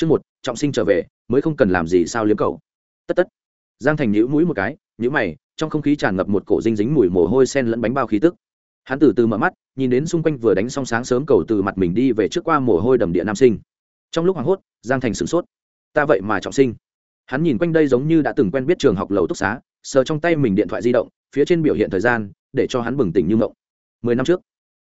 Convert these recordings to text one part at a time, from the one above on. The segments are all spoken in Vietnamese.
Chương một, trọng sinh trở về, mới không cần làm gì sao liếm cầu. Tất tất. Giang Thành nhíu mũi một cái, nhíu mày, trong không khí tràn ngập một cổ dinh dính mùi mồ hôi sen lẫn bánh bao khí tức. Hắn từ từ mở mắt, nhìn đến xung quanh vừa đánh xong sáng sớm cầu từ mặt mình đi về trước qua mồ hôi đầm địa nam sinh. Trong lúc hoảng hốt, Giang Thành sửng sốt. Ta vậy mà trọng sinh. Hắn nhìn quanh đây giống như đã từng quen biết trường học lầu túc xá, sờ trong tay mình điện thoại di động, phía trên biểu hiện thời gian, để cho hắn bừng tỉnh như mộng. Mười năm trước,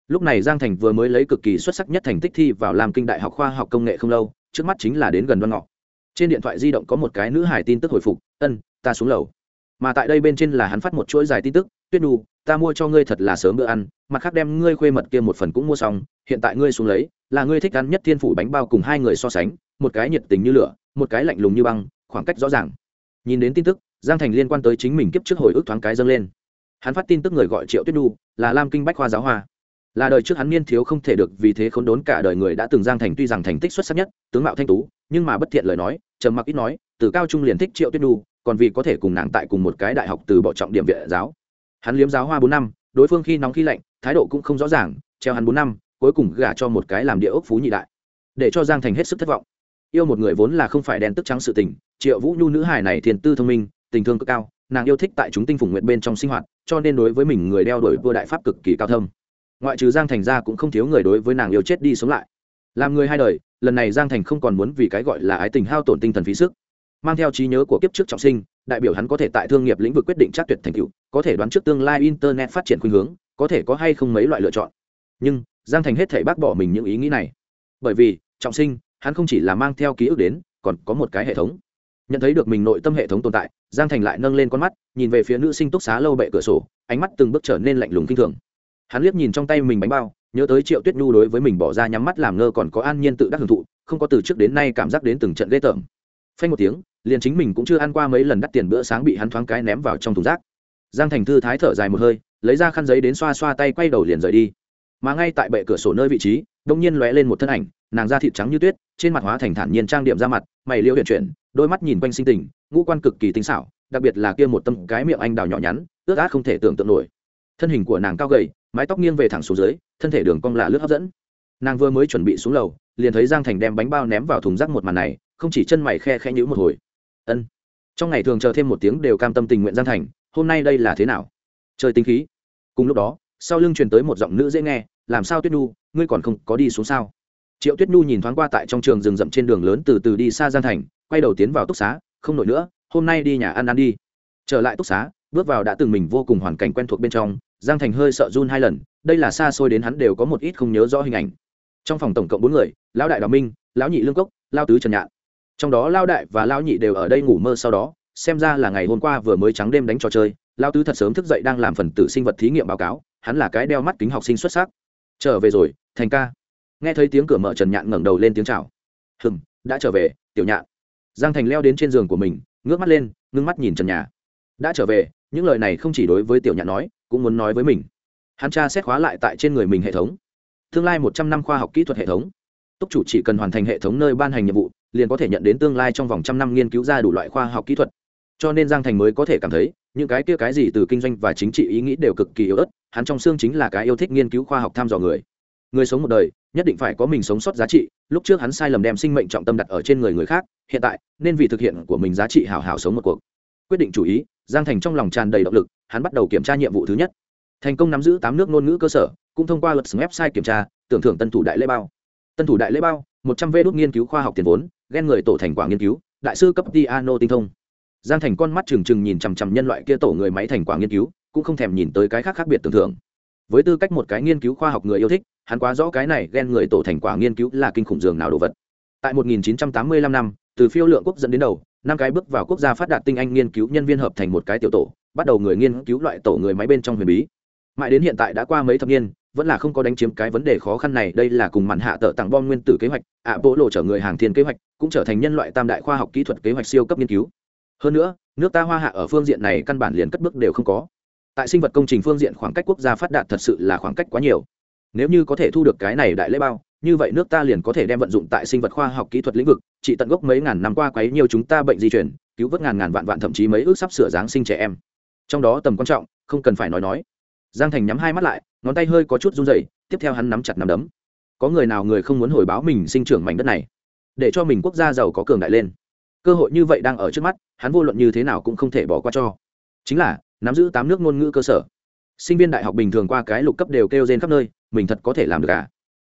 lúc này giang thành vừa mới lấy cực kỳ xuất sắc nhất thành tích thi vào làm kinh đại học khoa học công nghệ không lâu trước mắt chính là đến gần đoan ngọ. Trên điện thoại di động có một cái nữ hải tin tức hồi phục, ân, ta xuống lầu. Mà tại đây bên trên là hắn phát một chuỗi dài tin tức, tuyết nhu, ta mua cho ngươi thật là sớm bữa ăn, mặt khác đem ngươi khuê mật kia một phần cũng mua xong, hiện tại ngươi xuống lấy, là ngươi thích ăn nhất thiên phủ bánh bao cùng hai người so sánh, một cái nhiệt tình như lửa, một cái lạnh lùng như băng, khoảng cách rõ ràng. Nhìn đến tin tức, giang thành liên quan tới chính mình kiếp trước hồi ức thoáng cái dâng lên. Hắn phát tin tức người gọi triệu tuyết nhu, là lam kinh bách khoa giáo hoa là đời trước hắn niên thiếu không thể được vì thế khốn đốn cả đời người đã từng giang thành tuy rằng thành tích xuất sắc nhất, tướng mạo thanh tú, nhưng mà bất thiện lời nói, trầm mặc ít nói, từ cao trung liền thích triệu tuyết đu còn vì có thể cùng nàng tại cùng một cái đại học từ bỏ trọng điểm viện giáo. Hắn liếm giáo hoa bốn năm, đối phương khi nóng khi lạnh, thái độ cũng không rõ ràng, treo hắn bốn năm, cuối cùng gả cho một cái làm địa ốc phú nhị đại. Để cho giang thành hết sức thất vọng. Yêu một người vốn là không phải đen tức trắng sự tình, triệu vũ nhu nữ hải này thiền tư thông minh, tình thương cực cao, nàng yêu thích tại chúng tinh phủng nguyện bên trong sinh hoạt, cho nên đối với mình người đeo đuổi vua đại pháp cực kỳ cao thâm ngoại trừ giang thành ra cũng không thiếu người đối với nàng yêu chết đi sống lại. Làm người hai đời, lần này giang thành không còn muốn vì cái gọi là ái tình hao tổn tinh thần phí sức. Mang theo trí nhớ của kiếp trước trọng sinh, đại biểu hắn có thể tại thương nghiệp lĩnh vực quyết định chắc tuyệt thành tựu, có thể đoán trước tương lai internet phát triển khuynh hướng, có thể có hay không mấy loại lựa chọn. Nhưng, giang thành hết thể bác bỏ mình những ý nghĩ này. Bởi vì, trọng sinh, hắn không chỉ là mang theo ký ức đến, còn có một cái hệ thống. Nhận thấy được mình nội tâm hệ thống tồn tại, giang thành lại nâng lên con mắt, nhìn về phía nữ sinh túc xá lâu bệ cửa sổ, ánh mắt từng bước trở nên lạnh lùng kinh thường hắn liếc nhìn trong tay mình bánh bao, nhớ tới triệu tuyết nhu đối với mình bỏ ra nhắm mắt làm ngơ còn có an nhiên tự đắc hưởng thụ, không có từ trước đến nay cảm giác đến từng trận ghê tởm. Phanh một tiếng, liền chính mình cũng chưa ăn qua mấy lần đắt tiền bữa sáng bị hắn thoáng cái ném vào trong thùng rác. Giang thành thư thái thở dài một hơi, lấy ra khăn giấy đến xoa xoa tay quay đầu liền rời đi. Mà ngay tại bệ cửa sổ nơi vị trí đông nhiên lóe lên một thân ảnh, nàng da thịt trắng như tuyết, trên mặt hóa thành thản nhiên trang điểm ra mặt, mày liễu huyền chuyển, đôi mắt nhìn quanh sinh tình, ngũ quan cực kỳ tinh xảo, đặc biệt là kia một tâm cái miệng anh đào nhỏ nhắn, ướt át không thể tưởng tượng nổi. Thân hình của nàng cao gầy mái tóc nghiêng về thẳng xuống dưới, thân thể đường cong lạ lướt hấp dẫn. Nàng vừa mới chuẩn bị xuống lầu, liền thấy giang thành đem bánh bao ném vào thùng rác một màn này, không chỉ chân mày khe khẽ nhữ một hồi. Ân. Trong ngày thường chờ thêm một tiếng đều cam tâm tình nguyện giang thành, hôm nay đây là thế nào? Chơi tính khí. Cùng lúc đó, sau lưng truyền tới một giọng nữ dễ nghe, làm sao tuyết nhu, ngươi còn không có đi xuống sao? Triệu tuyết nhu nhìn thoáng qua tại trong trường rừng rậm trên đường lớn từ từ đi xa giang thành, quay đầu tiến vào túc xá, không nổi nữa, hôm nay đi nhà ăn ăn đi. Trở lại túc xá, bước vào đã từng mình vô cùng hoàn cảnh quen thuộc bên trong giang thành hơi sợ run hai lần, đây là xa xôi đến hắn đều có một ít không nhớ rõ hình ảnh. Trong phòng tổng cộng bốn người, lão đại đào minh, lão nhị lương cốc lao tứ trần nhạn. Trong đó lao đại và lao nhị đều ở đây ngủ mơ sau đó, xem ra là ngày hôm qua vừa mới trắng đêm đánh trò chơi lao tứ thật sớm thức dậy đang làm phần tử sinh vật thí nghiệm báo cáo, hắn là cái đeo mắt kính học sinh xuất sắc. Trở về rồi, thành ca. Nghe thấy tiếng cửa mở trần nhạn ngẩng đầu lên tiếng chào. Hừng đã trở về, tiểu nhạn. Giang thành leo đến trên giường của mình, ngước mắt lên, ngưng mắt nhìn trần nhà đã trở về, những lời này không chỉ đối với tiểu nhạn nói cũng muốn nói với mình. Hắn tra xét khóa lại tại trên người mình hệ thống. Tương lai một trăm năm khoa học kỹ thuật hệ thống. Túc chủ chỉ cần hoàn thành hệ thống nơi ban hành nhiệm vụ, liền có thể nhận đến tương lai trong vòng trăm năm nghiên cứu ra đủ loại khoa học kỹ thuật. Cho nên giang thành mới có thể cảm thấy, những cái kia cái gì từ kinh doanh và chính trị ý nghĩ đều cực kỳ yếu ớt, hắn trong xương chính là cái yêu thích nghiên cứu khoa học tham dò người. Người sống một đời, nhất định phải có mình sống sót giá trị, lúc trước hắn sai lầm đem sinh mệnh trọng tâm đặt ở trên người người khác, hiện tại, nên vì thực hiện của mình giá trị hào hào sống một cuộc. Quyết định chủ ý, giang thành trong lòng tràn đầy động lực hắn bắt đầu kiểm tra nhiệm vụ thứ nhất. Thành công nắm giữ tám nước ngôn ngữ cơ sở, cũng thông qua luật website kiểm tra, tưởng thưởng tân thủ đại lễ bao. Tân thủ đại lễ bao, một trăm vê đốt nghiên cứu khoa học tiền vốn ghen người tổ thành quả nghiên cứu, đại sư cấp piano tinh thông. Giang thành con mắt trừng trừng nhìn chằm chằm nhân loại kia tổ người máy thành quả nghiên cứu, cũng không thèm nhìn tới cái khác khác biệt tưởng thưởng. Với tư cách một cái nghiên cứu khoa học người yêu thích, hắn quá rõ cái này ghen người tổ thành quả nghiên cứu là kinh khủng dường nào đồ vật. Tại 1985 năm, từ phiêu lượng quốc dẫn đến đầu, năm cái bước vào quốc gia phát đạt tinh anh nghiên cứu nhân viên hợp thành một cái tiểu tổ bắt đầu người nghiên cứu loại tổ người máy bên trong huyền bí. Mãi đến hiện tại đã qua mấy thập niên, vẫn là không có đánh chiếm cái vấn đề khó khăn này, đây là cùng mặn hạ tợ tặng bom nguyên tử kế hoạch, ạ, bộ lộ chở người hàng thiên kế hoạch, cũng trở thành nhân loại tam đại khoa học kỹ thuật kế hoạch siêu cấp nghiên cứu. Hơn nữa, nước ta hoa hạ ở phương diện này căn bản liền cất bước đều không có. Tại sinh vật công trình phương diện khoảng cách quốc gia phát đạt thật sự là khoảng cách quá nhiều. Nếu như có thể thu được cái này đại lễ bao, như vậy nước ta liền có thể đem vận dụng tại sinh vật khoa học kỹ thuật lĩnh vực, chỉ tận gốc mấy ngàn năm qua quấy nhiều chúng ta bệnh di chuyển cứu vớt ngàn ngàn vạn vạn thậm chí mấy ước sắp sửa giáng sinh trẻ em trong đó tầm quan trọng, không cần phải nói nói. Giang thành nhắm hai mắt lại, ngón tay hơi có chút run rẩy, tiếp theo hắn nắm chặt nắm đấm. Có người nào người không muốn hồi báo mình sinh trưởng mảnh đất này? Để cho mình quốc gia giàu có cường đại lên. Cơ hội như vậy đang ở trước mắt, hắn vô luận như thế nào cũng không thể bỏ qua cho. Chính là, nắm giữ tám nước ngôn ngữ cơ sở. Sinh viên đại học bình thường qua cái lục cấp đều kêu trên khắp nơi, mình thật có thể làm được cả à?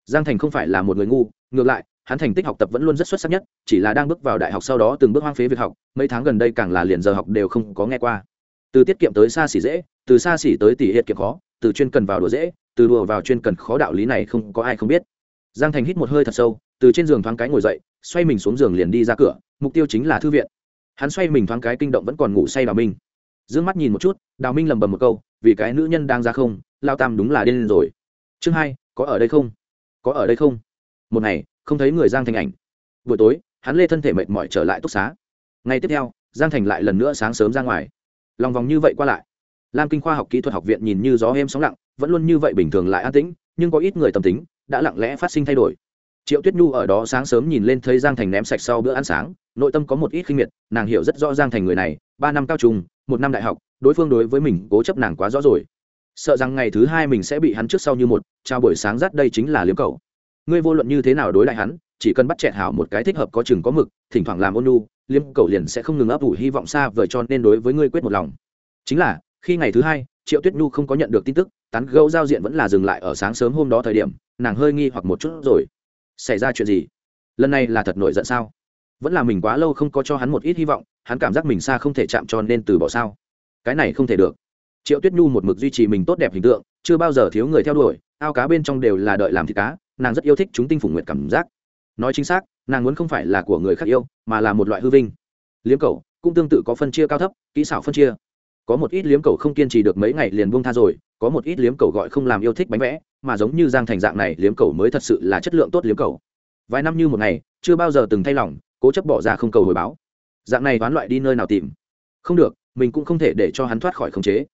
giang thành không phải là một người ngu, ngược lại, hắn thành tích học tập vẫn luôn rất xuất sắc nhất, chỉ là đang bước vào đại học sau đó từng bước hoang phế việc học, mấy tháng gần đây càng là liền giờ học đều không có nghe qua từ tiết kiệm tới xa xỉ dễ, từ xa xỉ tới tỉ hiệt kiệm khó, từ chuyên cần vào đùa dễ, từ đùa vào chuyên cần khó đạo lý này không có ai không biết. Giang thành hít một hơi thật sâu, từ trên giường thoáng cái ngồi dậy, xoay mình xuống giường liền đi ra cửa, mục tiêu chính là thư viện. Hắn xoay mình thoáng cái kinh động vẫn còn ngủ say đào minh. D ư ơ n g mắt nhìn một chút, đào minh lầm bầm một câu, vì cái nữ nhân đang ra không, lao tam đúng là điên lên rồi. Chương hai, có ở đây không? Có ở đây không? Một ngày, không thấy người giang thành ảnh. Buổi tối, hắn lê thân thể mệt mỏi trở lại túc xá. Ngày tiếp theo, giang thành lại lần nữa sáng sớm ra ngoài lòng vòng như vậy qua lại. Lam kinh khoa học kỹ thuật học viện nhìn như gió êm sóng lặng, vẫn luôn như vậy bình thường lại an tĩnh, nhưng có ít người tâm tính đã lặng lẽ phát sinh thay đổi. Triệu tuyết nhu ở đó sáng sớm nhìn lên thấy giang thành ném sạch sau bữa ăn sáng, nội tâm có một ít khinh miệt, nàng hiểu rất rõ giang thành người này, ba năm cao trung, một năm đại học, đối phương đối với mình cố chấp nàng quá rõ rồi. Sợ rằng ngày thứ hai mình sẽ bị hắn trước sau như một, trao buổi sáng rát đây chính là liếm cầu. Ngươi vô luận như thế nào đối lại hắn chỉ cần bắt chẹt hảo một cái thích hợp có chừng có mực, thỉnh thoảng làm ôn nu liêm cầu liền sẽ không ngừng ấp ủ hy vọng xa vời cho nên đối với ngươi quyết một lòng. Chính là, khi ngày thứ hai, triệu tuyết nhu không có nhận được tin tức, tán gẫu giao diện vẫn là dừng lại ở sáng sớm hôm đó thời điểm, nàng hơi nghi hoặc một chút rồi. Xảy ra chuyện gì? Lần này là thật nổi giận sao? Vẫn là mình quá lâu không có cho hắn một ít hy vọng, hắn cảm giác mình xa không thể chạm cho nên từ bỏ sao? Cái này không thể được. Triệu tuyết nhu một mực duy trì mình tốt đẹp hình tượng, chưa bao giờ thiếu người theo đuổi, ao cá bên trong đều là đợi làm thịt cá, nàng rất yêu thích chúng tinh phủ nguyện cảm giác nói chính xác, nàng muốn không phải là của người khác yêu, mà là một loại hư vinh. Liếm cầu cũng tương tự có phân chia cao thấp, kỹ xảo phân chia. Có một ít liếm cầu không kiên trì được mấy ngày liền buông tha rồi, có một ít liếm cầu gọi không làm yêu thích bánh vẽ, mà giống như giang thành dạng này liếm cầu mới thật sự là chất lượng tốt liếm cầu vài năm như một ngày, chưa bao giờ từng thay lòng, cố chấp bỏ ra không cầu hồi báo. Dạng này đoán loại đi nơi nào tìm? Không được, mình cũng không thể để cho hắn thoát khỏi khống chế.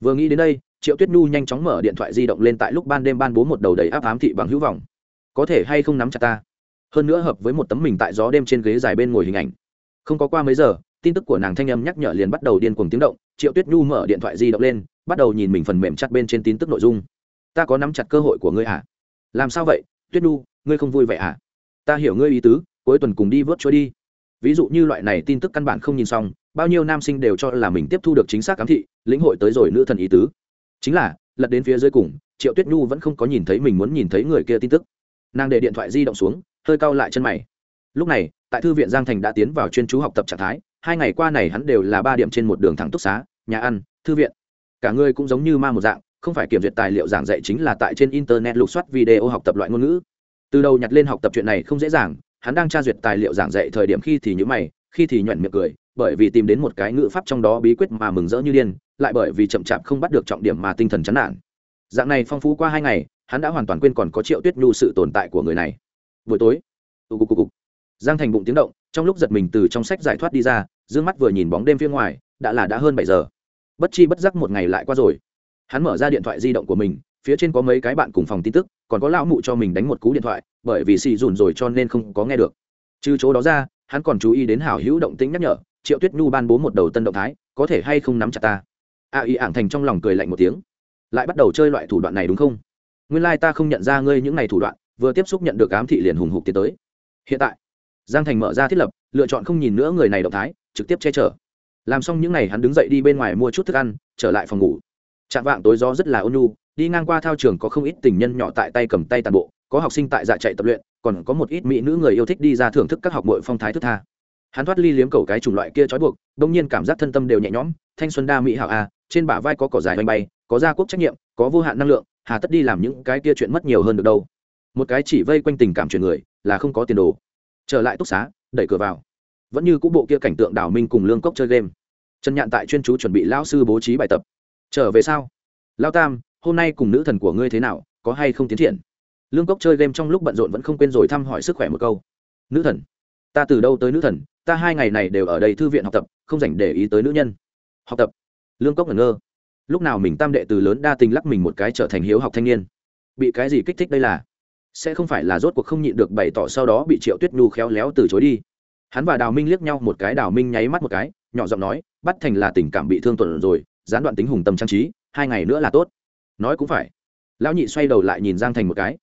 Vừa nghĩ đến đây, triệu tuyết nhu nhanh chóng mở điện thoại di động lên tại lúc ban đêm ban bố một đầu đầy áp ám thị bằng hữu vọng. Có thể hay không nắm chặt ta? Hơn nữa hợp với một tấm mình tại gió đêm trên ghế dài bên ngồi hình ảnh. Không có qua mấy giờ, tin tức của nàng thanh âm nhắc nhở liền bắt đầu điên cuồng tiếng động, triệu tuyết nhu mở điện thoại di động lên, bắt đầu nhìn mình phần mềm chặt bên trên tin tức nội dung. Ta có nắm chặt cơ hội của ngươi à? Làm sao vậy, tuyết nhu, ngươi không vui vậy à? Ta hiểu ngươi ý tứ, cuối tuần cùng đi vớt chuối đi. Ví dụ như loại này tin tức căn bản không nhìn xong, bao nhiêu nam sinh đều cho là mình tiếp thu được chính xác cám thị, lĩnh hội tới rồi nữ thần ý tứ. Chính là, lật đến phía dưới cùng, triệu tuyết nhu vẫn không có nhìn thấy mình muốn nhìn thấy người kia tin tức. Nàng để điện thoại di động xuống hơi cau lại chân mày. Lúc này, tại thư viện giang thành đã tiến vào chuyên chú học tập trạng thái, hai ngày qua này hắn đều là ba điểm trên một đường thẳng túc xá, nhà ăn, thư viện. Cả người cũng giống như ma một dạng, không phải kiểm duyệt tài liệu giảng dạy chính là tại trên internet lục soát video học tập loại ngôn ngữ. Từ đầu nhặt lên học tập chuyện này không dễ dàng, hắn đang tra duyệt tài liệu giảng dạy thời điểm khi thì nhữ mày, khi thì nhuận miệng cười, bởi vì tìm đến một cái ngữ pháp trong đó bí quyết mà mừng rỡ như điên, lại bởi vì chậm chạp không bắt được trọng điểm mà tinh thần chán nản. Dạng này phong phú qua hai ngày, hắn đã hoàn toàn quên còn có triệu tuyết nhu sự tồn tại của người này buổi tối. Cục cục cục. Giang thành bụng tiếng động, trong lúc giật mình từ trong sách giải thoát đi ra d ư ơ n g mắt vừa nhìn bóng đêm phía ngoài, đã là đã hơn bảy giờ. Bất chi bất giác một ngày lại qua rồi. Hắn mở ra điện thoại di động của mình, phía trên có mấy cái bạn cùng phòng tin tức, còn có lão mụ cho mình đánh một cú điện thoại, bởi vì xì dùn rồi cho nên không có nghe được. Trừ chỗ đó ra, hắn còn chú ý đến hảo hữu động tĩnh nhắc nhở, triệu tuyết nhu ban bố một đầu tân động thái, có thể hay không nắm chặt ta? A y ảng thành trong lòng cười lạnh một tiếng. Lại bắt đầu chơi loại thủ đoạn này đúng không? Nguyên lai、like、ta không nhận ra ngươi những n à y thủ đoạn vừa tiếp xúc nhận được ám thị liền hùng hục tiến tới. Hiện tại, giang thành mở ra thiết lập, lựa chọn không nhìn nữa người này động thái, trực tiếp che chở. Làm xong những này hắn đứng dậy đi bên ngoài mua chút thức ăn, trở lại phòng ngủ. Chạm vạng tối gió rất là ôn nhu, đi ngang qua thao trường có không ít tình nhân nhỏ tại tay cầm tay tàn bộ, có học sinh tại dạ chạy tập luyện, còn có một ít mỹ nữ người yêu thích đi ra thưởng thức các học mội phong thái thức tha. Hắn thoát ly liếm cầu cái chủng loại kia trói buộc đông nhiên cảm giác thân tâm đều nhẹ nhõm, thanh xuân đa mỹ hảo a, trên bả vai có cỏ dài bay bay, có gia quốc trách nhiệm, có vô hạn năng lượng, hà tất đi làm những cái kia chuyện mất nhiều hơn được đâu một cái chỉ vây quanh tình cảm chuyện người, là không có tiền đồ. Trở lại túc xá, đẩy cửa vào. Vẫn như cũ bộ kia cảnh tượng đảo minh cùng lương cốc chơi game. Trần nhạn tại chuyên chú chuẩn bị lão sư bố trí bài tập. Trở về sau lao tam, hôm nay cùng nữ thần của ngươi thế nào, có hay không tiến triển? Lương cốc chơi game trong lúc bận rộn vẫn không quên rồi thăm hỏi sức khỏe một câu. Nữ thần, ta từ đâu tới nữ thần? Ta hai ngày này đều ở đây thư viện học tập, không dành để ý tới nữ nhân. Học tập. Lương cốc ngẩn ngơ. Lúc nào mình tam đệ từ lớn đa tình lắc mình một cái trở thành hiếu học thanh niên. Bị cái gì kích thích đây là? Sẽ không phải là rốt cuộc không nhịn được bày tỏ sau đó bị triệu tuyết nhu khéo léo từ chối đi. Hắn và đào minh liếc nhau một cái, đào minh nháy mắt một cái, nhỏ giọng nói, bắt thành là tình cảm bị thương tuần rồi, gián đoạn tính hùng tâm trang trí, hai ngày nữa là tốt. Nói cũng phải. Lão nhị xoay đầu lại nhìn giang thành một cái.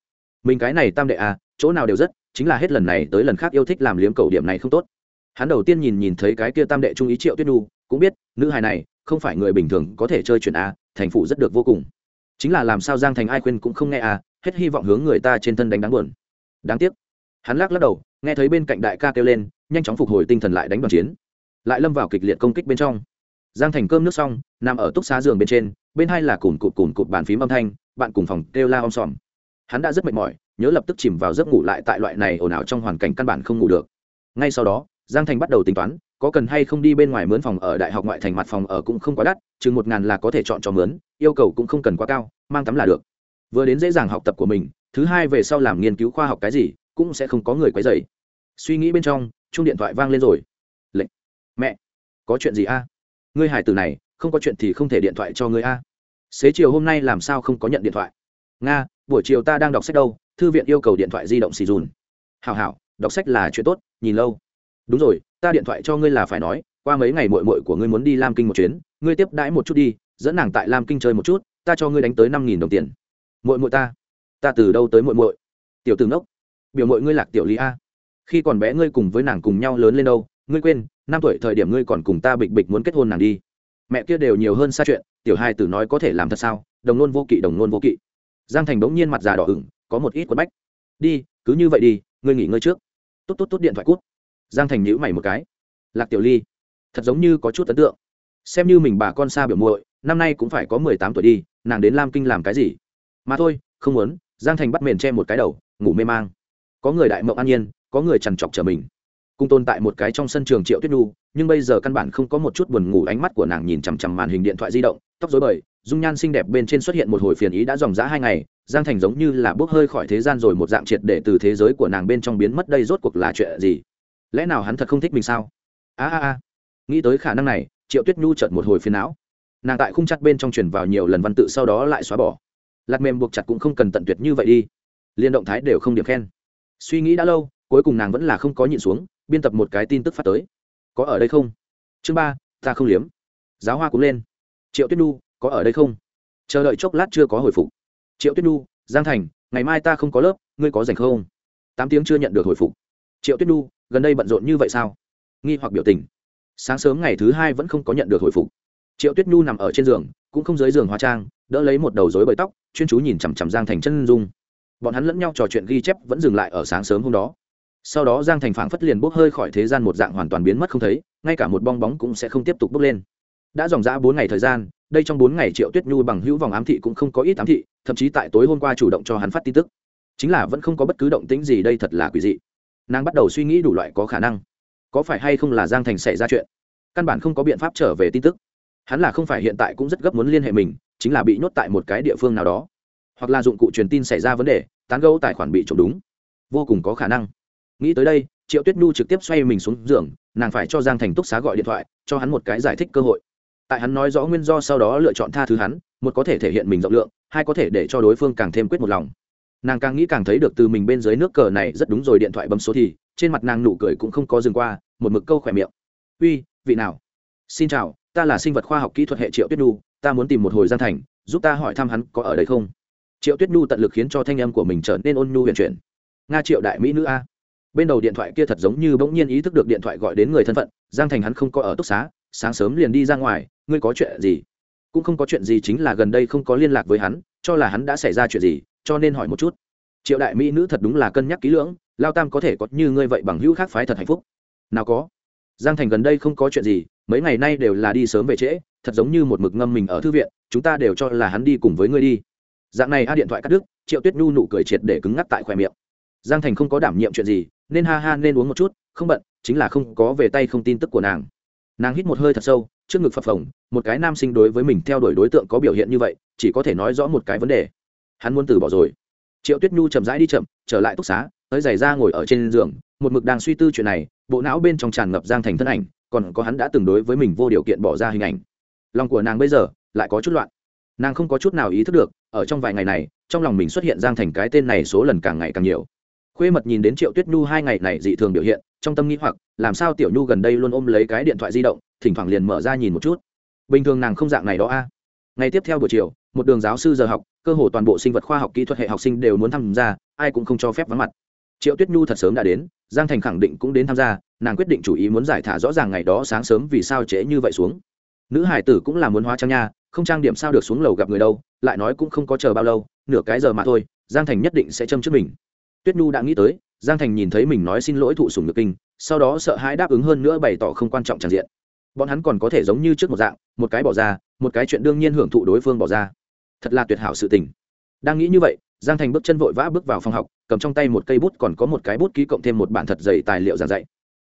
Mình cái này tam đệ à chỗ nào đều rất, chính là hết lần này tới lần khác yêu thích làm liếm cầu điểm này không tốt. Hắn đầu tiên nhìn nhìn thấy cái kia tam đệ trung ý triệu tuyết nhu, cũng biết, nữ hài này, không phải người bình thường có thể chơi chuyện a thành phụ rất được vô cùng. Chính là làm sao giang thành ai khuyên cũng không nghe a hết hy vọng hướng người ta trên thân đánh đáng buồn. Đáng tiếc. Hắn lắc lắc đầu, nghe thấy bên cạnh đại ca kêu lên, nhanh chóng phục hồi tinh thần lại đánh đoàn chiến. Lại lâm vào kịch liệt công kích bên trong. Giang thành cơm nước xong, nằm ở túc xá giường bên trên, bên hai là cùn cụt cùn cụt bàn phím âm thanh, bạn cùng phòng kêu la om sòm. Hắn đã rất mệt mỏi, nhớ lập tức chìm vào giấc ngủ lại tại loại này ồn ào trong hoàn cảnh căn bản không ngủ được. Ngay sau đó, giang thành bắt đầu tính toán, có cần hay không đi bên ngoài mướn phòng ở đại học ngoại thành mặt phòng ở cũng không quá đắt, chừng một ngàn là có thể chọn cho mướn, yêu cầu cũng không cần quá cao, mang tắm là được vừa đến dễ dàng học tập của mình, thứ hai về sau làm nghiên cứu khoa học cái gì, cũng sẽ không có người quấy dày suy nghĩ bên trong chung điện thoại vang lên rồi. Lệnh. Mẹ, có chuyện gì a? Ngươi hải tử này, không có chuyện thì không thể điện thoại cho ngươi a. Xế chiều hôm nay làm sao không có nhận điện thoại? Nga, buổi chiều ta đang đọc sách đâu, thư viện yêu cầu điện thoại di động xì dùn. Hào hào đọc sách là chuyện tốt, nhìn lâu. Đúng rồi, ta điện thoại cho ngươi là phải nói, qua mấy ngày mội mội của ngươi muốn đi lam kinh một chuyến, ngươi tiếp đãi một chút đi, dẫn nàng tại lam kinh chơi một chút, ta cho ngươi đánh tới năm nghìn đồng tiền muội muội ta. Ta từ đâu tới muội muội. tiểu tử nốc, biểu mội ngươi lạc tiểu lý a. Khi còn bé ngươi cùng với nàng cùng nhau lớn lên đâu? Ngươi quên năm tuổi thời điểm ngươi còn cùng ta bịch bịch muốn kết hôn nàng đi. Mẹ kia đều nhiều hơn xa chuyện tiểu hai tử nói có thể làm thật sao? Đồng nôn vô kỵ đồng nôn vô kỵ. Giang thành bỗng nhiên mặt già đỏ ửng có một ít quất bách. Đi cứ như vậy đi ngươi nghỉ ngơi trước. Tốt tốt tốt điện thoại cút. Giang thành nhữ mày một cái. Lạc tiểu ly thật giống như có chút ấn tượng. Xem như mình bà con xa biểu muội năm nay cũng phải có mười tám tuổi đi nàng đến lam kinh làm cái gì? Mà thôi, không muốn, giang thành bắt mền che một cái đầu, ngủ mê mang. Có người đại mộng an nhiên, có người trằn trọc trở mình. Cùng tồn tại một cái trong sân trường triệu tuyết nhu, nhưng bây giờ căn bản không có một chút buồn ngủ, ánh mắt của nàng nhìn chằm chằm màn hình điện thoại di động, tóc dối bời, dung nhan xinh đẹp bên trên xuất hiện một hồi phiền ý đã dòng dã hai ngày, giang thành giống như là bốc hơi khỏi thế gian rồi một dạng triệt để từ thế giới của nàng bên trong biến mất, đây rốt cuộc là chuyện gì? Lẽ nào hắn thật không thích mình sao? A a a. Nghĩ tới khả năng này, triệu tuyết nhu chợt một hồi phiền não. Nàng tại khung chặt bên trong truyền vào nhiều lần văn tự, sau đó lại xóa bỏ lạc mềm buộc chặt cũng không cần tận tuyệt như vậy đi. Liên động thái đều không điểm khen. Suy nghĩ đã lâu, cuối cùng nàng vẫn là không có nhịn xuống, biên tập một cái tin tức phát tới. Có ở đây không? Chương ba, ta không liếm. Giáo hoa cũng lên. Triệu tuyết nhu, có ở đây không? Chờ đợi chốc lát chưa có hồi phục. Triệu tuyết nhu, giang thành, ngày mai ta không có lớp, ngươi có dành không? Tám tiếng chưa nhận được hồi phục. Triệu tuyết nhu, gần đây bận rộn như vậy sao? Nghi hoặc biểu tình. Sáng sớm ngày thứ hai vẫn không có nhận được hồi phục. Triệu tuyết nhu nằm ở trên giường, cũng không dưới giường hóa trang đỡ lấy một đầu rối bời tóc, chuyên chú nhìn chằm chằm giang thành chân dung. Bọn hắn lẫn nhau trò chuyện ghi chép vẫn dừng lại ở sáng sớm hôm đó. Sau đó giang thành phảng phất liền bốc hơi khỏi thế gian một dạng hoàn toàn biến mất không thấy, ngay cả một bong bóng cũng sẽ không tiếp tục bốc lên. Đã dòng dã bốn ngày thời gian, đây trong bốn ngày triệu tuyết nhu bằng hữu vòng ám thị cũng không có ít ám thị, thậm chí tại tối hôm qua chủ động cho hắn phát tin tức. Chính là vẫn không có bất cứ động tĩnh gì đây thật là quỷ dị. Nàng bắt đầu suy nghĩ đủ loại có khả năng. Có phải hay không là giang thành xảy ra chuyện? Căn bản không có biện pháp trở về tin tức. Hắn là không phải hiện tại cũng rất gấp muốn liên hệ mình chính là bị nhốt tại một cái địa phương nào đó. Hoặc là dụng cụ truyền tin xảy ra vấn đề, tán gấu tài khoản bị trộm đúng. Vô cùng có khả năng. Nghĩ tới đây, triệu tuyết nhu trực tiếp xoay mình xuống giường, nàng phải cho giang thành túc xá gọi điện thoại, cho hắn một cái giải thích cơ hội. Tại hắn nói rõ nguyên do sau đó lựa chọn tha thứ hắn, một có thể thể hiện mình rộng lượng, hai có thể để cho đối phương càng thêm quyết một lòng. Nàng càng nghĩ càng thấy được từ mình bên dưới nước cờ này rất đúng rồi, điện thoại bấm số thì, trên mặt nàng nụ cười cũng không có dừng qua, một mực câu khỏe miệng. Uy, vị nào? Xin chào, ta là sinh vật khoa học kỹ thuật hệ triệu tuyết nhu ta muốn tìm một hồi gian thành, giúp ta hỏi thăm hắn có ở đây không? Triệu tuyết nhu tận lực khiến cho thanh âm của mình trở nên ôn nhu huyền chuyển. Nga triệu đại mỹ nữ a. Bên đầu điện thoại kia thật giống như bỗng nhiên ý thức được điện thoại gọi đến người thân phận, giang thành hắn không có ở túc xá, sáng sớm liền đi ra ngoài, ngươi có chuyện gì? Cũng không có chuyện gì chính là gần đây không có liên lạc với hắn, cho là hắn đã xảy ra chuyện gì, cho nên hỏi một chút. Triệu đại mỹ nữ thật đúng là cân nhắc kỹ lưỡng, lao tam có thể có như ngươi vậy bằng hữu khác phái thật hạnh phúc. Nào có giang thành gần đây không có chuyện gì, mấy ngày nay đều là đi sớm về trễ, thật giống như một mực ngâm mình ở thư viện, chúng ta đều cho là hắn đi cùng với ngươi đi. Dạng này a điện thoại cắt đứt, triệu tuyết nhu nụ cười triệt để cứng ngắc tại khoe miệng. Giang thành không có đảm nhiệm chuyện gì, nên ha ha nên uống một chút, không bận, chính là không có về tay không tin tức của nàng. Nàng hít một hơi thật sâu, trước ngực phập phồng, một cái nam sinh đối với mình theo đuổi đối tượng có biểu hiện như vậy, chỉ có thể nói rõ một cái vấn đề. Hắn muốn từ bỏ rồi. Triệu tuyết nhu chậm rãi đi chậm, trở lại túc xá, tới giày ra ngồi ở trên giường, một mực đang suy tư chuyện này bộ não bên trong tràn ngập giang thành thân ảnh, còn có hắn đã từng đối với mình vô điều kiện bỏ ra hình ảnh. Lòng của nàng bây giờ lại có chút loạn. Nàng không có chút nào ý thức được, ở trong vài ngày này, trong lòng mình xuất hiện giang thành cái tên này số lần càng ngày càng nhiều. Khuê mật nhìn đến triệu tuyết nhu hai ngày này dị thường biểu hiện, trong tâm nghĩ hoặc, làm sao tiểu nhu gần đây luôn ôm lấy cái điện thoại di động, thỉnh thoảng liền mở ra nhìn một chút. Bình thường nàng không dạng này đó a. Ngày tiếp theo buổi chiều, một đường giáo sư giờ học, cơ hồ toàn bộ sinh vật khoa học kỹ thuật hệ học sinh đều muốn tham gia, ai cũng không cho phép vắng mặt. Triệu tuyết nhu thật sớm đã đến giang thành khẳng định cũng đến tham gia, nàng quyết định chủ ý muốn giải thả rõ ràng ngày đó sáng sớm vì sao trễ như vậy xuống. Nữ hải tử cũng là muốn hóa trang nha, không trang điểm sao được xuống lầu gặp người đâu, lại nói cũng không có chờ bao lâu, nửa cái giờ mà thôi, giang thành nhất định sẽ châm trước mình. Tuyết nhu đã nghĩ tới, giang thành nhìn thấy mình nói xin lỗi thụ sùng ngực kinh, sau đó sợ hãi đáp ứng hơn nữa bày tỏ không quan trọng tràn diện. Bọn hắn còn có thể giống như trước một dạng, một cái bỏ ra, một cái chuyện đương nhiên hưởng thụ đối phương bỏ ra. Thật là tuyệt hảo sự tình đang nghĩ như vậy, giang thành bước chân vội vã bước vào phòng học, cầm trong tay một cây bút còn có một cái bút ký cộng thêm một bản thật dày tài liệu giảng dạy.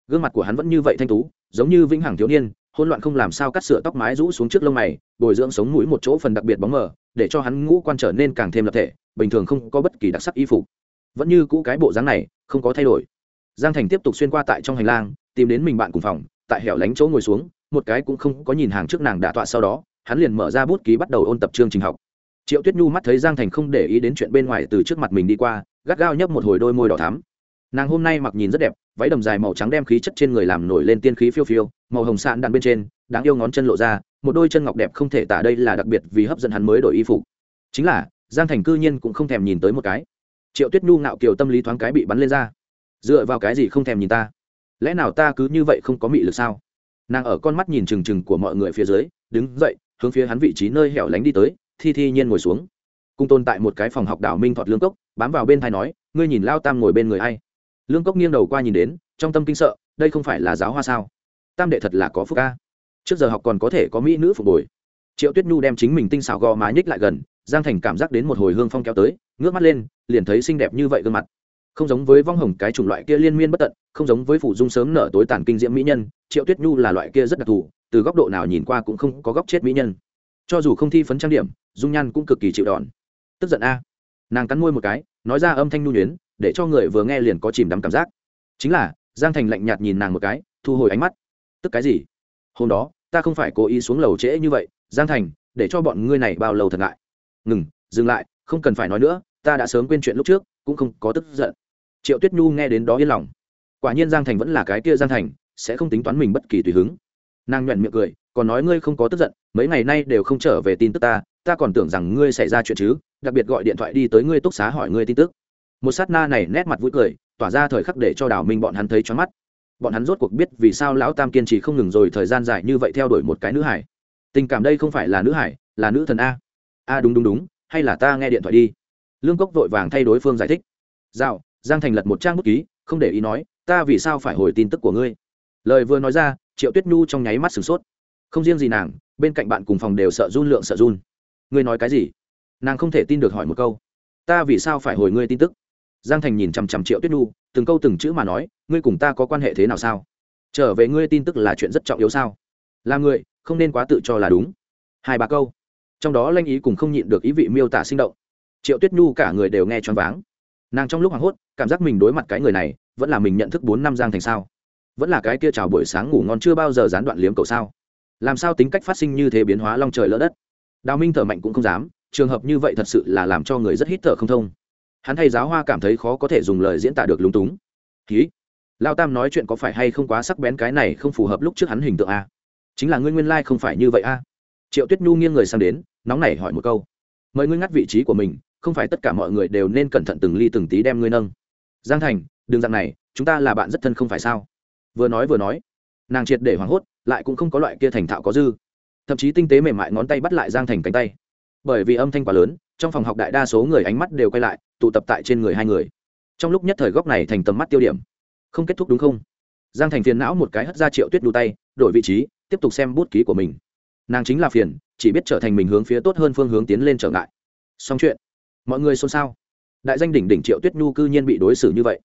Gương mặt của hắn vẫn như vậy thanh tú, giống như vĩnh hằng thiếu niên hôn loạn không làm sao cắt sửa tóc mái rũ xuống trước lông mày, bồi dưỡng sống mũi một chỗ phần đặc biệt bóng mờ, để cho hắn ngũ quan trở nên càng thêm lập thể, bình thường không có bất kỳ đặc sắc y phục. Vẫn như cũ cái bộ dáng này, không có thay đổi. Giang thành tiếp tục xuyên qua tại trong hành lang, tìm đến mình bạn cùng phòng, tại hẻo lánh chỗ ngồi xuống, một cái cũng không có nhìn hàng trước nàng đả tọa sau đó, hắn liền mở ra bút ký bắt đầu ôn tập chương trình học triệu tuyết nhu mắt thấy giang thành không để ý đến chuyện bên ngoài từ trước mặt mình đi qua, gắt gao nhấp một hồi đôi môi đỏ thắm. Nàng hôm nay mặc nhìn rất đẹp, váy đầm dài màu trắng đem khí chất trên người làm nổi lên tiên khí phiêu phiêu, màu hồng sạn đạn bên trên, đáng yêu ngón chân lộ ra, một đôi chân ngọc đẹp không thể tả đây là đặc biệt vì hấp dẫn hắn mới đổi y phục. Chính là, giang thành cư nhiên cũng không thèm nhìn tới một cái. Triệu tuyết nhu ngạo kiều tâm lý thoáng cái bị bắn lên ra. Dựa vào cái gì không thèm nhìn ta? Lẽ nào ta cứ như vậy không có mị lực sao? Nàng ở con mắt nhìn trừng trừng của mọi người phía dưới, đứng dậy, hướng phía hắn vị trí nơi hẻo lánh đi tới thi thi nhiên ngồi xuống. Cung tồn tại một cái phòng học đảo minh thọt lương cốc, bám vào bên thai nói, ngươi nhìn lao tam ngồi bên người ai? Lương cốc nghiêng đầu qua nhìn đến, trong tâm kinh sợ, đây không phải là giáo hoa sao? Tam đệ thật là có phúc ca trước giờ học còn có thể có mỹ nữ phục hồi. Triệu tuyết nhu đem chính mình tinh xảo gò má nhích lại gần, giang thành cảm giác đến một hồi hương phong kéo tới, ngước mắt lên, liền thấy xinh đẹp như vậy gương mặt. Không giống với vong hồng cái chủng loại kia liên miên bất tận, không giống với phủ dung sớm nở tối tàn kinh diễm mỹ nhân, triệu tuyết nhu là loại kia rất đặc thù, từ góc độ nào nhìn qua cũng không có góc chết mỹ nhân. Cho dù không thi phấn trang điểm dung nhan cũng cực kỳ chịu đòn. Tức giận a. Nàng cắn môi một cái, nói ra âm thanh nhu nhuyến, để cho người vừa nghe liền có chìm đắm cảm giác. Chính là, giang thành lạnh nhạt nhìn nàng một cái, thu hồi ánh mắt. Tức cái gì? Hôm đó, ta không phải cố ý xuống lầu trễ như vậy, giang thành, để cho bọn ngươi này bao lâu thật ngại. Ngừng, dừng lại, không cần phải nói nữa, ta đã sớm quên chuyện lúc trước, cũng không có tức giận. Triệu tuyết nhu nghe đến đó yên lòng. Quả nhiên giang thành vẫn là cái kia giang thành, sẽ không tính toán mình bất kỳ tùy hứng. Nàng nhuận miệng cười, còn nói ngươi không có tức giận, mấy ngày nay đều không trở về tin tức ta ta còn tưởng rằng ngươi xảy ra chuyện chứ, đặc biệt gọi điện thoại đi tới ngươi túc xá hỏi ngươi tin tức. Một sát na này nét mặt vui cười, tỏa ra thời khắc để cho đào minh bọn hắn thấy choáng mắt. Bọn hắn rốt cuộc biết vì sao lão tam kiên trì không ngừng rồi thời gian dài như vậy theo đuổi một cái nữ hải. Tình cảm đây không phải là nữ hải, là nữ thần a. A đúng đúng đúng, hay là ta nghe điện thoại đi. Lương cốc vội vàng thay đối phương giải thích. Dạo, giang thành lật một trang bút ký, không để ý nói, ta vì sao phải hồi tin tức của ngươi? Lời vừa nói ra, triệu tuyết nhu trong nháy mắt sửng sốt. Không riêng gì nàng, bên cạnh bạn cùng phòng đều sợ run lượng sợ run ngươi nói cái gì? Nàng không thể tin được hỏi một câu. Ta vì sao phải hồi ngươi tin tức? Giang thành nhìn chằm chằm triệu tuyết nhu, từng câu từng chữ mà nói, ngươi cùng ta có quan hệ thế nào sao? Trở về ngươi tin tức là chuyện rất trọng yếu sao? Là người, không nên quá tự cho là đúng. Hai ba câu. Trong đó lanh ý cùng không nhịn được ý vị miêu tả sinh động. Triệu tuyết nhu cả người đều nghe choáng váng. Nàng trong lúc hoảng hốt, cảm giác mình đối mặt cái người này, vẫn là mình nhận thức bốn năm giang thành sao? Vẫn là cái kia chào buổi sáng ngủ ngon chưa bao giờ gián đoạn liếm cầu sao? Làm sao tính cách phát sinh như thế biến hóa long trời lỡ đất? Đào minh thở mạnh cũng không dám, trường hợp như vậy thật sự là làm cho người rất hít thở không thông. Hắn thay giáo hoa cảm thấy khó có thể dùng lời diễn tả được lúng túng. Ký lao tam nói chuyện có phải hay không quá sắc bén, cái này không phù hợp lúc trước hắn hình tượng a. Chính là ngươi nguyên lai、like、không phải như vậy a. Triệu tuyết nhu nghiêng người sang đến, nóng nảy hỏi một câu. Mời ngươi ngắt vị trí của mình, không phải tất cả mọi người đều nên cẩn thận từng ly từng tí đem ngươi nâng. Giang thành, đừng dạng này, chúng ta là bạn rất thân không phải sao? Vừa nói vừa nói, nàng triệt để hoảng hốt, lại cũng không có loại kia thành thạo có dư thậm chí tinh tế mềm mại ngón tay bắt lại giang thành cánh tay bởi vì âm thanh quá lớn trong phòng học đại đa số người ánh mắt đều quay lại tụ tập tại trên người hai người trong lúc nhất thời góc này thành tầm mắt tiêu điểm không kết thúc đúng không giang thành phiền não một cái hất ra triệu tuyết đu tay đổi vị trí tiếp tục xem bút ký của mình nàng chính là phiền chỉ biết trở thành mình hướng phía tốt hơn phương hướng tiến lên trở ngại xong chuyện mọi người xôn xao đại danh đỉnh đỉnh triệu tuyết nhu cư nhiên bị đối xử như vậy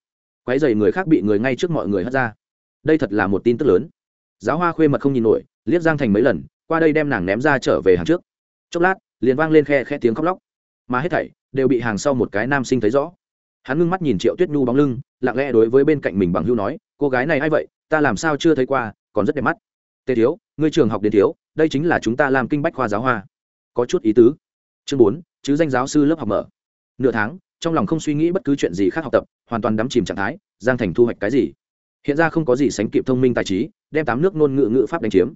quái dày người khác bị người ngay trước mọi người hất ra đây thật là một tin tức lớn giáo hoa khuê mật không nhìn nổi liếc giang thành mấy lần qua đây đem nàng ném ra trở về hàng trước. Chốc lát, liền vang lên khe khe tiếng khóc lóc. Mà hết thảy đều bị hàng sau một cái nam sinh thấy rõ. Hắn ngưng mắt nhìn triệu tuyết nhu bóng lưng, lặng lẽ đối với bên cạnh mình bằng hưu nói, cô gái này a i vậy? Ta làm sao chưa thấy qua, còn rất đẹp mắt. Tề thiếu, ngươi trường học đến thiếu, đây chính là chúng ta làm kinh bách khoa giáo hoa. Có chút ý tứ. Chương bốn, chứ danh giáo sư lớp học mở. Nửa tháng, trong lòng không suy nghĩ bất cứ chuyện gì khác học tập, hoàn toàn đắm chìm trạng thái, giang thành thu hoạch cái gì? Hiện ra không có gì sánh kịp thông minh tài trí, đem tám nước ngôn ngữ ngữ pháp đánh chiếm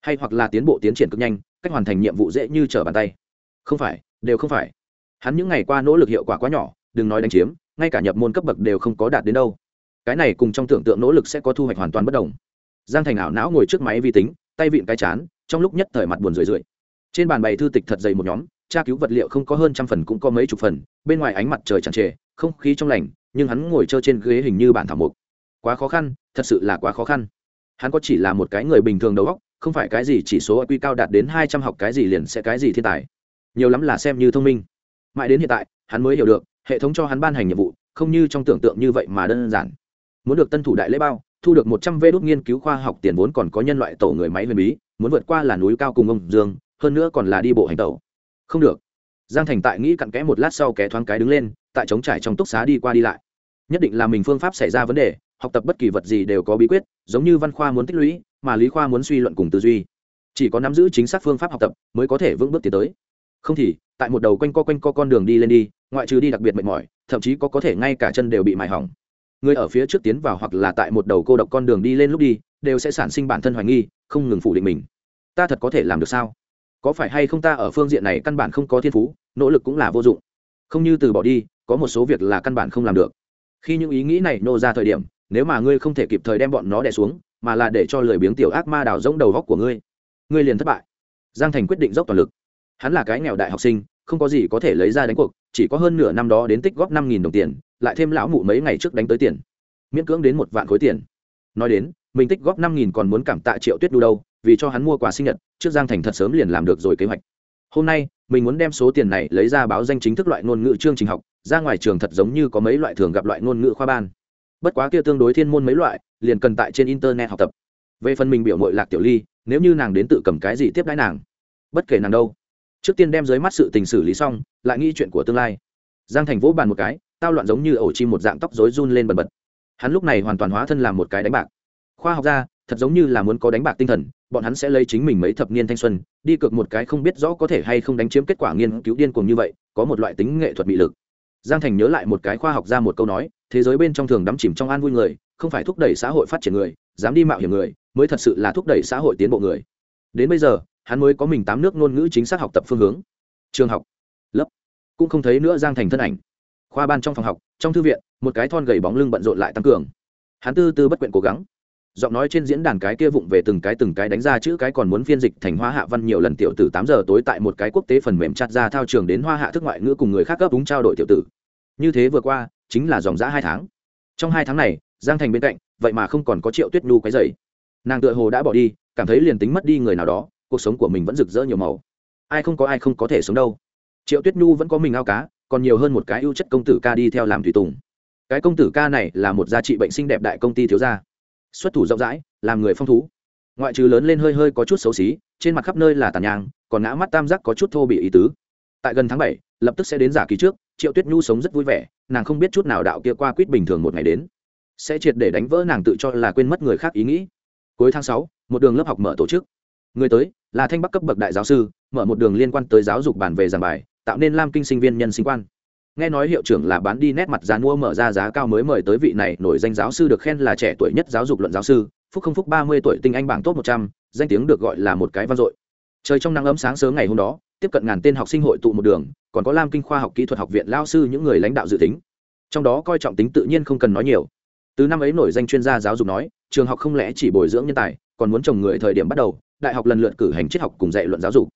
hay hoặc là tiến bộ tiến triển cực nhanh, cách hoàn thành nhiệm vụ dễ như trở bàn tay. Không phải, đều không phải. Hắn những ngày qua nỗ lực hiệu quả quá nhỏ, đừng nói đánh chiếm, ngay cả nhập môn cấp bậc đều không có đạt đến đâu. Cái này cùng trong tưởng tượng nỗ lực sẽ có thu hoạch hoàn toàn bất đồng. Giang thành ảo não ngồi trước máy vi tính, tay vịn cái chán, trong lúc nhất thời mặt buồn rười rượi. Trên bàn bày thư tịch thật dày một nhóm, tra cứu vật liệu không có hơn trăm phần cũng có mấy chục phần, bên ngoài ánh mặt trời chẳng trề, không khí trong lành, nhưng hắn ngồi chơi trên ghế hình như bản thảo mục. Quá khó khăn, thật sự là quá khó khăn. Hắn có chỉ là một cái người bình thường đầu óc không phải cái gì chỉ số IQ cao đạt đến hai trăm học cái gì liền sẽ cái gì thiên tài. Nhiều lắm là xem như thông minh. Mãi đến hiện tại, hắn mới hiểu được, hệ thống cho hắn ban hành nhiệm vụ, không như trong tưởng tượng như vậy mà đơn giản. Muốn được tân thủ đại lễ bao, thu được một trăm vê đốt nghiên cứu khoa học tiền vốn còn có nhân loại tổ người máy huyền bí, muốn vượt qua là núi cao cùng ông dương, hơn nữa còn là đi bộ hành tẩu. Không được. Giang thành tại nghĩ cặn kẽ một lát sau kẻ thoáng cái đứng lên, tại trống trải trong túc xá đi qua đi lại. Nhất định là mình phương pháp xảy ra vấn đề, học tập bất kỳ vật gì đều có bí quyết, giống như văn khoa muốn tích lũy mà lý khoa muốn suy luận cùng tư duy. Chỉ có nắm giữ chính xác phương pháp học tập mới có thể vững bước tiến tới. Không thì, tại một đầu quanh co quanh co con đường đi lên đi, ngoại trừ đi đặc biệt mệt mỏi, thậm chí có có thể ngay cả chân đều bị mài hỏng. Người ở phía trước tiến vào hoặc là tại một đầu cô độc con đường đi lên lúc đi, đều sẽ sản sinh bản thân hoài nghi, không ngừng phủ định mình. Ta thật có thể làm được sao? Có phải hay không ta ở phương diện này căn bản không có thiên phú, nỗ lực cũng là vô dụng. Không như từ bỏ đi, có một số việc là căn bản không làm được. Khi những ý nghĩ này nô ra thời điểm, nếu mà ngươi không thể kịp thời đem bọn nó đè xuống mà là để cho lười biếng tiểu ác ma đào rỗng đầu góc của ngươi. Ngươi liền thất bại. Giang thành quyết định dốc toàn lực. Hắn là cái nghèo đại học sinh, không có gì có thể lấy ra đánh cuộc, chỉ có hơn nửa năm đó đến tích góp năm nghìn đồng tiền, lại thêm lão mụ mấy ngày trước đánh tới tiền. Miễn cưỡng đến một vạn khối tiền. Nói đến, mình tích góp năm nghìn còn muốn cảm tạ triệu tuyết đu đâu, vì cho hắn mua quà sinh nhật, trước giang thành thật sớm liền làm được rồi kế hoạch. Hôm nay, mình muốn đem số tiền này lấy ra báo danh chính thức loại ngôn ngữ chương trình học, ra ngoài trường thật giống như có mấy loại thường gặp loại ngôn ngữ khoa ban. Bất quá kia tương đối thiên môn mấy loại liền cần tại trên internet học tập. Về phần mình biểu mội lạc tiểu ly, nếu như nàng đến tự cầm cái gì tiếp đãi nàng? Bất kể nàng đâu. Trước tiên đem dưới mắt sự tình xử lý xong, lại nghĩ chuyện của tương lai. Giang thành vỗ bàn một cái, tao loạn giống như ổ chim một dạng tóc rối run lên bần bật. Hắn lúc này hoàn toàn hóa thân làm một cái đánh bạc. Khoa học gia, thật giống như là muốn có đánh bạc tinh thần, bọn hắn sẽ lấy chính mình mấy thập niên thanh xuân, đi cược một cái không biết rõ có thể hay không đánh chiếm kết quả nghiên cứu điên cuồng như vậy, có một loại tính nghệ thuật bị lực giang thành nhớ lại một cái khoa học ra một câu nói, thế giới bên trong thường đắm chìm trong an vui người, không phải thúc đẩy xã hội phát triển người, dám đi mạo hiểm người, mới thật sự là thúc đẩy xã hội tiến bộ người. Đến bây giờ, hắn mới có mình tám nước ngôn ngữ chính xác học tập phương hướng. Trường học, lớp, cũng không thấy nữa giang thành thân ảnh. Khoa ban trong phòng học, trong thư viện, một cái thon gầy bóng lưng bận rộn lại tăng cường. Hắn tư tư bất quyện cố gắng giọng nói trên diễn đàn cái kia vụng về từng cái từng cái đánh ra chữ cái còn muốn phiên dịch thành hoa hạ văn nhiều lần tiểu tử tám giờ tối tại một cái quốc tế phần mềm chặt ra thao trường đến hoa hạ thức ngoại ngữ cùng người khác cấp đúng trao đổi tiểu tử. Như thế vừa qua, chính là dòng giã hai tháng. Trong hai tháng này, giang thành bên cạnh, vậy mà không còn có triệu tuyết nhu cái dày nàng tựa hồ đã bỏ đi, cảm thấy liền tính mất đi người nào đó, cuộc sống của mình vẫn rực rỡ nhiều màu. Ai không có ai không có thể sống đâu. Triệu tuyết nhu vẫn có mình ao cá, còn nhiều hơn một cái ưu chất công tử ca đi theo làm tùy tùng. Cái công tử ca này là một gia trị bệnh sinh đẹp đại công ty thiếu gia xuất thủ rộng rãi, làm người phong thú. Ngoại trừ lớn lên hơi hơi có chút xấu xí, trên mặt khắp nơi là tàn nhang, còn ngã mắt tam giác có chút thô bị ý tứ. Tại gần tháng bảy, lập tức sẽ đến giả kỳ trước, triệu tuyết nhu sống rất vui vẻ, nàng không biết chút nào đạo kia qua quýt bình thường một ngày đến. Sẽ triệt để đánh vỡ nàng tự cho là quên mất người khác ý nghĩ. Cuối tháng sáu, một đường lớp học mở tổ chức. Người tới, là thanh bắc cấp bậc đại giáo sư, mở một đường liên quan tới giáo dục bản về giảng bài, tạo nên lam kinh sinh viên nhân sinh quan nghe nói hiệu trưởng là bán đi nét mặt giá mua mở ra giá cao mới mời tới vị này, nổi danh giáo sư được khen là trẻ tuổi nhất giáo dục luận giáo sư, phúc không phúc ba mươi tuổi tinh anh bảng top một trăm, danh tiếng được gọi là một cái vang dội. Trời trong nắng ấm sáng sớm ngày hôm đó, tiếp cận ngàn tên học sinh hội tụ một đường, còn có lam kinh khoa học kỹ thuật học viện lao sư những người lãnh đạo dự tính. Trong đó coi trọng tính tự nhiên không cần nói nhiều. Từ năm ấy nổi danh chuyên gia giáo dục nói, trường học không lẽ chỉ bồi dưỡng nhân tài, còn muốn trồng người thời điểm bắt đầu, đại học lần lượt cử hành triết học cùng dạy luận giáo dục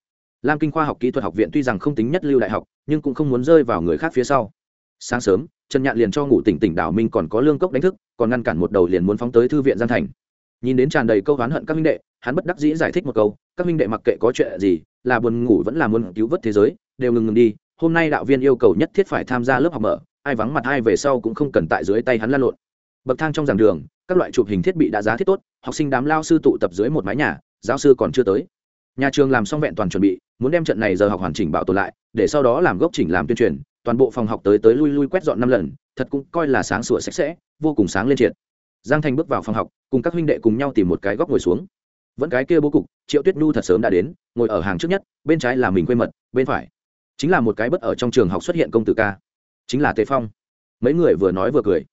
lam kinh khoa học kỹ thuật học viện tuy rằng không tính nhất lưu đại học, nhưng cũng không muốn rơi vào người khác phía sau. Sáng sớm, trần nhạn liền cho ngủ tỉnh tỉnh đảo minh còn có lương cốc đánh thức, còn ngăn cản một đầu liền muốn phóng tới thư viện gian thành. Nhìn đến tràn đầy câu oán hận các minh đệ, hắn bất đắc dĩ giải thích một câu, các minh đệ mặc kệ có chuyện gì, là buồn ngủ vẫn là muốn cứu vớt thế giới, đều ngừng ngừng đi, hôm nay đạo viên yêu cầu nhất thiết phải tham gia lớp học mở, ai vắng mặt ai về sau cũng không cần tại dưới tay hắn la lộn. Bậc thang trong giảng đường, các loại chụp hình thiết bị đã giá thiết tốt, học sinh đám lao sư tụ tập dưới một mái nhà, giáo sư còn chưa tới nhà trường làm xong vẹn toàn chuẩn bị, muốn đem trận này giờ học hoàn chỉnh bảo tồn lại, để sau đó làm gốc chỉnh làm tuyên truyền, toàn bộ phòng học tới tới lui lui quét dọn năm lần, thật cũng coi là sáng sủa sạch sẽ, vô cùng sáng lên triệt. Giang thành bước vào phòng học, cùng các huynh đệ cùng nhau tìm một cái góc ngồi xuống. Vẫn cái kia bố cục, triệu tuyết nhu thật sớm đã đến, ngồi ở hàng trước nhất, bên trái là mình quê mật, bên phải chính là một cái bất ở trong trường học xuất hiện công tử ca, chính là tề phong. Mấy người vừa nói vừa cười.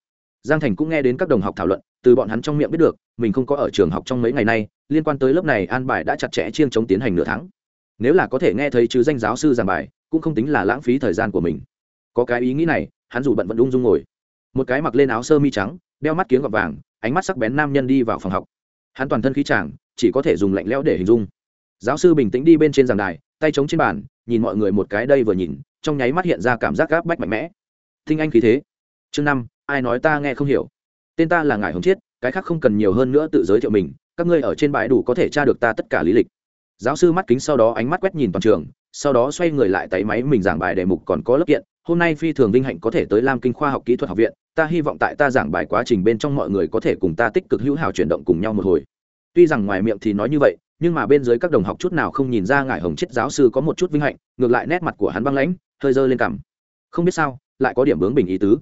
Giang thành cũng nghe đến các đồng học thảo luận từ bọn hắn trong miệng biết được, mình không có ở trường học trong mấy ngày nay, liên quan tới lớp này an bài đã chặt chẽ chiêng chống tiến hành nửa tháng. Nếu là có thể nghe thấy chứ danh giáo sư giảng bài, cũng không tính là lãng phí thời gian của mình. Có cái ý nghĩ này, hắn dù bận vẫn ung dung ngồi. Một cái mặc lên áo sơ mi trắng, đeo mắt kiếng gọt vàng, ánh mắt sắc bén nam nhân đi vào phòng học. Hắn toàn thân khí chàng chỉ có thể dùng lạnh lẽo để hình dung. Giáo sư bình tĩnh đi bên trên giảng đài, tay chống trên bàn, nhìn mọi người một cái đây vừa nhìn, trong nháy mắt hiện ra cảm giác gáp bách mạnh mẽ. Thinh anh khí thế. Chương năm, ai nói ta nghe không hiểu? Tên ta là ngài hồng chiết, cái khác không cần nhiều hơn nữa tự giới thiệu mình, các ngươi ở trên bãi đủ có thể tra được ta tất cả lý lịch. Giáo sư mắt kính sau đó ánh mắt quét nhìn toàn trường, sau đó xoay người lại tay máy mình giảng bài đề mục còn có lớp kiện, hôm nay phi thường vinh hạnh có thể tới lam kinh khoa học kỹ thuật học viện, ta hy vọng tại ta giảng bài quá trình bên trong mọi người có thể cùng ta tích cực hữu hảo chuyển động cùng nhau một hồi. Tuy rằng ngoài miệng thì nói như vậy, nhưng mà bên dưới các đồng học chút nào không nhìn ra ngài hồng chết giáo sư có một chút vinh hạnh, ngược lại nét mặt của hắn băng lãnh, hơi dơ lên cằm. Không biết sao, lại có điểm bướng bình ý tứ.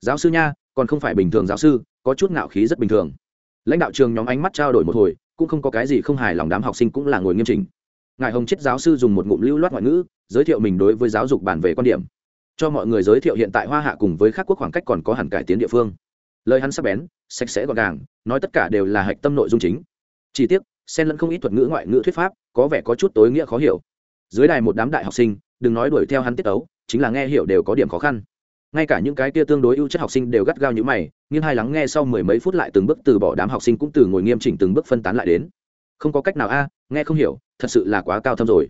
Giáo sư nha, còn không phải bình thường giáo sư có chút ngạo khí rất bình thường. Lãnh đạo trường nhóm ánh mắt trao đổi một hồi, cũng không có cái gì không hài lòng đám học sinh cũng là ngồi nghiêm chỉnh. Ngài hồng chết giáo sư dùng một ngụm lưu loát ngoại ngữ, giới thiệu mình đối với giáo dục bản về quan điểm. Cho mọi người giới thiệu hiện tại hoa hạ cùng với các quốc khoảng cách còn có hẳn cải tiến địa phương. Lời hắn sắp bén, sạch sẽ gọn gàng, nói tất cả đều là hạch tâm nội dung chính. Chi tiết xen lẫn không ít thuật ngữ ngoại ngữ thuyết pháp, có vẻ có chút tối nghĩa khó hiểu. Dưới đài một đám đại học sinh, đừng nói đuổi theo hắn tiết tấu, chính là nghe hiểu đều có điểm khó khăn ngay cả những cái kia tương đối ưu chất học sinh đều gắt gao như mày nhưng hai lắng nghe sau mười mấy phút lại từng bước từ bỏ đám học sinh cũng từ ngồi nghiêm chỉnh từng bước phân tán lại đến. Không có cách nào a, nghe không hiểu, thật sự là quá cao thâm rồi.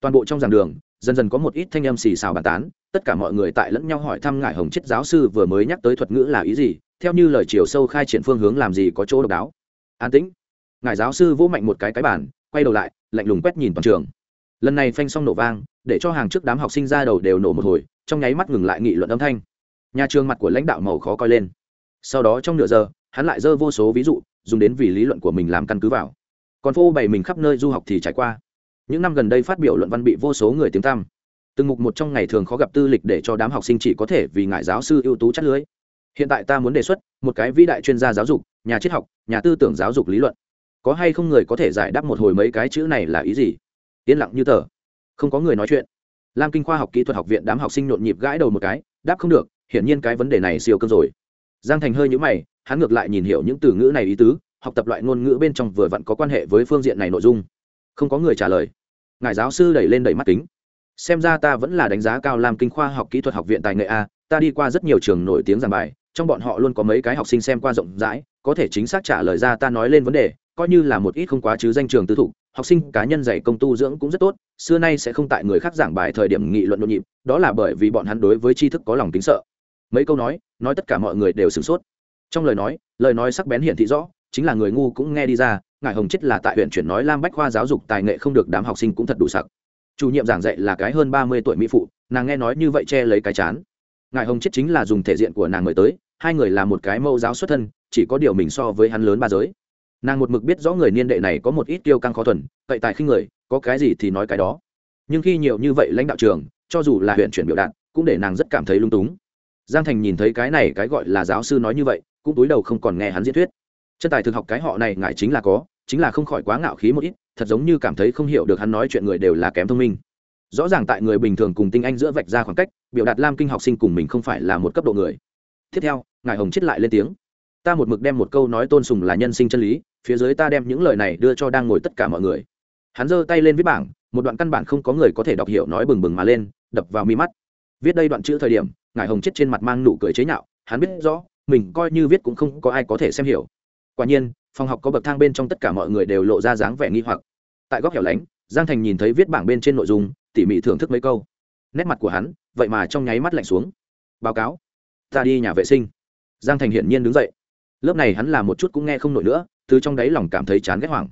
Toàn bộ trong giảng đường, dần dần có một ít thanh âm xì xào bàn tán, tất cả mọi người tại lẫn nhau hỏi thăm ngải hồng chết giáo sư vừa mới nhắc tới thuật ngữ là ý gì, theo như lời chiều sâu khai triển phương hướng làm gì có chỗ độc đáo. An tĩnh. Ngài giáo sư vỗ mạnh một cái cái bản quay đầu lại, lạnh lùng quét nhìn toàn trường. Lần này phanh xong nổ vang, để cho hàng trước đám học sinh ra đầu đều nổ một hồi trong nháy mắt ngừng lại nghị luận âm thanh. Nhà trường mặt của lãnh đạo màu khó coi lên. Sau đó trong nửa giờ, hắn lại dơ vô số ví dụ, dùng đến vì lý luận của mình làm căn cứ vào. Còn phô bày mình khắp nơi du học thì trải qua. Những năm gần đây phát biểu luận văn bị vô số người tiếng tăm. Từng mục một trong ngày thường khó gặp tư lịch để cho đám học sinh chỉ có thể vì ngại giáo sư ưu tú chắt lưới. Hiện tại ta muốn đề xuất, một cái vĩ đại chuyên gia giáo dục, nhà triết học, nhà tư tưởng giáo dục lý luận. Có hay không người có thể giải đáp một hồi mấy cái chữ này là ý gì? Yên lặng như tờ. Không có người nói chuyện lam kinh khoa học kỹ thuật học viện đám học sinh nhộn nhịp gãi đầu một cái, đáp không được, hiển nhiên cái vấn đề này siêu cơn rồi. Giang thành hơi nhũ mày, hắn ngược lại nhìn hiểu những từ ngữ này ý tứ, học tập loại ngôn ngữ bên trong vừa vặn có quan hệ với phương diện này nội dung. Không có người trả lời. Ngài giáo sư đẩy lên đẩy mắt kính. Xem ra ta vẫn là đánh giá cao lam kinh khoa học kỹ thuật học viện tài nghệ a, ta đi qua rất nhiều trường nổi tiếng giảng bài, trong bọn họ luôn có mấy cái học sinh xem qua rộng rãi, có thể chính xác trả lời ra ta nói lên vấn đề coi như là một ít không quá chứ danh trường tư thục, học sinh, cá nhân dạy công tu dưỡng cũng rất tốt, xưa nay sẽ không tại người khác giảng bài thời điểm nghị luận nhộn nhịp, đó là bởi vì bọn hắn đối với tri thức có lòng kính sợ. Mấy câu nói nói tất cả mọi người đều sửng sốt. Trong lời nói lời nói sắc bén hiển thị rõ, chính là người ngu cũng nghe đi ra ngài hồng chết là tại huyện chuyển nói lam bách khoa giáo dục tài nghệ không được đám học sinh cũng thật đủ sặc. Chủ nhiệm giảng dạy là cái hơn ba mươi tuổi mỹ phụ, nàng nghe nói như vậy che lấy cái chán. Ngài hồng chết chính là dùng thể diện của nàng mời tới, hai người là một cái mẫu giáo xuất thân, chỉ có điều mình so với hắn lớn ba giới nàng một mực biết rõ người niên đệ này có một ít tiêu căng khó thuần, cậy tài khi người, có cái gì thì nói cái đó. Nhưng khi nhiều như vậy lãnh đạo trường, cho dù là huyện chuyển biểu đạt, cũng để nàng rất cảm thấy lung túng. Giang thành nhìn thấy cái này cái gọi là giáo sư nói như vậy, cũng túi đầu không còn nghe hắn diễn thuyết. Chân tài thực học cái họ này ngại chính là có, chính là không khỏi quá ngạo khí một ít, thật giống như cảm thấy không hiểu được hắn nói chuyện người đều là kém thông minh. Rõ ràng tại người bình thường cùng tinh anh giữa vạch ra khoảng cách, biểu đạt lam kinh học sinh cùng mình không phải là một cấp độ người. Tiếp theo, ngài hồng chết lại lên tiếng. Ta một mực đem một câu nói tôn sùng là nhân sinh chân lý phía dưới ta đem những lời này đưa cho đang ngồi tất cả mọi người. Hắn giơ tay lên viết bảng, một đoạn căn bản không có người có thể đọc hiểu nói bừng bừng mà lên, đập vào mi mắt. Viết đây đoạn chữ thời điểm ngài hồng chết trên mặt mang nụ cười chế nhạo, hắn biết rõ, mình coi như viết cũng không có ai có thể xem hiểu. Quả nhiên, phòng học có bậc thang bên trong tất cả mọi người đều lộ ra dáng vẻ nghi hoặc. Tại góc hẻo lánh, giang thành nhìn thấy viết bảng bên trên nội dung, tỉ mỉ thưởng thức mấy câu. Nét mặt của hắn, vậy mà trong nháy mắt lạnh xuống. Báo cáo, ta đi nhà vệ sinh. Giang thành hiển nhiên đứng dậy. Lớp này hắn làm một chút cũng nghe không nổi nữa từ trong đáy lòng cảm thấy chán ghét hoảng.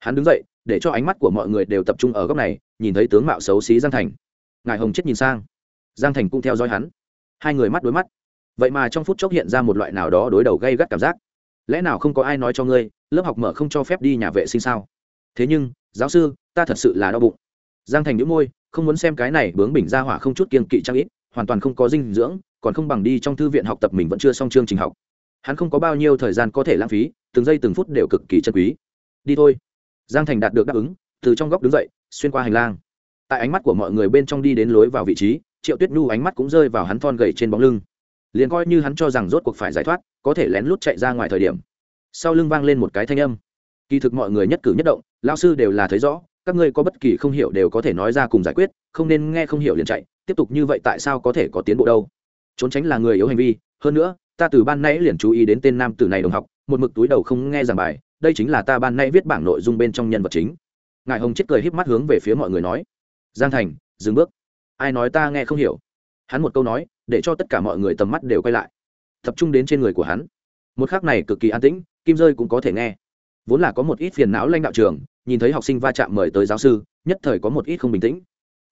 Hắn đứng dậy, để cho ánh mắt của mọi người đều tập trung ở góc này, nhìn thấy tướng mạo xấu xí giang thành. Ngài hồng chết nhìn sang. Giang thành cũng theo dõi hắn. Hai người mắt đối mắt. Vậy mà trong phút chốc hiện ra một loại nào đó đối đầu gây gắt cảm giác. Lẽ nào không có ai nói cho ngươi, lớp học mở không cho phép đi nhà vệ sinh sao? Thế nhưng, giáo sư, ta thật sự là đau bụng. Giang thành nhũ môi, không muốn xem cái này bướng bình ra hỏa không chút kiên kỵ trang ít, hoàn toàn không có dinh dưỡng, còn không bằng đi trong thư viện học tập mình vẫn chưa xong chương trình học. Hắn không có bao nhiêu thời gian có thể lãng phí từng giây từng phút đều cực kỳ chân quý. Đi thôi. Giang thành đạt được đáp ứng, từ trong góc đứng dậy, xuyên qua hành lang. Tại ánh mắt của mọi người bên trong đi đến lối vào vị trí, triệu tuyết nhu ánh mắt cũng rơi vào hắn thon gầy trên bóng lưng. Liền coi như hắn cho rằng rốt cuộc phải giải thoát, có thể lén lút chạy ra ngoài thời điểm. Sau lưng vang lên một cái thanh âm. Kỳ thực mọi người nhất cử nhất động lao sư đều là thấy rõ, các ngươi có bất kỳ không hiểu đều có thể nói ra cùng giải quyết, không nên nghe không hiểu liền chạy, tiếp tục như vậy tại sao có thể có tiến bộ đâu? Trốn tránh là người yếu hành vi, hơn nữa, ta từ ban nãy liền chú ý đến tên nam tử này đồng học một mực túi đầu không nghe giảng bài, đây chính là ta ban nay viết bảng nội dung bên trong nhân vật chính. Ngài hồng chết cười híp mắt hướng về phía mọi người nói, giang thành, dừng bước. Ai nói ta nghe không hiểu? Hắn một câu nói, để cho tất cả mọi người tầm mắt đều quay lại. Tập trung đến trên người của hắn. Một khác này cực kỳ an tĩnh, kim rơi cũng có thể nghe. Vốn là có một ít phiền não lãnh đạo trường, nhìn thấy học sinh va chạm mời tới giáo sư, nhất thời có một ít không bình tĩnh.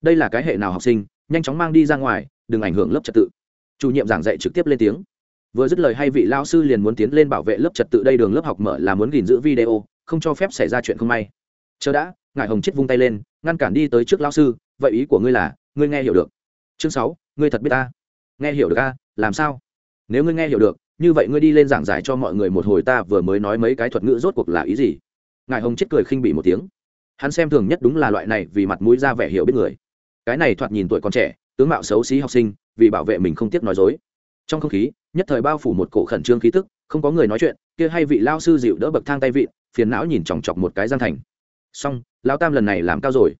Đây là cái hệ nào học sinh, nhanh chóng mang đi ra ngoài, đừng ảnh hưởng lớp trật tự. Chủ nhiệm giảng dạy trực tiếp lên tiếng vừa dứt lời hay vị lao sư liền muốn tiến lên bảo vệ lớp trật tự đây đường lớp học mở là muốn gìn giữ video, không cho phép xảy ra chuyện không may. Chờ đã, ngài hồng chết vung tay lên, ngăn cản đi tới trước lao sư, vậy ý của ngươi là, ngươi nghe hiểu được. Chương sáu, ngươi thật biết ta. Nghe hiểu được a, làm sao? Nếu ngươi nghe hiểu được, như vậy ngươi đi lên giảng giải cho mọi người một hồi ta vừa mới nói mấy cái thuật ngữ rốt cuộc là ý gì? Ngài hồng chết cười khinh bị một tiếng. Hắn xem thường nhất đúng là loại này vì mặt mũi ra vẻ hiểu biết người. Cái này thoạt nhìn tuổi còn trẻ, tướng mạo xấu xí học sinh, vì bảo vệ mình không tiếc nói dối. Trong không khí nhất thời bao phủ một cổ khẩn trương khí tức, không có người nói chuyện, kia hay vị lao sư dịu đỡ bậc thang tay vịn, phiền não nhìn chòng chọc một cái gian thành. Xong lao tam lần này làm cao rồi.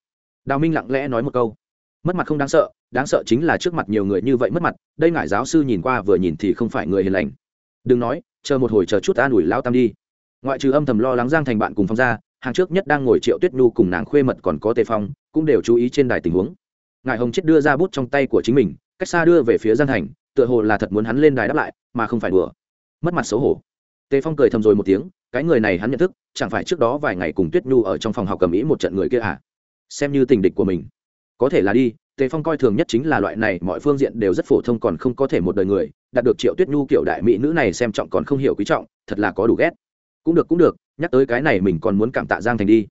Đào minh lặng lẽ nói một câu. Mất mặt không đáng sợ đáng sợ chính là trước mặt nhiều người như vậy mất mặt, đây ngại giáo sư nhìn qua vừa nhìn thì không phải người hiền lành. Đừng nói, chờ một hồi chờ chút an ủi lao tam đi. Ngoại trừ âm thầm lo lắng giang thành bạn cùng phong ra, hàng trước nhất đang ngồi triệu tuyết nhu cùng nàng khuê mật còn có tề phong, cũng đều chú ý trên đài tình huống. Ngài hồng chết đưa ra bút trong tay của chính mình, cách xa đưa về phía giang thành tựa hồ là thật muốn hắn lên đài đáp lại, mà không phải đùa. Mất mặt xấu hổ. Tề phong cười thầm rồi một tiếng, cái người này hắn nhận thức, chẳng phải trước đó vài ngày cùng tuyết nhu ở trong phòng học cầm ý một trận người kia à? Xem như tình địch của mình. Có thể là đi, tề phong coi thường nhất chính là loại này, mọi phương diện đều rất phổ thông còn không có thể một đời người, đạt được triệu tuyết nhu kiểu đại mỹ nữ này xem trọng còn không hiểu quý trọng, thật là có đủ ghét. Cũng được cũng được, nhắc tới cái này mình còn muốn cảm tạ giang thành đi.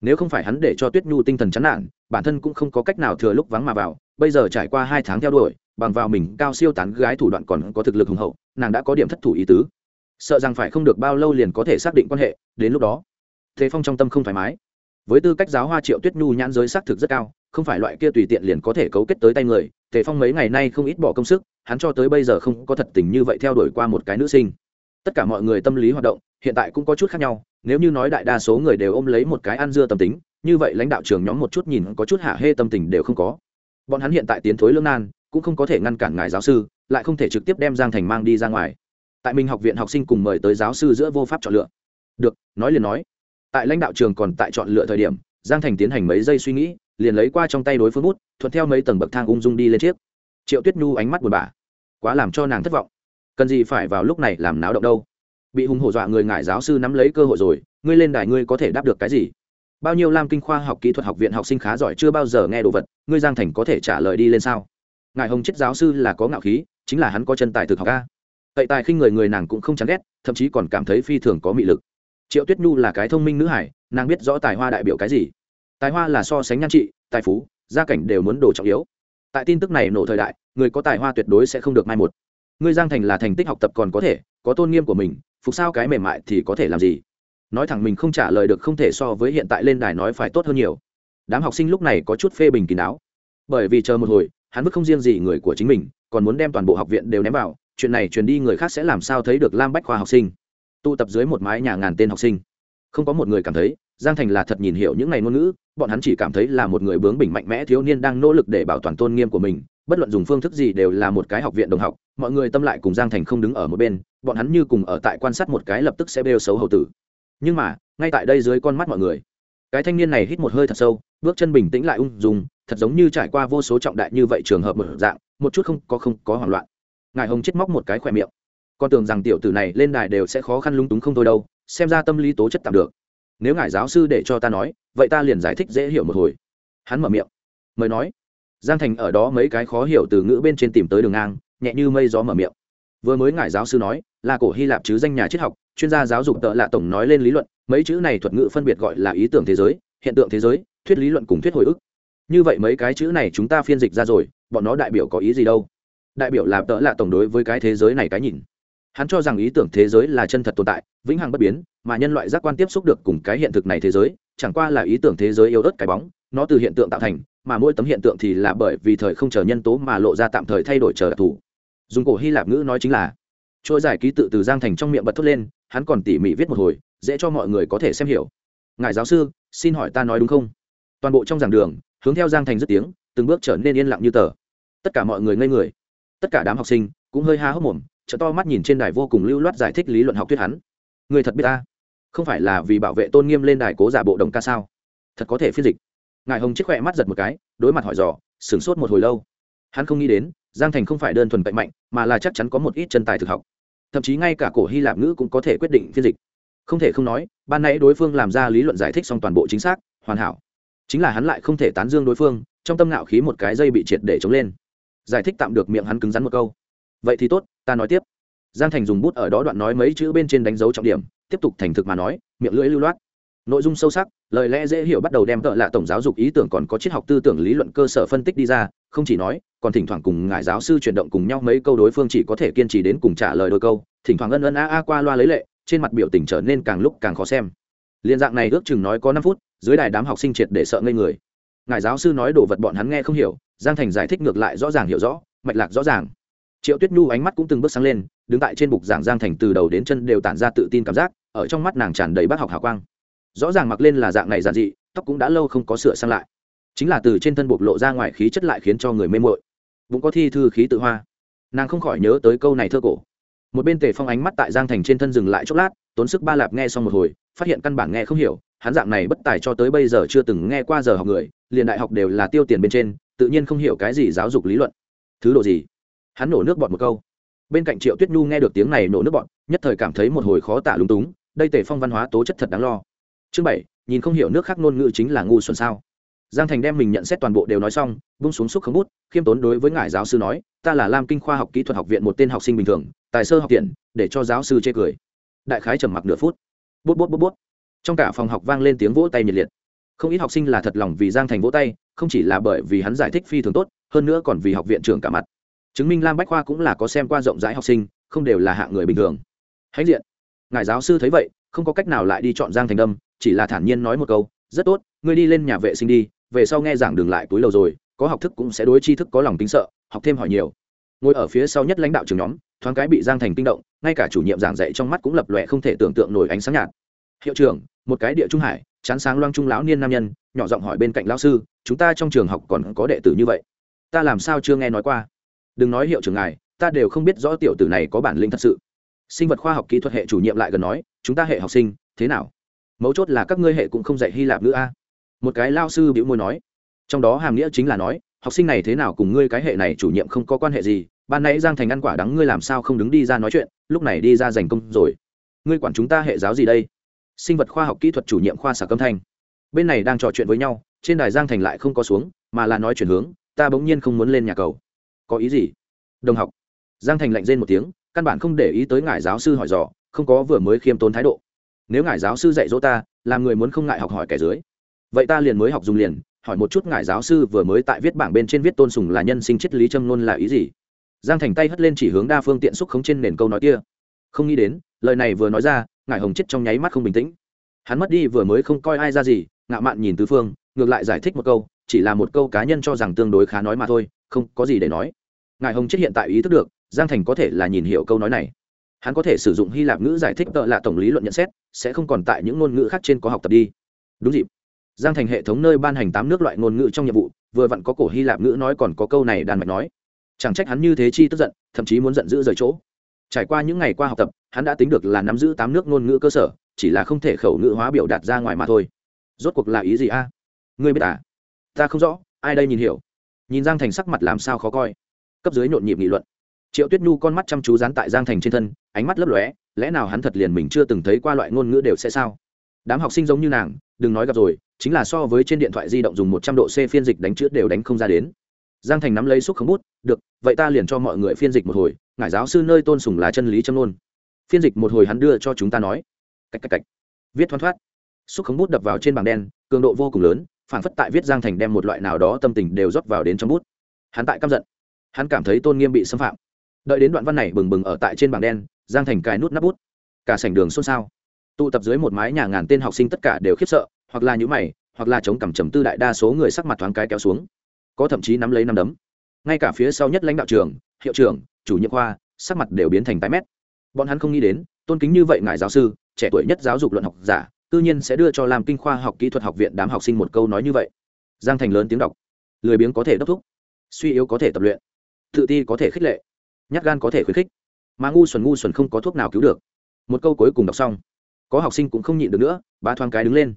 Nếu không phải hắn để cho tuyết nhu tinh thần chán nản, bản thân cũng không có cách nào thừa lúc vắng mà vào, bây giờ trải qua hai tháng theo đuổi bằng vào mình cao siêu tán gái thủ đoạn còn có thực lực hùng hậu, nàng đã có điểm thất thủ ý tứ. Sợ rằng phải không được bao lâu liền có thể xác định quan hệ, đến lúc đó, thế phong trong tâm không thoải mái. Với tư cách giáo hoa triệu tuyết nhu nhãn giới xác thực rất cao, không phải loại kia tùy tiện liền có thể cấu kết tới tay người tề phong mấy ngày nay không ít bỏ công sức, hắn cho tới bây giờ không có thật tình như vậy theo đuổi qua một cái nữ sinh. Tất cả mọi người tâm lý hoạt động, hiện tại cũng có chút khác nhau, nếu như nói đại đa số người đều ôm lấy một cái ăn dưa tâm tính, như vậy lãnh đạo trường nhóm một chút nhìn có chút hạ hê tâm tình đều không có. Bọn hắn hiện tại tiến thối lương nan cũng không có thể ngăn cản ngài giáo sư, lại không thể trực tiếp đem giang thành mang đi ra ngoài. Tại mình học viện học sinh cùng mời tới giáo sư giữa vô pháp chọn lựa. Được, nói liền nói. Tại lãnh đạo trường còn tại chọn lựa thời điểm, giang thành tiến hành mấy giây suy nghĩ, liền lấy qua trong tay đối phương bút, thuận theo mấy tầng bậc thang ung dung đi lên chiếc. Triệu tuyết nhu ánh mắt buồn bã. Quá làm cho nàng thất vọng. Cần gì phải vào lúc này làm náo động đâu? Bị hùng hổ dọa người ngại giáo sư nắm lấy cơ hội rồi, ngươi lên đài ngươi có thể đáp được cái gì? Bao nhiêu lam kinh khoa học kỹ thuật học viện học sinh khá giỏi chưa bao giờ nghe đồ vật, ngươi giang thành có thể trả lời đi lên sao? Ngài hồng chết giáo sư là có ngạo khí, chính là hắn có chân tài thực học ca tậy tài khinh người người nàng cũng không chán ghét, thậm chí còn cảm thấy phi thường có mị lực. Triệu tuyết nhu là cái thông minh nữ hải, nàng biết rõ tài hoa đại biểu cái gì. Tài hoa là so sánh nhan trị, tài phú, gia cảnh đều muốn đồ trọng yếu. Tại tin tức này nổ thời đại, người có tài hoa tuyệt đối sẽ không được mai một. Ngươi giang thành là thành tích học tập còn có thể, có tôn nghiêm của mình, phục sao cái mềm mại thì có thể làm gì? Nói thẳng mình không trả lời được không thể so với hiện tại lên đài nói phải tốt hơn nhiều. Đám học sinh lúc này có chút phê bình kín đáo. Bởi vì chờ một hồi hắn vứt không riêng gì người của chính mình, còn muốn đem toàn bộ học viện đều ném vào, chuyện này truyền đi người khác sẽ làm sao thấy được lam bách khoa học sinh. Tụ tập dưới một mái nhà ngàn tên học sinh. Không có một người cảm thấy, giang thành là thật nhìn hiểu những ngày ngôn ngữ, bọn hắn chỉ cảm thấy là một người bướng bỉnh mạnh mẽ thiếu niên đang nỗ lực để bảo toàn tôn nghiêm của mình, bất luận dùng phương thức gì đều là một cái học viện đồng học, mọi người tâm lại cùng giang thành không đứng ở một bên, bọn hắn như cùng ở tại quan sát một cái lập tức sẽ bêu xấu hầu tử. Nhưng mà, ngay tại đây dưới con mắt mọi người, cái thanh niên này hít một hơi thật sâu, bước chân bình tĩnh lại ung dung thật giống như trải qua vô số trọng đại như vậy trường hợp một dạng, một chút không có không có hoảng loạn. Ngài hồng chết móc một cái khỏe miệng. Con tưởng rằng tiểu tử này lên đài đều sẽ khó khăn lung túng không thôi đâu, xem ra tâm lý tố chất tạm được. Nếu ngài giáo sư để cho ta nói, vậy ta liền giải thích dễ hiểu một hồi. Hắn mở miệng. Mời nói. Giang thành ở đó mấy cái khó hiểu từ ngữ bên trên tìm tới đường ngang, nhẹ như mây gió mở miệng. Vừa mới ngài giáo sư nói, là cổ hy lạp chứ danh nhà triết học, chuyên gia giáo dục tợ lạ tổng nói lên lý luận, mấy chữ này thuật ngữ phân biệt gọi là ý tưởng thế giới, hiện tượng thế giới, thuyết lý luận cùng thuyết hồi ức như vậy mấy cái chữ này chúng ta phiên dịch ra rồi, bọn nó đại biểu có ý gì đâu? Đại biểu là tợ lạ tổng đối với cái thế giới này cái nhìn. Hắn cho rằng ý tưởng thế giới là chân thật tồn tại, vĩnh hằng bất biến, mà nhân loại giác quan tiếp xúc được cùng cái hiện thực này thế giới, chẳng qua là ý tưởng thế giới yếu ớt cái bóng, nó từ hiện tượng tạo thành, mà mỗi tấm hiện tượng thì là bởi vì thời không chờ nhân tố mà lộ ra tạm thời thay đổi chờ đặc thù. Dùng cổ hy lạp ngữ nói chính là, trôi giải ký tự từ giang thành trong miệng bật thốt lên, hắn còn tỉ mỉ viết một hồi, dễ cho mọi người có thể xem hiểu. Ngài giáo sư, xin hỏi ta nói đúng không? Toàn bộ trong giảng đường hướng theo giang thành dứt tiếng, từng bước trở nên yên lặng như tờ. Tất cả mọi người ngây người. Tất cả đám học sinh cũng hơi há hốc mồm trợ to mắt nhìn trên đài vô cùng lưu loát giải thích lý luận học thuyết hắn. Người thật biết ta? Không phải là vì bảo vệ tôn nghiêm lên đài cố giả bộ đồng ca sao? Thật có thể phiên dịch. Ngài hồng chiếc khỏe mắt giật một cái, đối mặt hỏi dò, sửng sốt một hồi lâu. Hắn không nghĩ đến, giang thành không phải đơn thuần bệnh mạnh, mà là chắc chắn có một ít chân tài thực học. Thậm chí ngay cả cổ hy lạp ngữ cũng có thể quyết định phiên dịch. Không thể không nói, ban nãy đối phương làm ra lý luận giải thích xong toàn bộ chính xác, hoàn hảo chính là hắn lại không thể tán dương đối phương, trong tâm ngạo khí một cái dây bị triệt để chống lên. Giải thích tạm được miệng hắn cứng rắn một câu. Vậy thì tốt, ta nói tiếp. Giang thành dùng bút ở đó đoạn nói mấy chữ bên trên đánh dấu trọng điểm, tiếp tục thành thực mà nói, miệng lưỡi lưu loát. Nội dung sâu sắc, lời lẽ dễ hiểu bắt đầu đem tợ lạ tổng giáo dục ý tưởng còn có triết học tư tưởng lý luận cơ sở phân tích đi ra, không chỉ nói, còn thỉnh thoảng cùng ngài giáo sư chuyển động cùng nhau mấy câu đối phương chỉ có thể kiên trì đến cùng trả lời đôi câu, thỉnh thoảng ân ân a a qua loa lấy lệ, trên mặt biểu tình trở nên càng lúc càng khó xem. Liên dạng này ước chừng nói có năm phút dưới đài đám học sinh triệt để sợ ngây người. Ngài giáo sư nói đồ vật bọn hắn nghe không hiểu, giang thành giải thích ngược lại rõ ràng hiểu rõ, mạch lạc rõ ràng. Triệu tuyết nhu ánh mắt cũng từng bước sáng lên, đứng tại trên bục giảng giang thành từ đầu đến chân đều tản ra tự tin cảm giác, ở trong mắt nàng tràn đầy bác học hào quang. Rõ ràng mặc lên là dạng này giản dị, tóc cũng đã lâu không có sửa sang lại. Chính là từ trên thân bộc lộ ra ngoài khí chất lại khiến cho người mê mội cũng có thi thư khí tự hoa. Nàng không khỏi nhớ tới câu này thơ cổ. Một bên tề phong ánh mắt tại giang thành trên thân dừng lại chốc lát, tốn sức ba lạp nghe xong một hồi, phát hiện căn bản nghe không hiểu hắn dạng này bất tài cho tới bây giờ chưa từng nghe qua giờ học người, liền đại học đều là tiêu tiền bên trên, tự nhiên không hiểu cái gì giáo dục lý luận. Thứ độ gì? Hắn nổ nước bọt một câu. Bên cạnh triệu tuyết nhu nghe được tiếng này nổ nước bọt, nhất thời cảm thấy một hồi khó tả lúng túng, đây tề phong văn hóa tố chất thật đáng lo. Chương bảy, nhìn không hiểu nước khác ngôn ngữ chính là ngu xuẩn sao. Giang thành đem mình nhận xét toàn bộ đều nói xong bung xuống xúc không bút, khiêm tốn đối với ngài giáo sư nói, ta là lam kinh khoa học kỹ thuật học viện một tên học sinh bình thường, tài sơ học tiện, để cho giáo sư chê cười. Đại khái trầm mặc nửa phút. Bút bút bút bút trong cả phòng học vang lên tiếng vỗ tay nhiệt liệt. Không ít học sinh là thật lòng vì giang thành vỗ tay, không chỉ là bởi vì hắn giải thích phi thường tốt, hơn nữa còn vì học viện trưởng cả mặt. Chứng minh lam bách khoa cũng là có xem qua rộng rãi học sinh, không đều là hạng người bình thường. Hãnh diện. Ngài giáo sư thấy vậy, không có cách nào lại đi chọn giang thành đâm, chỉ là thản nhiên nói một câu, rất tốt, ngươi đi lên nhà vệ sinh đi, về sau nghe giảng đường lại túi lầu rồi, có học thức cũng sẽ đối tri thức có lòng tính sợ, học thêm hỏi nhiều. Ngồi ở phía sau nhất lãnh đạo trường nhóm, thoáng cái bị giang thành kinh động, ngay cả chủ nhiệm giảng dạy trong mắt cũng lập lòe không thể tưởng tượng nổi ánh sáng nhạt hiệu trưởng, một cái địa trung hải, chán sáng loang trung lão niên nam nhân, nhỏ giọng hỏi bên cạnh lão sư, chúng ta trong trường học còn có đệ tử như vậy? Ta làm sao chưa nghe nói qua? Đừng nói hiệu trưởng ngài, ta đều không biết rõ tiểu tử này có bản lĩnh thật sự. Sinh vật khoa học kỹ thuật hệ chủ nhiệm lại gần nói, chúng ta hệ học sinh, thế nào? Mấu chốt là các ngươi hệ cũng không dạy hy lạp nữa a. Một cái lao sư bĩu môi nói. Trong đó hàm nghĩa chính là nói, học sinh này thế nào cùng ngươi cái hệ này chủ nhiệm không có quan hệ gì, ban nãy giang thành ăn quả đắng ngươi làm sao không đứng đi ra nói chuyện, lúc này đi ra giành công rồi. Ngươi quản chúng ta hệ giáo gì đây? Sinh vật khoa học kỹ thuật chủ nhiệm khoa xả câm thanh. Bên này đang trò chuyện với nhau, trên đài giang thành lại không có xuống, mà là nói chuyển hướng, ta bỗng nhiên không muốn lên nhà cầu. Có ý gì? Đồng học. Giang thành lạnh rên một tiếng, căn bản không để ý tới ngài giáo sư hỏi dò, không có vừa mới khiêm tốn thái độ. Nếu ngài giáo sư dạy dỗ ta, làm người muốn không ngại học hỏi kẻ dưới. Vậy ta liền mới học dùng liền, hỏi một chút ngài giáo sư vừa mới tại viết bảng bên trên viết tôn sùng là nhân sinh triết lý châm ngôn là ý gì? Giang thành tay hất lên chỉ hướng đa phương tiện xúc khống trên nền câu nói kia. Không nghĩ đến, lời này vừa nói ra ngài hồng chết trong nháy mắt không bình tĩnh. Hắn mất đi vừa mới không coi ai ra gì, ngạo mạn nhìn tứ phương, ngược lại giải thích một câu, chỉ là một câu cá nhân cho rằng tương đối khá nói mà thôi, không có gì để nói. Ngài hồng chết hiện tại ý thức được, giang thành có thể là nhìn hiểu câu nói này. Hắn có thể sử dụng hy lạp ngữ giải thích tợ lạ tổng lý luận nhận xét, sẽ không còn tại những ngôn ngữ khác trên có học tập đi. Đúng dịp. Giang thành hệ thống nơi ban hành tám nước loại ngôn ngữ trong nhiệm vụ, vừa vặn có cổ hy lạp ngữ nói còn có câu này đan mạch nói. Chẳng trách hắn như thế chi tức giận, thậm chí muốn giận dữ rời chỗ. Trải qua những ngày qua học tập hắn đã tính được là nắm giữ tám nước ngôn ngữ cơ sở, chỉ là không thể khẩu ngữ hóa biểu đạt ra ngoài mà thôi. Rốt cuộc là ý gì a? Ngươi biết à? Ta không rõ, ai đây nhìn hiểu? Nhìn giang thành sắc mặt làm sao khó coi. Cấp dưới nhộn nhịp nghị luận. Triệu tuyết nhu con mắt chăm chú dán tại giang thành trên thân, ánh mắt lấp lóe, lẽ nào hắn thật liền mình chưa từng thấy qua loại ngôn ngữ đều sẽ sao? Đám học sinh giống như nàng, đừng nói gặp rồi, chính là so với trên điện thoại di động dùng một trăm độ c phiên dịch đánh chữ đều đánh không ra đến. Giang thành nắm lấy xúc khống bút, được, vậy ta liền cho mọi người phiên dịch một hồi, ngài giáo sư nơi tôn sùng là chân lý châm nôn phiên dịch một hồi hắn đưa cho chúng ta nói. Cách cách cách. Viết thoăn thoát. Xúc khống bút đập vào trên bảng đen, cường độ vô cùng lớn, phản phất tại viết giang thành đem một loại nào đó tâm tình đều rót vào đến trong bút. Hắn tại căm giận. Hắn cảm thấy tôn nghiêm bị xâm phạm. Đợi đến đoạn văn này bừng bừng ở tại trên bảng đen, giang thành cài nút nắp bút. Cả sảnh đường xôn xao. Tụ tập dưới một mái nhà ngàn tên học sinh tất cả đều khiếp sợ, hoặc là nhũ mày, hoặc là chống cằm trầm tư đại đa số người sắc mặt thoáng cái kéo xuống. Có thậm chí nắm lấy nắm đấm. Ngay cả phía sau nhất lãnh đạo trường, hiệu trưởng, chủ nhiệm khoa, sắc mặt đều biến thành tái mét bọn hắn không nghĩ đến, tôn kính như vậy ngài giáo sư, trẻ tuổi nhất giáo dục luận học giả, tự nhiên sẽ đưa cho làm kinh khoa học kỹ thuật học viện đám học sinh một câu nói như vậy. Giang thành lớn tiếng đọc. Lười biếng có thể đốc thúc, suy yếu có thể tập luyện, tự ti có thể khích lệ, nhát gan có thể khuyến khích, mà ngu xuẩn ngu xuẩn không có thuốc nào cứu được. Một câu cuối cùng đọc xong, có học sinh cũng không nhịn được nữa ba thoáng cái đứng lên.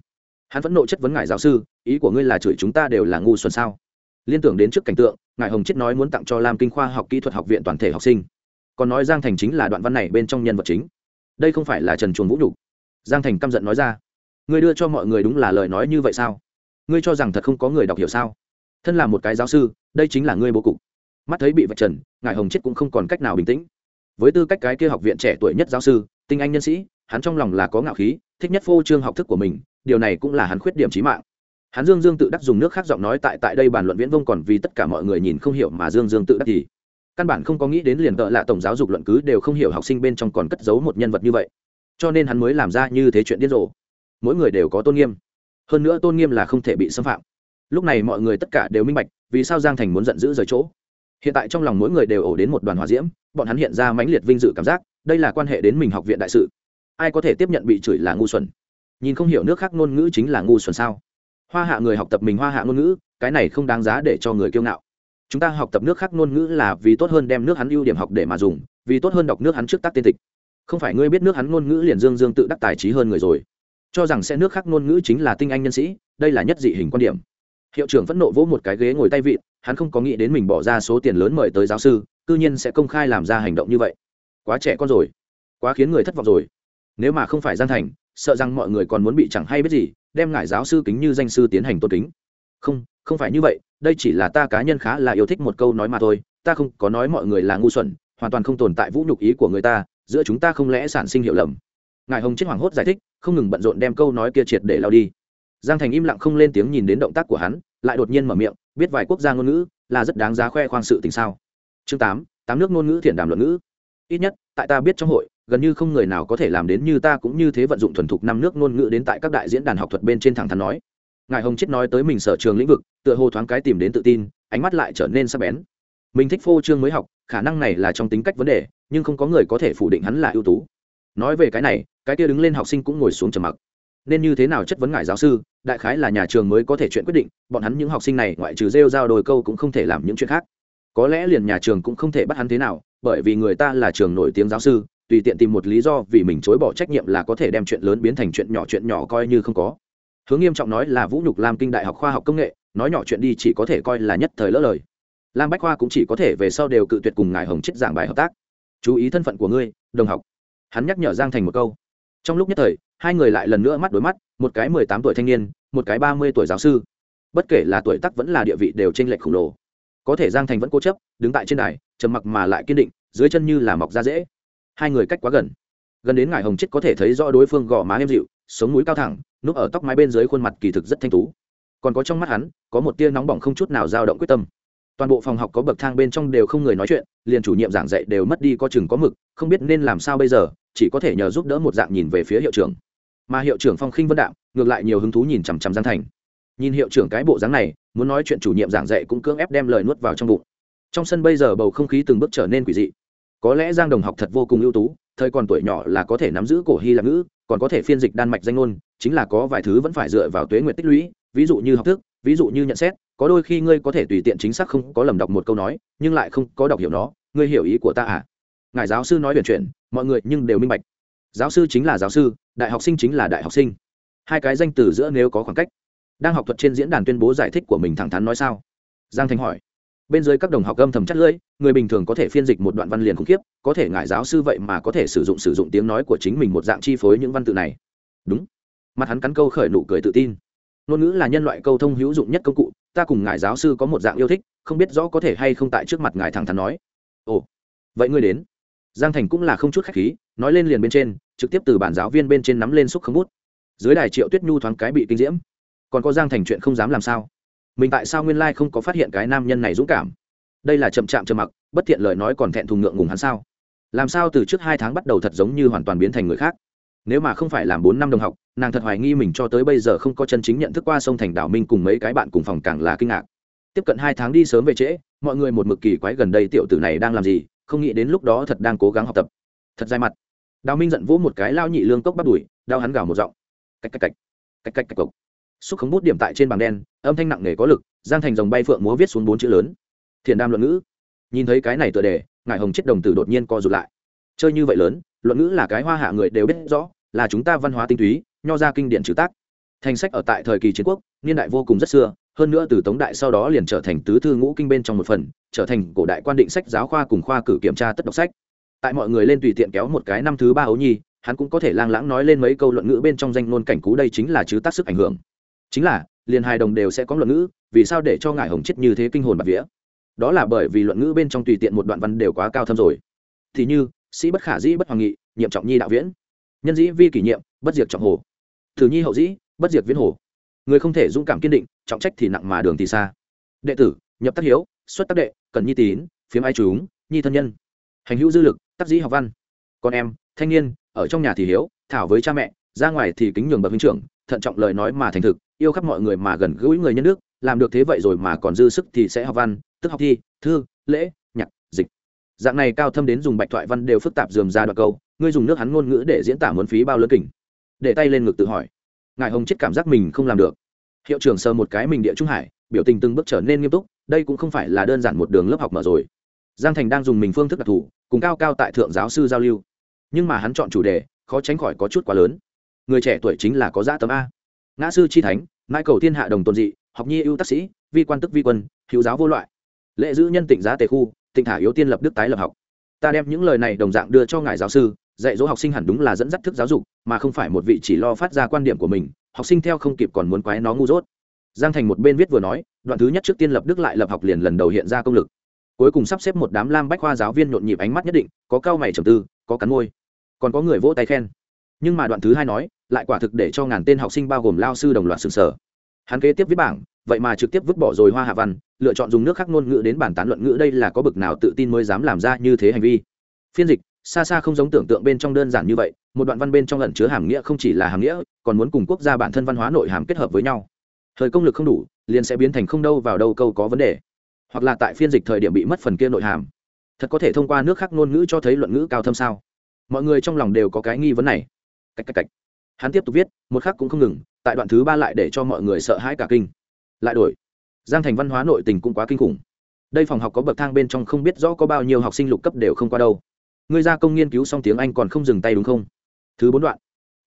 Hắn vẫn nộ chất vấn ngài giáo sư, ý của ngươi là chửi chúng ta đều là ngu xuẩn sao? Liên tưởng đến trước cảnh tượng, ngài hồng chết nói muốn tặng cho lam kinh khoa học kỹ thuật học viện toàn thể học sinh còn nói giang thành chính là đoạn văn này bên trong nhân vật chính. Đây không phải là trần chuồng vũ nhục. Giang thành căm giận nói ra. Ngươi đưa cho mọi người đúng là lời nói như vậy sao? Ngươi cho rằng thật không có người đọc hiểu sao? Thân là một cái giáo sư, đây chính là ngươi bố cục. Mắt thấy bị vạch trần ngài hồng chết cũng không còn cách nào bình tĩnh. Với tư cách cái kia học viện trẻ tuổi nhất giáo sư, tinh anh nhân sĩ, hắn trong lòng là có ngạo khí, thích nhất phô trương học thức của mình, điều này cũng là hắn khuyết điểm trí mạng. Hắn dương dương tự đắc dùng nước khác giọng nói tại tại đây bàn luận viễn vông còn vì tất cả mọi người nhìn không hiểu mà dương dương tự đắc thì căn bản không có nghĩ đến liền tợ lạ tổng giáo dục luận cứ đều không hiểu học sinh bên trong còn cất giấu một nhân vật như vậy. Cho nên hắn mới làm ra như thế chuyện điên rồ. Mỗi người đều có tôn nghiêm. Hơn nữa tôn nghiêm là không thể bị xâm phạm. Lúc này mọi người tất cả đều minh bạch, vì sao giang thành muốn giận dữ rời chỗ. Hiện tại trong lòng mỗi người đều ổ đến một đoàn hòa diễm, bọn hắn hiện ra mãnh liệt vinh dự cảm giác, đây là quan hệ đến mình học viện đại sự. Ai có thể tiếp nhận bị chửi là ngu xuẩn. Nhìn không hiểu nước khác ngôn ngữ chính là ngu xuẩn sao? Hoa hạ người học tập mình hoa hạ ngôn ngữ, cái này không đáng giá để cho người kiêu ngạo chúng ta học tập nước khác ngôn ngữ là vì tốt hơn đem nước hắn ưu điểm học để mà dùng, vì tốt hơn đọc nước hắn trước tác tiên tịch. Không phải ngươi biết nước hắn ngôn ngữ liền dương dương tự đắc tài trí hơn người rồi. Cho rằng sẽ nước khác ngôn ngữ chính là tinh anh nhân sĩ, đây là nhất dị hình quan điểm. Hiệu trưởng phẫn nộ vỗ một cái ghế ngồi tay vịn, hắn không có nghĩ đến mình bỏ ra số tiền lớn mời tới giáo sư, cư nhiên sẽ công khai làm ra hành động như vậy. Quá trẻ con rồi. Quá khiến người thất vọng rồi. Nếu mà không phải gian thành, sợ rằng mọi người còn muốn bị chẳng hay biết gì, đem ngải giáo sư kính như danh sư tiến hành tôn kính. Không không phải như vậy, đây chỉ là ta cá nhân khá là yêu thích một câu nói mà thôi, ta không có nói mọi người là ngu xuẩn, hoàn toàn không tồn tại vũ nhục ý của người ta, giữa chúng ta không lẽ sản sinh hiểu lầm. Ngài hồng chết hoảng hốt giải thích, không ngừng bận rộn đem câu nói kia triệt để lao đi. Giang thành im lặng không lên tiếng nhìn đến động tác của hắn, lại đột nhiên mở miệng, biết vài quốc gia ngôn ngữ là rất đáng giá khoe khoang sự tình sao. Chương tám tám nước ngôn ngữ thiện đàm luận ngữ. Ít nhất, tại ta biết trong hội, gần như không người nào có thể làm đến như ta cũng như thế vận dụng thuần thục năm nước ngôn ngữ đến tại các đại diễn đàn học thuật bên trên thẳng thắn nói ngài hồng chết nói tới mình sở trường lĩnh vực, tựa hồ thoáng cái tìm đến tự tin, ánh mắt lại trở nên sắc bén. Mình thích phô trương mới học, khả năng này là trong tính cách vấn đề, nhưng không có người có thể phủ định hắn là ưu tú. Nói về cái này, cái kia đứng lên học sinh cũng ngồi xuống trầm mặc. Nên như thế nào chất vấn ngài giáo sư, đại khái là nhà trường mới có thể chuyện quyết định, bọn hắn những học sinh này ngoại trừ rêu giao đôi câu cũng không thể làm những chuyện khác. Có lẽ liền nhà trường cũng không thể bắt hắn thế nào, bởi vì người ta là trường nổi tiếng giáo sư, tùy tiện tìm một lý do vì mình chối bỏ trách nhiệm là có thể đem chuyện lớn biến thành chuyện nhỏ chuyện nhỏ coi như không có hướng nghiêm trọng nói là vũ nhục lam kinh đại học khoa học công nghệ, nói nhỏ chuyện đi chỉ có thể coi là nhất thời lỡ lời. Lam bách khoa cũng chỉ có thể về sau đều cự tuyệt cùng ngài hồng chết giảng bài hợp tác. Chú ý thân phận của ngươi, đồng học. Hắn nhắc nhở giang thành một câu. Trong lúc nhất thời, hai người lại lần nữa mắt đối mắt, một cái mười tám tuổi thanh niên, một cái ba mươi tuổi giáo sư. Bất kể là tuổi tác vẫn là địa vị đều t r ê n lệch khổng lồ. Có thể giang thành vẫn cố chấp, đứng tại trên đài, trầm mặc mà lại kiên định, dưới chân như là mọc ra dễ. Hai người cách quá gần. Gần đến ngài hồng chết có thể thấy rõ đối phương gò má êm dịu, sống núi cao thẳng núp ở tóc mái bên dưới khuôn mặt kỳ thực rất thanh tú. Còn có trong mắt hắn, có một tia nóng bỏng không chút nào dao động quyết tâm. Toàn bộ phòng học có bậc thang bên trong đều không người nói chuyện, liền chủ nhiệm giảng dạy đều mất đi có chừng có mực, không biết nên làm sao bây giờ, chỉ có thể nhờ giúp đỡ một dạng nhìn về phía hiệu trưởng. Mà hiệu trưởng phong khinh vân đạm, ngược lại nhiều hứng thú nhìn chằm chằm giang thành. Nhìn hiệu trưởng cái bộ dáng này, muốn nói chuyện chủ nhiệm giảng dạy cũng cưỡng ép đem lời nuốt vào trong bụng. Trong sân bây giờ bầu không khí từng bước trở nên quỷ dị. Có lẽ giang đồng học thật vô cùng ưu tú, thời còn tuổi nhỏ là có thể nắm giữ cổ hy lạp ngữ, còn có thể phiên dịch đan mạch danh ngôn chính là có vài thứ vẫn phải dựa vào tuế nguyện tích lũy, ví dụ như học thức, ví dụ như nhận xét, có đôi khi ngươi có thể tùy tiện chính xác không có lầm đọc một câu nói, nhưng lại không có đọc hiểu nó, ngươi hiểu ý của ta à? Ngài giáo sư nói biển chuyện mọi người nhưng đều minh bạch. Giáo sư chính là giáo sư, đại học sinh chính là đại học sinh. Hai cái danh từ giữa nếu có khoảng cách. Đang học thuật trên diễn đàn tuyên bố giải thích của mình thẳng thắn nói sao? Giang thanh hỏi. Bên dưới các đồng học âm thầm chắc lưỡi, người bình thường có thể phiên dịch một đoạn văn liền khủng khiếp, có thể ngại giáo sư vậy mà có thể sử dụng sử dụng tiếng nói của chính mình một dạng chi phối những văn tự này. Đúng mặt hắn cắn câu khởi nụ cười tự tin. Ngôn ngữ là nhân loại câu thông hữu dụng nhất công cụ, ta cùng ngài giáo sư có một dạng yêu thích, không biết rõ có thể hay không tại trước mặt ngài thẳng thắn nói. Ồ, vậy ngươi đến. Giang thành cũng là không chút khách khí, nói lên liền bên trên, trực tiếp từ bản giáo viên bên trên nắm lên xúc khống bút. Dưới đài triệu tuyết nhu thoáng cái bị kinh diễm. Còn có giang thành chuyện không dám làm sao? Mình tại sao nguyên lai không có phát hiện cái nam nhân này dũng cảm? Đây là chậm chạm trầm mặc, bất thiện lời nói còn thẹn thùng ngượng ngùng hắn sao? Làm sao từ trước hai tháng bắt đầu thật giống như hoàn toàn biến thành người khác? Nếu mà không phải làm bốn năm đồng học, nàng thật hoài nghi mình cho tới bây giờ không có chân chính nhận thức qua sông thành đảo minh cùng mấy cái bạn cùng phòng càng là kinh ngạc. Tiếp cận hai tháng đi sớm về trễ, mọi người một mực kỳ quái gần đây tiểu tử này đang làm gì, không nghĩ đến lúc đó thật đang cố gắng học tập. Thật dài mặt. Đào minh giận vỗ một cái lao nhị lương cốc bắt đùi, đau hắn gào một giọng. Cách cách cách. Cách cách cách cộc xúc khống bút điểm tại trên bảng đen, âm thanh nặng nề có lực, giang thành dòng bay phượng múa viết xuống bốn chữ lớn. Thiền đam luận ngữ. Nhìn thấy cái này tựa đề ngài hồng chết đồng tử đột nhiên co rụt lại. Chơi như vậy lớn, luận ngữ là cái hoa hạ người đều biết rõ là chúng ta văn hóa tinh túy, nho ra kinh điển chữ tác. Thành sách ở tại thời kỳ chiến quốc, niên đại vô cùng rất xưa, hơn nữa từ tống đại sau đó liền trở thành tứ thư ngũ kinh bên trong một phần, trở thành cổ đại quan định sách giáo khoa cùng khoa cử kiểm tra tất đọc sách. Tại mọi người lên tùy tiện kéo một cái năm thứ ba ấu nhi, hắn cũng có thể lang lãng nói lên mấy câu luận ngữ bên trong danh ngôn cảnh cú đây chính là chứ tác sức ảnh hưởng. Chính là, liền hài đồng đều sẽ có luận ngữ, vì sao để cho ngài hồng chết như thế kinh hồn bạc vía? Đó là bởi vì luận ngữ bên trong tùy tiện một đoạn văn đều quá cao thâm rồi. Thì như, sĩ bất khả dĩ bất hoàng nghị, nhiệm trọng nhi đạo viễn nhân dĩ vi kỷ nhiệm bất diệt trọng hồ. Thử nhi hậu dĩ, bất diệt viễn hồ. Người không thể dũng cảm kiên định, trọng trách thì nặng mà đường thì xa. Đệ tử, nhập tác hiếu, xuất tác đệ, cần nhi tín, phiếm ai chúng, nhi thân nhân. Hành hữu dư lực tác dĩ học văn. Con em, thanh niên, ở trong nhà thì hiếu, thảo với cha mẹ, ra ngoài thì kính nhường bậc huynh trưởng, thận trọng lời nói mà thành thực, yêu khắp mọi người mà gần gũi người nhân đức làm được thế vậy rồi mà còn dư sức thì sẽ học văn, tức học thi, thư, lễ, nhạc, dịch. Dạng này cao thâm đến dùng bạch thoại văn đều phức tạp dườm ra đoạn câu ngươi dùng nước hắn ngôn ngữ để diễn tả muốn phí bao lớn kỉnh để tay lên ngực tự hỏi. Ngài hồng chết cảm giác mình không làm được. Hiệu trưởng sờ một cái mình địa trung hải, biểu tình từng bước trở nên nghiêm túc, đây cũng không phải là đơn giản một đường lớp học mở rồi. Giang thành đang dùng mình phương thức đặc thù, cùng cao cao tại thượng giáo sư giao lưu. Nhưng mà hắn chọn chủ đề, khó tránh khỏi có chút quá lớn. Người trẻ tuổi chính là có giã tấm a. Ngã sư chi thánh mãi cầu thiên hạ đồng tôn dị, học nhi ưu tác sĩ, vi quan tức vi quân, hữu giáo vô loại. Lễ giữ nhân tịnh giá tề khu tịnh thả yếu tiên lập đức tái lập học. Ta đem những lời này đồng dạng đưa cho ngài giáo sư dạy dỗ học sinh hẳn đúng là dẫn dắt thức giáo dục, mà không phải một vị chỉ lo phát ra quan điểm của mình, học sinh theo không kịp còn muốn quái nó ngu dốt. Giang thành một bên viết vừa nói, đoạn thứ nhất trước tiên lập đức lại lập học liền lần đầu hiện ra công lực. Cuối cùng sắp xếp một đám lam bách khoa giáo viên nhộn nhịp ánh mắt nhất định, có cao mày trầm tư, có cắn môi, còn có người vỗ tay khen. Nhưng mà đoạn thứ hai nói, lại quả thực để cho ngàn tên học sinh bao gồm lao sư đồng loạt sừng sở. Hắn kế tiếp viết bảng, vậy mà trực tiếp vứt bỏ rồi hoa hạ văn, lựa chọn dùng nước khác ngôn ngữ đến bản tán luận ngữ đây là có bực nào tự tin mới dám làm ra như thế hành vi. Phiên dịch xa xa không giống tưởng tượng bên trong đơn giản như vậy, một đoạn văn bên trong lẩn chứa hàm nghĩa không chỉ là hàm nghĩa, còn muốn cùng quốc gia bản thân văn hóa nội hàm kết hợp với nhau. Thời công lực không đủ, liền sẽ biến thành không đâu vào đâu câu có vấn đề. Hoặc là tại phiên dịch thời điểm bị mất phần kia nội hàm. Thật có thể thông qua nước khác ngôn ngữ cho thấy luận ngữ cao thâm sao? Mọi người trong lòng đều có cái nghi vấn này. Cách cách cách. Hắn tiếp tục viết, một khắc cũng không ngừng, tại đoạn thứ ba lại để cho mọi người sợ hãi cả kinh. Lại đổi. Giang thành văn hóa nội tình cũng quá kinh khủng. Đây phòng học có bậc thang bên trong không biết rõ có bao nhiêu học sinh lục cấp đều không qua đâu ngươi ra công nghiên cứu xong tiếng anh còn không dừng tay đúng không? Thứ bốn đoạn.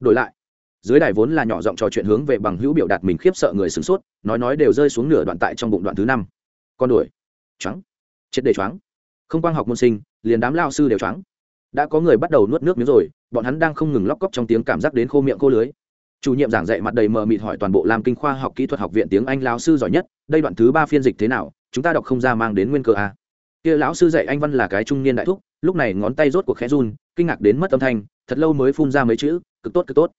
Đổi lại. Dưới đài vốn là nhỏ giọng trò chuyện hướng về bằng hữu biểu đạt mình khiếp sợ người sửng sốt, nói nói đều rơi xuống nửa đoạn tại trong bụng đoạn thứ năm. Con đuổi. Trắng triệt đề choáng. Không quang học môn sinh, liền đám lao sư đều choáng. Đã có người bắt đầu nuốt nước miếng rồi, bọn hắn đang không ngừng lóc cóc trong tiếng cảm giác đến khô miệng khô lưới. Chủ nhiệm giảng dạy mặt đầy mờ mịt hỏi toàn bộ làm kinh khoa học kỹ thuật học viện tiếng anh lao sư giỏi nhất, đây đoạn thứ ba phiên dịch thế nào, chúng ta đọc không ra mang đến nguyên cơ a kia lão sư dạy anh văn là cái trung niên đại thúc, lúc này ngón tay rốt cuộc khẽ run, kinh ngạc đến mất âm thanh, thật lâu mới phun ra mấy chữ, cực tốt cực tốt.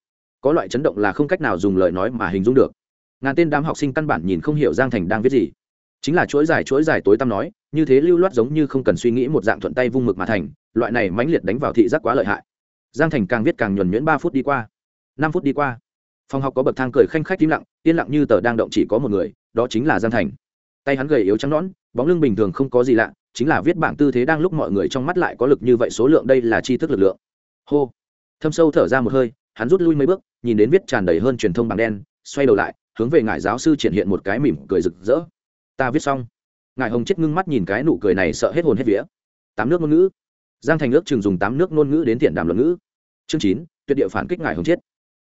Có loại chấn động là không cách nào dùng lời nói mà hình dung được. Ngàn tên đám học sinh căn bản nhìn không hiểu giang thành đang viết gì. Chính là chuỗi dài chuỗi dài tối tăm nói, như thế lưu loát giống như không cần suy nghĩ một dạng thuận tay vung mực mà thành, loại này mãnh liệt đánh vào thị giác quá lợi hại. Giang thành càng viết càng nhuần nhuyễn ba phút đi qua, năm phút đi qua. Phòng học có bậc thang cười khanh khách im lặng, yên lặng như tờ đang động chỉ có một người, đó chính là giang thành. Tay hắn gầy yếu trắng nõn, bóng lưng bình thường không có gì lạ chính là viết bảng tư thế đang lúc mọi người trong mắt lại có lực như vậy số lượng đây là chi thức lực lượng. Hô. Thâm sâu thở ra một hơi, hắn rút lui mấy bước, nhìn đến viết tràn đầy hơn truyền thông bảng đen, xoay đầu lại, hướng về ngài giáo sư triển hiện một cái mỉm cười rực rỡ. Ta viết xong. Ngài hồng chết ngưng mắt nhìn cái nụ cười này sợ hết hồn hết vía. Tám nước ngôn ngữ. Giang thành ước chừng dùng tám nước ngôn ngữ đến thiện đàm luận ngữ. Chương chín, tuyệt địa phản kích ngài hồng chết.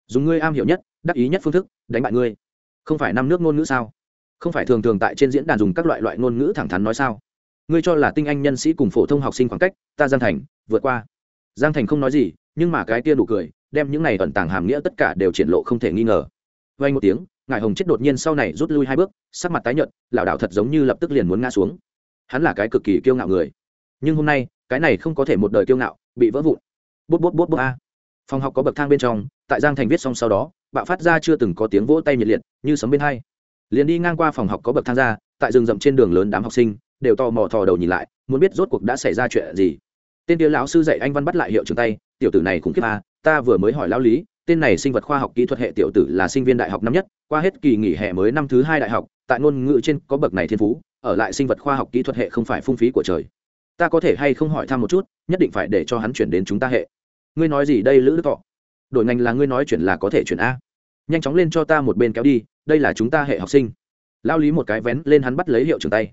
Dùng ngươi am hiểu nhất, đắc ý nhất phương thức, đánh bại ngươi. Không phải năm nước ngôn ngữ sao? Không phải thường thường tại trên diễn đàn dùng các loại loại ngôn ngữ thẳng thắn nói sao? Ngươi cho là tinh anh nhân sĩ cùng phổ thông học sinh khoảng cách, ta giang thành, vượt qua. Giang thành không nói gì, nhưng mà cái tia nụ cười, đem những này ẩn tàng hàm nghĩa tất cả đều triển lộ không thể nghi ngờ. Vay một tiếng ngài hồng chết đột nhiên sau này rút lui hai bước, sắc mặt tái nhợt lảo đảo thật giống như lập tức liền muốn ngã xuống. Hắn là cái cực kỳ kiêu ngạo người. Nhưng hôm nay, cái này không có thể một đời kiêu ngạo, bị vỡ vụn. Bút bút bút bút, a. Phòng học có bậc thang bên trong, tại giang thành viết xong sau đó, bạo phát ra chưa từng có tiếng vỗ tay nhiệt liệt, như sấm bên hai. Liền đi ngang qua phòng học có bậc thang ra, tại rừng rậm trên đường lớn đám học sinh đều tò mò thò đầu nhìn lại, muốn biết rốt cuộc đã xảy ra chuyện gì. Tên kia lão sư dạy anh văn bắt lại hiệu trường tay, tiểu tử này khủng khiếp à ta vừa mới hỏi lão lý, tên này sinh vật khoa học kỹ thuật hệ tiểu tử là sinh viên đại học năm nhất, qua hết kỳ nghỉ hè mới năm thứ hai đại học, tại ngôn ngữ trên có bậc này thiên phú, ở lại sinh vật khoa học kỹ thuật hệ không phải phung phí của trời. Ta có thể hay không hỏi thăm một chút, nhất định phải để cho hắn chuyển đến chúng ta hệ. Ngươi nói gì đây, lữ đức thọ? Đổi ngành là ngươi nói chuyển là có thể chuyển a. Nhanh chóng lên cho ta một bên kéo đi, đây là chúng ta hệ học sinh. Lao lý một cái vén lên hắn bắt lấy hiệu trưởng tay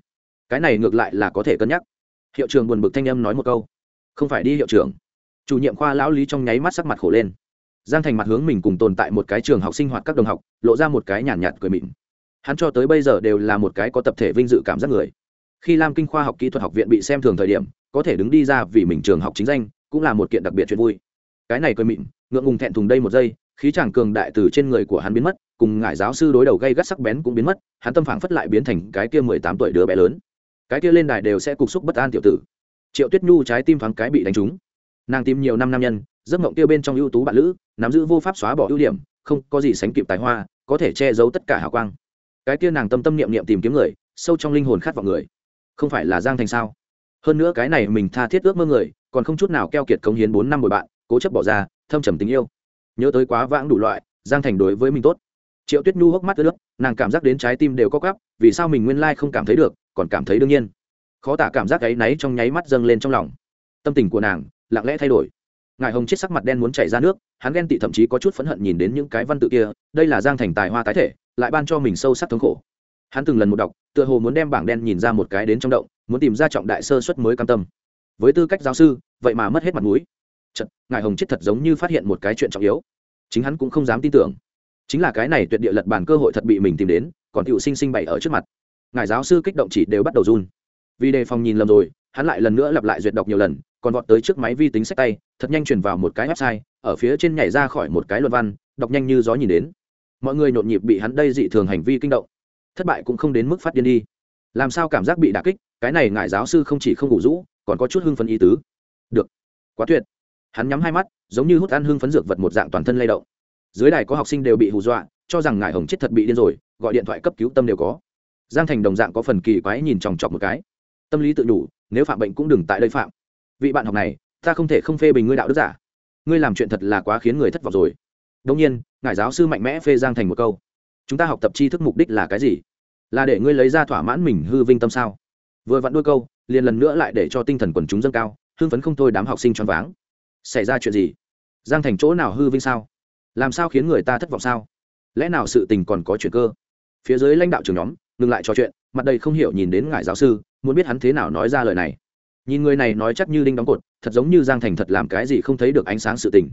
cái này ngược lại là có thể cân nhắc. Hiệu trưởng buồn bực thanh âm nói một câu. Không phải đi hiệu trưởng. Chủ nhiệm khoa lão lý trong nháy mắt sắc mặt khổ lên. Giang thành mặt hướng mình cùng tồn tại một cái trường học sinh hoạt các đồng học lộ ra một cái nhàn nhạt, nhạt cười mịn. Hắn cho tới bây giờ đều là một cái có tập thể vinh dự cảm giác người. Khi lam kinh khoa học kỹ thuật học viện bị xem thường thời điểm có thể đứng đi ra vì mình trường học chính danh cũng là một kiện đặc biệt chuyện vui. Cái này cười mịn ngượng ngùng thẹn thùng đây một giây khí chàng cường đại từ trên người của hắn biến mất cùng ngại giáo sư đối đầu gây gắt sắc bén cũng biến mất hắn tâm phản phất lại biến thành cái kia mười tám tuổi đứa bé lớn cái kia lên đài đều sẽ cục xúc bất an tiểu tử. Triệu tuyết nhu trái tim thoáng cái bị đánh trúng. Nàng tìm nhiều năm nam nhân, giấc mộng tiêu bên trong ưu tú bạn lữ, nắm giữ vô pháp xóa bỏ ưu điểm, không có gì sánh kịp tài hoa, có thể che giấu tất cả hào quang. Cái kia nàng tâm tâm niệm niệm tìm kiếm người, sâu trong linh hồn khát vọng người. Không phải là giang thành sao? Hơn nữa cái này mình tha thiết ước mơ người, còn không chút nào keo kiệt cống hiến bốn năm bồi bạn, cố chấp bỏ ra, thâm trầm tình yêu. Nhớ tới quá vãng đủ loại, giang thành đối với mình tốt. Triệu tuyết nhu hốc mắt ướt nước nàng cảm giác đến trái tim đều có gắp vì sao mình nguyên lai không cảm thấy được còn cảm thấy đương nhiên. Khó tả cảm giác áy náy trong nháy mắt dâng lên trong lòng. Tâm tình của nàng lặng lẽ thay đổi. Ngài hồng chết sắc mặt đen muốn chảy ra nước hắn ghen tị thậm chí có chút phẫn hận nhìn đến những cái văn tự kia đây là giang thành tài hoa tái thể lại ban cho mình sâu sắc thống khổ. Hắn từng lần một đọc tựa hồ muốn đem bảng đen nhìn ra một cái đến trong động muốn tìm ra trọng đại sơ suất mới cam tâm. Với tư cách giáo sư vậy mà mất hết mặt mũi. Chật, ngài hồng chết thật giống như phát hiện một cái chuyện trọng yếu. Chính hắn cũng không dám tin tưởng. Chính là cái này tuyệt địa lật bản cơ hội thật bị mình tìm đến còn tựu sinh sinh bày ở trước mặt ngài giáo sư kích động chỉ đều bắt đầu run. Vì đề phòng nhìn lầm rồi, hắn lại lần nữa lặp lại duyệt đọc nhiều lần, còn vọt tới trước máy vi tính sách tay, thật nhanh chuyển vào một cái website, ở phía trên nhảy ra khỏi một cái luận văn, đọc nhanh như gió nhìn đến. Mọi người nhộn nhịp bị hắn đây dị thường hành vi kinh động. Thất bại cũng không đến mức phát điên đi. Làm sao cảm giác bị đà kích, cái này ngài giáo sư không chỉ không ngủ rũ, còn có chút hưng phấn ý tứ. Được. Quá tuyệt. Hắn nhắm hai mắt, giống như hút ăn hưng phấn dược vật một dạng toàn thân lay động. Dưới đài có học sinh đều bị hù dọa, cho rằng ngài hồng chết thật bị điên rồi, gọi điện thoại cấp cứu tâm đều có giang thành đồng dạng có phần kỳ quái nhìn chòng chọc một cái. Tâm lý tự đủ, nếu phạm bệnh cũng đừng tại đây phạm. Vị bạn học này, ta không thể không phê bình ngươi đạo đức giả. Ngươi làm chuyện thật là quá khiến người thất vọng rồi. Đông nhiên, ngài giáo sư mạnh mẽ phê giang thành một câu. Chúng ta học tập tri thức mục đích là cái gì? Là để ngươi lấy ra thỏa mãn mình hư vinh tâm sao? Vừa vặn đôi câu, liền lần nữa lại để cho tinh thần quần chúng dâng cao, hưng phấn không thôi đám học sinh choáng váng. Xảy ra chuyện gì? Giang thành chỗ nào hư vinh sao? Làm sao khiến người ta thất vọng sao? Lẽ nào sự tình còn có chuyện cơ? Phía dưới lãnh đạo trường nhóm ngừng lại trò chuyện, mặt đầy không hiểu nhìn đến ngài giáo sư, muốn biết hắn thế nào nói ra lời này. Nhìn người này nói chắc như đinh đóng cột, thật giống như giang thành thật làm cái gì không thấy được ánh sáng sự tình.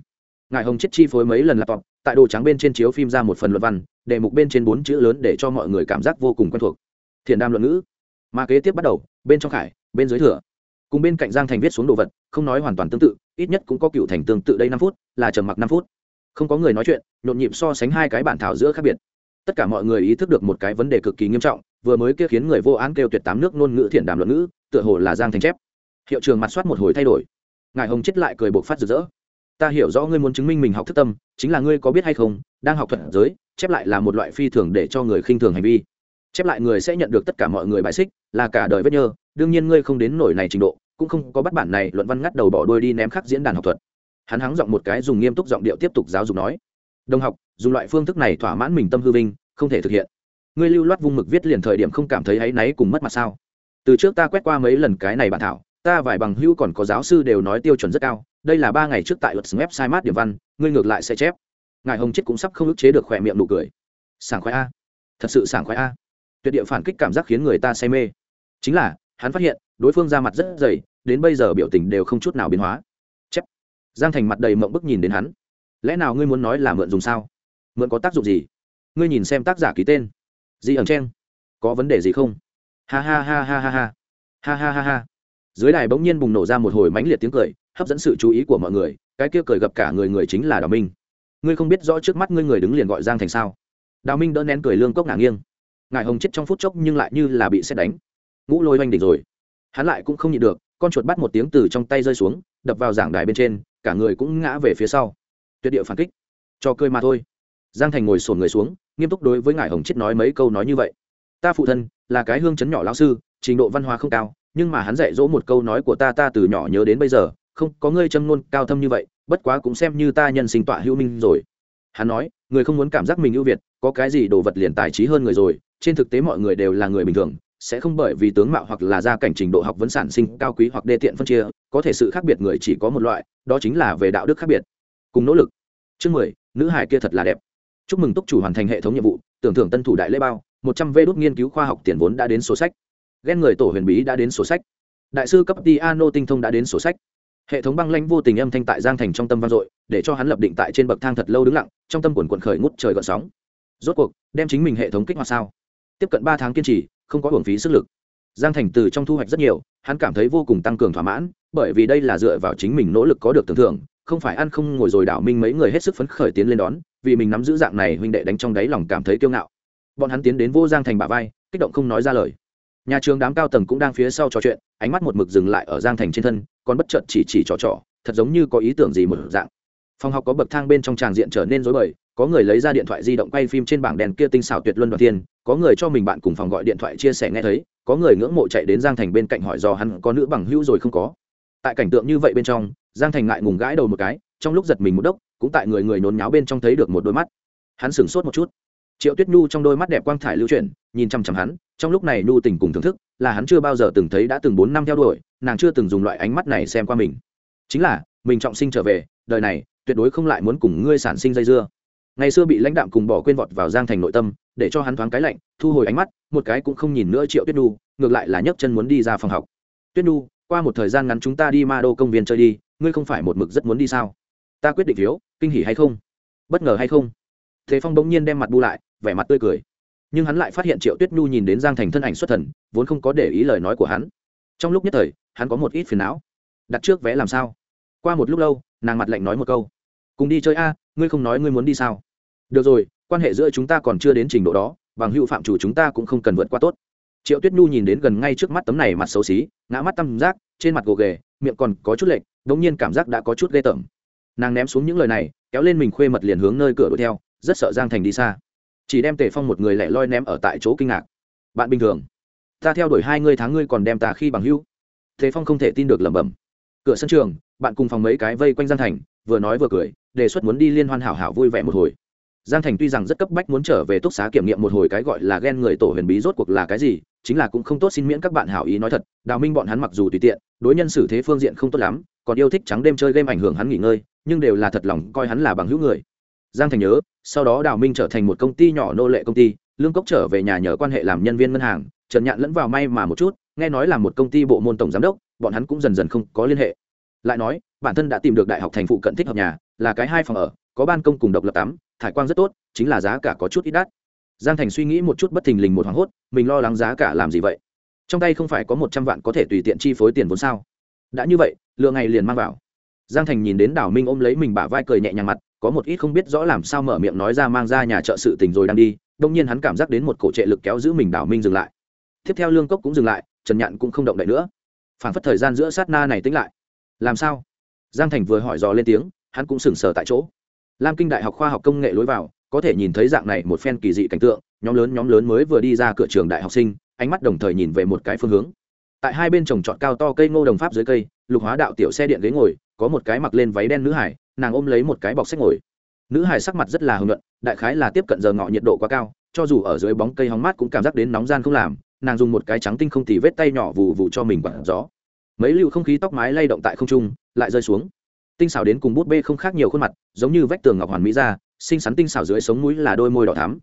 Ngài hồng chết chi phối mấy lần laptop, tại đồ trắng bên trên chiếu phim ra một phần luận văn, đề mục bên trên bốn chữ lớn để cho mọi người cảm giác vô cùng quen thuộc. Thiền đam luận ngữ. Mà kế tiếp bắt đầu, bên trong khải, bên dưới thừa. Cùng bên cạnh giang thành viết xuống đồ vật, không nói hoàn toàn tương tự, ít nhất cũng có cựu thành tương tự đây năm phút, là trầm mặc năm phút. Không có người nói chuyện, nhộn nhịp so sánh hai cái bản thảo giữa khác biệt tất cả mọi người ý thức được một cái vấn đề cực kỳ nghiêm trọng, vừa mới kia khiến người vô án kêu tuyệt tám nước ngôn ngữ thiện đàm luận ngữ, tựa hồ là giang thành chép. Hiệu trường mặt soát một hồi thay đổi. Ngài hồng chết lại cười buộc phát rực rỡ. Ta hiểu rõ ngươi muốn chứng minh mình học thức tâm, chính là ngươi có biết hay không, đang học thuật giới, chép lại là một loại phi thường để cho người khinh thường hành vi. Chép lại người sẽ nhận được tất cả mọi người bài xích, là cả đời vết nhơ, đương nhiên ngươi không đến nổi này trình độ, cũng không có bắt bản này luận văn ngắt đầu bỏ đuôi đi ném khắc diễn đàn học thuật. Hắn hắng giọng một cái dùng nghiêm túc giọng điệu tiếp tục giáo dục nói đồng học, dùng loại phương thức này thỏa mãn mình tâm hư vinh, không thể thực hiện. Ngươi lưu loát vung mực viết liền thời điểm không cảm thấy áy náy cùng mất mặt sao? Từ trước ta quét qua mấy lần cái này bản thảo, ta vài bằng hữu còn có giáo sư đều nói tiêu chuẩn rất cao, đây là ba ngày trước tại luật website mát điểm văn, ngươi ngược lại sẽ chép. Ngài hồng chết cũng sắp không ức chế được khỏe miệng nụ cười. Sảng khoái a. Thật sự sảng khoái a. Tuyệt địa phản kích cảm giác khiến người ta say mê. Chính là, hắn phát hiện, đối phương ra mặt rất dày, đến bây giờ biểu tình đều không chút nào biến hóa. Chép. Giang thành mặt đầy mộng bức nhìn đến hắn lẽ nào ngươi muốn nói là mượn dùng sao? Mượn có tác dụng gì? Ngươi nhìn xem tác giả ký tên. Di ẩn chen có vấn đề gì không? Ha ha ha ha ha ha. Ha ha ha ha. Dưới đài bỗng nhiên bùng nổ ra một hồi mãnh liệt tiếng cười, hấp dẫn sự chú ý của mọi người. Cái kia cười gặp cả người người chính là đào minh. Ngươi không biết rõ trước mắt ngươi người đứng liền gọi giang thành sao? Đào minh đỡ nén cười lương cốc ngả nghiêng. Ngài hồng chết trong phút chốc nhưng lại như là bị xét đánh. Ngũ lôi oanh đỉnh rồi. Hắn lại cũng không nhịn được, con chuột bắt một tiếng từ trong tay rơi xuống, đập vào giảng đài bên trên, cả người cũng ngã về phía sau tuyệt địa phản kích. Cho cười mà thôi. Giang thành ngồi sổn người xuống, nghiêm túc đối với ngài hồng chết nói mấy câu nói như vậy. Ta phụ thân là cái hương chấn nhỏ lão sư, trình độ văn hóa không cao, nhưng mà hắn dạy dỗ một câu nói của ta ta từ nhỏ nhớ đến bây giờ, không có ngươi châm ngôn cao thâm như vậy, bất quá cũng xem như ta nhân sinh tọa hữu minh rồi. Hắn nói, người không muốn cảm giác mình ưu việt, có cái gì đồ vật liền tài trí hơn người rồi, trên thực tế mọi người đều là người bình thường, sẽ không bởi vì tướng mạo hoặc là gia cảnh trình độ học vấn sản sinh cao quý hoặc đê tiện phân chia, có thể sự khác biệt người chỉ có một loại, đó chính là về đạo đức khác biệt cùng nỗ lực. Chương mười, nữ hải kia thật là đẹp. Chúc mừng túc chủ hoàn thành hệ thống nhiệm vụ, tưởng thưởng tân thủ đại lễ bao, một trăm vê đốt nghiên cứu khoa học tiền vốn đã đến số sách. Ghen người tổ huyền bí đã đến sổ sách. Đại sư cấp piano tinh thông đã đến sổ sách. Hệ thống băng lanh vô tình âm thanh tại giang thành trong tâm vang dội, để cho hắn lập định tại trên bậc thang thật lâu đứng lặng, trong tâm quần quần khởi ngút trời gợn sóng. Rốt cuộc, đem chính mình hệ thống kích hoạt sao? Tiếp cận ba tháng kiên trì, không có hưởng phí sức lực. Giang thành từ trong thu hoạch rất nhiều, hắn cảm thấy vô cùng tăng cường thỏa mãn, bởi vì đây là dựa vào chính mình nỗ lực có được tưởng thưởng không phải ăn không ngồi rồi đảo minh mấy người hết sức phấn khởi tiến lên đón, vì mình nắm giữ dạng này huynh đệ đánh trong đáy lòng cảm thấy kiêu ngạo. Bọn hắn tiến đến vô giang thành bả vai, kích động không nói ra lời. Nhà trường đám cao tầng cũng đang phía sau trò chuyện, ánh mắt một mực dừng lại ở giang thành trên thân, còn bất chợt chỉ chỉ trò trò, thật giống như có ý tưởng gì một dạng. Phòng học có bậc thang bên trong tràng diện trở nên rối bời, có người lấy ra điện thoại di động quay phim trên bảng đèn kia tinh xảo tuyệt luân đoạt tiên có người cho mình bạn cùng phòng gọi điện thoại chia sẻ nghe thấy, có người ngưỡng mộ chạy đến giang thành bên cạnh hỏi do hắn có nữ bằng hữu rồi không có tại cảnh tượng như vậy bên trong, giang thành ngại ngùng gãi đầu một cái, trong lúc giật mình một đốc, cũng tại người người nhốn nháo bên trong thấy được một đôi mắt. Hắn sửng sốt một chút. Triệu tuyết nhu trong đôi mắt đẹp quang thải lưu chuyển, nhìn chăm chăm hắn, trong lúc này nhu tình cùng thưởng thức, là hắn chưa bao giờ từng thấy đã từng bốn năm theo đuổi, nàng chưa từng dùng loại ánh mắt này xem qua mình. Chính là, mình trọng sinh trở về, đời này, tuyệt đối không lại muốn cùng ngươi sản sinh dây dưa. Ngày xưa bị lãnh đạm cùng bỏ quên vọt vào giang thành nội tâm, để cho hắn thoáng cái lạnh, thu hồi ánh mắt, một cái cũng không nhìn nữa triệu tuyết nhu, ngược lại là nhấc chân muốn đi ra phòng học. Tuyết nhu qua một thời gian ngắn chúng ta đi ma đô công viên chơi đi, ngươi không phải một mực rất muốn đi sao? Ta quyết định thiếu kinh hỉ hay không? Bất ngờ hay không? Thế phong bỗng nhiên đem mặt bu lại, vẻ mặt tươi cười. Nhưng hắn lại phát hiện triệu tuyết nhu nhìn đến giang thành thân ảnh xuất thần, vốn không có để ý lời nói của hắn. Trong lúc nhất thời, hắn có một ít phiền não. Đặt trước vé làm sao? Qua một lúc lâu, nàng mặt lạnh nói một câu. Cùng đi chơi a, ngươi không nói ngươi muốn đi sao? Được rồi, quan hệ giữa chúng ta còn chưa đến trình độ đó, bằng hữu phạm chủ chúng ta cũng không cần vượt qua tốt triệu tuyết nhu nhìn đến gần ngay trước mắt tấm này mặt xấu xí, ngã mắt tăm giác, trên mặt gồ ghề, miệng còn có chút lệch đ ỗ n g nhiên cảm giác đã có chút ghê tởm. Nàng ném xuống những lời này, kéo lên mình khuê mật liền hướng nơi cửa đuổi theo, rất sợ giang thành đi xa. Chỉ đem tề phong một người lẻ loi ném ở tại chỗ kinh ngạc. Bạn bình thường, ta theo đuổi hai ngươi tháng ngươi còn đem ta khi bằng hữu. Tề phong không thể tin được lẩm bẩm. Cửa sân trường, bạn cùng phòng mấy cái vây quanh giang thành, vừa nói vừa cười, đề xuất muốn đi liên hoan hảo hảo vui vẻ một hồi giang thành tuy rằng rất cấp bách muốn trở về túc xá kiểm nghiệm một hồi cái gọi là ghen người tổ huyền bí rốt cuộc là cái gì, chính là cũng không tốt xin miễn các bạn hảo ý nói thật, đào minh bọn hắn mặc dù tùy tiện, đối nhân xử thế phương diện không tốt lắm, còn yêu thích trắng đêm chơi game ảnh hưởng hắn nghỉ ngơi, nhưng đều là thật lòng coi hắn là bằng hữu người. Giang thành nhớ, sau đó đào minh trở thành một công ty nhỏ nô lệ công ty, lương cốc trở về nhà nhờ quan hệ làm nhân viên ngân hàng, trần nhạn lẫn vào may mà một chút, nghe nói là một công ty bộ môn tổng giám đốc, bọn hắn cũng dần dần không có liên hệ. Lại nói, bản thân đã tìm được đại học thành phụ cận thích hợp nhà, là cái hai phòng ở, có ban công cùng độc lập tắm thải quang rất tốt, chính là giá cả có chút ít đắt. Giang thành suy nghĩ một chút bất thình lình một hoảng hốt, mình lo lắng giá cả làm gì vậy? Trong tay không phải có một trăm vạn có thể tùy tiện chi phối tiền vốn sao? Đã như vậy, lựa ngày liền mang vào. Giang thành nhìn đến đảo minh ôm lấy mình bả vai cười nhẹ nhàng mặt, có một ít không biết rõ làm sao mở miệng nói ra mang ra nhà trợ sự tình rồi đang đi đông nhiên hắn cảm giác đến một cổ trệ lực kéo giữ mình đảo minh dừng lại. Tiếp theo lương cốc cũng dừng lại, trần nhạn cũng không động đậy nữa. Phản phất thời gian giữa sát na này tính lại. Làm sao? Giang thành vừa hỏi dò lên tiếng, hắn cũng sừng sờ tại chỗ lam kinh đại học khoa học công nghệ lối vào, có thể nhìn thấy dạng này một phen kỳ dị cảnh tượng, nhóm lớn nhóm lớn mới vừa đi ra cửa trường đại học sinh, ánh mắt đồng thời nhìn về một cái phương hướng. Tại hai bên trồng trọt cao to cây ngô đồng pháp dưới cây, lục hóa đạo tiểu xe điện ghế ngồi, có một cái mặc lên váy đen nữ hải, nàng ôm lấy một cái bọc sách ngồi. Nữ hải sắc mặt rất là hưng luận đại khái là tiếp cận giờ ngọ nhiệt độ quá cao, cho dù ở dưới bóng cây hóng mát cũng cảm giác đến nóng gian không làm, nàng dùng một cái trắng tinh không tì vết tay nhỏ vụ vụ cho mình quạt gió. Mấy lưu không khí tóc mái lay động tại không trung, lại rơi xuống tinh xảo đến cùng bút bê không khác nhiều khuôn mặt, giống như vách tường ngọc hoàn mỹ ra, xinh xắn tinh xảo dưới sống mũi là đôi môi đỏ thắm.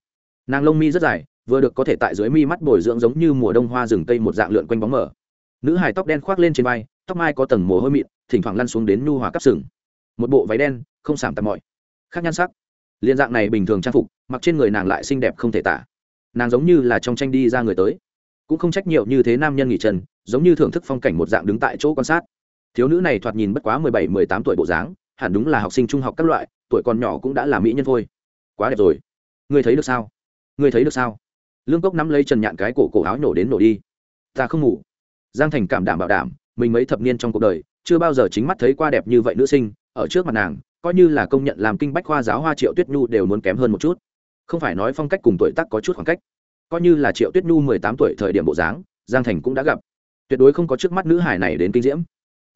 Nàng lông mi rất dài, vừa được có thể tại dưới mi mắt bồi dưỡng giống như mùa đông hoa rừng cây một dạng lượn quanh bóng mở nữ hài tóc đen khoác lên trên vai, tóc mai có tầng mồ hôi mịn, thỉnh thoảng lăn xuống đến nhu hòa cắp sừng. Một bộ váy đen, không sảm tạp mọi. Khác nhan sắc. Liên dạng này bình thường trang phục, mặc trên người nàng lại xinh đẹp không thể tả. Nàng giống như là trong tranh đi ra người tới. Cũng không trách nhiều như thế nam nhân nghỉ chân, giống như thưởng thức phong cảnh một dạng đứng tại chỗ quan sát thiếu nữ này thoạt nhìn bất quá mười bảy, mười tám tuổi bộ dáng, hẳn đúng là học sinh trung học các loại, tuổi còn nhỏ cũng đã là mỹ nhân thôi. Quá đẹp rồi. Ngươi thấy được sao? Ngươi thấy được sao? Lương cốc nắm lấy trần nhạn cái cổ cổ áo nổ đến nổ đi. Ta không ngủ. Giang thành cảm đảm bảo đảm, mình mấy thập niên trong cuộc đời, chưa bao giờ chính mắt thấy qua đẹp như vậy nữ sinh, ở trước mặt nàng, coi như là công nhận làm kinh bách khoa giáo hoa triệu tuyết nhu đều muốn kém hơn một chút. Không phải nói phong cách cùng tuổi tác có chút khoảng cách, coi như là triệu tuyết nhu mười tám tuổi thời điểm bộ dáng, giang thành cũng đã gặp. Tuyệt đối không có trước mắt nữ hải này đến kinh diễm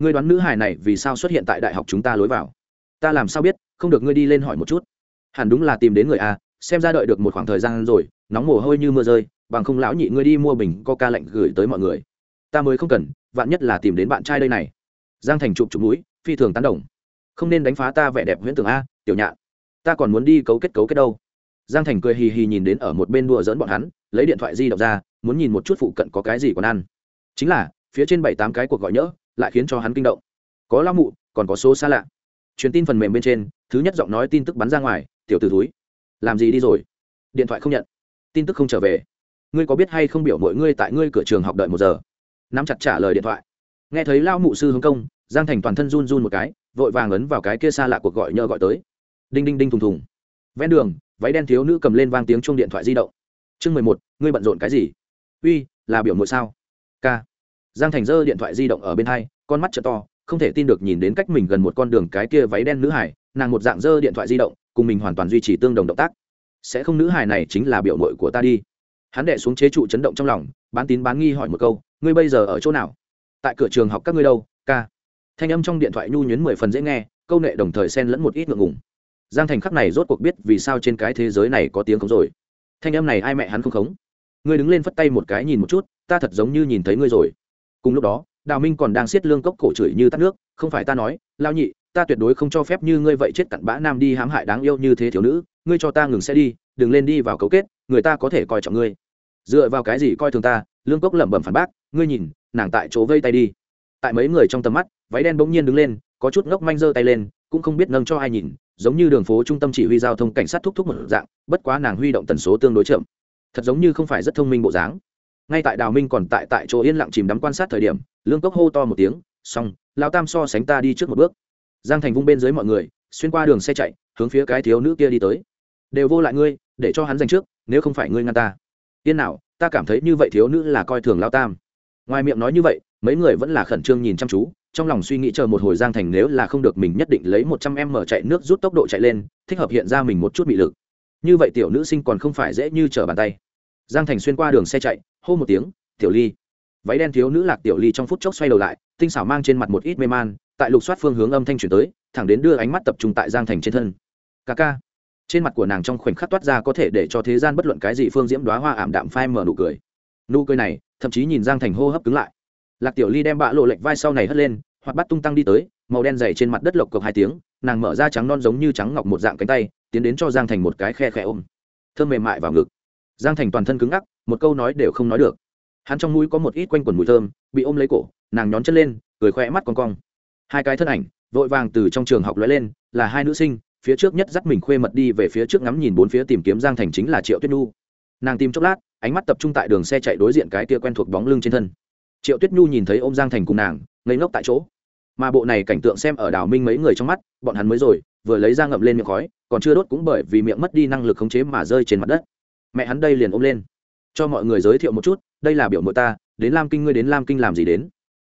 ngươi đoán nữ hài này vì sao xuất hiện tại đại học chúng ta lối vào? Ta làm sao biết, không được ngươi đi lên hỏi một chút. Hẳn đúng là tìm đến người a, xem ra đợi được một khoảng thời gian rồi, nóng mồ hôi như mưa rơi, bằng không lão nhị ngươi đi mua bình coca lạnh gửi tới mọi người. Ta mới không cần, vạn nhất là tìm đến bạn trai đây này. Giang thành chụp chụp mũi, phi thường tán đồng. Không nên đánh phá ta vẻ đẹp huyễn tưởng a, tiểu nhạn. Ta còn muốn đi cấu kết cấu kết đâu. Giang thành cười hì hì nhìn đến ở một bên đùa dỡn bọn hắn, lấy điện thoại di động ra, muốn nhìn một chút phụ cận có cái gì còn ăn. Chính là, phía trên bảy tám cái cuộc gọi nhỡ lại khiến cho hắn kinh động. Có lao mụ, còn có số xa lạ. Truyền tin phần mềm bên trên, thứ nhất giọng nói tin tức bắn ra ngoài, tiểu t ử túi làm gì đi rồi? Điện thoại không nhận. Tin tức không trở về. Ngươi có biết hay không biểu mọi ngươi tại ngươi cửa trường học đợi một giờ? Nắm chặt trả lời điện thoại. Nghe thấy lao mụ sư hướng công, giang thành toàn thân run run một cái, vội vàng ấn vào cái kia xa lạ cuộc gọi nhờ gọi tới. Đinh đinh đinh thùng thùng. Ven đường, váy đen thiếu nữ cầm lên vang tiếng chung điện thoại di động. Chương mười một, ngươi bận rộn cái gì? Uy, là biểu mội sao? Ca giang thành giơ điện thoại di động ở bên hai, con mắt t to, không thể tin được nhìn đến cách mình gần một con đường cái kia váy đen nữ hải, nàng một dạng giơ điện thoại di động, cùng mình hoàn toàn duy trì tương đồng động tác. Sẽ không nữ hải này chính là biểu mội của ta đi. Hắn đệ xuống chế trụ chấn động trong lòng, bán tín bán nghi hỏi một câu, ngươi bây giờ ở chỗ nào? Tại cửa trường học các ngươi đâu, ca. Thanh âm trong điện thoại nhu nhuyến mười phần dễ nghe, câu nệ đồng thời xen lẫn một ít ngượng ngùng. Giang thành khắc này rốt cuộc biết vì sao trên cái thế giới này có tiếng khống rồi. Thanh âm này ai mẹ hắn không khống? Ngươi đứng lên phất tay một cái nhìn một chút, ta thật giống như nhìn thấy ngươi rồi cùng lúc đó, đào minh còn đang xiết lương cốc cổ chửi như tắt nước, không phải ta nói, lao nhị, ta tuyệt đối không cho phép như ngươi vậy chết cặn bã nam đi hãm hại đáng yêu như thế thiếu nữ, ngươi cho ta ngừng xe đi, đừng lên đi vào cấu kết, người ta có thể coi trọng ngươi. Dựa vào cái gì coi thường ta, lương cốc lẩm bẩm phản bác, ngươi nhìn, nàng tại chỗ vây tay đi. Tại mấy người trong tầm mắt, váy đen bỗng nhiên đứng lên, có chút ngốc manh giơ tay lên, cũng không biết nâng cho ai nhìn, giống như đường phố trung tâm chỉ huy giao thông cảnh sát thúc thúc một dạng, bất quá nàng huy động tần số tương đối chậm. Thật giống như không phải rất thông minh bộ dáng ngay tại đào minh còn tại tại chỗ yên lặng chìm đắm quan sát thời điểm, lương cốc hô to một tiếng, xong lao tam so sánh ta đi trước một bước. Giang thành vung bên dưới mọi người, xuyên qua đường xe chạy, hướng phía cái thiếu nữ kia đi tới. Đều vô lại ngươi, để cho hắn giành trước, nếu không phải ngươi ngăn ta. Yên nào, ta cảm thấy như vậy thiếu nữ là coi thường lao tam. Ngoài miệng nói như vậy, mấy người vẫn là khẩn trương nhìn chăm chú, trong lòng suy nghĩ chờ một hồi giang thành nếu là không được mình nhất định lấy một trăm em mở chạy nước rút tốc độ chạy lên, thích hợp hiện ra mình một chút bị lực. Như vậy tiểu nữ sinh còn không phải dễ như trở bàn tay. Giang thành xuyên qua đường xe chạy hô một tiếng, tiểu ly. Váy đen thiếu nữ lạc tiểu ly trong phút chốc xoay đầu lại, tinh xảo mang trên mặt một ít mê man, tại lục soát phương hướng âm thanh chuyển tới, thẳng đến đưa ánh mắt tập trung tại giang thành trên thân. Ca ca. Trên mặt của nàng trong khoảnh khắc toát ra có thể để cho thế gian bất luận cái gì phương diễm đoá hoa ảm đạm phai mở nụ cười. Nụ cười này, thậm chí nhìn giang thành hô hấp cứng lại. Lạc tiểu ly đem bạ lộ lệch vai sau này hất lên hoặc bắt tung tăng đi tới, màu đen dày trên mặt đất lộc cộc hai tiếng, nàng mở ra trắng non giống như trắng ngọc một dạng cánh tay, tiến đến cho giang thành một cái khe khẽ ôm. Thơm mềm mại vào ngực giang thành toàn thân cứng ngắc, một câu nói đều không nói được. Hắn trong mũi có một ít quanh quần mùi thơm, bị ôm lấy cổ, nàng nhón chân lên, cười khoe mắt con cong. Hai cái thân ảnh, vội vàng từ trong trường học lóe lên, là hai nữ sinh, phía trước nhất dắt mình khuê mật đi về phía trước ngắm nhìn bốn phía tìm kiếm giang thành chính là triệu tuyết nhu. Nàng tìm chốc lát, ánh mắt tập trung tại đường xe chạy đối diện cái tia quen thuộc bóng lưng trên thân. Triệu tuyết nhu nhìn thấy ô m giang thành cùng nàng, ngây ngốc tại chỗ. Mà bộ này cảnh tượng xem ở đảo minh mấy người trong mắt, bọn hắn mới rồi, vừa lấy ra ngậm lên miệng khói, còn chưa đốt cũng bởi vì miệng mất đi năng lực khống chế mà rơi trên mặt đất mẹ hắn đây liền ôm lên. Cho mọi người giới thiệu một chút, đây là biểu mộ ta, đến lam kinh ngươi đến lam kinh làm gì đến?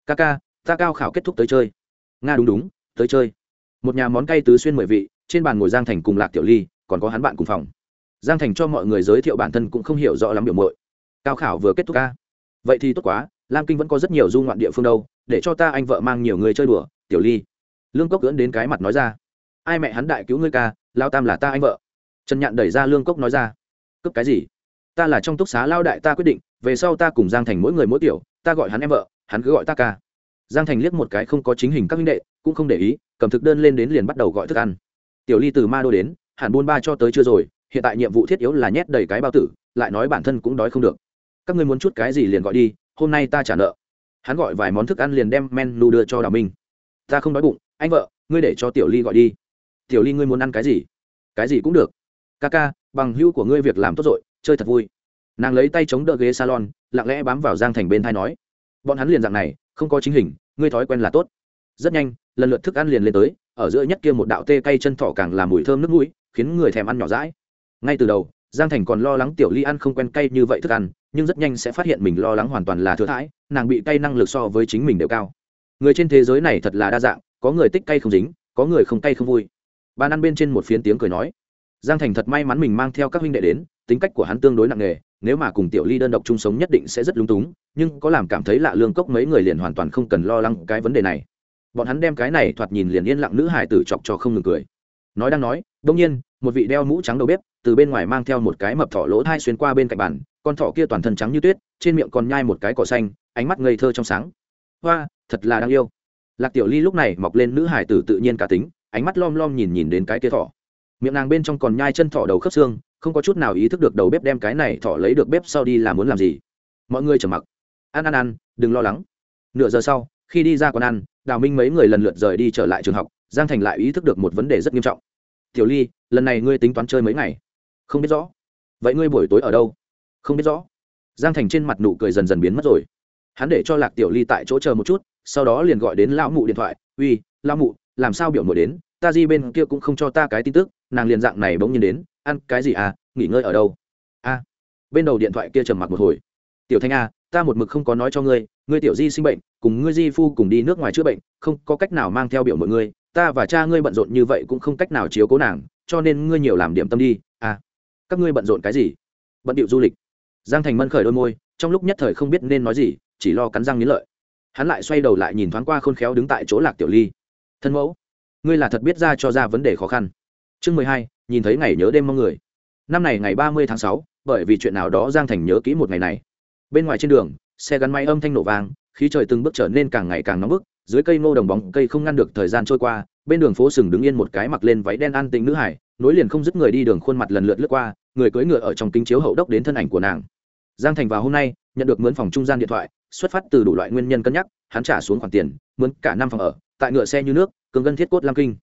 Ca ca, ta cao khảo kết thúc tới chơi. Nga đúng đúng, tới chơi. Một nhà món cay tứ xuyên mười vị, trên bàn ngồi giang thành cùng lạc tiểu ly, còn có hắn bạn cùng phòng. Giang thành cho mọi người giới thiệu bản thân cũng không hiểu rõ lắm biểu mội cao khảo vừa kết thúc ca. Vậy thì tốt quá, lam kinh vẫn có rất nhiều du ngoạn địa phương đâu, để cho ta anh vợ mang nhiều người chơi đùa, tiểu ly. Lương cốc cưỡn đến cái mặt nói ra. Ai mẹ hắn đại cứu ngươi ca, lao tam là ta anh vợ. Trần nhạn đẩy ra lương cốc nói ra cướp cái gì? Ta là trong túc xá lao đại ta quyết định, về sau ta cùng giang thành mỗi người mỗi tiểu, ta gọi hắn em vợ, hắn cứ gọi ta ca. Giang thành liếc một cái không có chính hình các minh đệ, cũng không để ý, cầm thực đơn lên đến liền bắt đầu gọi thức ăn. Tiểu ly từ ma đô đến, hẳn buôn ba cho tới chưa rồi, hiện tại nhiệm vụ thiết yếu là nhét đầy cái bao tử, lại nói bản thân cũng đói không được. Các ngươi muốn chút cái gì liền gọi đi, hôm nay ta trả nợ. Hắn gọi vài món thức ăn liền đem men lu đưa cho đào minh. Ta không đói bụng, anh vợ, ngươi để cho tiểu ly gọi đi. Tiểu ly ngươi muốn ăn cái gì? Cái gì cũng được. Ca ca bằng hữu của ngươi việc làm tốt rồi, chơi thật vui. Nàng lấy tay chống đỡ ghế salon, lặng lẽ bám vào giang thành bên thai nói, bọn hắn liền dạng này, không có chính hình, ngươi thói quen là tốt. Rất nhanh, lần lượt thức ăn liền lên tới, ở giữa nhất kia một đạo tê cay chân thỏ càng làm mùi thơm nước mũi, khiến người thèm ăn nhỏ rãi ngay từ đầu, giang thành còn lo lắng tiểu ly ăn không quen cay như vậy thức ăn, nhưng rất nhanh sẽ phát hiện mình lo lắng hoàn toàn là thừa thãi, nàng bị cay năng lực so với chính mình đều cao. Người trên thế giới này thật là đa dạng, có người tích cay không dính, có người không cay không vui. Bàn ăn bên trên một phiến tiếng cười nói giang thành thật may mắn mình mang theo các huynh đệ đến, tính cách của hắn tương đối nặng nề, nếu mà cùng tiểu ly đơn độc chung sống nhất định sẽ rất lung túng, nhưng có làm cảm thấy lạ lương cốc mấy người liền hoàn toàn không cần lo lắng cái vấn đề này. Bọn hắn đem cái này thoạt nhìn liền yên lặng nữ hải tử chọc cho không ngừng cười. Nói đang nói, đông nhiên, một vị đeo mũ trắng đầu bếp, từ bên ngoài mang theo một cái mập thỏ lỗ thai xuyên qua bên cạnh bàn, con thỏ kia toàn thân trắng như tuyết, trên miệng còn nhai một cái cỏ xanh, ánh mắt ngây thơ trong sáng. Hoa, thật là đáng yêu. Lạc tiểu ly lúc này mọc lên nữ hải tử tự nhiên cả tính, ánh mắt lom lom nhìn nhìn đến cái kia thỏ miệng nàng bên trong còn nhai chân thỏ đầu khớp xương, không có chút nào ý thức được đầu bếp đem cái này thỏ lấy được bếp sau đi là muốn làm gì. Mọi người trầm mặc. Ăn ăn ăn đừng lo lắng. Nửa giờ sau, khi đi ra quán ăn, đào minh mấy người lần lượt rời đi trở lại trường học, giang thành lại ý thức được một vấn đề rất nghiêm trọng. Tiểu ly, lần này ngươi tính toán chơi mấy ngày? Không biết rõ. Vậy ngươi buổi tối ở đâu? Không biết rõ. Giang thành trên mặt nụ cười dần dần biến mất rồi. Hắn để cho lạc tiểu ly tại chỗ chờ một chút, sau đó liền gọi đến lão mụ điện thoại. Uy, lão mụ, làm sao biểu mội đến? Ta di bên kia cũng không cho ta cái tin tức, nàng liền dạng này bỗng nhiên đến, ăn cái gì à nghỉ ngơi ở đâu? A. Bên đầu điện thoại kia trầm mặc một hồi. Tiểu thanh a, ta một mực không có nói cho ngươi ngươi tiểu di sinh bệnh, cùng ngươi di phu cùng đi nước ngoài chữa bệnh, không có cách nào mang theo biểu mọi ngươi, ta và cha ngươi bận rộn như vậy cũng không cách nào chiếu cố nàng, cho nên ngươi nhiều làm điểm tâm đi à các ngươi bận rộn cái gì? Bận điệu du lịch. Giang thành mân khởi đôi môi, trong lúc nhất thời không biết nên nói gì, chỉ lo cắn răng nghĩ lợi. Hắn lại xoay đầu lại nhìn thoáng qua khôn khéo đứng tại chỗ lạc tiểu ly. Thân mẫu ngươi là thật biết ra cho ra vấn đề khó khăn. Chương mười hai, nhìn thấy ngày nhớ đêm mong người. Năm này ngày ba mươi tháng sáu, bởi vì chuyện nào đó giang thành nhớ kỹ một ngày này. Bên ngoài trên đường, xe gắn máy âm thanh nổ vang, khí trời từng bước trở nên càng ngày càng nóng bức, dưới cây ngô đồng bóng, cây không ngăn được thời gian trôi qua, bên đường phố sừng đứng yên một cái mặc lên váy đen an tĩnh nữ hải, nối liền không dứt người đi đường khuôn mặt lần lượt lướt qua, người cưỡi ngựa ở trong kính chiếu hậu đốc đến thân ảnh của nàng. Giang thành vào hôm nay, nhận được mướn phòng trung gian điện thoại, xuất phát từ đủ loại nguyên nhân cân nhắc, hắn trả xuống khoản tiền, mướn cả năm phòng ở tại ngựa xe như nước, cường ngân thiết cốt lam kinh.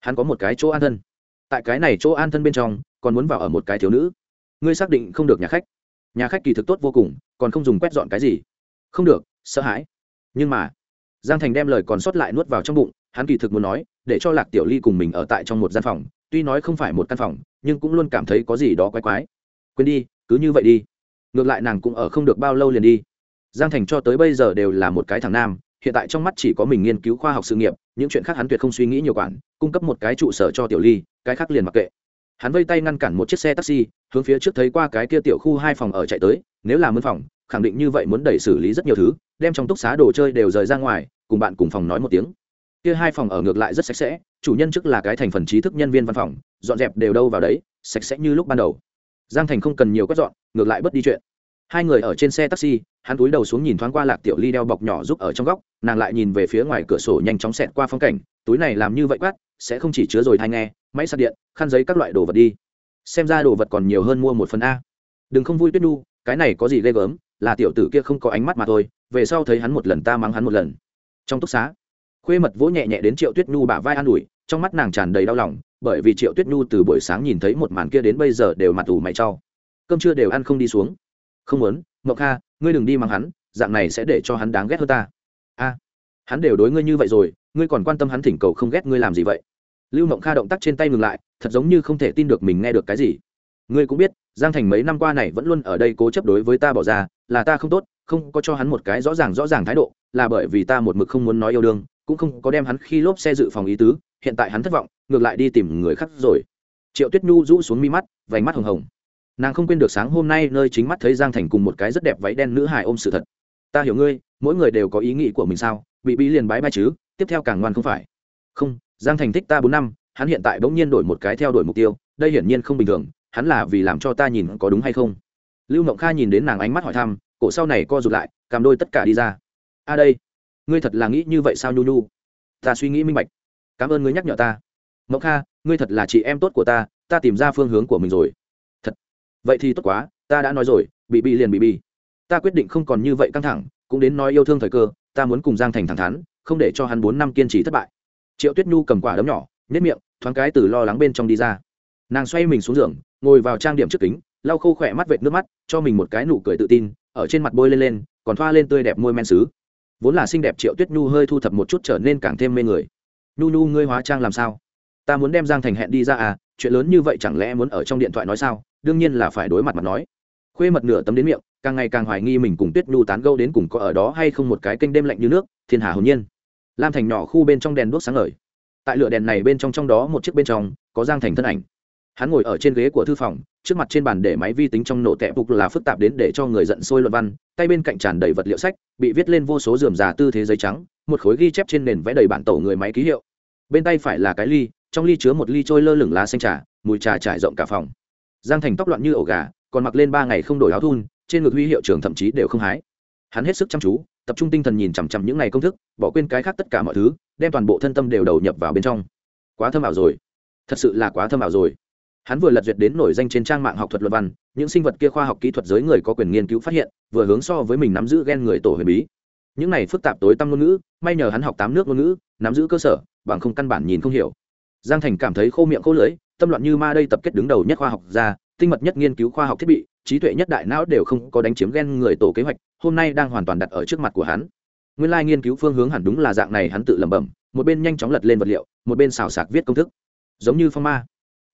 Hắn có một cái chỗ an thân. Tại cái này chỗ an thân bên trong, còn muốn vào ở một cái thiếu nữ. Ngươi xác định không được nhà khách. Nhà khách kỳ thực tốt vô cùng, còn không dùng quét dọn cái gì. Không được, sợ hãi. Nhưng mà, giang thành đem lời còn sót lại nuốt vào trong bụng, hắn kỳ thực muốn nói, để cho lạc tiểu ly cùng mình ở tại trong một gian phòng, tuy nói không phải một căn phòng, nhưng cũng luôn cảm thấy có gì đó quái quái. Quên đi, cứ như vậy đi. Ngược lại nàng cũng ở không được bao lâu liền đi. Giang thành cho tới bây giờ đều là một cái thằng nam hiện tại trong mắt chỉ có mình nghiên cứu khoa học sự nghiệp, những chuyện khác hắn tuyệt không suy nghĩ nhiều quản, cung cấp một cái trụ sở cho tiểu ly, cái khác liền mặc kệ. Hắn vây tay ngăn cản một chiếc xe taxi, hướng phía trước thấy qua cái kia tiểu khu hai phòng ở chạy tới, nếu là mướn phòng, khẳng định như vậy muốn đẩy xử lý rất nhiều thứ, đem trong túc xá đồ chơi đều rời ra ngoài, cùng bạn cùng phòng nói một tiếng. Kia hai phòng ở ngược lại rất sạch sẽ, chủ nhân chức là cái thành phần trí thức nhân viên văn phòng, dọn dẹp đều đâu vào đấy, sạch sẽ như lúc ban đầu. Giang thành không cần nhiều quét dọn, ngược lại bất đi chuyện hai người ở trên xe taxi, hắn túi đầu xuống nhìn thoáng qua lạc tiểu ly đeo bọc nhỏ giúp ở trong góc, nàng lại nhìn về phía ngoài cửa sổ nhanh chóng xẹt qua phong cảnh, túi này làm như vậy quát, sẽ không chỉ chứa rồi thai nghe, máy sạc điện, khăn giấy các loại đồ vật đi. Xem ra đồ vật còn nhiều hơn mua một phần a. Đừng không vui tuyết nu cái này có gì ghê gớm, là tiểu tử kia không có ánh mắt mà thôi, về sau thấy hắn một lần ta mắng hắn một lần. Trong túc xá, khuê mật vỗ nhẹ nhẹ đến triệu tuyết nhu bả vai an ủi, trong mắt nàng tràn đầy đau lòng, bởi vì triệu tuyết nhu từ buổi sáng nhìn thấy một màn kia đến bây giờ đều mặt ủ mày trau cơm chưa đều ăn không đi xuống không muốn, ngọc kha, ngươi đừng đi mang hắn, dạng này sẽ để cho hắn đáng ghét hơn ta. A, hắn đều đối ngươi như vậy rồi, ngươi còn quan tâm hắn thỉnh cầu không ghét ngươi làm gì vậy? Lưu mộng kha động tác trên tay ngừng lại, thật giống như không thể tin được mình nghe được cái gì. Ngươi cũng biết, giang thành mấy năm qua này vẫn luôn ở đây cố chấp đối với ta bỏ ra, là ta không tốt, không có cho hắn một cái rõ ràng rõ ràng thái độ, là bởi vì ta một mực không muốn nói yêu đương, cũng không có đem hắn khi lốp xe dự phòng ý tứ, hiện tại hắn thất vọng, ngược lại đi tìm người khác rồi. Triệu tuyết nhu rũ xuống mi mắt, vành mắt hồng hồng nàng không quên được sáng hôm nay nơi chính mắt thấy giang thành cùng một cái rất đẹp váy đen nữ hài ôm sự thật. Ta hiểu ngươi, mỗi người đều có ý nghĩ của mình sao? Bị bí liền bái bai chứ? Tiếp theo càng ngoan không phải. Không, giang thành thích ta bốn năm, hắn hiện tại bỗng nhiên đổi một cái theo đuổi mục tiêu, đây hiển nhiên không bình thường, hắn là vì làm cho ta nhìn có đúng hay không? Lưu mộng kha nhìn đến nàng ánh mắt hỏi thăm, cổ sau này co rụt lại cầm đôi tất cả đi ra. A đây, ngươi thật là nghĩ như vậy sao nhu nhu? Ta suy nghĩ minh bạch. Cảm ơn ngươi nhắc nhở ta. Mộng kha, ngươi thật là chị em tốt của ta ta tìm ra phương hướng của mình rồi vậy thì tốt quá, ta đã nói rồi, bị bị liền bị bị ta quyết định không còn như vậy căng thẳng, cũng đến nói yêu thương thời cơ, ta muốn cùng giang thành thẳng thắn, không để cho hắn bốn năm kiên trì thất bại. Triệu tuyết nhu cầm quả đấm nhỏ nếp miệng, thoáng cái từ lo lắng bên trong đi ra. Nàng xoay mình xuống giường, ngồi vào trang điểm trước kính, lau khô khỏe mắt vệt nước mắt, cho mình một cái nụ cười tự tin, ở trên mặt bôi lên lên, còn thoa lên tươi đẹp môi men xứ. Vốn là xinh đẹp triệu tuyết nhu hơi thu thập một chút trở nên càng thêm mê người. Nhu nhu, ngươi hóa trang làm sao? Ta muốn đem giang thành hẹn đi ra à chuyện lớn như vậy chẳng lẽ muốn ở trong điện thoại nói sao? Đương nhiên là phải đối mặt mặt nói. Khuê mật nửa tấm đến miệng, càng ngày càng hoài nghi mình cùng tuyết nhu tán gâu đến cùng có ở đó hay không một cái kênh đêm lạnh như nước, thiên hà hồn nhiên. Lam thành nhỏ khu bên trong đèn đuốc sáng ngời. Tại lửa đèn này bên trong trong đó một chiếc bên trong, có giang thành thân ảnh. Hắn ngồi ở trên ghế của thư phòng, trước mặt trên bàn để máy vi tính trong nổ tẹp bục là phức tạp đến để cho người giận sôi luận văn, tay bên cạnh tràn đầy vật liệu sách, bị viết lên vô số dườm già tư thế giấy trắng, một khối ghi chép trên nền vẽ đầy bản tổ người máy ký hiệu. Bên tay phải là cái ly, trong ly chứa một ly trôi lơ lửng lá xanh trà, mùi trà trải rộng cả phòng giang thành tóc loạn như ổ gà, còn mặc lên ba ngày không đổi áo thun, trên ngực huy hiệu trưởng thậm chí đều không hái. Hắn hết sức chăm chú, tập trung tinh thần nhìn chằm chằm những ngày công thức, bỏ quên cái khác tất cả mọi thứ, đem toàn bộ thân tâm đều đầu nhập vào bên trong. Quá thâm ảo rồi. Thật sự là quá thâm ảo rồi. Hắn vừa lật duyệt đến nổi danh trên trang mạng học thuật luật văn, những sinh vật kia khoa học kỹ thuật giới người có quyền nghiên cứu phát hiện, vừa hướng so với mình nắm giữ gen người tổ huyền bí. Những này phức tạp tối tăm ngôn ngữ, may nhờ hắn học tám nước ngôn ngữ, nắm giữ cơ sở, bằng không căn bản nhìn không hiểu. Giang thành cảm thấy khô miệng khô lưới tâm loạn như ma đây tập kết đứng đầu nhất khoa học gia, tinh mật nhất nghiên cứu khoa học thiết bị, trí tuệ nhất đại não đều không có đánh chiếm ghen người tổ kế hoạch, hôm nay đang hoàn toàn đặt ở trước mặt của hắn. Nguyên lai nghiên cứu phương hướng hẳn đúng là dạng này, hắn tự lẩm bẩm, một bên nhanh chóng lật lên vật liệu, một bên xào sạc viết công thức. Giống như phong ma.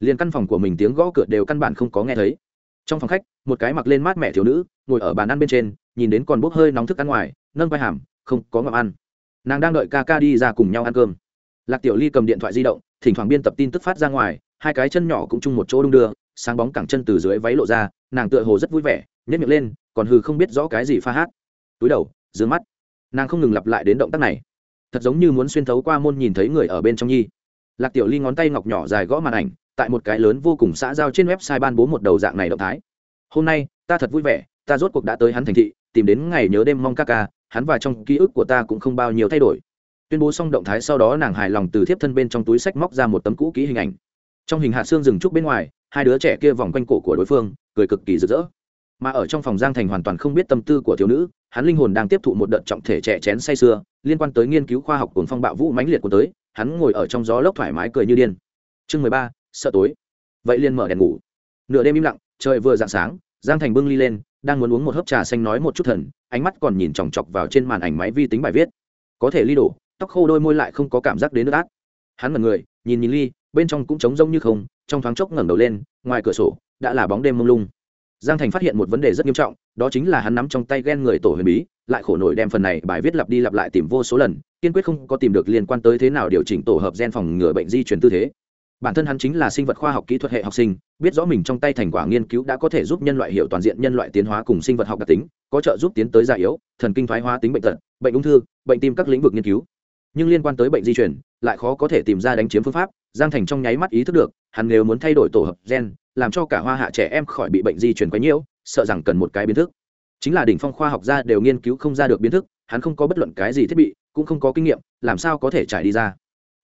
Liền căn phòng của mình tiếng gõ cửa đều căn bản không có nghe thấy. Trong phòng khách, một cái mặc lên mát mẹ thiếu nữ, ngồi ở bàn ăn bên trên, nhìn đến còn bốc hơi nóng thức ăn ngoài, nâng vai hàm, không có ngậm ăn. Nàng đang đợi ca ca đi ra cùng nhau ăn cơm. Lạc tiểu ly cầm điện thoại di động, thỉnh thoảng biên tập tin tức phát ra ngoài hai cái chân nhỏ cũng chung một chỗ đung đưa, sáng bóng cẳng chân từ dưới váy lộ ra, nàng tựa hồ rất vui vẻ nhét miệng lên, còn hừ không biết rõ cái gì pha hát. Túi đầu d mắt. Nàng không ngừng lặp lại đến động tác này. Thật giống như muốn xuyên thấu qua môn nhìn thấy người ở bên trong nhi. Lạc tiểu ly ngón tay ngọc nhỏ dài gõ màn ảnh, tại một cái lớn vô cùng xã giao trên website ban bố một đầu dạng này động thái. Hôm nay, ta thật vui vẻ, ta rốt cuộc đã tới hắn thành thị, tìm đến ngày nhớ đêm mong ca ca, hắn và trong ký ức của ta cũng không bao nhiêu thay đổi. Tuyên bố xong động thái sau đó nàng hài lòng từ thiếp thân bên trong túi sách móc ra một tấm cũ kỹ hình ảnh trong hình hạt xương rừng trúc bên ngoài, hai đứa trẻ kia vòng quanh cổ của đối phương, cười cực kỳ rực rỡ. Mà ở trong phòng giang thành hoàn toàn không biết tâm tư của thiếu nữ, hắn linh hồn đang tiếp thụ một đợt trọng thể trẻ chén say sưa, liên quan tới nghiên cứu khoa học cồn phong bạo vũ mãnh liệt của tới, hắn ngồi ở trong gió lốc thoải mái cười như điên. Chương mười ba, sợ tối. Vậy liền mở đèn ngủ. Nửa đêm im lặng, trời vừa dạng sáng, giang thành bưng ly lên, đang muốn uống một hớp trà xanh nói một chút thần, ánh mắt còn nhìn chòng chọc vào trên màn ảnh máy vi tính bài viết. Có thể ly đổ, tóc khô đôi môi lại không có cảm giác đến nước át. Hắn mật người, nhìn nhìn ly bên trong cũng trống rông như không, trong thoáng chốc ngẩng đầu lên, ngoài cửa sổ, đã là bóng đêm mông lung. Giang thành phát hiện một vấn đề rất nghiêm trọng, đó chính là hắn nắm trong tay ghen người tổ huyền bí, lại khổ nổi đem phần này bài viết lặp đi lặp lại tìm vô số lần, kiên quyết không có tìm được liên quan tới thế nào điều chỉnh tổ hợp gen phòng ngừa bệnh di truyền tư thế. Bản thân hắn chính là sinh vật khoa học kỹ thuật hệ học sinh, biết rõ mình trong tay thành quả nghiên cứu đã có thể giúp nhân loại hiểu toàn diện nhân loại tiến hóa cùng sinh vật học đặc tính, có trợ giúp tiến tới già yếu, thần kinh thoái hóa tính bệnh tật, bệnh ung thư, bệnh tim các lĩnh vực nghiên cứu nhưng liên quan tới bệnh di chuyển lại khó có thể tìm ra đánh chiếm phương pháp, giang thành trong nháy mắt ý thức được, hắn nếu muốn thay đổi tổ hợp gen, làm cho cả hoa hạ trẻ em khỏi bị bệnh di chuyển quấy nhiễu sợ rằng cần một cái biến thức. Chính là đỉnh phong khoa học gia đều nghiên cứu không ra được biến thức, hắn không có bất luận cái gì thiết bị, cũng không có kinh nghiệm, làm sao có thể trải đi ra.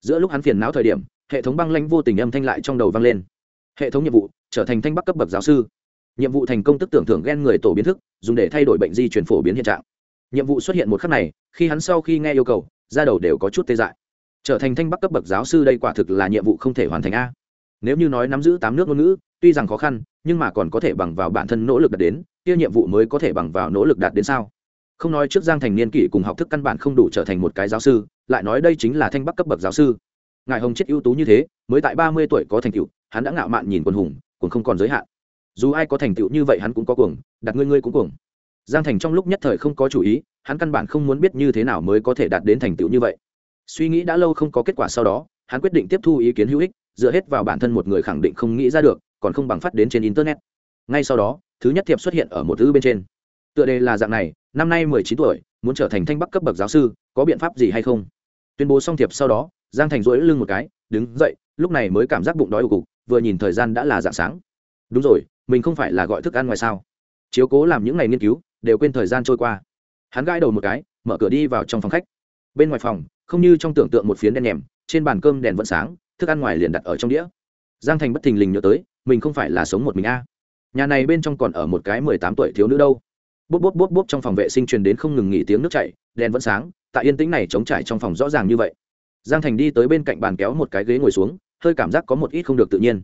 Giữa lúc hắn phiền não thời điểm, hệ thống băng lãnh vô tình âm thanh lại trong đầu vang lên. Hệ thống nhiệm vụ, trở thành thanh bắc cấp bậc giáo sư. Nhiệm vụ thành công tức tưởng thưởng ghen người tổ biến thức, dùng để thay đổi bệnh di chuyển phổ biến hiện trạng. Nhiệm vụ xuất hiện một khắc này, khi hắn sau khi nghe yêu cầu ra đầu đều có chút tê dại. Trở thành thanh bắc cấp bậc giáo sư đây quả thực là nhiệm vụ không thể hoàn thành a. Nếu như nói nắm giữ tám nước ngôn ngữ, tuy rằng khó khăn, nhưng mà còn có thể bằng vào bản thân nỗ lực đạt đến, kia nhiệm vụ mới có thể bằng vào nỗ lực đạt đến sao? Không nói trước giang thành niên kỷ cùng học thức căn bản không đủ trở thành một cái giáo sư, lại nói đây chính là thanh bắc cấp bậc giáo sư. Ngài hồng chết ưu tú như thế, mới tại ba mươi tuổi có thành tựu, hắn đã ngạo mạn nhìn quân hùng cũng không còn giới hạn. Dù ai có thành tựu như vậy hắn cũng có cuồng, đặt ngươi ngươi cũng cuồng. Giang thành trong lúc nhất thời không có chủ ý hắn căn bản không muốn biết như thế nào mới có thể đạt đến thành tựu như vậy. Suy nghĩ đã lâu không có kết quả sau đó, hắn quyết định tiếp thu ý kiến hữu ích, dựa hết vào bản thân một người khẳng định không nghĩ ra được, còn không bằng phát đến trên internet. Ngay sau đó, thứ nhất thiệp xuất hiện ở một thứ bên trên. Tựa đề là dạng này, năm nay mười chín tuổi, muốn trở thành thanh bắc cấp bậc giáo sư, có biện pháp gì hay không? Tuyên bố xong thiệp sau đó, giang thành rỗi lưng một cái, đứng dậy, lúc này mới cảm giác bụng đói ủ cục, vừa nhìn thời gian đã là dạng sáng. Đúng rồi, mình không phải là gọi thức ăn ngoài sao? Chiếu cố làm những ngày nghiên cứu, đều quên thời gian trôi qua hắn gãi đầu một cái, mở cửa đi vào trong phòng khách. Bên ngoài phòng, không như trong tưởng tượng một phiến đen nhèm, trên bàn cơm đèn vẫn sáng, thức ăn ngoài liền đặt ở trong đĩa. Giang thành bất thình lình nhớ tới, mình không phải là sống một mình a. Nhà này bên trong còn ở một cái mười tám tuổi thiếu nữ đâu. Bút bút bút bút trong phòng vệ sinh truyền đến không ngừng nghỉ tiếng nước chảy, đèn vẫn sáng, tại yên tĩnh này chống trải trong phòng rõ ràng như vậy. Giang thành đi tới bên cạnh bàn kéo một cái ghế ngồi xuống, hơi cảm giác có một ít không được tự nhiên.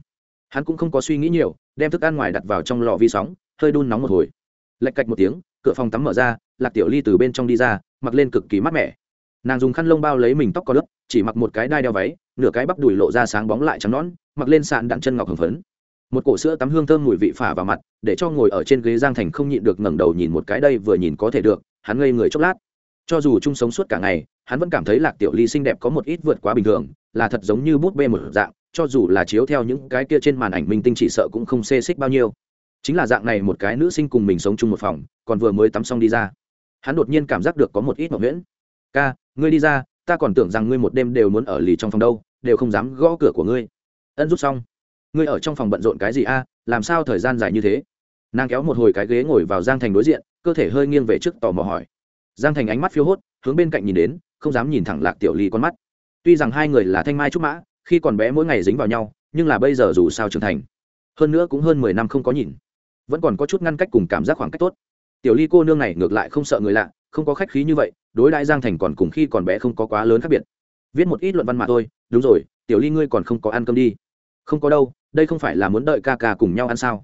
Hắn cũng không có suy nghĩ nhiều, đem thức ăn ngoài đặt vào trong lò vi sóng, hơi đun nóng một hồi. Lạch cạch một tiếng cửa phòng tắm mở ra, lạc tiểu ly từ bên trong đi ra, mặc lên cực kỳ mát mẻ. Nàng dùng khăn lông bao lấy mình tóc có lớp, chỉ mặc một cái đai đeo váy, nửa cái bắp đùi lộ ra sáng bóng lại trắng nón mặc lên sạn đặng chân ngọc hồng phấn. Một cổ sữa tắm hương thơm mùi vị phả vào mặt, để cho ngồi ở trên ghế giang thành không nhịn được ngẩng đầu nhìn một cái đây vừa nhìn có thể được, hắn ngây người chốc lát. Cho dù chung sống suốt cả ngày, hắn vẫn cảm thấy lạc tiểu ly xinh đẹp có một ít vượt quá bình thường, là thật giống như bút bê một dạng, cho dù là chiếu theo những cái kia trên màn ảnh minh tinh chỉ sợ cũng không xê xích bao nhiêu chính là dạng này một cái nữ sinh cùng mình sống chung một phòng, còn vừa mới tắm xong đi ra. Hắn đột nhiên cảm giác được có một ít mậu nguyễn ca, ngươi đi ra, ta còn tưởng rằng ngươi một đêm đều muốn ở lì trong phòng đâu, đều không dám gõ cửa của ngươi. Ân rút xong. Ngươi ở trong phòng bận rộn cái gì a? Làm sao thời gian dài như thế? Nàng kéo một hồi cái ghế ngồi vào giang thành đối diện, cơ thể hơi nghiêng về trước tò mò hỏi. Giang thành ánh mắt phiêu hốt, hướng bên cạnh nhìn đến, không dám nhìn thẳng lạc tiểu ly con mắt. Tuy rằng hai người là thanh mai trúc mã, khi còn bé mỗi ngày dính vào nhau, nhưng là bây giờ dù sao trưởng thành, hơn nữa cũng hơn mười năm không có nhìn vẫn còn có chút ngăn cách cùng cảm giác khoảng cách tốt. Tiểu ly cô nương này ngược lại không sợ người lạ, không có khách khí như vậy, đối đại giang thành còn cùng khi còn bé không có quá lớn khác biệt. Viết một ít luận văn mà thôi, đúng rồi, tiểu ly ngươi còn không có ăn cơm đi. Không có đâu, đây không phải là muốn đợi ca ca cùng nhau ăn sao?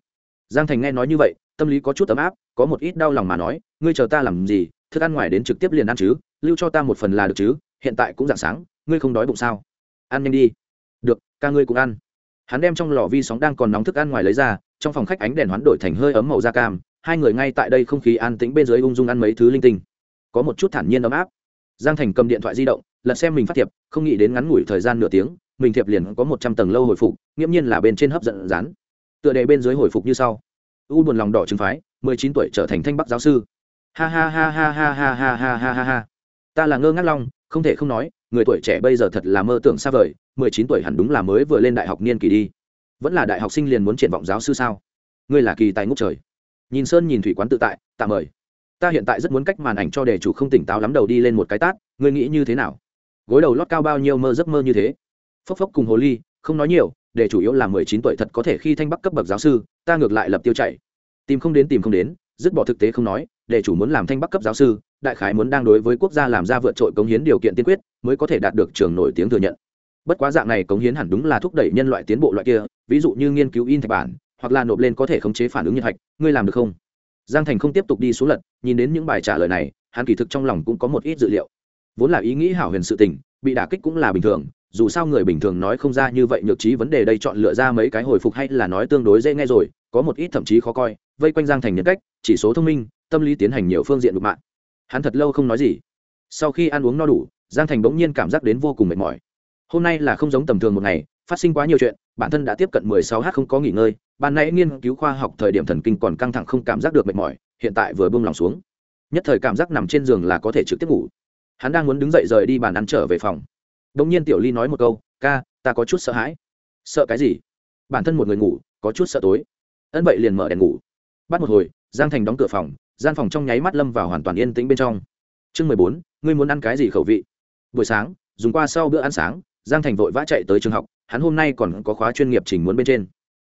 Giang thành nghe nói như vậy, tâm lý có chút ấm áp, có một ít đau lòng mà nói, ngươi chờ ta làm gì, thức ăn ngoài đến trực tiếp liền ăn chứ, lưu cho ta một phần là được chứ, hiện tại cũng dạng sáng, ngươi không đói bụng sao? Ăn nhanh đi. Được, ca ngươi cũng ăn. Hắn đem trong lò vi sóng đang còn nóng thức ăn ngoài lấy ra trong phòng khách ánh đèn hoán đổi thành hơi ấm màu da cam, hai người ngay tại đây không khí an tĩnh bên dưới ung dung ăn mấy thứ linh tinh. Có một chút thản nhiên ấm áp. Giang thành cầm điện thoại di động, lật xem mình phát thiệp, không nghĩ đến ngắn ngủi thời gian nửa tiếng, mình thiệp liền có một trăm tầng lâu hồi phục, nghiễm nhiên là bên trên hấp dẫn rán. Tựa đề bên dưới hồi phục như sau. U buồn lòng đỏ trừng phái, mười chín tuổi trở thành thanh bắc giáo sư. Ha ha ha ha ha ha ha ha ha ha ha. Ta là ngơ ngác long, không thể không nói, người tuổi trẻ bây giờ thật là mơ tưởng xa vời, mười chín tuổi hẳn đúng là mới vừa lên đại học niên kỳ đi vẫn là đại học sinh liền muốn triển vọng giáo sư sao? Ngươi là kỳ tài ngốc trời. Nhìn sơn nhìn thủy quán tự tại tạm mời. Ta hiện tại rất muốn cách màn ảnh cho đề chủ không tỉnh táo lắm đầu đi lên một cái tát, ngươi nghĩ như thế nào? Gối đầu lót cao bao nhiêu mơ giấc mơ như thế? Phốc phốc cùng hồ ly, không nói nhiều để chủ yếu là mười chín tuổi thật có thể khi thanh bắc cấp bậc giáo sư, ta ngược lại lập tiêu chạy. Tìm không đến tìm không đến, dứt bỏ thực tế không nói để chủ muốn làm thanh bắc cấp giáo sư, đại khái muốn đang đối với quốc gia làm ra vượt trội cống hiến điều kiện tiên quyết, mới có thể đạt được trường nổi tiếng thừa nhận bất quá dạng này cống hiến hẳn đúng là thúc đẩy nhân loại tiến bộ loại kia, ví dụ như nghiên cứu in thạch bản, hoặc là nộp lên có thể khống chế phản ứng nhiệt hạch, ngươi làm được không? Giang thành không tiếp tục đi xuống lật, nhìn đến những bài trả lời này, hắn kỳ thực trong lòng cũng có một ít dự liệu. Vốn là ý nghĩ hảo huyền sự tình, bị đả kích cũng là bình thường, dù sao người bình thường nói không ra như vậy nhược trí vấn đề đây chọn lựa ra mấy cái hồi phục hay là nói tương đối dễ nghe rồi, có một ít thậm chí khó coi, vây quanh giang thành nhân cách, chỉ số thông minh, tâm lý tiến hành nhiều phương diện đục mạng. Hắn thật lâu không nói gì. Sau khi ăn uống no đủ, giang thành bỗng nhiên cảm giác đến vô cùng mệt mỏi hôm nay là không giống tầm thường một ngày, phát sinh quá nhiều chuyện, bản thân đã tiếp cận 16 h không có nghỉ ngơi, ban nãy nghiên cứu khoa học thời điểm thần kinh còn căng thẳng không cảm giác được mệt mỏi, hiện tại vừa buông lòng xuống. Nhất thời cảm giác nằm trên giường là có thể trực tiếp ngủ. Hắn đang muốn đứng dậy rời đi bàn ăn trở về phòng. Đông nhiên tiểu ly nói một câu, ca, ta có chút sợ hãi. Sợ cái gì? Bản thân một người ngủ, có chút sợ tối. Ân vậy liền mở đèn ngủ. Bắt một hồi, giang thành đóng cửa phòng, gian phòng trong nháy mắt lâm vào hoàn toàn yên tĩnh bên trong. Chương mười bốn, ngươi muốn ăn cái gì khẩu vị? Buổi sáng, dùng qua sau bữa ăn sáng giang thành vội vã chạy tới trường học, hắn hôm nay còn có khóa chuyên nghiệp trình muốn bên trên.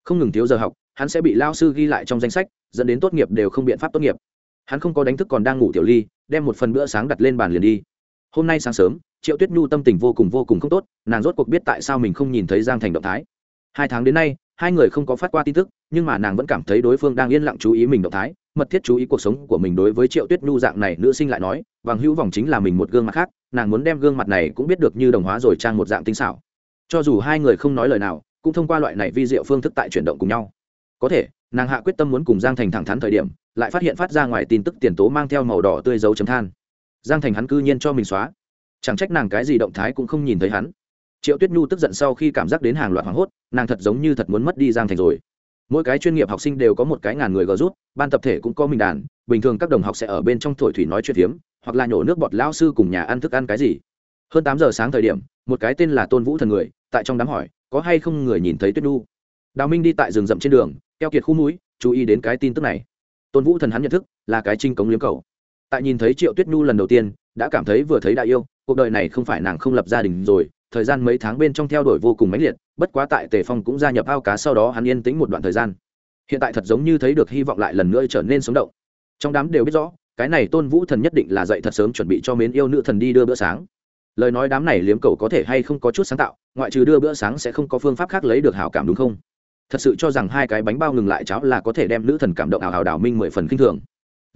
Không ngừng thiếu giờ học, hắn sẽ bị lao sư ghi lại trong danh sách, dẫn đến tốt nghiệp đều không biện pháp tốt nghiệp. Hắn không có đánh thức còn đang ngủ tiểu ly, đem một phần bữa sáng đặt lên bàn liền đi. Hôm nay sáng sớm, triệu tuyết nhu tâm tình vô cùng vô cùng không tốt, nàng rốt cuộc biết tại sao mình không nhìn thấy giang thành động thái. Hai tháng đến nay hai người không có phát qua tin tức, nhưng mà nàng vẫn cảm thấy đối phương đang yên lặng chú ý mình động thái, mật thiết chú ý cuộc sống của mình đối với triệu tuyết nhu dạng này nữ sinh lại nói vàng hữu vòng chính là mình một gương mặt khác, nàng muốn đem gương mặt này cũng biết được như đồng hóa rồi trang một dạng tinh xảo. Cho dù hai người không nói lời nào, cũng thông qua loại này vi diệu phương thức tại chuyển động cùng nhau. Có thể, nàng hạ quyết tâm muốn cùng giang thành thẳng thắn thời điểm, lại phát hiện phát ra ngoài tin tức tiền tố mang theo màu đỏ tươi dấu chấm than. Giang thành hắn cư nhiên cho mình xóa. Chẳng trách nàng cái gì động thái cũng không nhìn thấy hắn triệu tuyết nhu tức giận sau khi cảm giác đến hàng loạt hoảng hốt, nàng thật giống như thật muốn mất đi giang thành rồi. Mỗi cái chuyên nghiệp học sinh đều có một cái ngàn người gờ rút, ban tập thể cũng có mình đàn, bình thường các đồng học sẽ ở bên trong thổi thủy nói chuyện phiếm, hoặc là nhổ nước bọt lao sư cùng nhà ăn thức ăn cái gì. Hơn tám giờ sáng thời điểm, một cái tên là tôn vũ thần người, tại trong đám hỏi, có hay không người nhìn thấy tuyết nhu? Đào minh đi tại rừng rậm trên đường, keo kiệt khu mũi chú ý đến cái tin tức này. Tôn vũ thần hắn nhận thức, là cái trinh cống liếm cầu. Tại nhìn thấy triệu tuyết nhu lần đầu tiên, đã cảm thấy vừa thấy đại yêu, cuộc đời này không phải nàng không lập gia đình rồi thời gian mấy tháng bên trong theo đuổi vô cùng mãnh liệt, bất quá tại tề phong cũng gia nhập ao cá sau đó hắn yên tĩnh một đoạn thời gian. Hiện tại thật giống như thấy được hy vọng lại lần nữa trở nên sống động. Trong đám đều biết rõ, cái này tôn vũ thần nhất định là dậy thật sớm chuẩn bị cho mến yêu nữ thần đi đưa bữa sáng. Lời nói đám này liếm cầu có thể hay không có chút sáng tạo, ngoại trừ đưa bữa sáng sẽ không có phương pháp khác lấy được hảo cảm đúng không? Thật sự cho rằng hai cái bánh bao ngừng lại cháo là có thể đem nữ thần cảm động ảo hảo đảo minh mười phần k i n h thường.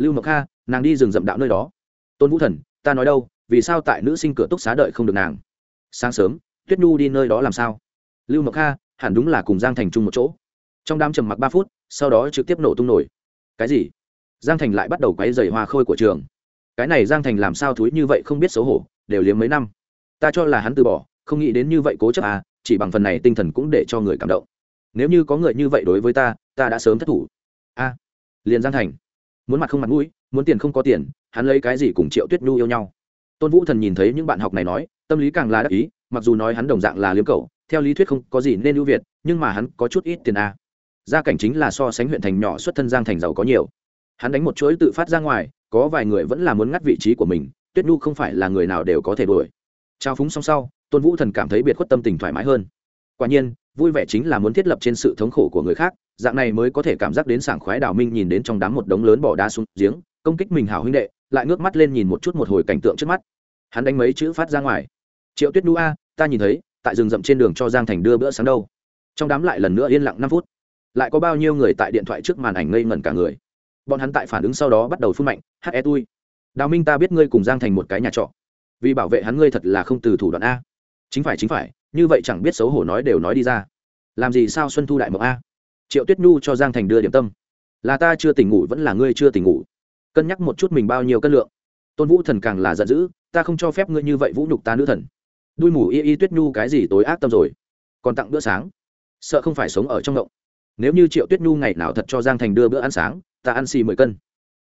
Lưu mộc kha, nàng đi rừng rậm đạo nơi đó. Tôn vũ thần, ta nói đâu, vì sao tại nữ sinh cửa túc xá đợi không được nàng? Sáng sớm, tuyết nhu đi nơi đó làm sao? Lưu mộc kha, hẳn đúng là cùng giang thành chung một chỗ. Trong đám trầm mặc ba phút, sau đó trực tiếp nổ tung nổi. Cái gì? Giang thành lại bắt đầu quáy dày hoa khôi của trường. Cái này giang thành làm sao thúi như vậy không biết xấu hổ, đều liếm mấy năm. Ta cho là hắn từ bỏ, không nghĩ đến như vậy cố chấp à chỉ bằng phần này tinh thần cũng để cho người cảm động. Nếu như có người như vậy đối với ta ta đã sớm thất thủ. A, liền giang thành. Muốn mặt không mặt mũi, muốn tiền không có tiền, hắn lấy cái gì cùng triệu tuyết nhu yêu nhau? Tôn vũ thần nhìn thấy những bạn học này nói tâm lý càng là đắc ý, mặc dù nói hắn đồng dạng là liếm cầu theo lý thuyết không có gì nên ưu việt, nhưng mà hắn có chút ít tiền a. Gia cảnh chính là so sánh huyện thành nhỏ xuất thân giang thành giàu có nhiều. Hắn đánh một chuỗi tự phát ra ngoài, có vài người vẫn là muốn ngắt vị trí của mình, tuyết nhu không phải là người nào đều có thể đuổi. Trao phúng xong sau, tôn vũ thần cảm thấy biệt khuất tâm tình thoải mái hơn. Quả nhiên, vui vẻ chính là muốn thiết lập trên sự thống khổ của người khác, dạng này mới có thể cảm giác đến sảng khoái đào minh nhìn đến trong đám một đống lớn bỏ đá xuống giếng, công kích mình hảo huynh đệ, lại ngước mắt lên nhìn một chút một hồi cảnh tượng trước mắt. Hắn đánh mấy chữ phát ra ngoài triệu tuyết nu a, ta nhìn thấy, tại rừng rậm trên đường cho giang thành đưa bữa sáng đâu. Trong đám lại lần nữa yên lặng năm phút. Lại có bao nhiêu người tại điện thoại trước màn ảnh ngây ngẩn cả người. Bọn hắn tại phản ứng sau đó bắt đầu phun mạnh he tui. Đào minh ta biết ngươi cùng giang thành một cái nhà trọ. Vì bảo vệ hắn ngươi thật là không từ thủ đoạn a. Chính phải chính phải, như vậy chẳng biết xấu hổ nói đều nói đi ra. Làm gì sao xuân thu đại mộng a? Triệu tuyết nhu cho giang thành đưa điểm tâm. Là ta chưa tỉnh ngủ, vẫn là ngươi chưa tỉnh ngủ. Cân nhắc một chút mình bao nhiêu cân lượng. Tôn vũ thần càng là giận dữ, ta không cho phép ngươi như vậy vũ nhục ta nữ thần đuôi mù y y tuyết nhu cái gì tối ác tâm rồi? Còn tặng bữa sáng. Sợ không phải sống ở trong động. Nếu như triệu tuyết nhu ngày nào thật cho giang thành đưa bữa ăn sáng, ta ăn xì mười cân.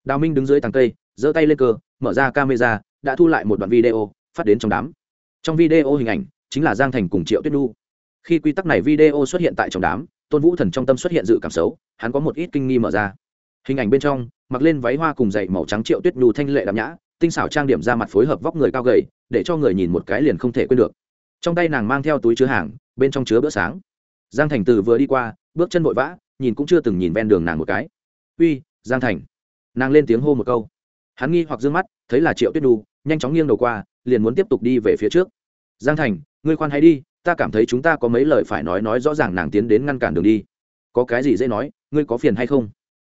Đào minh đứng dưới tàng cây, giơ tay lên cơ, mở ra camera, đã thu lại một đoạn video, phát đến trong đám. Trong video hình ảnh, chính là giang thành cùng triệu tuyết nhu. Khi quy tắc này video xuất hiện tại trong đám, tôn vũ thần trong tâm xuất hiện dự cảm xấu, hắn có một ít kinh nghi mở ra. Hình ảnh bên trong, mặc lên váy hoa cùng dày màu trắng triệu tuyết nhu thanh lệ đạm nhã tinh xảo trang điểm ra mặt phối hợp vóc người cao gầy, để cho người nhìn một cái liền không thể quên được. Trong tay nàng mang theo túi chứa hàng, bên trong chứa bữa sáng. Giang thành từ vừa đi qua, bước chân vội vã, nhìn cũng chưa từng nhìn ven đường nàng một cái. Uy, giang thành. Nàng lên tiếng hô một câu. Hắn nghi hoặc d ư ơ n g mắt, thấy là triệu tuyết nhu, nhanh chóng nghiêng đầu qua, liền muốn tiếp tục đi về phía trước. Giang thành, ngươi khoan hay đi, ta cảm thấy chúng ta có mấy lời phải nói nói rõ ràng nàng tiến đến ngăn cản đường đi. Có cái gì dễ nói, ngươi có phiền hay không?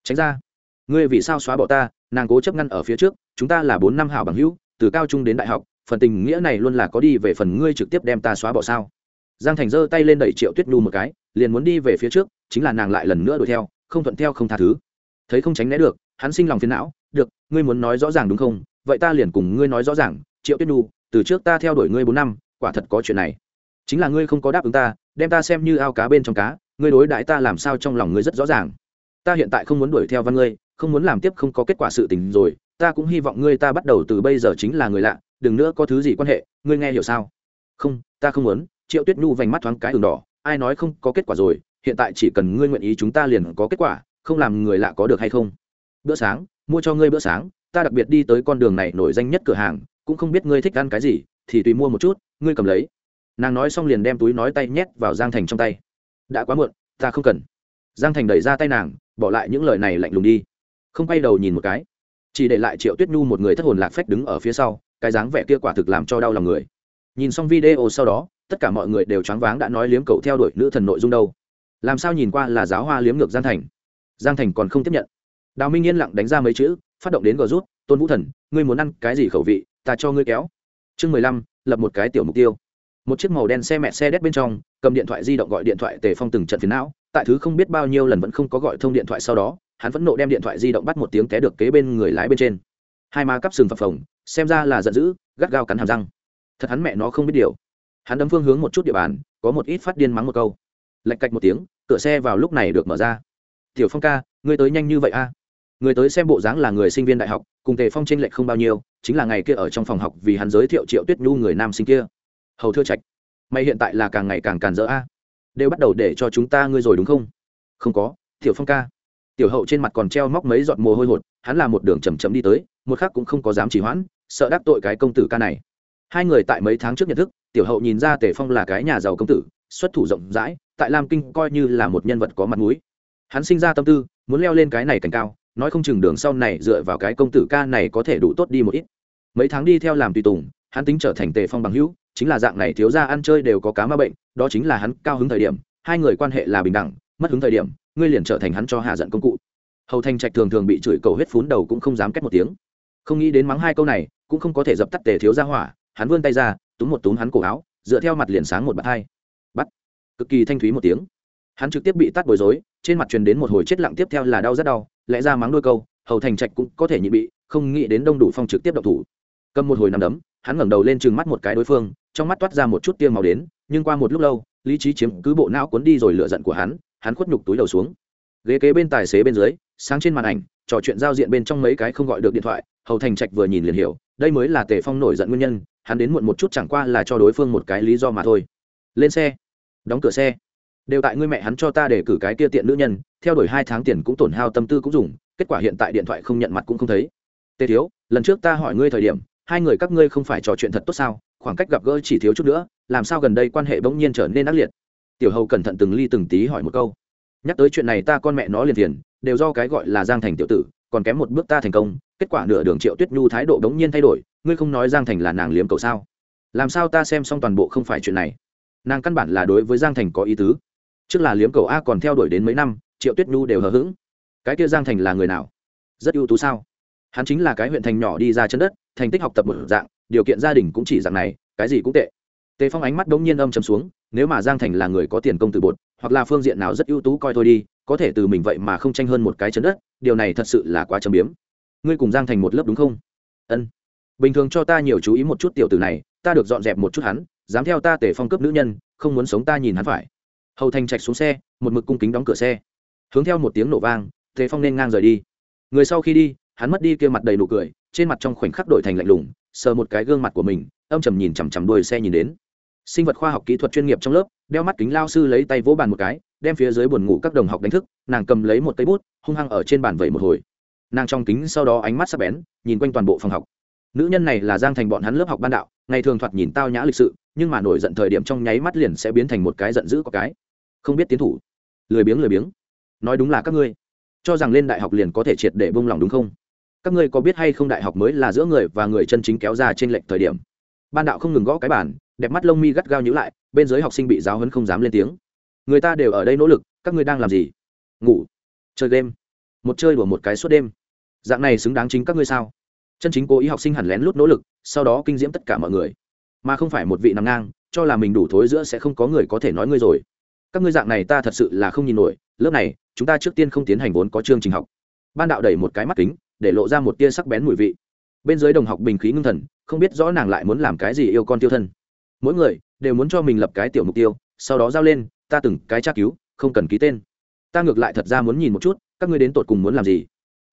Tránh ra. Ngươi vì sao xóa bỏ ta nàng cố chấp ngăn ở phía trước, chúng ta là bốn năm hảo bằng hữu, từ cao trung đến đại học, phần tình nghĩa này luôn là có đi về phần ngươi trực tiếp đem ta xóa bỏ sao? Giang thành giơ tay lên đẩy triệu tuyết nhu một cái, liền muốn đi về phía trước, chính là nàng lại lần nữa đuổi theo, không thuận theo không tha thứ. Thấy không tránh né được, hắn sinh lòng phiền não, được, ngươi muốn nói rõ ràng đúng không? Vậy ta liền cùng ngươi nói rõ ràng, triệu tuyết nhu, từ trước ta theo đuổi ngươi bốn năm, quả thật có chuyện này. Chính là ngươi không có đáp ứng ta, đem ta xem như ao cá bên trong cá, ngươi đối đãi ta làm sao trong lòng ngươi rất rõ ràng. Ta hiện tại không muốn đuổi theo văn ngươi không muốn làm tiếp không có kết quả sự tình rồi, ta cũng hy vọng ngươi ta bắt đầu từ bây giờ chính là người lạ, đừng nữa có thứ gì quan hệ, ngươi nghe hiểu sao? Không, ta không muốn, triệu tuyết nhu vành mắt thoáng cái đường đỏ, ai nói không có kết quả rồi, hiện tại chỉ cần ngươi nguyện ý chúng ta liền có kết quả, không làm người lạ có được hay không? Bữa sáng, mua cho ngươi bữa sáng, ta đặc biệt đi tới con đường này nổi danh nhất cửa hàng, cũng không biết ngươi thích ăn cái gì, thì tùy mua một chút, ngươi cầm lấy. Nàng nói xong liền đem túi nói tay nhét vào giang thành trong tay. Đã quá muộn, ta không cần. Giang thành đẩy ra tay nàng, bỏ lại những lời này lạnh lùng đi không quay đầu nhìn một cái. Chỉ để lại triệu tuyết nhu một người thất hồn lạc phách đứng ở phía sau, cái dáng vẻ kia quả thực làm cho đau lòng người. Nhìn xong video sau đó, tất cả mọi người đều choáng váng đã nói liếm cậu theo đuổi nữ thần nội dung đâu. Làm sao nhìn qua là giáo hoa liếm ngược giang thành? Giang thành còn không tiếp nhận. Đào minh yên lặng đánh ra mấy chữ, phát động đến gờ rút, tôn vũ thần, ngươi muốn ăn cái gì khẩu vị, ta cho ngươi kéo. Chương mười lăm, lập một cái tiểu mục tiêu. Một chiếc màu đen xe mẹ xe đét bên trong, cầm điện thoại di động gọi điện thoại tề phong từng trận phiến não, tại thứ không biết bao nhiêu lần vẫn không có gọi thông điện thoại sau đó hắn vẫn nộ đem điện thoại di động bắt một tiếng té được kế bên người lái bên trên. Hai má cắp sừng phập phồng, xem ra là giận dữ, gắt gao cắn hàm răng. Thật hắn mẹ nó không biết điều. Hắn đấm phương hướng một chút địa bàn, có một ít phát điên mắng một câu. Lạch cạch một tiếng, cửa xe vào lúc này được mở ra. Tiểu phong ca, ngươi tới nhanh như vậy a? Người tới xem bộ dáng là người sinh viên đại học, cùng tề phong tranh lệch không bao nhiêu, chính là ngày kia ở trong phòng học vì hắn giới thiệu triệu tuyết nhu người nam sinh kia. Hầu thưa trạch, mày hiện tại là càng ngày càng càn rỡ a? Đều bắt đầu để cho chúng ta ngươi rồi đúng không? Không có, tiểu phong ca tiểu hậu trên mặt còn treo móc mấy giọt mồ hôi hột, hắn là một đường chầm chậm đi tới, một khác cũng không có dám chỉ hoãn, sợ đắc tội cái công tử ca này. Hai người tại mấy tháng trước nhận thức, tiểu hậu nhìn ra tề phong là cái nhà giàu công tử, xuất thủ rộng rãi, tại lam kinh coi như là một nhân vật có mặt mũi. Hắn sinh ra tâm tư, muốn leo lên cái này cảnh cao, nói không chừng đường sau này dựa vào cái công tử ca này có thể đủ tốt đi một ít. Mấy tháng đi theo làm tùy tùng, hắn tính trở thành tề phong bằng hữu, chính là dạng này thiếu ra ăn chơi đều có cá ma bệnh, đó chính là hắn cao hứng thời điểm, hai người quan hệ là bình đẳng, mất hứng thời điểm ngươi liền trở thành hắn cho hạ giận công cụ. Hầu thanh trạch thường thường bị chửi cầu hết phún đầu cũng không dám kết một tiếng. Không nghĩ đến mắng hai câu này, cũng không có thể dập tắt tề thiếu ra hỏa, hắn vươn tay ra, túm một túm hắn cổ áo, dựa theo mặt liền sáng một bạt hai. Bắt. Cực kỳ thanh thúy một tiếng. Hắn trực tiếp bị tắt bối rối, trên mặt truyền đến một hồi chết lặng tiếp theo là đau rất đau, lẽ ra mắng đôi câu, hầu thành trạch cũng có thể nhị bị, không nghĩ đến đông đủ phong trực tiếp độc thủ. Cầm một hồi nằm đấm, hắn ngẩng đầu lên trừng mắt một cái đối phương, trong mắt toát ra một chút tiêm màu đến, nhưng qua một lúc lâu, lý trí chiếm cứ bộ não cuốn đi rồi lựa giận của hắn hắn khuất nhục túi đầu xuống. Ghế kế bên tài xế bên dưới, sáng trên màn ảnh, trò chuyện giao diện bên trong mấy cái không gọi được điện thoại, hầu thành trạch vừa nhìn liền hiểu, đây mới là tề phong nổi giận nguyên nhân, hắn đến muộn một chút chẳng qua là cho đối phương một cái lý do mà thôi. Lên xe. Đóng cửa xe. Đều tại ngươi mẹ hắn cho ta để cử cái kia tiện nữ nhân, theo đuổi hai tháng tiền cũng tổn hao tâm tư cũng dùng, kết quả hiện tại điện thoại không nhận mặt cũng không thấy. Tề thiếu, lần trước ta hỏi ngươi thời điểm, hai người các ngươi không phải trò chuyện thật tốt sao? Khoảng cách gặp gỡ chỉ thiếu chút nữa, làm sao gần đây quan hệ bỗng nhiên trở nên ác liệt? Tiểu hầu cẩn thận từng ly từng tí hỏi một câu. Nhắc tới chuyện này ta con mẹ nó liền tiền đều do cái gọi là giang thành tiểu tử, còn kém một bước ta thành công, kết quả nửa đường triệu tuyết nhu thái độ đống nhiên thay đổi, ngươi không nói giang thành là nàng liếm cầu sao? Làm sao ta xem xong toàn bộ không phải chuyện này? Nàng căn bản là đối với giang thành có ý tứ. Trước là liếm cầu a còn theo đuổi đến mấy năm, triệu tuyết nhu đều hờ hững. Cái kia giang thành là người nào? Rất ưu tú sao? Hắn chính là cái huyện thành nhỏ đi ra chân đất, thành tích học tập một dạng, điều kiện gia đình cũng chỉ dạng này, cái gì cũng tệ. Tề phong ánh mắt đống nhiên âm chấm xuống nếu mà giang thành là người có tiền công từ bột, hoặc là phương diện nào rất ưu tú coi thôi đi, có thể từ mình vậy mà không tranh hơn một cái chấn đất, điều này thật sự là quá châm biếm. Ngươi cùng giang thành một lớp đúng không? Ân. Bình thường cho ta nhiều chú ý một chút tiểu tử này, ta được dọn dẹp một chút hắn, dám theo ta tể phong cấp nữ nhân, không muốn sống ta nhìn hắn phải. Hầu thành trạch xuống xe, một mực cung kính đóng cửa xe. Hướng theo một tiếng nổ vang, tề phong nên ngang rời đi. Người sau khi đi, hắn mất đi kia mặt đầy nụ cười, trên mặt trong khoảnh khắc đổi thành lạnh lùng, sờ một cái gương mặt của mình, âm trầm nhìn chằm chằm đuôi xe nhìn đến sinh vật khoa học kỹ thuật chuyên nghiệp trong lớp, đeo mắt kính lao sư lấy tay vỗ bàn một cái, đem phía dưới buồn ngủ các đồng học đánh thức, nàng cầm lấy một cây bút, hung hăng ở trên bàn vẩy một hồi. Nàng trong kính sau đó ánh mắt sắp bén, nhìn quanh toàn bộ phòng học. Nữ nhân này là giang thành bọn hắn lớp học ban đạo, ngày thường thoạt nhìn tao nhã lịch sự, nhưng mà nổi giận thời điểm trong nháy mắt liền sẽ biến thành một cái giận dữ có cái. Không biết tiến thủ. Lười biếng lười biếng. Nói đúng là các ngươi. Cho rằng lên đại học liền có thể triệt để bông lòng đúng không? Các ngươi có biết hay không đại học mới là giữa người và người chân chính kéo ra trên lệnh thời điểm? Ban đạo không ngừng gõ cái bản đẹp mắt lông mi gắt gao nhữ lại, bên dưới học sinh bị giáo hấn không dám lên tiếng. Người ta đều ở đây nỗ lực, các ngươi đang làm gì? Ngủ. Chơi game. Một chơi đùa một cái suốt đêm. Dạng này xứng đáng chính các ngươi sao? Chân chính cố ý học sinh hẳn lén lút nỗ lực, sau đó kinh diễm tất cả mọi người. Mà không phải một vị nằm ngang, cho là mình đủ thối giữa sẽ không có người có thể nói ngươi rồi. Các ngươi dạng này ta thật sự là không nhìn nổi. Lớp này, chúng ta trước tiên không tiến hành vốn có chương trình học. Ban đạo đẩy một cái mắt kính, để lộ ra một tia sắc bén mùi vị. Bên dưới đồng học bình khí ngưng thần, không biết rõ nàng lại muốn làm cái gì yêu con tiêu thân mỗi người đều muốn cho mình lập cái tiểu mục tiêu, sau đó giao lên, ta từng cái tra cứu, không cần ký tên. Ta ngược lại thật ra muốn nhìn một chút, các ngươi đến tột cùng muốn làm gì?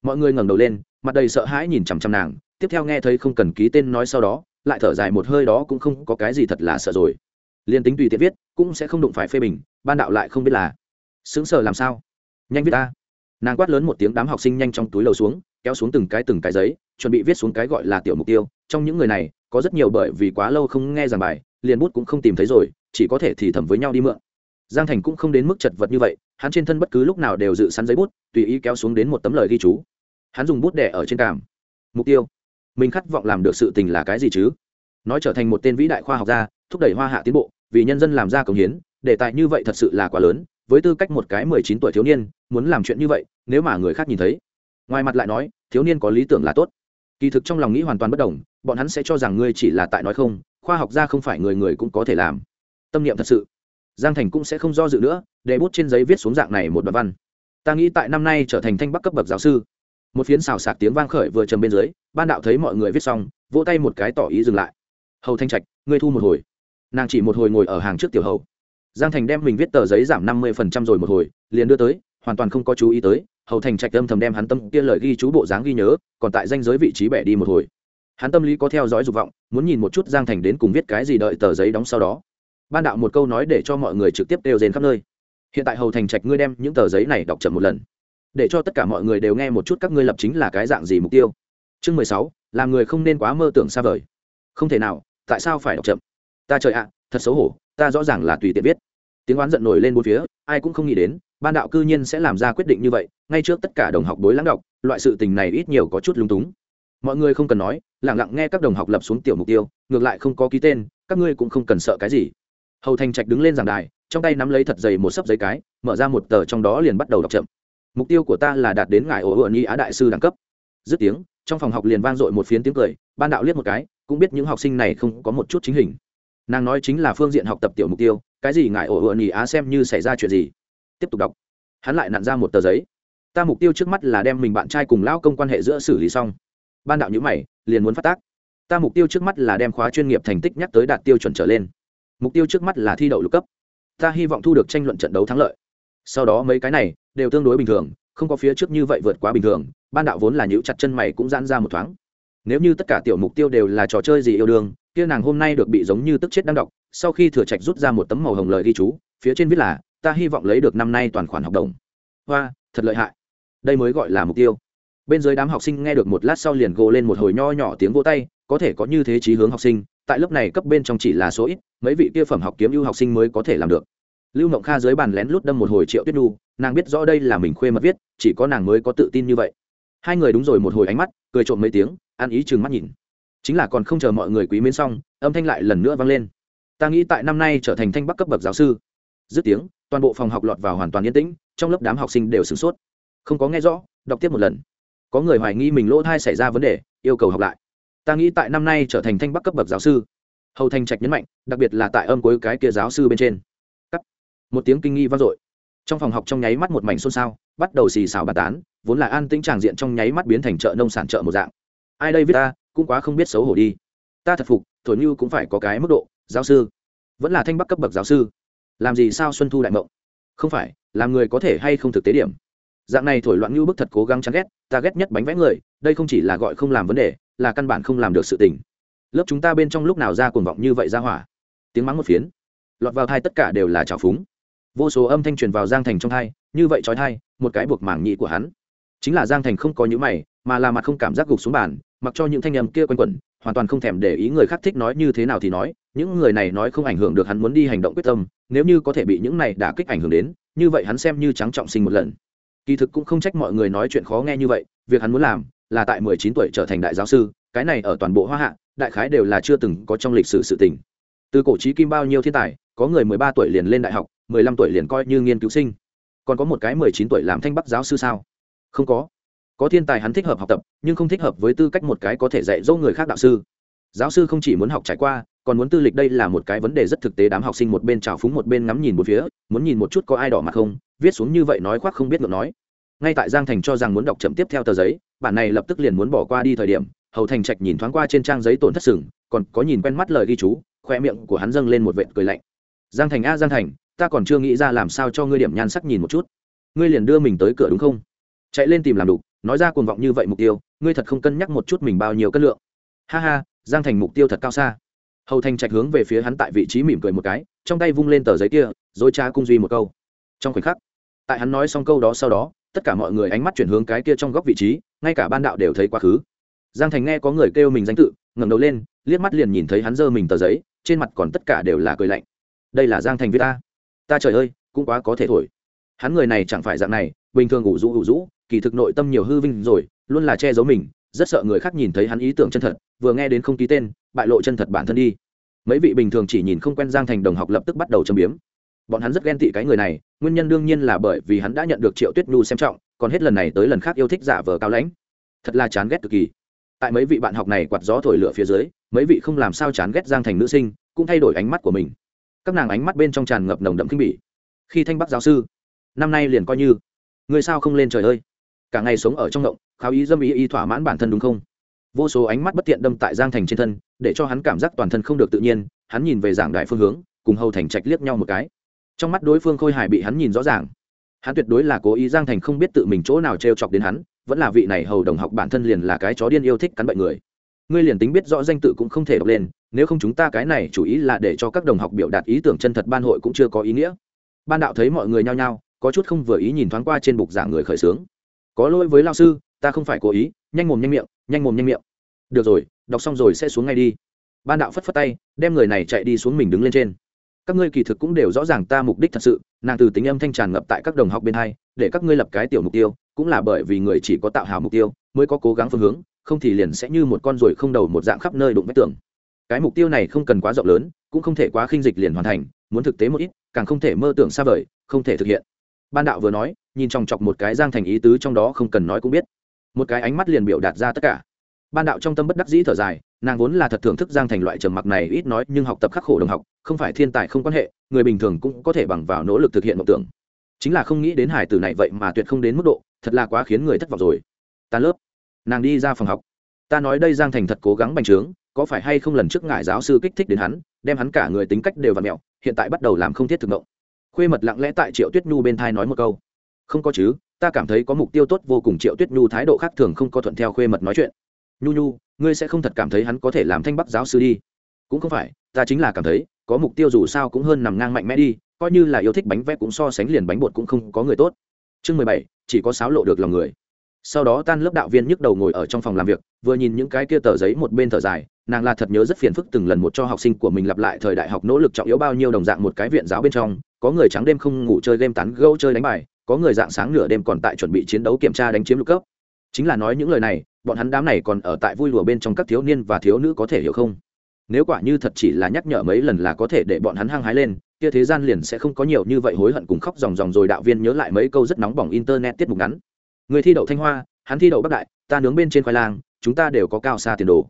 Mọi người ngẩng đầu lên, mặt đầy sợ hãi nhìn chằm chằm nàng, tiếp theo nghe thấy không cần ký tên nói sau đó, lại thở dài một hơi đó cũng không có cái gì thật là sợ rồi. Liên tính tùy tiện viết, cũng sẽ không đụng phải phê bình, ban đạo lại không biết là xứng sờ làm sao. Nhanh viết ta. Nàng quát lớn một tiếng đám học sinh nhanh trong túi lầu xuống, kéo xuống từng cái từng cái giấy, chuẩn bị viết xuống cái gọi là tiểu mục tiêu. Trong những người này, có rất nhiều bởi vì quá lâu không nghe giảng bài liền bút cũng không tìm thấy rồi, chỉ có thể thì thầm với nhau đi mượn. Giang thành cũng không đến mức chật vật như vậy, hắn trên thân bất cứ lúc nào đều dự sẵn giấy bút, tùy ý kéo xuống đến một tấm lời ghi chú. Hắn dùng bút đẻ ở trên cảm mục tiêu. Mình khát vọng làm được sự tình là cái gì chứ? Nói trở thành một tên vĩ đại khoa học gia, thúc đẩy hoa hạ tiến bộ, vì nhân dân làm ra công hiến đề tài như vậy thật sự là quá lớn, với tư cách một cái mười chín tuổi thiếu niên, muốn làm chuyện như vậy, nếu mà người khác nhìn thấy. Ngoài mặt lại nói, thiếu niên có lý tưởng là tốt. Kỳ thực trong lòng nghĩ hoàn toàn bất đồng, bọn hắn sẽ cho rằng ngươi chỉ là tại nói không khoa học gia không phải người người cũng có thể làm. Tâm niệm thật sự. Giang thành cũng sẽ không do dự nữa, để bút trên giấy viết xuống dạng này một đoạn văn. Ta nghĩ tại năm nay trở thành thanh bắc cấp bậc giáo sư. Một phiến xào sạc tiếng vang khởi vừa trầm bên dưới, ban đạo thấy mọi người viết xong, vỗ tay một cái tỏ ý dừng lại. Hầu thanh trạch, ngươi thu một hồi. Nàng chỉ một hồi ngồi ở hàng trước tiểu hầu. Giang thành đem mình viết tờ giấy giảm năm mươi phần trăm rồi một hồi, liền đưa tới, hoàn toàn không có chú ý tới. Hầu thành trạch âm thầm đem hắn tâm kia lời ghi chú bộ dáng ghi nhớ, còn tại danh giới vị trí bẻ đi một hồi hắn tâm lý có theo dõi dục vọng, muốn nhìn một chút giang thành đến cùng viết cái gì đợi tờ giấy đóng sau đó. Ban đạo một câu nói để cho mọi người trực tiếp đều rên khắp nơi. Hiện tại hầu thành trạch ngươi đem những tờ giấy này đọc chậm một lần. Để cho tất cả mọi người đều nghe một chút các ngươi lập chính là cái dạng gì mục tiêu. Chương mười sáu, làm người không nên quá mơ tưởng xa vời. Không thể nào, tại sao phải đọc chậm? Ta trời ạ, thật xấu hổ, ta rõ ràng là tùy tiện viết. Tiếng oán giận nổi lên bốn phía, ai cũng không nghĩ đến, ban đạo cư nhiên sẽ làm ra quyết định như vậy, ngay trước tất cả đồng học đối lãng đọc, loại sự tình này ít nhiều có chút lung túng mọi người không cần nói lẳng lặng nghe các đồng học lập xuống tiểu mục tiêu, ngược lại không có ký tên, các ngươi cũng không cần sợ cái gì. Hầu thành trạch đứng lên giảng đài, trong tay nắm lấy thật dày một sấp giấy cái, mở ra một tờ trong đó liền bắt đầu đọc chậm. Mục tiêu của ta là đạt đến ngài ổ ựa nhi á đại sư đẳng cấp. Dứt tiếng, trong phòng học liền vang dội một phiến tiếng cười, ban đạo liếc một cái, cũng biết những học sinh này không có một chút chính hình. Nàng nói chính là phương diện học tập tiểu mục tiêu, cái gì ngài ổ ựa nhi á xem như xảy ra chuyện gì? Tiếp tục đọc. Hắn lại nặn ra một tờ giấy. Ta mục tiêu trước mắt là đem mình bạn trai cùng lão công quan hệ giữa xử lý xong ban đạo nhữ mày, liền muốn phát tác. Ta mục tiêu trước mắt là đem khóa chuyên nghiệp thành tích nhắc tới đạt tiêu chuẩn trở lên. Mục tiêu trước mắt là thi đậu lục cấp. Ta hy vọng thu được tranh luận trận đấu thắng lợi. Sau đó mấy cái này đều tương đối bình thường, không có phía trước như vậy vượt quá bình thường, ban đạo vốn là nhữ chặt chân mày cũng giãn ra một thoáng. Nếu như tất cả tiểu mục tiêu đều là trò chơi gì yêu đương, kia nàng hôm nay được bị giống như tức chết đang đọc, sau khi thừa trạch rút ra một tấm màu hồng lời ghi chú, phía trên viết là, ta hy vọng lấy được năm nay toàn khoản học đồng. Hoa, thật lợi hại. Đây mới gọi là mục tiêu bên dưới đám học sinh nghe được một lát sau liền gồ lên một hồi nho nhỏ tiếng vỗ tay, có thể có như thế trí hướng học sinh, tại lớp này cấp bên trong chỉ là số ít, mấy vị kia phẩm học kiếm ưu học sinh mới có thể làm được. Lưu mộng kha dưới bàn lén lút đâm một hồi triệu tuyết nhu, nàng biết rõ đây là mình khuê mật viết, chỉ có nàng mới có tự tin như vậy. Hai người đúng rồi một hồi ánh mắt, cười trộm mấy tiếng, ăn ý chừng mắt nhìn. Chính là còn không chờ mọi người quý mến xong, âm thanh lại lần nữa vang lên. Ta nghĩ tại năm nay trở thành thanh bắc cấp bậc giáo sư. Dứt tiếng, toàn bộ phòng học lọt vào hoàn toàn yên tĩnh, trong lớp đám học sinh đều sửng sốt. Không có nghe rõ, đọc tiếp một lần có người hoài nghi mình lỗ thai xảy ra vấn đề, yêu cầu học lại. Ta nghĩ tại năm nay trở thành thanh bắc cấp bậc giáo sư. Hầu Thanh trạch nhấn mạnh, đặc biệt là tại âm cuối cái kia giáo sư bên trên. Cắt. một tiếng kinh nghi vang dội. Trong phòng học trong nháy mắt một mảnh xôn xao, bắt đầu xì xào bà tán, vốn là an tĩnh tràng diện trong nháy mắt biến thành chợ nông sản chợ một dạng. Ai đây viết ta, cũng quá không biết xấu hổ đi. Ta thật phục, thổi như cũng phải có cái mức độ, giáo sư. Vẫn là thanh bắc cấp bậc giáo sư. Làm gì sao xuân thu đại mộng? Không phải, làm người có thể hay không thực tế điểm? Dạng này thổi loạn như bức thật cố gắng chán ghét, ta ghét nhất bánh vẽ người, đây không chỉ là gọi không làm vấn đề, là căn bản không làm được sự tình. Lớp chúng ta bên trong lúc nào ra cuồng vọng như vậy ra hỏa? Tiếng mắng một phiến. Lọt vào thai tất cả đều là trào phúng. Vô số âm thanh truyền vào giang thành trong thai, như vậy trói thai, một cái buộc mảng nhị của hắn. Chính là giang thành không có những mày, mà là mặt không cảm giác gục xuống bàn, mặc cho những thanh âm kia quanh quẩn, hoàn toàn không thèm để ý người khác thích nói như thế nào thì nói, những người này nói không ảnh hưởng được hắn muốn đi hành động quyết tâm, nếu như có thể bị những này đả kích ảnh hưởng đến, như vậy hắn xem như trắng trọng sinh một lần kỳ thực cũng không trách mọi người nói chuyện khó nghe như vậy, việc hắn muốn làm là tại mười chín tuổi trở thành đại giáo sư, cái này ở toàn bộ hoa hạ, đại khái đều là chưa từng có trong lịch sử sự tình. Từ cổ trí kim bao nhiêu thiên tài, có người mười ba tuổi liền lên đại học, mười lăm tuổi liền coi như nghiên cứu sinh. Còn có một cái mười chín tuổi làm thanh bắc giáo sư sao? Không có. Có thiên tài hắn thích hợp học tập, nhưng không thích hợp với tư cách một cái có thể dạy dỗ người khác đạo sư. Giáo sư không chỉ muốn học trải qua còn muốn tư lịch đây là một cái vấn đề rất thực tế, đám học sinh một bên trào phúng một bên ngắm nhìn một phía, muốn nhìn một chút có ai đỏ mặt không, viết xuống như vậy nói khoác không biết ngược nói. Ngay tại giang thành cho rằng muốn đọc chậm tiếp theo tờ giấy, bản này lập tức liền muốn bỏ qua đi thời điểm, hầu thành trạch nhìn thoáng qua trên trang giấy tổn thất sừng, còn có nhìn quen mắt lời ghi chú, khoe miệng của hắn dâng lên một vệt cười lạnh. Giang thành a, giang thành, ta còn chưa nghĩ ra làm sao cho ngươi điểm nhan sắc nhìn một chút. Ngươi liền đưa mình tới cửa đúng không? Chạy lên tìm làm đục, nói ra cuồng vọng như vậy mục tiêu, ngươi thật không cân nhắc một chút mình bao nhiêu cân lượng. Ha ha, giang thành mục tiêu thật cao xa hầu thành trạch hướng về phía hắn tại vị trí mỉm cười một cái, trong tay vung lên tờ giấy kia, rồi cha cung duy một câu. Trong khoảnh khắc, tại hắn nói xong câu đó sau đó, tất cả mọi người ánh mắt chuyển hướng cái kia trong góc vị trí, ngay cả ban đạo đều thấy quá khứ. Giang thành nghe có người kêu mình danh tự, ngẩng đầu lên, liếc mắt liền nhìn thấy hắn giơ mình tờ giấy, trên mặt còn tất cả đều là cười lạnh. Đây là giang thành viết ta. Ta trời ơi, cũng quá có thể thổi. Hắn người này chẳng phải dạng này, bình thường ủ rũ ủ rũ, kỳ thực nội tâm nhiều hư vinh rồi, luôn là che giấu mình, rất sợ người khác nhìn thấy hắn ý tưởng chân thật, vừa nghe đến không ký tên bại lộ chân thật bản thân đi. Mấy vị bình thường chỉ nhìn không quen giang thành đồng học lập tức bắt đầu châm biếm. Bọn hắn rất ghen tị cái người này, nguyên nhân đương nhiên là bởi vì hắn đã nhận được triệu tuyết nhu xem trọng, còn hết lần này tới lần khác yêu thích giả vờ cao lãnh. Thật là chán ghét cực kỳ. Tại mấy vị bạn học này quạt gió thổi lửa phía dưới, mấy vị không làm sao chán ghét giang thành nữ sinh, cũng thay đổi ánh mắt của mình. Các nàng ánh mắt bên trong tràn ngập nồng đậm kinh bỉ. Khi thanh bắc giáo sư, năm nay liền coi như người sao không lên trời ơi? Cả ngày sống ở trong động, kháo ý dâm ý y thỏa mãn bản thân đúng không? Vô số ánh mắt bất tiện đâm tại giang thành trên thân, để cho hắn cảm giác toàn thân không được tự nhiên, hắn nhìn về giảng đại phương hướng, cùng hầu thành trạch liếc nhau một cái. Trong mắt đối phương khôi hài bị hắn nhìn rõ ràng. Hắn tuyệt đối là cố ý giang thành không biết tự mình chỗ nào t r e o chọc đến hắn, vẫn là vị này hầu đồng học bản thân liền là cái chó điên yêu thích cắn bệnh người. Ngươi liền tính biết rõ danh tự cũng không thể đọc lên, nếu không chúng ta cái này chủ ý là để cho các đồng học biểu đạt ý tưởng chân thật ban hội cũng chưa có ý nghĩa. Ban đạo thấy mọi người nhao nhao, có chút không vừa ý nhìn thoáng qua trên bục giảng người khởi xướng. Có lỗi với lao sư, ta không phải cố ý nhanh mồm nhanh miệng, nhanh mồm nhanh miệng. Được rồi, đọc xong rồi sẽ xuống ngay đi. Ban đạo phất phất tay, đem người này chạy đi xuống mình đứng lên trên. Các ngươi kỳ thực cũng đều rõ ràng ta mục đích thật sự, nàng từ tính âm thanh tràn ngập tại các đồng học bên hai, để các ngươi lập cái tiểu mục tiêu, cũng là bởi vì người chỉ có tạo hào mục tiêu, mới có cố gắng phương hướng, không thì liền sẽ như một con ruồi không đầu một dạng khắp nơi đụng vách tường. Cái mục tiêu này không cần quá rộng lớn, cũng không thể quá khinh dịch liền hoàn thành, muốn thực tế một ít, càng không thể mơ tưởng xa vời, không thể thực hiện. Ban đạo vừa nói, nhìn chòng chọc một cái giang thành ý tứ trong đó không cần nói cũng biết một cái ánh mắt liền biểu đạt ra tất cả. Ban đạo trong tâm bất đắc dĩ thở dài, nàng vốn là thật thưởng thức giang thành loại trầm mặc này, ít nói nhưng học tập khắc khổ đồng học, không phải thiên tài không quan hệ, người bình thường cũng có thể bằng vào nỗ lực thực hiện mộng tưởng. Chính là không nghĩ đến hải tử này vậy mà tuyệt không đến mức độ, thật là quá khiến người thất vọng rồi. Ta lớp, nàng đi ra phòng học. Ta nói đây giang thành thật cố gắng bành trướng, có phải hay không lần trước ngại giáo sư kích thích đến hắn, đem hắn cả người tính cách đều và mẹo, hiện tại bắt đầu làm không thiết thực mộng. Khuê mật lặng lẽ tại triệu tuyết nhu bên thai nói một câu không có chứ, ta cảm thấy có mục tiêu tốt vô cùng triệu tuyết nhu thái độ khác thường không có thuận theo khuê mật nói chuyện. Nhu nhu, ngươi sẽ không thật cảm thấy hắn có thể làm thanh bắc giáo sư đi. Cũng không phải, ta chính là cảm thấy, có mục tiêu dù sao cũng hơn nằm ngang mạnh mẽ đi, coi như là yêu thích bánh vẽ cũng so sánh liền bánh bột cũng không có người tốt. Chương mười bảy, chỉ có sáo lộ được lòng người. Sau đó tan lớp đạo viên nhức đầu ngồi ở trong phòng làm việc, vừa nhìn những cái kia tờ giấy một bên thở dài, nàng là thật nhớ rất phiền phức từng lần một cho học sinh của mình lặp lại thời đại học nỗ lực trọng yếu bao nhiêu đồng dạng một cái viện giáo bên trong, có người trắng đêm không ngủ chơi game tán gâu chơi đánh bài có người dạng sáng nửa đêm còn tại chuẩn bị chiến đấu kiểm tra đánh chiếm lục cấp. Chính là nói những lời này, bọn hắn đám này còn ở tại vui lùa bên trong các thiếu niên và thiếu nữ có thể hiểu không? Nếu quả như thật chỉ là nhắc nhở mấy lần là có thể để bọn hắn hăng hái lên, kia thế gian liền sẽ không có nhiều như vậy hối hận cùng khóc ròng ròng rồi đạo viên nhớ lại mấy câu rất nóng bỏng internet tiết mục ngắn. Người thi đậu thanh hoa, hắn thi đậu bắc đại, ta nướng bên trên khoai lang, chúng ta đều có cao xa tiền đồ.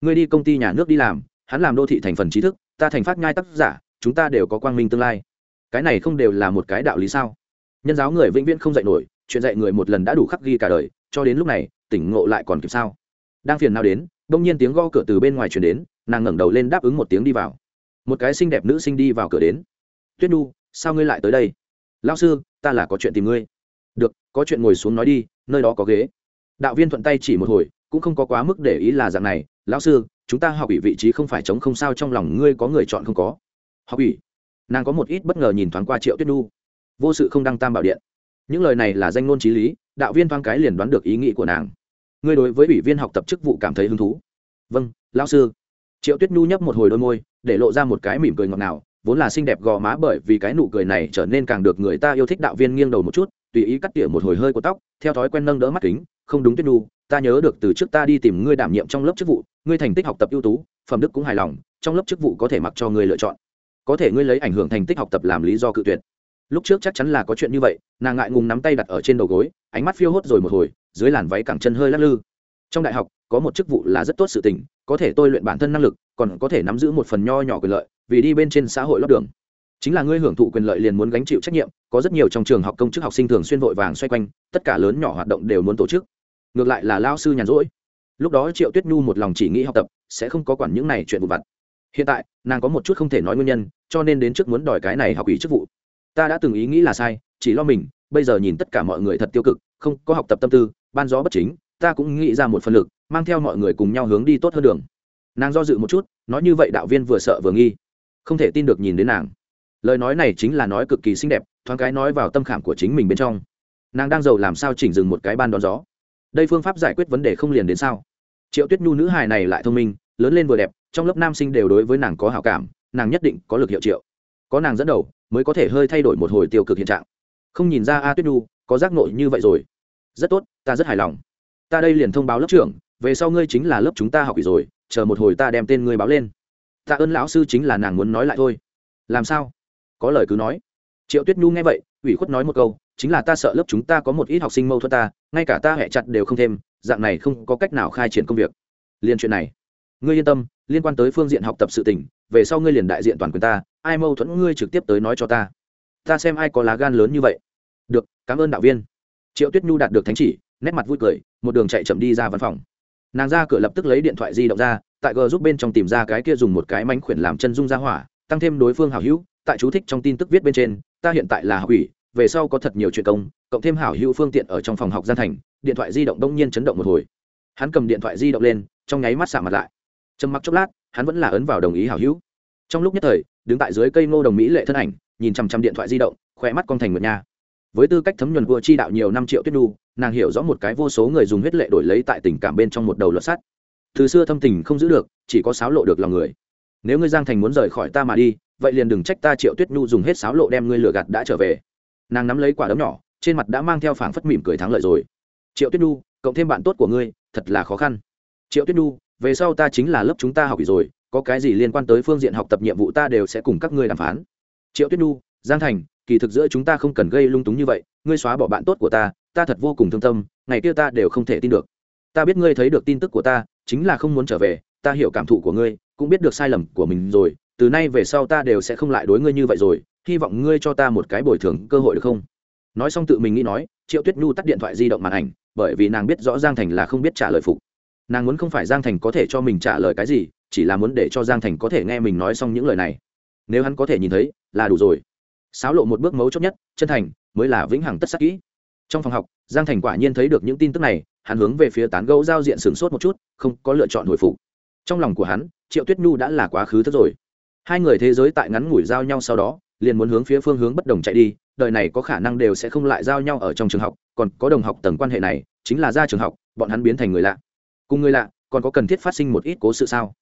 Người đi công ty nhà nước đi làm, hắn làm đô thị thành phần trí thức, ta thành phát ngai tác giả, chúng ta đều có quang minh tương lai. Cái này không đều là một cái đạo lý sao? Nhân giáo người vĩnh viễn không dạy nổi, chuyện dạy người một lần đã đủ khắc ghi cả đời, cho đến lúc này, tỉnh ngộ lại còn kịp sao? Đang phiền nào đến đông nhiên tiếng gõ cửa từ bên ngoài chuyển đến, nàng ngẩng đầu lên đáp ứng một tiếng đi vào. Một cái xinh đẹp nữ sinh đi vào cửa đến. Tuyết nu sao ngươi lại tới đây? Lao sư, ta là có chuyện tìm ngươi. Được, có chuyện ngồi xuống nói đi, nơi đó có ghế. Đạo viên thuận tay chỉ một hồi, cũng không có quá mức để ý là dạng này. Lão sư, chúng ta học ủy vị trí không phải chống không sao trong lòng ngươi có người chọn không có? Học ủy? Nàng có một ít bất ngờ nhìn thoáng qua triệu tuyết nu vô sự không đăng tam bảo điện. Những lời này là danh ngôn trí lý, đạo viên thoáng cái liền đoán được ý nghĩ của nàng. Ngươi đối với ủy viên học tập chức vụ cảm thấy hứng thú? Vâng lão sư. Triệu tuyết nhu nhấp một hồi đôi môi, để lộ ra một cái mỉm cười ngọt ngào, vốn là xinh đẹp gò má bởi vì cái nụ cười này trở nên càng được người ta yêu thích đạo viên nghiêng đầu một chút, tùy ý cắt tỉa một hồi hơi của tóc, theo thói quen nâng đỡ mắt kính, không đúng tuyết nhu, ta nhớ được từ trước ta đi tìm ngươi đảm nhiệm trong lớp chức vụ, ngươi thành tích học tập ưu tú, phẩm đức cũng hài lòng, trong lớp chức vụ có thể mặc cho ngươi lựa chọn. Có thể ngươi lấy ảnh hưởng thành tích học tập làm lý do cự tuyệt lúc trước chắc chắn là có chuyện như vậy, nàng ngại ngùng nắm tay đặt ở trên đầu gối, ánh mắt phiêu hốt rồi một hồi, dưới làn váy cẳng chân hơi lắc lư. Trong đại học, có một chức vụ là rất tốt sự tình, có thể tôi luyện bản thân năng lực, còn có thể nắm giữ một phần nho nhỏ quyền lợi, vì đi bên trên xã hội lót đường. Chính là ngươi hưởng thụ quyền lợi liền muốn gánh chịu trách nhiệm, có rất nhiều trong trường học công chức học sinh thường xuyên vội vàng xoay quanh, tất cả lớn nhỏ hoạt động đều muốn tổ chức. Ngược lại là lao sư nhàn rỗi. Lúc đó triệu tuyết nhu một lòng chỉ nghĩ học tập, sẽ không có quản những này chuyện vụ vặt. Hiện tại, nàng có một chút không thể nói nguyên nhân, cho nên đến trước muốn đòi cái này học ủy chức vụ ta đã từng ý nghĩ là sai, chỉ lo mình, bây giờ nhìn tất cả mọi người thật tiêu cực, không có học tập tâm tư, ban gió bất chính, ta cũng nghĩ ra một phần lực, mang theo mọi người cùng nhau hướng đi tốt hơn đường. Nàng do dự một chút, nói như vậy đạo viên vừa sợ vừa nghi, không thể tin được nhìn đến nàng. Lời nói này chính là nói cực kỳ xinh đẹp, thoáng cái nói vào tâm khảm của chính mình bên trong. Nàng đang giàu làm sao chỉnh dừng một cái ban đón gió. Đây phương pháp giải quyết vấn đề không liền đến sao? Triệu tuyết nhu nữ hài này lại thông minh, lớn lên vừa đẹp, trong lớp nam sinh đều đối với nàng có hảo cảm, nàng nhất định có lực hiệu triệu. Có nàng dẫn đầu mới có thể hơi thay đổi một hồi tiêu cực hiện trạng. Không nhìn ra a tuyết nhu có giác nội như vậy rồi. Rất tốt, ta rất hài lòng. Ta đây liền thông báo lớp trưởng, về sau ngươi chính là lớp chúng ta học rồi, chờ một hồi ta đem tên ngươi báo lên. Tạ ơn lão sư chính là nàng muốn nói lại thôi. Làm sao? Có lời cứ nói. Triệu tuyết nhu nghe vậy, ủy khuất nói một câu, chính là ta sợ lớp chúng ta có một ít học sinh mâu thuẫn ta, ngay cả ta hẹ chặt đều không thêm, dạng này không có cách nào khai triển công việc. Liên chuyện này. Ngươi yên tâm, liên quan tới phương diện học tập sự tỉnh về sau ngươi liền đại diện toàn quyền ta ai mâu thuẫn ngươi trực tiếp tới nói cho ta? Ta xem ai có lá gan lớn như vậy. Được, cảm ơn đạo viên. Triệu tuyết nhu đạt được thánh chỉ, nét mặt vui cười, một đường chạy chậm đi ra văn phòng. Nàng ra cửa lập tức lấy điện thoại di động ra, tại g giúp bên trong tìm ra cái kia dùng một cái mánh khuyển làm chân dung ra hỏa, tăng thêm đối phương hảo hữu, tại chú thích trong tin tức viết bên trên, ta hiện tại là học ủy, về sau có thật nhiều chuyện công, cộng thêm hảo hữu phương tiện ở trong phòng học gian thành. Điện thoại di động đông nhiên chấn động một hồi. Hắn cầm điện thoại di động lên, trong nháy mắt xả mặt lại. Trầm mặc chốc lát, hắn vẫn là ấn vào đồng ý hảo hữu trong lúc nhất thời, đứng tại dưới cây ngô đồng mỹ lệ thân ảnh, nhìn chằm chằm điện thoại di động khỏe mắt con thành nguyệt nha. Với tư cách thấm nhuần vua chi đạo nhiều năm triệu tuyết đu nàng hiểu rõ một cái vô số người dùng huyết lệ đổi lấy tại tình cảm bên trong một đầu luật sắt. Từ xưa thâm tình không giữ được, chỉ có sáo lộ được lòng người. Nếu ngươi giang thành muốn rời khỏi ta mà đi, vậy liền đừng trách ta triệu tuyết nhu dùng hết sáo lộ đem ngươi lừa gạt đã trở về. Nàng nắm lấy quả đấm nhỏ, trên mặt đã mang theo phảng phất mỉm cười thắng lợi rồi. Triệu tuyết nhu, cộng thêm bạn tốt của ngươi, thật là khó khăn. Triệu tuyết nhu, về sau ta chính là lớp chúng ta học rồi có cái gì liên quan tới phương diện học tập nhiệm vụ ta đều sẽ cùng các ngươi đàm phán. Triệu tuyết nhu, giang thành, kỳ thực giữa chúng ta không cần gây lung túng như vậy, ngươi xóa bỏ bạn tốt của ta ta thật vô cùng thương tâm, ngày kia ta đều không thể tin được. Ta biết ngươi thấy được tin tức của ta, chính là không muốn trở về, ta hiểu cảm thụ của ngươi, cũng biết được sai lầm của mình rồi, từ nay về sau ta đều sẽ không lại đối ngươi như vậy rồi, hy vọng ngươi cho ta một cái bồi thường cơ hội được không? Nói xong tự mình nghĩ nói, triệu tuyết nhu tắt điện thoại di động màn ảnh, bởi vì nàng biết rõ giang thành là không biết trả lời phục. Nàng muốn không phải giang thành có thể cho mình trả lời cái gì chỉ là muốn để cho giang thành có thể nghe mình nói xong những lời này. Nếu hắn có thể nhìn thấy, là đủ rồi. Xáo lộ một bước mấu chốt nhất, chân thành, mới là vĩnh hằng tất sắc kỹ. Trong phòng học, giang thành quả nhiên thấy được những tin tức này, hắn hướng về phía tán gẫu giao diện sửng sốt một chút, không có lựa chọn hồi phục. Trong lòng của hắn, triệu tuyết nhu đã là quá khứ thất rồi. Hai người thế giới tại ngắn ngủi giao nhau sau đó, liền muốn hướng phía phương hướng bất đồng chạy đi, đời này có khả năng đều sẽ không lại giao nhau ở trong trường học, còn có đồng học tầng quan hệ này, chính là ra trường học, bọn hắn biến thành người lạ. Cùng người lạ, còn có cần thiết phát sinh một ít cố sự sao?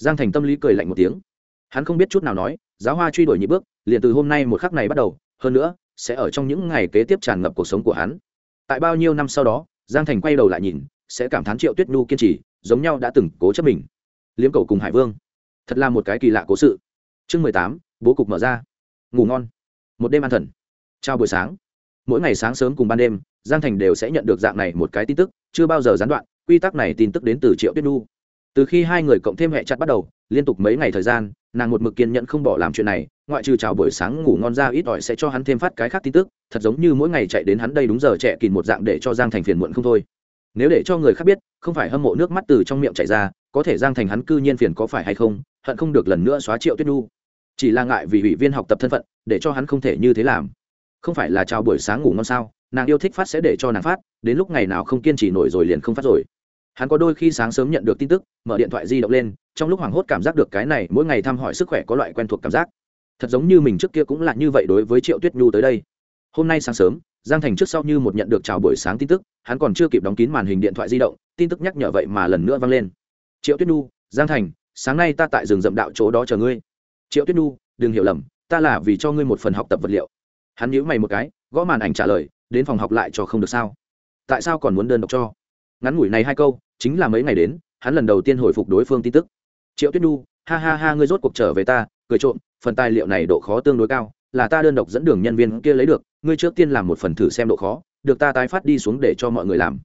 Giang thành tâm lý cười lạnh một tiếng. Hắn không biết chút nào nói, giáo hoa truy đuổi nhị bước, liền từ hôm nay một khắc này bắt đầu, hơn nữa, sẽ ở trong những ngày kế tiếp tràn ngập cuộc sống của hắn. Tại bao nhiêu năm sau đó, giang thành quay đầu lại nhìn, sẽ cảm thán triệu tuyết nhu kiên trì, giống nhau đã từng cố chấp mình. Liếm cầu cùng hải vương. Thật là một cái kỳ lạ cố sự. Chương mười tám, bố cục mở ra. Ngủ ngon. Một đêm an thần. Chào buổi sáng. Mỗi ngày sáng sớm cùng ban đêm, giang thành đều sẽ nhận được dạng này một cái tin tức, chưa bao giờ gián đoạn, quy tắc này tin tức đến từ triệu tuyết nhu từ khi hai người cộng thêm hệ chặt bắt đầu, liên tục mấy ngày thời gian, nàng một mực kiên nhẫn không bỏ làm chuyện này, ngoại trừ chào buổi sáng ngủ ngon ra ít ỏi sẽ cho hắn thêm phát cái khác tin tức, thật giống như mỗi ngày chạy đến hắn đây đúng giờ trẻ kìn một dạng để cho giang thành phiền muộn không thôi. Nếu để cho người khác biết, không phải hâm mộ nước mắt từ trong miệng chảy ra, có thể giang thành hắn cư nhiên phiền có phải hay không, hận không được lần nữa xóa triệu tuyết nhu. Chỉ là ngại vì ủy viên học tập thân phận, để cho hắn không thể như thế làm. Không phải là chào buổi sáng ngủ ngon sao, nàng yêu thích phát sẽ để cho nàng phát, đến lúc ngày nào không kiên trì nổi rồi liền không phát rồi hắn có đôi khi sáng sớm nhận được tin tức, mở điện thoại di động lên, trong lúc hoảng hốt cảm giác được cái này mỗi ngày thăm hỏi sức khỏe có loại quen thuộc cảm giác. Thật giống như mình trước kia cũng là như vậy đối với triệu tuyết nhu tới đây. Hôm nay sáng sớm, giang thành trước sau như một nhận được chào buổi sáng tin tức, hắn còn chưa kịp đóng kín màn hình điện thoại di động, tin tức nhắc nhở vậy mà lần nữa vang lên. Triệu tuyết nhu, giang thành, sáng nay ta tại rừng rậm đạo chỗ đó chờ ngươi. Triệu tuyết nhu, đừng hiểu lầm, ta là vì cho ngươi một phần học tập vật liệu. Hắn nhíu mày một cái, gõ màn ảnh trả lời, đến phòng học lại cho không được sao? Tại sao còn muốn đơn độc cho? Ngắn ngủi này hai câu, chính là mấy ngày đến, hắn lần đầu tiên hồi phục đối phương tin tức. Triệu tuyết nhu, ha ha ha, ngươi rốt cuộc trở về ta, cười trộm, phần tài liệu này độ khó tương đối cao, là ta đơn độc dẫn đường nhân viên kia lấy được, ngươi trước tiên làm một phần thử xem độ khó, được ta tái phát đi xuống để cho mọi người làm.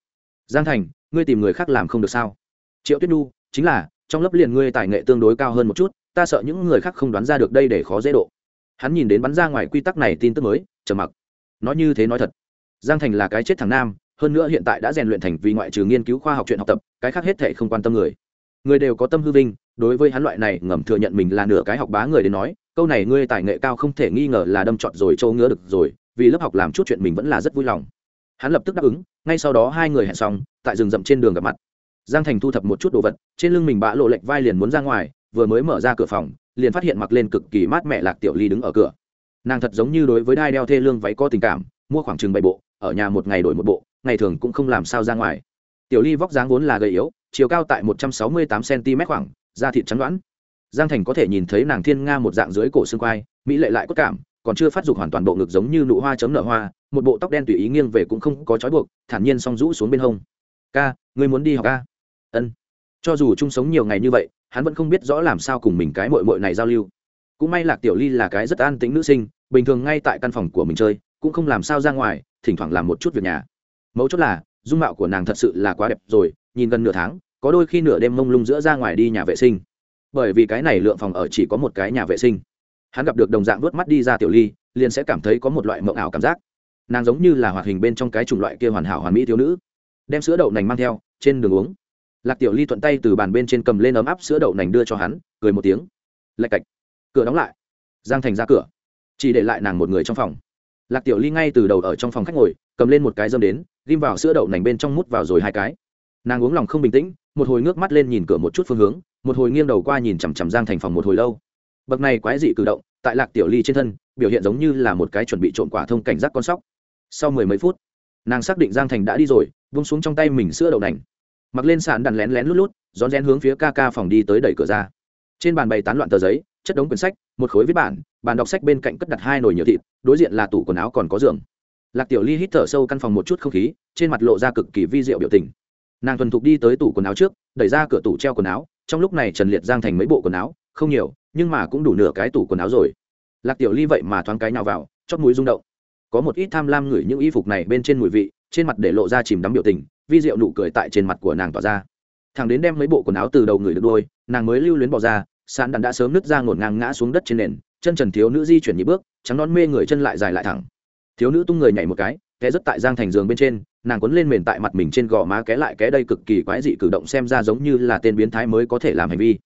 Giang thành, ngươi tìm người khác làm không được sao? Triệu tuyết nhu, chính là, trong lớp liền ngươi tài nghệ tương đối cao hơn một chút, ta sợ những người khác không đoán ra được đây để khó dễ độ. Hắn nhìn đến bắn ra ngoài quy tắc này tin tức mới, trầm mặc. Nói như thế nói thật. Giang thành là cái chết thằng nam hơn nữa hiện tại đã rèn luyện thành vì ngoại trừ nghiên cứu khoa học chuyện học tập, cái khác hết thể không quan tâm người. Người đều có tâm hư vinh, đối với hắn loại này ngầm thừa nhận mình là nửa cái học bá người đến nói, câu này ngươi tài nghệ cao không thể nghi ngờ là đâm trọt rồi châu ngứa được rồi, vì lớp học làm chút chuyện mình vẫn là rất vui lòng. Hắn lập tức đáp ứng, ngay sau đó hai người hẹn xong, tại rừng rậm trên đường gặp mặt. Giang thành thu thập một chút đồ vật, trên lưng mình bã lộ lệch vai liền muốn ra ngoài, vừa mới mở ra cửa phòng, liền phát hiện mặc lên cực kỳ mát mẹ lạc tiểu ly đứng ở cửa. Nàng thật giống như đối với đai đeo thê lương váy có tình cảm, mua khoảng chừng bảy bộ, ở nhà một ngày đổi một bộ ngày thường cũng không làm sao ra ngoài. Tiểu ly vóc dáng vốn là gầy yếu, chiều cao tại một trăm sáu mươi tám cm khoảng, da thịt trắng đoán giang thành có thể nhìn thấy nàng thiên nga một dạng dưới cổ xương quai, mỹ lệ lại cốt cảm, còn chưa phát dục hoàn toàn bộ ngực giống như nụ hoa chấm nở hoa, một bộ tóc đen tùy ý nghiêng về cũng không có trói buộc, thản nhiên song rũ xuống bên hông. Ca người muốn đi học ca ân. Cho dù chung sống nhiều ngày như vậy, hắn vẫn không biết rõ làm sao cùng mình cái mội mội này giao lưu. Cũng may lạc tiểu ly là cái rất an tĩnh nữ sinh, bình thường ngay tại căn phòng của mình chơi, cũng không làm sao ra ngoài, thỉnh thoảng làm một chút việc nhà mấu chốt là, dung mạo của nàng thật sự là quá đẹp rồi, nhìn gần nửa tháng, có đôi khi nửa đêm mông lung giữa ra ngoài đi nhà vệ sinh. Bởi vì cái này lượng phòng ở chỉ có một cái nhà vệ sinh. Hắn gặp được đồng dạng vớt mắt đi ra tiểu ly, liền sẽ cảm thấy có một loại mộng ảo cảm giác. Nàng giống như là hoạt hình bên trong cái chủng loại kia hoàn hảo hoàn mỹ thiếu nữ. Đem sữa đậu nành mang theo, trên đường uống. Lạc tiểu ly thuận tay từ bàn bên trên cầm lên ấm áp sữa đậu nành đưa cho hắn, cười một tiếng. Lạch cạch. Cửa đóng lại. Giang thành ra cửa. Chỉ để lại nàng một người trong phòng. Lạc tiểu ly ngay từ đầu ở trong phòng khách ngồi, cầm lên một cái dâm đến ghim vào sữa đậu nành bên trong mút vào rồi hai cái. Nàng uống lòng không bình tĩnh, một hồi ngước mắt lên nhìn cửa một chút phương hướng, một hồi nghiêng đầu qua nhìn chằm chằm giang thành phòng một hồi lâu. Bậc này quái dị cử động, tại lạc tiểu ly trên thân, biểu hiện giống như là một cái chuẩn bị trộm quả thông cảnh giác con sóc. Sau mười mấy phút, nàng xác định giang thành đã đi rồi vung xuống trong tay mình sữa đậu nành. Mặc lên sàn đàn lén lén lút lút, rón rén hướng phía ca ca phòng đi tới đẩy cửa ra. Trên bàn bày tán loạn tờ giấy, chất đống quyển sách, một khối viết bản, bàn đọc sách bên cạnh cất đặt hai nồi nhựa thịt, đối diện là tủ quần áo còn có giường lạc tiểu ly hít thở sâu căn phòng một chút không khí, trên mặt lộ ra cực kỳ vi diệu biểu tình. Nàng thuần thục đi tới tủ quần áo trước, đẩy ra cửa tủ treo quần áo, trong lúc này trần liệt giang thành mấy bộ quần áo, không nhiều, nhưng mà cũng đủ nửa cái tủ quần áo rồi. Lạc tiểu ly vậy mà thoáng cái nào vào, chót mũi rung động. Có một ít tham lam ngửi những y phục này bên trên mùi vị, trên mặt để lộ ra chìm đắm biểu tình, vi diệu nụ cười tại trên mặt của nàng tỏa ra. Thằng đến đem mấy bộ quần áo từ đầu người được đôi, nàng mới lưu luyến bỏ ra sàn đàn đã sớm nứt ra ngổn ngang ngã xuống đất trên nền, chân trần thiếu nữ di chuyển nhị bước, trắng non mê người chân lại dài lại thẳng thiếu nữ tung người nhảy một cái, té rất tại giang thành giường bên trên, nàng quấn lên mền tại mặt mình trên gò má ké lại ké đây cực kỳ quái dị cử động xem ra giống như là tên biến thái mới có thể làm hành vi.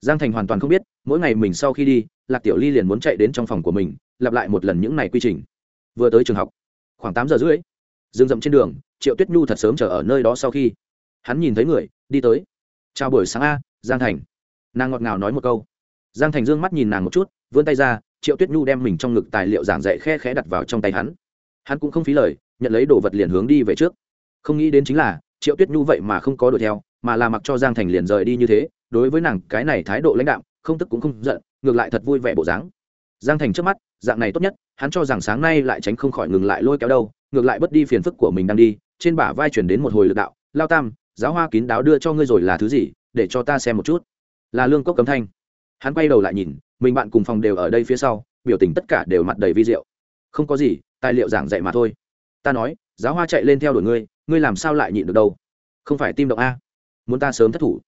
Giang thành hoàn toàn không biết, mỗi ngày mình sau khi đi, lạc tiểu ly liền muốn chạy đến trong phòng của mình, lặp lại một lần những ngày quy trình. Vừa tới trường học, khoảng tám giờ rưỡi dương dậm trên đường, triệu tuyết nhu thật sớm chờ ở nơi đó sau khi. Hắn nhìn thấy người, đi tới. Chào buổi sáng a, giang thành. Nàng ngọt ngào nói một câu. Giang thành d ư ơ n g mắt nhìn nàng một chút, vươn tay ra triệu tuyết nhu đem mình trong ngực tài liệu giảng dạy khe khẽ đặt vào trong tay hắn. Hắn cũng không phí lời, nhận lấy đồ vật liền hướng đi về trước. Không nghĩ đến chính là, triệu tuyết nhu vậy mà không có đuổi theo, mà là mặc cho giang thành liền rời đi như thế, đối với nàng cái này thái độ lãnh đạo không tức cũng không giận, ngược lại thật vui vẻ bộ dáng. Giang thành trước mắt, dạng này tốt nhất, hắn cho rằng sáng nay lại tránh không khỏi ngừng lại lôi kéo đâu, ngược lại bất đi phiền phức của mình đang đi, trên bả vai chuyển đến một hồi lực đạo, lao tam, giáo hoa kín đáo đưa cho ngươi rồi là thứ gì, để cho ta xem một chút. Là lương cốc cấm thanh. Hắn quay đầu lại nhìn mình bạn cùng phòng đều ở đây phía sau, biểu tình tất cả đều mặt đầy vi diệu. Không có gì, tài liệu giảng dạy mà thôi. Ta nói, giáo hoa chạy lên theo đuổi ngươi ngươi làm sao lại nhịn được đâu? Không phải tim động a. Muốn ta sớm thất thủ.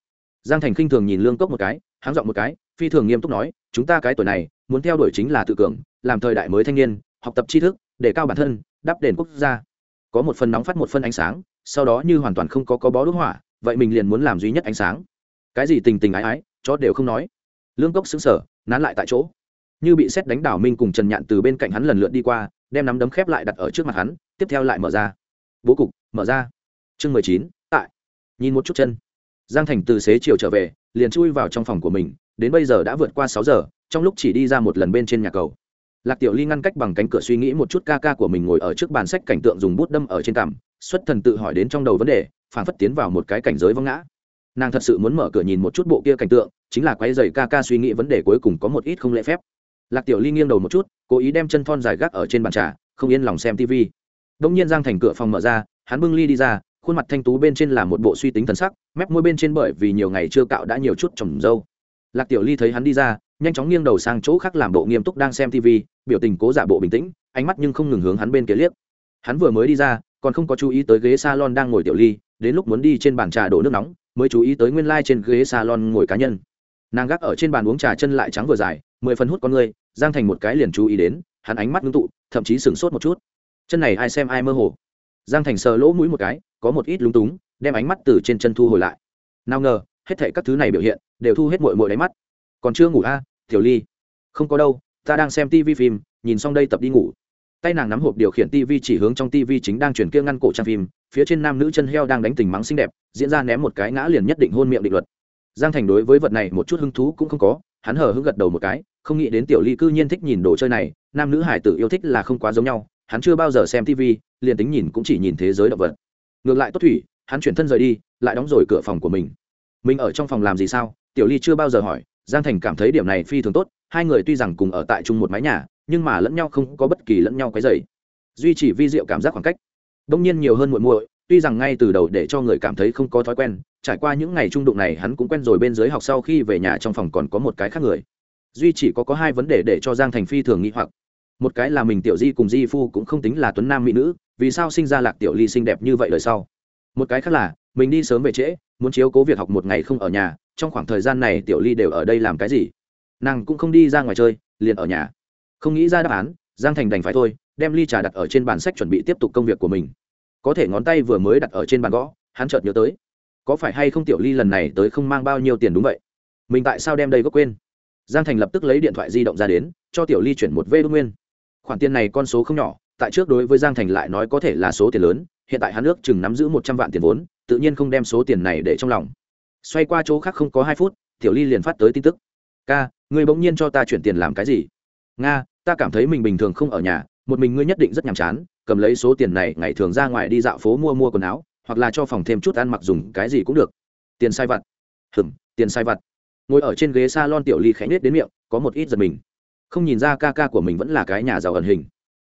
Giang thành khinh thường nhìn lương cốc một cái, háng dọn một cái, phi thường nghiêm túc nói, chúng ta cái tuổi này, muốn theo đuổi chính là tự cường, làm thời đại mới thanh niên, học tập tri thức, để cao bản thân, đắp đền quốc gia. Có một phần nóng phát một phân ánh sáng, sau đó như hoàn toàn không có có bó đốt hỏa, vậy mình liền muốn làm duy nhất ánh sáng. Cái gì tình tình ái ái, chó đều không nói. Lương cốc xứng sở nán lại tại chỗ. Như bị xét đánh đảo minh cùng trần nhạn từ bên cạnh hắn lần lượt đi qua, đem nắm đấm khép lại đặt ở trước mặt hắn, tiếp theo lại mở ra. Bố cục, mở ra. Chương mười chín, tại. Nhìn một chút chân. Giang thành từ xế chiều trở về, liền chui vào trong phòng của mình, đến bây giờ đã vượt qua sáu giờ, trong lúc chỉ đi ra một lần bên trên nhà cầu. Lạc tiểu ly ngăn cách bằng cánh cửa suy nghĩ một chút ca ca của mình ngồi ở trước bàn sách cảnh tượng dùng bút đâm ở trên cằm, xuất thần tự hỏi đến trong đầu vấn đề phản phất tiến vào một cái cảnh giới vắng ngã. Nàng thật sự muốn mở cửa nhìn một chút bộ kia cảnh tượng chính là quấy dày ca ca suy nghĩ vấn đề cuối cùng có một ít không lễ phép. Lạc tiểu ly nghiêng đầu một chút, cố ý đem chân thon dài gác ở trên bàn trà, không yên lòng xem tv đông nhiên giang thành cửa phòng mở ra, hắn bưng ly đi ra, khuôn mặt thanh tú bên trên là một bộ suy tính thần sắc, mép môi bên trên bởi vì nhiều ngày chưa cạo đã nhiều chút trồng dâu. Lạc tiểu ly thấy hắn đi ra, nhanh chóng nghiêng đầu sang chỗ khác làm bộ nghiêm túc đang xem tv biểu tình cố giả bộ bình tĩnh, ánh mắt nhưng không ngừng hướng hắn bên kia liếc. Hắn vừa mới đi ra, còn không có chú ý tới ghế salon đang ngồi tiểu ly, đến lúc muốn đi trên bàn trà đổ nước nóng, mới chú ý tới nguyên lai、like、trên ghế salon ngồi cá nhân nàng gác ở trên bàn uống trà chân lại trắng vừa dài mười phần hút con người giang thành một cái liền chú ý đến hắn ánh mắt ngưng tụ thậm chí sửng sốt một chút. Chân này ai xem ai mơ hồ. Giang thành sờ lỗ mũi một cái có một ít lúng túng đem ánh mắt từ trên chân thu hồi lại. Nào ngờ hết thệ các thứ này biểu hiện đều thu hết mội mội đáy mắt. Còn chưa ngủ a à, tiểu ly. Không có đâu ta đang xem tv phim nhìn xong đây tập đi ngủ. Tay nàng nắm hộp điều khiển tv chỉ hướng trong tv chính đang chuyển kia ngăn cổ trang phim phía trên nam nữ chân heo đang đánh tình mắng xinh đẹp diễn ra ném một cái ngã liền nhất định hôn miệng định luật giang thành đối với vật này một chút hứng thú cũng không có, hắn hờ hững gật đầu một cái, không nghĩ đến tiểu ly cư nhiên thích nhìn đồ chơi này, nam nữ hải tử yêu thích là không quá giống nhau, hắn chưa bao giờ xem tv liền tính nhìn cũng chỉ nhìn thế giới động vật. Ngược lại tốt thủy, hắn chuyển thân rời đi, lại đóng rồi cửa phòng của mình. Mình ở trong phòng làm gì sao? Tiểu ly chưa bao giờ hỏi, giang thành cảm thấy điểm này phi thường tốt, hai người tuy rằng cùng ở tại chung một mái nhà, nhưng mà lẫn nhau không có bất kỳ lẫn nhau cái dày duy trì vi diệu cảm giác khoảng cách. Đông nhiên nhiều hơn muội muội tuy rằng ngay từ đầu để cho người cảm thấy không có thói quen, trải qua những ngày trung đụng này hắn cũng quen rồi bên dưới học sau khi về nhà trong phòng còn có một cái khác người. Duy chỉ có có hai vấn đề để cho giang thành phi thường nghĩ hoặc. Một cái là mình tiểu di cùng di phu cũng không tính là tuấn nam mỹ nữ, vì sao sinh ra lạc tiểu ly xinh đẹp như vậy đời sau? Một cái khác là, mình đi sớm về trễ, muốn chiếu cố việc học một ngày không ở nhà, trong khoảng thời gian này tiểu ly đều ở đây làm cái gì? Nàng cũng không đi ra ngoài chơi, liền ở nhà. Không nghĩ ra đáp án, giang thành đành phải thôi, đem ly trà đặt ở trên bàn sách chuẩn bị tiếp tục công việc của mình có thể ngón tay vừa mới đặt ở trên bàn gõ, hắn chợt nhớ tới. Có phải hay không tiểu ly lần này tới không mang bao nhiêu tiền đúng vậy? Mình tại sao đem đây có quên? Giang thành lập tức lấy điện thoại di động ra đến, cho tiểu ly chuyển một vê đô nguyên. Khoản tiền này con số không nhỏ, tại trước đối với giang thành lại nói có thể là số tiền lớn, hiện tại hắn ước chừng nắm giữ một trăm vạn tiền vốn, tự nhiên không đem số tiền này để trong lòng. Xoay qua chỗ khác không có hai phút, tiểu ly liền phát tới tin tức. Ca người bỗng nhiên cho ta chuyển tiền làm cái gì? Nga, ta cảm thấy mình bình thường không ở nhà, một mình ngươi nhất định rất nhàm chán cầm lấy số tiền này ngày thường ra ngoài đi dạo phố mua mua quần áo, hoặc là cho phòng thêm chút ăn mặc dùng cái gì cũng được. Tiền sai vặt. Hừm tiền sai vặt. Ngồi ở trên ghế s a lon tiểu ly khẽ nết đến miệng, có một ít giật mình. Không nhìn ra ca ca của mình vẫn là cái nhà giàu ẩn hình.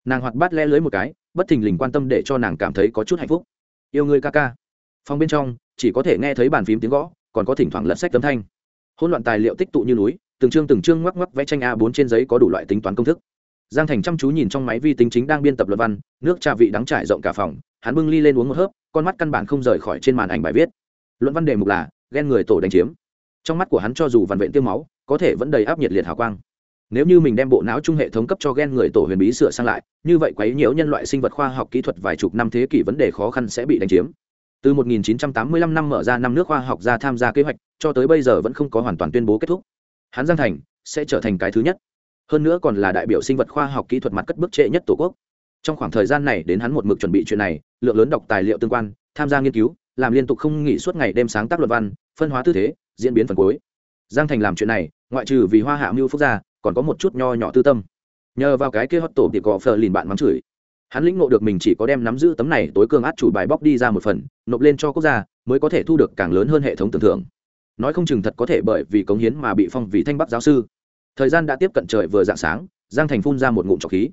Nàng hoạt bát le lưới một cái, bất thình lình quan tâm để cho nàng cảm thấy có chút hạnh phúc. Yêu người ca ca. Phòng bên trong, chỉ có thể nghe thấy bàn phím tiếng gõ, còn có thỉnh thoảng lật sách tấm thanh. Hỗn loạn tài liệu tích tụ như núi, từng chương từng chương ngoắc ngoắc vẽ tranh a bốn trên giấy có đủ loại tính toán công thức giang thành chăm chú nhìn trong máy vi tính chính đang biên tập luận văn, nước trà vị đắng trải rộng cả phòng, hắn bưng ly lên uống một hớp, con mắt căn bản không rời khỏi trên màn ảnh bài viết. Luận văn đề mục là, ghen người tổ đánh chiếm. Trong mắt của hắn cho dù vằn vện tiêu máu, có thể vẫn đầy áp nhiệt liệt hào quang. Nếu như mình đem bộ não chung hệ thống cấp cho ghen người tổ huyền bí sửa sang lại, như vậy quấy nhiễu nhân loại sinh vật khoa học kỹ thuật vài chục năm thế kỷ vấn đề khó khăn sẽ bị đánh chiếm. Từ 1985 năm mở ra năm nước khoa học ra tham gia kế hoạch, cho tới bây giờ vẫn không có hoàn toàn tuyên bố kết thúc. Hắn giang thành sẽ trở thành cái thứ nhất hơn nữa còn là đại biểu sinh vật khoa học kỹ thuật mặt cất bước trệ nhất tổ quốc. Trong khoảng thời gian này đến hắn một mực chuẩn bị chuyện này, lượng lớn đọc tài liệu tương quan, tham gia nghiên cứu, làm liên tục không nghỉ suốt ngày đêm sáng tác luận văn, phân hóa tư thế, diễn biến phần cuối. Giang thành làm chuyện này, ngoại trừ vì hoa hạ mưu phúc gia, còn có một chút nho nhỏ tư tâm. Nhờ vào cái kia hót tổ tiệc gò phờ lìn bạn mắng chửi. Hắn lĩnh ngộ được mình chỉ có đem nắm giữ tấm này tối cường át chủ bài bóc đi ra một phần, nộp lên cho quốc gia, mới có thể thu được càng lớn hơn hệ thống tưởng thưởng nói không chừng thật có thể bởi vì cống hiến mà bị phong vì thanh bắc giáo sư thời gian đã tiếp cận trời vừa dạng sáng, giang thành phun ra một ngụm trọc khí.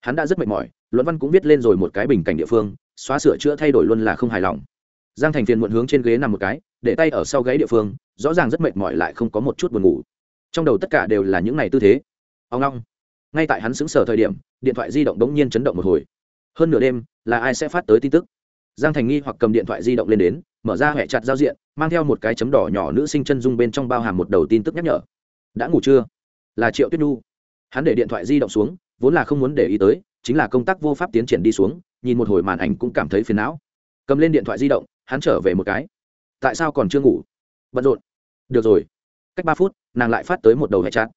Hắn đã rất mệt mỏi, luận văn cũng viết lên rồi một cái bình cảnh địa phương, xóa sửa chữa thay đổi luôn là không hài lòng. Giang thành phiền muộn hướng trên ghế nằm một cái, để tay ở sau gáy địa phương, rõ ràng rất mệt mỏi lại không có một chút buồn ngủ. Trong đầu tất cả đều là những ngày tư thế. Ông long ngay tại hắn xứng sở thời điểm, điện thoại di động đống nhiên chấn động một hồi. Hơn nửa đêm, là ai sẽ phát tới tin tức? Giang thành nghi hoặc cầm điện thoại di động lên đến, mở ra hẹ chặt giao diện, mang theo một cái chấm đỏ nhỏ nữ sinh chân dung bên trong bao hàm một đầu tin tức nhắc nhở. Đã ngủ chưa? Là triệu tuyết nhu. Hắn để điện thoại di động xuống, vốn là không muốn để ý tới, chính là công tác vô pháp tiến triển đi xuống, nhìn một hồi màn ảnh cũng cảm thấy phiền não. Cầm lên điện thoại di động, hắn trở về một cái. Tại sao còn chưa ngủ? Bận rộn. Được rồi. Cách ba phút, nàng lại phát tới một đầu hệ chát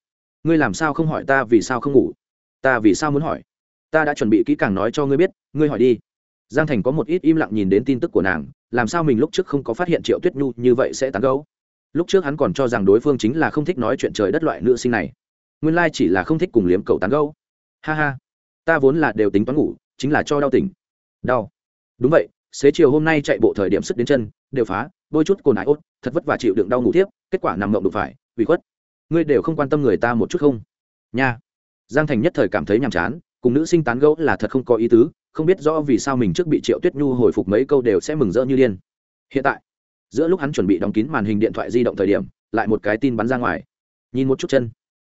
ngươi làm sao không hỏi ta vì sao không ngủ? Ta vì sao muốn hỏi? Ta đã chuẩn bị kỹ càng nói cho ngươi biết, ngươi hỏi đi. Giang thành có một ít im lặng nhìn đến tin tức của nàng, làm sao mình lúc trước không có phát hiện triệu tuyết nhu như vậy sẽ tán gấu lúc trước hắn còn cho rằng đối phương chính là không thích nói chuyện trời đất loại nữ sinh này nguyên lai chỉ là không thích cùng liếm cậu tán gâu ha ha, ta vốn là đều tính toán ngủ, chính là cho đau tỉnh. Đau. Đúng vậy, xế chiều hôm nay chạy bộ thời điểm sức đến chân, đều phá bôi chút cồn ải ốt, thật vất vả chịu đựng đau ngủ tiếp, kết quả nằm mộng đụng phải vì khuất. Ngươi đều không quan tâm người ta một chút không? Nha. Giang thành nhất thời cảm thấy nhàm chán, cùng nữ sinh tán gẫu là thật không có ý tứ, không biết rõ vì sao mình trước bị triệu tuyết nhu hồi phục mấy câu đều sẽ mừng rỡ như điên. Hiện tại, giữa lúc hắn chuẩn bị đóng kín màn hình điện thoại di động thời điểm, lại một cái tin bắn ra ngoài. Nhìn một chút chân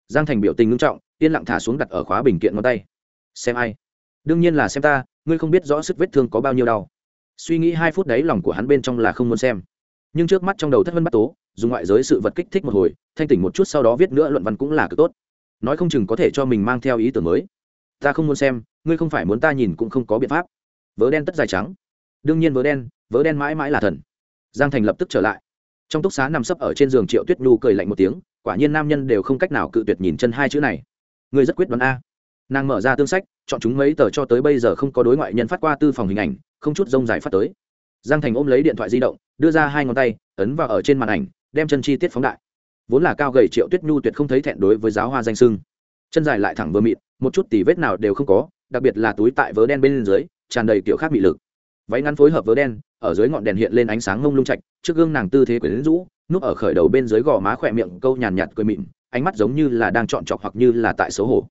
giang thành biểu tình ngưng trọng, yên lặng thả xuống đặt ở khóa bình kiện ngón tay. Xem ai? Đương nhiên là xem ta, ngươi không biết rõ sức vết thương có bao nhiêu đau. Suy nghĩ hai phút đấy lòng của hắn bên trong là không muốn xem. Nhưng trước mắt trong đầu thất vân bắt tố, dùng ngoại giới sự vật kích thích một hồi, thanh tỉnh một chút sau đó viết nữa luận văn cũng là cực tốt. Nói không chừng có thể cho mình mang theo ý tưởng mới. Ta không muốn xem, ngươi không phải muốn ta nhìn cũng không có biện pháp. Vớ đen tất dài trắng. Đương nhiên vớ đen vớ đen mãi mãi là thần. Giang thành lập tức trở lại trong túc xá nằm sấp ở trên giường triệu tuyết nhu cười lạnh một tiếng, quả nhiên nam nhân đều không cách nào cự tuyệt nhìn chân hai chữ này. Ngươi rất quyết đoán a. Nàng mở ra tương sách, chọn chúng mấy tờ cho tới bây giờ không có đối ngoại nhân phát qua tư phòng hình ảnh, không chút rông dài phát tới. Giang thành ôm lấy điện thoại di động, đưa ra hai ngón tay, ấn vào ở trên màn ảnh, đem chân chi tiết phóng đại. Vốn là cao gầy triệu tuyết nhu tuyệt không thấy thẹn đối với giáo hoa danh sưng. Chân dài lại thẳng vừa mịn, một chút tỉ vết nào đều không có, đặc biệt là túi tại vớ đen bên dưới, tràn đầy kiểu khác mị lực váy ngắn phối hợp vớ đen, ở dưới ngọn đèn hiện lên ánh sáng ngông lung chạch trước gương nàng tư thế quyển rũ, núp ở khởi đầu bên dưới gò má khỏe miệng câu nhàn nhạt cười mịn, ánh mắt giống như là đang chọn chọc hoặc như là tại xấu hổ.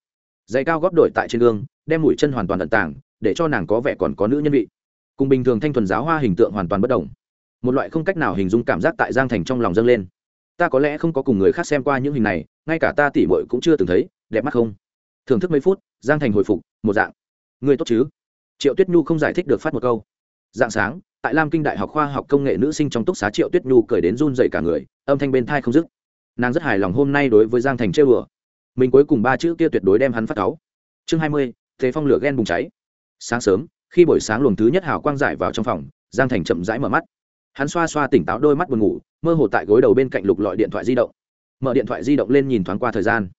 Giày cao góp đổi tại trên gương, đem mũi chân hoàn toàn tận tảng để cho nàng có vẻ còn có nữ nhân vị. Cùng bình thường thanh thuần giáo hoa hình tượng hoàn toàn bất đồng. Một loại không cách nào hình dung cảm giác tại giang thành trong lòng dâng lên. Ta có lẽ không có cùng người khác xem qua những hình này, ngay cả ta tỉ mội cũng chưa từng thấy, đẹp mắt không? Thưởng thức mấy phút, giang thành hồi phục, một dạng. Người tốt chứ? Triệu tuyết nhu không giải thích được phát một câu dạng sáng, tại lam kinh đại học khoa học công nghệ nữ sinh trong túc xá triệu tuyết nhu cười đến run dậy cả người, âm thanh bên thai không dứt. Nàng rất hài lòng hôm nay đối với giang thành chơi bừa mình cuối cùng ba chữ kia tuyệt đối đem hắn phát cáu. Chương hai mươi, thế phong lửa ghen bùng cháy. Sáng sớm, khi buổi sáng luồng thứ nhất hào quang giải vào trong phòng, giang thành chậm rãi mở mắt. Hắn xoa xoa tỉnh táo đôi mắt buồn ngủ, mơ hồ tại gối đầu bên cạnh lục lọi điện thoại di động. Mở điện thoại di động lên nhìn thoáng qua thời gian.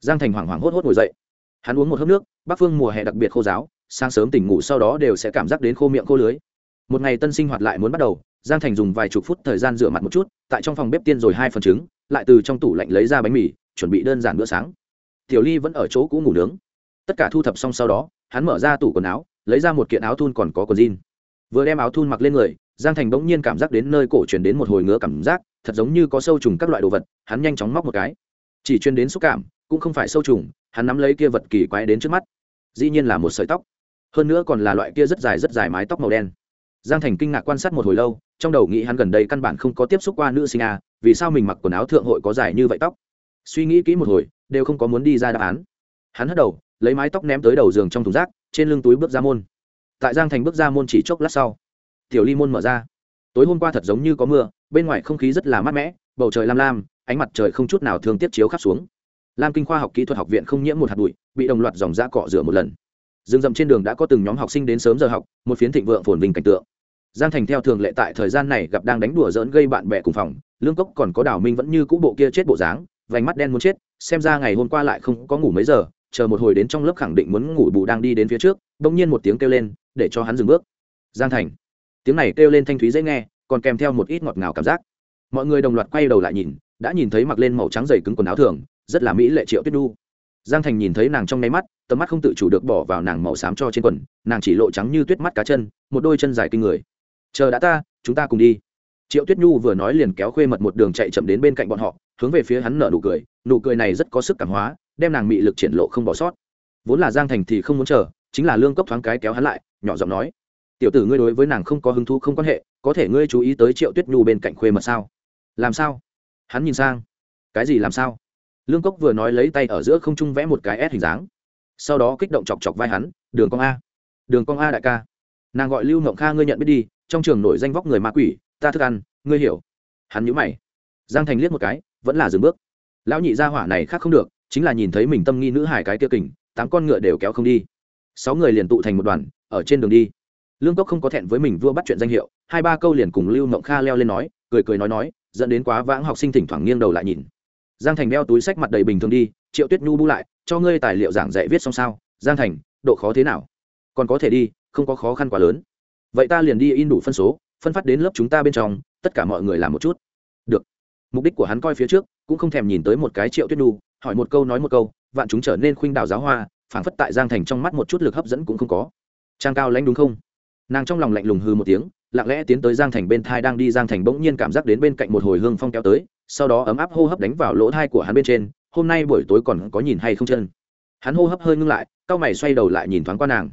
Giang thành hoảng hoảng hốt hốt ngồi dậy. Hắn uống một hớp nước, bắc phương mùa hè đặc biệt khô giáo, sáng sớm tỉnh ngủ sau đó đều sẽ cảm giác đến khô miệng khô lưới một ngày tân sinh hoạt lại muốn bắt đầu, giang thành dùng vài chục phút thời gian rửa mặt một chút, tại trong phòng bếp tiên rồi hai phần trứng, lại từ trong tủ lạnh lấy ra bánh mì, chuẩn bị đơn giản bữa sáng. Tiểu ly vẫn ở chỗ cũ ngủ nướng. Tất cả thu thập xong sau đó, hắn mở ra tủ quần áo, lấy ra một kiện áo thun còn có quần jean. Vừa đem áo thun mặc lên người, giang thành bỗng nhiên cảm giác đến nơi cổ truyền đến một hồi ngứa cảm giác, thật giống như có sâu trùng các loại đồ vật, hắn nhanh chóng móc một cái. Chỉ chuyên đến xúc cảm, cũng không phải sâu trùng, hắn nắm lấy kia vật kỳ quái đến trước mắt. Dĩ nhiên là một sợi tóc. Hơn nữa còn là loại kia rất dài rất dài mái tóc màu đen giang thành kinh ngạc quan sát một hồi lâu, trong đầu nghĩ hắn gần đây căn bản không có tiếp xúc qua nữ sinh a, vì sao mình mặc quần áo thượng hội có dài như vậy tóc? Suy nghĩ kỹ một hồi, đều không có muốn đi ra đáp án. Hắn hất đầu, lấy mái tóc ném tới đầu giường trong thùng rác, trên lưng túi bước ra môn. Tại giang thành bước ra môn chỉ chốc lát sau, tiểu ly môn mở ra. Tối hôm qua thật giống như có mưa, bên ngoài không khí rất là mát mẻ, bầu trời lam lam, ánh mặt trời không chút nào thường tiếp chiếu khắp xuống. Lam kinh khoa học kỹ thuật học viện không nhiễm một hạt bụi, bị đồng loạt dòng da cọ rửa một lần. Rừng rậm trên đường đã có từng nhóm học sinh đến sớm giờ học, một phiến thịnh vượng phồn vinh cảnh tượng giang thành theo thường lệ tại thời gian này gặp đang đánh đùa dỡn gây bạn bè cùng phòng, lương cốc còn có đào minh vẫn như cũ bộ kia chết bộ dáng, vành mắt đen muốn chết, xem ra ngày hôm qua lại không có ngủ mấy giờ, chờ một hồi đến trong lớp khẳng định muốn ngủ bù đang đi đến phía trước, bỗng nhiên một tiếng kêu lên, để cho hắn dừng bước. Giang thành. Tiếng này kêu lên thanh thúy dễ nghe, còn kèm theo một ít ngọt ngào cảm giác. Mọi người đồng loạt quay đầu lại nhìn, đã nhìn thấy mặc lên màu trắng dày cứng quần áo thường, rất là mỹ lệ triệu tuyết đu giang thành nhìn thấy nàng trong nháy mắt, tầm mắt không tự chủ được bỏ vào nàng màu xám cho trên quần, nàng chỉ lộ trắng như tuyết mắt cá chân, một đôi chân dài kinh người chờ đã ta, chúng ta cùng đi. Triệu tuyết nhu vừa nói liền kéo khuê mật một đường chạy chậm đến bên cạnh bọn họ, hướng về phía hắn nở nụ cười nụ cười này rất có sức cảm hóa, đem nàng mị lực triển lộ không bỏ sót. Vốn là giang thành thì không muốn chờ, chính là lương cốc thoáng cái kéo hắn lại, nhỏ giọng nói, tiểu tử ngươi đối với nàng không có hứng thú không quan hệ, có thể ngươi chú ý tới triệu tuyết nhu bên cạnh khuê mật sao? Làm sao? Hắn nhìn sang, cái gì làm sao? Lương cốc vừa nói lấy tay ở giữa không trung vẽ một cái s hình dáng, sau đó kích động chọc chọc vai hắn, đường cong a, đường cong a đại ca nàng gọi lưu ngộng kha ngươi nhận biết đi trong trường nổi danh vóc người ma quỷ ta thức ăn ngươi hiểu hắn nhữ mày giang thành liếc một cái vẫn là dừng bước lão nhị gia hỏa này khác không được chính là nhìn thấy mình tâm nghi nữ hải cái kia kình tám con ngựa đều kéo không đi sáu người liền tụ thành một đoàn ở trên đường đi lương cốc không có thẹn với mình vua bắt chuyện danh hiệu hai ba câu liền cùng lưu ngộng kha leo lên nói cười cười nói nói dẫn đến quá vãng học sinh thỉnh thoảng nghiêng đầu lại nhìn giang thành đeo túi sách mặt đầy bình thường đi triệu tuyết nhu bu lại cho ngươi tài liệu giảng dạy viết xong sao giang thành độ khó thế nào còn có thể đi không có khó khăn quá lớn. Vậy ta liền đi in đủ phân số, phân phát đến lớp chúng ta bên trong, tất cả mọi người làm một chút. Được. Mục đích của hắn coi phía trước, cũng không thèm nhìn tới một cái triệu tuyết nhu, hỏi một câu nói một câu, vạn chúng trở nên khuynh đảo giáo hoa, phảng phất tại giang thành trong mắt một chút lực hấp dẫn cũng không có. Trang cao lãnh đúng không? Nàng trong lòng lạnh lùng hư một tiếng, lặng lẽ tiến tới giang thành bên thai đang đi giang thành bỗng nhiên cảm giác đến bên cạnh một hồi hương phong kéo tới, sau đó ấm áp hô hấp đánh vào lỗ thai của hắn bên trên, hôm nay buổi tối còn có nhìn hay không chân. Hắn hô hấp hơi ngưng lại cau mày xoay đầu lại nhìn thoáng qua nàng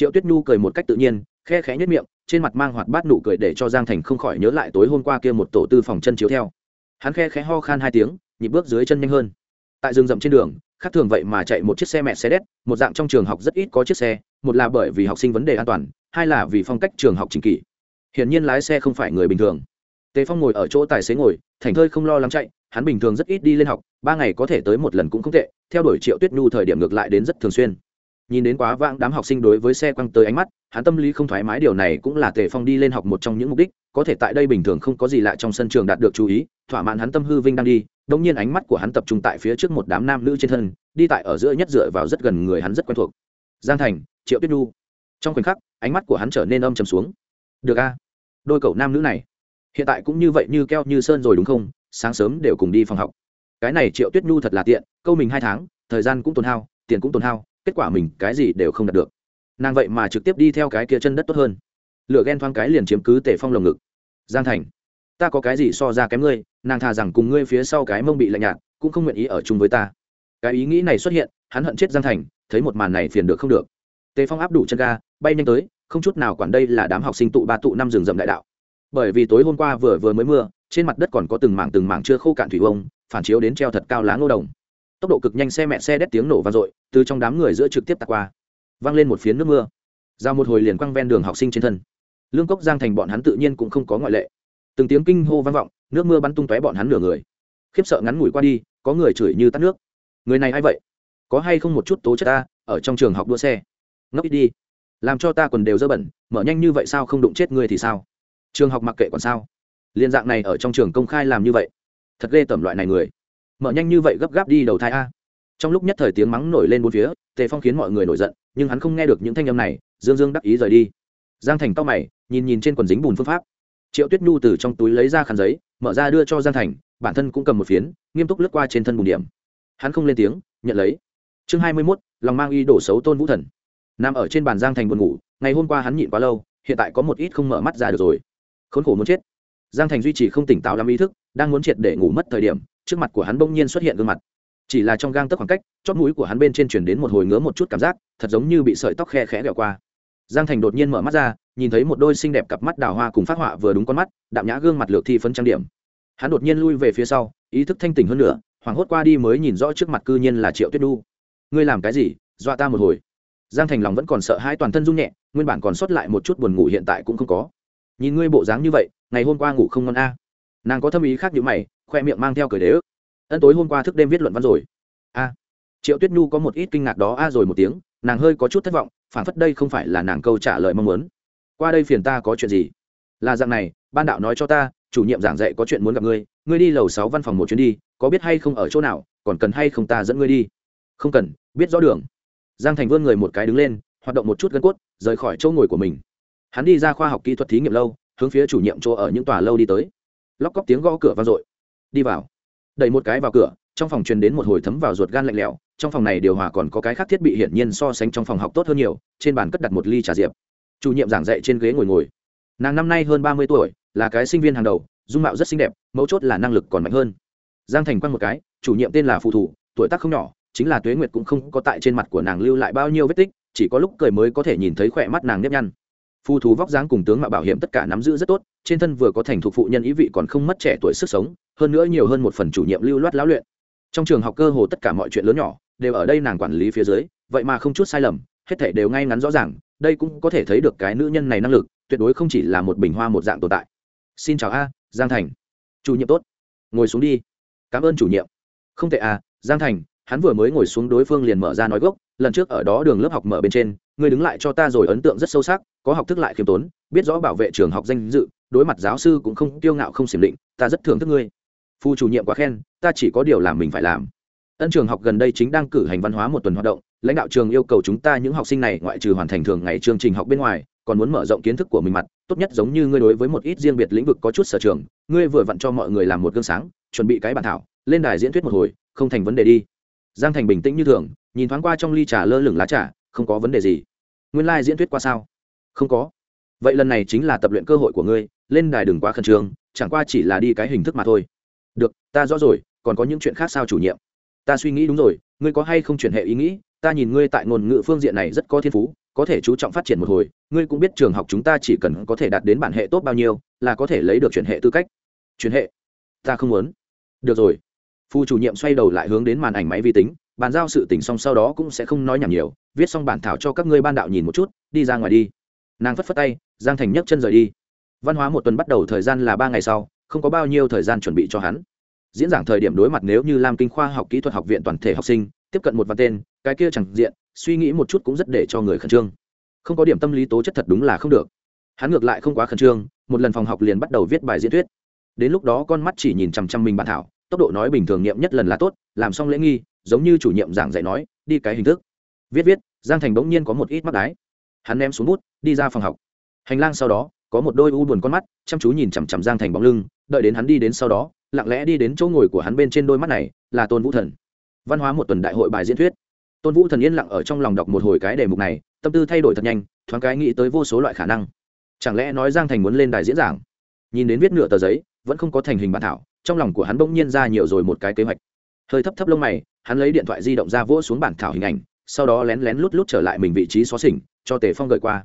triệu tuyết nhu cười một cách tự nhiên, khe khẽ nhất miệng, trên mặt mang hoạt bát nụ cười để cho giang thành không khỏi nhớ lại tối hôm qua kia một tổ tư phòng chân chiếu theo. Hắn khe khẽ ho khan hai tiếng, nhịp bước dưới chân nhanh hơn. Tại rừng rậm trên đường, khác thường vậy mà chạy một chiếc xe mẹ xe đét, một dạng trong trường học rất ít có chiếc xe, một là bởi vì học sinh vấn đề an toàn, hai là vì phong cách trường học trình kỷ. Hiển nhiên lái xe không phải người bình thường. Tề phong ngồi ở chỗ tài xế ngồi, thành thơi không lo lắng chạy, hắn bình thường rất ít đi lên học, ba ngày có thể tới một lần cũng không tệ, theo đuổi triệu tuyết nhu thời điểm ngược lại đến rất thường xuyên nhìn đến quá vãng đám học sinh đối với xe quăng tới ánh mắt, hắn tâm lý không thoải mái, điều này cũng là tề phong đi lên học một trong những mục đích, có thể tại đây bình thường không có gì lạ trong sân trường đạt được chú ý, thỏa mãn hắn tâm hư vinh đang đi đông nhiên ánh mắt của hắn tập trung tại phía trước một đám nam nữ trên thân, đi tại ở giữa nhất dựa vào rất gần người hắn rất quen thuộc. Giang thành, triệu tuyết nhu. Trong khoảnh khắc, ánh mắt của hắn trở nên âm trầm xuống. Được a, đôi cậu nam nữ này, hiện tại cũng như vậy như keo như sơn rồi đúng không? Sáng sớm đều cùng đi phòng học. Cái này triệu tuyết nhu thật là tiện, câu mình hai tháng, thời gian cũng tồn hao, tiền cũng tồn hao kết quả mình cái gì đều không đạt được. Nàng vậy mà trực tiếp đi theo cái kia chân đất tốt hơn. Lựa ghen thoáng cái liền chiếm cứ tể phong lồng ngực. Giang thành, ta có cái gì so ra kém ngươi, nàng thà rằng cùng ngươi phía sau cái mông bị lạnh nhạt, cũng không nguyện ý ở chung với ta. Cái ý nghĩ này xuất hiện, hắn hận chết giang thành, thấy một màn này phiền được không được. Tề phong áp đủ chân ga, bay nhanh tới, không chút nào quản đây là đám học sinh tụ ba tụ năm rừng rậm đại đạo. Bởi vì tối hôm qua vừa vừa mới mưa, trên mặt đất còn có từng mảng từng mảng chưa khô cạn thủy vông phản chiếu đến treo thật cao lá ngô đồng tốc độ cực nhanh xe mẹ xe đét tiếng nổ vang dội, từ trong đám người giữa trực tiếp tạt qua. Văng lên một phiến nước mưa. Ra một hồi liền quăng ven đường học sinh trên thân. Lương cốc, giang thành bọn hắn tự nhiên cũng không có ngoại lệ. Từng tiếng kinh hô vang vọng, nước mưa bắn tung tóe bọn hắn nửa người. Khiếp sợ ngắn ngủi qua đi, có người chửi như tắt nước. Người này a i vậy? Có hay không một chút tố chất ta, ở trong trường học đua xe? Ngốc ít đi. Làm cho ta quần đều dơ bẩn, mở nhanh như vậy sao không đụng chết ngươi thì sao? Trường học mặc kệ còn sao? Liên dạng này ở trong trường công khai làm như vậy. Thật ghê tẩm loại này người mở nhanh như vậy gấp gáp đi đầu thai a. Trong lúc nhất thời tiếng mắng nổi lên bốn phía, tề phong khiến mọi người nổi giận, nhưng hắn không nghe được những thanh âm này, dương dương đắc ý rời đi. Giang thành to mày, nhìn nhìn trên quần dính bùn phương pháp. Triệu tuyết nhu từ trong túi lấy ra khăn giấy, mở ra đưa cho giang thành, bản thân cũng cầm một phiến, nghiêm túc lướt qua trên thân bùn điểm. Hắn không lên tiếng, nhận lấy. Chương hai mươi mốt, lòng mang y đổ xấu tôn vũ thần. Nằm ở trên bàn giang thành buồn ngủ, ngày hôm qua hắn nhịn quá lâu, hiện tại có một ít không mở mắt ra được rồi. Khốn khổ muốn chết. Giang thành duy trì không tỉnh táo lắm ý thức, đang muốn triệt để ngủ mất thời điểm trước mặt của hắn bỗng nhiên xuất hiện gương mặt. Chỉ là trong gang tấc khoảng cách, chót mũi của hắn bên trên chuyển đến một hồi ngứa một chút cảm giác, thật giống như bị sợi tóc khe khẽ ghẹo qua. Giang thành đột nhiên mở mắt ra, nhìn thấy một đôi xinh đẹp cặp mắt đào hoa cùng phát họa vừa đúng con mắt, đạm nhã gương mặt lược thi phấn trang điểm. Hắn đột nhiên lui về phía sau, ý thức thanh tỉnh hơn nữa, hoảng hốt qua đi mới nhìn rõ trước mặt cư nhiên là triệu tuyết đu ngươi làm cái gì? Dọa ta một hồi. Giang thành lòng vẫn còn sợ hai toàn thân rung nhẹ, nguyên bản còn sót lại một chút buồn ngủ hiện tại cũng không có. Nhìn ngươi bộ dáng như vậy, ngày hôm qua ngủ không ngon a. Nàng có tâm ý khác như mày khoe miệng mang theo cười đế ức. Ân tối hôm qua thức đêm viết luận văn rồi. A. Triệu tuyết nhu có một ít kinh ngạc đó, a, rồi một tiếng, nàng hơi có chút thất vọng phản phất đây không phải là nàng câu trả lời mong muốn. Qua đây phiền ta có chuyện gì? Là dạng này, ban đạo nói cho ta, chủ nhiệm giảng dạy có chuyện muốn gặp ngươi ngươi đi lầu sáu văn phòng một chuyến đi, có biết hay không ở chỗ nào, còn cần hay không ta dẫn ngươi đi? Không cần, biết rõ đường. Giang thành vươn người một cái đứng lên, hoạt động một chút gân cốt, rời khỏi chỗ ngồi của mình. Hắn đi ra khoa học kỹ thuật thí nghiệm lâu, hướng phía chủ nhiệm chỗ ở những tòa lâu đi tới. Lóc cóc tiếng gõ cửa vang dội đi vào. Đẩy một cái vào cửa, trong phòng truyền đến một hồi thấm vào ruột gan lạnh lẽo, trong phòng này điều hòa còn có cái khác thiết bị hiển nhiên so sánh trong phòng học tốt hơn nhiều, trên bàn cất đặt một ly trà diệp. Chủ nhiệm giảng dạy trên ghế ngồi ngồi. Nàng năm nay hơn ba mươi tuổi, là cái sinh viên hàng đầu, dung mạo rất xinh đẹp, mấu chốt là năng lực còn mạnh hơn. Giang thành quăng một cái, chủ nhiệm tên là phù thủ, tuổi tác không nhỏ, chính là tuế nguyệt cũng không có tại trên mặt của nàng lưu lại bao nhiêu vết tích, chỉ có lúc cười mới có thể nhìn thấy khỏe mắt nàng nếp nhăn phù thú vóc dáng cùng tướng mạo bảo hiểm tất cả nắm giữ rất tốt, trên thân vừa có thành thục phụ nhân ý vị còn không mất trẻ tuổi sức sống, hơn nữa nhiều hơn một phần chủ nhiệm lưu loát lão luyện. Trong trường học cơ hồ tất cả mọi chuyện lớn nhỏ đều ở đây nàng quản lý phía dưới, vậy mà không chút sai lầm, hết thể đều ngay ngắn rõ ràng, đây cũng có thể thấy được cái nữ nhân này năng lực, tuyệt đối không chỉ là một bình hoa một dạng tồn tại. Xin chào a, giang thành. Chủ nhiệm tốt. Ngồi xuống đi. Cảm ơn chủ nhiệm. Không tệ à giang thành, hắn vừa mới ngồi xuống đối phương liền mở ra nói gốc, lần trước ở đó đường lớp học mở bên trên, ngươi đứng lại cho ta rồi ấn tượng rất sâu sắc có học thức lại khiêm tốn, biết rõ bảo vệ trường học danh dự, đối mặt giáo sư cũng không kiêu ngạo không xiểm định, ta rất thưởng thức ngươi. Phu chủ nhiệm quá khen, ta chỉ có điều làm mình phải làm. Ân trường học gần đây chính đang cử hành văn hóa một tuần hoạt động, lãnh đạo trường yêu cầu chúng ta những học sinh này ngoại trừ hoàn thành thường ngày chương trình học bên ngoài, còn muốn mở rộng kiến thức của mình mặt, tốt nhất giống như ngươi đối với một ít riêng biệt lĩnh vực có chút sở trường, ngươi vừa vặn cho mọi người làm một gương sáng, chuẩn bị cái bản thảo, lên đài diễn thuyết một hồi, không thành vấn đề đi. Giang thành bình tĩnh như thường, nhìn thoáng qua trong ly trà lơ lửng lá trà, không có vấn đề gì. Nguyên lai、like、diễn thuyết qua sao? Không có. Vậy lần này chính là tập luyện cơ hội của ngươi, lên đài đừng quá khẩn trương, chẳng qua chỉ là đi cái hình thức mà thôi. Được, ta rõ rồi, còn có những chuyện khác sao chủ nhiệm? Ta suy nghĩ đúng rồi, ngươi có hay không chuyển hệ ý nghĩ? Ta nhìn ngươi tại ngôn ngữ phương diện này rất có thiên phú, có thể chú trọng phát triển một hồi, ngươi cũng biết trường học chúng ta chỉ cần có thể đạt đến bản hệ tốt bao nhiêu, là có thể lấy được chuyển hệ tư cách. Chuyển hệ? Ta không muốn. Được rồi. Phu chủ nhiệm xoay đầu lại hướng đến màn ảnh máy vi tính, bàn giao sự tình xong sau đó cũng sẽ không nói nhảm nhiều, viết xong bản thảo cho các ngươi ban đạo nhìn một chút, đi ra ngoài đi nàng phất phất tay, giang thành nhấc chân rời đi. Văn hóa một tuần bắt đầu thời gian là ba ngày sau, không có bao nhiêu thời gian chuẩn bị cho hắn. Diễn giảng thời điểm đối mặt nếu như lam kinh khoa học kỹ thuật học viện toàn thể học sinh, tiếp cận một văn tên, cái kia chẳng diện, suy nghĩ một chút cũng rất để cho người khẩn trương. Không có điểm tâm lý tố chất thật đúng là không được. Hắn ngược lại không quá khẩn trương, một lần phòng học liền bắt đầu viết bài diễn thuyết. Đến lúc đó con mắt chỉ nhìn chằm chằm mình bản thảo, tốc độ nói bình thường nghiệm nhất lần là tốt, làm xong lễ nghi, giống như chủ nhiệm giảng dạy nói, đi cái hình thức. Viết viết, giang thành bỗng nhiên có một ít mắt đái hắn ném xuống bút, đi ra phòng học. Hành lang sau đó, có một đôi u buồn con mắt, chăm chú nhìn chằm chằm giang thành bóng lưng, đợi đến hắn đi đến sau đó, lặng lẽ đi đến chỗ ngồi của hắn bên trên đôi mắt này, là tôn vũ thần. Văn hóa một tuần đại hội bài diễn thuyết. Tôn vũ thần yên lặng ở trong lòng đọc một hồi cái đề mục này, tâm tư thay đổi thật nhanh, thoáng cái nghĩ tới vô số loại khả năng. Chẳng lẽ nói giang thành muốn lên đài diễn giảng? Nhìn đến viết nửa tờ giấy, vẫn không có thành hình bản thảo, trong lòng của hắn bỗng nhiên ra nhiều rồi một cái kế hoạch. Hơi thấp thấp lông mày, hắn lấy điện thoại di động ra vỗ xuống bản thảo hình ảnh, sau đó lén lén lút lút trở lại mình vị trí xó xỉnh cho tề phong gợi qua.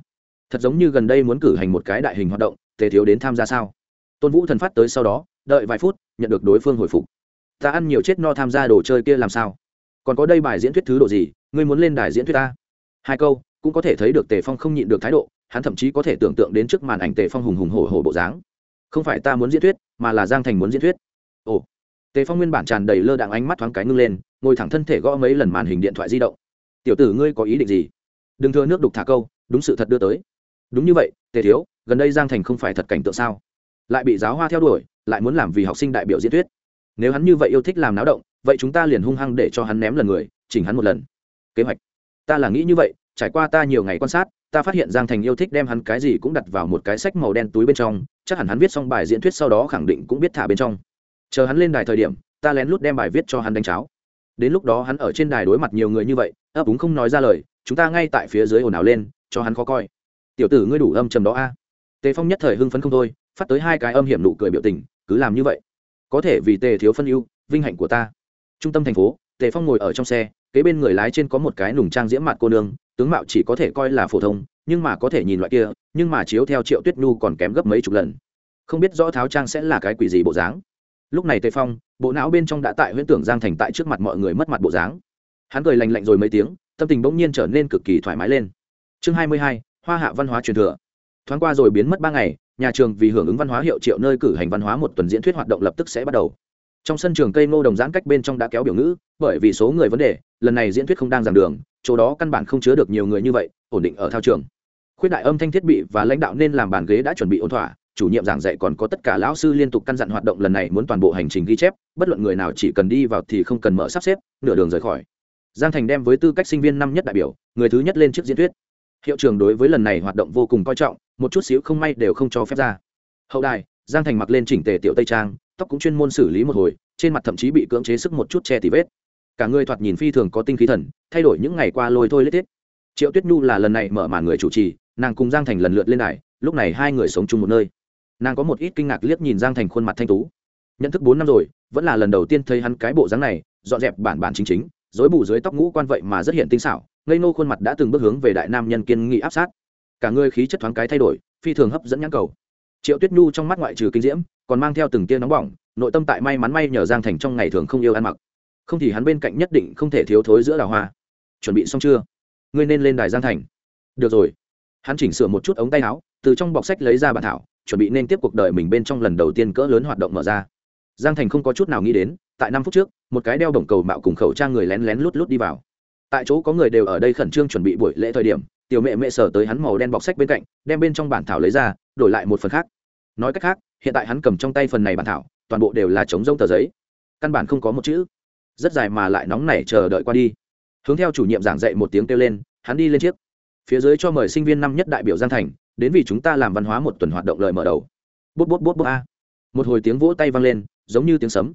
Thật giống như gần đây muốn cử hành một cái đại hình hoạt động, tề thiếu đến tham gia sao? Tôn vũ thần phát tới sau đó, đợi vài phút, nhận được đối phương hồi phục. Ta ăn nhiều chết no tham gia đồ chơi kia làm sao? Còn có đây bài diễn thuyết thứ độ gì? Ngươi muốn lên đài diễn thuyết ta? Hai câu, cũng có thể thấy được tề phong không nhịn được thái độ, hắn thậm chí có thể tưởng tượng đến trước màn ảnh tề phong hùng hùng hổ hổ bộ dáng. Không phải ta muốn diễn thuyết, mà là giang thành muốn diễn thuyết. Ồ. Tề phong nguyên bản tràn đầy lơ đạn ánh mắt thoáng cái ngưng lên, ngồi thẳng thân thể gõ mấy lần màn hình điện thoại di động. Tiểu tử ngươi có ý định gì? Đừng thưa nước đục thả câu, đúng sự thật đưa tới. Đúng như vậy, tề thiếu, gần đây giang thành không phải thật cảnh tượng sao? Lại bị giáo hoa theo đuổi, lại muốn làm vì học sinh đại biểu diễn thuyết. Nếu hắn như vậy yêu thích làm náo động, vậy chúng ta liền hung hăng để cho hắn ném lần người, chỉnh hắn một lần. Kế hoạch. Ta là nghĩ như vậy, trải qua ta nhiều ngày quan sát, ta phát hiện giang thành yêu thích đem hắn cái gì cũng đặt vào một cái sách màu đen túi bên trong, chắc hẳn hắn viết xong bài diễn thuyết sau đó khẳng định cũng biết thả bên trong. Chờ hắn lên đài thời điểm, ta lén lút đem bài viết cho hắn đánh cháo. Đến lúc đó hắn ở trên đài đối mặt nhiều người như vậy, ấp úng không nói ra lời chúng ta ngay tại phía dưới ồn ào lên, cho hắn khó coi. Tiểu tử ngươi đủ âm trầm đó a. Tề phong nhất thời hưng phấn không thôi, phát tới hai cái âm hiểm nụ cười biểu tình, cứ làm như vậy. Có thể vì tề thiếu phân ưu, vinh hạnh của ta. Trung tâm thành phố, tề phong ngồi ở trong xe, kế bên người lái trên có một cái nùng trang diễm mặt cô nương, tướng mạo chỉ có thể coi là phổ thông, nhưng mà có thể nhìn loại kia, nhưng mà chiếu theo triệu tuyết nhu còn kém gấp mấy chục lần. Không biết rõ tháo trang sẽ là cái quỷ gì bộ dáng. Lúc này tề phong, bộ não bên trong đã tại huyễn tưởng giang thành tại trước mặt mọi người mất mặt bộ dáng. Hắn cười lành lạnh rồi mấy tiếng tâm tình bỗng nhiên trở nên cực kỳ thoải mái lên. Chương hai mươi hai, hoa hạ văn hóa truyền thừa. Thoáng qua rồi biến mất ba ngày, nhà trường vì hưởng ứng văn hóa hiệu triệu nơi cử hành văn hóa một tuần diễn thuyết hoạt động lập tức sẽ bắt đầu. Trong sân trường cây ngô đồng giãn cách bên trong đã kéo biểu ngữ, bởi vì số người vấn đề, lần này diễn thuyết không đang giảng đường, chỗ đó căn bản không chứa được nhiều người như vậy, ổn định ở thao trường. Khuyết đại âm thanh thiết bị và lãnh đạo nên làm bàn ghế đã chuẩn bị ổn thỏa, chủ nhiệm giảng dạy còn có tất cả lão sư liên tục căn dặn hoạt động lần này muốn toàn bộ hành trình ghi chép, bất luận người nào chỉ cần đi vào thì không cần mở sắp xếp, nửa đường rời khỏi giang thành đem với tư cách sinh viên năm nhất đại biểu, người thứ nhất lên trước diễn thuyết. Hiệu trưởng đối với lần này hoạt động vô cùng coi trọng, một chút xíu không may đều không cho phép ra. Hậu đài, giang thành mặc lên chỉnh tề tiểu tây trang, tóc cũng chuyên môn xử lý một hồi, trên mặt thậm chí bị cưỡng chế sức một chút che tì vết. Cả người thoạt nhìn phi thường có tinh khí thần, thay đổi những ngày qua lôi thôi lết thiết triệu tuyết nhu là lần này mở màn người chủ trì, nàng cùng giang thành lần lượt lên đài, lúc này hai người sống chung một nơi. Nàng có một ít kinh ngạc liếc nhìn giang thành khuôn mặt thanh tú. Nhận thức bốn năm rồi, vẫn là lần đầu tiên thấy hắn cái bộ dáng này, dọn dẹp bản bản chính chính dối bù dưới tóc ngũ quan vậy mà rất hiện tinh xảo, ngây nô khuôn mặt đã từng bước hướng về đại nam nhân kiên nghị áp sát. Cả người khí chất thoáng cái thay đổi, phi thường hấp dẫn nhãn cầu. Triệu tuyết nhu trong mắt ngoại trừ kinh diễm, còn mang theo từng tia nóng bỏng, nội tâm tại may mắn may nhờ giang thành trong ngày thường không yêu ăn mặc. Không thì hắn bên cạnh nhất định không thể thiếu thối giữa đào hoa. Chuẩn bị xong chưa? Ngươi nên lên đài giang thành. Được rồi. Hắn chỉnh sửa một chút ống tay áo, từ trong bọc sách lấy ra bản thảo, chuẩn bị nên tiếp cuộc đời mình bên trong lần đầu tiên cỡ lớn hoạt động mở ra. Giang thành không có chút nào nghĩ đến, tại năm phút trước một cái đeo đồng cầu mạo cùng khẩu trang người lén lén lút lút đi vào. Tại chỗ có người đều ở đây khẩn trương chuẩn bị buổi lễ thời điểm, tiểu mẹ mẹ sở tới hắn màu đen bọc sách bên cạnh, đem bên trong bản thảo lấy ra, đổi lại một phần khác. Nói cách khác, hiện tại hắn cầm trong tay phần này bản thảo, toàn bộ đều là chống rông tờ giấy. Căn bản không có một chữ. Rất dài mà lại nóng nảy chờ đợi qua đi. Hướng theo chủ nhiệm giảng dạy một tiếng kêu lên, hắn đi lên chiếc phía dưới cho mời sinh viên năm nhất đại biểu giang thành, đến vì chúng ta làm văn hóa một tuần hoạt động lời mở đầu. Bút bút bút bút, a. Một hồi tiếng vỗ tay vang lên, giống như tiếng sấm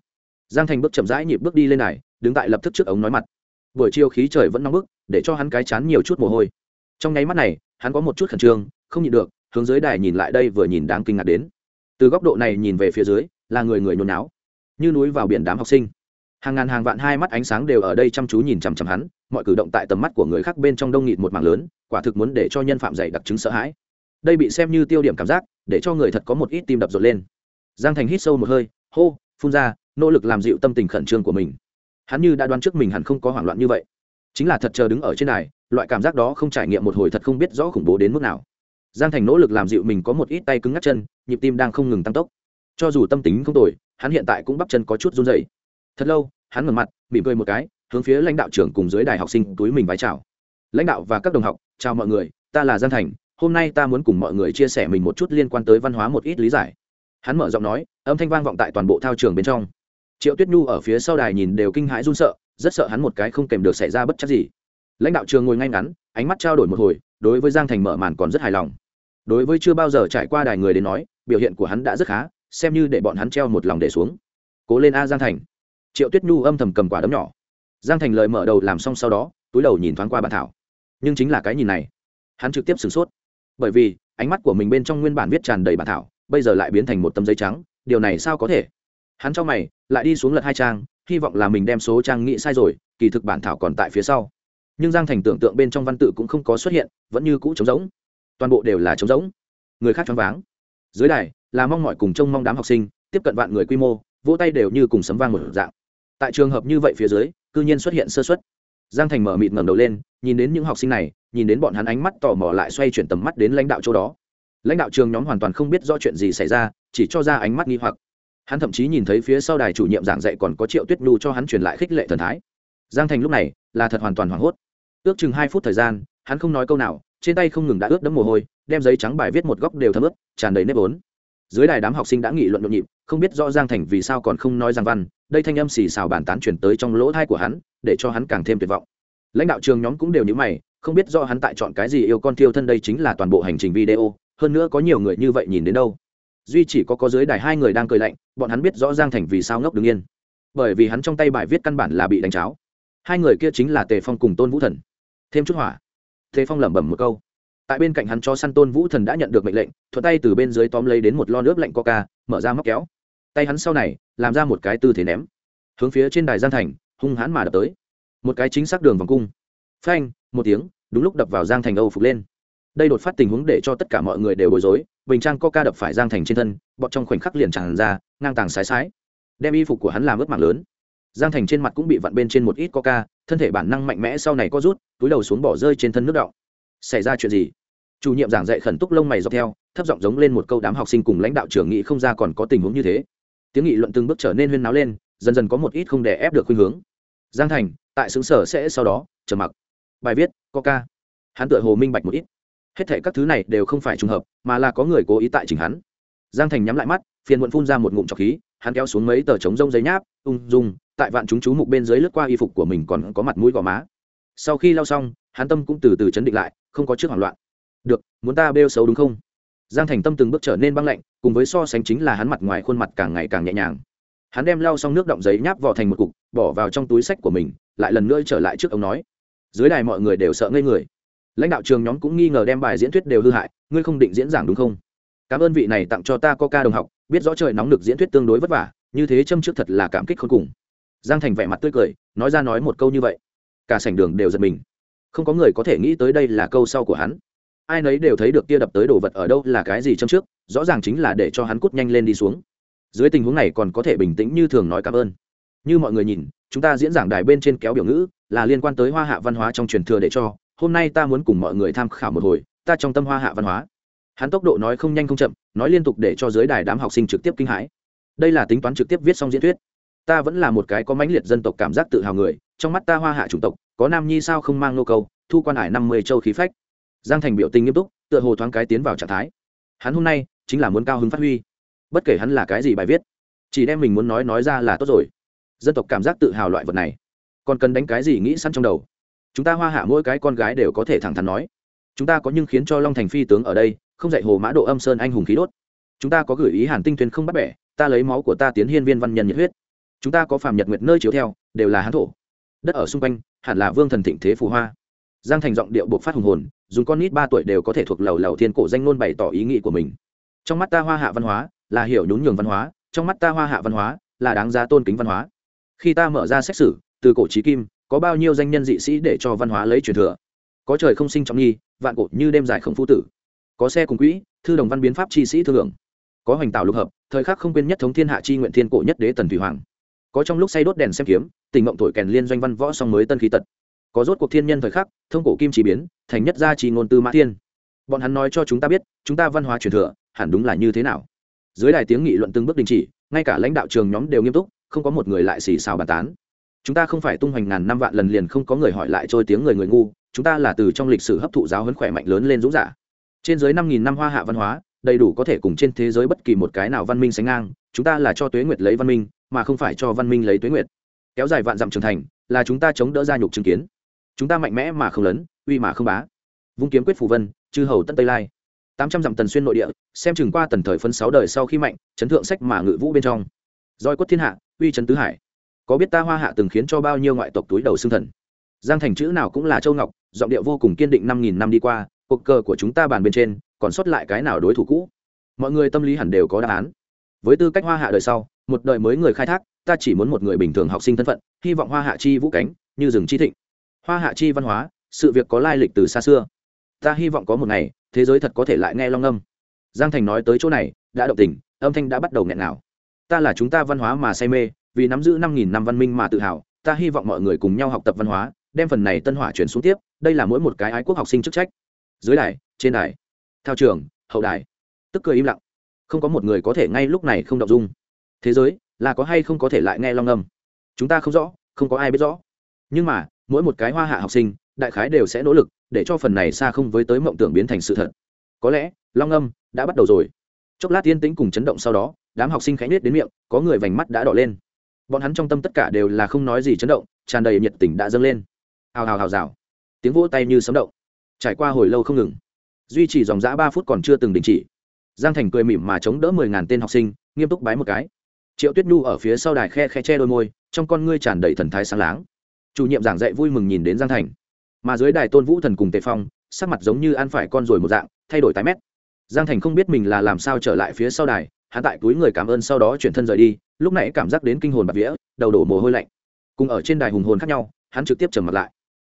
giang thành bước chậm rãi nhịp bước đi lên này, đứng tại lập tức trước ống nói mặt. Buổi chiều khí trời vẫn nóng bức, để cho hắn cái chán nhiều chút mồ hôi. Trong nháy mắt này, hắn có một chút khẩn trương, không nhịn được, hướng dưới đài nhìn lại đây vừa nhìn đáng kinh ngạc đến. Từ góc độ này nhìn về phía dưới, là người người nhốn náo, như núi vào biển đám học sinh. Hàng ngàn hàng vạn hai mắt ánh sáng đều ở đây chăm chú nhìn chằm chằm hắn, mọi cử động tại tầm mắt của người khác bên trong đông nghịt một mảng lớn, quả thực muốn để cho nhân phạm dày đặc chứng sợ hãi. Đây bị xem như tiêu điểm cảm giác, để cho người thật có một ít tim đập rộn lên. Giang thành hít sâu một hơi, hô, phun ra nỗ lực làm dịu tâm tình khẩn trương của mình. Hắn như đã đoán trước mình hẳn không có hoảng loạn như vậy. Chính là thật chờ đứng ở trên này loại cảm giác đó không trải nghiệm một hồi thật không biết rõ khủng bố đến mức nào. Giang thành nỗ lực làm dịu mình có một ít tay cứng ngắt chân, nhịp tim đang không ngừng tăng tốc. Cho dù tâm tính không tồi, hắn hiện tại cũng bắp chân có chút run dày thật lâu, hắn ngẩn mặt, mỉm cười một cái, hướng phía lãnh đạo trưởng cùng dưới đài học sinh túi mình vái chào. Lãnh đạo và các đồng học, chào mọi người, ta là giang thành, hôm nay ta muốn cùng mọi người chia sẻ mình một chút liên quan tới văn hóa một ít lý giải. Hắn mở giọng nói, âm thanh vang vọng tại toàn bộ thao trường bên trong triệu tuyết nhu ở phía sau đài nhìn đều kinh hãi run sợ, rất sợ hắn một cái không kèm được xảy ra bất chắc gì. Lãnh đạo trường ngồi ngay ngắn, ánh mắt trao đổi một hồi, đối với giang thành mở màn còn rất hài lòng. Đối với chưa bao giờ trải qua đài người đến nói, biểu hiện của hắn đã rất khá, xem như để bọn hắn treo một lòng để xuống. Cố lên a giang thành. Triệu tuyết nhu âm thầm cầm quả đấm nhỏ. Giang thành lời mở đầu làm xong sau đó, túi đầu nhìn thoáng qua bản thảo. Nhưng chính là cái nhìn này, hắn trực tiếp sửng sốt. Bởi vì, ánh mắt của mình bên trong nguyên bản viết tràn đầy bản thảo, bây giờ lại biến thành một tấm giấy trắng, điều này sao có thể? Hắn cho mày lại đi xuống lật hai trang, hy vọng là mình đem số trang nghĩ sai rồi, kỳ thực bản thảo còn tại phía sau. Nhưng giang thành tưởng tượng bên trong văn tự cũng không có xuất hiện, vẫn như cũ trống rỗng. Toàn bộ đều là trống rỗng. Người khác choáng váng. Dưới đài, là mong mọi cùng trông mong đám học sinh, tiếp cận vạn người quy mô, vỗ tay đều như cùng sấm vang một dạng. Tại trường hợp như vậy phía dưới, cư nhiên xuất hiện sơ xuất giang thành mở mịt ngẩng đầu lên, nhìn đến những học sinh này, nhìn đến bọn hắn ánh mắt tò mò lại xoay chuyển tầm mắt đến lãnh đạo chỗ đó. Lãnh đạo trường nhóm hoàn toàn không biết rõ chuyện gì xảy ra, chỉ cho ra ánh mắt nghi hoặc hắn thậm chí nhìn thấy phía sau đài chủ nhiệm giảng dạy còn có triệu tuyết nhu cho hắn truyền lại khích lệ thần thái. Giang thành lúc này là thật hoàn toàn hoảng hốt. Ước chừng hai phút thời gian, hắn không nói câu nào, trên tay không ngừng đã ướt đẫm mồ hôi, đem giấy trắng bài viết một góc đều thấm ướt, tràn đầy nếp vốn dưới đài đám học sinh đã nghị luận nhộn nhịp, không biết rõ giang thành vì sao còn không nói giang văn, đây thanh âm xì xào bàn tán chuyển tới trong lỗ thai của hắn, để cho hắn càng thêm tuyệt vọng. Lãnh đạo trường nhóm cũng đều nhớ mày, không biết do hắn tại chọn cái gì yêu con thiêu thân đây chính là toàn bộ hành trình video, hơn nữa có nhiều người như vậy nhìn đến đâu duy chỉ có có dưới đài hai người đang cười lạnh, bọn hắn biết rõ giang thành vì sao ngốc đứng yên. Bởi vì hắn trong tay bài viết căn bản là bị đánh cháo. Hai người kia chính là tề phong cùng tôn vũ thần. Thêm chút hỏa. Tề phong lẩm bẩm một câu. Tại bên cạnh hắn cho săn tôn vũ thần đã nhận được mệnh lệnh, thuận tay từ bên dưới tóm lấy đến một lon nước lạnh coca, mở ra móc kéo. Tay hắn sau này, làm ra một cái tư thế ném. Hướng phía trên đài giang thành, hung hãn mà đập tới. Một cái chính xác đường vòng cung. Phanh, một tiếng, đúng lúc đập vào giang thành âu phục lên. Đây đột phát tình huống để cho tất cả mọi người đều bối rối bình trang coca đập phải giang thành trên thân bọn trong khoảnh khắc liền tràn ra, ngang tàng sái sái. Đem y phục của hắn làm ướt mạng lớn. Giang thành trên mặt cũng bị vặn bên trên một ít coca, thân thể bản năng mạnh mẽ sau này có rút, túi đầu xuống bỏ rơi trên thân nước đọng. Xảy ra chuyện gì? Chủ nhiệm giảng dạy khẩn túc lông mày dọc theo, thấp giọng giống lên một câu đám học sinh cùng lãnh đạo trưởng nghị không ra còn có tình huống như thế. Tiếng nghị luận từng bước trở nên huyên náo lên, dần dần có một ít không để ép được khuynh hướng. Giang thành, tại xứng sở sẽ sau đó trở mặc. Bài viết, coca. Hắn tựa hồ minh bạch một ít hết thảy các thứ này đều không phải trùng hợp, mà là có người cố ý tại chỉnh hắn. Giang thành nhắm lại mắt, phiền muộn phun ra một ngụm trọc khí, hắn kéo xuống mấy tờ trống rông giấy nháp, ung dung, tại vạn chúng chú mục bên dưới lướt qua y phục của mình còn có mặt mũi gò má. Sau khi lau xong, hắn tâm cũng từ từ chấn định lại, không có trước hoảng loạn. Được, muốn ta bêu xấu đúng không? Giang thành tâm từng bước trở nên băng lạnh, cùng với so sánh chính là hắn mặt ngoài khuôn mặt càng ngày càng nhẹ nhàng. Hắn đem lau xong nước động giấy nháp vỏ thành một cục, bỏ vào trong túi sách của mình, lại lần nữa trở lại trước ông nói, dưới đài mọi người đều sợ ngây người lãnh đạo trường nhóm cũng nghi ngờ đem bài diễn thuyết đều hư hại, ngươi không định diễn giảng đúng không? Cảm ơn vị này tặng cho ta có ca đồng học, biết rõ trời nóng được diễn thuyết tương đối vất vả, như thế châm trước thật là cảm kích khôn cùng. Giang thành vẻ mặt tươi cười, nói ra nói một câu như vậy. Cả sảnh đường đều giật mình. Không có người có thể nghĩ tới đây là câu sau của hắn. Ai nấy đều thấy được kia đập tới đồ vật ở đâu là cái gì châm trước, rõ ràng chính là để cho hắn cút nhanh lên đi xuống. Dưới tình huống này còn có thể bình tĩnh như thường nói cảm ơn. Như mọi người nhìn, chúng ta diễn giảng đài bên trên kéo biểu ngữ, là liên quan tới hoa hạ văn hóa trong truyền thừa để cho hôm nay ta muốn cùng mọi người tham khảo một hồi, ta trong tâm hoa hạ văn hóa. Hắn tốc độ nói không nhanh không chậm, nói liên tục để cho giới đài đám học sinh trực tiếp kinh hãi. Đây là tính toán trực tiếp viết xong diễn thuyết. Ta vẫn là một cái có mãnh liệt dân tộc cảm giác tự hào người, trong mắt ta hoa hạ chủng tộc, có nam nhi sao không mang nô câu, thu quan hải năm mươi châu khí phách. Giang thành biểu tình nghiêm túc, tựa hồ thoáng cái tiến vào trạng thái. Hắn hôm nay chính là muốn cao hứng phát huy. Bất kể hắn là cái gì bài viết, chỉ đem mình muốn nói nói ra là tốt rồi. Dân tộc cảm giác tự hào loại vật này, còn cần đánh cái gì nghĩ sẵn trong đầu chúng ta hoa hạ mỗi cái con gái đều có thể thẳng thắn nói. Chúng ta có nhưng khiến cho long thành phi tướng ở đây, không dạy hồ mã độ âm sơn anh hùng khí đốt. Chúng ta có gửi ý hàn tinh thuyền không bắt bẻ, ta lấy máu của ta tiến hiên viên văn nhân nhiệt huyết. Chúng ta có phàm nhật nguyệt nơi chiếu theo, đều là hán thổ. Đất ở xung quanh, hẳn là vương thần thịnh thế phù hoa. Giang thành giọng điệu buộc phát hùng hồn, dùng con nít ba tuổi đều có thể thuộc lầu lầu thiên cổ danh ngôn bày tỏ ý nghĩ của mình. Trong mắt ta hoa hạ văn hóa, là hiểu nhún nhường văn hóa, trong mắt ta hoa hạ văn hóa, là đáng giá tôn kính văn hóa. Khi ta mở ra xét xử, từ cổ trí kim có bao nhiêu danh nhân dị sĩ để cho văn hóa lấy truyền thừa? Có trời không sinh trọng nghi, vạn cổ như đêm dài khổng phu tử. Có xe cùng quỹ, thư đồng văn biến pháp chi sĩ thương lượng. Có hoành tạo lục hợp, thời khắc không quên nhất thống thiên hạ chi nguyện thiên cổ nhất đế tần thủy hoàng. Có trong lúc say đốt đèn xem kiếm, tình mộng tuổi kèn liên doanh văn võ song mới tân khí tật. Có rốt cuộc thiên nhân thời khắc, thông cổ kim chỉ biến, thành nhất gia trì ngôn tư mã thiên. Bọn hắn nói cho chúng ta biết, chúng ta văn hóa truyền thừa, hẳn đúng là như thế nào? Dưới đài tiếng nghị luận từng bước đình chỉ, ngay cả lãnh đạo trường nhóm đều nghiêm túc, không có một người lại xì xào bàn tán chúng ta không phải tung hoành ngàn năm vạn lần liền không có người hỏi lại trôi tiếng người người ngu, chúng ta là từ trong lịch sử hấp thụ giáo huấn khỏe mạnh lớn lên dũng giả. Trên dưới năm nghìn năm hoa hạ văn hóa, đầy đủ có thể cùng trên thế giới bất kỳ một cái nào văn minh sánh ngang, chúng ta là cho tuế nguyệt lấy văn minh, mà không phải cho văn minh lấy tuế nguyệt. Kéo dài vạn dặm trưởng thành, là chúng ta chống đỡ gia nhục chứng kiến. Chúng ta mạnh mẽ mà không lớn, uy mà không bá. Vung kiếm quyết phù vân, chư hầu tân tây lai. Tám trăm dặm tần xuyên nội địa, xem chừng qua tần thời phân sáu đời sau khi mạnh, chấn thượng sách mà ngự vũ bên trong. Roi quất thiên hạ, uy trấn tứ hải có biết ta hoa hạ từng khiến cho bao nhiêu ngoại tộc túi đầu xương thần? Giang thành chữ nào cũng là châu ngọc, giọng điệu vô cùng kiên định năm nghìn năm đi qua, cuộc cờ của chúng ta bàn bên trên, còn sót lại cái nào đối thủ cũ? Mọi người tâm lý hẳn đều có đáp án. Với tư cách hoa hạ đời sau, một đời mới người khai thác, ta chỉ muốn một người bình thường học sinh thân phận, hy vọng hoa hạ chi vũ cánh, như rừng chi thịnh. Hoa hạ chi văn hóa, sự việc có lai lịch từ xa xưa. Ta hy vọng có một ngày, thế giới thật có thể lại nghe long âm. Giang thành nói tới chỗ này, đã động tình, âm thanh đã bắt đầu nghẹn nào ta là chúng ta văn hóa mà say mê vì nắm giữ năm nghìn năm văn minh mà tự hào, ta hy vọng mọi người cùng nhau học tập văn hóa, đem phần này tân hỏa chuyển xuống tiếp, đây là mỗi một cái ái quốc học sinh chức trách. Dưới đài, trên đài, thao trường, hậu đài, tức cười im lặng. Không có một người có thể ngay lúc này không động dung. Thế giới, là có hay không có thể lại nghe long âm? Chúng ta không rõ, không có ai biết rõ. Nhưng mà, mỗi một cái hoa hạ học sinh, đại khái đều sẽ nỗ lực để cho phần này xa không với tới mộng tưởng biến thành sự thật. Có lẽ, long âm đã bắt đầu rồi. Chốc lát tiên tĩnh cùng chấn động sau đó, đám học sinh khẽ nết đến miệng, có người vành mắt đã đỏ lên bọn hắn trong tâm tất cả đều là không nói gì chấn động, tràn đầy nhiệt tình đã dâng lên. Hào hào hào, rào. Tiếng vỗ tay như sấm động. Trải qua hồi lâu không ngừng. Duy trì dòng g ba phút còn chưa từng đình chỉ. Giang thành cười mỉm mà chống đỡ mười ngàn tên học sinh, nghiêm túc bái một cái. Triệu tuyết nhu ở phía sau đài khe khe che đôi môi, trong con ngươi tràn đầy thần thái sáng láng. Chủ nhiệm giảng dạy vui mừng nhìn đến giang thành. Mà dưới đài tôn vũ thần cùng tề phong, sắc mặt giống như ăn phải con rồi một dạng, thay đổi tái mét. Giang thành không biết mình là làm sao trở lại phía sau đài, hắn tại túi người cảm ơn sau đó chuyển thân rời đi lúc nãy cảm giác đến kinh hồn bạc vía, đầu đổ mồ hôi lạnh. Cùng ở trên đài hùng hồn khác nhau, hắn trực tiếp trầm mặt lại.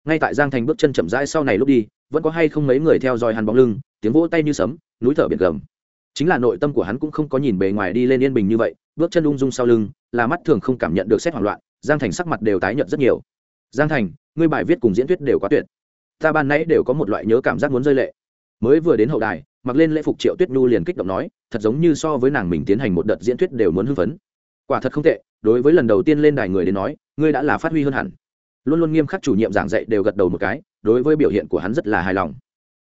Ngay tại giang thành bước chân chậm rãi sau này lúc đi, vẫn có hay không mấy người theo dõi hắn bóng lưng, tiếng vỗ tay như sấm, núi thở biển gầm. Chính là nội tâm của hắn cũng không có nhìn bề ngoài đi lên yên bình như vậy, bước chân ung dung sau lưng, là mắt thường không cảm nhận được xét hoảng loạn, giang thành sắc mặt đều tái nhợt rất nhiều. Giang thành, ngươi bài viết cùng diễn thuyết đều quá tuyệt. Ta ban nãy đều có một loại nhớ cảm giác muốn rơi lệ. Mới vừa đến hậu đài, mặc lên lễ phục triệu tuyết nhu liền kích động nói, thật giống như so với nàng mình tiến hành một đợt diễn thuyết đều muốn hưng phấn quả thật không tệ, đối với lần đầu tiên lên đài người đến nói, ngươi đã là phát huy hơn hẳn. Luôn luôn nghiêm khắc chủ nhiệm giảng dạy đều gật đầu một cái, đối với biểu hiện của hắn rất là hài lòng.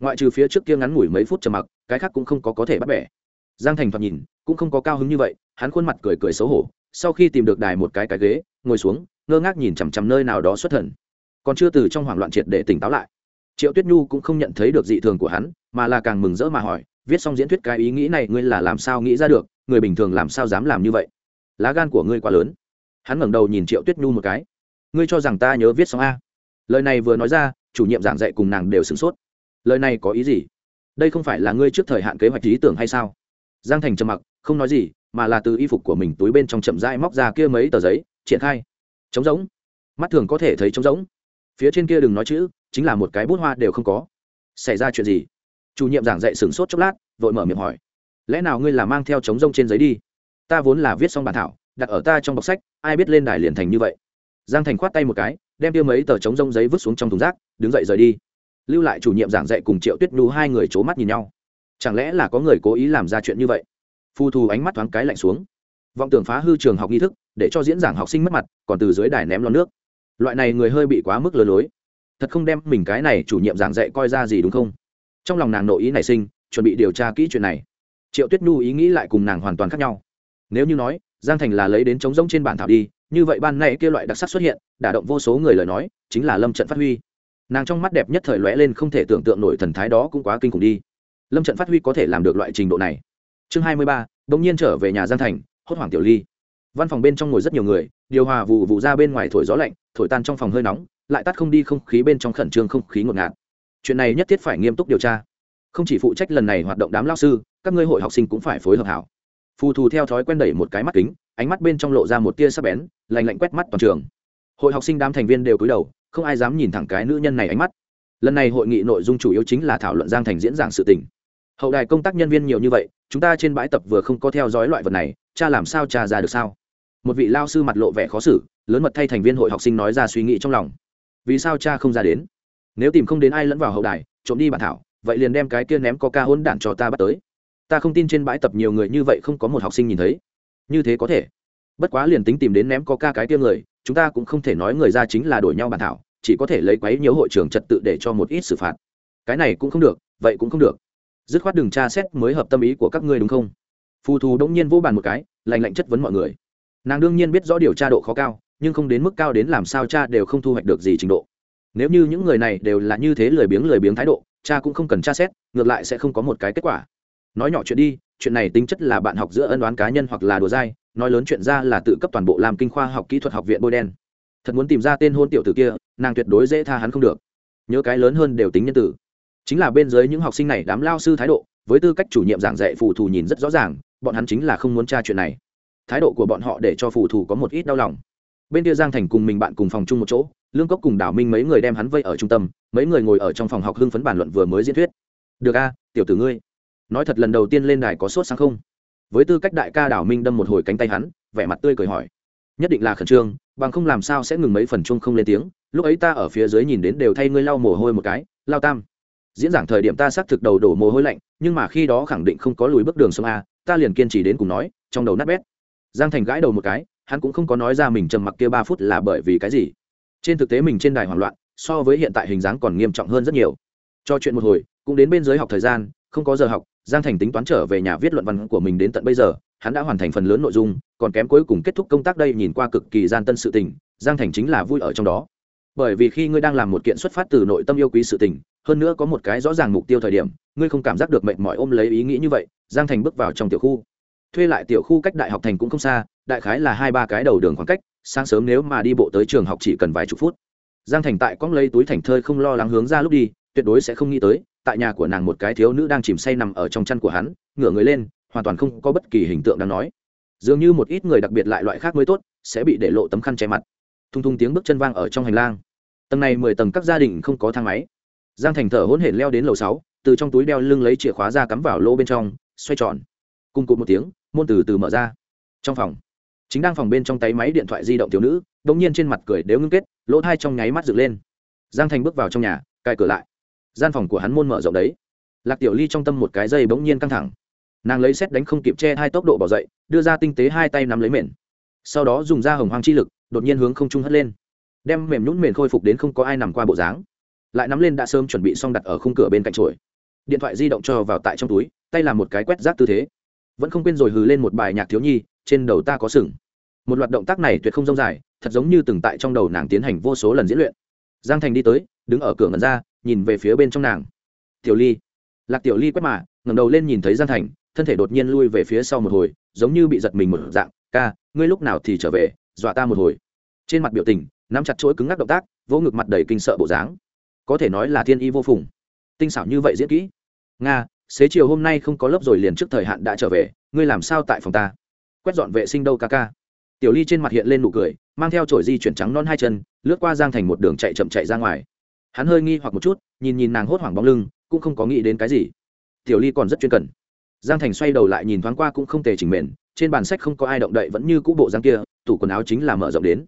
Ngoại trừ phía trước kia ngắn ngủi mấy phút trầm mặc, cái khác cũng không có có thể bắt bẻ. Giang thành thoạt nhìn, cũng không có cao hứng như vậy, hắn khuôn mặt cười cười xấu hổ, sau khi tìm được đài một cái cái ghế, ngồi xuống, ngơ ngác nhìn chằm chằm nơi nào đó xuất thần. Còn chưa từ trong hoảng loạn triệt để tỉnh táo lại, triệu tuyết nhu cũng không nhận thấy được dị thường của hắn, mà là càng mừng rỡ mà hỏi, viết xong diễn thuyết cái ý nghĩ này ngươi là làm sao nghĩ ra được, người bình thường làm sao dám làm như vậy? Lá gan của ngươi quá lớn. Hắn ngẩng đầu nhìn triệu tuyết nhu một cái. Ngươi cho rằng ta nhớ viết xong a? Lời này vừa nói ra, chủ nhiệm giảng dạy cùng nàng đều sửng sốt. Lời này có ý gì? Đây không phải là ngươi trước thời hạn kế hoạch lý tưởng hay sao? Giang thành trầm mặc, không nói gì, mà là từ y phục của mình túi bên trong chậm rãi móc ra kia mấy tờ giấy, triển khai. Trống rỗng. Mắt thường có thể thấy trống rỗng. Phía trên kia đừng nói chữ, chính là một cái bút hoa đều không có. Xảy ra chuyện gì? Chủ nhiệm giảng dạy sửng sốt chốc lát, vội mở miệng hỏi. Lẽ nào ngươi là mang theo trống rông trên giấy đi? Ta vốn là viết xong bản thảo, đặt ở ta trong bọc sách, ai biết lên đài liền thành như vậy. Giang thành khoát tay một cái, đem tiêu mấy tờ trống rông giấy vứt xuống trong thùng rác, đứng dậy rời đi. Lưu lại chủ nhiệm giảng dạy cùng triệu tuyết nhu hai người c h ố mắt nhìn nhau. Chẳng lẽ là có người cố ý làm ra chuyện như vậy? Phu thù ánh mắt thoáng cái lạnh xuống. Vọng tưởng phá hư trường học nghi thức, để cho diễn giảng học sinh mất mặt, còn từ dưới đài ném lon nước. Loại này người hơi bị quá mức lừa lối. Thật không đem mình cái này chủ nhiệm giảng dạy coi ra gì đúng không? Trong lòng nàng nội ý nảy sinh, chuẩn bị điều tra kỹ chuyện này. Triệu tuyết nhu ý nghĩ lại cùng nàng hoàn toàn khác nhau nếu như nói, giang thành là lấy đến trống rỗng trên bản thảo đi, như vậy ban nay kia loại đặc sắc xuất hiện, đả động vô số người lời nói, chính là lâm trận phát huy. Nàng trong mắt đẹp nhất thời lóe lên không thể tưởng tượng nổi thần thái đó cũng quá kinh khủng đi. Lâm trận phát huy có thể làm được loại trình độ này. Chương hai mươi ba bỗng nhiên trở về nhà giang thành, hốt hoảng tiểu ly. Văn phòng bên trong ngồi rất nhiều người, điều hòa vụ vụ ra bên ngoài thổi gió lạnh, thổi tan trong phòng hơi nóng, lại tắt không đi không khí bên trong khẩn trương không khí ngột ngạt. Chuyện này nhất thiết phải nghiêm túc điều tra. Không chỉ phụ trách lần này hoạt động đám lao sư, các ngươi hội học sinh cũng phải phối hợp hảo phù thù theo thói quen đẩy một cái mắt kính, ánh mắt bên trong lộ ra một tia sắc bén lành lạnh quét mắt toàn trường. Hội học sinh đám thành viên đều cúi đầu, không ai dám nhìn thẳng cái nữ nhân này ánh mắt. Lần này hội nghị nội dung chủ yếu chính là thảo luận giang thành diễn giảng sự tình. Hậu đài công tác nhân viên nhiều như vậy, chúng ta trên bãi tập vừa không có theo dõi loại vật này, cha làm sao cha ra được sao? Một vị lao sư mặt lộ vẻ khó xử, lớn mật thay thành viên hội học sinh nói ra suy nghĩ trong lòng. Vì sao cha không ra đến? Nếu tìm không đến ai lẫn vào hậu đài, trộm đi bản thảo, vậy liền đem cái kia ném có ca hôn đản cho ta bắt tới ta không tin trên bãi tập nhiều người như vậy không có một học sinh nhìn thấy. Như thế có thể. Bất quá liền tính tìm đến ném có ca cái tiêm người, chúng ta cũng không thể nói người ra chính là đổi nhau bàn thảo, chỉ có thể lấy quấy nhiều hội trường trật tự để cho một ít xử phạt. Cái này cũng không được, vậy cũng không được. Dứt khoát đừng tra xét mới hợp tâm ý của các ngươi đúng không? Phù thù đông nhiên vô bàn một cái lành lạnh chất vấn mọi người. Nàng đương nhiên biết rõ điều tra độ khó cao, nhưng không đến mức cao đến làm sao cha đều không thu hoạch được gì trình độ. Nếu như những người này đều là như thế lười biếng lười biếng thái độ, cha cũng không cần tra xét, ngược lại sẽ không có một cái kết quả nói nhỏ chuyện đi, chuyện này tính chất là bạn học giữa ân đoán cá nhân hoặc là đùa dai, nói lớn chuyện ra là tự cấp toàn bộ làm kinh khoa học kỹ thuật học viện bôi đen. Thật muốn tìm ra tên hôn tiểu tử kia, nàng tuyệt đối dễ tha hắn không được. Nhớ cái lớn hơn đều tính nhân tử. Chính là bên dưới những học sinh này đám lao sư thái độ, với tư cách chủ nhiệm giảng dạy phù thù nhìn rất rõ ràng, bọn hắn chính là không muốn tra chuyện này. Thái độ của bọn họ để cho phù thù có một ít đau lòng. Bên kia giang thành cùng mình bạn cùng phòng chung một chỗ, lương cốc cùng đảo minh mấy người đem hắn vây ở trung tâm, mấy người ngồi ở trong phòng học hưng phấn bản luận vừa mới diễn thuyết. Được a, tiểu tử ngươi nói thật lần đầu tiên lên đài có sốt sáng không? Với tư cách đại ca đảo minh đâm một hồi cánh tay hắn, vẻ mặt tươi cười hỏi. Nhất định là khẩn trương, bằng không làm sao sẽ ngừng mấy phần chung không lên tiếng. Lúc ấy ta ở phía dưới nhìn đến đều thay ngươi lau mồ hôi một cái, lao tam. Diễn giảng thời điểm ta xác thực đầu đổ mồ hôi lạnh, nhưng mà khi đó khẳng định không có lùi bước đường sông a, ta liền kiên trì đến cùng nói, trong đầu nát bét. Giang thành gãi đầu một cái, hắn cũng không có nói ra mình trầm mặc kia ba phút là bởi vì cái gì. Trên thực tế mình trên đài hoảng loạn, so với hiện tại hình dáng còn nghiêm trọng hơn rất nhiều. Cho chuyện một hồi, cũng đến bên dưới học thời gian, không có giờ học giang thành tính toán trở về nhà viết luận văn của mình đến tận bây giờ, hắn đã hoàn thành phần lớn nội dung, còn kém cuối cùng kết thúc công tác đây nhìn qua cực kỳ gian tân sự tình, giang thành chính là vui ở trong đó. Bởi vì khi ngươi đang làm một kiện xuất phát từ nội tâm yêu quý sự tình, hơn nữa có một cái rõ ràng mục tiêu thời điểm, ngươi không cảm giác được mệnh mỏi ôm lấy ý nghĩ như vậy, giang thành bước vào trong tiểu khu. Thuê lại tiểu khu cách đại học thành cũng không xa, đại khái là hai ba cái đầu đường khoảng cách, sáng sớm nếu mà đi bộ tới trường học chỉ cần vài chục phút. Giang thành tại cóng lấy túi thành thơi không lo lắng hướng ra lúc đi, tuyệt đối sẽ không nghĩ tới tại nhà của nàng một cái thiếu nữ đang chìm say nằm ở trong chăn của hắn, ngửa người lên, hoàn toàn không có bất kỳ hình tượng đáng nói. Dường như một ít người đặc biệt lại loại khác mới tốt, sẽ bị để lộ tấm khăn che mặt. Thung thung tiếng bước chân vang ở trong hành lang. Tầng này mười tầng các gia đình không có thang máy. Giang thành thở hỗn hển leo đến lầu sáu, từ trong túi đeo lưng lấy chìa khóa ra cắm vào lỗ bên trong, xoay tròn. Cung cụt một tiếng, môn từ từ mở ra. Trong phòng, chính đang phòng bên trong tay máy điện thoại di động thiếu nữ đ ỗ n g nhiên trên mặt cười đều ngưng kết, lỗ thai trong nháy mắt dựng lên. Giang thành bước vào trong nhà, cài cửa lại gian phòng của hắn môn mở rộng đấy. Lạc tiểu ly trong tâm một cái dây bỗng nhiên căng thẳng. Nàng lấy xét đánh không kịp che hai tốc độ bỏ dậy, đưa ra tinh tế hai tay nắm lấy mền. Sau đó dùng da hồng hoang chi lực, đột nhiên hướng không trung hất lên. Đem mềm nhún mền khôi phục đến không có ai nằm qua bộ dáng. Lại nắm lên đã sớm chuẩn bị xong đặt ở khung cửa bên cạnh chuỗi. điện thoại di động cho vào tại trong túi, tay làm một cái quét rác tư thế. Vẫn không quên rồi hừ lên một bài nhạc thiếu nhi, trên đầu ta có sừng. Một loạt động tác này tuyệt không rông dài, thật giống như từng tại trong đầu nàng tiến hành vô số lần diễn luyện. Giang thành đi tới, đứng ở cửa ngần ra nhìn về phía bên trong nàng. Tiểu ly. Lạc tiểu ly quét mà, ngẩng đầu lên nhìn thấy giang thành, thân thể đột nhiên lui về phía sau một hồi, giống như bị giật mình một dạng. Ca, ngươi lúc nào thì trở về? Dọa ta một hồi. Trên mặt biểu tình, nắm chặt chuỗi cứng ngắc động tác, vỗ ngực mặt đầy kinh sợ bộ dáng. Có thể nói là thiên y vô phùng. Tinh xảo như vậy diễn kỹ. Nga, xế chiều hôm nay không có lớp rồi liền trước thời hạn đã trở về, ngươi làm sao tại phòng ta? Quét dọn vệ sinh đâu ca ca. Tiểu ly trên mặt hiện lên nụ cười, mang theo chổi di chuyển trắng non hai chân, lướt qua giang thành một đường chạy chậm chạy ra ngoài hắn hơi nghi hoặc một chút, nhìn nhìn nàng hốt hoảng bóng lưng, cũng không có nghĩ đến cái gì. Tiểu ly còn rất chuyên cần. Giang thành xoay đầu lại nhìn thoáng qua cũng không tề chỉnh mền, trên bàn sách không có ai động đậy vẫn như cũ bộ giang kia, tủ quần áo chính là mở rộng đến.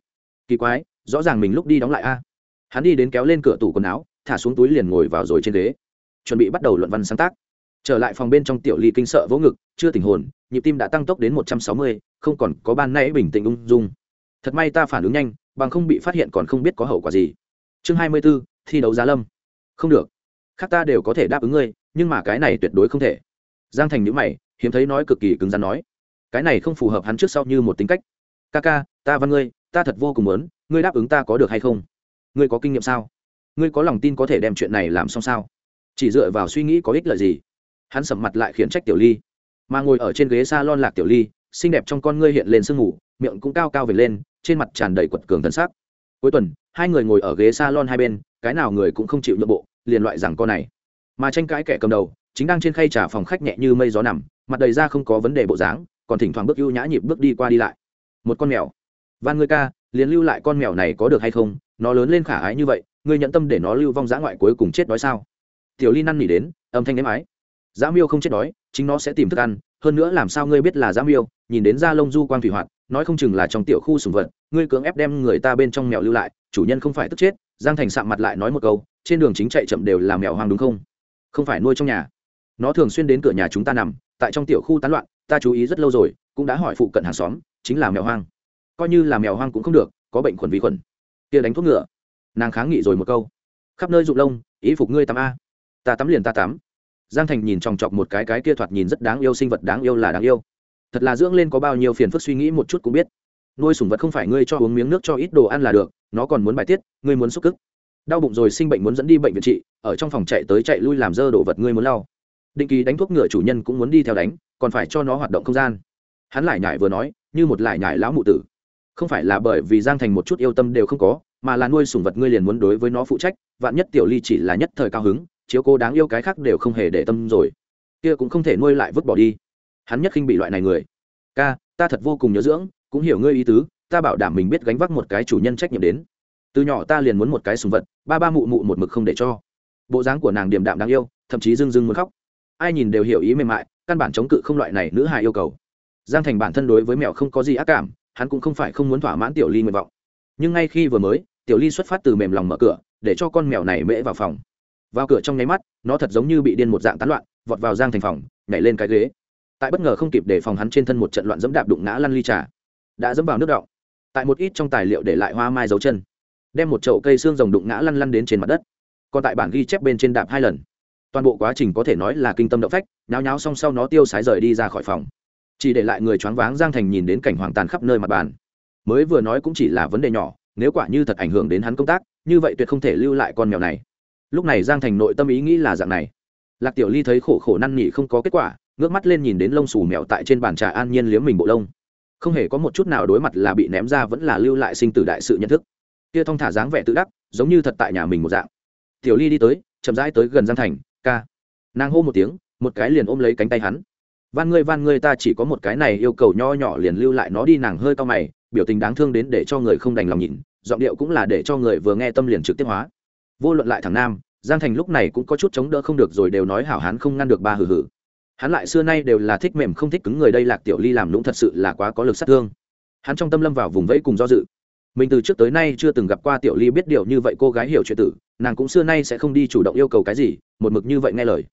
Kỳ quái, rõ ràng mình lúc đi đóng lại a. Hắn đi đến kéo lên cửa tủ quần áo, thả xuống túi liền ngồi vào rồi trên ghế. Chuẩn bị bắt đầu luận văn sáng tác. Trở lại phòng bên trong tiểu ly kinh sợ vỗ ngực, chưa tình hồn, nhịp tim đã tăng tốc đến một trăm sáu mươi, không còn có ban nãy bình tĩnh ung dung. Thật may ta phản ứng nhanh, bằng không bị phát hiện còn không biết có hậu quả gì. Chương hai mươi b ố thi đấu giá lâm. Không được. Khác ta đều có thể đáp ứng ngươi, nhưng mà cái này tuyệt đối không thể. Giang thành nhữ mày, hiếm thấy nói cực kỳ cứng rắn nói. Cái này không phù hợp hắn trước sau như một tính cách. Ca ca, ta văn ngươi, ta thật vô cùng muốn, ngươi đáp ứng ta có được hay không? Ngươi có kinh nghiệm sao? Ngươi có lòng tin có thể đem chuyện này làm xong sao? Chỉ dựa vào suy nghĩ có ích lợi gì? Hắn sầm mặt lại khiển trách tiểu ly. Mà ngồi ở trên ghế s a lon lạc tiểu ly, xinh đẹp trong con ngươi hiện lên sương mù, miệng cũng cao cao về lên, trên mặt tràn đầy quật cường thân xác cuối tuần, hai người ngồi ở ghế s a lon hai bên, cái nào người cũng không chịu nhượng bộ, liền loại rằng con này. Mà tranh cãi kẻ cầm đầu, chính đang trên khay trà phòng khách nhẹ như mây gió nằm, mặt đầy ra không có vấn đề bộ dáng, còn thỉnh thoảng bước ưu nhã nhịp bước đi qua đi lại. Một con mèo. Van ngươi ca, liền lưu lại con mèo này có được hay không? Nó lớn lên khả ái như vậy, ngươi nhận tâm để nó lưu vong dã ngoại cuối cùng chết đói sao? Tiểu ly năn nỉ đến, âm thanh êm ái. Dã miêu không chết đói, chính nó sẽ tìm thức ăn, hơn nữa làm sao ngươi biết là dã miêu? Nhìn đến da lông du quang thủy hoạt nói không chừng là trong tiểu khu sùng vật, ngươi cưỡng ép đem người ta bên trong mèo lưu lại, chủ nhân không phải tức chết, giang thành sạm mặt lại nói một câu, trên đường chính chạy chậm đều là mèo hoang đúng không? Không phải nuôi trong nhà. Nó thường xuyên đến cửa nhà chúng ta nằm, tại trong tiểu khu tán loạn, ta chú ý rất lâu rồi, cũng đã hỏi phụ cận hàng xóm, chính là mèo hoang. Coi như là mèo hoang cũng không được, có bệnh khuẩn vi khuẩn. Kia đánh thuốc ngựa. Nàng kháng nghị rồi một câu. Khắp nơi rụng lông, ý phục ngươi tắm a. Ta tắm liền ta tắm. Giang thành nhìn chòng chọc một cái cái kia thoạt nhìn rất đáng yêu sinh vật đáng yêu là đáng yêu thật là dưỡng lên có bao nhiêu phiền phức suy nghĩ một chút cũng biết. Nuôi sủng vật không phải ngươi cho uống miếng nước cho ít đồ ăn là được, nó còn muốn bài tiết, ngươi muốn xúc cức đau bụng rồi sinh bệnh muốn dẫn đi bệnh viện trị, ở trong phòng chạy tới chạy lui làm dơ đồ vật ngươi muốn lau. Định kỳ đánh thuốc ngựa chủ nhân cũng muốn đi theo đánh, còn phải cho nó hoạt động không gian. Hắn lại nhải vừa nói, như một lại nhải lão mụ tử. Không phải là bởi vì giang thành một chút yêu tâm đều không có, mà là nuôi sủng vật ngươi liền muốn đối với nó phụ trách, vạn nhất tiểu ly chỉ là nhất thời cao hứng, chiếu cô đáng yêu cái khác đều không hề để tâm rồi. Kia cũng không thể nuôi lại vứt bỏ đi hắn nhất khinh bị loại này người. Ca, ta thật vô cùng nhớ dưỡng, cũng hiểu ngươi ý tứ, ta bảo đảm mình biết gánh vác một cái chủ nhân trách nhiệm đến. Từ nhỏ ta liền muốn một cái sùng vật, ba ba mụ mụ một mực không để cho. Bộ dáng của nàng điềm đạm đáng yêu, thậm chí dưng dưng muốn khóc. Ai nhìn đều hiểu ý mềm mại, căn bản chống cự không loại này nữ hài yêu cầu. Giang thành bản thân đối với mèo không có gì ác cảm, hắn cũng không phải không muốn thỏa mãn tiểu ly nguyện vọng. Nhưng ngay khi vừa mới, tiểu ly xuất phát từ mềm lòng mở cửa, để cho con mèo này mễ vào phòng. Vào cửa trong nháy mắt, nó thật giống như bị điên một dạng tán loạn, vọt vào giang thành phòng, nhảy lên cái ghế tại bất ngờ không kịp để phòng hắn trên thân một trận loạn dẫm đạp đụng ngã lăn ly trà, đã dẫm vào nước động. tại một ít trong tài liệu để lại hoa mai dấu chân, đem một chậu cây xương rồng đụng ngã lăn lăn đến trên mặt đất. Còn tại bản ghi chép bên trên đạp hai lần. Toàn bộ quá trình có thể nói là kinh tâm động phách, nháo nháo xong sau nó tiêu sái rời đi ra khỏi phòng. Chỉ để lại người choáng váng giang thành nhìn đến cảnh hoàng tàn khắp nơi mặt bàn. Mới vừa nói cũng chỉ là vấn đề nhỏ, nếu quả như thật ảnh hưởng đến hắn công tác, như vậy tuyệt không thể lưu lại con mèo này. Lúc này giang thành nội tâm ý nghĩ là dạng này. Lạc tiểu ly thấy khổ khổ năn nỉ không có kết quả ngước mắt lên nhìn đến lông xù mèo tại trên bàn trà an nhiên liếm mình bộ lông. Không hề có một chút nào đối mặt là bị ném ra vẫn là lưu lại sinh tử đại sự nhận thức. Kia thong thả dáng vẻ tự đắc, giống như thật tại nhà mình một dạng. Tiểu ly đi tới, chậm rãi tới gần giang thành, ca. Nàng hô một tiếng, một cái liền ôm lấy cánh tay hắn. Van ngươi van ngươi, ta chỉ có một cái này, yêu cầu nho nhỏ liền lưu lại nó đi. Nàng hơi cao mày, biểu tình đáng thương đến để cho người không đành lòng nhìn, giọng điệu cũng là để cho người vừa nghe tâm liền trực tiếp hóa. Vô luận lại thằng nam, giang thành lúc này cũng có chút chống đỡ không được rồi đều nói hảo hán không ngăn được ba hử hử hắn lại xưa nay đều là thích mềm không thích cứng người đây lạc tiểu ly làm lũng thật sự là quá có lực sát thương. Hắn trong tâm lâm vào vùng vẫy cùng do dự. Mình từ trước tới nay chưa từng gặp qua tiểu ly biết điều như vậy cô gái hiểu chuyện tử, nàng cũng xưa nay sẽ không đi chủ động yêu cầu cái gì, một mực như vậy nghe lời.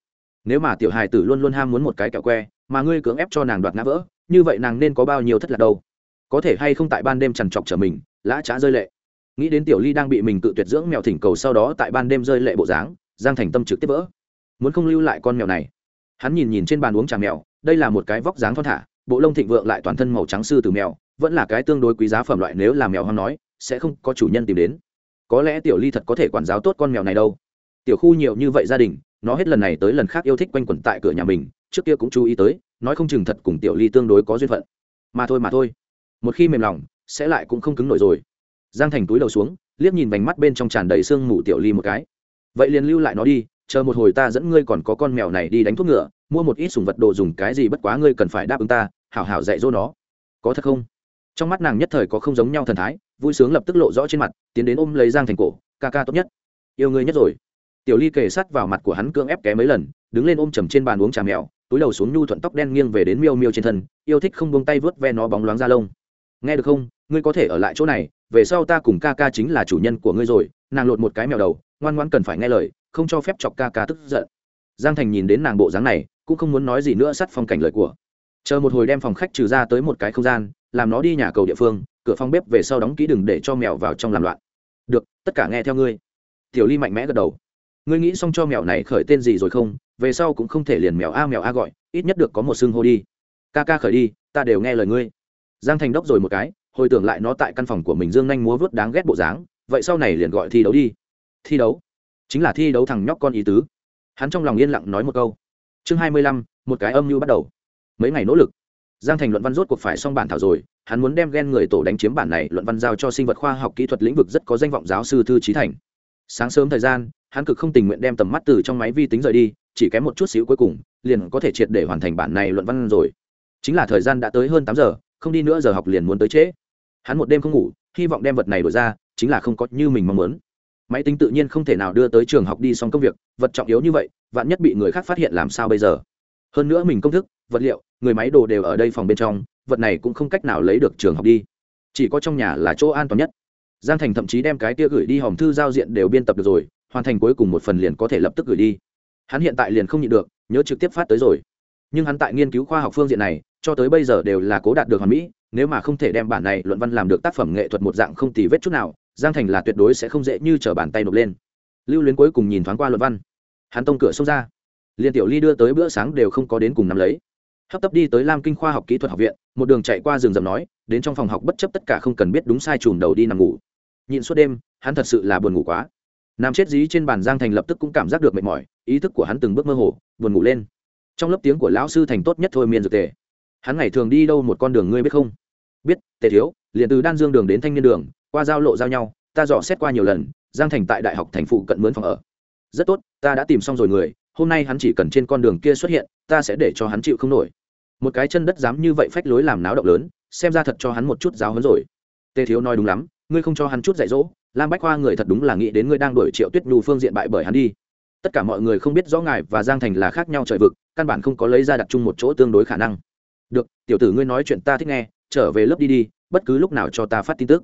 Nếu mà tiểu hài tử luôn luôn ham muốn một cái kẹo que, mà ngươi cưỡng ép cho nàng đoạt ngã vỡ, như vậy nàng nên có bao nhiêu thất lạc đâu? Có thể hay không tại ban đêm trằn trọc trở mình, lã trá rơi lệ. Nghĩ đến tiểu ly đang bị mình tự tuyệt dưỡng mèo thỉnh cầu sau đó tại ban đêm rơi lệ bộ dáng, giang thành tâm trực tiếp vỡ. Muốn không lưu lại con mèo này hắn nhìn nhìn trên bàn uống trà mèo, đây là một cái vóc dáng thon thả, bộ lông thịnh vượng lại toàn thân màu trắng sư từ mèo, vẫn là cái tương đối quý giá phẩm loại nếu là mèo hoang nói, sẽ không có chủ nhân tìm đến. Có lẽ tiểu ly thật có thể quản giáo tốt con mèo này đâu. Tiểu khu nhiều như vậy gia đình, nó hết lần này tới lần khác yêu thích quanh quẩn tại cửa nhà mình, trước kia cũng chú ý tới, nói không chừng thật cùng tiểu ly tương đối có duyên phận. Mà thôi mà thôi. Một khi mềm lòng, sẽ lại cũng không cứng nổi rồi. Giang thành túi đầu xuống, liếc nhìn vành mắt bên trong tràn đầy sương mù tiểu ly một cái. Vậy liền lưu lại nó đi chờ một hồi ta dẫn ngươi còn có con mèo này đi đánh thuốc ngựa, mua một ít sùng vật đồ dùng cái gì bất quá ngươi cần phải đáp ứng ta, hảo hảo dạy dỗ nó. Có thật không? Trong mắt nàng nhất thời có không giống nhau thần thái, vui sướng lập tức lộ rõ trên mặt, tiến đến ôm lấy giang thành cổ, ca ca tốt nhất, yêu ngươi nhất rồi. Tiểu ly kề sát vào mặt của hắn cưỡng ép ké mấy lần, đứng lên ôm chầm trên bàn uống trà mèo, túi đầu xuống nhu thuận tóc đen nghiêng về đến miêu miêu trên thân, yêu thích không buông tay vớt ve nó bóng loáng ra lông. Nghe được không? Ngươi có thể ở lại chỗ này, về sau ta cùng ca ca chính là chủ nhân của ngươi rồi. Nàng lột một cái mèo đầu, ngoan ngoan cần phải nghe lời không cho phép chọc ca ca tức giận. Giang thành nhìn đến nàng bộ dáng này, cũng không muốn nói gì nữa sắt phong cảnh lời của. Chờ một hồi đem phòng khách trừ ra tới một cái không gian, làm nó đi nhà cầu địa phương, cửa phòng bếp về sau đóng kỹ đừng để cho mèo vào trong làm loạn. Được, tất cả nghe theo ngươi. Tiểu ly mạnh mẽ gật đầu. Ngươi nghĩ xong cho mèo này khởi tên gì rồi không? Về sau cũng không thể liền mèo a mèo a gọi, ít nhất được có một xưng hô đi. Ca ca khởi đi, ta đều nghe lời ngươi. Giang thành đốc rồi một cái, hồi tưởng lại nó tại căn phòng của mình dương nhanh múa vớt đáng ghét bộ dáng, vậy sau này liền gọi thi đấu đi. Thi đấu? Chính là thi đấu thằng nhóc con ý tứ. Hắn trong lòng yên lặng nói một câu. Chương hai mươi lăm, một cái âm mưu bắt đầu. Mấy ngày nỗ lực. Giang thành luận văn rốt cuộc phải xong bản thảo rồi, hắn muốn đem ghen người tổ đánh chiếm bản này luận văn giao cho sinh vật khoa học kỹ thuật lĩnh vực rất có danh vọng giáo sư thư trí thành. Sáng sớm thời gian, hắn cực không tình nguyện đem tầm mắt từ trong máy vi tính rời đi, chỉ kém một chút xíu cuối cùng, liền có thể triệt để hoàn thành bản này luận văn rồi. Chính là thời gian đã tới hơn tám giờ, không đi nữa giờ học liền muốn tới trễ. Hắn một đêm không ngủ, hy vọng đem vật này đổi ra, chính là không có như mình mong muốn máy tính tự nhiên không thể nào đưa tới trường học đi xong công việc, vật trọng yếu như vậy, vạn nhất bị người khác phát hiện làm sao bây giờ? Hơn nữa mình công thức, vật liệu, người máy đồ đều ở đây phòng bên trong, vật này cũng không cách nào lấy được trường học đi. Chỉ có trong nhà là chỗ an toàn nhất. Giang thành thậm chí đem cái tia gửi đi hòm thư giao diện đều biên tập được rồi, hoàn thành cuối cùng một phần liền có thể lập tức gửi đi. Hắn hiện tại liền không nhịn được, nhớ trực tiếp phát tới rồi. Nhưng hắn tại nghiên cứu khoa học phương diện này, cho tới bây giờ đều là cố đạt được hoàn mỹ, nếu mà không thể đem bản này luận văn làm được tác phẩm nghệ thuật một dạng không tì vết chút nào giang thành là tuyệt đối sẽ không dễ như t r ở bàn tay nộp lên. Lưu luyến cuối cùng nhìn thoáng qua luận văn. Hắn tông cửa xông ra. Liền tiểu ly đưa tới bữa sáng đều không có đến cùng nắm lấy. Hấp tấp đi tới lam kinh khoa học kỹ thuật học viện, một đường chạy qua rừng rầm nói, đến trong phòng học bất chấp tất cả không cần biết đúng sai chùm đầu đi nằm ngủ. Nhịn suốt đêm, hắn thật sự là buồn ngủ quá. Nằm chết dí trên bàn giang thành lập tức cũng cảm giác được mệt mỏi, ý thức của hắn từng bước mơ hồ, buồn ngủ lên. Trong lớp tiếng của lão sư thành tốt nhất thôi miên dược tề. Hắn ngày thường đi đâu một con đường ngươi biết không? Biết, tề thiếu, liền từ đan dương đường đến thanh niên đường qua giao lộ giao nhau, ta dò xét qua nhiều lần, giang thành tại đại học thành phụ cận mướn phòng ở. Rất tốt, ta đã tìm xong rồi người, hôm nay hắn chỉ cần trên con đường kia xuất hiện, ta sẽ để cho hắn chịu không nổi. Một cái chân đất dám như vậy phách lối làm náo động lớn, xem ra thật cho hắn một chút giáo hấn rồi. Tề thiếu nói đúng lắm, ngươi không cho hắn chút dạy dỗ, lam bách khoa người thật đúng là nghĩ đến ngươi đang đổi triệu tuyết nhu phương diện bại bởi hắn đi. Tất cả mọi người không biết rõ ngài và giang thành là khác nhau trời vực, căn bản không có lấy ra đặt chung một chỗ tương đối khả năng. Được, tiểu tử ngươi nói chuyện ta thích nghe, trở về lớp đi đi, bất cứ lúc nào cho ta phát tin tức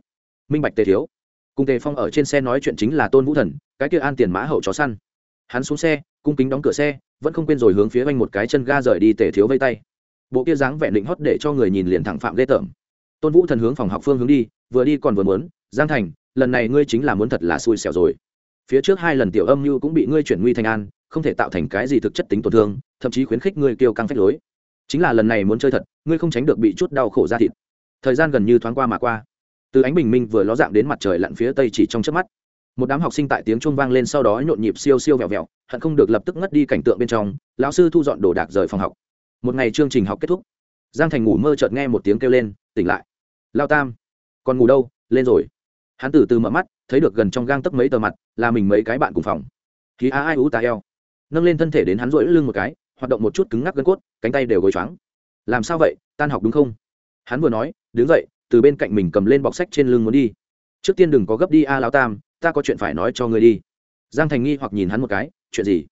minh bạch tề thiếu. Cùng tề phong ở trên xe nói chuyện chính là tôn vũ thần, cái kia an tiền mã hậu chó săn. Hắn xuống xe, cung kính đóng cửa xe, vẫn không quên rồi hướng phía anh một cái chân ga rời đi tề thiếu vây tay. Bộ kia dáng vẻ định hót để cho người nhìn liền thẳng phạm ghê tởm. Tôn vũ thần hướng phòng học phương hướng đi, vừa đi còn vừa muốn, giang thành, lần này ngươi chính là muốn thật là xui xẻo rồi. Phía trước hai lần tiểu âm như cũng bị ngươi chuyển nguy thành an, không thể tạo thành cái gì thực chất tính tổn thương, thậm chí khuyến khích ngươi kêu căng phách lối. Chính là lần này muốn chơi thật, ngươi không tránh được bị chút đau khổ ra thịt. Thời gian gần như thoáng qua mà qua từ ánh bình minh vừa ló dạng đến mặt trời lặn phía tây chỉ trong chớp mắt. Một đám học sinh tại tiếng chuông vang lên sau đó nhộn nhịp siêu siêu vẹo vẹo, hận không được lập tức ngất đi cảnh tượng bên trong, lão sư thu dọn đồ đạc rời phòng học. Một ngày chương trình học kết thúc. Giang thành ngủ mơ chợt nghe một tiếng kêu lên, tỉnh lại. Lao tam, còn ngủ đâu? Lên rồi. Hắn từ từ mở mắt, thấy được gần trong gang tấp mấy tờ mặt, là mình mấy cái bạn cùng phòng. Khí a ai ú ta eo. Nâng lên thân thể đến hắn rỗi lưng một cái, hoạt động một chút cứng ngắc gân cốt, cánh tay đều gối choáng. Làm sao vậy? Tan học đúng không? Hắn vừa nói, đứng dậy từ bên cạnh mình cầm lên bọc sách trên lưng muốn đi. Trước tiên đừng có gấp đi, a lão tam, ta có chuyện phải nói cho ngươi đi. Giang thành nghi hoặc nhìn hắn một cái, chuyện gì?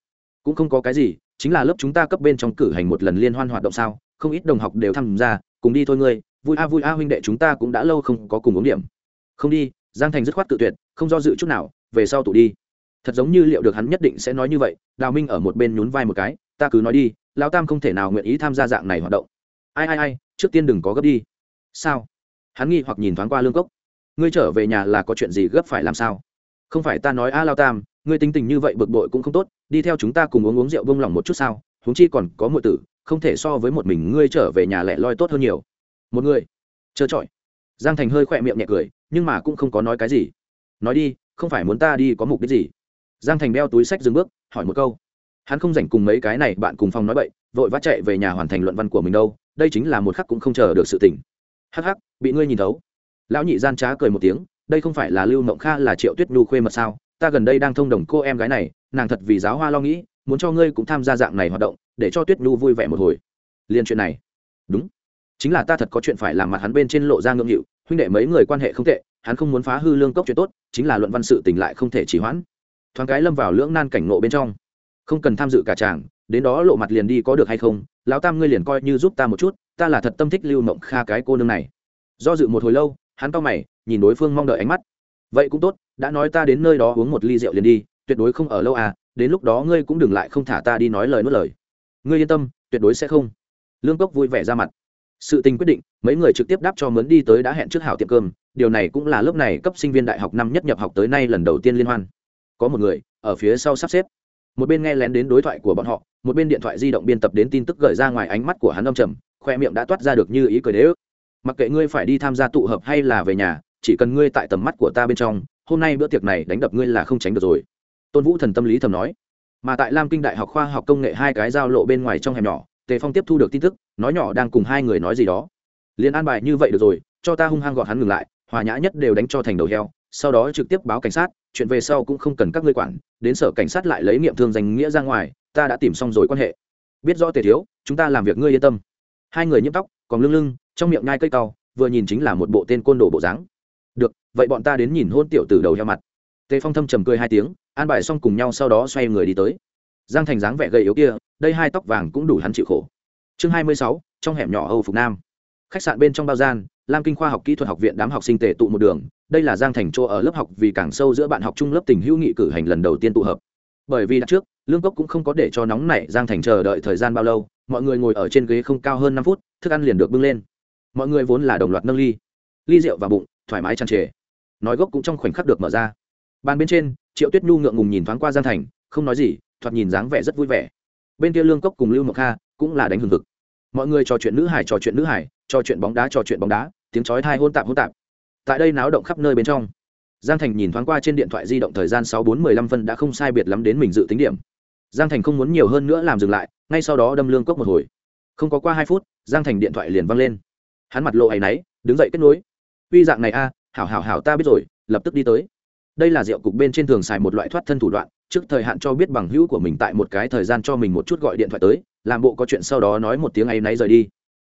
Cũng không có cái gì, chính là lớp chúng ta cấp bên trong cử hành một lần liên hoan hoạt động sao, không ít đồng học đều tham gia, cùng đi thôi ngươi, vui a vui a, huynh đệ chúng ta cũng đã lâu không có cùng uống điểm. Không đi, giang thành dứt khoát tự tuyệt, không do dự chút nào, về sau tụ đi. Thật giống như liệu được hắn nhất định sẽ nói như vậy, đào minh ở một bên nhún vai một cái, ta cứ nói đi, lão tam không thể nào nguyện ý tham gia dạng này hoạt động. Ai ai ai, trước tiên đừng có gấp đi. Sao? Hắn nghi hoặc nhìn thoáng qua lương cốc. Ngươi trở về nhà là có chuyện gì gấp phải làm sao? Không phải ta nói a lao tam, ngươi tính tình như vậy bực bội cũng không tốt, đi theo chúng ta cùng uống uống rượu bông lòng một chút sao? Huống chi còn có mọi tử, không thể so với một mình ngươi trở về nhà lẻ loi tốt hơn nhiều. Một người. Trơ trọi giang thành hơi khỏe miệng nhẹ cười, nhưng mà cũng không có nói cái gì. Nói đi, không phải muốn ta đi có mục đích gì? Giang thành đeo túi sách dừng bước, hỏi một câu. Hắn không dành cùng mấy cái này bạn cùng phòng nói bậy, vội vã chạy về nhà hoàn thành luận văn của mình đâu, đây chính là một khắc cũng không chờ được sự tỉnh hắc hắc, bị ngươi nhìn thấu. Lão nhị gian trá cười một tiếng, đây không phải là lưu mộng kha là triệu tuyết nhu khuê mật sao? Ta gần đây đang thông đồng cô em gái này, nàng thật vì giáo hoa lo nghĩ, muốn cho ngươi cũng tham gia dạng này hoạt động, để cho tuyết nhu vui vẻ một hồi. Liên chuyện này. Đúng. Chính là ta thật có chuyện phải làm mặt hắn bên trên lộ ra ngưỡng hiệu huynh đệ mấy người quan hệ không tệ, hắn không muốn phá hư lương cốc chuyện tốt, chính là luận văn sự tình lại không thể chỉ hoãn. Thoáng cái lâm vào lưỡng nan cảnh nộ bên trong. Không cần tham dự cả chàng, đến đó lộ mặt liền đi có được hay không, lão tam ngươi liền coi như giúp ta một chút ta là thật tâm thích lưu mộng kha cái cô nương này. Do dự một hồi lâu, hắn to mày, nhìn đối phương mong đợi ánh mắt. Vậy cũng tốt, đã nói ta đến nơi đó uống một ly rượu liền đi, tuyệt đối không ở lâu à đến lúc đó ngươi cũng đừng lại không thả ta đi nói lời nuốt lời. Ngươi yên tâm, tuyệt đối sẽ không. Lương cốc vui vẻ ra mặt. Sự tình quyết định, mấy người trực tiếp đáp cho mướn đi tới đã hẹn trước hảo tiệm cơm, điều này cũng là lớp này cấp sinh viên đại học năm nhất nhập học tới nay lần đầu tiên liên hoan. Có một người, ở phía sau sắp xếp. Một bên nghe lén đến đối thoại của bọn họ, một bên điện thoại di động biên tập đến tin tức gửi ra ngoài ánh mắt của hắn âm trầm khoe miệng đã toát ra được như ý cười đế ức mặc kệ ngươi phải đi tham gia tụ hợp hay là về nhà, chỉ cần ngươi tại tầm mắt của ta bên trong, hôm nay bữa tiệc này đánh đập ngươi là không tránh được rồi. Tôn vũ thần tâm lý thầm nói. Mà tại lam kinh đại học khoa học công nghệ hai cái giao lộ bên ngoài trong hẻm nhỏ, tề phong tiếp thu được tin tức, nói nhỏ đang cùng hai người nói gì đó. Liền an bài như vậy được rồi, cho ta hung hăng gọn hắn ngừng lại, hòa nhã nhất đều đánh cho thành đầu heo, sau đó trực tiếp báo cảnh sát, chuyện về sau cũng không cần các ngươi quản, đến sở cảnh sát lại lấy nghiệm thương danh nghĩa ra ngoài, ta đã tìm xong rồi quan hệ. Biết rõ tề thiếu, chúng ta làm việc ngươi yên tâm hai người nhiễm tóc, còn lưng lưng, trong miệng nhai cây cao vừa nhìn chính là một bộ tên côn đồ bộ dáng. Được, vậy bọn ta đến nhìn hôn tiểu từ đầu heo mặt. Tề phong thâm trầm cười hai tiếng, an bài xong cùng nhau sau đó xoay người đi tới. Giang thành dáng vẻ gầy yếu kia, đây hai tóc vàng cũng đủ hắn chịu khổ. Chương hai mươi sáu, trong hẻm nhỏ âu phục nam. Khách sạn bên trong bao gian, lam kinh khoa học kỹ thuật học viện đám học sinh tề tụ một đường. Đây là giang thành chỗ ở lớp học vì càng sâu giữa bạn học chung lớp tình hữu nghị cử hành lần đầu tiên tụ hợp. Bởi vì đã trước, lương cốc cũng không có để cho nóng nảy giang thành chờ đợi thời gian bao lâu mọi người ngồi ở trên ghế không cao hơn năm phút, thức ăn liền được bưng lên. Mọi người vốn là đồng loạt nâng ly. Ly rượu và bụng, thoải mái tràn trề. Nói gốc cũng trong khoảnh khắc được mở ra. Bàn bên trên, triệu tuyết nhu ngượng ngùng nhìn thoáng qua giang thành, không nói gì, thoạt nhìn dáng vẻ rất vui vẻ. Bên kia lương cốc cùng lưu mộc kha cũng là đánh hừng hực. Mọi người trò chuyện nữ hải, trò chuyện nữ hải, trò chuyện bóng đá, trò chuyện bóng đá, tiếng chói thai hôn tạp hôn tạp. Tại đây náo động khắp nơi bên trong. Giang thành nhìn thoáng qua trên điện thoại di động thời gian sáu bốn mười lăm phân đã không sai biệt lắm đến mình dự tính điểm giang thành không muốn nhiều hơn nữa làm dừng lại, ngay sau đó đâm lương cốc một hồi. Không có qua hai phút, giang thành điện thoại liền văng lên. Hắn mặt lộ áy náy, đứng dậy kết nối. Uy dạng này a, hảo hảo hảo ta biết rồi, lập tức đi tới. Đây là rượu cục bên trên thường xài một loại thoát thân thủ đoạn, trước thời hạn cho biết bằng hữu của mình tại một cái thời gian cho mình một chút gọi điện thoại tới, làm bộ có chuyện sau đó nói một tiếng ấy náy rời đi.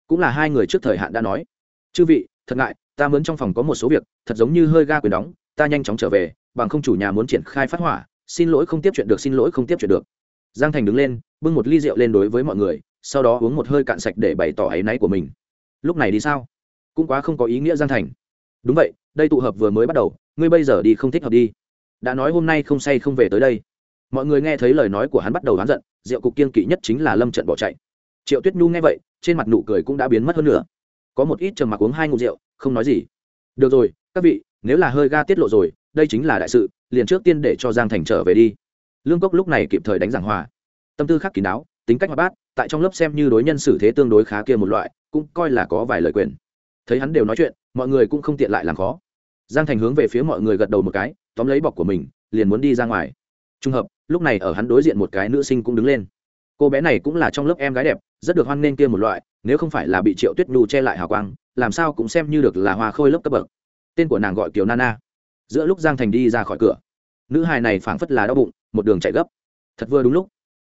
Cũng là hai người trước thời hạn đã nói. Chư vị, thật ngại, ta mướn trong phòng có một số việc, thật giống như hơi ga quyền đóng, ta nhanh chóng trở về, bằng không chủ nhà muốn triển khai phát hỏa, xin lỗi không tiếp chuyện được, xin lỗi không tiếp chuyện được giang thành đứng lên, bưng một ly rượu lên đối với mọi người, sau đó uống một hơi cạn sạch để bày tỏ áy náy của mình. Lúc này đi sao? Cũng quá không có ý nghĩa giang thành. Đúng vậy, đây tụ hợp vừa mới bắt đầu, ngươi bây giờ đi không thích hợp đi. Đã nói hôm nay không say không về tới đây. Mọi người nghe thấy lời nói của hắn bắt đầu hắn giận, rượu cục kiên kỵ nhất chính là lâm trận bỏ chạy. Triệu tuyết nhu nghe vậy, trên mặt nụ cười cũng đã biến mất hơn nữa. Có một ít trầm mặc uống hai ngụm rượu, không nói gì. Được rồi, các vị, nếu là hơi ga tiết lộ rồi, đây chính là đại sự, liền trước tiên để cho giang thành trở về đi lương cốc lúc này kịp thời đánh giảng hòa. Tâm tư khắc kín đáo, tính cách hoạt bát, tại trong lớp xem như đối nhân xử thế tương đối khá kia một loại, cũng coi là có vài lời quyền. Thấy hắn đều nói chuyện, mọi người cũng không tiện lại làm khó. Giang thành hướng về phía mọi người gật đầu một cái, tóm lấy bọc của mình, liền muốn đi ra ngoài. Trùng hợp, lúc này ở hắn đối diện một cái nữ sinh cũng đứng lên. Cô bé này cũng là trong lớp em gái đẹp, rất được hoan nghênh kia một loại, nếu không phải là bị triệu tuyết nhu che lại hào quang, làm sao cũng xem như được là hoa khôi lớp cấp bậc. Tên của nàng gọi kiều nana. Giữa lúc giang thành đi ra khỏi cửa, nữ hài này phảng phất là đau bụng một đường chạy gấp. Thật vừa đúng lúc,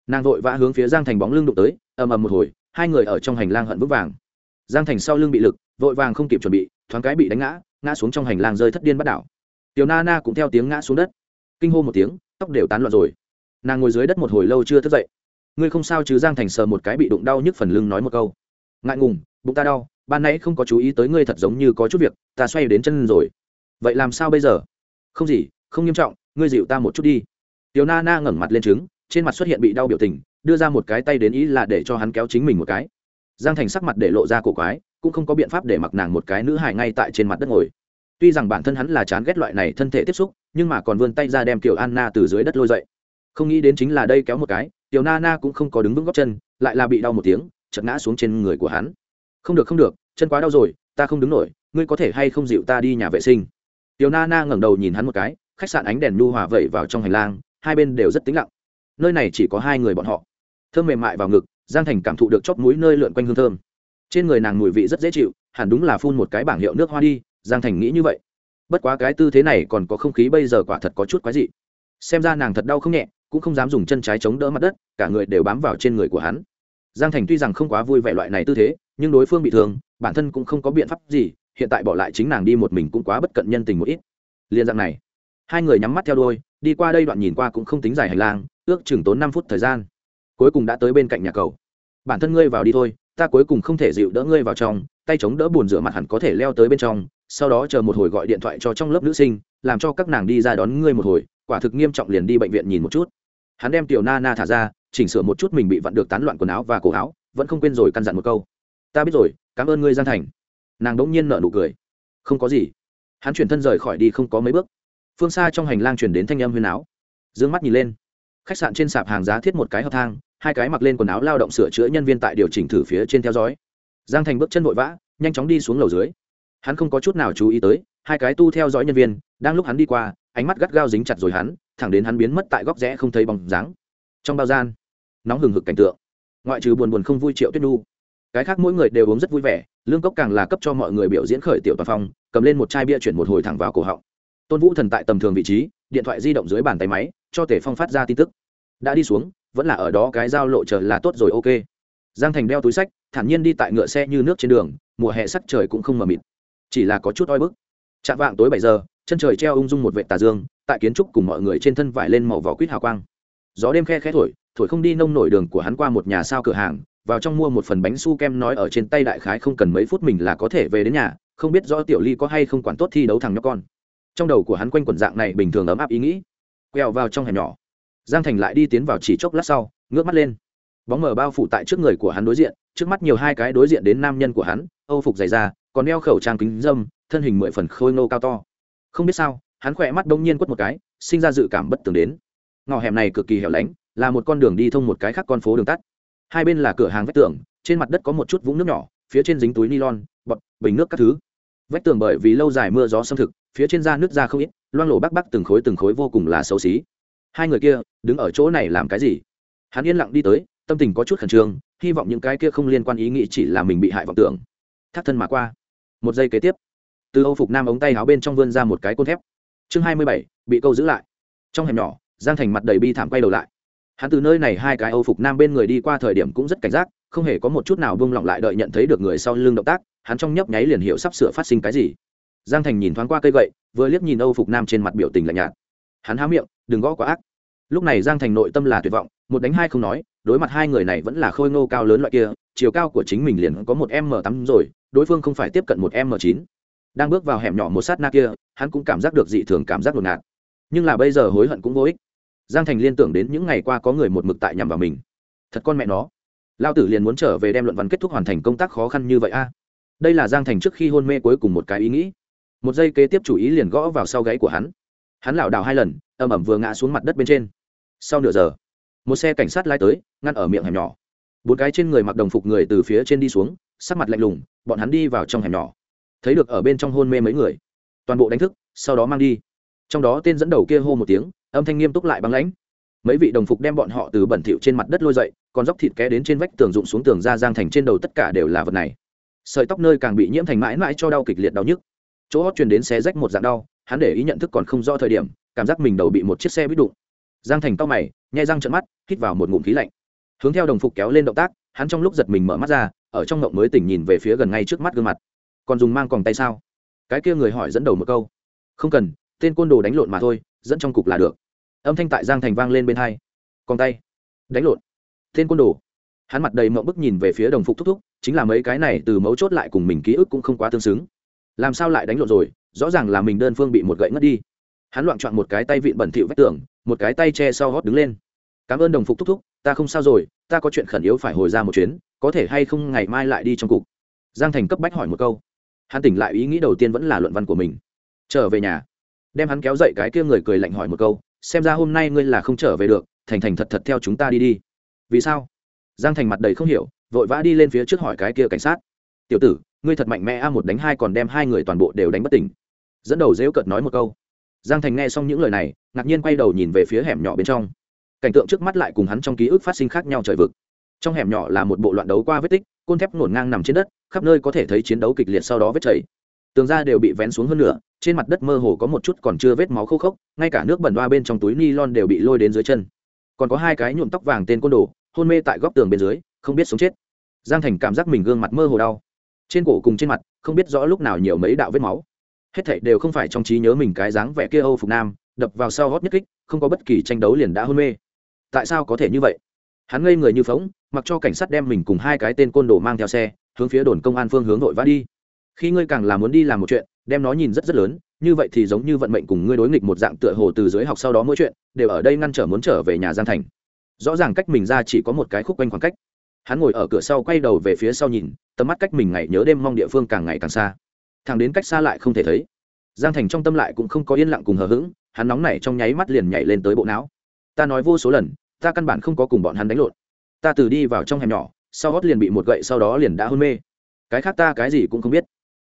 nàng vội vã hướng phía giang thành bóng lưng đụng tới, ầm ầm một hồi, hai người ở trong hành lang hận vững vàng. Giang thành sau lưng bị lực, vội vàng không kịp chuẩn bị, thoáng cái bị đánh ngã ngã xuống trong hành lang rơi thất điên bắt đảo. Tiểu na na cũng theo tiếng ngã xuống đất. Kinh hô một tiếng, tóc đều tán loạn rồi. Nàng ngồi dưới đất một hồi lâu chưa thức dậy. Ngươi không sao chứ? Giang thành sờ một cái bị đụng đau nhức phần lưng nói một câu. Ngại ngùng, bụng ta đau, ban nãy không có chú ý tới ngươi thật giống như có chút việc, ta xoay đến chân rồi. Vậy làm sao bây giờ? Không gì, không nghiêm trọng, ngươi dịu ta một chút đi tiểu na na ngẩng mặt lên trứng, trên mặt xuất hiện bị đau biểu tình, đưa ra một cái tay đến ý là để cho hắn kéo chính mình một cái. Giang thành sắc mặt để lộ ra cổ quái, cũng không có biện pháp để mặc nàng một cái nữ hài ngay tại trên mặt đất ngồi. Tuy rằng bản thân hắn là chán ghét loại này thân thể tiếp xúc, nhưng mà còn vươn tay ra đem tiểu anna từ dưới đất lôi dậy. Không nghĩ đến chính là đây kéo một cái tiểu na na cũng không có đứng vững góc chân, lại là bị đau một tiếng chật ngã xuống trên người của hắn. Không được không được, chân quá đau rồi, ta không đứng nổi, ngươi có thể hay không dịu ta đi nhà vệ sinh? Tiểu na na ngẩng đầu nhìn hắn một cái, khách sạn ánh đèn nhu hòa vẩy vào trong hành lang hai bên đều rất tĩnh lặng. Nơi này chỉ có hai người bọn họ. Thơm mềm mại vào ngực, giang thành cảm thụ được chóp mũi nơi lượn quanh hương thơm. Trên người nàng mùi vị rất dễ chịu, hẳn đúng là phun một cái bảng hiệu nước hoa đi, giang thành nghĩ như vậy. Bất quá cái tư thế này còn có không khí bây giờ quả thật có chút quái dị. Xem ra nàng thật đau không nhẹ, cũng không dám dùng chân trái chống đỡ mặt đất, cả người đều bám vào trên người của hắn. Giang thành tuy rằng không quá vui vẻ loại này tư thế, nhưng đối phương bị thương, bản thân cũng không có biện pháp gì, hiện tại bỏ lại chính nàng đi một mình cũng quá bất cận nhân tình một ít. Liên dạng này, hai người nhắm mắt theo đôi đi qua đây đoạn nhìn qua cũng không tính dài hành lang, ước chừng tốn năm phút thời gian. Cuối cùng đã tới bên cạnh nhà cầu. Bản thân ngươi vào đi thôi, ta cuối cùng không thể dịu đỡ ngươi vào trong, tay chống đỡ bùn rửa mặt hẳn có thể leo tới bên trong, sau đó chờ một hồi gọi điện thoại cho trong lớp nữ sinh, làm cho các nàng đi ra đón ngươi một hồi, quả thực nghiêm trọng liền đi bệnh viện nhìn một chút. Hắn đem tiểu na na thả ra, chỉnh sửa một chút mình bị vặn được tán loạn quần áo và cổ áo, vẫn không quên rồi căn dặn một câu. Ta biết rồi, cảm ơn ngươi gian thành. Nàng đ ỗ n g nhiên nợ nụ cười. Không có gì. Hắn chuyển thân rời khỏi đi không có mấy bước phương xa trong hành lang chuyển đến thanh âm huyền áo d ư ơ n g mắt nhìn lên. Khách sạn trên sạp hàng giá thiết một cái hợp thang, hai cái mặc lên quần áo lao động sửa chữa nhân viên tại điều chỉnh thử phía trên theo dõi. Giang thành bước chân vội vã, nhanh chóng đi xuống lầu dưới. Hắn không có chút nào chú ý tới, hai cái tu theo dõi nhân viên, đang lúc hắn đi qua, ánh mắt gắt gao dính chặt rồi hắn, thẳng đến hắn biến mất tại góc rẽ không thấy bóng dáng. Trong bao gian, nóng hừng hực cảnh tượng. Ngoại trừ buồn buồn không vui triệu tuyết nu cái khác mỗi người đều uống rất vui vẻ, lương cốc càng là cấp cho mọi người biểu diễn khởi tiểu toàn phong, cầm lên một chai bia chuyển một hồi thẳng vào cổ họng tôn vũ thần tại tầm thường vị trí, điện thoại di động dưới bàn tay máy, cho tể phong phát ra tin tức. Đã đi xuống, vẫn là ở đó, cái giao lộ chờ là tốt rồi, ok. Giang thành đeo túi sách, thản nhiên đi tại ngựa xe như nước trên đường, mùa hè sắc trời cũng không mờ mịt. Chỉ là có chút oi bức. Chạm vạng tối bảy giờ, chân trời treo ung dung một vệ tà dương, tại kiến trúc cùng mọi người trên thân vải lên màu vỏ quýt hào quang. Gió đêm khe khẽ thổi thổi không đi nông nổi đường của hắn qua một nhà sao cửa hàng, vào trong mua một phần bánh su kem nói ở trên tay đại khái không cần mấy phút mình là có thể về đến nhà, không biết rõ tiểu ly có hay không quản tốt thi đấu thằng nhóc con trong đầu của hắn quanh quẩn dạng này bình thường ấm áp ý nghĩ. Quẹo vào trong hẻm nhỏ. Giang thành lại đi tiến vào chỉ chốc lát sau, ngước mắt lên. Bóng mở bao phủ tại trước người của hắn đối diện, trước mắt nhiều hai cái đối diện đến nam nhân của hắn, âu phục dày da, còn đeo khẩu trang kính dâm, thân hình mười phần khôi nô cao to. Không biết sao, hắn khỏe mắt đông nhiên quất một cái, sinh ra dự cảm bất tường đến. Ngõ hẻm này cực kỳ hẻo lánh, là một con đường đi thông một cái khác con phố đường tắt. Hai bên là cửa hàng vách tường, trên mặt đất có một chút vũng nước nhỏ, phía trên dính túi nylon, bọt, bình nước các thứ. Vách tường bởi vì lâu dài mưa gió xâm thực phía trên da nước ra không ít, loang lổ bắc bắc từng khối từng khối vô cùng là xấu xí. Hai người kia, đứng ở chỗ này làm cái gì? Hắn yên lặng đi tới, tâm tình có chút khẩn trương, hy vọng những cái kia không liên quan ý nghĩ chỉ là mình bị hại vọng tưởng. Thác thân mà qua. Một giây kế tiếp. Từ âu phục nam ống tay áo bên trong vươn ra một cái côn thép. Chương hai mươi bảy, bị câu giữ lại. Trong hẻm nhỏ, giang thành mặt đầy bi thảm quay đầu lại. Hắn từ nơi này hai cái âu phục nam bên người đi qua thời điểm cũng rất cảnh giác, không hề có một chút nào buông lỏng lại đợi nhận thấy được người sau lưng động tác, hắn trong nhấp nháy liền hiểu sắp sửa phát sinh cái gì giang thành nhìn thoáng qua cây gậy, vừa liếc nhìn âu phục nam trên mặt biểu tình lạnh nhạt. Hắn há miệng, đừng gõ quá ác. Lúc này giang thành nội tâm là tuyệt vọng, một đánh hai không nói, đối mặt hai người này vẫn là khôi ngô cao lớn loại kia, chiều cao của chính mình liền có một m tám rồi, đối phương không phải tiếp cận một m chín. Đang bước vào hẻm nhỏ một sát na kia, hắn cũng cảm giác được dị thường cảm giác ngột ngạt. Nhưng là bây giờ hối hận cũng vô ích. Giang thành liên tưởng đến những ngày qua có người một mực tại nhằm vào mình. Thật con mẹ nó. Lao tử liền muốn trở về đem luận văn kết thúc hoàn thành công tác khó khăn như vậy a. Đây là giang thành trước khi hôn mê cuối cùng một cái ý nghĩ một giây kế tiếp chủ ý liền gõ vào sau gáy của hắn. Hắn lảo đảo hai lần, ầm ầm vừa ngã xuống mặt đất bên trên. Sau nửa giờ, một xe cảnh sát lai tới, ngăn ở miệng hẻm nhỏ. Bốn cái trên người mặc đồng phục người từ phía trên đi xuống, sắc mặt lạnh lùng, bọn hắn đi vào trong hẻm nhỏ. Thấy được ở bên trong hôn mê mấy người. Toàn bộ đánh thức, sau đó mang đi. Trong đó tên dẫn đầu kia hô một tiếng, âm thanh nghiêm túc lại băng lãnh. Mấy vị đồng phục đem bọn họ từ bẩn thỉu trên mặt đất lôi dậy, còn dốc thịt ké đến trên vách tường rụng xuống tường ra giang thành trên đầu tất cả đều là vật này. Sợi tóc nơi càng bị nhiễm thành mãi mãi cho đau kịch liệt đau nhức chỗ hót truyền đến xé rách một dạng đau, hắn để ý nhận thức còn không do thời điểm, cảm giác mình đầu bị một chiếc xe bít đụng. Giang thành to mày, nhai răng trận mắt, hít vào một ngụm khí lạnh. Hướng theo đồng phục kéo lên động tác, hắn trong lúc giật mình mở mắt ra, ở trong ngộng mới tỉnh nhìn về phía gần ngay trước mắt gương mặt. Còn dùng mang còng tay sao? Cái kia người hỏi dẫn đầu một câu. Không cần, tên côn đồ đánh lộn mà thôi, dẫn trong cục là được. Âm thanh tại giang thành vang lên bên hai. Còn tay. Đánh lộn. Tên côn đồ. Hắn mặt đầy mộng bức nhìn về phía đồng phục thúc thúc, chính là mấy cái này từ mấu chốt lại cùng mình ký ức cũng không quá tương xứng làm sao lại đánh lộn rồi, rõ ràng là mình đơn phương bị một gậy ngất đi. Hắn loạn chọn một cái tay vịn bẩn thỉu vách tường, một cái tay che sau hót đứng lên. Cảm ơn đồng phục thúc thúc, ta không sao rồi, ta có chuyện khẩn yếu phải hồi ra một chuyến, có thể hay không ngày mai lại đi trong cục? Giang thành cấp bách hỏi một câu. Hắn tỉnh lại ý nghĩ đầu tiên vẫn là luận văn của mình. Trở về nhà. Đem hắn kéo dậy cái kia người cười lạnh hỏi một câu. Xem ra hôm nay ngươi là không trở về được, thành thành thật thật theo chúng ta đi đi. Vì sao? Giang thành mặt đầy không hiểu, vội vã đi lên phía trước hỏi cái kia cảnh sát tiểu tử ngươi thật mạnh mẽ a một đánh hai còn đem hai người toàn bộ đều đánh bất tỉnh. Dẫn đầu dễu cợt nói một câu. Giang thành nghe xong những lời này ngạc nhiên quay đầu nhìn về phía hẻm nhỏ bên trong. Cảnh tượng trước mắt lại cùng hắn trong ký ức phát sinh khác nhau trời vực. Trong hẻm nhỏ là một bộ loạn đấu qua vết tích côn thép ngổn ngang nằm trên đất khắp nơi có thể thấy chiến đấu kịch liệt sau đó vết chảy. Tường ra đều bị vén xuống hơn nửa, trên mặt đất mơ hồ có một chút còn chưa vết máu khô khốc ngay cả nước bẩn đoa bên trong túi ni lon đều bị lôi đến dưới chân. Còn có hai cái nhuộm tóc vàng tên côn đồ hôn mê tại góc tường bên dưới không biết sống chết. Giang thành cảm giác mình gương mặt mơ hồ đau trên cổ cùng trên mặt, không biết rõ lúc nào nhiều mấy đạo vết máu. Hết thảy đều không phải trong trí nhớ mình cái dáng vẻ kia âu phục nam, đập vào sau hót nhất kích, không có bất kỳ tranh đấu liền đã hôn mê. Tại sao có thể như vậy? Hắn ngây người như phóng mặc cho cảnh sát đem mình cùng hai cái tên côn đồ mang theo xe, hướng phía đồn công an phương hướng vội vã đi. Khi ngươi càng là muốn đi làm một chuyện, đem nó nhìn rất rất lớn, như vậy thì giống như vận mệnh cùng ngươi đối nghịch một dạng tựa hồ từ dưới học sau đó mỗi chuyện, đều ở đây ngăn trở muốn trở về nhà giang thành. Rõ ràng cách mình ra chỉ có một cái khúc quanh khoảng cách hắn ngồi ở cửa sau quay đầu về phía sau nhìn, tầm mắt cách mình ngày nhớ đêm mong địa phương càng ngày càng xa. Thằng đến cách xa lại không thể thấy. Giang thành trong tâm lại cũng không có yên lặng cùng hờ hững, hắn nóng này trong nháy mắt liền nhảy lên tới bộ não. Ta nói vô số lần, ta căn bản không có cùng bọn hắn đánh lộn. Ta từ đi vào trong hẻm nhỏ, sau gót liền bị một gậy sau đó liền đã hôn mê. Cái khác ta cái gì cũng không biết.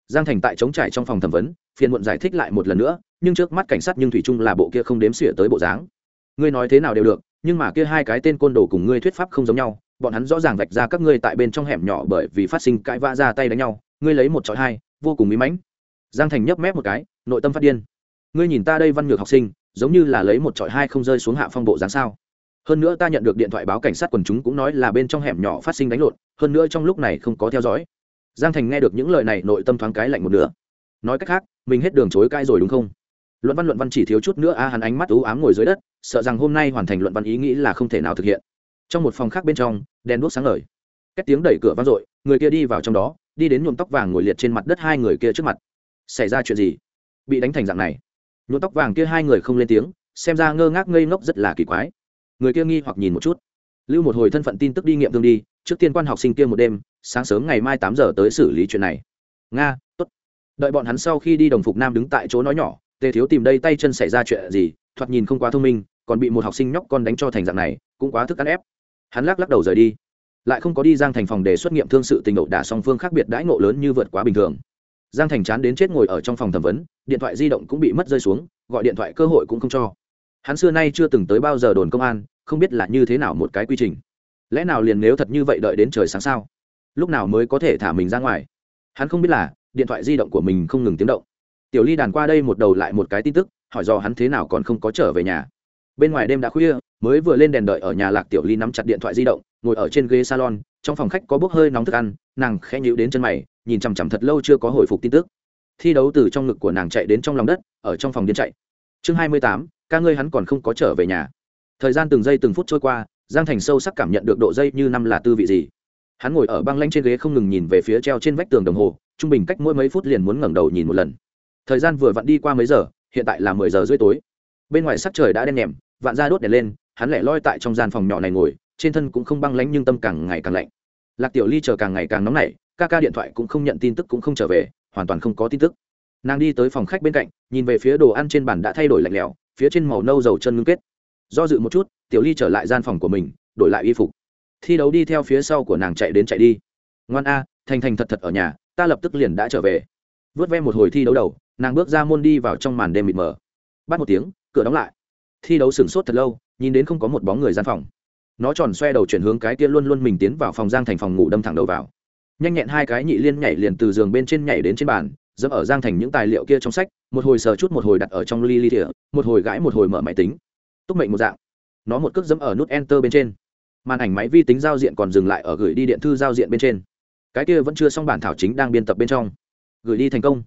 Giang thành tại chống trải trong phòng thẩm vấn, phiền muộn giải thích lại một lần nữa, nhưng trước mắt cảnh sát nhưng thủy chung là bộ kia không đếm xỉa tới bộ dáng. Ngươi nói thế nào đều được, nhưng mà kia hai cái tên côn đồ cùng ngươi thuyết pháp không giống nhau bọn hắn rõ ràng vạch ra các ngươi tại bên trong hẻm nhỏ bởi vì phát sinh cãi vã ra tay đánh nhau, ngươi lấy một trọi hai, vô cùng mỹ mãnh. Giang thành nhấp mép một cái, nội tâm phát điên. Ngươi nhìn ta đây văn nhược học sinh, giống như là lấy một trọi hai không rơi xuống hạ phong bộ dáng sao? Hơn nữa ta nhận được điện thoại báo cảnh sát quần chúng cũng nói là bên trong hẻm nhỏ phát sinh đánh lộn, hơn nữa trong lúc này không có theo dõi. Giang thành nghe được những lời này, nội tâm thoáng cái lạnh một nửa. Nói cách khác, mình hết đường chối cãi rồi đúng không? Luận văn luận văn chỉ thiếu chút nữa, a, hắn ánh mắt ú ám ngồi dưới đất, sợ rằng hôm nay hoàn thành luận văn ý nghĩ là không thể nào thực hiện trong một phòng khác bên trong, đèn đuốc sáng ngời. Cách tiếng đẩy cửa vang dội, người kia đi vào trong đó, đi đến nhuộm tóc vàng ngồi liệt trên mặt đất hai người kia trước mặt. Xảy ra chuyện gì? Bị đánh thành dạng này. Nhuộm tóc vàng kia hai người không lên tiếng, xem ra ngơ ngác ngây ngốc rất là kỳ quái. Người kia nghi hoặc nhìn một chút. Lưu một hồi thân phận tin tức đi nghiệm thương đi, trước tiên quan học sinh kia một đêm, sáng sớm ngày mai tám giờ tới xử lý chuyện này. Nga, tốt. Đợi bọn hắn sau khi đi đồng phục nam đứng tại chỗ nói nhỏ, tề thiếu tìm đây tay chân xảy ra chuyện gì, thoạt nhìn không quá thông minh, còn bị một học sinh nhóc con đánh cho thành dạng này, cũng quá thức ăn ép hắn lắc lắc đầu rời đi. Lại không có đi giang thành phòng để xuất nghiệm thương sự tình ẩu đả song phương khác biệt đãi ngộ lớn như vượt quá bình thường. Giang thành chán đến chết ngồi ở trong phòng thẩm vấn, điện thoại di động cũng bị mất rơi xuống, gọi điện thoại cơ hội cũng không cho. Hắn xưa nay chưa từng tới bao giờ đồn công an, không biết là như thế nào một cái quy trình. Lẽ nào liền nếu thật như vậy đợi đến trời sáng sao? Lúc nào mới có thể thả mình ra ngoài? Hắn không biết là, điện thoại di động của mình không ngừng tiếng động. Tiểu ly đàn qua đây một đầu lại một cái tin tức, hỏi do hắn thế nào còn không có trở về nhà bên ngoài đêm đã khuya, mới vừa lên đèn đợi ở nhà lạc tiểu ly nắm chặt điện thoại di động, ngồi ở trên ghế salon, trong phòng khách có bốc hơi nóng thức ăn, nàng khẽ nhíu đến chân mày, nhìn chằm chằm thật lâu chưa có hồi phục tin tức. Thi đấu từ trong ngực của nàng chạy đến trong lòng đất, ở trong phòng điên chạy. Chương hai mươi tám, ca ngươi hắn còn không có trở về nhà. Thời gian từng giây từng phút trôi qua, giang thành sâu sắc cảm nhận được độ dây như năm là tư vị gì. Hắn ngồi ở băng lanh trên ghế không ngừng nhìn về phía treo trên vách tường đồng hồ, trung bình cách mỗi mấy phút liền muốn ngẩng đầu nhìn một lần. Thời gian vừa vặn đi qua mấy giờ, hiện tại là mười giờ rưỡi tối bên ngoài sắc trời đã đen nhèm, vạn ra đốt đèn lên, hắn lẻ loi tại trong gian phòng nhỏ này ngồi, trên thân cũng không băng lánh nhưng tâm càng ngày càng lạnh. Lạc tiểu ly chờ càng ngày càng nóng nảy, ca ca điện thoại cũng không nhận tin tức cũng không trở về, hoàn toàn không có tin tức. Nàng đi tới phòng khách bên cạnh, nhìn về phía đồ ăn trên bàn đã thay đổi lạnh lẽo, phía trên màu nâu dầu chân ngưng kết. Do dự một chút, tiểu ly trở lại gian phòng của mình, đổi lại y phục. Thi đấu đi theo phía sau của nàng chạy đến chạy đi. Ngoan a, thành thành thật thật ở nhà, ta lập tức liền đã trở về. Vớt ve một hồi thi đấu đầu, nàng bước ra môn đi vào trong màn đêm mịt mờ. Bắt một tiếng cửa đóng lại. Thi đấu sửng sốt thật lâu, nhìn đến không có một bóng người gian phòng. Nó tròn xoe đầu chuyển hướng cái kia luôn luôn mình tiến vào phòng giang thành phòng ngủ đâm thẳng đầu vào. Nhanh nhẹn hai cái nhị liên nhảy liền từ giường bên trên nhảy đến trên bàn, dẫm ở giang thành những tài liệu kia trong sách, một hồi sờ chút một hồi đặt ở trong ly ly thỉa một hồi gãi một hồi mở máy tính. Túc mệnh một dạng. Nó một cước dẫm ở nút enter bên trên. Màn ảnh máy vi tính giao diện còn dừng lại ở gửi đi điện thư giao diện bên trên. Cái kia vẫn chưa xong bản thảo chính đang biên tập bên trong. Gửi đi thành công.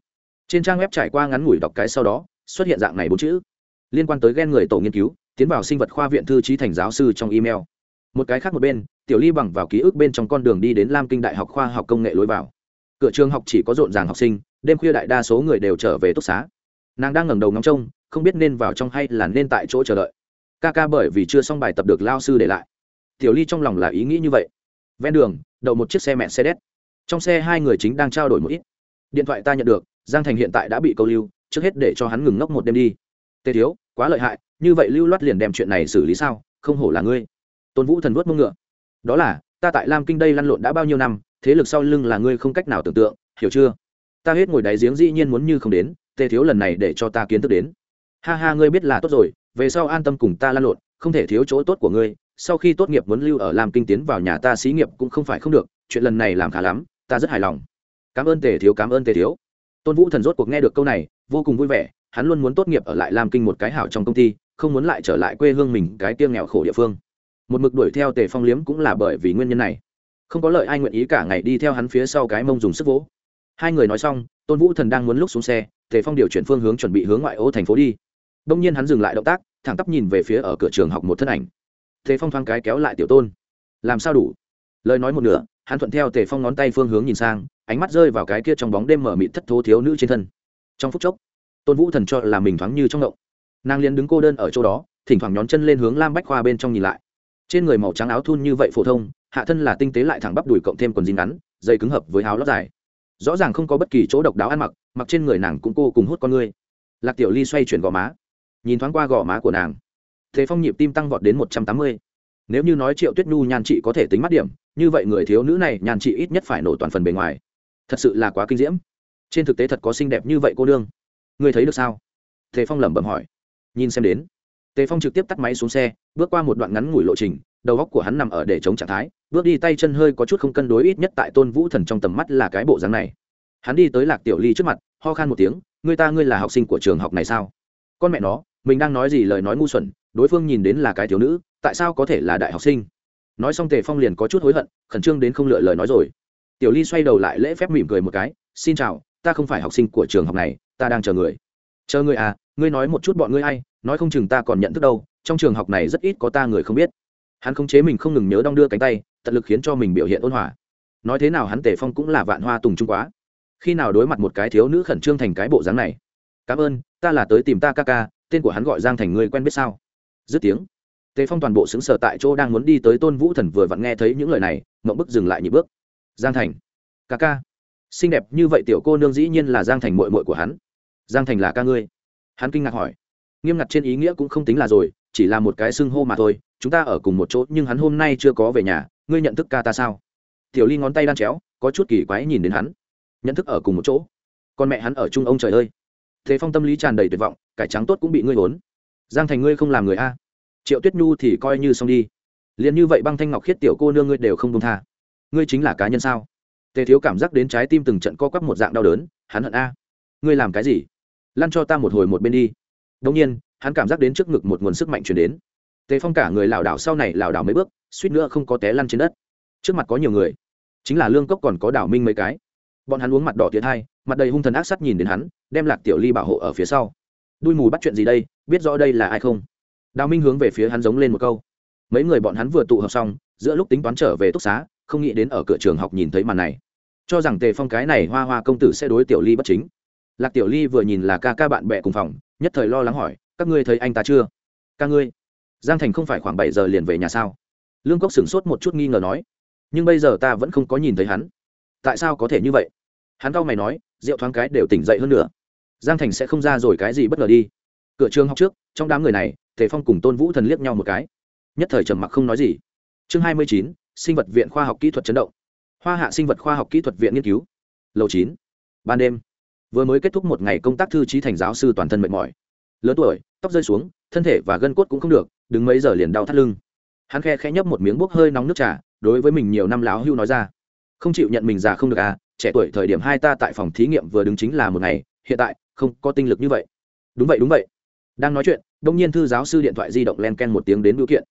Trên trang web trải qua ngắn ngủi đọc cái sau đó, xuất hiện dạng này bốn chữ liên quan tới ghen người tổ nghiên cứu, tiến vào sinh vật khoa viện thư trí thành giáo sư trong email. Một cái khác một bên, tiểu ly bằng vào ký ức bên trong con đường đi đến lam kinh đại học khoa học công nghệ lối vào. Cửa trường học chỉ có rộn ràng học sinh, đêm khuya đại đa số người đều trở về túc xá. Nàng đang ngẩng đầu ngắm trông, không biết nên vào trong hay là nên tại chỗ chờ đợi. Ca ca bởi vì chưa xong bài tập được lao sư để lại. Tiểu ly trong lòng là ý nghĩ như vậy. Ven đường, đậu một chiếc xe mẹ xe đét trong xe hai người chính đang trao đổi một ít. Điện thoại ta nhận được, giang thành hiện tại đã bị câu lưu, trước hết để cho hắn ngừng ngốc một đêm đi. Tê thiếu quá lợi hại, như vậy lưu loát liền đem chuyện này xử lý sao? Không hổ là ngươi. Tôn vũ thần vuốt mông ngựa. Đó là, ta tại lam kinh đây lăn lộn đã bao nhiêu năm, thế lực sau lưng là ngươi không cách nào tưởng tượng, hiểu chưa? Ta hết ngồi đáy giếng dĩ nhiên muốn như không đến, tê thiếu lần này để cho ta kiến thức đến. Ha ha, ngươi biết là tốt rồi, về sau an tâm cùng ta lăn lộn, không thể thiếu chỗ tốt của ngươi. Sau khi tốt nghiệp muốn lưu ở làm kinh tiến vào nhà ta xí nghiệp cũng không phải không được, chuyện lần này làm khá lắm, ta rất hài lòng. Cảm ơn tề thiếu, cảm ơn tề thiếu. Tôn vũ thần rốt cuộc nghe được câu này, vô cùng vui vẻ hắn luôn muốn tốt nghiệp ở lại làm kinh một cái hảo trong công ty, không muốn lại trở lại quê hương mình cái tiêng nghèo khổ địa phương. Một mực đuổi theo tề phong liếm cũng là bởi vì nguyên nhân này. Không có lợi ai nguyện ý cả ngày đi theo hắn phía sau cái mông dùng sức vỗ. Hai người nói xong, tôn vũ thần đang muốn lúc xuống xe, tề phong điều chuyển phương hướng chuẩn bị hướng ngoại ô thành phố đi. Đông nhiên hắn dừng lại động tác, thẳng tắp nhìn về phía ở cửa trường học một thân ảnh. Tề phong thoáng cái kéo lại tiểu tôn. Làm sao đủ? Lời nói một nửa, hắn thuận theo tề phong ngón tay phương hướng nhìn sang, ánh mắt rơi vào cái kia trong bóng đêm mở mịt thất thố thiếu nữ trên thân. Trong phút chốc tôn vũ thần cho là mình thoáng như trong động nàng liền đứng cô đơn ở chỗ đó, thỉnh thoảng nhón chân lên hướng lam bách khoa bên trong nhìn lại. Trên người màu trắng áo thun như vậy phổ thông, hạ thân là tinh tế lại thẳng bắp đùi cộng thêm quần dính ngắn dây cứng hợp với áo lót dài. Rõ ràng không có bất kỳ chỗ độc đáo ăn mặc mặc trên người nàng cũng cô cùng hút con ngươi. Lạc tiểu ly xoay chuyển gò má, nhìn thoáng qua gò má của nàng. Thế phong nhịp tim tăng vọt đến một trăm tám mươi. Nếu như nói triệu tuyết nhu nhàn chị có thể tính mắt điểm, như vậy người thiếu nữ này nhàn chị ít nhất phải nổ toàn phần bề ngoài. Thật sự là quá kinh diễm. Trên thực tế thật có xinh đẹp như vậy cô đương ngươi thấy được sao? Tề phong lẩm bẩm hỏi. Nhìn xem đến. Tề phong trực tiếp tắt máy xuống xe, bước qua một đoạn ngắn ngủi lộ trình, đầu góc của hắn nằm ở để chống trạng thái, bước đi tay chân hơi có chút không cân đối ít nhất tại tôn vũ thần trong tầm mắt là cái bộ dáng này. Hắn đi tới lạc tiểu ly trước mặt, ho khan một tiếng, ngươi ta, ngươi là học sinh của trường học này sao? Con mẹ nó, mình đang nói gì lời nói ngu xuẩn, đối phương nhìn đến là cái thiếu nữ, tại sao có thể là đại học sinh? Nói xong tề phong liền có chút hối hận, khẩn trương đến không lựa lời nói rồi. Tiểu ly xoay đầu lại lễ phép mỉm cười một cái, xin chào, ta không phải học sinh của trường học này ta đang chờ người. Chờ người à ngươi nói một chút bọn ngươi hay nói không chừng ta còn nhận thức đâu, trong trường học này rất ít có ta người không biết. Hắn khống chế mình không ngừng nhớ đong đưa cánh tay, tận lực khiến cho mình biểu hiện ôn hòa. Nói thế nào hắn tề phong cũng là vạn hoa tùng trung quá. Khi nào đối mặt một cái thiếu nữ khẩn trương thành cái bộ dáng này? Cảm ơn, ta là tới tìm ta ca ca, tên của hắn gọi giang thành ngươi quen biết sao? Dứt tiếng, tề phong toàn bộ xứng sở tại chỗ đang muốn đi tới tôn vũ thần vừa vặn nghe thấy những lời này mộng bức dừng lại nhị bước. Giang thành, ca ca xinh đẹp như vậy tiểu cô nương dĩ nhiên là giang thành mội mội của hắn. Giang thành là ca ngươi. Hắn kinh ngạc hỏi. Nghiêm ngặt trên ý nghĩa cũng không tính là rồi, chỉ là một cái xưng hô mà thôi, chúng ta ở cùng một chỗ, nhưng hắn hôm nay chưa có về nhà, ngươi nhận thức ca ta sao? Tiểu ly ngón tay đan chéo, có chút kỳ quái nhìn đến hắn. Nhận thức ở cùng một chỗ. Con mẹ hắn ở chung ông trời ơi. Thế phong tâm lý tràn đầy tuyệt vọng, cải trắng tốt cũng bị ngươi vốn giang thành ngươi không làm người a. Triệu tuyết nhu thì coi như xong đi. Liền như vậy băng thanh ngọc khiết tiểu cô nương ngươi đều không đông tha. Ngươi chính là cá nhân sao? Tề thiếu cảm giác đến trái tim từng trận co quắp một dạng đau đớn, hắn hận a. Ngươi làm cái gì? Lăn cho ta một hồi một bên đi. Đông nhiên, hắn cảm giác đến trước ngực một nguồn sức mạnh chuyển đến. Tề phong cả người lảo đảo sau này lảo đảo mấy bước, suýt nữa không có té lăn trên đất. Trước mặt có nhiều người. Chính là lương cốc còn có đảo minh mấy cái. Bọn hắn uống mặt đỏ tiệt hai, mặt đầy hung thần ác sắt nhìn đến hắn, đem lạc tiểu ly bảo hộ ở phía sau. Đuôi mù bắt chuyện gì đây, biết rõ đây là ai không? Đào minh hướng về phía hắn giống lên một câu. Mấy người bọn hắn vừa tụ họp xong, giữa lúc tính toán trở về túc xá không nghĩ đến ở cửa trường học nhìn thấy màn này. Cho rằng tề phong cái này hoa hoa công tử sẽ đối tiểu ly bất chính. Lạc tiểu ly vừa nhìn là ca ca bạn bè cùng phòng, nhất thời lo lắng hỏi, các ngươi thấy anh ta chưa? Ca ngươi. Giang thành không phải khoảng bảy giờ liền về nhà sao? Lương cốc sửng sốt một chút nghi ngờ nói, nhưng bây giờ ta vẫn không có nhìn thấy hắn. Tại sao có thể như vậy? Hắn cau mày nói, rượu thoáng cái đều tỉnh dậy hơn nữa. Giang thành sẽ không ra rồi cái gì bất ngờ đi. Cửa trường học trước, trong đám người này, tề phong cùng tôn vũ thần liếc nhau một cái. Nhất thời trầm mặc không nói gì. Chương hai mươi chín sinh vật viện khoa học kỹ thuật chấn động. Hoa hạ sinh vật khoa học kỹ thuật viện nghiên cứu. Lầu chín. Ban đêm. Vừa mới kết thúc một ngày công tác thư trí thành giáo sư toàn thân mệt mỏi. Lớn tuổi, tóc rơi xuống, thân thể và gân cốt cũng không được, đứng mấy giờ liền đau thắt lưng. Hắn khe khẽ nhấp một miếng bốc hơi nóng nước trà, đối với mình nhiều năm láo hưu nói ra. Không chịu nhận mình già không được à trẻ tuổi thời điểm hai ta tại phòng thí nghiệm vừa đứng chính là một ngày, hiện tại, không có tinh lực như vậy. Đúng vậy đúng vậy. Đang nói chuyện, đông nhiên thư giáo sư điện thoại di động len ken một tiếng đến biểu kiện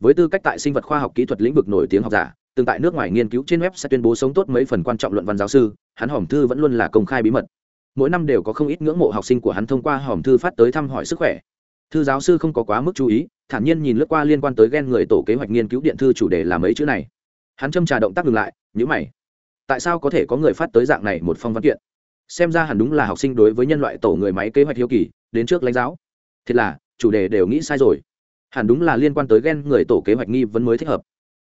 với tư cách tại sinh vật khoa học kỹ thuật lĩnh vực nổi tiếng học giả, từng tại nước ngoài nghiên cứu trên web sẽ tuyên bố sống tốt mấy phần quan trọng luận văn giáo sư, hắn hòm thư vẫn luôn là công khai bí mật. Mỗi năm đều có không ít ngưỡng mộ học sinh của hắn thông qua hòm thư phát tới thăm hỏi sức khỏe. Thư giáo sư không có quá mức chú ý, thản nhiên nhìn lướt qua liên quan tới ghen người tổ kế hoạch nghiên cứu điện thư chủ đề là mấy chữ này. Hắn châm trà động tác ngừng lại nhữ mày. Tại sao có thể có người phát tới dạng này một phong văn kiện? Xem ra hẳn đúng là học sinh đối với nhân loại tổ người máy kế hoạch hiếu kỳ, đến trước lãnh giáo. Thiệt là, chủ đề đều nghĩ sai rồi hẳn đúng là liên quan tới ghen người tổ kế hoạch nghi vấn mới thích hợp.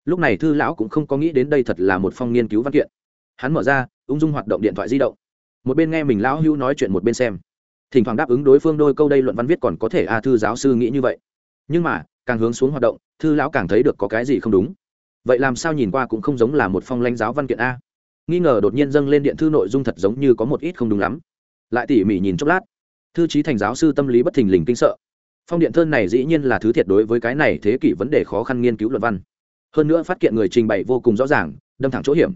Lúc này thư lão cũng không có nghĩ đến đây thật là một phong nghiên cứu văn kiện. Hắn mở ra, ung dung hoạt động điện thoại di động. Một bên nghe mình lão hữu nói chuyện một bên xem. Thỉnh thoảng đáp ứng đối phương đôi câu đây luận văn viết còn có thể a thư giáo sư nghĩ như vậy. Nhưng mà, càng hướng xuống hoạt động, thư lão càng thấy được có cái gì không đúng. Vậy làm sao nhìn qua cũng không giống là một phong lãnh giáo văn kiện a. Nghi ngờ đột nhiên dâng lên điện thư nội dung thật giống như có một ít không đúng lắm. Lại tỉ mỉ nhìn chốc lát. Thư trí thành giáo sư tâm lý bất thình lình kinh sợ phong điện thơn này dĩ nhiên là thứ thiệt đối với cái này thế kỷ vấn đề khó khăn nghiên cứu luận văn. Hơn nữa phát kiện người trình bày vô cùng rõ ràng, đâm thẳng chỗ hiểm.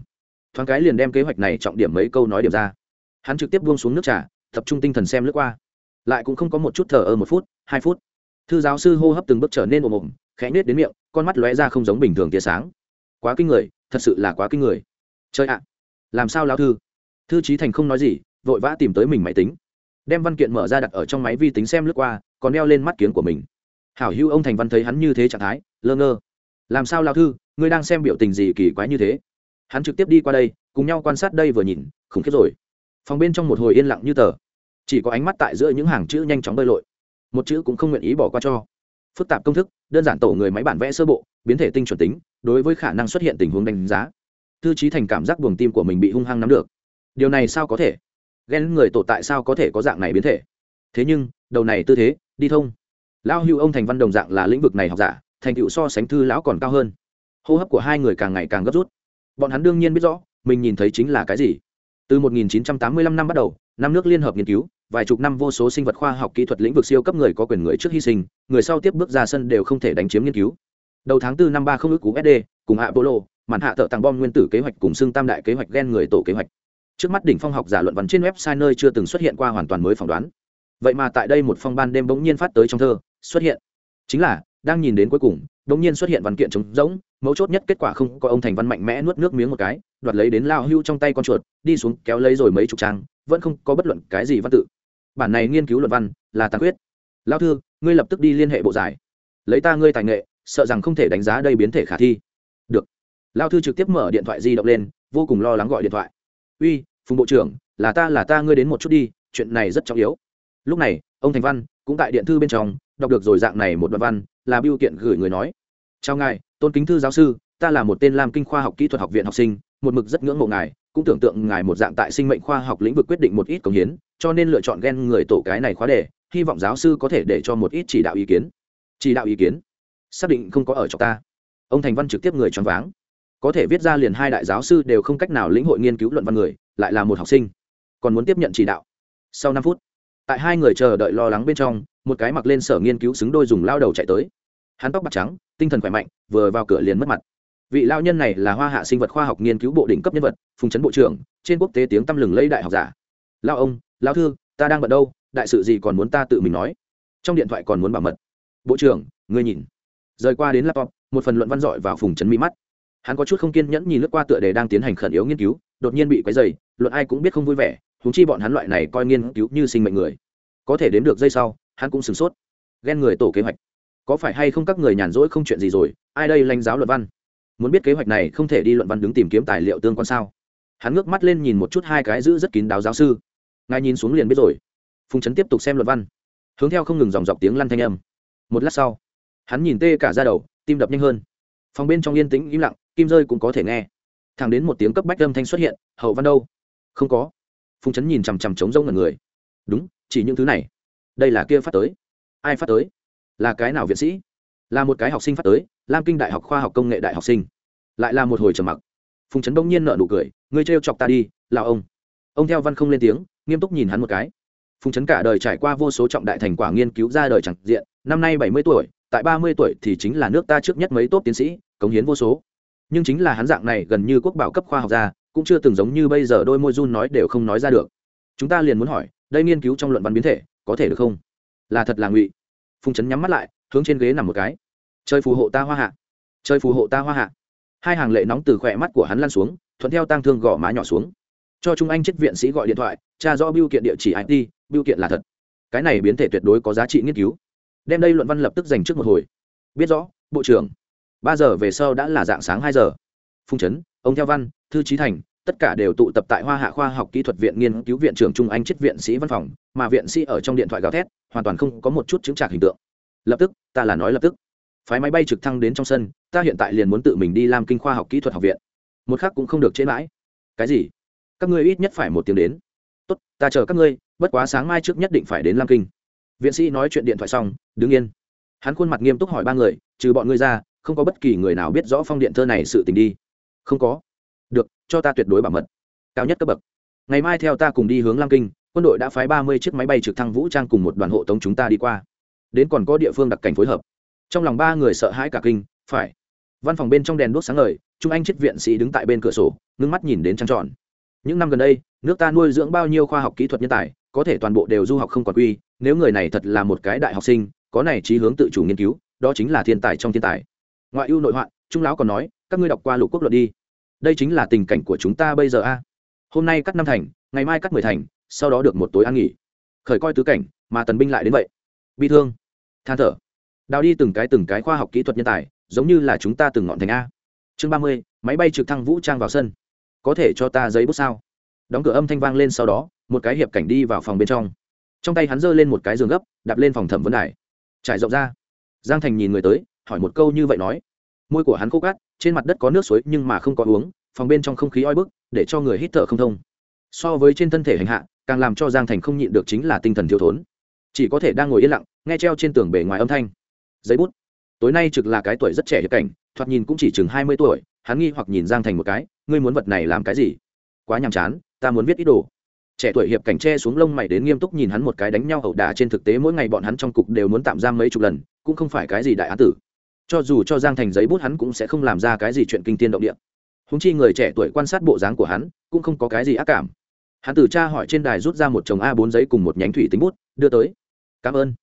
Thoáng cái liền đem kế hoạch này trọng điểm mấy câu nói điểm ra. Hắn trực tiếp buông xuống nước trà, tập trung tinh thần xem lướt qua. Lại cũng không có một chút thờ ơ một phút, hai phút. Thư giáo sư hô hấp từng bước trở nên ồm ồm, khẽ nết đến miệng, con mắt lóe ra không giống bình thường tia sáng. Quá kinh người, thật sự là quá kinh người. Chơi ạ, làm sao lao thư? Thư trí thành không nói gì, vội vã tìm tới mình máy tính. Đem văn kiện mở ra đặt ở trong máy vi tính xem lướt qua còn đeo lên mắt kiếng của mình. Hảo hữu ông thành văn thấy hắn như thế trạng thái, lơ ngơ. Làm sao lao thư, ngươi đang xem biểu tình gì kỳ quái như thế? Hắn trực tiếp đi qua đây, cùng nhau quan sát đây vừa nhìn, khủng khiếp rồi. Phòng bên trong một hồi yên lặng như tờ. Chỉ có ánh mắt tại giữa những hàng chữ nhanh chóng bơi lội. Một chữ cũng không nguyện ý bỏ qua cho. Phức tạp công thức, đơn giản tổ người máy bản vẽ sơ bộ, biến thể tinh chuẩn tính, đối với khả năng xuất hiện tình huống đánh giá. Thư trí thành cảm giác buồng tim của mình bị hung hăng nắm được. Điều này sao có thể? Ghen người tổ tại sao có thể có dạng này biến thể? Thế nhưng, đầu này tư thế đi thông. Lão hưu ông thành văn đồng dạng là lĩnh vực này học giả, thành tựu so sánh thư lão còn cao hơn. Hô hấp của hai người càng ngày càng gấp rút. Bọn hắn đương nhiên biết rõ, mình nhìn thấy chính là cái gì. Từ 1985 năm bắt đầu, năm nước liên hợp nghiên cứu, vài chục năm vô số sinh vật khoa học kỹ thuật lĩnh vực siêu cấp người có quyền người trước hy sinh, người sau tiếp bước ra sân đều không thể đánh chiếm nghiên cứu. Đầu tháng 4 năm ba không ước cú sd cùng apollo, màn hạ thợ tàng bom nguyên tử kế hoạch cùng xương tam đại kế hoạch gen người tổ kế hoạch. Trước mắt đỉnh phong học giả luận văn trên website nơi chưa từng xuất hiện qua hoàn toàn mới phỏng đoán vậy mà tại đây một phong ban đêm bỗng nhiên phát tới trong thơ, xuất hiện. Chính là, đang nhìn đến cuối cùng, bỗng nhiên xuất hiện văn kiện trống rỗng, mấu chốt nhất kết quả không có ông thành văn mạnh mẽ nuốt nước miếng một cái, đoạt lấy đến lao hưu trong tay con chuột, đi xuống kéo lấy rồi mấy chục trang, vẫn không có bất luận cái gì văn tự. Bản này nghiên cứu luận văn, là tàn quyết lao thư, ngươi lập tức đi liên hệ bộ giải. Lấy ta ngươi tài nghệ, sợ rằng không thể đánh giá đây biến thể khả thi. Được. Lao thư trực tiếp mở điện thoại di động lên, vô cùng lo lắng gọi điện thoại. Uy, phùng bộ trưởng, là ta là ta, ngươi đến một chút đi, chuyện này rất trọng yếu lúc này, ông thành văn cũng tại điện thư bên trong, đọc được rồi dạng này một đoạn văn, là biêu kiện gửi người nói, chào ngài, tôn kính thư giáo sư, ta là một tên làm kinh khoa học kỹ thuật học viện học sinh, một mực rất ngưỡng mộ ngài, cũng tưởng tượng ngài một dạng tại sinh mệnh khoa học lĩnh vực quyết định một ít công hiến, cho nên lựa chọn ghen người tổ cái này khóa đề, hy vọng giáo sư có thể để cho một ít chỉ đạo ý kiến. Chỉ đạo ý kiến? Xác định không có ở trong ta. Ông thành văn trực tiếp người choáng váng. Có thể viết ra liền hai đại giáo sư đều không cách nào lĩnh hội nghiên cứu luận văn người, lại là một học sinh, còn muốn tiếp nhận chỉ đạo. Sau năm phút tại hai người chờ đợi lo lắng bên trong, một cái mặc lên sở nghiên cứu xứng đôi dùng lao đầu chạy tới. Hắn tóc bạc trắng, tinh thần khỏe mạnh, vừa vào cửa liền mất mặt. Vị lao nhân này là hoa hạ sinh vật khoa học nghiên cứu bộ đỉnh cấp nhân vật, phùng trấn bộ trưởng, trên quốc tế tiếng tăm lừng lấy đại học giả. Lao ông lao thư, ta đang bận đâu? Đại sự gì còn muốn ta tự mình nói? Trong điện thoại còn muốn bảo mật. Bộ trưởng, ngươi nhìn. Rời qua đến laptop, một phần luận văn giỏi vào phùng trấn mỹ mắt. Hắn có chút không kiên nhẫn nhìn lướt qua tựa đề đang tiến hành khẩn yếu nghiên cứu, đột nhiên bị quấy dày luận ai cũng biết không vui vẻ huống chi bọn hắn loại này coi nghiên cứu như sinh mệnh người. Có thể đến được dây sau, hắn cũng sửng sốt. Ghen người tổ kế hoạch. Có phải hay không các người nhàn rỗi không chuyện gì rồi, ai đây lãnh giáo luận văn? Muốn biết kế hoạch này không thể đi luận văn đứng tìm kiếm tài liệu tương quan sao? Hắn ngước mắt lên nhìn một chút hai cái giữ rất kín đáo giáo sư. Ngài nhìn xuống liền biết rồi. Phùng trấn tiếp tục xem luận văn. Hướng theo không ngừng dòng dọc tiếng lăn thanh âm. Một lát sau, hắn nhìn tê cả ra đầu, tim đập nhanh hơn. Phòng bên trong yên tĩnh im lặng, kim rơi cũng có thể nghe. Thẳng đến một tiếng cấp bách âm thanh xuất hiện, hậu văn đâu? Không có phùng trấn nhìn chằm chằm trống rông ngần người. Đúng, chỉ những thứ này. Đây là kia phát tới. Ai phát tới? Là cái nào viện sĩ? Là một cái học sinh phát tới, lam kinh đại học khoa học công nghệ đại học sinh. Lại là một hồi trầm mặc. Phùng trấn bỗng nhiên nợ nụ cười, ngươi trêu chọc ta đi là ông. Ông theo văn không lên tiếng, nghiêm túc nhìn hắn một cái. Phùng trấn cả đời trải qua vô số trọng đại thành quả nghiên cứu ra đời chẳng diện, năm nay bảy mươi tuổi, tại ba mươi tuổi thì chính là nước ta trước nhất mấy tốt tiến sĩ, cống hiến vô số. Nhưng chính là hắn dạng này gần như quốc bảo cấp khoa học gia cũng chưa từng giống như bây giờ đôi môi run nói đều không nói ra được. Chúng ta liền muốn hỏi, đây nghiên cứu trong luận văn biến thể, có thể được không? Là thật là ngụy. Phùng trấn nhắm mắt lại, hướng trên ghế nằm một cái. Chơi phù hộ ta hoa hạ. Chơi phù hộ ta hoa hạ. Hai hàng lệ nóng từ khỏe mắt của hắn lan xuống, thuận theo tang thương gõ má nhỏ xuống. Cho trung anh chết viện sĩ gọi điện thoại, tra rõ biêu kiện địa chỉ it biêu kiện là thật. Cái này biến thể tuyệt đối có giá trị nghiên cứu. Đem đây luận văn lập tức dành trước một hồi. Biết rõ, bộ trưởng, ba giờ về sau đã là dạng sáng hai giờ. Phung trấn ông theo văn thư trí thành, tất cả đều tụ tập tại hoa hạ khoa học kỹ thuật viện nghiên cứu viện trưởng trung anh chết viện sĩ văn phòng, mà viện sĩ ở trong điện thoại gào thét, hoàn toàn không có một chút chứng trạc hình tượng. Lập tức, ta là nói lập tức. Phái máy bay trực thăng đến trong sân, ta hiện tại liền muốn tự mình đi làm kinh khoa học kỹ thuật học viện. Một khác cũng không được chế mãi. Cái gì? Các ngươi ít nhất phải một tiếng đến. Tốt, ta chờ các ngươi, bất quá sáng mai trước nhất định phải đến lam kinh. Viện sĩ nói chuyện điện thoại xong, đứng yên. Hắn khuôn mặt nghiêm túc hỏi ba người, trừ bọn ngươi ra, không có bất kỳ người nào biết rõ phong điện thơ này sự tình đi. Không có được, cho ta tuyệt đối bảo mật. Cao nhất cấp bậc. Ngày mai theo ta cùng đi hướng lam kinh, quân đội đã phái ba mươi chiếc máy bay trực thăng vũ trang cùng một đoàn hộ tống chúng ta đi qua. Đến còn có địa phương đặc cảnh phối hợp. Trong lòng ba người sợ hãi cả kinh, phải. Văn phòng bên trong đèn đuốc sáng ngời, trung anh chết viện sĩ đứng tại bên cửa sổ, ngưng mắt nhìn đến trăng tròn. Những năm gần đây, nước ta nuôi dưỡng bao nhiêu khoa học kỹ thuật nhân tài, có thể toàn bộ đều du học không còn quy, nếu người này thật là một cái đại học sinh, có này trí hướng tự chủ nghiên cứu, đó chính là thiên tài trong thiên tài. Ngoại ưu nội hoạn, trung lão còn nói, các ngươi đọc qua lục quốc luật đi đây chính là tình cảnh của chúng ta bây giờ a. Hôm nay cắt năm thành, ngày mai cắt mười thành, sau đó được một tối ăn nghỉ. Khởi coi tứ cảnh, mà tần binh lại đến vậy. Bi thương, than thở. Đào đi từng cái từng cái khoa học kỹ thuật nhân tài, giống như là chúng ta từng ngọn thành a. Chương ba mươi, máy bay trực thăng vũ trang vào sân. Có thể cho ta giấy bút sao? Đóng cửa âm thanh vang lên sau đó, một cái hiệp cảnh đi vào phòng bên trong. Trong tay hắn giơ lên một cái giường gấp, đạp lên phòng thẩm vấn đài. Trải rộng ra. Giang thành nhìn người tới, hỏi một câu như vậy nói môi của hắn khô cát, trên mặt đất có nước suối nhưng mà không có uống, phòng bên trong không khí oi bức, để cho người hít thở không thông. So với trên thân thể hành hạ, càng làm cho giang thành không nhịn được chính là tinh thần thiếu thốn. Chỉ có thể đang ngồi yên lặng, nghe treo trên tường bể ngoài âm thanh. Giấy bút. Tối nay trực là cái tuổi rất trẻ hiệp cảnh, thoạt nhìn cũng chỉ chừng hai mươi tuổi, hắn nghi hoặc nhìn giang thành một cái, ngươi muốn vật này làm cái gì? Quá nhàm chán, ta muốn viết ít đồ. Trẻ tuổi hiệp cảnh tre xuống lông mày đến nghiêm túc nhìn hắn một cái đánh nhau ẩu đả trên thực tế mỗi ngày bọn hắn trong cục đều muốn tạm giam mấy chục lần, cũng không phải cái gì đại án tử cho dù cho giang thành giấy bút hắn cũng sẽ không làm ra cái gì chuyện kinh tiên động địa. Húng chi người trẻ tuổi quan sát bộ dáng của hắn, cũng không có cái gì ác cảm. Hắn từ cha hỏi trên đài rút ra một chồng a 4 giấy cùng một nhánh thủy tính bút, đưa tới. Cảm ơn.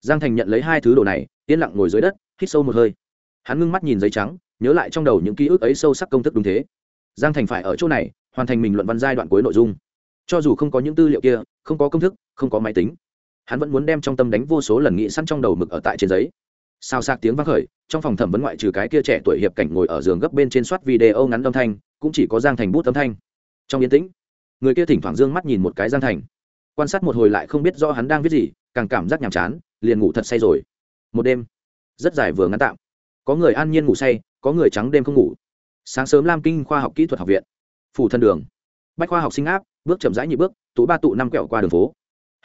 Giang thành nhận lấy hai thứ đồ này, yên lặng ngồi dưới đất, hít sâu một hơi. Hắn ngưng mắt nhìn giấy trắng, nhớ lại trong đầu những ký ức ấy sâu sắc công thức đúng thế. Giang thành phải ở chỗ này, hoàn thành mình luận văn giai đoạn cuối nội dung. Cho dù không có những tư liệu kia, không có công thức, không có máy tính, hắn vẫn muốn đem trong tâm đánh vô số lần nghĩ sẵn trong đầu mực ở tại trên giấy sao sạc tiếng vang khởi, trong phòng thẩm vấn ngoại trừ cái kia trẻ tuổi hiệp cảnh ngồi ở giường gấp bên trên soát video ngắn âm thanh, cũng chỉ có giang thành bút âm thanh. Trong yên tĩnh, người kia thỉnh thoảng d ư ơ n g mắt nhìn một cái giang thành. Quan sát một hồi lại không biết do hắn đang viết gì, càng cảm giác nhàm chán, liền ngủ thật say rồi. Một đêm, rất dài vừa ngắn tạm. Có người an nhiên ngủ say, có người trắng đêm không ngủ. Sáng sớm lam kinh khoa học kỹ thuật học viện. Phủ thân đường. Bách khoa học sinh áp, bước chậm rãi nhị bước tụ ba tụ năm quẹo qua đường phố.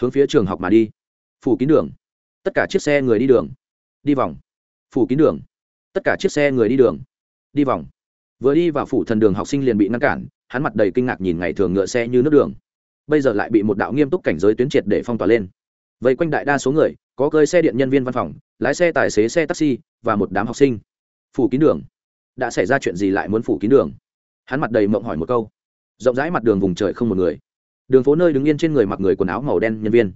Hướng phía trường học mà đi. Phủ kín đường. Tất cả chiếc xe người đi đường đi vòng. Phủ kín đường. Tất cả chiếc xe người đi đường. Đi vòng. Vừa đi vào phủ thần đường học sinh liền bị ngăn cản, hắn mặt đầy kinh ngạc nhìn ngày thường ngựa xe như nước đường. Bây giờ lại bị một đạo nghiêm túc cảnh giới tuyến triệt để phong tỏa lên. Vây quanh đại đa số người, có cơi xe điện nhân viên văn phòng, lái xe tài xế xe taxi và một đám học sinh. Phủ kín đường. Đã xảy ra chuyện gì lại muốn phủ kín đường? Hắn mặt đầy mộng hỏi một câu. Rộng rãi mặt đường vùng trời không một người. Đường phố nơi đứng yên trên người mặc người quần áo màu đen nhân viên.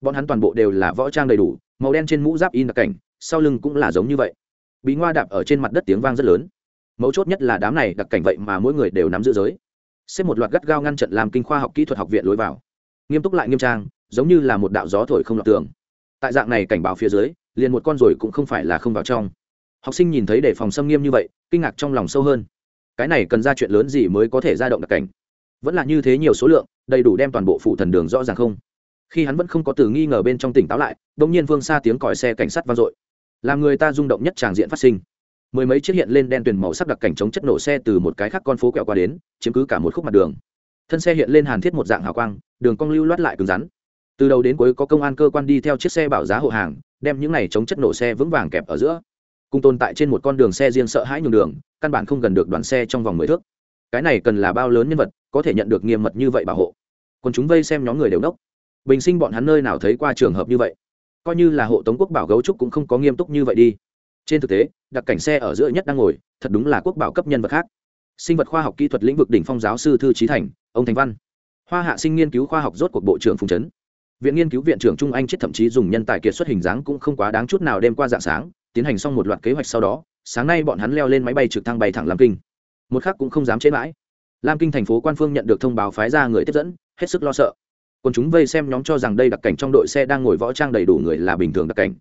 Bọn hắn toàn bộ đều là võ trang đầy đủ, màu đen trên mũ giáp in đặc cảnh sau lưng cũng là giống như vậy. Bị ngoa đạp ở trên mặt đất tiếng vang rất lớn. Mấu chốt nhất là đám này đặc cảnh vậy mà mỗi người đều nắm giữ giới. Xếp một loạt gắt gao ngăn trận làm kinh khoa học kỹ thuật học viện lối vào. Nghiêm túc lại nghiêm trang, giống như là một đạo gió thổi không lọt tường. Tại dạng này cảnh báo phía dưới, liền một con rồi cũng không phải là không vào trong. Học sinh nhìn thấy để phòng xâm nghiêm như vậy, kinh ngạc trong lòng sâu hơn. Cái này cần ra chuyện lớn gì mới có thể ra động đặc cảnh? Vẫn là như thế nhiều số lượng, đầy đủ đem toàn bộ phụ thần đường rõ ràng không? Khi hắn vẫn không có từ nghi ngờ bên trong tỉnh táo lại đ ỗ n g nhiên vương xa tiếng còi xe cảnh sát vang dội làm người ta rung động nhất tràng diện phát sinh. Mười mấy chiếc hiện lên đen tuyền màu sắc đặc cảnh chống chất nổ xe từ một cái khác con phố kẹo qua đến, chiếm cứ cả một khúc mặt đường. Thân xe hiện lên hàn thiết một dạng hào quang, đường cong lưu loát lại cứng rắn. Từ đầu đến cuối có công an cơ quan đi theo chiếc xe bảo giá hộ hàng, đem những này chống chất nổ xe vững vàng kẹp ở giữa. Cùng tồn tại trên một con đường xe riêng sợ hãi nhường đường, căn bản không gần được đoàn xe trong vòng mười thước. Cái này cần là bao lớn nhân vật, có thể nhận được nghiêm mật như vậy bảo hộ. Còn chúng vây xem nhóm người đều nốc. Bình sinh bọn hắn nơi nào thấy qua trường hợp như vậy? Coi như là hộ tống quốc bảo gấu trúc cũng không có nghiêm túc như vậy đi. Trên thực tế, đặc cảnh xe ở giữa nhất đang ngồi, thật đúng là quốc bảo cấp nhân vật khác. Sinh vật khoa học kỹ thuật lĩnh vực đỉnh phong giáo sư thư trí thành, ông thành văn. Hoa hạ sinh nghiên cứu khoa học rốt cuộc bộ trưởng phùng trấn viện nghiên cứu viện trưởng trung anh chết thậm chí dùng nhân tài kiệt xuất hình dáng cũng không quá đáng chút nào đêm qua dạng sáng, tiến hành xong một loạt kế hoạch sau đó, sáng nay bọn hắn leo lên máy bay trực thăng bay thẳng lam kinh. Một khắc cũng không dám chế mãi. Lam kinh thành phố quan phương nhận được thông báo phái ra người tiếp dẫn, hết sức lo sợ còn chúng vây xem nhóm cho rằng đây đặc cảnh trong đội xe đang ngồi võ trang đầy đủ người là bình thường đặc cảnh.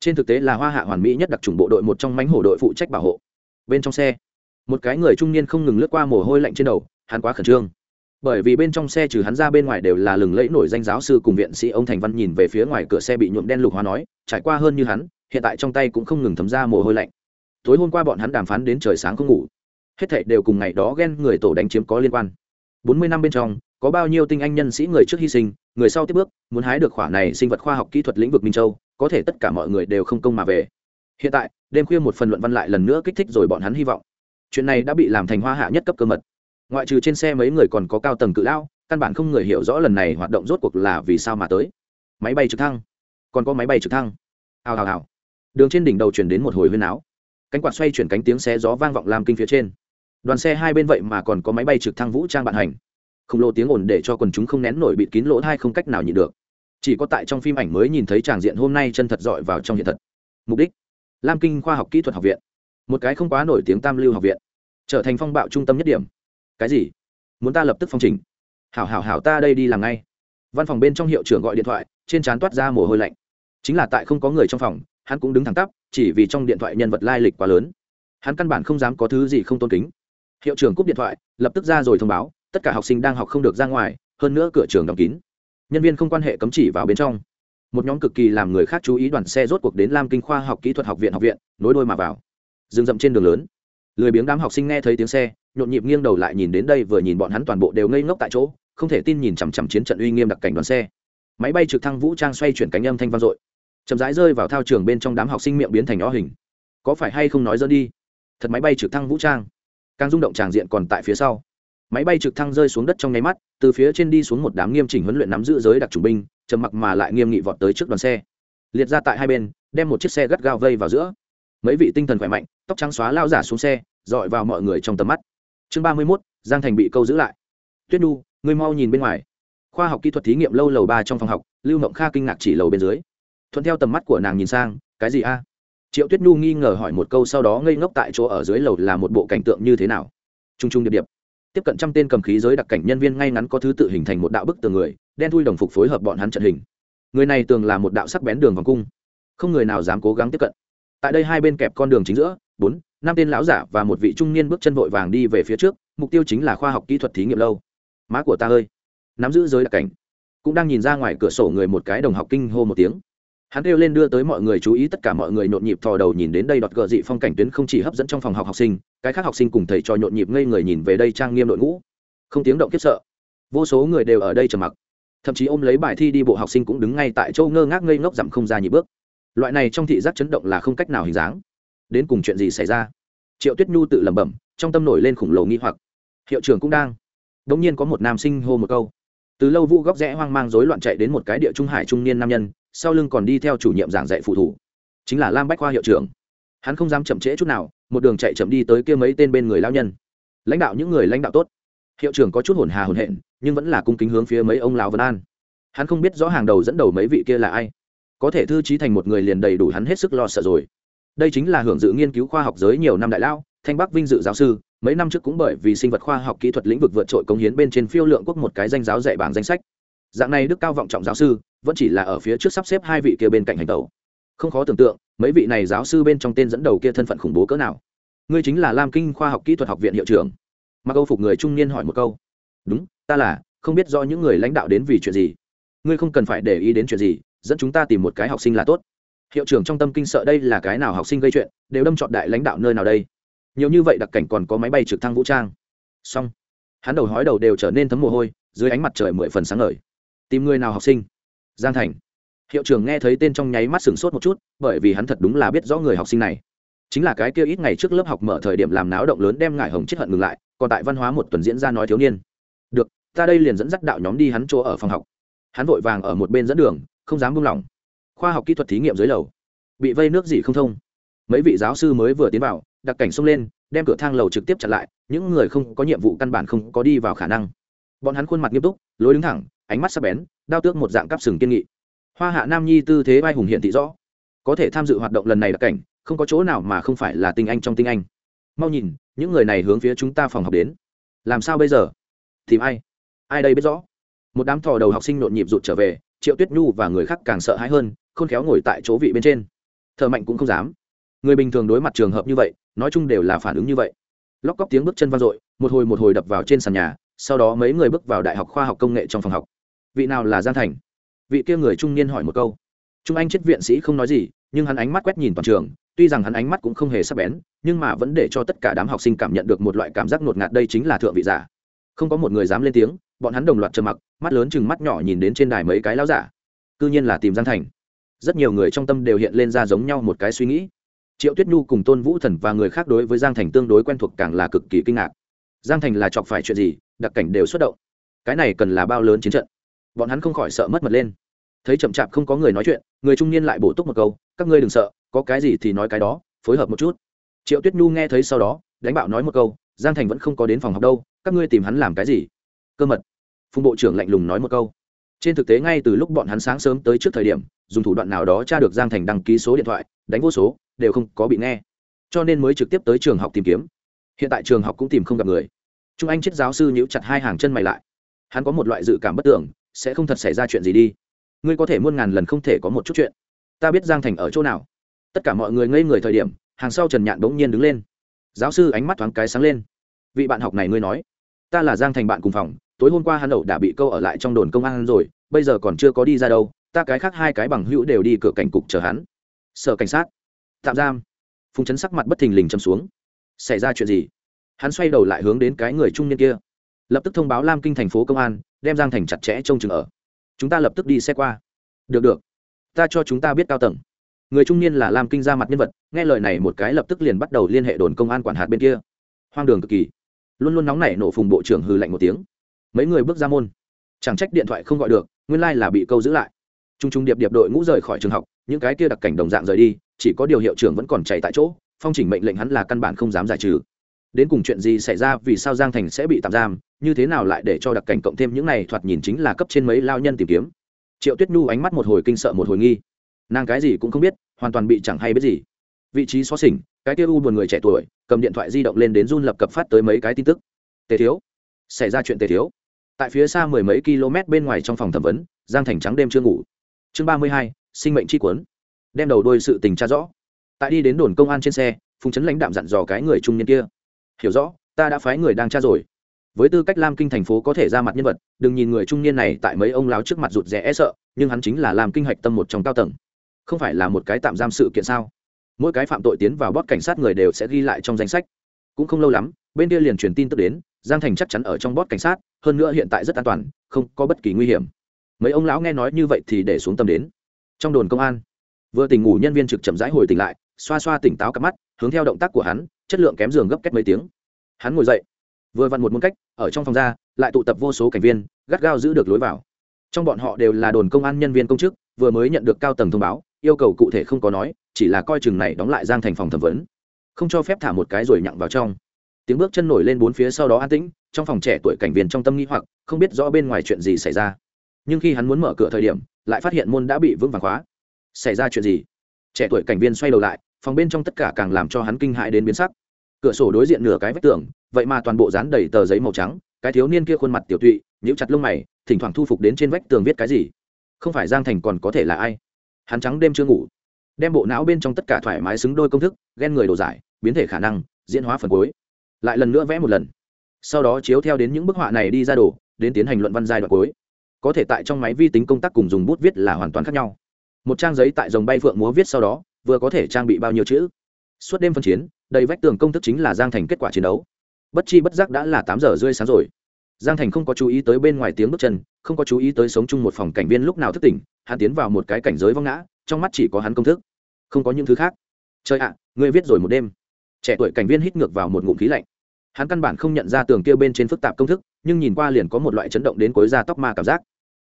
Trên thực tế là hoa hạ hoàn mỹ nhất đặc trùng bộ đội một trong mánh hổ đội phụ trách bảo hộ. Bên trong xe, một cái người trung niên không ngừng lướt qua mồ hôi lạnh trên đầu, hắn quá khẩn trương. Bởi vì bên trong xe trừ hắn ra bên ngoài đều là lừng lẫy nổi danh giáo sư cùng viện sĩ ông thành văn nhìn về phía ngoài cửa xe bị nhuộm đen lục hóa nói, trải qua hơn như hắn, hiện tại trong tay cũng không ngừng thấm ra mồ hôi lạnh. Tối hôm qua bọn hắn đàm phán đến trời sáng không ngủ. Hết thảy đều cùng ngày đó ghen người tổ đánh chiếm có liên quan. Bốn mươi năm bên trong có bao nhiêu tinh anh nhân sĩ người trước hy sinh, người sau tiếp bước, muốn hái được khỏa này sinh vật khoa học kỹ thuật lĩnh vực minh châu, có thể tất cả mọi người đều không công mà về. Hiện tại, đêm khuya một phần luận văn lại lần nữa kích thích rồi bọn hắn hy vọng. Chuyện này đã bị làm thành hoa hạ nhất cấp cơ mật. Ngoại trừ trên xe mấy người còn có cao tầng cự lao căn bản không người hiểu rõ lần này hoạt động rốt cuộc là vì sao mà tới. Máy bay trực thăng. Còn có máy bay trực thăng. Hào hào hào. Đường trên đỉnh đầu chuyển đến một hồi huyên áo. Cánh quạt xoay chuyển cánh tiếng xe gió vang vọng làm kinh phía trên. Đoàn xe hai bên vậy mà còn có máy bay trực thăng vũ trang bạn hành khổng lồ tiếng ồn để cho quần chúng không nén nổi bịt kín lỗ thai không cách nào nhịn được. Chỉ có tại trong phim ảnh mới nhìn thấy tràng diện hôm nay chân thật dọi vào trong hiện thật. Mục đích? Lam kinh khoa học kỹ thuật học viện. Một cái không quá nổi tiếng tam lưu học viện. Trở thành phong bạo trung tâm nhất điểm. Cái gì? Muốn ta lập tức phong trình hảo hảo hảo ta đây đi làm ngay. Văn phòng bên trong hiệu trưởng gọi điện thoại, trên trán toát ra mồ hôi lạnh. Chính là tại không có người trong phòng, hắn cũng đứng thẳng tắp, chỉ vì trong điện thoại nhân vật lai lịch quá lớn. Hắn căn bản không dám có thứ gì không tôn kính. Hiệu trưởng cúp điện thoại, lập tức ra rồi thông báo tất cả học sinh đang học không được ra ngoài, hơn nữa cửa trường đóng kín. Nhân viên không quan hệ cấm chỉ vào bên trong. Một nhóm cực kỳ làm người khác chú ý đoàn xe rốt cuộc đến lam kinh khoa học kỹ thuật học viện học viện, nối đôi mà vào. Dừng dậm trên đường lớn. Lười biếng đám học sinh nghe thấy tiếng xe, nhộn nhịp nghiêng đầu lại nhìn đến đây vừa nhìn bọn hắn toàn bộ đều ngây ngốc tại chỗ, không thể tin nhìn chằm chằm chiến trận uy nghiêm đặc cảnh đoàn xe. Máy bay trực thăng vũ trang xoay chuyển cánh âm thanh vang dội. Chậm rãi rơi vào thao trường bên trong đám học sinh miệng biến thành ó hình. Có phải hay không nói dỡ đi? Thật máy bay trực thăng vũ trang. Càng rung động tràng diện còn tại phía sau máy bay trực thăng rơi xuống đất trong nháy mắt, từ phía trên đi xuống một đám nghiêm chỉnh huấn luyện nắm giữ giới đặc trùng binh, trầm mặc mà lại nghiêm nghị vọt tới trước đoàn xe. Liệt ra tại hai bên, đem một chiếc xe gắt gao vây vào giữa. Mấy vị tinh thần khỏe mạnh, tóc trắng xóa lao giả xuống xe, dọi vào mọi người trong tầm mắt. Chương ba mươi mốt, giang thành bị câu giữ lại. Tuyết nhu, ngươi mau nhìn bên ngoài. Khoa học kỹ thuật thí nghiệm lâu lầu ba trong phòng học, lưu mộng kha kinh ngạc chỉ lầu bên dưới. Thuận theo tầm mắt của nàng nhìn sang, cái gì a? Triệu tuyết nhu nghi ngờ hỏi một câu sau đó ngây ngốc tại chỗ ở dưới lầu là một bộ cảnh tượng như thế nào? T r u n g t r u n g điệp điệp tiếp cận trăm tên cầm khí giới đặc cảnh nhân viên ngay ngắn có thứ tự hình thành một đạo bức tường người, đen thui đồng phục phối hợp bọn hắn trận hình. Người này tường là một đạo sắc bén đường vòng cung. Không người nào dám cố gắng tiếp cận. Tại đây hai bên kẹp con đường chính giữa, bốn, năm tên lão giả và một vị trung niên bước chân vội vàng đi về phía trước, mục tiêu chính là khoa học kỹ thuật thí nghiệm lâu. Má của ta ơi! Nắm giữ giới đặc cảnh. Cũng đang nhìn ra ngoài cửa sổ người một cái đồng học kinh hô một tiếng hắn kêu lên đưa tới mọi người chú ý tất cả mọi người nhộn nhịp thò đầu nhìn đến đây đọt gợ dị phong cảnh tuyến không chỉ hấp dẫn trong phòng học học sinh, cái khác học sinh cùng thầy trò nhộn nhịp ngây người nhìn về đây trang nghiêm đội ngũ. Không tiếng động kiếp sợ. Vô số người đều ở đây trầm mặc. Thậm chí ôm lấy bài thi đi bộ học sinh cũng đứng ngay tại châu ngơ ngác ngây ngốc dặm không ra nhịp bước. Loại này trong thị giác chấn động là không cách nào hình dáng. Đến cùng chuyện gì xảy ra? Triệu tuyết nhu tự lẩm bẩm, trong tâm nổi lên khủng lồ nghi hoặc. Hiệu trưởng cũng đang. Đ ỗ n g nhiên có một nam sinh hô một câu. Từ lâu vũ góc rẽ hoang mang rối loạn chạy đến một cái địa trung hải trung niên nam nhân sau lưng còn đi theo chủ nhiệm giảng dạy phụ thủ. Chính là lam bách khoa hiệu trưởng. Hắn không dám chậm trễ chút nào, một đường chạy chậm đi tới kia mấy tên bên người lao nhân. Lãnh đạo những người lãnh đạo tốt. Hiệu trưởng có chút hồn hà hồn hện nhưng vẫn là cung kính hướng phía mấy ông lão vân an. Hắn không biết rõ hàng đầu dẫn đầu mấy vị kia là ai. Có thể thư trí thành một người liền đầy đủ hắn hết sức lo sợ rồi. Đây chính là hưởng dự nghiên cứu khoa học giới nhiều năm đại lao thanh bắc vinh dự giáo sư, mấy năm trước cũng bởi vì sinh vật khoa học kỹ thuật lĩnh vực vượt trội công hiến bên trên phiêu lượng quốc một cái danh giáo dạy bảng danh sách dạng này đức cao vọng trọng giáo sư, vẫn chỉ là ở phía trước sắp xếp hai vị kia bên cạnh hành tẩu. Không khó tưởng tượng, mấy vị này giáo sư bên trong tên dẫn đầu kia thân phận khủng bố cỡ nào. Ngươi chính là lam kinh khoa học kỹ thuật học viện hiệu trưởng. Mặc âu phục người trung niên hỏi một câu. Đúng, ta là, không biết do những người lãnh đạo đến vì chuyện gì. Ngươi không cần phải để ý đến chuyện gì, dẫn chúng ta tìm một cái học sinh là tốt. Hiệu trưởng trong tâm kinh sợ đây là cái nào học sinh gây chuyện, đều đâm chọn đại lãnh đạo nơi nào đây. Nhiều như vậy đặc cảnh còn có máy bay trực thăng vũ trang. Xong. Hắn đầu hói đầu đều trở nên thấm mồ hôi, dưới ánh mặt trời mười phần sáng ngời tìm người nào học sinh? Giang thành. Hiệu trưởng nghe thấy tên trong nháy mắt sửng sốt một chút, bởi vì hắn thật đúng là biết rõ người học sinh này. Chính là cái kia ít ngày trước lớp học mở thời điểm làm náo động lớn đem ngải hồng chết hận ngừng lại, còn tại văn hóa một tuần diễn ra nói thiếu niên. Được, ta đây liền dẫn dắt đạo nhóm đi hắn chỗ ở phòng học. Hắn vội vàng ở một bên dẫn đường, không dám buông lỏng. Khoa học kỹ thuật thí nghiệm dưới lầu. Bị vây nước gì không thông. Mấy vị giáo sư mới vừa tiến vào đặc cảnh xông lên, đem cửa thang lầu trực tiếp chặn lại, những người không có nhiệm vụ căn bản không có đi vào khả năng. Bọn hắn khuôn mặt nghiêm túc, lối đứng thẳng ánh mắt sắc bén, đao tước một dạng cắp sừng kiên nghị. Hoa hạ nam nhi tư thế vai hùng hiện thị rõ. Có thể tham dự hoạt động lần này đặc cảnh, không có chỗ nào mà không phải là tinh anh trong tinh anh. Mau nhìn, những người này hướng phía chúng ta phòng học đến. Làm sao bây giờ? Tìm ai? Ai đây biết rõ? Một đám thò đầu học sinh nhộn nhịp rụt trở về, triệu tuyết nhu và người khác càng sợ hãi hơn, khôn khéo ngồi tại chỗ vị bên trên. Thợ mạnh cũng không dám. Người bình thường đối mặt trường hợp như vậy, nói chung đều là phản ứng như vậy. Lóc cóc tiếng bước chân vang dội, một hồi một hồi đập vào trên sàn nhà, sau đó mấy người bước vào đại học khoa học công nghệ trong phòng học vị nào là giang thành? Vị kia người trung niên hỏi một câu. Trung anh chết viện sĩ không nói gì, nhưng hắn ánh mắt quét nhìn toàn trường, tuy rằng hắn ánh mắt cũng không hề sắc bén, nhưng mà vẫn để cho tất cả đám học sinh cảm nhận được một loại cảm giác ngột ngạt đây chính là thượng vị giả. Không có một người dám lên tiếng, bọn hắn đồng loạt trầm mặc, mắt lớn chừng mắt nhỏ nhìn đến trên đài mấy cái láo giả. Cư nhiên là tìm giang thành. Rất nhiều người trong tâm đều hiện lên ra giống nhau một cái suy nghĩ. Triệu tuyết nhu cùng tôn vũ thần và người khác đối với giang thành tương đối quen thuộc càng là cực kỳ kinh ngạc. Giang thành là chọc phải chuyện gì, đặc cảnh đều xuất động. Cái này cần là bao lớn chiến trận bọn hắn không khỏi sợ mất mật lên. Thấy chậm chạp không có người nói chuyện, người trung niên lại bổ túc một câu, các ngươi đừng sợ, có cái gì thì nói cái đó, phối hợp một chút. Triệu tuyết nhu nghe thấy sau đó, đánh bạo nói một câu, giang thành vẫn không có đến phòng học đâu, các ngươi tìm hắn làm cái gì? Cơ mật. Phùng bộ trưởng lạnh lùng nói một câu. Trên thực tế ngay từ lúc bọn hắn sáng sớm tới trước thời điểm, dùng thủ đoạn nào đó tra được giang thành đăng ký số điện thoại, đánh vô số, đều không có bị nghe. Cho nên mới trực tiếp tới trường học tìm kiếm. Hiện tại trường học cũng tìm không gặp người. Trung anh chết giáo sư nhíu chặt hai hàng chân mày lại. Hắn có một loại dự cảm bất tưởng sẽ không thật xảy ra chuyện gì đi. Ngươi có thể muôn ngàn lần không thể có một chút chuyện. Ta biết giang thành ở chỗ nào. Tất cả mọi người ngây người thời điểm, hàng sau trần nhạn bỗng nhiên đứng lên. Giáo sư ánh mắt thoáng cái sáng lên. Vị bạn học này ngươi nói, ta là giang thành bạn cùng phòng, tối hôm qua hắn ẩu đã bị câu ở lại trong đồn công an rồi, bây giờ còn chưa có đi ra đâu, ta cái khác hai cái bằng hữu đều đi cửa cảnh cục chờ hắn. Sở cảnh sát, tạm giam. Phùng chấn sắc mặt bất thình lình châm xuống. Xảy ra chuyện gì? Hắn xoay đầu lại hướng đến cái người trung niên kia. Lập tức thông báo lam kinh thành phố công an đem giang thành chặt chẽ trông chừng ở. Chúng ta lập tức đi xe qua. Được được. Ta cho chúng ta biết cao tầng. Người trung niên là lam kinh ra mặt nhân vật, nghe lời này một cái lập tức liền bắt đầu liên hệ đồn công an quản hạt bên kia. Hoang đường cực kỳ. Luôn luôn nóng nảy nổ phùng bộ trưởng hừ lạnh một tiếng. Mấy người bước ra môn. Chẳng trách điện thoại không gọi được, nguyên lai、like、là bị câu giữ lại. T r u n g t r u n g điệp điệp đội ngũ rời khỏi trường học, những cái kia đặc cảnh đồng dạng rời đi, chỉ có điều hiệu trưởng vẫn còn chạy tại chỗ, phong chỉnh mệnh lệnh hắn là căn bản không dám giải trừ đến cùng chuyện gì xảy ra, vì sao giang thành sẽ bị tạm giam, như thế nào lại để cho đặc cảnh cộng thêm những này, thoạt nhìn chính là cấp trên mấy lao nhân tìm kiếm. Triệu tuyết nhu ánh mắt một hồi kinh sợ một hồi nghi. Nàng cái gì cũng không biết, hoàn toàn bị chẳng hay biết gì. Vị trí xó xỉnh, cái kia u buồn người trẻ tuổi, cầm điện thoại di động lên đến run lập cập phát tới mấy cái tin tức. Tề thiếu, xảy ra chuyện tề thiếu. Tại phía xa mười mấy km bên ngoài trong phòng thẩm vấn, giang thành trắng đêm chưa ngủ. Chương ba mươi hai, sinh mệnh tri cuốn. Đem đầu đôi sự tình tra rõ. Tại đi đến đồn công an trên xe, phùng chấn lãnh đạm dặn dò cái người trung niên kia hiểu rõ, ta đã phái người đang tra rồi. Với tư cách lam kinh thành phố có thể ra mặt nhân vật, đừng nhìn người trung niên này tại mấy ông láo trước mặt rụt rè e sợ, nhưng hắn chính là làm kinh hạch tâm một trong cao tầng. Không phải là một cái tạm giam sự kiện sao? Mỗi cái phạm tội tiến vào bót cảnh sát người đều sẽ ghi lại trong danh sách. Cũng không lâu lắm, bên kia liền truyền tin tức đến, giang thành chắc chắn ở trong bót cảnh sát, hơn nữa hiện tại rất an toàn, không có bất kỳ nguy hiểm. Mấy ông lão nghe nói như vậy thì để xuống tâm đến. Trong đồn công an, vừa tỉnh ngủ nhân viên trực chậm rãi hồi tỉnh lại, xoa xoa tỉnh táo cặp mắt, hướng theo động tác của hắn chất lượng kém giường gấp cách mấy tiếng. Hắn ngồi dậy, vừa vặn một muôn cách, ở trong phòng ra, lại tụ tập vô số cảnh viên, gắt gao giữ được lối vào. Trong bọn họ đều là đồn công an nhân viên công chức, vừa mới nhận được cao tầng thông báo, yêu cầu cụ thể không có nói, chỉ là coi chừng này đóng lại giang thành phòng thẩm vấn. Không cho phép thả một cái rồi nhặng vào trong. Tiếng bước chân nổi lên bốn phía sau đó an tĩnh, trong phòng trẻ tuổi cảnh viên trong tâm nghĩ hoặc, không biết rõ bên ngoài chuyện gì xảy ra. Nhưng khi hắn muốn mở cửa thời điểm, lại phát hiện môn đã bị vững vàng khóa. Xảy ra chuyện gì? Trẻ tuổi cảnh viên xoay đầu lại, phòng bên trong tất cả càng làm cho hắn kinh hãi đến biến sắc cửa sổ đối diện nửa cái vách tường, vậy mà toàn bộ dán đầy tờ giấy màu trắng, cái thiếu niên kia khuôn mặt tiểu tụy, nhíu chặt lông mày, thỉnh thoảng thu phục đến trên vách tường viết cái gì. Không phải giang thành còn có thể là ai? Hắn trắng đêm chưa ngủ. Đem bộ não bên trong tất cả thoải mái xứng đôi công thức, ghen người đồ giải, biến thể khả năng, diễn hóa phần cuối. Lại lần nữa vẽ một lần. Sau đó chiếu theo đến những bức họa này đi ra đồ, đến tiến hành luận văn giai đoạn cuối. Có thể tại trong máy vi tính công tác cùng dùng bút viết là hoàn toàn khác nhau. Một trang giấy tại dòng bay phượng múa viết sau đó, vừa có thể trang bị bao nhiêu chữ? Suốt đêm phân chiến đầy vách tường công thức chính là giang thành kết quả chiến đấu. Bất chi bất giác đã là tám giờ rơi sáng rồi. Giang thành không có chú ý tới bên ngoài tiếng bước chân, không có chú ý tới sống chung một phòng cảnh viên lúc nào thức tỉnh, hắn tiến vào một cái cảnh giới vong ngã, trong mắt chỉ có hắn công thức. Không có những thứ khác. Trời ạ, ngươi viết rồi một đêm. Trẻ tuổi cảnh viên hít ngược vào một ngụm khí lạnh. Hắn căn bản không nhận ra tường kia bên trên phức tạp công thức, nhưng nhìn qua liền có một loại chấn động đến cuối da tóc ma cảm giác.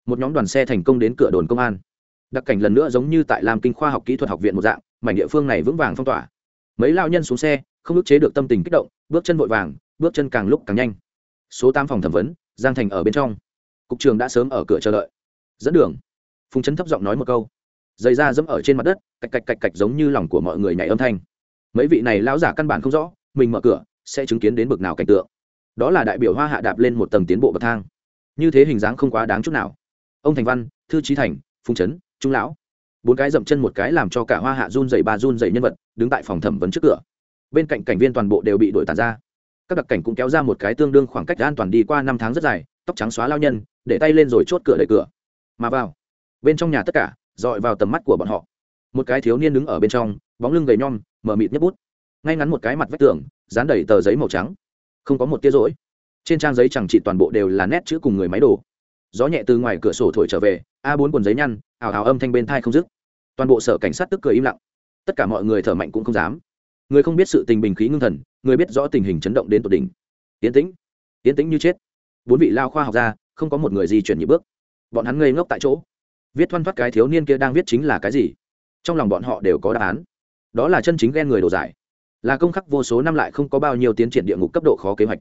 Một nhóm đoàn xe thành công đến cửa đồn công an. Đặc cảnh lần nữa giống như tại làm kinh khoa học kỹ thuật học viện một dạng, mảnh địa phương này vững vàng phong tỏa mấy lao nhân xuống xe, không ức chế được tâm tình kích động, bước chân vội vàng, bước chân càng lúc càng nhanh. Số tám phòng thẩm vấn, giang thành ở bên trong. Cục trường đã sớm ở cửa chờ đợi. Dẫn đường. Phùng chấn thấp giọng nói một câu. Dày da dẫm ở trên mặt đất, cạch cạch cạch cạch giống như lòng của mọi người nhảy âm thanh. Mấy vị này lão giả căn bản không rõ, mình mở cửa, sẽ chứng kiến đến bực nào cảnh tượng. Đó là đại biểu hoa hạ đạp lên một tầng tiến bộ bậc thang. Như thế hình dáng không quá đáng chút nào. Ông thành văn, thư trí thành, phùng trấn trung lão bốn cái dậm chân một cái làm cho cả hoa hạ run dày ba run dày nhân vật đứng tại phòng thẩm vấn trước cửa. Bên cạnh cảnh viên toàn bộ đều bị đổi tàn ra. Các đặc cảnh cũng kéo ra một cái tương đương khoảng cách an toàn đi qua năm tháng rất dài, tóc trắng xóa lao nhân, để tay lên rồi chốt cửa đẩy cửa. Mà vào, bên trong nhà tất cả, dọi vào tầm mắt của bọn họ. Một cái thiếu niên đứng ở bên trong, bóng lưng gầy nhom mờ mịt nhấp bút. Ngay ngắn một cái mặt vách tường, dán đầy tờ giấy màu trắng. Không có một tia rỗi. Trên trang giấy chẳng chỉ toàn bộ đều là nét chữ cùng người máy đồ. Gió nhẹ từ ngoài cửa sổ thổi trở về, a bốn quần giấy nhăn, ảo ảo âm thanh bên thai không dứt toàn bộ sở cảnh sát tức cười im lặng. Tất cả mọi người thở mạnh cũng không dám. Người không biết sự tình bình khí ngưng thần, người biết rõ tình hình chấn động đến tột đỉnh. Tiến tĩnh tiến tĩnh như chết. Bốn vị lao khoa học ra không có một người di chuyển nhị bước. Bọn hắn ngây ngốc tại chỗ. Viết thoăn thoắt cái thiếu niên kia đang viết chính là cái gì? Trong lòng bọn họ đều có đáp án. Đó là chân chính ghen người đồ giải. Là công khắc vô số năm lại không có bao nhiêu tiến triển địa ngục cấp độ khó kế hoạch.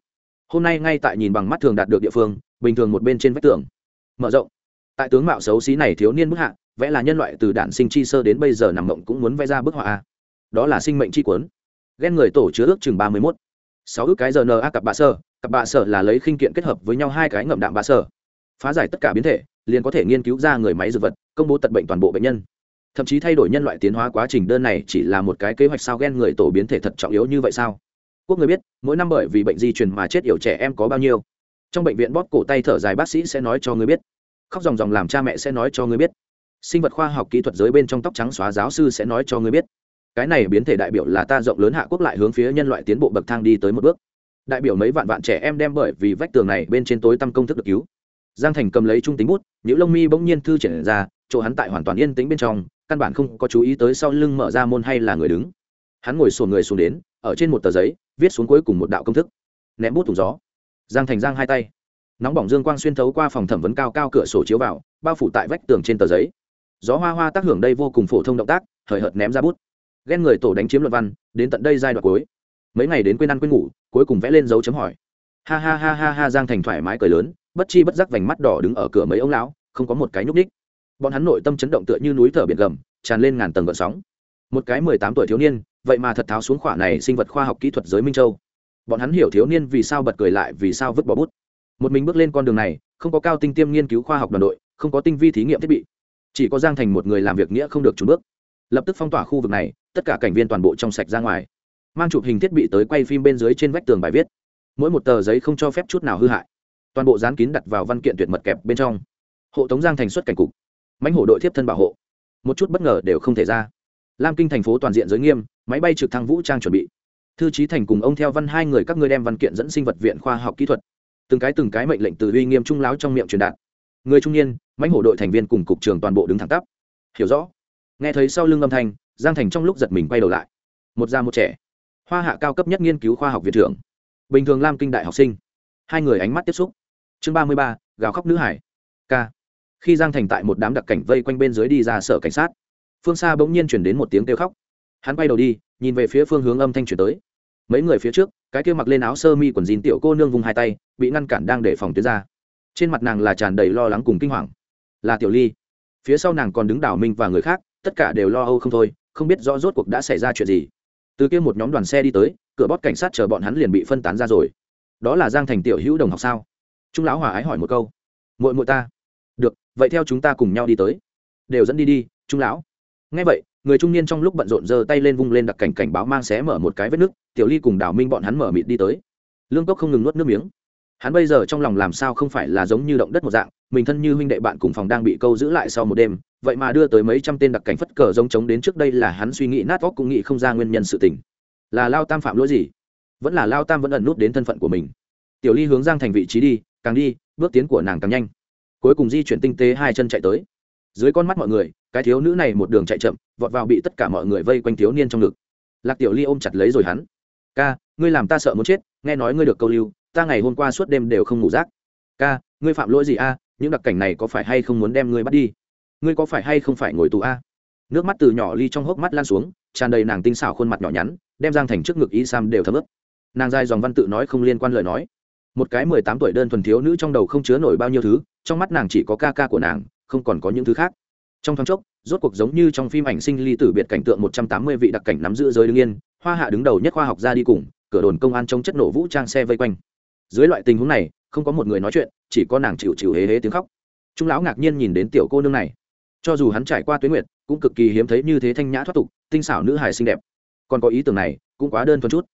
Hôm nay ngay tại nhìn bằng mắt thường đạt được địa phương, bình thường một bên trên vách tường. Mở rộng tại tướng mạo xấu xí này thiếu niên bức hạ, vẽ là nhân loại từ đản sinh chi sơ đến bây giờ nằm mộng cũng muốn vẽ ra bức họa a. Đó là sinh mệnh chi cuốn. Ghen người tổ chứa ước chừng ba mươi mốt. Sáu ước cái giờ n a cặp bạ sơ. Cặp bạ sơ là lấy khinh kiện kết hợp với nhau hai cái ngậm đạm bạ sơ. Phá giải tất cả biến thể, liền có thể nghiên cứu ra người máy dược vật, công bố tật bệnh toàn bộ bệnh nhân. Thậm chí thay đổi nhân loại tiến hóa quá trình đơn này chỉ là một cái kế hoạch sao ghen người tổ biến thể thật trọng yếu như vậy sao? Quốc người biết, mỗi năm bởi vì bệnh di truyền mà chết yểu trẻ em có bao nhiêu. Trong bệnh viện bóp cổ tay thở dài bác sĩ sẽ nói cho người biết khóc ròng ròng làm cha mẹ sẽ nói cho ngươi biết. Sinh vật khoa học kỹ thuật giới bên trong tóc trắng xóa giáo sư sẽ nói cho ngươi biết. Cái này biến thể đại biểu là ta rộng lớn hạ quốc lại hướng phía nhân loại tiến bộ bậc thang đi tới một bước. Đại biểu mấy vạn vạn trẻ em đem bởi vì vách tường này bên trên tối tăm công thức được cứu. Giang thành cầm lấy trung tính bút những lông mi bỗng nhiên thư triển ra, chỗ hắn tại hoàn toàn yên tĩnh bên trong, căn bản không có chú ý tới sau lưng mở ra môn hay là người đứng. Hắn ngồi sồn người xuống đến, ở trên một tờ giấy, viết xuống cuối cùng một đạo công thức. Ném bút thùng gió. Giang thành giang hai tay nóng bỏng dương quang xuyên thấu qua phòng thẩm vấn cao cao cửa sổ chiếu vào, bao phủ tại vách tường trên tờ giấy. Gió hoa hoa tác hưởng đây vô cùng phổ thông động tác, hời hợt ném ra bút. Ghen người tổ đánh chiếm luận văn, đến tận đây giai đoạn cuối. Mấy ngày đến quên ăn quên ngủ, cuối cùng vẽ lên dấu chấm hỏi. Ha ha ha ha ha, giang thành thoải mái cười lớn, bất chi bất giác vành mắt đỏ đứng ở cửa mấy ông lão, không có một cái nhúc ních bọn hắn nội tâm chấn động tựa như núi thở biển gầm, tràn lên ngàn tầng gợn sóng. Một cái mười tám tuổi thiếu niên, vậy mà thật tháo xuống khỏa này sinh vật khoa học kỹ thuật giới minh châu. Bọn hắn hiểu thiếu niên vì sao bật cười lại, vì sao vứt bỏ bút một mình bước lên con đường này, không có cao tinh tiêm nghiên cứu khoa học đoàn đội, không có tinh vi thí nghiệm thiết bị. Chỉ có giang thành một người làm việc nghĩa không được trùn bước. Lập tức phong tỏa khu vực này, tất cả cảnh viên toàn bộ trong sạch ra ngoài. Mang chụp hình thiết bị tới quay phim bên dưới trên vách tường bài viết. Mỗi một tờ giấy không cho phép chút nào hư hại. Toàn bộ dán kín đặt vào văn kiện tuyệt mật kẹp bên trong. Hộ tống giang thành xuất cảnh cục. Mãnh hổ đội tiếp thân bảo hộ. Một chút bất ngờ đều không thể ra. Lam kinh thành phố toàn diện giới nghiêm, máy bay trực thăng vũ trang chuẩn bị. Thư trí thành cùng ông theo văn hai người các ngươi đem văn kiện dẫn sinh vật viện khoa học kỹ thuật từng cái từng cái mệnh lệnh từ uy nghiêm trung láo trong miệng truyền đạt. Người trung niên, mãnh hổ đội thành viên cùng cục trường toàn bộ đứng thẳng tắp. Hiểu rõ. Nghe thấy sau lưng âm thanh, giang thành trong lúc giật mình quay đầu lại. Một già một trẻ. Hoa hạ cao cấp nhất nghiên cứu khoa học viện trưởng. Bình thường lam kinh đại học sinh. Hai người ánh mắt tiếp xúc. Chương ba mươi ba, gào khóc nữ hải. K. Khi giang thành tại một đám đặc cảnh vây quanh bên dưới đi ra sở cảnh sát, phương xa bỗng nhiên chuyển đến một tiếng kêu khóc. Hắn quay đầu đi, nhìn về phía phương hướng âm thanh chuyển tới mấy người phía trước, cái kia mặc lên áo sơ mi quần jean tiểu cô nương vùng hai tay, bị ngăn cản đang để phòng tuyến ra. Trên mặt nàng là tràn đầy lo lắng cùng kinh hoàng. Là tiểu ly. Phía sau nàng còn đứng đảo minh và người khác, tất cả đều lo âu không thôi, không biết rõ rốt cuộc đã xảy ra chuyện gì. Từ kia một nhóm đoàn xe đi tới, cửa bót cảnh sát chờ bọn hắn liền bị phân tán ra rồi. Đó là giang thành tiểu hữu đồng học sao? Trung lão hòa ái hỏi một câu. Muội muội ta. Được, vậy theo chúng ta cùng nhau đi tới. Đều dẫn đi đi, trung lão ngay vậy, người trung niên trong lúc bận rộn giơ tay lên vung lên đặc cảnh cảnh báo mang xé mở một cái vết nước tiểu ly cùng đào minh bọn hắn mở mịt đi tới. Lương cốc không ngừng nuốt nước miếng. Hắn bây giờ trong lòng làm sao không phải là giống như động đất một dạng, mình thân như huynh đệ bạn cùng phòng đang bị câu giữ lại sau một đêm, vậy mà đưa tới mấy trăm tên đặc cảnh phất cờ giống chống đến trước đây là hắn suy nghĩ nát óc cũng nghĩ không ra nguyên nhân sự tình. Là lao tam phạm lỗi gì? Vẫn là lao tam vẫn ẩn nút đến thân phận của mình. Tiểu ly hướng giang thành vị trí đi, càng đi, bước tiến của nàng càng nhanh. Cuối cùng di chuyển tinh tế hai chân chạy tới dưới con mắt mọi người, cái thiếu nữ này một đường chạy chậm, vọt vào bị tất cả mọi người vây quanh thiếu niên trong ngực. Lạc tiểu ly ôm chặt lấy rồi hắn. Ca, ngươi làm ta sợ muốn chết, nghe nói ngươi được câu lưu, ta ngày hôm qua suốt đêm đều không ngủ rác. Ca, ngươi phạm lỗi gì a? Những đặc cảnh này có phải hay không muốn đem ngươi bắt đi? Ngươi có phải hay không phải ngồi tù a? Nước mắt từ nhỏ ly trong hốc mắt lan xuống, tràn đầy nàng tinh xảo khuôn mặt nhỏ nhắn, đem giang thành trước ngực y sam đều thấm ướp nàng dài dòng văn tự nói không liên quan lời nói. Một cái mười tám tuổi đơn thuần thiếu nữ trong đầu không chứa nổi bao nhiêu thứ, trong mắt nàng chỉ có ca ca của nàng không còn có những thứ khác. Trong thoáng chốc, rốt cuộc giống như trong phim ảnh sinh ly tử biệt cảnh tượng một trăm tám mươi vị đặc cảnh nắm giữ giới đứng yên, hoa hạ đứng đầu nhất khoa học ra đi cùng, cửa đồn công an chống chất nổ vũ trang xe vây quanh. Dưới loại tình huống này, không có một người nói chuyện, chỉ có nàng chịu chịu hế hế tiếng khóc. Trung lão ngạc nhiên nhìn đến tiểu cô nương này. Cho dù hắn trải qua tuyến nguyệt, cũng cực kỳ hiếm thấy như thế thanh nhã thoát tục, tinh xảo nữ hài xinh đẹp. Còn có ý tưởng này, cũng quá đơn thuần chút.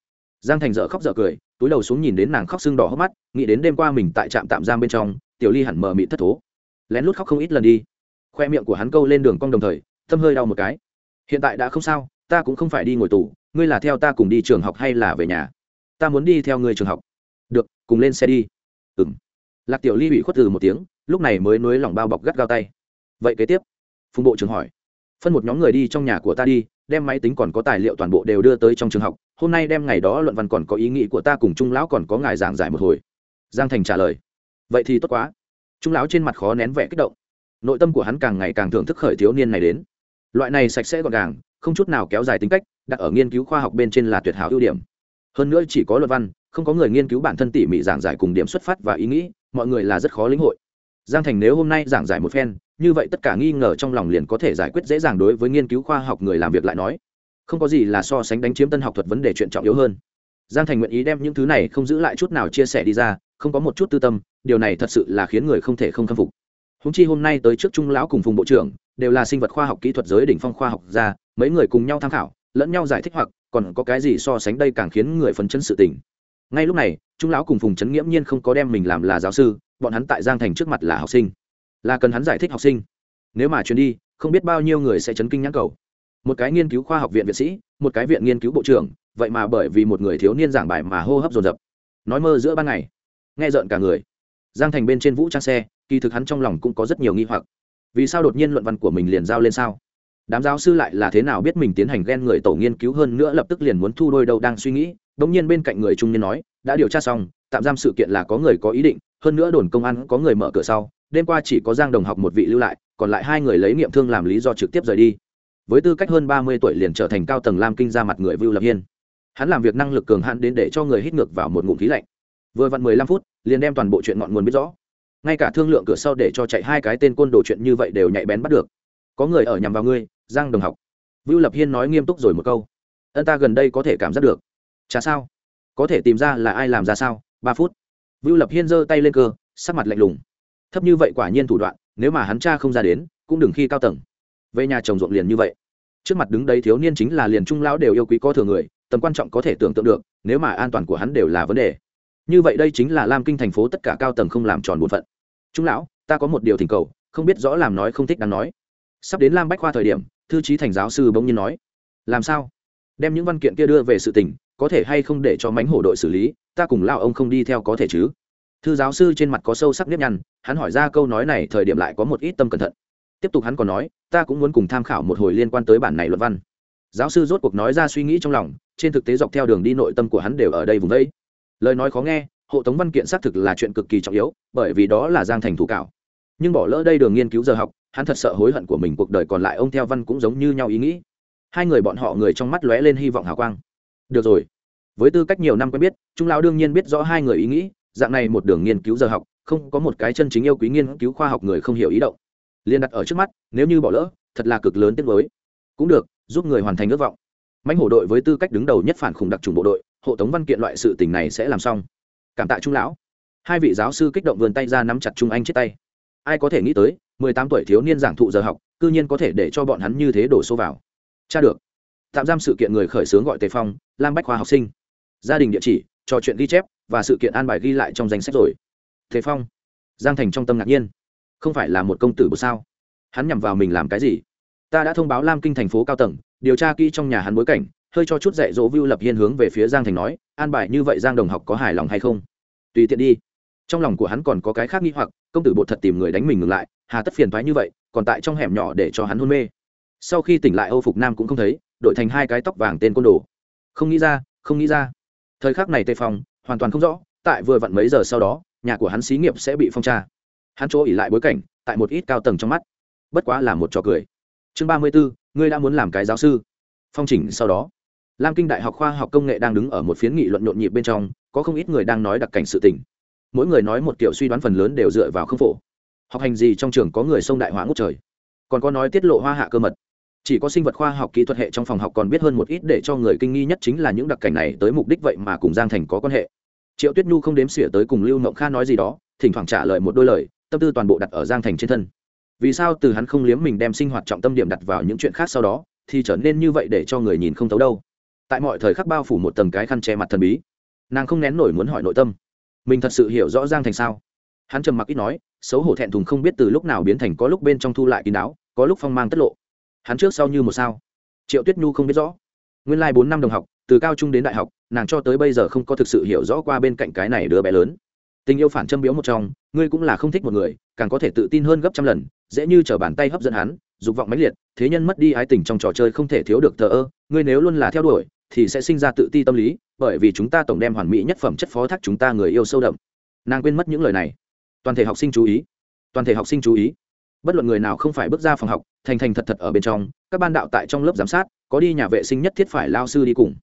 Giang thành dở khóc dở cười, túi đầu xuống nhìn đến nàng khóc sưng đỏ hốc mắt, nghĩ đến đêm qua mình tại trạm tạm giam bên trong, tiểu ly hẳn mờ mị thất thố lén lút khóc không ít lần đi. Khoe miệng của hắn câu lên đường cong đồng thời, thâm hơi đau một cái. Hiện tại đã không sao, ta cũng không phải đi ngồi tù, ngươi là theo ta cùng đi trường học hay là về nhà? Ta muốn đi theo ngươi trường học. Được, cùng lên xe đi. Ừng lạc tiểu ly bị khuất từ một tiếng, lúc này mới nối lỏng bao bọc gắt gao tay. Vậy kế tiếp? Phùng bộ trưởng hỏi. Phân một nhóm người đi trong nhà của ta đi, đem máy tính còn có tài liệu toàn bộ đều đưa tới trong trường học. Hôm nay đem ngày đó luận văn còn có ý nghĩ của ta cùng trung lão còn có ngài giảng giải một hồi. Giang thành trả lời. Vậy thì tốt quá trung lão trên mặt khó nén vẻ kích động. Nội tâm của hắn càng ngày càng thưởng thức khởi thiếu niên này đến. Loại này sạch sẽ gọn gàng, không chút nào kéo dài tính cách, đặt ở nghiên cứu khoa học bên trên là tuyệt hảo ưu điểm. Hơn nữa chỉ có luận văn, không có người nghiên cứu bản thân tỉ mỉ giảng giải cùng điểm xuất phát và ý nghĩ, mọi người là rất khó lĩnh hội. Giang thành nếu hôm nay giảng giải một phen, như vậy tất cả nghi ngờ trong lòng liền có thể giải quyết dễ dàng đối với nghiên cứu khoa học người làm việc lại nói. Không có gì là so sánh đánh chiếm tân học thuật vấn đề chuyện trọng yếu hơn. Giang thành nguyện ý đem những thứ này không giữ lại chút nào chia sẻ đi ra không có một chút tư tâm, điều này thật sự là khiến người không thể không khâm phục. Húng chi hôm nay tới trước trung lão cùng phùng bộ trưởng, đều là sinh vật khoa học kỹ thuật giới đỉnh phong khoa học gia, mấy người cùng nhau tham khảo, lẫn nhau giải thích hoặc, còn có cái gì so sánh đây càng khiến người phấn chấn sự tình. Ngay lúc này, trung lão cùng phùng trấn nghiễm nhiên không có đem mình làm là giáo sư, bọn hắn tại giang thành trước mặt là học sinh. Là cần hắn giải thích học sinh. Nếu mà chuyến đi, không biết bao nhiêu người sẽ chấn kinh nhãn cầu. Một cái nghiên cứu khoa học viện viện sĩ, một cái viện nghiên cứu bộ trưởng, vậy mà bởi vì một người thiếu niên giảng bài mà hô hấp dồn dập. Nói mơ giữa ban ngày nghe rợn cả người. Giang thành bên trên vũ trang xe, kỳ thực hắn trong lòng cũng có rất nhiều nghi hoặc. Vì sao đột nhiên luận văn của mình liền giao lên sao? Đám giáo sư lại là thế nào biết mình tiến hành ghen người tổ nghiên cứu hơn nữa lập tức liền muốn thu đôi đầu đang suy nghĩ. Đ ỗ n g nhiên bên cạnh người trung niên nói, đã điều tra xong, tạm giam sự kiện là có người có ý định, hơn nữa đồn công an có người mở cửa sau, đêm qua chỉ có giang đồng học một vị lưu lại, còn lại hai người lấy nghiệm thương làm lý do trực tiếp rời đi. Với tư cách hơn ba mươi tuổi liền trở thành cao tầng lam kinh ra mặt người vưu lập hiên. Hắn làm việc năng lực cường hạn đến để cho người hít ngược vào một ngụm khí lạnh vừa vặn mười lăm phút, liền đem toàn bộ chuyện ngọn nguồn biết rõ. Ngay cả thương lượng cửa sau để cho chạy hai cái tên côn đồ chuyện như vậy đều nhạy bén bắt được. Có người ở nhằm vào ngươi, giang đồng học. Vưu lập hiên nói nghiêm túc rồi một câu. Ân ta gần đây có thể cảm giác được. Chả sao? Có thể tìm ra là ai làm ra sao? Ba phút. Vưu lập hiên giơ tay lên cơ, sắc mặt lạnh lùng. Thấp như vậy quả nhiên thủ đoạn, nếu mà hắn cha không ra đến, cũng đừng khi cao tầng. Về nhà chồng ruộng liền như vậy. Trước mặt đứng đấy thiếu niên chính là liền trung lão đều yêu quý có thừa người, tầm quan trọng có thể tưởng tượng được, nếu mà an toàn của hắn đều là vấn đề như vậy đây chính là lam kinh thành phố tất cả cao tầng không làm tròn bổn phận. Trung lão, ta có một điều thỉnh cầu, không biết rõ làm nói không thích đáng nói. Sắp đến lam bách khoa thời điểm, thư trí thành giáo sư bỗng nhiên nói, làm sao? Đem những văn kiện kia đưa về sự tình, có thể hay không để cho mánh hổ đội xử lý? Ta cùng lao ông không đi theo có thể chứ? Thư giáo sư trên mặt có sâu sắc nếp nhăn, hắn hỏi ra câu nói này thời điểm lại có một ít tâm cẩn thận. Tiếp tục hắn còn nói, ta cũng muốn cùng tham khảo một hồi liên quan tới bản này luận văn. Giáo sư rốt cuộc nói ra suy nghĩ trong lòng, trên thực tế dọc theo đường đi nội tâm của hắn đều ở đây vùng đây lời nói khó nghe, hộ tống văn kiện xác thực là chuyện cực kỳ trọng yếu, bởi vì đó là giang thành thủ cảo. Nhưng bỏ lỡ đây đường nghiên cứu giờ học, hắn thật sợ hối hận của mình cuộc đời còn lại ông theo văn cũng giống như nhau ý nghĩ. Hai người bọn họ người trong mắt lóe lên hy vọng hào quang. Được rồi. Với tư cách nhiều năm quen biết, trung lão đương nhiên biết rõ hai người ý nghĩ, dạng này một đường nghiên cứu giờ học, không có một cái chân chính yêu quý nghiên cứu khoa học người không hiểu ý động. Liên đặt ở trước mắt, nếu như bỏ lỡ, thật là cực lớn tiếc với cũng được, giúp người hoàn thành ước vọng. Mãnh hổ đội với tư cách đứng đầu nhất phản khủng đặc trùng bộ đội hộ tống văn kiện loại sự tình này sẽ làm xong. Cảm tạ trung lão. Hai vị giáo sư kích động vườn tay ra nắm chặt trung anh chết tay. Ai có thể nghĩ tới, mười tám tuổi thiếu niên giảng thụ giờ học, cư nhiên có thể để cho bọn hắn như thế đổ số vào. Cha được. Tạm giam sự kiện người khởi xướng gọi tề phong, lam bách khoa học sinh. Gia đình địa chỉ, trò chuyện ghi chép và sự kiện an bài ghi lại trong danh sách rồi. Tề phong. Giang thành trong tâm ngạc nhiên. Không phải là một công tử bột sao? Hắn nhằm vào mình làm cái gì? Ta đã thông báo lam kinh thành phố cao tầng, điều tra kỹ trong nhà hắn bối cảnh hơi cho chút dạy dỗ vưu lập hiên hướng về phía giang thành nói, an bài như vậy giang đồng học có hài lòng hay không? Tùy tiện đi. Trong lòng của hắn còn có cái khác nghi hoặc, công tử bộ thật tìm người đánh mình ngừng lại, hà tất phiền toái như vậy, còn tại trong hẻm nhỏ để cho hắn hôn mê. Sau khi tỉnh lại âu phục nam cũng không thấy, đổi thành hai cái tóc vàng tên côn đồ. Không nghĩ ra, không nghĩ ra. Thời khắc này tề phong hoàn toàn không rõ, tại vừa vặn mấy giờ sau đó, nhà của hắn xí nghiệp sẽ bị phong tra. Hắn chỗ ỉ lại bối cảnh, tại một ít cao tầng trong mắt. Bất quá là một trò cười. Chương ba mươi bốn ngươi đã muốn làm cái giáo sư. Phong chỉnh sau đó lam kinh đại học khoa học công nghệ đang đứng ở một phiến nghị luận nhộn nhịp bên trong, có không ít người đang nói đặc cảnh sự tình. Mỗi người nói một kiểu suy đoán phần lớn đều dựa vào không phổ. Học hành gì trong trường có người sông đại hóa ngút trời? Còn có nói tiết lộ hoa hạ cơ mật. Chỉ có sinh vật khoa học kỹ thuật hệ trong phòng học còn biết hơn một ít để cho người kinh nghi nhất chính là những đặc cảnh này tới mục đích vậy mà cùng giang thành có quan hệ. Triệu tuyết nhu không đếm xỉa tới cùng lưu mộng kha nói gì đó, thỉnh thoảng trả lời một đôi lời, tâm tư toàn bộ đặt ở giang thành trên thân. Vì sao từ hắn không liếm mình đem sinh hoạt trọng tâm điểm đặt vào những chuyện khác sau đó, thì trở nên như vậy để cho người nhìn không thấu đâu? Tại mọi thời khắc bao phủ một tầng cái khăn che mặt thần bí. Nàng không nén nổi muốn hỏi nội tâm. Mình thật sự hiểu rõ giang thành sao? Hắn trầm mặc ít nói, xấu hổ thẹn thùng không biết từ lúc nào biến thành có lúc bên trong thu lại kín đáo, có lúc phong mang tất lộ. Hắn trước sau như một sao. Triệu tuyết nhu không biết rõ. Nguyên lai bốn năm đồng học, từ cao trung đến đại học, nàng cho tới bây giờ không có thực sự hiểu rõ qua bên cạnh cái này đứa bé lớn. Tình yêu phản châm biếu một trong, ngươi cũng là không thích một người, càng có thể tự tin hơn gấp trăm lần, dễ như t bàn tay hấp dẫn hắn, dục vọng mãnh liệt, thế nhân mất đi ái tình trong trò chơi không thể thiếu được thờ ơ, ngươi nếu luôn là theo đuổi thì sẽ sinh ra tự ti tâm lý, bởi vì chúng ta tổng đem hoàn mỹ nhất phẩm chất phó thác chúng ta người yêu sâu đậm. Nàng quên mất những lời này. Toàn thể học sinh chú ý. Toàn thể học sinh chú ý. Bất luận người nào không phải bước ra phòng học, thành thành thật thật ở bên trong, các ban đạo tại trong lớp giám sát, có đi nhà vệ sinh nhất thiết phải lao sư đi cùng.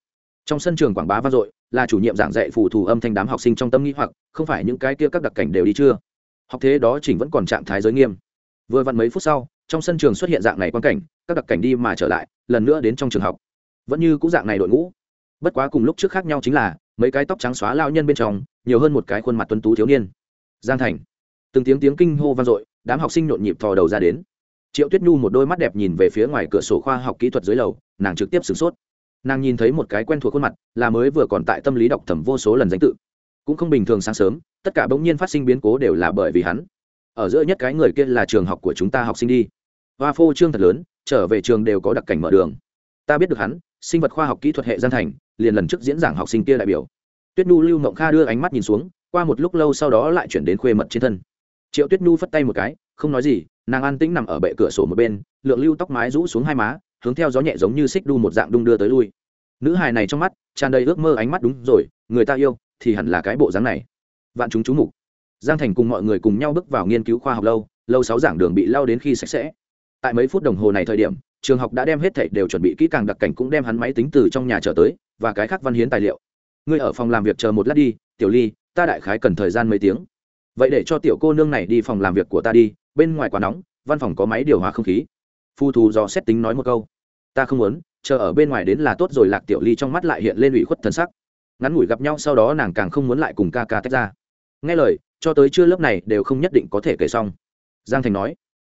Trong sân trường quảng bá vang dội, là chủ nhiệm giảng dạy phù thủ âm thanh đám học sinh trong tâm nghĩ hoặc, không phải những cái kia các đặc cảnh đều đi chưa? Học thế đó chỉnh vẫn còn trạng thái giới nghiêm. Vừa vặn mấy phút sau, trong sân trường xuất hiện dạng này quan cảnh, các đặc cảnh đi mà trở lại, lần nữa đến trong trường học vẫn như cũng dạng này đội ngũ. Bất quá cùng lúc trước khác nhau chính là, mấy cái tóc trắng xóa lao nhân bên trong, nhiều hơn một cái khuôn mặt tuấn tú thiếu niên. Giang thành. Từng tiếng tiếng kinh hô vang dội, đám học sinh nhộn nhịp thò đầu ra đến. Triệu tuyết nhu một đôi mắt đẹp nhìn về phía ngoài cửa sổ khoa học kỹ thuật dưới lầu, nàng trực tiếp sửng sốt. Nàng nhìn thấy một cái quen thuộc khuôn mặt, là mới vừa còn tại tâm lý đọc thẩm vô số lần danh tự. Cũng không bình thường sáng sớm, tất cả bỗng nhiên phát sinh biến cố đều là bởi vì hắn. Ở giữa nhất cái người kia là trường học của chúng ta học sinh đi. Hoa phô trương thật lớn, trở về trường đều có đặc cảnh mở đường. Ta biết được hắn sinh vật khoa học kỹ thuật hệ gian thành, liền lần trước diễn giảng học sinh kia đại biểu. Tuyết nhu lưu mộng kha đưa ánh mắt nhìn xuống, qua một lúc lâu sau đó lại chuyển đến khuê mật trên thân. Triệu tuyết nhu phất tay một cái, không nói gì, nàng an tĩnh nằm ở bệ cửa sổ một bên, lượng lưu tóc mái rũ xuống hai má, hướng theo gió nhẹ giống như xích đu một dạng đung đưa tới lui. Nữ hài này trong mắt, tràn đầy ước mơ ánh mắt đúng rồi, người ta yêu, thì hẳn là cái bộ dáng này. Vạn chúng chú mục. Giang thành cùng mọi người cùng nhau bước vào nghiên cứu khoa học lâu lâu sáu giảng đường bị lao đến khi sạch sẽ. Tại mấy phút đồng hồ này thời điểm trường học đã đem hết thảy đều chuẩn bị kỹ càng, đặc cảnh cũng đem hắn máy tính từ trong nhà trở tới, và cái khác văn hiến tài liệu. Ngươi ở phòng làm việc chờ một lát đi, tiểu ly, ta đại khái cần thời gian mấy tiếng. Vậy để cho tiểu cô nương này đi phòng làm việc của ta đi, bên ngoài quá nóng, văn phòng có máy điều hòa không khí. Phu thù do xét tính nói một câu. Ta không muốn, chờ ở bên ngoài đến là tốt rồi, lạc tiểu ly trong mắt lại hiện lên ủy khuất thân sắc. Ngắn ngủi gặp nhau sau đó nàng càng không muốn lại cùng ca ca tách ra. Nghe lời, cho tới trưa lớp này đều không nhất định có thể kể xong. Giang thành nói,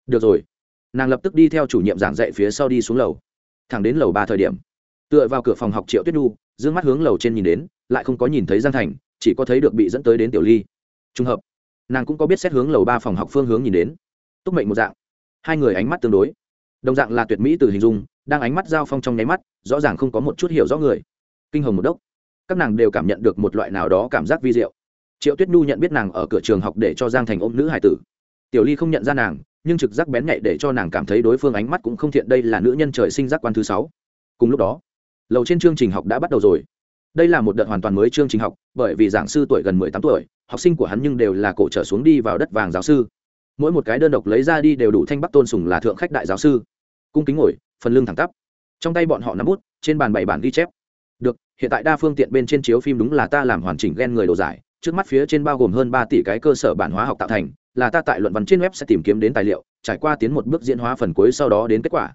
được rồi nàng lập tức đi theo chủ nhiệm giảng dạy phía sau đi xuống lầu. Thẳng đến lầu ba thời điểm, tựa vào cửa phòng học triệu tuyết nhu d ư ơ n g mắt hướng lầu trên nhìn đến, lại không có nhìn thấy giang thành, chỉ có thấy được bị dẫn tới đến tiểu ly. Trùng hợp, nàng cũng có biết xét hướng lầu ba phòng học phương hướng nhìn đến. Túc mệnh một dạng. Hai người ánh mắt tương đối. Đồng dạng là tuyệt mỹ từ hình dung, đang ánh mắt giao phong trong nháy mắt, rõ ràng không có một chút hiểu rõ người. Kinh hồng một đốc. Các nàng đều cảm nhận được một loại nào đó cảm giác vi diệu. Triệu tuyết nhu nhận biết nàng ở cửa trường học để cho giang thành ôm nữ hải tử. Tiểu ly không nhận ra nàng nhưng trực giác bén nhạy để cho nàng cảm thấy đối phương ánh mắt cũng không thiện. Đây là nữ nhân trời sinh giác quan thứ sáu. Cùng lúc đó, lầu trên chương trình học đã bắt đầu rồi. Đây là một đợt hoàn toàn mới chương trình học, bởi vì giảng sư tuổi gần mười tám tuổi, học sinh của hắn nhưng đều là cổ trở xuống đi vào đất vàng giáo sư. Mỗi một cái đơn độc lấy ra đi đều đủ thanh bắc tôn sùng là thượng khách đại giáo sư. Cung kính ngồi, phần lưng thẳng tắp. Trong tay bọn họ nắm bút, trên bàn bảy bản ghi chép. Được, hiện tại đa phương tiện bên trên chiếu phim đúng là ta làm hoàn chỉnh ghen người đồ giải. Trước mắt phía trên bao gồm hơn ba tỷ cái cơ sở bản hóa học tạo thành là ta tại luận văn trên web sẽ tìm kiếm đến tài liệu, trải qua tiến một bước diễn hóa phần cuối sau đó đến kết quả.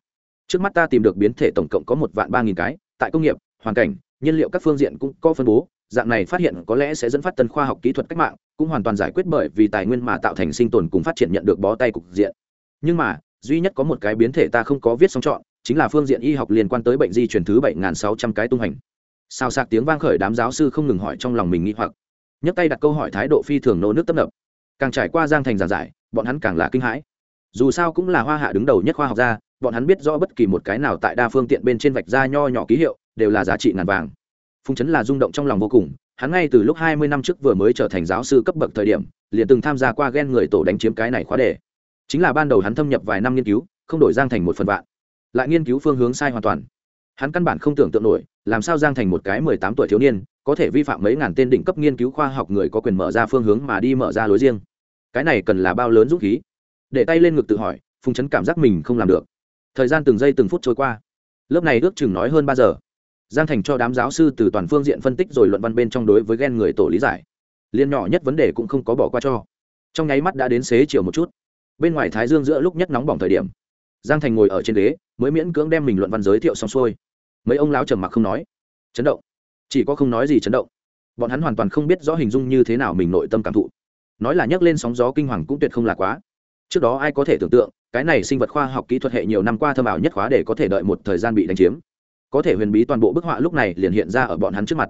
Trước mắt ta tìm được biến thể tổng cộng có một vạn ba nghìn cái, tại công nghiệp, hoàn cảnh, nhiên liệu các phương diện cũng có phân bố, dạng này phát hiện có lẽ sẽ dẫn phát tân khoa học kỹ thuật cách mạng, cũng hoàn toàn giải quyết bởi vì tài nguyên mà tạo thành sinh tồn cùng phát triển nhận được bó tay cục diện. Nhưng mà, duy nhất có một cái biến thể ta không có viết song chọn, chính là phương diện y học liên quan tới bệnh di truyền thứ bảy sáu trăm cái tung hành. Sao sạc tiếng vang khởi đám giáo sư không ngừng hỏi trong lòng mình nghĩ hoặc. Nhấc tay đặt câu hỏi thái độ phi thường nô nước tấp nập càng trải qua giang thành giảng giải, bọn hắn càng là kinh hãi. Dù sao cũng là hoa hạ đứng đầu nhất khoa học gia, bọn hắn biết rõ bất kỳ một cái nào tại đa phương tiện bên trên vạch da nho nhỏ ký hiệu, đều là giá trị ngàn vàng. Phung chấn là rung động trong lòng vô cùng, hắn ngay từ lúc hai mươi năm trước vừa mới trở thành giáo sư cấp bậc thời điểm, liền từng tham gia qua ghen người tổ đánh chiếm cái này khóa đề. Chính là ban đầu hắn thâm nhập vài năm nghiên cứu, không đổi giang thành một phần vạn. Lại nghiên cứu phương hướng sai hoàn toàn. Hắn căn bản không tưởng tượng nổi làm sao giang thành một cái mười tám tuổi thiếu niên, có thể vi phạm mấy ngàn tên đỉnh cấp nghiên cứu khoa học người có quyền mở ra phương hướng mà đi mở ra lối riêng? Cái này cần là bao lớn dũng khí? Để tay lên ngực tự hỏi, phùng chấn cảm giác mình không làm được. Thời gian từng giây từng phút trôi qua. Lớp này ước chừng nói hơn ba giờ. Giang thành cho đám giáo sư từ toàn phương diện phân tích rồi luận văn bên trong đối với ghen người tổ lý giải. Liên nhỏ nhất vấn đề cũng không có bỏ qua cho. Trong nháy mắt đã đến xế chiều một chút. Bên ngoài thái dương giữa lúc nhất nóng bỏng thời điểm, giang thành ngồi ở trên ghế, mới miễn cưỡng đem mình luận văn giới thiệu xong xuôi mấy ông lão trầm mặc không nói. Chấn động. Chỉ có không nói gì chấn động. Bọn hắn hoàn toàn không biết rõ hình dung như thế nào mình nội tâm cảm thụ. Nói là nhấc lên sóng gió kinh hoàng cũng tuyệt không là quá. Trước đó ai có thể tưởng tượng, cái này sinh vật khoa học kỹ thuật hệ nhiều năm qua thâm ảo nhất khóa để có thể đợi một thời gian bị đánh chiếm. Có thể huyền bí toàn bộ bức họa lúc này liền hiện ra ở bọn hắn trước mặt.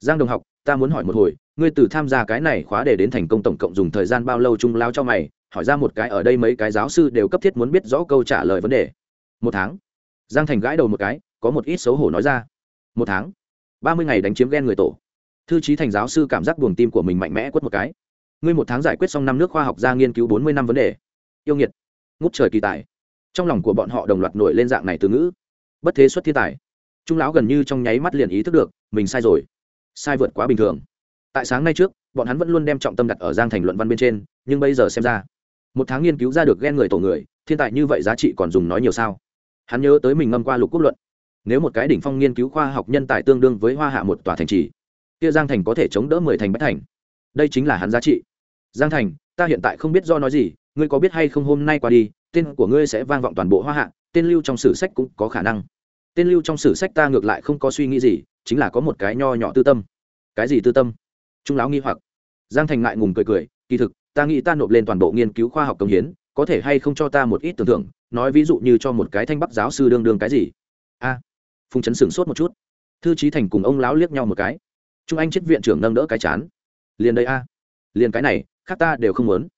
Giang đồng học, ta muốn hỏi một hồi, ngươi từ tham gia cái này khóa để đến thành công tổng cộng dùng thời gian bao lâu chung lao cho mày? Hỏi ra một cái ở đây mấy cái giáo sư đều cấp thiết muốn biết rõ câu trả lời vấn đề. Một tháng. Giang thành gãi đầu một cái có một ít xấu hổ nói ra. Một tháng, ba mươi ngày đánh chiếm ghen người tổ. Thư trí thành giáo sư cảm giác buồng tim của mình mạnh mẽ quất một cái. Ngươi một tháng giải quyết xong năm nước khoa học ra nghiên cứu bốn mươi năm vấn đề. Yêu nghiệt, ngút trời kỳ tài. Trong lòng của bọn họ đồng loạt nổi lên dạng này từ ngữ. Bất thế xuất thiên tài. Trung lão gần như trong nháy mắt liền ý thức được, mình sai rồi. Sai vượt quá bình thường. Tại sáng nay trước, bọn hắn vẫn luôn đem trọng tâm đặt ở giang thành luận văn bên trên, nhưng bây giờ xem ra, một tháng nghiên cứu ra được ghen người tổ người, thiên tài như vậy giá trị còn dùng nói nhiều sao? Hắn nhớ tới mình ngâm qua lục quốc luận nếu một cái đỉnh phong nghiên cứu khoa học nhân tài tương đương với hoa hạ một tòa thành trì, kia giang thành có thể chống đỡ mười thành bách thành. Đây chính là hắn giá trị. Giang thành, ta hiện tại không biết do nói gì, ngươi có biết hay không hôm nay qua đi, tên của ngươi sẽ vang vọng toàn bộ hoa hạ, tên lưu trong sử sách cũng có khả năng. Tên lưu trong sử sách ta ngược lại không có suy nghĩ gì, chính là có một cái nho nhỏ tư tâm. Cái gì tư tâm? Trung lão nghi hoặc. Giang thành ngại ngùng cười cười, kỳ thực, ta nghĩ ta nộp lên toàn bộ nghiên cứu khoa học công hiến, có thể hay không cho ta một ít tưởng tượng, nói ví dụ như cho một cái thanh bắc giáo sư đương đương cái gì? A phùng chấn sửng sốt một chút. Thư trí thành cùng ông lão liếc nhau một cái. Trung anh chết viện trưởng nâng đỡ cái chán. Liền đây a. Liền cái này, khác ta đều không muốn.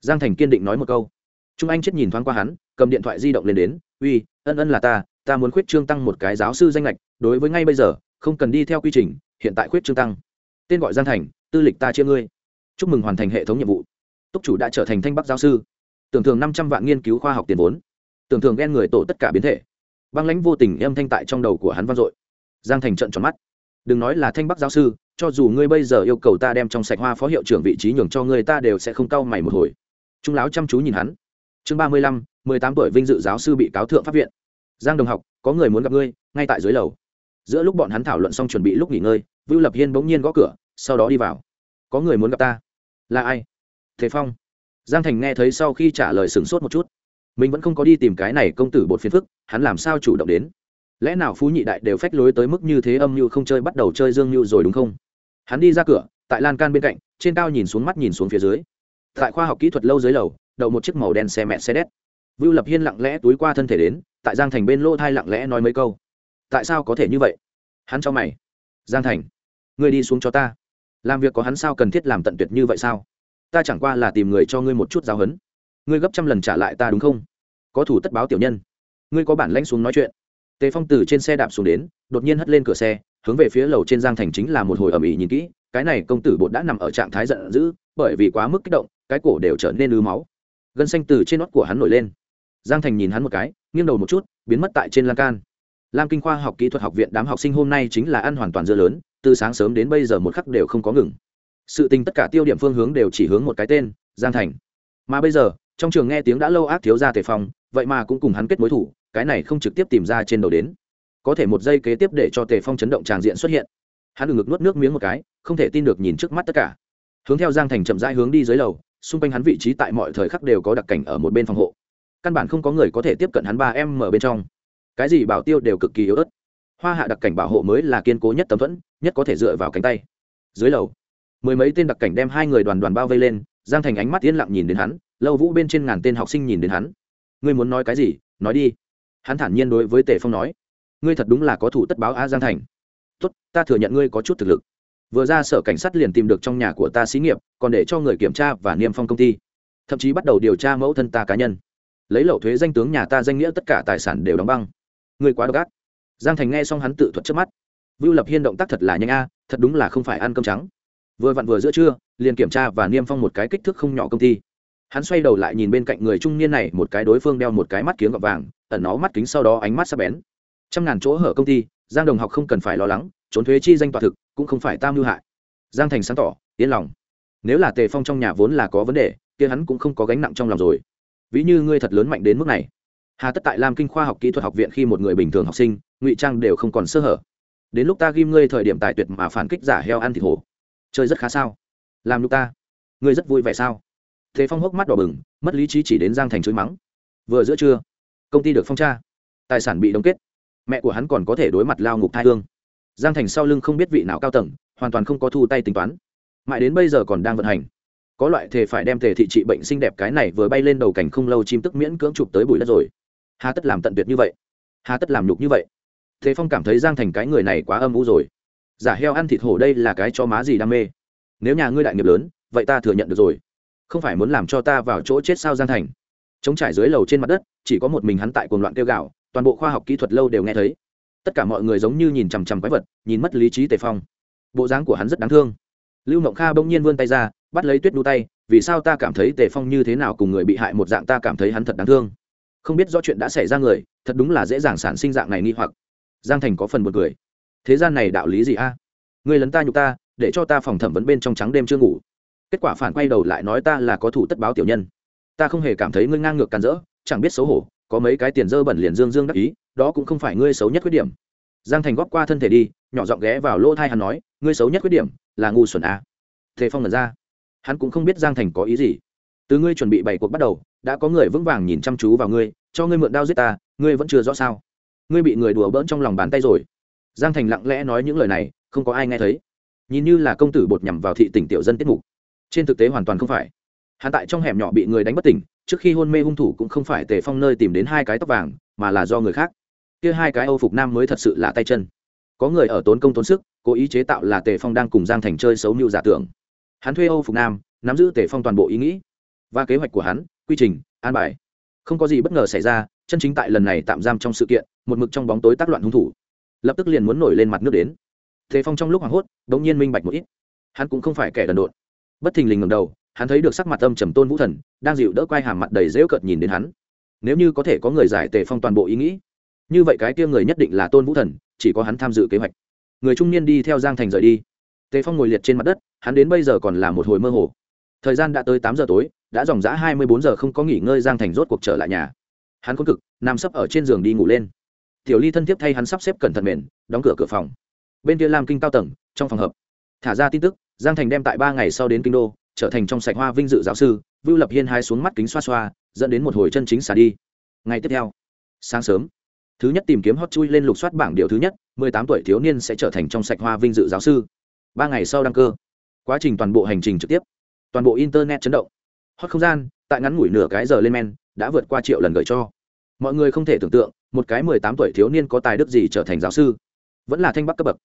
Giang thành kiên định nói một câu. Trung anh chết nhìn thoáng qua hắn, cầm điện thoại di động lên đến, uy, ân ân là ta ta muốn khuyết trương tăng một cái giáo sư danh lệch, đối với ngay bây giờ, không cần đi theo quy trình, hiện tại khuyết trương tăng. Tên gọi giang thành, tư lịch ta chia ngươi. Chúc mừng hoàn thành hệ thống nhiệm vụ. Túc chủ đã trở thành thanh bắc giáo sư. Tưởng thường năm trăm vạn nghiên cứu khoa học tiền vốn. Tưởng thường ghen người tổ tất cả biến thể băng lãnh vô tình âm thanh tại trong đầu của hắn vang dội. Giang thành trận tròn mắt. Đừng nói là thanh bắc giáo sư, cho dù ngươi bây giờ yêu cầu ta đem trong sạch hoa phó hiệu trưởng vị trí nhường cho ngươi, ta đều sẽ không cau mày một hồi. Trung láo chăm chú nhìn hắn. Chương ba mươi lăm, mười tám tuổi vinh dự giáo sư bị cáo thượng pháp viện. Giang đồng học, có người muốn gặp ngươi, ngay tại dưới lầu. Giữa lúc bọn hắn thảo luận xong chuẩn bị lúc nghỉ ngơi, vưu lập hiên bỗng nhiên gõ cửa, sau đó đi vào. Có người muốn gặp ta? Là ai? Thế phong. Giang thành nghe thấy sau khi trả lời sửng sốt một chút mình vẫn không có đi tìm cái này công tử bột phiền phức, hắn làm sao chủ động đến? Lẽ nào phú nhị đại đều phách lối tới mức như thế âm như không chơi bắt đầu chơi dương như rồi đúng không? Hắn đi ra cửa, tại lan can bên cạnh, trên cao nhìn xuống mắt nhìn xuống phía dưới. Tại khoa học kỹ thuật lâu dưới lầu, đậu một chiếc màu đen xe mẹ xe đét. Vưu lập hiên lặng lẽ túi qua thân thể đến, tại giang thành bên lỗ thai lặng lẽ nói mấy câu. Tại sao có thể như vậy? Hắn cho mày. Giang thành, ngươi đi xuống cho ta. Làm việc có hắn sao cần thiết làm tận tuyệt như vậy sao? Ta chẳng qua là tìm người cho ngươi một chút giáo hấn ngươi gấp trăm lần trả lại ta đúng không? Có thủ tất báo tiểu nhân. Ngươi có bản lãnh xuống nói chuyện. Tề phong từ trên xe đạp xuống đến, đột nhiên hất lên cửa xe, hướng về phía lầu trên giang thành chính là một hồi ầm ĩ nhìn kỹ, cái này công tử bột đã nằm ở trạng thái giận dữ, bởi vì quá mức kích động, cái cổ đều trở nên ứ máu. Gân xanh từ trên nót của hắn nổi lên. Giang thành nhìn hắn một cái, nghiêng đầu một chút, biến mất tại trên lan can. Lam kinh khoa học kỹ thuật học viện đám học sinh hôm nay chính là ăn hoàn toàn dưa lớn, từ sáng sớm đến bây giờ một khắc đều không có ngừng. Sự tình tất cả tiêu điểm phương hướng đều chỉ hướng một cái tên, giang thành. Mà bây giờ trong trường nghe tiếng đã lâu ác thiếu gia tề phong, vậy mà cũng cùng hắn kết mối thủ, cái này không trực tiếp tìm ra trên đầu đến. Có thể một giây kế tiếp để cho tề phong chấn động tràng diện xuất hiện. Hắn ngực nuốt nước miếng một cái, không thể tin được nhìn trước mắt tất cả. Hướng theo giang thành chậm rãi hướng đi dưới lầu, xung quanh hắn vị trí tại mọi thời khắc đều có đặc cảnh ở một bên phòng hộ. Căn bản không có người có thể tiếp cận hắn ba em ở bên trong. Cái gì bảo tiêu đều cực kỳ yếu ớt. Hoa hạ đặc cảnh bảo hộ mới là kiên cố nhất tấm thuẫn, nhất có thể dựa vào cánh tay. Dưới lầu, mười mấy tên đặc cảnh đem hai người đoàn đoàn bao vây lên, giang thành ánh mắt yên lặng nhìn đến hắn lâu vũ bên trên ngàn tên học sinh nhìn đến hắn. Ngươi muốn nói cái gì? Nói đi. Hắn thản nhiên đối với tề phong nói. Ngươi thật đúng là có thủ tất báo a giang thành. Tốt, ta thừa nhận ngươi có chút thực lực. Vừa ra sở cảnh sát liền tìm được trong nhà của ta xí nghiệp, còn để cho người kiểm tra và niêm phong công ty. Thậm chí bắt đầu điều tra mẫu thân ta cá nhân. Lấy lậu thuế danh tướng nhà ta danh nghĩa tất cả tài sản đều đóng băng. Ngươi quá độc ác. Giang thành nghe xong hắn tự thuật trước mắt. Vưu lập hiên động tác thật là nhanh a, thật đúng là không phải ăn cơm trắng. Vừa vặn vừa giữa trưa, liền kiểm tra và niêm phong một cái kích thước không nhỏ công ty hắn xoay đầu lại nhìn bên cạnh người trung niên này, một cái đối phương đeo một cái mắt kiếng gọt vàng, ẩn nó mắt kính sau đó ánh mắt sắp bén. Trăm ngàn chỗ hở công ty, giang đồng học không cần phải lo lắng, trốn thuế chi danh toàn thực, cũng không phải tam lưu hại. Giang thành sáng tỏ, yên lòng. Nếu là tề phong trong nhà vốn là có vấn đề, kia hắn cũng không có gánh nặng trong lòng rồi. Ví như ngươi thật lớn mạnh đến mức này. Hà tất tại lam kinh khoa học kỹ thuật học viện khi một người bình thường học sinh, ngụy trang đều không còn sơ hở. Đến lúc ta ghim ngươi thời điểm tài tuyệt mà phản kích giả heo ăn thịt hổ. Chơi rất khá sao? Làm lúc ta. Ngươi rất vui vẻ sao? Thế phong hốc mắt đỏ bừng, mất lý trí chỉ đến giang thành chối mắng. Vừa giữa trưa, công ty được phong tra, tài sản bị đóng kết. Mẹ của hắn còn có thể đối mặt lao ngục thai hương. Giang thành sau lưng không biết vị nào cao tầng, hoàn toàn không có thu tay tính toán. Mãi đến bây giờ còn đang vận hành. Có loại thể phải đem thể thị trị bệnh xinh đẹp cái này vừa bay lên đầu cảnh không lâu chim tức miễn cưỡng chụp tới bụi đất rồi. Hà tất làm tận tuyệt như vậy. Hà tất làm nhục như vậy. Thế phong cảm thấy giang thành cái người này quá âm u rồi. Giả heo ăn thịt hổ đây là cái cho má gì đam mê. Nếu nhà ngươi đại nghiệp lớn, vậy ta thừa nhận được rồi không phải muốn làm cho ta vào chỗ chết sao giang thành? Chống trải dưới lầu trên mặt đất, chỉ có một mình hắn tại cuồng loạn kêu gạo toàn bộ khoa học kỹ thuật lâu đều nghe thấy. Tất cả mọi người giống như nhìn chằm chằm quái vật, nhìn mất lý trí tề phong. Bộ dáng của hắn rất đáng thương. Lưu mộng kha bỗng nhiên vươn tay ra, bắt lấy tuyết đu tay, vì sao ta cảm thấy tề phong như thế nào cùng người bị hại một dạng, ta cảm thấy hắn thật đáng thương. Không biết do chuyện đã xảy ra người, thật đúng là dễ dàng sản sinh dạng này nghi hoặc. Giang thành có phần một cười. Thế gian này đạo lý gì a? À? người lấn ta nhục ta, để cho ta phòng thẩm vấn bên trong trắng đêm chưa ngủ kết quả phản quay đầu lại nói ta là có thủ tất báo tiểu nhân. Ta không hề cảm thấy ngươi ngang ngược càn rỡ, chẳng biết xấu hổ, có mấy cái tiền dơ bẩn liền dương dương đắc ý, đó cũng không phải ngươi xấu nhất khuyết điểm. Giang thành góp qua thân thể đi, nhỏ giọng ghé vào lỗ thai hắn nói, ngươi xấu nhất khuyết điểm là ngu xuẩn à. thế phong ngẩn ra. Hắn cũng không biết giang thành có ý gì. Từ ngươi chuẩn bị bảy cuộc bắt đầu, đã có người vững vàng nhìn chăm chú vào ngươi, cho ngươi mượn đao giết ta, ngươi vẫn chưa rõ sao. Ngươi bị người đùa bỡn trong lòng bàn tay rồi. Giang thành lặng lẽ nói những lời này, không có ai nghe thấy. Nhìn như là công tử bột nhằm vào thị tỉnh tiểu dân tiết mục trên thực tế hoàn toàn không phải. Hắn tại trong hẻm nhỏ bị người đánh bất tỉnh, trước khi hôn mê hung thủ cũng không phải tề phong nơi tìm đến hai cái tóc vàng, mà là do người khác. Kia hai cái âu phục nam mới thật sự là tay chân. Có người ở tốn công tốn sức, cố ý chế tạo là tề phong đang cùng giang thành chơi xấu mưu giả tưởng. Hắn thuê âu phục nam, nắm giữ tề phong toàn bộ ý nghĩ. Và kế hoạch của hắn, quy trình, an bài. Không có gì bất ngờ xảy ra, chân chính tại lần này tạm giam trong sự kiện, một mực trong bóng tối tác loạn hung thủ. Lập tức liền muốn nổi lên mặt nước đến. Tề phong trong lúc hoảng hốt đ ỗ n g nhiên minh bạch một ít. Hắn cũng không phải kẻ đần độn bất thình lình ngầm đầu, hắn thấy được sắc mặt âm trầm tôn vũ thần, đang dịu đỡ quai hàm mặt đầy rễu cợt nhìn đến hắn. Nếu như có thể có người giải tề phong toàn bộ ý nghĩ, như vậy cái kia người nhất định là tôn vũ thần, chỉ có hắn tham dự kế hoạch. Người trung niên đi theo giang thành rời đi. Tề phong ngồi liệt trên mặt đất, hắn đến bây giờ còn là một hồi mơ hồ. Thời gian đã tới tám giờ tối, đã dòng dã hai mươi bốn giờ không có nghỉ ngơi giang thành rốt cuộc trở lại nhà. Hắn khốn cực, nằm sấp ở trên giường đi ngủ lên. Tiểu ly thân thiết thay hắn sắp xếp cẩn thận mền, đóng cửa cửa phòng. Bên kia lam kinh cao tầng, trong phòng hợp thả ra tin tức giang thành đem tại ba ngày sau đến kinh đô, trở thành trong sạch hoa vinh dự giáo sư, vưu lập hiên hai xuống mắt kính xoa xoa, dẫn đến một hồi chân chính xả đi. Ngày tiếp theo, sáng sớm, thứ nhất tìm kiếm hot chui lên lục soát bảng điều thứ nhất, mười tám tuổi thiếu niên sẽ trở thành trong sạch hoa vinh dự giáo sư. Ba ngày sau đăng cơ, quá trình toàn bộ hành trình trực tiếp, toàn bộ internet chấn động. Hot không gian, tại ngắn ngủi nửa cái giờ lên men, đã vượt qua triệu lần gửi cho. Mọi người không thể tưởng tượng, một cái mười tám tuổi thiếu niên có tài đức gì trở thành giáo sư. Vẫn là thanh bắc cấp bậc.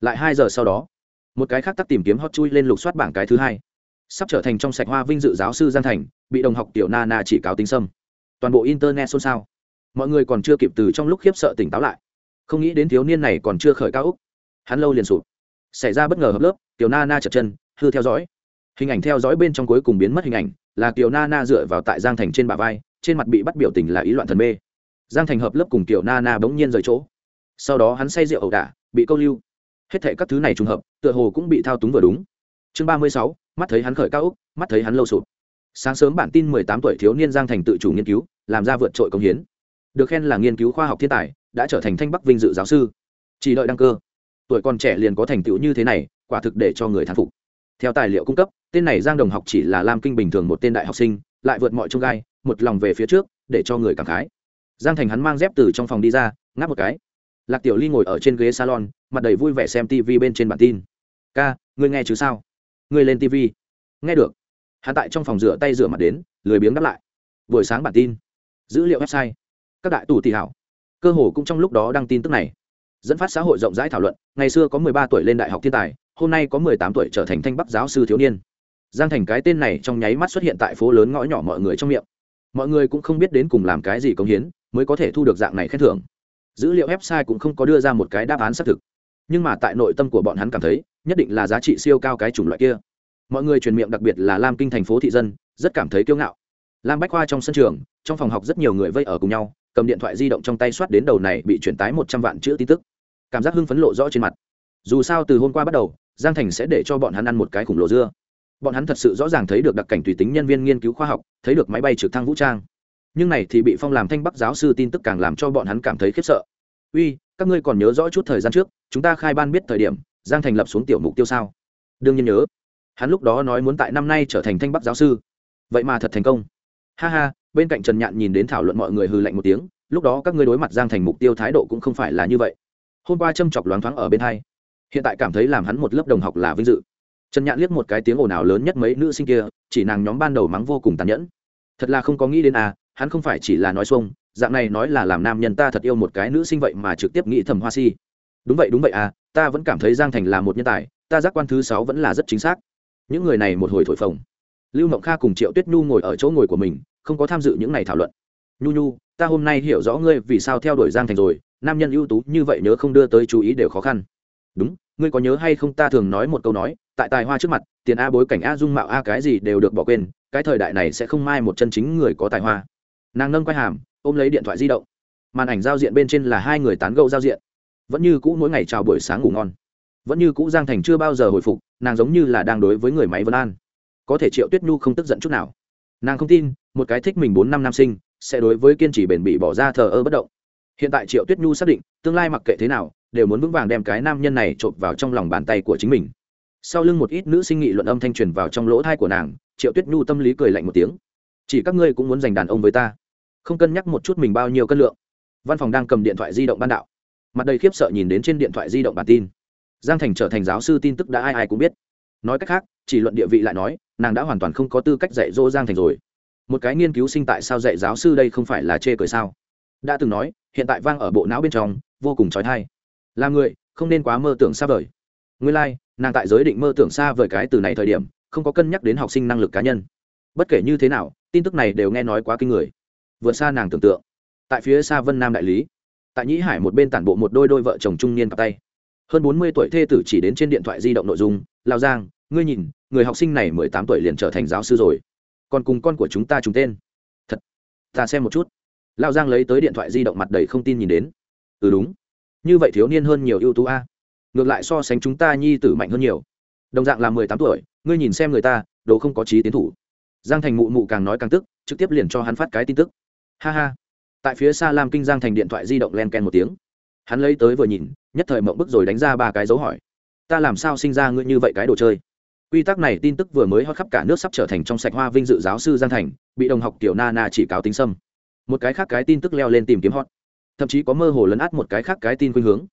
Lại hai giờ sau đó một cái khác tắt tìm kiếm hot chui lên lục soát bảng cái thứ hai. Sắp trở thành trong sạch hoa vinh dự giáo sư giang thành, bị đồng học tiểu na na chỉ cáo tính sâm toàn bộ internet xôn xao. Mọi người còn chưa kịp từ trong lúc khiếp sợ tỉnh táo lại. Không nghĩ đến thiếu niên này còn chưa khởi cao úc. Hắn lâu liền sụp. Xảy ra bất ngờ hợp lớp, tiểu na na chật chân, hư theo dõi. Hình ảnh theo dõi bên trong cuối cùng biến mất hình ảnh, là tiểu na na dựa vào tại giang thành trên bả vai, trên mặt bị bắt biểu tình là ý loạn thần mê. Giang thành hợp lớp cùng tiểu na na bỗng nhiên rời chỗ. Sau đó hắn say rượu ẩu đả, bị câu lưu hết thể các thứ này trùng hợp, tựa hồ cũng bị thao túng vừa đúng. Chương ba mươi sáu, mắt thấy hắn khởi cao úc, mắt thấy hắn lâu sụp. Sáng sớm bản tin mười tám tuổi thiếu niên giang thành tự chủ nghiên cứu, làm ra vượt trội công hiến. Được khen là nghiên cứu khoa học thiên tài, đã trở thành thanh bắc vinh dự giáo sư. Chỉ đợi đăng cơ, tuổi còn trẻ liền có thành tựu như thế này, quả thực để cho người thán phục. Theo tài liệu cung cấp, tên này giang đồng học chỉ là lam kinh bình thường một tên đại học sinh, lại vượt mọi trông gai, một lòng về phía trước, để cho người cảm khái. Giang thành hắn mang dép từ trong phòng đi ra, ngáp một cái. Lạc tiểu ly ngồi ở trên ghế salon mặt đầy vui vẻ xem tv bên trên bản tin. Ca, ngươi nghe chứ sao? Ngươi lên tv nghe được. Hắn tại trong phòng rửa tay rửa mặt đến, lười biếng đáp lại. Buổi sáng bản tin. Dữ liệu website. Các đại tù tỷ hảo. Cơ hồ cũng trong lúc đó đăng tin tức này. Dẫn phát xã hội rộng rãi thảo luận, ngày xưa có mười ba tuổi lên đại học thiên tài, hôm nay có mười tám tuổi trở thành thanh bắc giáo sư thiếu niên. Giang thành cái tên này trong nháy mắt xuất hiện tại phố lớn ngõ nhỏ mọi người trong miệng. Mọi người cũng không biết đến cùng làm cái gì công hiến, mới có thể thu được dạng này khen thưởng. Dữ liệu website cũng không có đưa ra một cái đáp án xác thực nhưng mà tại nội tâm của bọn hắn cảm thấy, nhất định là giá trị siêu cao cái chủng loại kia. Mọi người truyền miệng đặc biệt là lam kinh thành phố thị dân, rất cảm thấy kiêu ngạo. Lam bách khoa trong sân trường, trong phòng học rất nhiều người vây ở cùng nhau, cầm điện thoại di động trong tay soát đến đầu này bị chuyển tái một trăm vạn chữ tin tức. Cảm giác hưng phấn lộ rõ trên mặt. Dù sao từ hôm qua bắt đầu, giang thành sẽ để cho bọn hắn ăn một cái khủng lộ dưa. Bọn hắn thật sự rõ ràng thấy được đặc cảnh tùy tính nhân viên nghiên cứu khoa học, thấy được máy bay trực thăng vũ trang. Nhưng này thì bị phong làm thanh bắc giáo sư tin tức càng làm cho bọn hắn cảm thấy khiếp sợ. Uy các ngươi còn nhớ rõ chút thời gian trước, chúng ta khai ban biết thời điểm, giang thành lập xuống tiểu mục tiêu sao? Đương nhiên nhớ. Hắn lúc đó nói muốn tại năm nay trở thành thanh bắc giáo sư. Vậy mà thật thành công. Ha ha, bên cạnh trần nhạn nhìn đến thảo luận mọi người hư lạnh một tiếng, lúc đó các ngươi đối mặt giang thành mục tiêu thái độ cũng không phải là như vậy. Hôm qua châm chọc loáng thoáng ở bên hai. Hiện tại cảm thấy làm hắn một lớp đồng học là vinh dự. Trần nhạn liếc một cái tiếng ồn ào lớn nhất mấy nữ sinh kia, chỉ nàng nhóm ban đầu mắng vô cùng tàn nhẫn. Thật là không có nghĩ đến à hắn không phải chỉ là nói xuông, dạng này nói là làm nam nhân ta thật yêu một cái nữ sinh vậy mà trực tiếp nghĩ thầm hoa si. Đúng vậy đúng vậy à ta vẫn cảm thấy giang thành là một nhân tài, ta giác quan thứ sáu vẫn là rất chính xác. Những người này một hồi thổi phồng. Lưu mộng kha cùng triệu tuyết nhu ngồi ở chỗ ngồi của mình, không có tham dự những này thảo luận. Nhu nhu, ta hôm nay hiểu rõ ngươi vì sao theo đuổi giang thành rồi, nam nhân ưu tú như vậy nhớ không đưa tới chú ý đều khó khăn. Đúng, ngươi có nhớ hay không ta thường nói một câu nói, tại tài hoa trước mặt, tiền a bối cảnh a dung mạo a cái gì đều được bỏ quên, cái thời đại này sẽ không mai một chân chính người có tài hoa nàng nâng quay hàm, ôm lấy điện thoại di động. Màn ảnh giao diện bên trên là hai người tán gẫu giao diện. Vẫn như cũ mỗi ngày chào buổi sáng ngủ ngon. Vẫn như cũ giang thành chưa bao giờ hồi phục, nàng giống như là đang đối với người máy vân an. Có thể triệu tuyết nhu không tức giận chút nào. Nàng không tin, một cái thích mình bốn năm nam sinh sẽ đối với kiên trì bền bỉ bỏ ra thờ ơ bất động. Hiện tại triệu tuyết nhu xác định, tương lai mặc kệ thế nào, đều muốn vững vàng đem cái nam nhân này trộm vào trong lòng bàn tay của chính mình. Sau lưng một ít nữ sinh nghị luận âm thanh truyền vào trong lỗ thai của nàng, triệu tuyết nhu tâm lý cười lạnh một tiếng. Chỉ các ngươi cũng muốn giành đàn ông với ta không cân nhắc một chút mình bao nhiêu cân lượng. Văn phòng đang cầm điện thoại di động ban đạo. Mặt đầy khiếp sợ nhìn đến trên điện thoại di động bản tin. Giang thành trở thành giáo sư tin tức đã ai ai cũng biết. Nói cách khác chỉ luận địa vị lại nói nàng đã hoàn toàn không có tư cách dạy dỗ giang thành rồi. Một cái nghiên cứu sinh tại sao dạy giáo sư đây không phải là chê cười sao? Đã từng nói hiện tại vang ở bộ não bên trong vô cùng trói thai. Là người không nên quá mơ tưởng xa vời. Nguyên lai、like, nàng tại giới định mơ tưởng xa vời cái từ này thời điểm không có cân nhắc đến học sinh năng lực cá nhân. Bất kể như thế nào tin tức này đều nghe nói quá kinh người vượt xa nàng tưởng tượng. Tại phía xa vân nam đại lý, tại nhĩ hải một bên tản bộ một đôi đôi vợ chồng trung niên cặp tay. Hơn bốn mươi tuổi thê tử chỉ đến trên điện thoại di động nội dung lao giang, ngươi nhìn, người học sinh này mười tám tuổi liền trở thành giáo sư rồi. Còn cùng con của chúng ta trùng tên. Thật, ta xem một chút. Lao giang lấy tới điện thoại di động mặt đầy không tin nhìn đến. Ừ đúng, như vậy thiếu niên hơn nhiều ưu tú a. Ngược lại so sánh chúng ta nhi tử mạnh hơn nhiều. Đồng dạng là mười tám tuổi, ngươi nhìn xem người ta, đồ không có trí tiến thủ. Giang thành mụ mụ càng nói càng tức, trực tiếp liền cho hắn phát cái tin tức ha ha. Tại phía xa lam kinh giang thành điện thoại di động len ken một tiếng. Hắn lấy tới vừa nhìn, nhất thời mộng bức rồi đánh ra ba cái dấu hỏi. Ta làm sao sinh ra ngươi như vậy cái đồ chơi? Quy tắc này tin tức vừa mới hót khắp cả nước sắp trở thành trong sạch hoa vinh dự giáo sư giang thành, bị đồng học tiểu na na chỉ cáo tính sâm một cái khác cái tin tức leo lên tìm kiếm hot. Thậm chí có mơ hồ lấn át một cái khác cái tin khuynh hướng.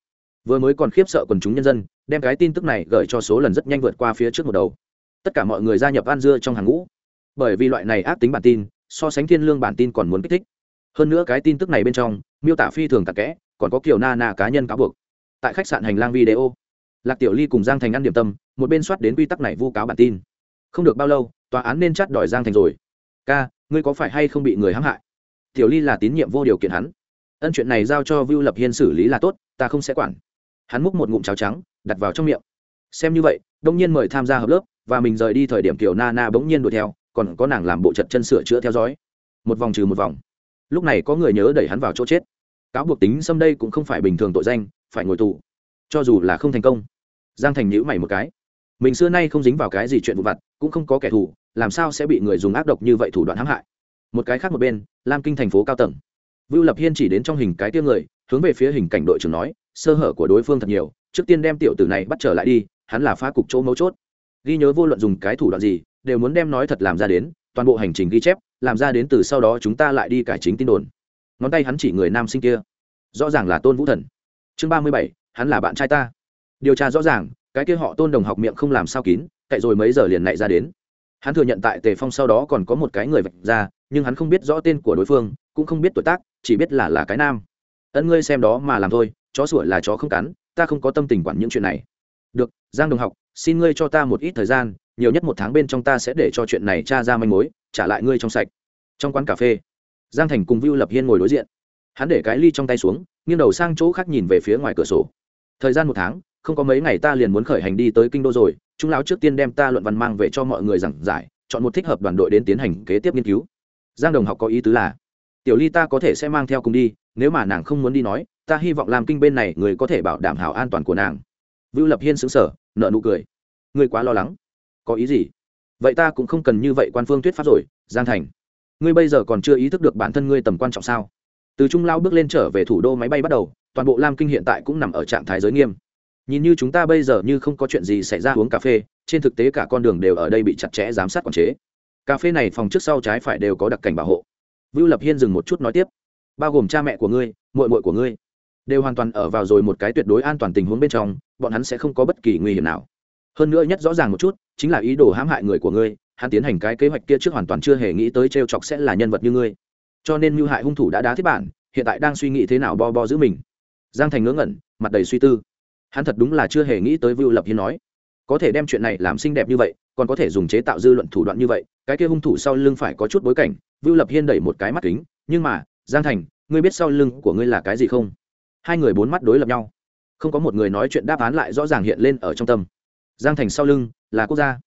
Vừa mới còn khiếp sợ quần chúng nhân dân, đem cái tin tức này gửi cho số lần rất nhanh vượt qua phía trước một đầu. Tất cả mọi người gia nhập An dưa trong hàng ngũ. Bởi vì loại này ác tính bản tin, so sánh thiên lương bản tin còn muốn kích thích hơn nữa cái tin tức này bên trong, miêu tả phi thường tạc kẽ, còn có kiểu na na cá nhân cáo buộc. Tại khách sạn hành lang video, lạc tiểu ly cùng giang thành ăn điểm tâm, một bên soát đến quy tắc này vu cáo bản tin. Không được bao lâu, tòa án nên chắt đòi giang thành rồi. Ca, ngươi có phải hay không bị người hãm hại? Tiểu ly là tín nhiệm vô điều kiện hắn. Ân chuyện này giao cho vưu lập hiên xử lý là tốt, ta không sẽ quản. Hắn múc một ngụm cháo trắng, đặt vào trong miệng. Xem như vậy, đông nhiên mời tham gia hợp lớp, và mình rời đi thời điểm kiểu na na bỗng nhiên đuổi theo, còn có nàng làm bộ chật chân sửa chữa theo dõi. Một vòng trừ một vòng lúc này có người nhớ đẩy hắn vào chỗ chết. Cáo buộc tính xâm đây cũng không phải bình thường tội danh, phải ngồi tù. Cho dù là không thành công. Giang thành nhữ mày một cái. Mình xưa nay không dính vào cái gì chuyện vụ vặt, cũng không có kẻ thù, làm sao sẽ bị người dùng ác độc như vậy thủ đoạn hãm hại? Một cái khác một bên, lam kinh thành phố cao tầng. Vưu lập hiên chỉ đến trong hình cái tiêu người, hướng về phía hình cảnh đội trưởng nói, sơ hở của đối phương thật nhiều, trước tiên đem tiểu tử này bắt trở lại đi, hắn là phá cục chỗ mấu chốt. Ghi nhớ vô luận dùng cái thủ đoạn gì, đều muốn đem nói thật làm ra đến, toàn bộ hành trình ghi chép làm ra đến từ sau đó chúng ta lại đi cải chính tin đồn. Ngón tay hắn chỉ người nam sinh kia. Rõ ràng là tôn vũ thần. Chương ba mươi bảy, hắn là bạn trai ta. Điều tra rõ ràng, cái kia họ tôn đồng học miệng không làm sao kín, cậy rồi mấy giờ liền nạy ra đến. Hắn thừa nhận tại tề phong sau đó còn có một cái người vạch ra, nhưng hắn không biết rõ tên của đối phương, cũng không biết tuổi tác, chỉ biết là là cái nam. Ân ngươi xem đó mà làm thôi, chó sủa là chó không cắn, ta không có tâm tình quản những chuyện này. Được, giang đồng học, xin ngươi cho ta một ít thời gian, nhiều nhất một tháng bên trong ta sẽ để cho chuyện này tra ra manh mối trả lại ngươi trong sạch. Trong quán cà phê, giang thành cùng vưu lập hiên ngồi đối diện. Hắn để cái ly trong tay xuống, nghiêng đầu sang chỗ khác nhìn về phía ngoài cửa sổ. Thời gian một tháng, không có mấy ngày ta liền muốn khởi hành đi tới kinh đô rồi chúng lão trước tiên đem ta luận văn mang về cho mọi người giảng giải, chọn một thích hợp đoàn đội đến tiến hành kế tiếp nghiên cứu. Giang đồng học có ý tứ là, tiểu ly ta có thể sẽ mang theo cùng đi, nếu mà nàng không muốn đi nói, ta hy vọng làm kinh bên này người có thể bảo đảm hảo an toàn của nàng. Vưu lập hiên xứng sở nợ nụ cười. Ngươi quá lo lắng. Có ý gì? Vậy ta cũng không cần như vậy quan phương thuyết pháp rồi, giang thành. Ngươi bây giờ còn chưa ý thức được bản thân ngươi tầm quan trọng sao? Từ trung lao bước lên trở về thủ đô máy bay bắt đầu, toàn bộ lam kinh hiện tại cũng nằm ở trạng thái giới nghiêm. Nhìn như chúng ta bây giờ như không có chuyện gì xảy ra uống cà phê, trên thực tế cả con đường đều ở đây bị chặt chẽ giám sát quản chế. Cà phê này phòng trước sau trái phải đều có đặc cảnh bảo hộ. Vưu lập hiên dừng một chút nói tiếp. Bao gồm cha mẹ của ngươi, muội muội của ngươi, đều hoàn toàn ở vào rồi một cái tuyệt đối an toàn tình huống bên trong, bọn hắn sẽ không có bất kỳ nguy hiểm nào hơn nữa nhất rõ ràng một chút, chính là ý đồ hãm hại người của ngươi, hắn tiến hành cái kế hoạch kia trước hoàn toàn chưa hề nghĩ tới t r e o chọc sẽ là nhân vật như ngươi. Cho nên mưu hại hung thủ đã đá thiết bản, hiện tại đang suy nghĩ thế nào bo bo giữ mình. Giang thành ngớ ngẩn, mặt đầy suy tư. Hắn thật đúng là chưa hề nghĩ tới vưu lập hiên nói. Có thể đem chuyện này làm xinh đẹp như vậy, còn có thể dùng chế tạo dư luận thủ đoạn như vậy, cái kia hung thủ sau lưng phải có chút bối cảnh, vưu lập hiên đẩy một cái mắt kính, nhưng mà, giang thành, ngươi biết sau lưng của ngươi là cái gì không? Hai người bốn mắt đối lập nhau. Không có một người nói chuyện đáp án lại rõ ràng hiện lên ở trong tâm giang thành sau lưng là quốc gia.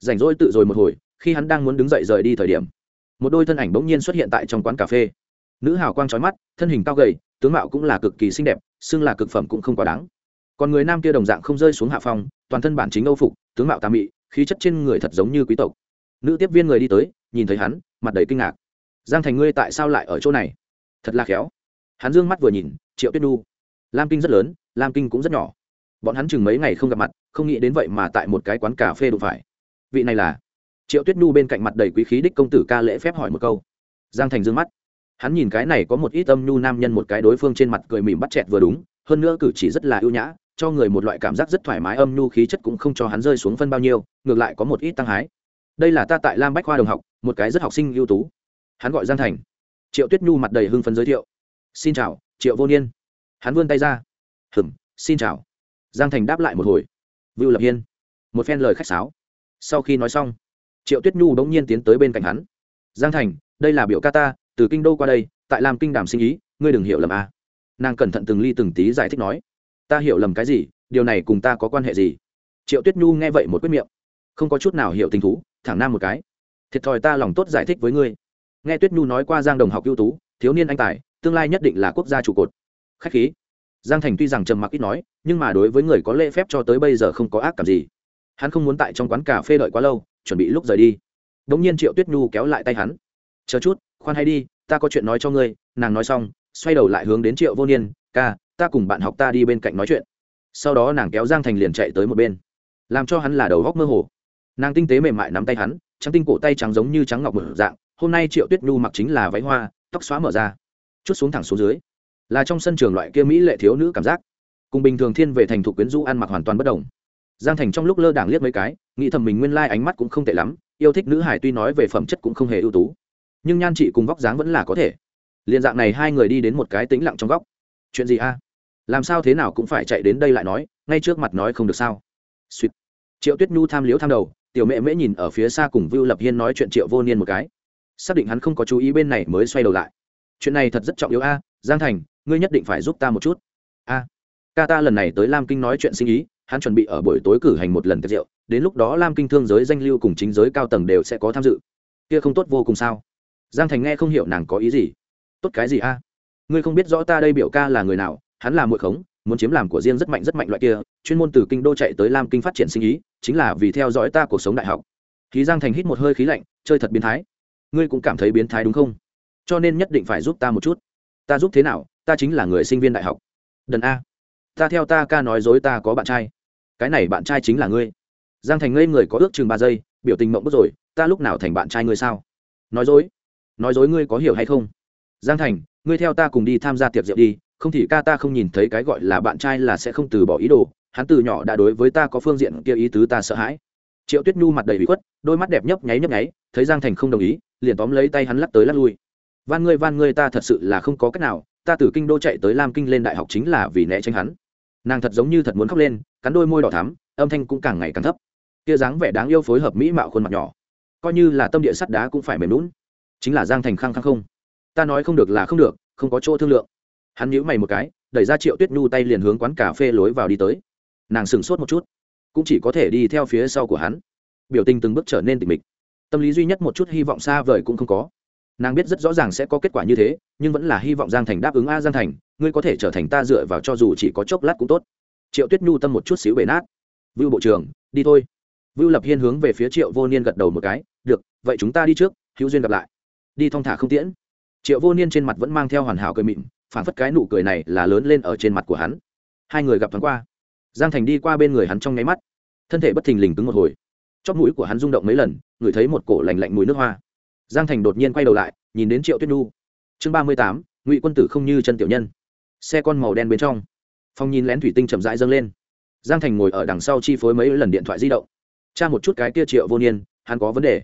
Rảnh rỗi tự rồi một hồi, khi hắn đang muốn đứng dậy rời đi thời điểm, một đôi thân ảnh bỗng nhiên xuất hiện tại trong quán cà phê. Nữ hào quang trói mắt, thân hình cao gầy, tướng mạo cũng là cực kỳ xinh đẹp, xưng là cực phẩm cũng không quá đáng. Còn người nam kia đồng dạng không rơi xuống hạ phong, toàn thân bản chính âu phục, tướng mạo tà mị, khí chất trên người thật giống như quý tộc. Nữ tiếp viên người đi tới, nhìn thấy hắn, mặt đầy kinh ngạc. Giang thành ngươi tại sao lại ở chỗ này? Thật là khéo. Hắn dương mắt vừa nhìn, triệu tuyết nu lam kinh rất lớn, lam kinh cũng rất nhỏ. Bọn hắn chừng mấy ngày không gặp mặt không nghĩ đến vậy mà tại một cái quán cà phê đụng phải. Vị này là triệu tuyết nu bên cạnh mặt đầy quý khí đích công tử ca lễ phép hỏi một câu. Giang thành d ư ơ n g mắt. Hắn nhìn cái này có một ít âm nhu nam nhân một cái đối phương trên mặt cười mỉm bắt chẹt vừa đúng, hơn nữa cử chỉ rất là ưu nhã, cho người một loại cảm giác rất thoải mái âm nhu khí chất cũng không cho hắn rơi xuống phân bao nhiêu, ngược lại có một ít tăng hái. Đây là ta tại lam bách khoa đồng học, một cái rất học sinh ưu tú. Hắn gọi giang thành. Triệu tuyết nhu mặt đầy hưng phấn giới thiệu. Xin chào, triệu vô niên. Hắn vươn tay ra. Hừng xin chào. Giang thành đáp lại một hồi vưu lập hiên. Một phen lời khách sáo. Sau khi nói xong, triệu tuyết nhu bỗng nhiên tiến tới bên cạnh hắn. Giang thành, đây là biểu ca ta, từ kinh đô qua đây, tại làm kinh đàm sinh ý, ngươi đừng hiểu lầm a nàng cẩn thận từng ly từng tí giải thích nói, ta hiểu lầm cái gì, điều này cùng ta có quan hệ gì? Triệu tuyết nhu nghe vậy một quyết miệng. Không có chút nào hiểu tình thú, thẳng nam một cái. Thiệt thòi ta lòng tốt giải thích với ngươi. Nghe tuyết nhu nói qua giang đồng học ưu tú, thiếu niên anh tài, tương lai nhất định là quốc gia trụ cột. Khách khí giang thành tuy rằng trầm mặc ít nói, nhưng mà đối với người có lễ phép cho tới bây giờ không có ác cảm gì. Hắn không muốn tại trong quán cà phê đợi quá lâu, chuẩn bị lúc rời đi. Đ ỗ n g nhiên triệu tuyết nhu kéo lại tay hắn. Chờ chút, khoan hay đi, ta có chuyện nói cho ngươi. Nàng nói xong, xoay đầu lại hướng đến triệu vô niên, ca, ta cùng bạn học ta đi bên cạnh nói chuyện. Sau đó nàng kéo giang thành liền chạy tới một bên. Làm cho hắn là đầu góc mơ hồ. Nàng tinh tế mềm mại nắm tay hắn, trắng tinh cổ tay trắng giống như trắng ngọc mở dạng. Hôm nay triệu tuyết nhu mặc chính là váy hoa, tóc xóa mở ra. Chút xuống thẳng xuống dưới là trong sân trường loại kia mỹ lệ thiếu nữ cảm giác. Cùng bình thường thiên về thành thục quyến rũ ăn mặc hoàn toàn bất đồng. Giang thành trong lúc lơ đảng liếc mấy cái, nghĩ thầm mình nguyên lai、like、ánh mắt cũng không tệ lắm, yêu thích nữ hải tuy nói về phẩm chất cũng không hề ưu tú, nhưng nhan chị cùng vóc dáng vẫn là có thể. Liền dạng này hai người đi đến một cái tĩnh lặng trong góc. Chuyện gì a? Làm sao thế nào cũng phải chạy đến đây lại nói, ngay trước mặt nói không được sao? Suýt triệu tuyết nhu tham liếu tham đầu, tiểu mẹ mễ nhìn ở phía xa cùng vưu lập hiên nói chuyện triệu vô niên một cái. Xác định hắn không có chú ý bên này mới xoay đầu lại. Chuyện này thật rất trọng yếu a giang thành, ngươi nhất định phải giúp ta một chút. A. Ca ta lần này tới lam kinh nói chuyện sinh ý, hắn chuẩn bị ở buổi tối cử hành một lần tiệc rượu, đến lúc đó lam kinh thương giới danh lưu cùng chính giới cao tầng đều sẽ có tham dự. Kia không tốt vô cùng sao? Giang thành nghe không hiểu nàng có ý gì. Tốt cái gì a? Ngươi không biết rõ ta đây biểu ca là người nào, hắn là muội khống, muốn chiếm làm của riêng rất mạnh rất mạnh loại kia, chuyên môn từ kinh đô chạy tới lam kinh phát triển sinh ý, chính là vì theo dõi ta cuộc sống đại học. Khí giang thành hít một hơi khí lạnh, chơi thật biến thái. Ngươi cũng cảm thấy biến thái đúng không? Cho nên nhất định phải giúp ta một chút ta giúp thế nào, ta chính là người sinh viên đại học. Đần a. Ta theo ta ca nói dối ta có bạn trai. Cái này bạn trai chính là ngươi. Giang thành ngây người có ước chừng ba giây, biểu tình mộng bức rồi, ta lúc nào thành bạn trai ngươi sao? Nói dối. Nói dối ngươi có hiểu hay không? Giang thành, ngươi theo ta cùng đi tham gia tiệc rượu đi, không thì ca ta không nhìn thấy cái gọi là bạn trai là sẽ không từ bỏ ý đồ, hắn từ nhỏ đã đối với ta có phương diện kia ý tứ ta sợ hãi. Triệu tuyết nhu mặt đầy bị khuất, đôi mắt đẹp nhấp nháy nhấp nháy, thấy giang thành không đồng ý, liền tóm lấy tay hắn lắc tới lắc lui van ngươi van ngươi, ta thật sự là không có cách nào, ta từ kinh đô chạy tới lam kinh lên đại học chính là vì né tránh hắn. Nàng thật giống như thật muốn khóc lên, cắn đôi môi đỏ thắm, âm thanh cũng càng ngày càng thấp. Kia dáng vẻ đáng yêu phối hợp mỹ mạo khuôn mặt nhỏ, coi như là tâm địa sắt đá cũng phải mềm lún chính là giang thành khăng khăng không. Ta nói không được là không được, không có chỗ thương lượng. Hắn nhíu mày một cái, đẩy ra triệu tuyết nhu tay liền hướng quán cà phê lối vào đi tới. Nàng sửng sốt một chút, cũng chỉ có thể đi theo phía sau của hắn. Biểu tình từng bước trở nên tịch mịch. Tâm lý duy nhất một chút hy vọng xa vời cũng không có nàng biết rất rõ ràng sẽ có kết quả như thế, nhưng vẫn là hy vọng giang thành đáp ứng a giang thành, ngươi có thể trở thành ta dựa vào cho dù chỉ có chốc lát cũng tốt. Triệu tuyết nhu tâm một chút xíu bể nát. Vưu bộ trưởng, đi thôi. Vưu lập hiên hướng về phía triệu vô niên gật đầu một cái, được, vậy chúng ta đi trước, hữu duyên gặp lại. Đi thong thả không tiễn. Triệu vô niên trên mặt vẫn mang theo hoàn hảo cười mịn phản phất cái nụ cười này là lớn lên ở trên mặt của hắn. Hai người gặp thoáng qua. Giang thành đi qua bên người hắn trong nháy mắt. Thân thể bất thình lình cứng một hồi. Chóp mũi của hắn rung động mấy lần, ngửi thấy một cổ lành lạnh mùi nước hoa giang thành đột nhiên quay đầu lại, nhìn đến triệu tuyết nhu. Chương ba mươi tám, ngụy quân tử không như chân tiểu nhân. Xe con màu đen bên trong. Phong nhìn lén thủy tinh chậm rãi dâng lên. Giang thành ngồi ở đằng sau chi phối mấy lần điện thoại di động. Cha một chút cái kia triệu vô niên, hắn có vấn đề.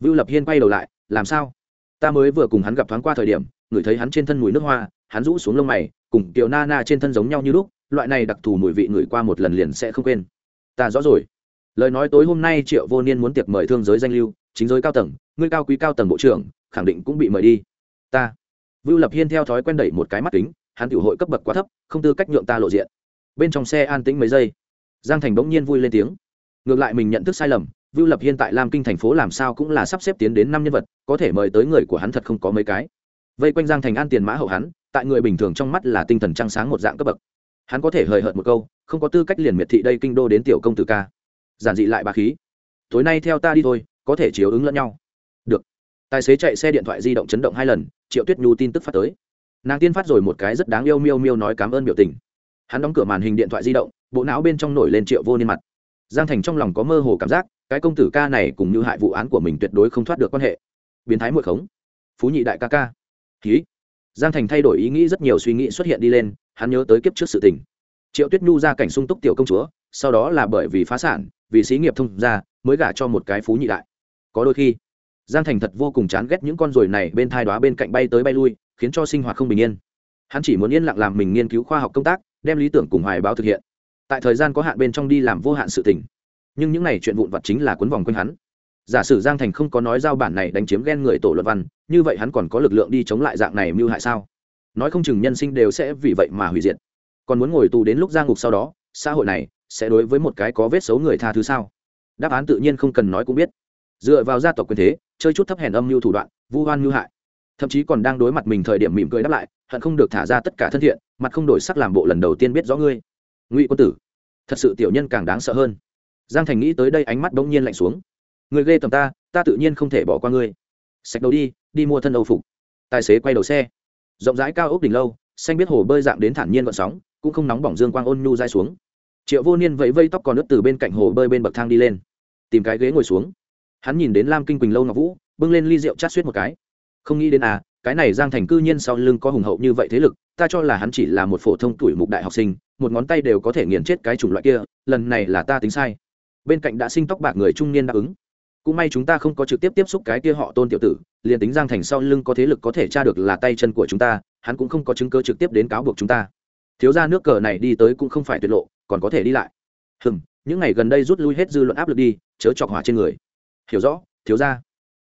Vưu lập hiên quay đầu lại, làm sao? Ta mới vừa cùng hắn gặp thoáng qua thời điểm, ngửi thấy hắn trên thân mùi nước hoa, hắn rũ xuống lông mày, cùng kiểu na na trên thân giống nhau như lúc, loại này đặc thù mùi vị ngửi qua một lần liền sẽ không quên. Ta rõ rồi. Lời nói tối hôm nay triệu vô niên muốn tiệc mời thương giới danh lưu chính giới cao tầng, ngươi cao quý cao tầng bộ trưởng, khẳng định cũng bị mời đi. Ta. Vưu lập hiên theo thói quen đẩy một cái mắt kính, hắn tiểu hội cấp bậc quá thấp, không tư cách nhượng ta lộ diện. Bên trong xe an tĩnh mấy giây, giang thành bỗng nhiên vui lên tiếng. Ngược lại mình nhận thức sai lầm, vưu lập hiên tại lam kinh thành phố làm sao cũng là sắp xếp tiến đến năm nhân vật, có thể mời tới người của hắn thật không có mấy cái. Vây quanh giang thành an tiền mã hậu hắn, tại người bình thường trong mắt là tinh thần trăng sáng một dạng cấp bậc. Hắn có thể hời hợt một câu, không có tư cách liền miệt thị đây kinh đô đến tiểu công tử ca. Giản dị lại bà khí. Tối nay theo ta đi thôi có thể chiếu ứng lẫn nhau. Được. Tài xế chạy xe điện thoại di động chấn động hai lần, triệu tuyết nhu tin tức phát tới. Nàng tiên phát rồi một cái rất đáng yêu miêu miêu nói cảm ơn biểu tình. Hắn đóng cửa màn hình điện thoại di động, bộ não bên trong nổi lên triệu vô niên mặt. Giang thành trong lòng có mơ hồ cảm giác, cái công tử ca này cùng như hại vụ án của mình tuyệt đối không thoát được quan hệ. Biến thái muội khống. Phú nhị đại ca ca. Ký giang thành thay đổi ý nghĩ rất nhiều suy nghĩ xuất hiện đi lên, hắn nhớ tới kiếp trước sự tình. Triệu tuyết nhu ra cảnh sung túc tiểu công chúa, sau đó là bởi vì phá sản, vì xí nghiệp thông ra mới gả cho một cái phú nhị đại có đôi khi, giang thành thật vô cùng chán ghét những con ruồi này bên thai đoá bên cạnh bay tới bay lui, khiến cho sinh hoạt không bình yên. Hắn chỉ muốn yên lặng làm mình nghiên cứu khoa học công tác, đem lý tưởng cùng hoài báo thực hiện. Tại thời gian có hạn bên trong đi làm vô hạn sự tình. Nhưng những n à y chuyện vụn vặt chính là cuốn vòng quanh hắn. Giả sử giang thành không có nói giao bản này đánh chiếm ghen người tổ luật văn, như vậy hắn còn có lực lượng đi chống lại dạng này mưu hại sao? Nói không chừng nhân sinh đều sẽ vì vậy mà hủy diệt. Còn muốn ngồi tù đến lúc ra ngục sau đó, xã hội này sẽ đối với một cái có vết xấu người tha thứ sao? Đáp án tự nhiên không cần nói cũng biết dựa vào gia tộc quyền thế, chơi chút thấp hèn âm mưu thủ đoạn, vu hoan mưu hại. Thậm chí còn đang đối mặt mình thời điểm mỉm cười đáp lại, hận không được thả ra tất cả thân thiện, mặt không đổi sắc làm bộ lần đầu tiên biết rõ ngươi. Ngụy quân tử, thật sự tiểu nhân càng đáng sợ hơn. Giang thành nghĩ tới đây ánh mắt bỗng nhiên lạnh xuống. Người ghê tầm ta ta tự nhiên không thể bỏ qua ngươi. Sạch đầu đi đi mua thân âu phục. Tài xế quay đầu xe. Rộng rãi cao ốc đỉnh lâu, xanh biết hồ bơi dạng đến thản nhiên vận sóng, cũng không nóng bỏng dương quang ôn nhu dai xuống. Triệu vô niên vẫy vây tóc còn nước từ bên cạnh hồ bơi bên bậc thang đi lên. Tìm cái ghế ngồi xuống hắn nhìn đến lam kinh quỳnh lâu ngọc vũ, bưng lên ly rượu chát suýt một cái. Không nghĩ đến à cái này giang thành cư nhiên sau lưng có hùng hậu như vậy thế lực, ta cho là hắn chỉ là một phổ thông tuổi mục đại học sinh, một ngón tay đều có thể nghiền chết cái chủng loại kia, lần này là ta tính sai. Bên cạnh đã sinh tóc bạc người trung niên đáp ứng. Cũng may chúng ta không có trực tiếp tiếp xúc cái kia họ tôn tiểu tử, liền tính giang thành sau lưng có thế lực có thể tra được là tay chân của chúng ta, hắn cũng không có chứng cơ trực tiếp đến cáo buộc chúng ta. Thiếu ra nước cờ này đi tới cũng không phải tuyệt lộ, còn có thể đi lại. Hừm, những ngày gần đây rút lui hết dư luận áp lực đi, chớ chọc hỏa trên người hiểu rõ, thiếu ra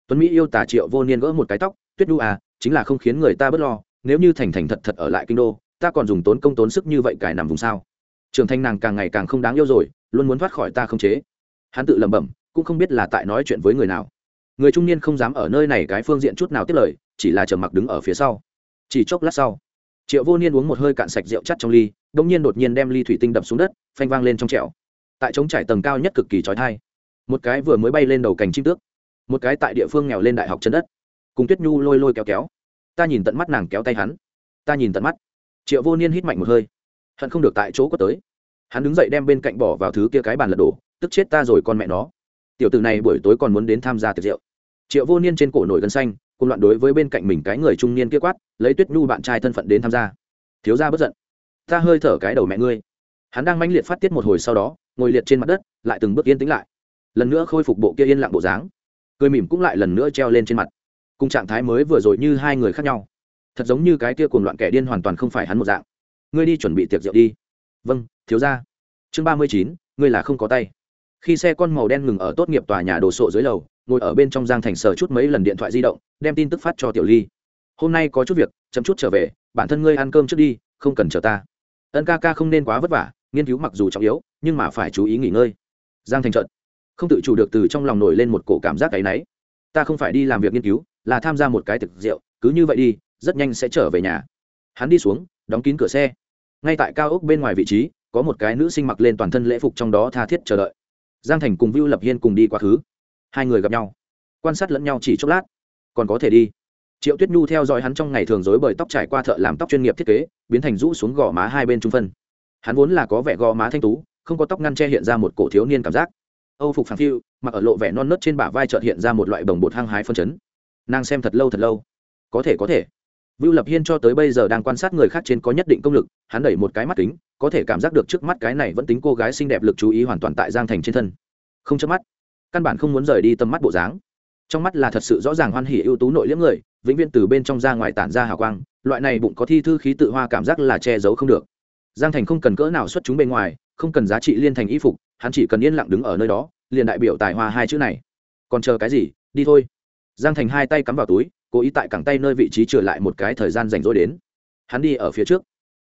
tuấn mỹ yêu Tả triệu vô niên gỡ một cái tóc, tuyết đu à chính là không khiến người ta bớt lo, nếu như thành thành thật thật ở lại kinh đô, ta còn dùng tốn công tốn sức như vậy cài nằm vùng sao? Trường thanh nàng càng ngày càng không đáng yêu rồi, luôn muốn thoát khỏi ta không chế. Hắn tự lẩm bẩm, cũng không biết là tại nói chuyện với người nào. Người trung niên không dám ở nơi này cái phương diện chút nào tiếp lời, chỉ là chờ mặc đứng ở phía sau. Chỉ chốc lát sau, triệu vô niên uống một hơi cạn sạch rượu chắt trong ly đông nhiên đột nhiên đem ly thủy tinh đập xuống đất, phanh vang lên trong trẹo tại trống trải tầng cao nhất cực kỳ trói thai một cái vừa mới bay lên đầu cành chim tước, một cái tại địa phương nghèo lên đại học chân đất. Cùng tuyết nhu lôi lôi kéo kéo. Ta nhìn tận mắt nàng kéo tay hắn. Ta nhìn tận mắt. Triệu vô niên hít mạnh một hơi. Hận không được tại chỗ có tới. Hắn đứng dậy đem bên cạnh bỏ vào thứ kia cái bàn lật đổ, tức chết ta rồi con mẹ nó. Tiểu tử này buổi tối còn muốn đến tham gia tiệc rượu. Triệu vô niên trên cổ nổi gân xanh cùng loạn đối với bên cạnh mình cái người trung niên kia quát, lấy tuyết nhu bạn trai thân phận đến tham gia. Thiếu ra bất giận. Ta hơi thở cái đầu mẹ ngươi. Hắn đang manh liệt phát tiết một hồi sau đó, ngồi liệt trên mặt đất, lại từng bước yên tĩnh lại lần nữa khôi phục bộ kia yên lặng bộ dáng. Cười mỉm cũng lại lần nữa treo lên trên mặt. Cùng trạng thái mới vừa rồi như hai người khác nhau. Thật giống như cái kia cuồng loạn kẻ điên hoàn toàn không phải hắn một dạng. Ngươi đi chuẩn bị tiệc rượu đi. Vâng thiếu ra chương ba mươi chín, ngươi là không có tay. Khi xe con màu đen ngừng ở tốt nghiệp tòa nhà đồ sộ dưới lầu, ngồi ở bên trong giang thành sở chút mấy lần điện thoại di động, đem tin tức phát cho tiểu ly. Hôm nay có chút việc chấm chút trở về, bản thân ngươi ăn cơm trước đi, không cần chờ ta. Ân ca ca không nên quá vất vả, nghiên cứu mặc dù trọng yếu, nhưng mà phải chú ý nghỉ ngơi. Giang thành trận không tự chủ được từ trong lòng nổi lên một cổ cảm giác cái náy. Ta không phải đi làm việc nghiên cứu, là tham gia một cái thực rượu, cứ như vậy đi, rất nhanh sẽ trở về nhà. Hắn đi xuống, đóng kín cửa xe. Ngay tại cao ốc bên ngoài vị trí, có một cái nữ sinh mặc lên toàn thân lễ phục trong đó tha thiết chờ đợi. Giang thành cùng vưu lập hiên cùng đi quá khứ. Hai người gặp nhau. Quan sát lẫn nhau chỉ chốc lát. Còn có thể đi. Triệu tuyết nhu theo dõi hắn trong ngày thường dối bởi tóc trải qua thợ làm tóc chuyên nghiệp thiết kế, biến thành rũ xuống gò má hai bên trung phân. Hắn vốn là có vẻ gò má thanh tú, không có tóc ngăn che hiện ra một cổ thiếu niên cảm giác âu phục phẳng phiu, mặc ở lộ vẻ non nớt trên bả vai trợt hiện ra một loại bồng bột hăng hái phân chấn. Nàng xem thật lâu thật lâu. Có thể có thể. Vưu lập hiên cho tới bây giờ đang quan sát người khác trên có nhất định công lực, hắn đẩy một cái mắt kính, có thể cảm giác được trước mắt cái này vẫn tính cô gái xinh đẹp lực chú ý hoàn toàn tại giang thành trên thân. Không chớp mắt, căn bản không muốn rời đi tầm mắt bộ dáng. Trong mắt là thật sự rõ ràng hoan hỉ ưu tú nội liễm người, vĩnh viễn từ bên trong ra ngoài tản ra hào quang, loại này bụng có thi thư khí tự hoa cảm giác là che giấu không được. Giang thành không cần cỡ nào xuất chúng bên ngoài không cần giá trị liên thành y phục, hắn chỉ cần yên lặng đứng ở nơi đó, liền đại biểu tài hoa hai chữ này. Còn chờ cái gì? Đi thôi. Giang thành hai tay cắm vào túi, cố ý tại cẳng tay nơi vị trí trở lại một cái thời gian rảnh rỗi đến. Hắn đi ở phía trước.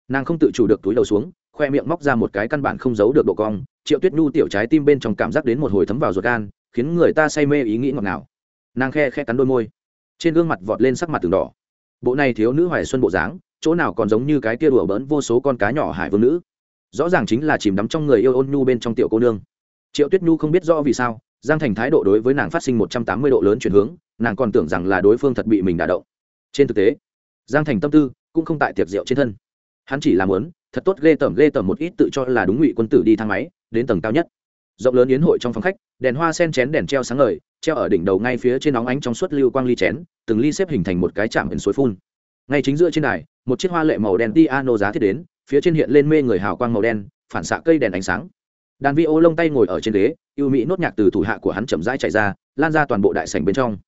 Nàng không tự chủ được túi đầu xuống, khoe miệng móc ra một cái căn bản không giấu được độ cong, triệu tuyết nhu tiểu trái tim bên trong cảm giác đến một hồi thấm vào ruột gan, khiến người ta say mê ý nghĩ ngọt ngào. Nàng khe khe cắn đôi môi. Trên gương mặt vọt lên sắc mặt từng đỏ. Bộ này thiếu nữ hoài xuân bộ dáng, chỗ nào còn giống như cái kia đùa bỡn vô số con cá nhỏ hải vương nữ rõ ràng chính là chìm đắm trong người yêu ôn nhu bên trong tiểu cô nương. Triệu tuyết nhu không biết rõ vì sao, giang thành thái độ đối với nàng phát sinh một trăm tám mươi độ lớn chuyển hướng, nàng còn tưởng rằng là đối phương thật bị mình đả động. Trên thực tế, giang thành tâm tư cũng không tại tiệc rượu trên thân. Hắn chỉ làm lớn thật tốt ghê tởm ghê tởm một ít tự cho là đúng ngụy quân tử đi thang máy, đến tầng cao nhất. Rộng lớn yến hội trong phòng khách, đèn hoa sen chén đèn treo sáng ngời, treo ở đỉnh đầu ngay phía trên nóng ánh trong suốt lưu quang ly chén, từng ly xếp hình thành một cái chạm hình suối phun. Ngay chính giữa trên đài, một chiếc hoa lệ màu đen ti ano giá thiết đến phía trên hiện lên mê người hào quang màu đen, phản xạ cây đèn ánh sáng. Đàn vi ô lông tay ngồi ở trên ghế, yêu mỹ nốt nhạc từ thủ hạ của hắn chậm rãi chạy ra, lan ra toàn bộ đại sảnh bên trong.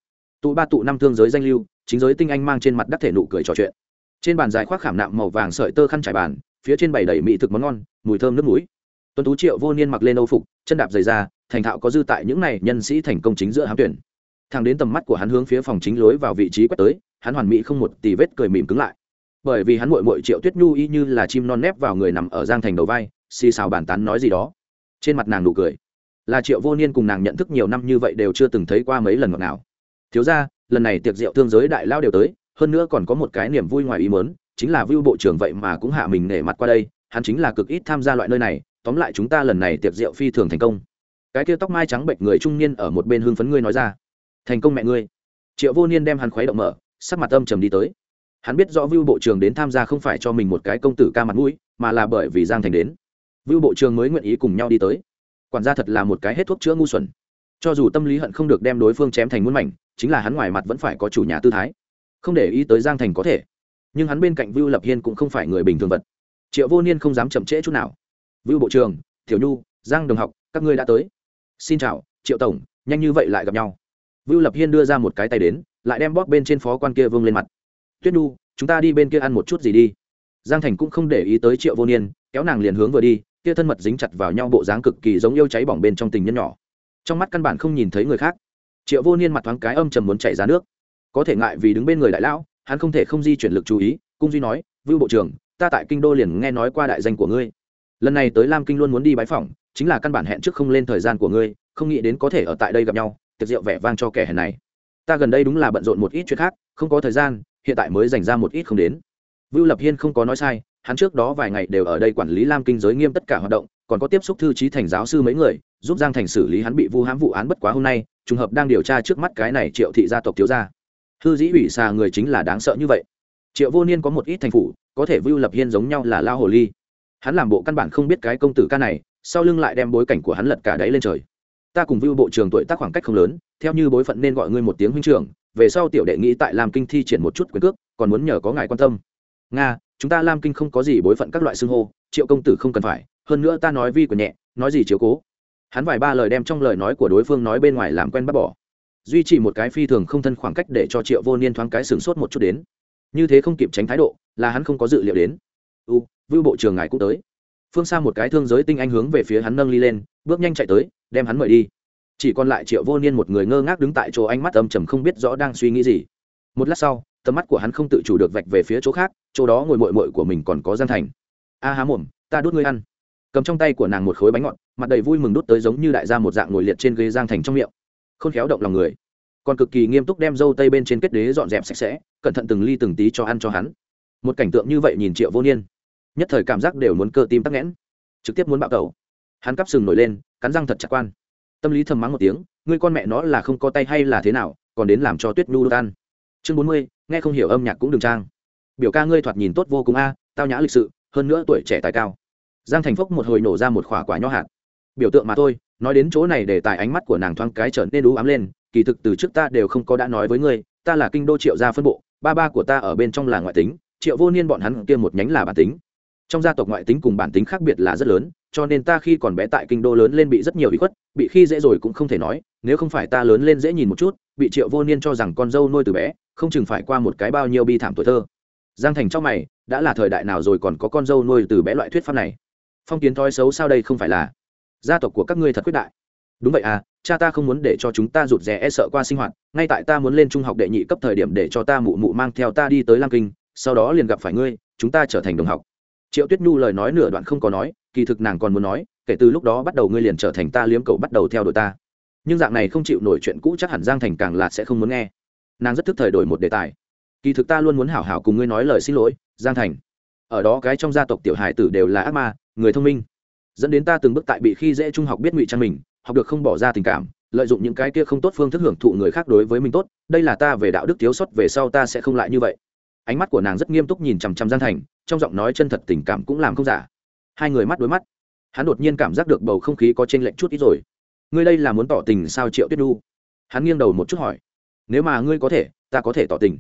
Tụ ba tụ năm thương giới danh lưu, chính giới tinh anh mang trên mặt đắc thể nụ cười trò chuyện. Trên bàn dài khoác khảm nạm màu vàng sợi tơ khăn trải bàn, phía trên bày đầy mỹ thực món ngon, mùi thơm nước mũi. Tuấn tú triệu vô niên mặc lên âu phục, chân đạp dày ra, thành thạo có dư tại những này nhân sĩ thành công chính giữa hám tuyển. Thang đến tầm mắt của hắn hướng phía phòng chính lối vào vị trí quét tới, hắn hoàn mỹ không một tì vết cười mỉm cứng lại bởi vì hắn mội mội triệu tuyết nhu y như là chim non nép vào người nằm ở giang thành đầu vai, xì xào bàn tán nói gì đó. Trên mặt nàng nụ cười. Là triệu vô niên cùng nàng nhận thức nhiều năm như vậy đều chưa từng thấy qua mấy lần ngọt nào thiếu ra lần này tiệc rượu thương giới đại lao đều tới, hơn nữa còn có một cái niềm vui ngoài ý mớn chính là vưu bộ trưởng vậy mà cũng hạ mình nể mặt qua đây, hắn chính là cực ít tham gia loại nơi này, tóm lại chúng ta lần này tiệc rượu phi thường thành công. Cái kia tóc mai trắng bệnh người trung niên ở một bên hưng phấn ngươi nói ra. Thành công mẹ ngươi. Triệu vô niên đem hắn khuấy động mở, sắc mặt âm trầm đi tới hắn biết rõ vưu bộ trưởng đến tham gia không phải cho mình một cái công tử ca mặt mũi, mà là bởi vì giang thành đến. Vưu bộ trưởng mới nguyện ý cùng nhau đi tới. Quản gia thật là một cái hết thuốc chữa ngu xuẩn. Cho dù tâm lý hận không được đem đối phương chém thành muôn mảnh, chính là hắn ngoài mặt vẫn phải có chủ nhà tư thái. Không để ý tới giang thành có thể. Nhưng hắn bên cạnh vưu lập hiên cũng không phải người bình thường vật. Triệu vô niên không dám chậm trễ chút nào. Vưu bộ trưởng tiểu nhu, giang đồng học, các ngươi đã tới. Xin chào, triệu tổng, nhanh như vậy lại gặp nhau. Vưu lập hiên đưa ra một cái tay đến, lại đem bóp bên trên phó quan kia vương lên mặt tuyết nhu, chúng ta đi bên kia ăn một chút gì đi. Giang thành cũng không để ý tới triệu vô niên, kéo nàng liền hướng vừa đi, kia thân mật dính chặt vào nhau bộ dáng cực kỳ giống yêu cháy bỏng bên trong tình nhân nhỏ. Trong mắt căn bản không nhìn thấy người khác. Triệu vô niên mặt thoáng cái âm trầm muốn chạy ra nước. Có thể ngại vì đứng bên người đại lão, hắn không thể không di chuyển lực chú ý, cung duy nói, vưu bộ trưởng, ta tại kinh đô liền nghe nói qua đại danh của ngươi. Lần này tới lam kinh luôn muốn đi bái phỏng, chính là căn bản hẹn trước không lên thời gian của ngươi, không nghĩ đến có thể ở tại đây gặp nhau, tiệc rượu vẻ vang cho kẻ hèn này. Ta gần đây đúng là bận rộn một ít chuyện khác, không có thời gian hiện tại mới dành ra một ít không đến. Vưu lập hiên không có nói sai, hắn trước đó vài ngày đều ở đây quản lý lam kinh giới nghiêm tất cả hoạt động, còn có tiếp xúc thư trí thành giáo sư mấy người, giúp giang thành xử lý hắn bị vu hãm vụ án bất quá hôm nay, trùng hợp đang điều tra trước mắt cái này triệu thị gia tộc thiếu gia. Hư dĩ ủy xà người chính là đáng sợ như vậy. Triệu vô niên có một ít thành phủ, có thể vưu lập hiên giống nhau là lao hồ ly. Hắn làm bộ căn bản không biết cái công tử ca này, sau lưng lại đem bối cảnh của hắn lật cả đáy lên trời. Ta cùng vưu bộ trưởng tuổi tác khoảng cách không lớn, theo như bối phận nên gọi ngươi một tiếng huynh trưởng về sau tiểu đệ nghĩ tại lam kinh thi triển một chút quyền cước, còn muốn nhờ có ngài quan tâm. Nga, chúng ta lam kinh không có gì bối phận các loại xưng hô, triệu công tử không cần phải, hơn nữa ta nói vi của nhẹ, nói gì chiếu cố. Hắn vài ba lời đem trong lời nói của đối phương nói bên ngoài làm quen bắt bỏ. Duy trì một cái phi thường không thân khoảng cách để cho triệu vô niên thoáng cái sửng sốt một chút đến. Như thế không kịp tránh thái độ, là hắn không có dự liệu đến. U, vưu bộ trưởng ngài cũng tới. Phương xa một cái thương giới tinh anh hướng về phía hắn nâng ly lên, bước nhanh chạy tới, đem hắn mời đi chỉ còn lại triệu vô niên một người ngơ ngác đứng tại chỗ ánh mắt âm trầm không biết rõ đang suy nghĩ gì. Một lát sau, tầm mắt của hắn không tự chủ được vạch về phía chỗ khác, chỗ đó ngồi mội mội của mình còn có gian thành. A há mồm, ta đút ngươi ăn. Cầm trong tay của nàng một khối bánh ngọt, mặt đầy vui mừng đút tới giống như đại gia một dạng ngồi liệt trên ghế giang thành trong miệng. Khôn khéo động lòng người. Còn cực kỳ nghiêm túc đem dâu tây bên trên kết đế dọn dẹp sạch sẽ, cẩn thận từng ly từng tí cho ăn cho hắn. Một cảnh tượng như vậy nhìn triệu vô niên, nhất thời cảm giác đều muốn cơ tim tắc nghẽn. Trực tiếp muốn bạo cầu hắn cắp sừng nổi lên, cắn răng thật chặt quan tâm lý thầm mắng một tiếng, ngươi con mẹ nó là không có tay hay là thế nào, còn đến làm cho tuyết nhu đốt ăn. Chương bốn mươi, nghe không hiểu âm nhạc cũng đừng trang. Biểu ca ngươi thoạt nhìn tốt vô cùng a, tao nhã lịch sự, hơn nữa tuổi trẻ tài cao. Giang thành phúc một hồi nổ ra một khỏa quả nho hạt. Biểu tượng mà thôi, nói đến chỗ này để tài ánh mắt của nàng thoáng cái trở nên đú ám lên, kỳ thực từ trước ta đều không có đã nói với ngươi, ta là kinh đô triệu gia phân bộ, ba ba của ta ở bên trong là ngoại tính, triệu vô niên bọn hắn kia một nhánh là bản tính. Trong gia tộc ngoại tính cùng bản tính khác biệt là rất lớn cho nên ta khi còn bé tại kinh đô lớn lên bị rất nhiều bị khuất, bị khi dễ rồi cũng không thể nói, nếu không phải ta lớn lên dễ nhìn một chút, bị triệu vô niên cho rằng con dâu nuôi từ bé, không chừng phải qua một cái bao nhiêu bi thảm tuổi thơ. Giang thành trong mày, đã là thời đại nào rồi còn có con dâu nuôi từ bé loại thuyết pháp này? Phong kiến thói xấu sao đây không phải là? Gia tộc của các ngươi thật quyết đại. Đúng vậy à cha ta không muốn để cho chúng ta rụt rè e sợ qua sinh hoạt, ngay tại ta muốn lên trung học đệ nhị cấp thời điểm để cho ta mụ mụ mang theo ta đi tới lam kinh, sau đó liền gặp phải ngươi, chúng ta trở thành đồng học. Triệu tuyết nhu lời nói nửa đoạn không có nói kỳ thực nàng còn muốn nói, kể từ lúc đó bắt đầu ngươi liền trở thành ta liếm cầu bắt đầu theo đuổi ta. Nhưng dạng này không chịu nổi chuyện cũ chắc hẳn giang thành càng là sẽ không muốn nghe. Nàng rất thức thời đổi một đề tài. Kỳ thực ta luôn muốn hảo hảo cùng ngươi nói lời xin lỗi, giang thành. Ở đó cái trong gia tộc tiểu hải tử đều là ác ma, người thông minh. Dẫn đến ta từng bước tại bị khi dễ trung học biết ngụy trang mình, học được không bỏ ra tình cảm, lợi dụng những cái kia không tốt phương thức hưởng thụ người khác đối với mình tốt, đây là ta về đạo đức thiếu sót về sau ta sẽ không lại như vậy. Ánh mắt của nàng rất nghiêm túc nhìn chằm chằm giang thành, trong giọng nói chân thật tình cảm cũng làm không giả hai người mắt đối mắt. Hắn đột nhiên cảm giác được bầu không khí có t r ê n lệch chút ít rồi. Ngươi đây là muốn tỏ tình sao triệu tuyết nhu? Hắn nghiêng đầu một chút hỏi. Nếu mà ngươi có thể, ta có thể tỏ tình.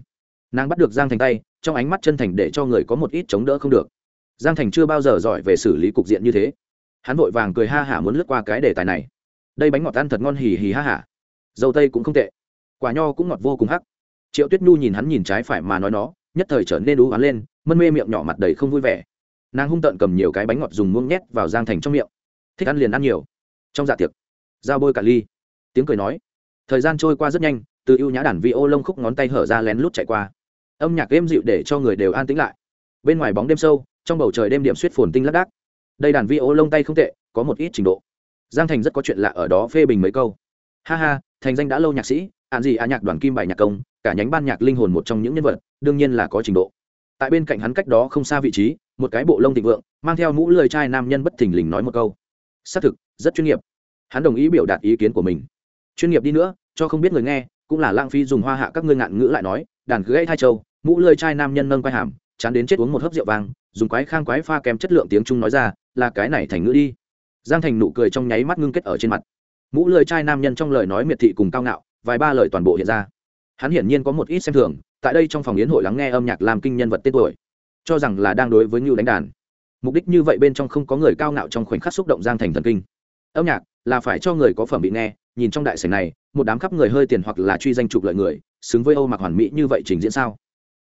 Nàng bắt được giang thành tay, trong ánh mắt chân thành để cho người có một ít chống đỡ không được. Giang thành chưa bao giờ giỏi về xử lý cục diện như thế. Hắn vội vàng cười ha hả muốn lướt qua cái đề tài này. Đây bánh ngọt ăn thật ngon hì hì ha hả. Dâu tây cũng không tệ. Quả nho cũng ngọt vô cùng hắc. Triệu tuyết nhu nhìn hắn nhìn trái phải mà nói nó, nhất thời trở nên đú hắn lên, mân mê miệng nhỏ mặt đầy không vui vẻ nàng hung tợn cầm nhiều cái bánh ngọt dùng muỗng nhét vào giang thành trong miệng thích ăn liền ăn nhiều trong dạ tiệc dao bôi cả ly tiếng cười nói thời gian trôi qua rất nhanh từ ưu nhã đàn vi ô lông khúc ngón tay hở ra lén lút chạy qua âm nhạc êm dịu để cho người đều an tĩnh lại bên ngoài bóng đêm sâu trong bầu trời đêm điểm suýt phồn tinh lác đác đây đàn vi ô lông tay không tệ có một ít trình độ giang thành rất có chuyện lạ ở đó phê bình mấy câu ha ha thành danh đã lâu nhạc sĩ ạn gì à nhạc đoàn kim bài nhạc công cả nhánh ban nhạc linh hồn một trong những nhân vật đương nhiên là có trình độ tại bên cạnh hắn cách đó không xa vị trí một cái bộ lông thịnh vượng, mang theo mũ lười trai nam nhân bất thình lình nói một câu. Xác thực, rất chuyên nghiệp. Hắn đồng ý biểu đạt ý kiến của mình. Chuyên nghiệp đi nữa, cho không biết người nghe, cũng là lãng phí dùng hoa hạ các ngươi ngạn ngữ lại nói, đàn gãy thai châu, mũ lười trai nam nhân nâng quai hàm, chán đến chết uống một hớp rượu vang, dùng quái khang quái pha kém chất lượng tiếng trung nói ra, là cái này thành ngữ đi. Giang thành nụ cười trong nháy mắt ngưng kết ở trên mặt. Mũ lười trai nam nhân trong lời nói miệt thị cùng cao ngạo, vài ba lời toàn bộ hiện ra. Hắn hiển nhiên có một ít xem thường, tại đây trong phòng yến hội lắng nghe âm nhạc làm kinh nhân vật tên tuổi cho rằng là đang đối với ngưu đánh đàn. Mục đích như vậy bên trong không có người cao ngạo trong khoảnh khắc xúc động giang thành thần kinh. Âm nhạc là phải cho người có phẩm bị nghe, nhìn trong đại sảnh này, một đám khắp người hơi tiền hoặc là truy danh trục lợi người, xứng với âu mặc hoàn mỹ như vậy trình diễn sao?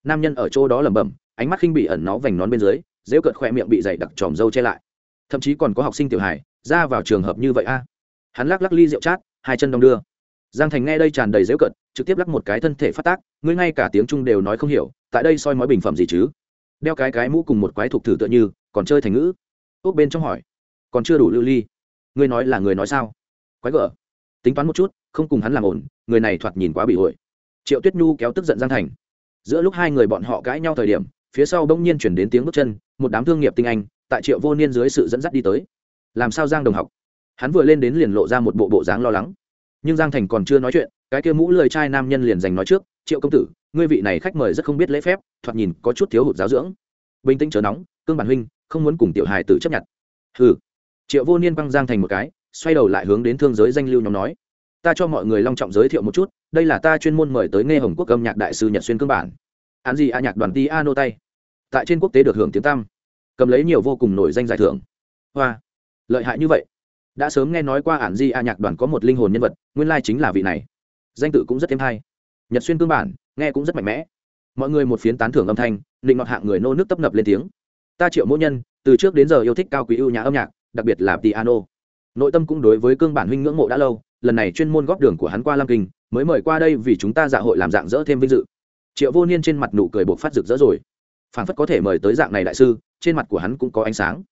Nam nhân ở chỗ đó lẩm bẩm, ánh mắt khinh bị ẩn nó vành nón bên dưới dễu cợt khoe miệng bị dày đặc tròm râu che lại. Thậm chí còn có học sinh tiểu hải ra vào trường hợp như vậy a. Hắn lắc lắc ly rượu chát, hai chân đong đưa. Giang thành nghe đây tràn đầy dễu cợt, trực tiếp lắc một cái thân thể phát tác, ngươi ngay cả tiếng trung đều nói không hiểu, tại đây soi mói bình phẩm gì chứ? Đeo cái cái mũ cùng một quái thuộc thử tựa như, còn chơi thành ngữ. Ốc bên trong hỏi, còn chưa đủ lưu ly. Ngươi nói là người nói sao? Quái gở. Tính toán một chút, không cùng hắn làm ổn, người này thoạt nhìn quá bị hội. Triệu tuyết nhu kéo tức giận giang thành. Giữa lúc hai người bọn họ cãi nhau thời điểm, phía sau bỗng nhiên chuyển đến tiếng bước chân, một đám thương nghiệp tinh anh, tại triệu vô niên dưới sự dẫn dắt đi tới. Làm sao giang đồng học? Hắn vừa lên đến liền lộ ra một bộ bộ dáng lo lắng. Nhưng giang thành còn chưa nói chuyện, cái kia mũ lời trai nam nhân liền giành nói trước, triệu công tử ngươi vị này khách mời rất không biết lễ phép, thoạt nhìn có chút thiếu hụt giáo dưỡng. Bình tĩnh chờ nóng, cương bản huynh, không muốn cùng tiểu hài tử chấp nhận. Hừ. Triệu vô niên băng giang thành một cái, xoay đầu lại hướng đến thương giới danh lưu nhóm nói, ta cho mọi người long trọng giới thiệu một chút, đây là ta chuyên môn mời tới nghe hồng quốc âm nhạc đại sư nhật xuyên cương bản. Án gì a nhạc đoàn ti a nô tay. Tại trên quốc tế được hưởng tiếng tam cầm lấy nhiều vô cùng nổi danh giải thưởng. Hoa. Lợi hại như vậy. Đã sớm nghe nói qua ản di a nhạc đoàn có một linh hồn nhân vật, nguyên lai chính là vị này. Danh tự cũng rất thêm hay. Nhật xuyên cương bản nghe cũng rất mạnh mẽ. Mọi người một phiến tán thưởng âm thanh định ngọt hạng người nô nước tấp nập lên tiếng. Ta triệu mỗi nhân, từ trước đến giờ yêu thích cao quý ưu nhã âm nhạc, đặc biệt là piano. Nội tâm cũng đối với cương bản huynh ngưỡng mộ đã lâu, lần này chuyên môn góp đường của hắn qua lam kinh, mới mời qua đây vì chúng ta dạ hội làm dạng dỡ thêm vinh dự. Triệu vô niên trên mặt nụ cười buộc phát rực rỡ rồi. Phản phất có thể mời tới dạng này đại sư, trên mặt của hắn cũng có ánh sáng.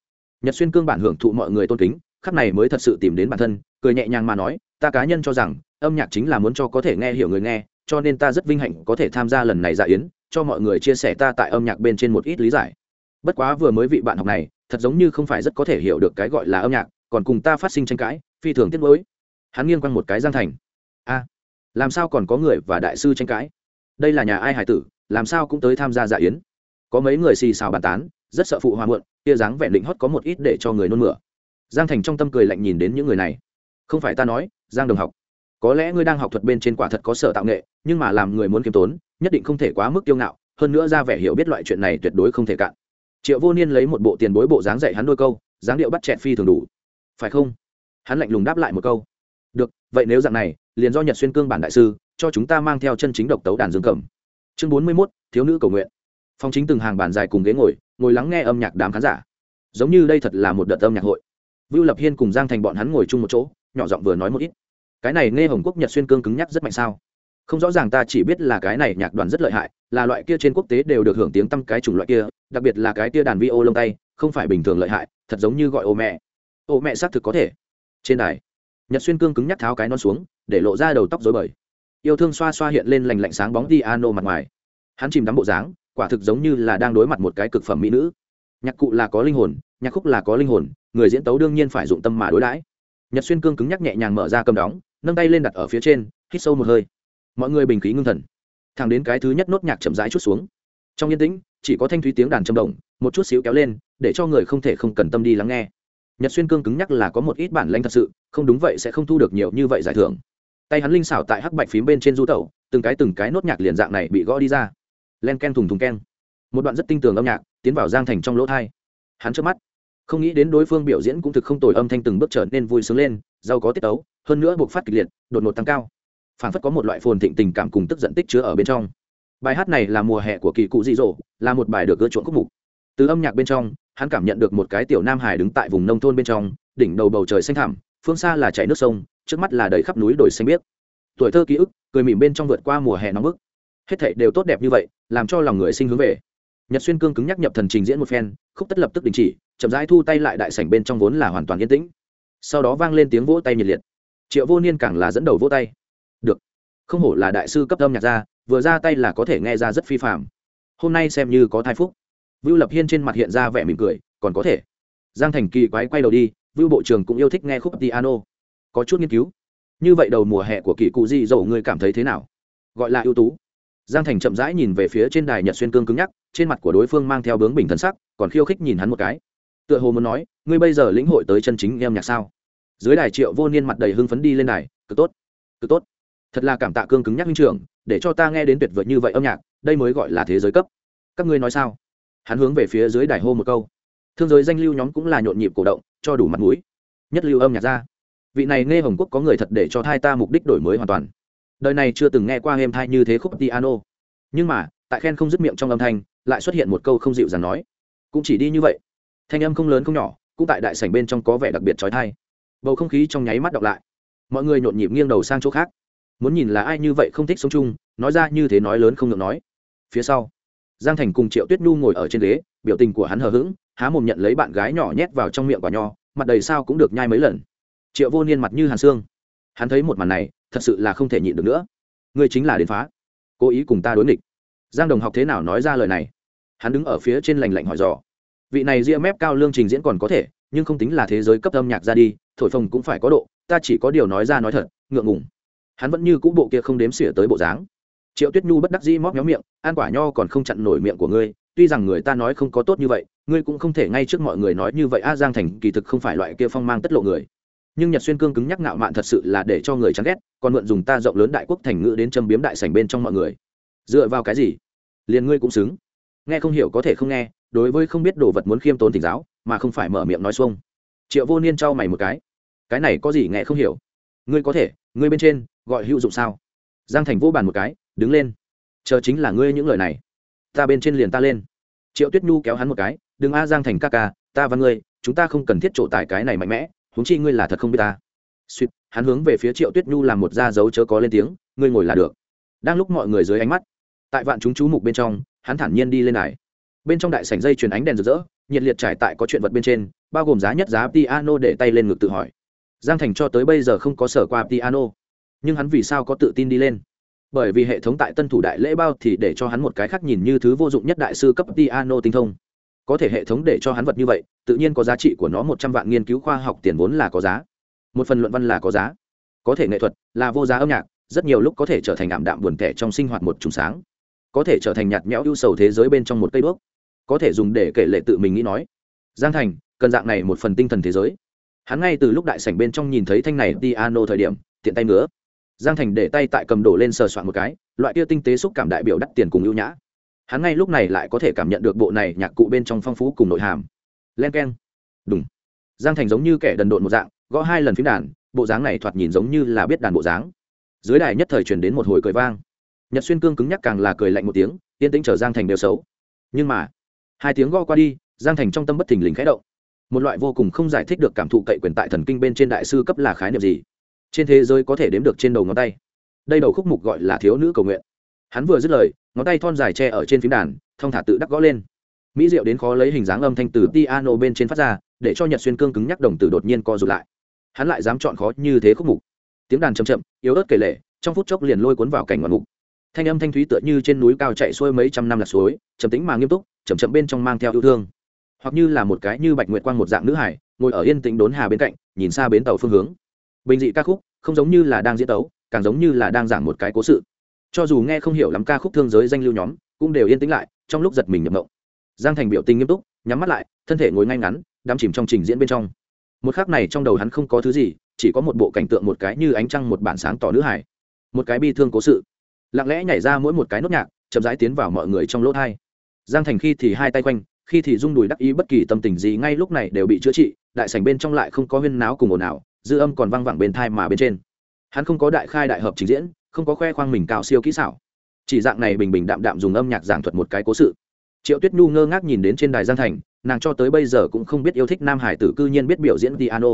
Nhật xuyên cương bản hưởng thụ mọi người tôn kính, khắc này mới thật sự tìm đến bản thân, cười nhẹ nhàng mà nói, ta cá nhân cho rằng, âm nhạc chính là muốn cho có thể nghe hiểu người nghe cho nên ta rất vinh hạnh có thể tham gia lần này dạ yến, cho mọi người chia sẻ ta tại âm nhạc bên trên một ít lý giải. Bất quá vừa mới vị bạn học này, thật giống như không phải rất có thể hiểu được cái gọi là âm nhạc, còn cùng ta phát sinh tranh cãi, phi thường tiết mới hắn nghiêng quanh một cái giang thành. A, làm sao còn có người và đại sư tranh cãi? Đây là nhà ai hải tử, làm sao cũng tới tham gia dạ yến? Có mấy người xì xào bàn tán, rất sợ phụ hòa muộn kia dáng vẹn định hót có một ít để cho người nôn mửa. Giang thành trong tâm cười lạnh nhìn đến những người này. Không phải ta nói, giang đồng học có lẽ ngươi đang học thuật bên trên quả thật có sở tạo nghệ, nhưng mà làm người muốn kiêm tốn, nhất định không thể quá mức kiêu ngạo, hơn nữa ra vẻ hiểu biết loại chuyện này tuyệt đối không thể cạn. Triệu vô niên lấy một bộ tiền bối bộ dáng dạy hắn đôi câu, dáng điệu bắt chẹt phi thường đủ. Phải không? Hắn lạnh lùng đáp lại một câu. Được, vậy nếu dạng này, liền do nhật xuyên cương bản đại sư, cho chúng ta mang theo chân chính độc tấu đàn dương cầm. Chương bốn mươi mốt, thiếu nữ cầu nguyện. Phong chính từng hàng bàn dài cùng ghế ngồi ngồi lắng nghe âm nhạc đám khán giả. Giống như đây thật là một đợt âm nhạc hội. Vưu lập hiên cùng giang thành bọn hắn ngồi chung một chỗ, nhỏ giọng vừa nói một ít cái này nghe hồng quốc nhật xuyên cương cứng nhắc rất mạnh sao? Không rõ ràng ta chỉ biết là cái này nhạc đoàn rất lợi hại, là loại kia trên quốc tế đều được hưởng tiếng tăm cái chủng loại kia, đặc biệt là cái kia đàn vi ô lông tay, không phải bình thường lợi hại, thật giống như gọi ô mẹ. Ô mẹ xác thực có thể. Trên đài, nhật xuyên cương cứng nhắc tháo cái non xuống, để lộ ra đầu tóc dối bời. Yêu thương xoa xoa hiện lên lành lạnh sáng bóng đi ano mặt ngoài. Hắn chìm đắm bộ dáng, quả thực giống như là đang đối mặt một cái cực phẩm mỹ nữ. Nhạc cụ là có linh hồn, nhạc khúc là có linh hồn, người diễn tấu đương nhiên phải dụng tâm mà đối đãi. Nhật xuyên cương cứng nhắc nhẹ nhàng mở ra cầm đóng nâng tay lên đặt ở phía trên, hít sâu một hơi. Mọi người bình khí ngưng thần. Thẳng đến cái thứ nhất nốt nhạc chậm rãi chút xuống. Trong yên tĩnh, chỉ có thanh thúy tiếng đàn trầm động, một chút xíu kéo lên, để cho người không thể không cần tâm đi lắng nghe. Nhật xuyên cương cứng nhắc là có một ít bản lanh thật sự, không đúng vậy sẽ không thu được nhiều như vậy giải thưởng. Tay hắn linh xảo tại hắc bạch phím bên trên du tẩu, từng cái từng cái nốt nhạc liền dạng này bị gõ đi ra. Len ken thùng thùng ken. Một đoạn rất tinh tường âm nhạc, tiến vào giang thành trong lỗ thai. Hắn trước mắt, không nghĩ đến đối phương biểu diễn cũng thực không tồi âm thanh từng bước trở nên vui sướng lên giàu có tiết tấu hơn nữa buộc phát kịch liệt, đột ngột tăng cao. Phản phất có một loại phồn thịnh tình cảm cùng tức giận tích chứa ở bên trong. Bài hát này là mùa hè của kỳ cụ dị dỗ là một bài được gỡ chuộng khúc mục. Từ âm nhạc bên trong, hắn cảm nhận được một cái tiểu nam hải đứng tại vùng nông thôn bên trong, đỉnh đầu bầu trời xanh thẳm, phương xa là chảy nước sông, trước mắt là đầy khắp núi đồi xanh biếc. Tuổi thơ ký ức, cười mỉm bên trong vượt qua mùa hè nóng bức. Hết thảy đều tốt đẹp như vậy, làm cho lòng người sinh hướng về. Nhật xuyên cương cứng nhắc nhập thần trình diễn một phen, khúc tất lập tức đình chỉ, chậm rãi thu tay lại đại sảnh bên trong vốn là hoàn toàn yên tĩnh. Sau đó vang lên tiếng vỗ tay nhiệt liệt triệu vô niên càng là dẫn đầu vỗ tay. Được. Không hổ là đại sư cấp âm nhạc ra vừa ra tay là có thể nghe ra rất phi phạm hôm nay xem như có thai phúc. Vưu lập hiên trên mặt hiện ra vẻ mỉm cười, còn có thể. Giang thành kỳ quái quay đầu đi, vưu bộ trưởng cũng yêu thích nghe khúc piano. Có chút nghiên cứu. Như vậy đầu mùa hè của kỳ cụ di dầu ngươi cảm thấy thế nào? Gọi là ưu tú. Giang thành chậm rãi nhìn về phía trên đài nhật xuyên cương cứng nhắc, trên mặt của đối phương mang theo bướng bình thân sắc, còn khiêu khích nhìn hắn một cái. Tựa hồ muốn nói, ngươi bây giờ lĩnh hội tới chân chính em nhạc sao? Dưới đài triệu vô niên mặt đầy hưng phấn đi lên đài cực tốt cực tốt. Thật là cảm tạ cương cứng nhắc minh trưởng, để cho ta nghe đến tuyệt vời như vậy âm nhạc, đây mới gọi là thế giới cấp. Các ngươi nói sao? Hắn hướng về phía dưới đài hô một câu. Thương giới danh lưu nhóm cũng là nhộn nhịp cổ động, cho đủ mặt mũi. Nhất lưu âm nhạc ra. Vị này nghe hồng quốc có người thật để cho thai ta mục đích đổi mới hoàn toàn. Đời này chưa từng nghe qua êm thai như thế khúc piano. Nhưng mà, tại khen không dứt miệng trong âm thanh, lại xuất hiện một câu không dịu dàng nói. Cũng chỉ đi như vậy. Thanh âm không lớn không nhỏ, cũng tại đại sảnh bên trong có vẻ đặc biệt trói thai bầu không khí trong nháy mắt đọc lại. Mọi người nhộn nhịp nghiêng đầu sang chỗ khác. Muốn nhìn là ai như vậy không thích sống chung, nói ra như thế nói lớn không ngượng nói. Phía sau, giang thành cùng triệu tuyết nhu ngồi ở trên ghế, biểu tình của hắn hờ hững, há mồm nhận lấy bạn gái nhỏ nhét vào trong miệng quả nho, mặt đầy sao cũng được nhai mấy lần. Triệu vô niên mặt như hàn xương. Hắn thấy một màn này, thật sự là không thể nhịn được nữa. Ngươi chính là đến phá. Cố ý cùng ta đối nghịch. Giang đồng học thế nào nói ra lời này? Hắn đứng ở phía trên lành lạnh hỏi dò. Vị này ria mép cao lương trình diễn còn có thể, nhưng không tính là thế giới cấp âm nhạc ra đi thổi phồng cũng phải có độ, ta chỉ có điều nói ra nói thật, ngượng ngùng. Hắn vẫn như cũ bộ kia không đếm xỉa tới bộ dáng. Triệu tuyết nhu bất đắc dĩ móc méo miệng ăn quả nho còn không chặn nổi miệng của ngươi, tuy rằng người ta nói không có tốt như vậy, ngươi cũng không thể ngay trước mọi người nói như vậy, a giang thành kỳ thực không phải loại kia phong mang tất lộ người. Nhưng nhật xuyên cương cứng nhắc ngạo mạn thật sự là để cho người chán ghét, còn mượn dùng ta rộng lớn đại quốc thành ngữ đến châm biếm đại sảnh bên trong mọi người. Dựa vào cái gì? Liền ngươi cũng xứng. Nghe không hiểu có thể không nghe, đối với không biết đồ vật muốn khiêm tốn tỉnh giáo, mà không phải mở miệng nói xuông. Triệu vô niên trao mày một cái cái này có gì nghe không hiểu? Ngươi có thể, ngươi bên trên, gọi hữu dụng sao? Giang thành vô bàn một cái, đứng lên. Chờ chính là ngươi những lời này. Ta bên trên liền ta lên. Triệu tuyết nhu kéo hắn một cái, đừng a, giang thành ca ca, ta và ngươi, chúng ta không cần thiết trổ tài cái này mạnh mẽ, huống chi ngươi là thật không biết ta. Suýt, hắn hướng về phía triệu tuyết nhu làm một da dấu chớ có lên tiếng, ngươi ngồi là được. Đang lúc mọi người dưới ánh mắt, tại vạn chúng chú mục bên trong, hắn thản nhiên đi lên này. Bên trong đại sảnh dây truyền ánh đèn rực rỡ, nhiệt liệt trải tại có chuyện vật bên trên, bao gồm giá nhất giá piano để tay lên ngực tự hỏi giang thành cho tới bây giờ không có sở qua piano. Nhưng hắn vì sao có tự tin đi lên? Bởi vì hệ thống tại tân thủ đại lễ bao thì để cho hắn một cái khác nhìn như thứ vô dụng nhất đại sư cấp piano tinh thông. Có thể hệ thống để cho hắn vật như vậy tự nhiên có giá trị của nó một trăm vạn nghiên cứu khoa học tiền vốn là có giá. Một phần luận văn là có giá. Có thể nghệ thuật là vô giá âm nhạc rất nhiều lúc có thể trở thành ảm đạm buồn tẻ trong sinh hoạt một trùng sáng. Có thể trở thành nhạt nhẽo ưu sầu thế giới bên trong một cây bước, có thể dùng để kể lệ tự mình nghĩ nói. Giang thành cần dạng này một phần tinh thần thế giới hắn ngay từ lúc đại sảnh bên trong nhìn thấy thanh này piano thời điểm, tiện tay nữa giang thành để tay tại cầm đổ lên sờ soạn một cái, loại kia tinh tế xúc cảm đại biểu đắt tiền cùng ưu nhã. Hắn ngay lúc này lại có thể cảm nhận được bộ này nhạc cụ bên trong phong phú cùng nội hàm. Len k e n đúng giang thành giống như kẻ đần độn một dạng, gõ hai lần phím đàn, bộ dáng này thoạt nhìn giống như là biết đàn bộ dáng. Dưới đài nhất thời truyền đến một hồi cười vang. Nhật xuyên cương cứng nhắc càng là cười lạnh một tiếng, yên tĩnh chờ giang thành đều xấu. Nhưng mà, hai tiếng gõ qua đi, giang thành trong tâm bất thình lình khẽ động một loại vô cùng không giải thích được cảm thụ cậy quyền tại thần kinh bên trên đại sư cấp là khái niệm gì? Trên thế giới có thể đếm được trên đầu ngón tay. Đây đầu khúc mục gọi là thiếu nữ cầu nguyện. Hắn vừa dứt lời, ngón tay thon dài tre ở trên phím đàn, thông thả tự đắc gõ lên. Mỹ diệu đến khó lấy hình dáng âm thanh từ piano bên trên phát ra, để cho nhật xuyên cương cứng nhắc đồng từ đột nhiên co rụt lại. Hắn lại dám chọn khó như thế khúc mục. Tiếng đàn chậm chậm, yếu ớt kể lệ, trong phút chốc liền lôi cuốn vào cảnh ngọn mục. Thanh âm thanh thúy tựa như trên núi cao chạy xuôi mấy trăm năm là suối, trầm tĩnh mà nghiêm túc, chậm chậm bên trong mang theo yêu thương hoặc như là một cái như bạch nguyệt quang một dạng nữ hải, ngồi ở yên tĩnh đốn hà bên cạnh, nhìn xa bến tàu phương hướng. Bình dị ca khúc, không giống như là đang diễn tấu, càng giống như là đang giảng một cái cố sự. Cho dù nghe không hiểu lắm ca khúc thương giới danh lưu nhóm, cũng đều yên tĩnh lại, trong lúc giật mình nhập mộng giang thành biểu tình nghiêm túc, nhắm mắt lại, thân thể ngồi ngay ngắn, đắm chìm trong trình diễn bên trong. Một khắc này trong đầu hắn không có thứ gì, chỉ có một bộ cảnh tượng một cái như ánh trăng một bản sáng tỏ nữ hải. Một cái bi thương cố sự. Lặng lẽ nhảy ra mỗi một cái nốt nhạc, chậm rãi tiến vào mọi người trong lỗ thai giang thành khi thì hai tay quanh khi thì rung đùi đắc ý bất kỳ tâm tình gì ngay lúc này đều bị chữa trị, đại sảnh bên trong lại không có huyên náo cùng ồn ào, dư âm còn văng vẳng bên thai mà bên trên. Hắn không có đại khai đại hợp trình diễn, không có khoe khoang mình cao siêu kỹ xảo. Chỉ dạng này bình bình đạm đạm dùng âm nhạc giảng thuật một cái cố sự. Triệu tuyết nhu ngơ ngác nhìn đến trên đài giang thành, nàng cho tới bây giờ cũng không biết yêu thích nam hải tử cư nhiên biết biểu diễn piano.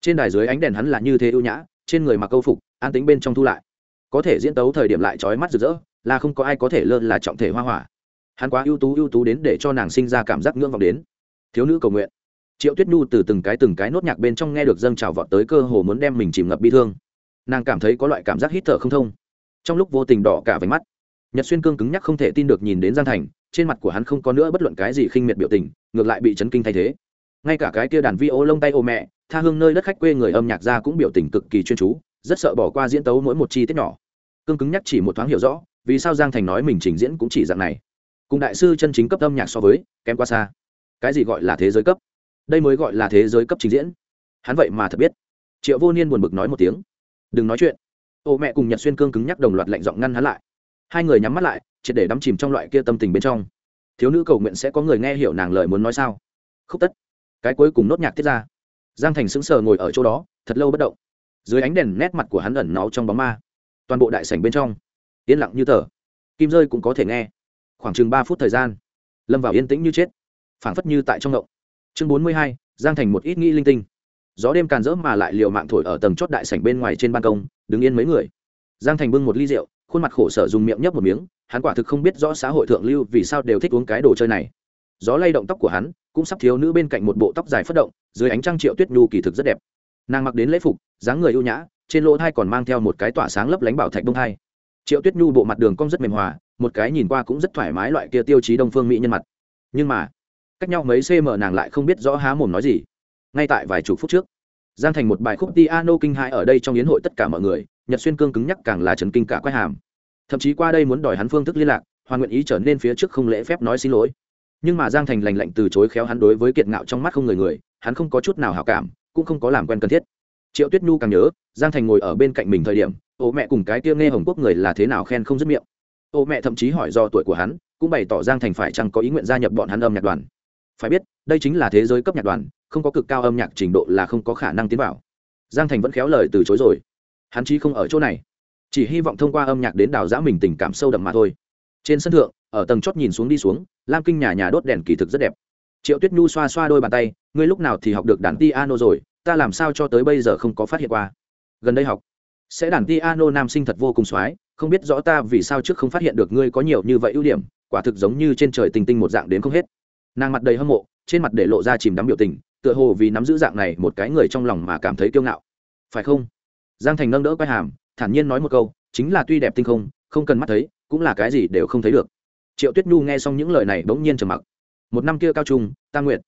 Trên đài dưới ánh đèn hắn là như thế ưu nhã, trên người mặc câu phục, an tính bên trong thu lại. Có thể diễn tấu thời điểm lại trói mắt rực rỡ, là không có ai có thể lơ là trọng thể hoa hỏa hắn quá ưu tú ưu tú đến để cho nàng sinh ra cảm giác ngưỡng vọng đến. Thiếu nữ cầu nguyện. Triệu tuyết nhu từ từng cái từng cái nốt nhạc bên trong nghe được dâng trào vọt tới cơ hồ muốn đem mình chìm ngập bi thương. Nàng cảm thấy có loại cảm giác hít thở không thông. Trong lúc vô tình đỏ cả váy mắt, nhật xuyên cương cứng nhắc không thể tin được nhìn đến giang thành, trên mặt của hắn không có nữa bất luận cái gì khinh miệt biểu tình, ngược lại bị chấn kinh thay thế. Ngay cả cái kia đàn vi ô lông tay ô mẹ, tha hương nơi đất khách quê người âm nhạc ra cũng biểu tình cực kỳ chuyên chú, rất sợ bỏ qua diễn tấu mỗi một chi tiết nhỏ. Cương cứng nhắc chỉ một thoáng hiểu rõ, vì sao giang thành nói mình trình diễn cũng chỉ dạng này cùng đại sư chân chính cấp âm nhạc so với, kém quá xa. Cái gì gọi là thế giới cấp? Đây mới gọi là thế giới cấp trình diễn. Hắn vậy mà thật biết. Triệu vô niên buồn bực nói một tiếng. Đừng nói chuyện. Ô mẹ cùng nhật xuyên cương cứng nhắc đồng loạt lạnh giọng ngăn hắn lại. Hai người nhắm mắt lại, triệt để đắm chìm trong loại kia tâm tình bên trong. Thiếu nữ cầu nguyện sẽ có người nghe hiểu nàng lời muốn nói sao? Khúc tất. Cái cuối cùng nốt nhạc tiết ra. Giang thành sững sờ ngồi ở chỗ đó, thật lâu bất động. Dưới ánh đèn nét mặt của hắn ẩn náu trong bóng ma. Toàn bộ đại sảnh bên trong. Yên lặng như tờ. Kim rơi cũng có thể nghe khoảng chừng ba phút thời gian, lâm vào yên tĩnh như chết, phảng phất như tại trong động chương bốn mươi hai, giang thành một ít nghĩ linh tinh. Gió đêm càn rỡ mà lại liều mạng thổi ở tầng chót đại sảnh bên ngoài trên ban công, đứng yên mấy người. Giang thành bưng một ly rượu, khuôn mặt khổ sở dùng miệng nhấp một miếng, hắn quả thực không biết rõ xã hội thượng lưu vì sao đều thích uống cái đồ chơi này. Gió lay động tóc của hắn, cũng sắp thiếu nữ bên cạnh một bộ tóc dài phất động, dưới ánh trăng triệu tuyết nhu kỳ thực rất đẹp. Nàng mặc đến lễ phục, dáng người ưu nhã, trên lỗ thai còn mang theo một cái tỏa sáng lấp lánh bảo thạch bông thai triệu tuyết nhu bộ mặt đường cong rất mềm hòa, một cái nhìn qua cũng rất thoải mái loại kia tiêu chí đông phương mỹ nhân mặt. Nhưng mà, cách nhau mấy cm nàng lại không biết rõ há mồm nói gì. Ngay tại vài chục phút trước, giang thành một bài khúc piano kinh hãi ở đây trong yến hội tất cả mọi người, nhật xuyên cương cứng nhắc càng là trần kinh cả quái hàm. Thậm chí qua đây muốn đòi hắn phương thức liên lạc hoàn nguyện ý trở nên phía trước không lễ phép nói xin lỗi. Nhưng mà giang thành lành lạnh từ chối khéo hắn đối với kiệt ngạo trong mắt không người người, hắn không có chút nào hảo cảm, cũng không có làm quen cần thiết. Triệu tuyết nhu càng nhớ, giang thành ngồi ở bên cạnh mình thời điểm ô mẹ cùng cái kia nghe hồng quốc người là thế nào khen không dứt miệng. Ô mẹ thậm chí hỏi do tuổi của hắn, cũng bày tỏ giang thành phải chăng có ý nguyện gia nhập bọn hắn âm nhạc đoàn. Phải biết, đây chính là thế giới cấp nhạc đoàn, không có cực cao âm nhạc trình độ là không có khả năng tiến vào. Giang thành vẫn khéo lời từ chối rồi. Hắn chí không ở chỗ này, chỉ hy vọng thông qua âm nhạc đến đào giã mình tình cảm sâu đậm mà thôi. Trên sân thượng, ở tầng chót nhìn xuống đi xuống, lam kinh nhà nhà đốt đèn kỳ thực rất đẹp. Triệu tuyết nhu xoa xoa đôi bàn tay, ngươi lúc nào thì học được đàn piano rồi? Ta làm sao cho tới bây giờ không có phát hiện qua? Gần đây học sẽ đàn piano nam sinh thật vô cùng soái không biết rõ ta vì sao trước không phát hiện được ngươi có nhiều như vậy ưu điểm, quả thực giống như trên trời tinh tinh một dạng đến không hết. Nàng mặt đầy hâm mộ, trên mặt để lộ ra chìm đắm biểu tình, tựa hồ vì nắm giữ dạng này một cái người trong lòng mà cảm thấy kiêu ngạo. Phải không? Giang thành nâng đỡ quay hàm, thản nhiên nói một câu, chính là tuy đẹp tinh không không cần mắt thấy, cũng là cái gì đều không thấy được. Triệu tuyết nhu nghe xong những lời này bỗng nhiên trầm mặc. Một năm kia cao trung ta nguyện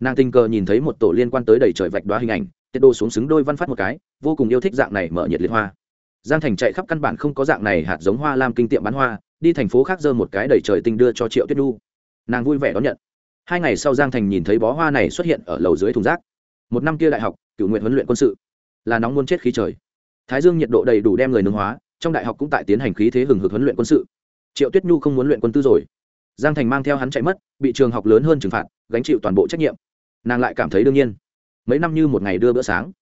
nàng tình cờ nhìn thấy một tổ liên quan tới đầy trời vạch đoá hình ảnh tiết đô xuống xứng đôi văn phát một cái, vô cùng yêu thích dạng này mở nhiệt liệt hoa. Giang thành chạy khắp căn bản không có dạng này hạt giống hoa làm kinh tiệm bán hoa, đi thành phố khác dơ một cái đầy trời tinh đưa cho triệu tuyết nhu. Nàng vui vẻ đón nhận. Hai ngày sau giang thành nhìn thấy bó hoa này xuất hiện ở lầu dưới thùng rác. Một năm kia đại học, cựu nguyện huấn luyện quân sự. Là nóng muốn chết khí trời. Thái dương nhiệt độ đầy đủ đem người nương hóa, trong đại học cũng tại tiến hành khí thế hừng hực huấn luyện quân sự. Triệu tuyết nhu không muốn luyện quân tư rồi. Giang thành mang theo hắn chạy mất, bị trường học lớn hơn trừng phạt, gánh chịu toàn bộ trách nhiệm. Nàng lại cảm thấy đương nhiên mấy năm như một ngày đưa bữa sáng.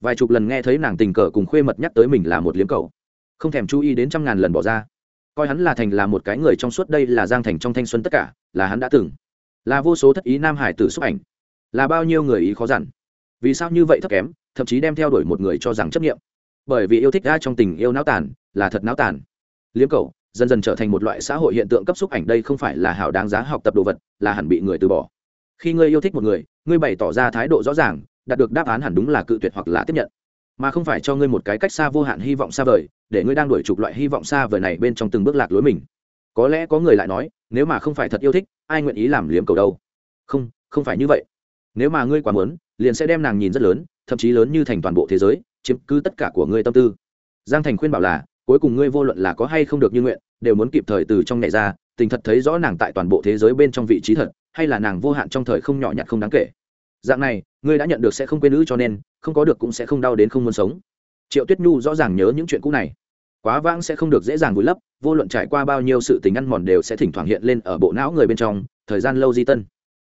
Vài chục lần nghe thấy nàng tình cờ cùng khuê mật nhắc tới mình là một liếm cầu. Không thèm chú ý đến trăm ngàn lần bỏ ra. Coi hắn là thành là một cái người trong suốt đây là giang thành trong thanh xuân tất cả, là hắn đã từng. Là vô số thất ý nam hải tử xúc ảnh. Là bao nhiêu người ý khó dằn. Vì sao như vậy thấp kém, thậm chí đem theo đuổi một người cho rằng chấp nghiệm bởi vì yêu thích ga trong tình yêu não tàn, là thật não tàn. Liếm cầu, dần dần trở thành một loại xã hội hiện tượng cấp xúc ảnh đây không phải là hảo đáng giá học tập đồ vật, là hẳn bị người từ bỏ. Khi ngươi yêu thích một người, ngươi bày tỏ ra thái độ rõ ràng đạt được đáp án hẳn đúng là cự tuyệt hoặc là tiếp nhận. Mà không phải cho ngươi một cái cách xa vô hạn hy vọng xa vời, để ngươi đang đuổi trục loại hy vọng xa vời này bên trong từng bước lạc lối mình. Có lẽ có người lại nói, nếu mà không phải thật yêu thích, ai nguyện ý làm liếm cầu đâu? Không không phải như vậy. Nếu mà ngươi quá muốn, liền sẽ đem nàng nhìn rất lớn, thậm chí lớn như thành toàn bộ thế giới, chiếm cứ tất cả của ngươi tâm tư. Giang thành khuyên bảo là, cuối cùng ngươi vô luận là có hay không được như nguyện, đều muốn kịp thời từ trong nhảy ra, tình thật thấy rõ nàng tại toàn bộ thế giới bên trong vị trí thật, hay là nàng vô hạn trong thời không nhỏ nhặt không đáng kể dạng này, ngươi đã nhận được sẽ không quên nữ cho nên, không có được cũng sẽ không đau đến không muốn sống. Triệu tuyết nhu rõ ràng nhớ những chuyện cũ này. Quá vãng sẽ không được dễ dàng vùi lấp, vô luận trải qua bao nhiêu sự tình ăn mòn đều sẽ thỉnh thoảng hiện lên ở bộ não người bên trong, thời gian lâu di tân.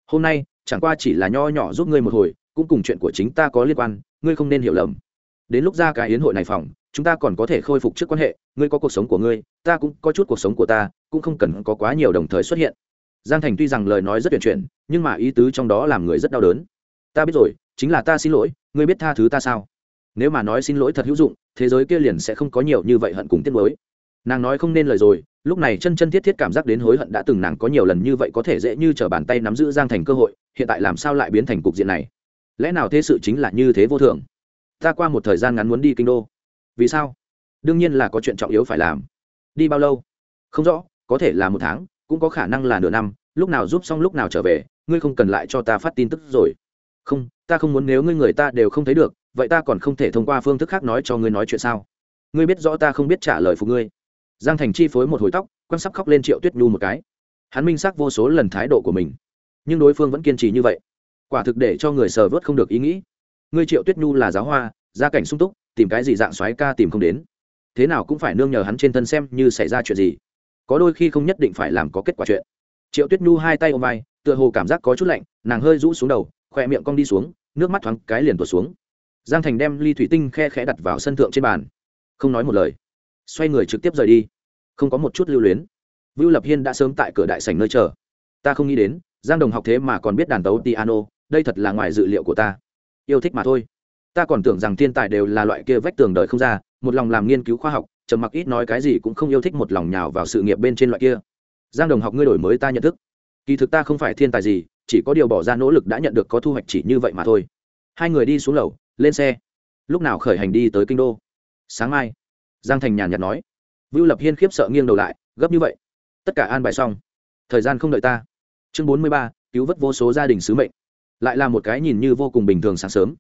Hôm nay, chẳng qua chỉ là nho nhỏ giúp ngươi một hồi, cũng cùng chuyện của chính ta có liên quan, ngươi không nên hiểu lầm. Đến lúc ra cái yến hội này phòng, chúng ta còn có thể khôi phục trước quan hệ, ngươi có cuộc sống của ngươi, ta cũng có chút cuộc sống của ta, cũng không cần có quá nhiều đồng thời xuất hiện. Giang thành tuy rằng lời nói rất tuyển chuyển, nhưng mà ý tứ trong đó làm người rất đau đớn ta biết rồi, chính là ta xin lỗi, ngươi biết tha thứ ta sao? Nếu mà nói xin lỗi thật hữu dụng, thế giới kia liền sẽ không có nhiều như vậy hận cùng tiết mới nàng nói không nên lời rồi, lúc này chân chân thiết thiết cảm giác đến hối hận đã từng nàng có nhiều lần như vậy có thể dễ như t r ở bàn tay nắm giữ giang thành cơ hội, hiện tại làm sao lại biến thành cục diện này? Lẽ nào thế sự chính là như thế vô thường? Ta qua một thời gian ngắn muốn đi kinh đô. Vì sao? Đương nhiên là có chuyện trọng yếu phải làm. Đi bao lâu? Không rõ, có thể là một tháng, cũng có khả năng là nửa năm. Lúc nào giúp xong lúc nào trở về, ngươi không cần lại cho ta phát tin tức rồi không, ta không muốn nếu ngươi người ta đều không thấy được, vậy ta còn không thể thông qua phương thức khác nói cho ngươi nói chuyện sao? Ngươi biết rõ ta không biết trả lời phục ngươi. Giang thành chi phối một hồi tóc, quan sắp khóc lên triệu tuyết nhu một cái. Hắn minh xác vô số lần thái độ của mình, nhưng đối phương vẫn kiên trì như vậy. Quả thực để cho người sờ vớt không được ý nghĩ. Ngươi triệu tuyết nhu là giáo hoa, gia cảnh sung túc, tìm cái gì dạng xoáy ca tìm không đến. Thế nào cũng phải nương nhờ hắn trên thân xem như xảy ra chuyện gì. Có đôi khi không nhất định phải làm có kết quả chuyện. Triệu tuyết nhu hai tay ôm vai, tựa hồ cảm giác có chút lạnh, nàng hơi rũ xuống đầu khoe miệng cong đi xuống, nước mắt thoáng cái liền tuột xuống. Giang thành đem ly thủy tinh khe khẽ đặt vào sân thượng trên bàn. Không nói một lời, xoay người trực tiếp rời đi. Không có một chút lưu luyến. Vưu lập hiên đã sớm tại cửa đại sảnh nơi chờ. Ta không nghĩ đến, giang đồng học thế mà còn biết đàn tấu piano, đây thật là ngoài dự liệu của ta. Yêu thích mà thôi. Ta còn tưởng rằng thiên tài đều là loại kia vách tường đời không ra, một lòng làm nghiên cứu khoa học, trầm mặc ít nói cái gì cũng không yêu thích một lòng nhào vào sự nghiệp bên trên loại kia. Giang đồng học ngươi đổi mới ta nhận thức. Kỳ thực ta không phải thiên tài gì chỉ có điều bỏ ra nỗ lực đã nhận được có thu hoạch chỉ như vậy mà thôi. Hai người đi xuống lầu, lên xe. Lúc nào khởi hành đi tới kinh đô? Sáng mai. Giang thành nhàn nhạt nói. Vưu lập hiên khiếp sợ nghiêng đầu lại, gấp như vậy. Tất cả an bài xong. Thời gian không đợi ta. Chương bốn mươi ba, cứu vớt vô số gia đình sứ mệnh. Lại là một cái nhìn như vô cùng bình thường sáng sớm.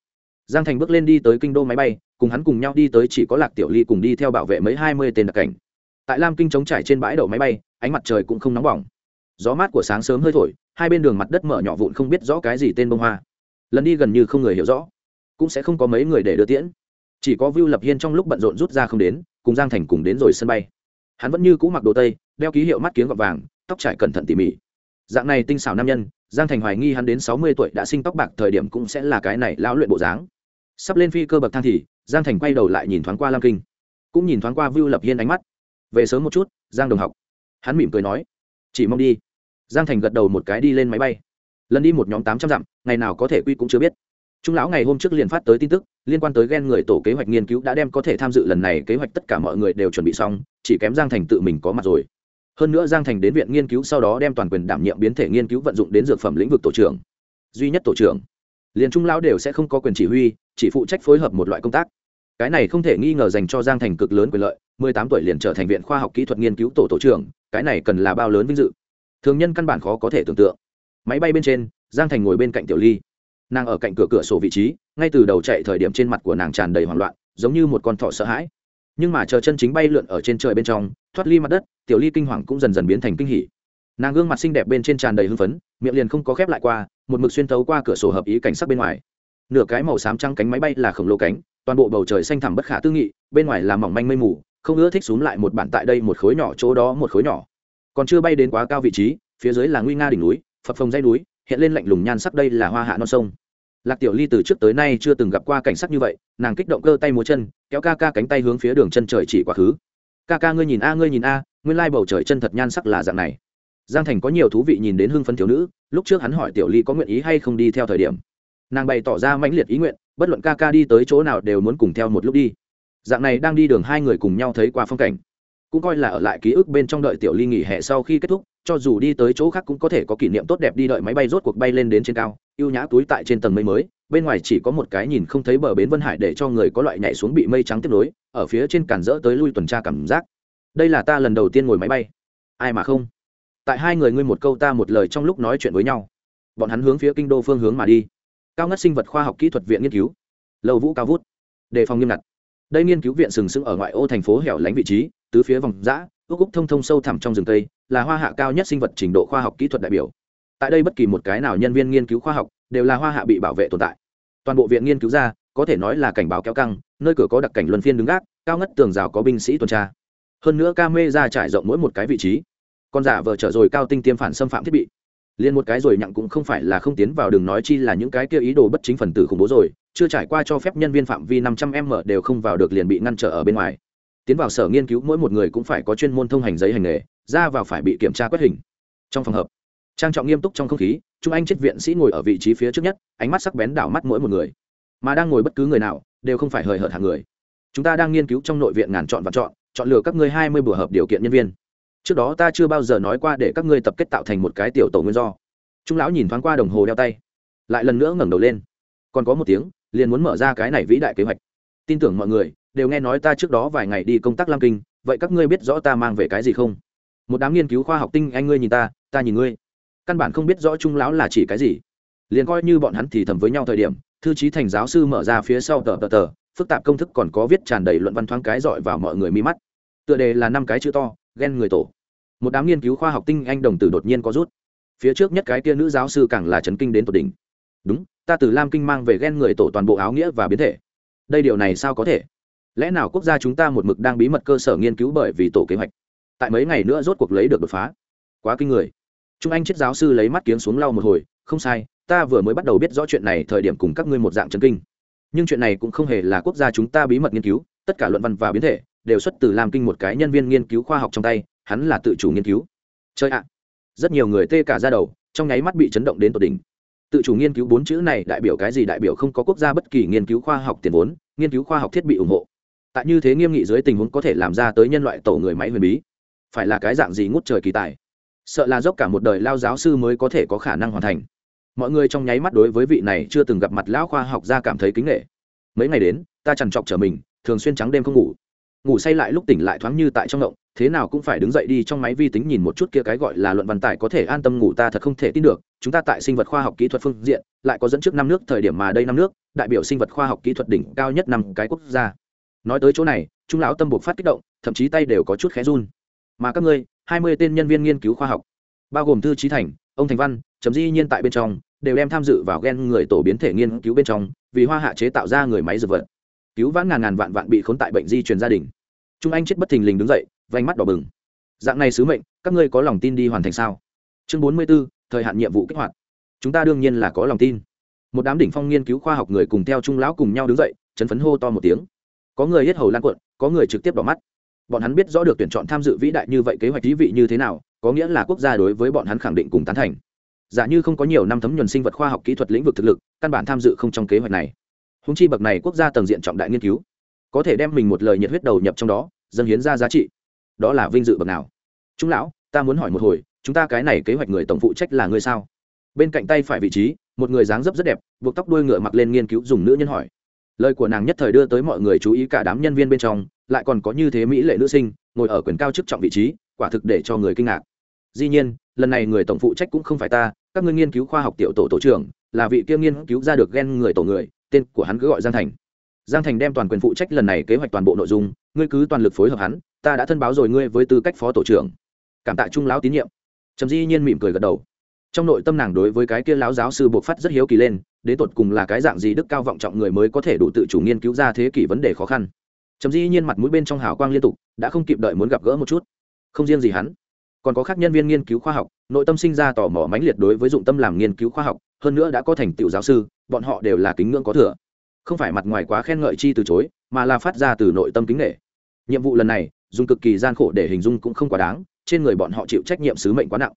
Giang thành bước lên đi tới kinh đô máy bay, cùng hắn cùng nhau đi tới chỉ có lạc tiểu ly cùng đi theo bảo vệ mấy hai mươi tên đặc cảnh. Tại lam kinh chống trải trên bãi đậu máy bay, ánh mặt trời cũng không nóng bỏng gió mát của sáng sớm hơi thổi hai bên đường mặt đất mở nhỏ vụn không biết rõ cái gì tên bông hoa lần đi gần như không người hiểu rõ cũng sẽ không có mấy người để đưa tiễn chỉ có Vưu Lập Hiên trong lúc bận rộn rút ra không đến, cùng Giang Thành cùng đến rồi sân bay. Hắn vẫn như cũ mặc đồ tây, đeo ký hiệu mắt kiếng gọt vàng, tóc trải cẩn thận tỉ mỉ. Dạng này tinh xảo nam nhân, Giang Thành hoài nghi hắn đến sáu mươi tuổi đã sinh tóc bạc thời điểm cũng sẽ là cái này lão luyện bộ dáng. Sắp lên phi cơ bậc thang thì, Giang Thành quay đầu lại nhìn thoáng qua Lam Kinh, cũng nhìn thoáng qua Vưu Lập Hiên ánh mắt. Về sớm một chút, Giang đồng học. Hắn mỉm cười nói, chỉ mong đi. Giang Thành gật đầu một cái đi lên máy bay. Lần đi một nhóm tám trăm dặm, ngày nào có thể quy cũng chưa biết. Trung lão ngày hôm trước liền phát tới tin tức liên quan tới ghen người tổ kế hoạch nghiên cứu đã đem có thể tham dự lần này kế hoạch tất cả mọi người đều chuẩn bị xong chỉ kém giang thành tự mình có mặt rồi. Hơn nữa giang thành đến viện nghiên cứu sau đó đem toàn quyền đảm nhiệm biến thể nghiên cứu vận dụng đến dược phẩm lĩnh vực tổ trưởng. Duy nhất tổ trưởng. Liền trung lão đều sẽ không có quyền chỉ huy chỉ phụ trách phối hợp một loại công tác. Cái này không thể nghi ngờ dành cho giang thành cực lớn quyền lợi mười tám tuổi liền trở thành viện khoa học kỹ thuật nghiên cứu tổ tổ trưởng cái này cần là bao lớn vinh dự. Thường nhân căn bản khó có thể tưởng tượng. Máy bay bên trên, giang thành ngồi bên cạnh tiểu ly. Nàng ở cạnh cửa cửa sổ vị trí, ngay từ đầu chạy thời điểm trên mặt của nàng tràn đầy hoảng loạn, giống như một con thỏ sợ hãi. Nhưng mà chờ chân chính bay lượn ở trên trời bên trong, thoát ly mặt đất, tiểu ly kinh hoàng cũng dần dần biến thành kinh hỉ. Nàng gương mặt xinh đẹp bên trên tràn đầy hưng phấn, miệng liền không có khép lại qua, một mực xuyên tấu qua cửa sổ hợp ý cảnh sắc bên ngoài. Nửa cái màu xám trắng cánh máy bay là khổng lồ cánh, toàn bộ bầu trời xanh thẳm bất khả tư nghị, bên ngoài là mỏng manh mây mù không ưa thích xúm lại một bản tại đây một khối nhỏ chỗ đó một khối nhỏ. Còn chưa bay đến quá cao vị trí, phía dưới là nguy nga đỉnh núi, phập phồng dây núi, hiện lên lạnh lùng nhan sắc đây là hoa hạ non sông. Lạc tiểu ly từ trước tới nay chưa từng gặp qua cảnh sắc như vậy, nàng kích động cơ tay múa chân, kéo ca ca cánh tay hướng phía đường chân trời chỉ quá khứ. Ca ca ngươi nhìn a, ngươi nhìn a, nguyên lai bầu trời chân thật nhan sắc là dạng này. Giang thành có nhiều thú vị nhìn đến hưng phân thiếu nữ, lúc trước hắn hỏi tiểu ly có nguyện ý hay không đi theo thời điểm. Nàng bày tỏ ra mãnh liệt ý nguyện, bất luận ca ca đi tới chỗ nào đều muốn cùng theo một lúc đi dạng này đang đi đường hai người cùng nhau thấy qua phong cảnh. Cũng coi là ở lại ký ức bên trong đợi tiểu ly nghỉ hè sau khi kết thúc, cho dù đi tới chỗ khác cũng có thể có kỷ niệm tốt đẹp đi đợi máy bay rốt cuộc bay lên đến trên cao, ưu nhã túi tại trên tầng mây mới, bên ngoài chỉ có một cái nhìn không thấy bờ bến vân hải để cho người có loại nhảy xuống bị mây trắng tiếp nối, ở phía trên cản rỡ tới lui tuần tra cảm giác. Đây là ta lần đầu tiên ngồi máy bay. Ai mà không? Tại hai người ngươi một câu ta một lời trong lúc nói chuyện với nhau. Bọn hắn hướng phía kinh đô phương hướng mà đi. Cao ngất sinh vật khoa học kỹ thuật viện nghiên cứu. Lầu vũ cao vút. Đề phòng nghiêm ngặt đây nghiên cứu viện sừng sững ở ngoại ô thành phố hẻo lánh vị trí, tứ phía vòng giã ước úc thông thông sâu thẳm trong rừng tây là hoa hạ cao nhất sinh vật trình độ khoa học kỹ thuật đại biểu. Tại đây bất kỳ một cái nào nhân viên nghiên cứu khoa học đều là hoa hạ bị bảo vệ tồn tại. Toàn bộ viện nghiên cứu ra, có thể nói là cảnh báo kéo căng, nơi cửa có đặc cảnh luân phiên đứng gác, cao ngất tường rào có binh sĩ tuần tra. Hơn nữa ca mê ra trải rộng mỗi một cái vị trí. Con giả vờ trở rồi cao tinh tiêm phản xâm phạm thiết bị liền một cái rồi nhặng cũng không phải là không tiến vào đường nói chi là những cái kia ý đồ bất chính phần tử khủng bố rồi, chưa trải qua cho phép nhân viên phạm vi năm trăm m đều không vào được liền bị ngăn trở ở bên ngoài. Tiến vào sở nghiên cứu, mỗi một người cũng phải có chuyên môn thông hành giấy hành nghề, ra vào phải bị kiểm tra quét hình. Trong phòng hợp trang trọng nghiêm túc trong không khí, trung anh chết viện sĩ ngồi ở vị trí phía trước nhất, ánh mắt sắc bén đảo mắt mỗi một người. Mà đang ngồi bất cứ người nào, đều không phải hời hợt hàng người. Chúng ta đang nghiên cứu trong nội viện ngàn chọn và chọn chọn lựa các ngươi hai mươi buổi hợp điều kiện nhân viên trước đó ta chưa bao giờ nói qua để các ngươi tập kết tạo thành một cái tiểu tổ nguyên do. Trung lão nhìn thoáng qua đồng hồ đeo tay, lại lần nữa ngẩng đầu lên. Còn có một tiếng, liền muốn mở ra cái này vĩ đại kế hoạch. Tin tưởng mọi người, đều nghe nói ta trước đó vài ngày đi công tác lam kinh, vậy các ngươi biết rõ ta mang về cái gì không? Một đám nghiên cứu khoa học tinh, anh ngươi nhìn ta ta nhìn ngươi. Căn bản không biết rõ trung lão là chỉ cái gì. Liền coi như bọn hắn thì thầm với nhau thời điểm, thư trí thành giáo sư mở ra phía sau tờ tờ tờ, phức tạp công thức còn có viết tràn đầy luận văn thoáng cái dọi vào mọi người mi mắt. Tựa đề là năm cái chữ to ghen người tổ. Một đám nghiên cứu khoa học tinh anh đồng tử đột nhiên có rút. Phía trước nhất cái kia nữ giáo sư càng là chấn kinh đến tột đỉnh. Đúng, ta từ lam kinh mang về ghen người tổ toàn bộ áo nghĩa và biến thể. Đây điều này sao có thể? Lẽ nào quốc gia chúng ta một mực đang bí mật cơ sở nghiên cứu bởi vì tổ kế hoạch? Tại mấy ngày nữa rốt cuộc lấy được đột phá. Quá kinh người. Trung anh chết giáo sư lấy mắt kiếng xuống lau một hồi, không sai, ta vừa mới bắt đầu biết rõ chuyện này thời điểm cùng các ngươi một dạng chấn kinh. Nhưng chuyện này cũng không hề là quốc gia chúng ta bí mật nghiên cứu, tất cả luận văn và biến thể đều xuất từ làm kinh một cái nhân viên nghiên cứu khoa học trong tay, hắn là tự chủ nghiên cứu. Chơi ạ, rất nhiều người tê cả ra đầu, trong nháy mắt bị chấn động đến tột đỉnh. Tự chủ nghiên cứu bốn chữ này đại biểu cái gì đại biểu không có quốc gia bất kỳ nghiên cứu khoa học tiền vốn, nghiên cứu khoa học thiết bị ủng hộ. Tại như thế nghiêm nghị dưới tình huống có thể làm ra tới nhân loại tổ người máy huyền bí. Phải là cái dạng gì ngút trời kỳ tài? Sợ là dốc cả một đời lao giáo sư mới có thể có khả năng hoàn thành. Mọi người trong nháy mắt đối với vị này chưa từng gặp mặt lão khoa học ra cảm thấy kính nghệ. Mấy ngày đến, ta trằn trọc trở mình, thường xuyên trắng đêm không ngủ ngủ say lại lúc tỉnh lại thoáng như tại trong động thế nào cũng phải đứng dậy đi trong máy vi tính nhìn một chút kia cái gọi là luận văn tài có thể an tâm ngủ ta thật không thể tin được, chúng ta tại sinh vật khoa học kỹ thuật phương diện, lại có dẫn trước năm nước, thời điểm mà đây năm nước, đại biểu sinh vật khoa học kỹ thuật đỉnh cao nhất năm cái quốc gia. Nói tới chỗ này trung lão tâm buộc phát kích động, thậm chí tay đều có chút khé run. Mà các ngươi, hai mươi tên nhân viên nghiên cứu khoa học, bao gồm thư trí thành, ông thành văn chấm di nhiên tại bên trong, đều đem tham dự vào gen người tổ biến thể nghiên cứu bên trong, vì hoa hạ chế tạo ra người máy dược vật cứu vãn ngàn ngàn vạn vạn bị khốn tại bệnh di truyền gia đình. Trung anh chết bất thình lình đứng dậy vánh mắt đỏ bừng. Dạng này sứ mệnh, các ngươi có lòng tin đi hoàn thành sao? Chương bốn mươi b ố thời hạn nhiệm vụ kích hoạt. Chúng ta đương nhiên là có lòng tin. Một đám đỉnh phong nghiên cứu khoa học người cùng theo trung lão cùng nhau đứng dậy, chấn phấn hô to một tiếng. Có người hết hầu lan cuộn có người trực tiếp đỏ mắt. Bọn hắn biết rõ được tuyển chọn tham dự vĩ đại như vậy kế hoạch thí vị như thế nào, có nghĩa là quốc gia đối với bọn hắn khẳng định cùng tán thành. Giả như không có nhiều năm thấm nhuần sinh vật khoa học kỹ thuật lĩnh vực thực lực, căn bản tham dự không trong kế hoạch này húng chi bậc này quốc gia tầng diện trọng đại nghiên cứu, có thể đem mình một lời nhiệt huyết đầu nhập trong đó, dâng hiến ra giá trị. Đó là vinh dự bậc nào? Chúng lão, ta muốn hỏi một hồi, chúng ta cái này kế hoạch người tổng phụ trách là người sao? Bên cạnh tay phải vị trí, một người dáng dấp rất đẹp, buộc tóc đuôi ngựa mặc lên nghiên cứu dùng nữ nhân hỏi. Lời của nàng nhất thời đưa tới mọi người chú ý cả đám nhân viên bên trong, lại còn có như thế mỹ lệ nữ sinh, ngồi ở quyền cao chức trọng vị trí, quả thực để cho người kinh ngạc. Dĩ nhiên, lần này người tổng phụ trách cũng không phải ta, các ngươi nghiên cứu khoa học tiểu tổ tổ trưởng, là vị kia nghiên cứu ra được ghen người tổ người tên của hắn cứ gọi giang thành. Giang thành đem toàn quyền phụ trách lần này kế hoạch toàn bộ nội dung, ngươi cứ toàn lực phối hợp hắn, ta đã thân báo rồi ngươi với tư cách phó tổ trưởng. Cảm tạ trung lão tín nhiệm. Trầm di nhiên mỉm cười gật đầu. Trong nội tâm nàng đối với cái kia lão giáo sư buộc phát rất hiếu kỳ lên đến tột cùng là cái dạng gì đức cao vọng trọng người mới có thể đủ tự chủ nghiên cứu ra thế kỷ vấn đề khó khăn. Trầm di nhiên mặt mũi bên trong hào quang liên tục, đã không kịp đợi muốn gặp gỡ một chút. Không riêng gì hắn, còn có khác nhân viên nghiên cứu khoa học, nội tâm sinh ra tò mò mãnh liệt đối với dụng tâm làm nghiên cứu khoa học hơn nữa đã có thành tựu giáo sư, bọn họ đều là kính ngưỡng có thừa. Không phải mặt ngoài quá khen ngợi chi từ chối, mà là phát ra từ nội tâm kính nghệ nhiệm vụ lần này, dùng cực kỳ gian khổ để hình dung cũng không quá đáng, trên người bọn họ chịu trách nhiệm sứ mệnh quá nặng.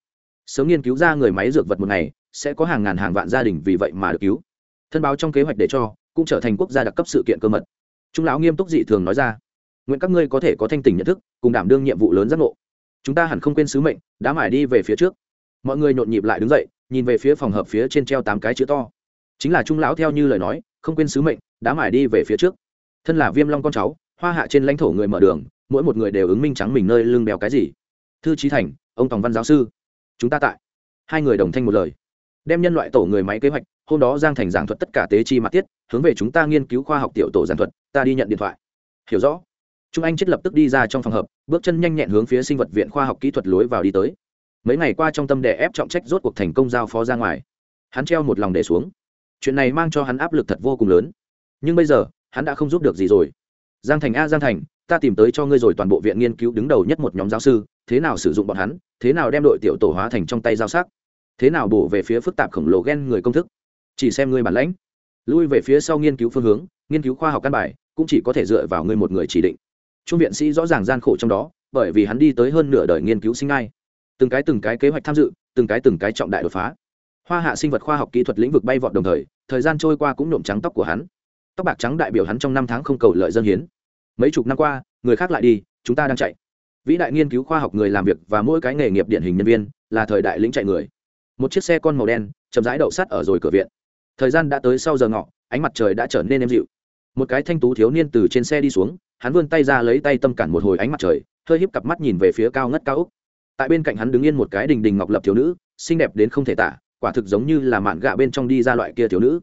Sớm nghiên cứu ra người máy dược vật một ngày, sẽ có hàng ngàn hàng vạn gia đình vì vậy mà được cứu. Thân báo trong kế hoạch để cho, cũng trở thành quốc gia đặc cấp sự kiện cơ mật. Trung lão nghiêm túc dị thường nói ra, nguyện các ngươi có thể có thanh tình nhận thức, cùng đảm đương nhiệm vụ lớn giác ngộ. Chúng ta hẳn không quên sứ mệnh, đã mải đi về phía trước. Mọi người nhộn nhịp lại đứng dậy nhìn về phía phòng hợp phía trên treo tám cái chữ to. Chính là trung lão theo như lời nói, không quên sứ mệnh, đã mải đi về phía trước. Thân là viêm long con cháu, hoa hạ trên lãnh thổ người mở đường, mỗi một người đều ứng minh trắng mình nơi lưng bèo cái gì. Thư trí thành, ông tòng văn giáo sư. Chúng ta tại. Hai người đồng thanh một lời. Đem nhân loại tổ người máy kế hoạch, hôm đó giang thành giảng thuật tất cả tế chi mặt tiết, hướng về chúng ta nghiên cứu khoa học tiểu tổ giảng thuật, ta đi nhận điện thoại. Hiểu rõ. Trung anh chết lập tức đi ra trong phòng hợp, bước chân nhanh nhẹn hướng phía sinh vật viện khoa học kỹ thuật lối vào đi tới mấy ngày qua trong tâm đè ép trọng trách rốt cuộc thành công giao phó ra ngoài. Hắn treo một lòng để xuống. Chuyện này mang cho hắn áp lực thật vô cùng lớn. Nhưng bây giờ, hắn đã không giúp được gì rồi. Giang thành a, giang thành, ta tìm tới cho ngươi rồi toàn bộ viện nghiên cứu đứng đầu nhất một nhóm giáo sư, thế nào sử dụng bọn hắn, thế nào đem đội tiểu tổ hóa thành trong tay giao sắc, thế nào bổ về phía phức tạp khổng lồ ghen người công thức. Chỉ xem ngươi bản lãnh. Lui về phía sau nghiên cứu phương hướng, nghiên cứu khoa học căn bài, cũng chỉ có thể dựa vào ngươi một người chỉ định. Trung viện sĩ rõ ràng gian khổ trong đó, bởi vì hắn đi tới hơn nửa đời nghiên cứu sinh ai từng cái từng cái kế hoạch tham dự, từng cái từng cái trọng đại đột phá. Hoa hạ sinh vật khoa học kỹ thuật lĩnh vực bay vọt đồng thời thời gian trôi qua cũng nhuộm trắng tóc của hắn. Tóc bạc trắng đại biểu hắn trong năm tháng không cầu lợi dân hiến. Mấy chục năm qua, người khác lại đi, chúng ta đang chạy. Vĩ đại nghiên cứu khoa học người làm việc và mỗi cái nghề nghiệp điển hình nhân viên là thời đại lĩnh chạy người. Một chiếc xe con màu đen, chậm rãi đậu sắt ở rồi cửa viện. Thời gian đã tới sau giờ ngọ, ánh mặt trời đã trở nên êm dịu. Một cái thanh tú thiếu niên từ trên xe đi xuống, hắn vươn tay ra lấy tay tâm cản một hồi ánh mặt trời, hơi híp cặp mắt nhìn về phía cao ngất cao úc tại bên cạnh hắn đứng yên một cái đình đình ngọc lập thiếu nữ, xinh đẹp đến không thể tả, quả thực giống như là mạn gạ bên trong đi ra loại kia thiếu nữ.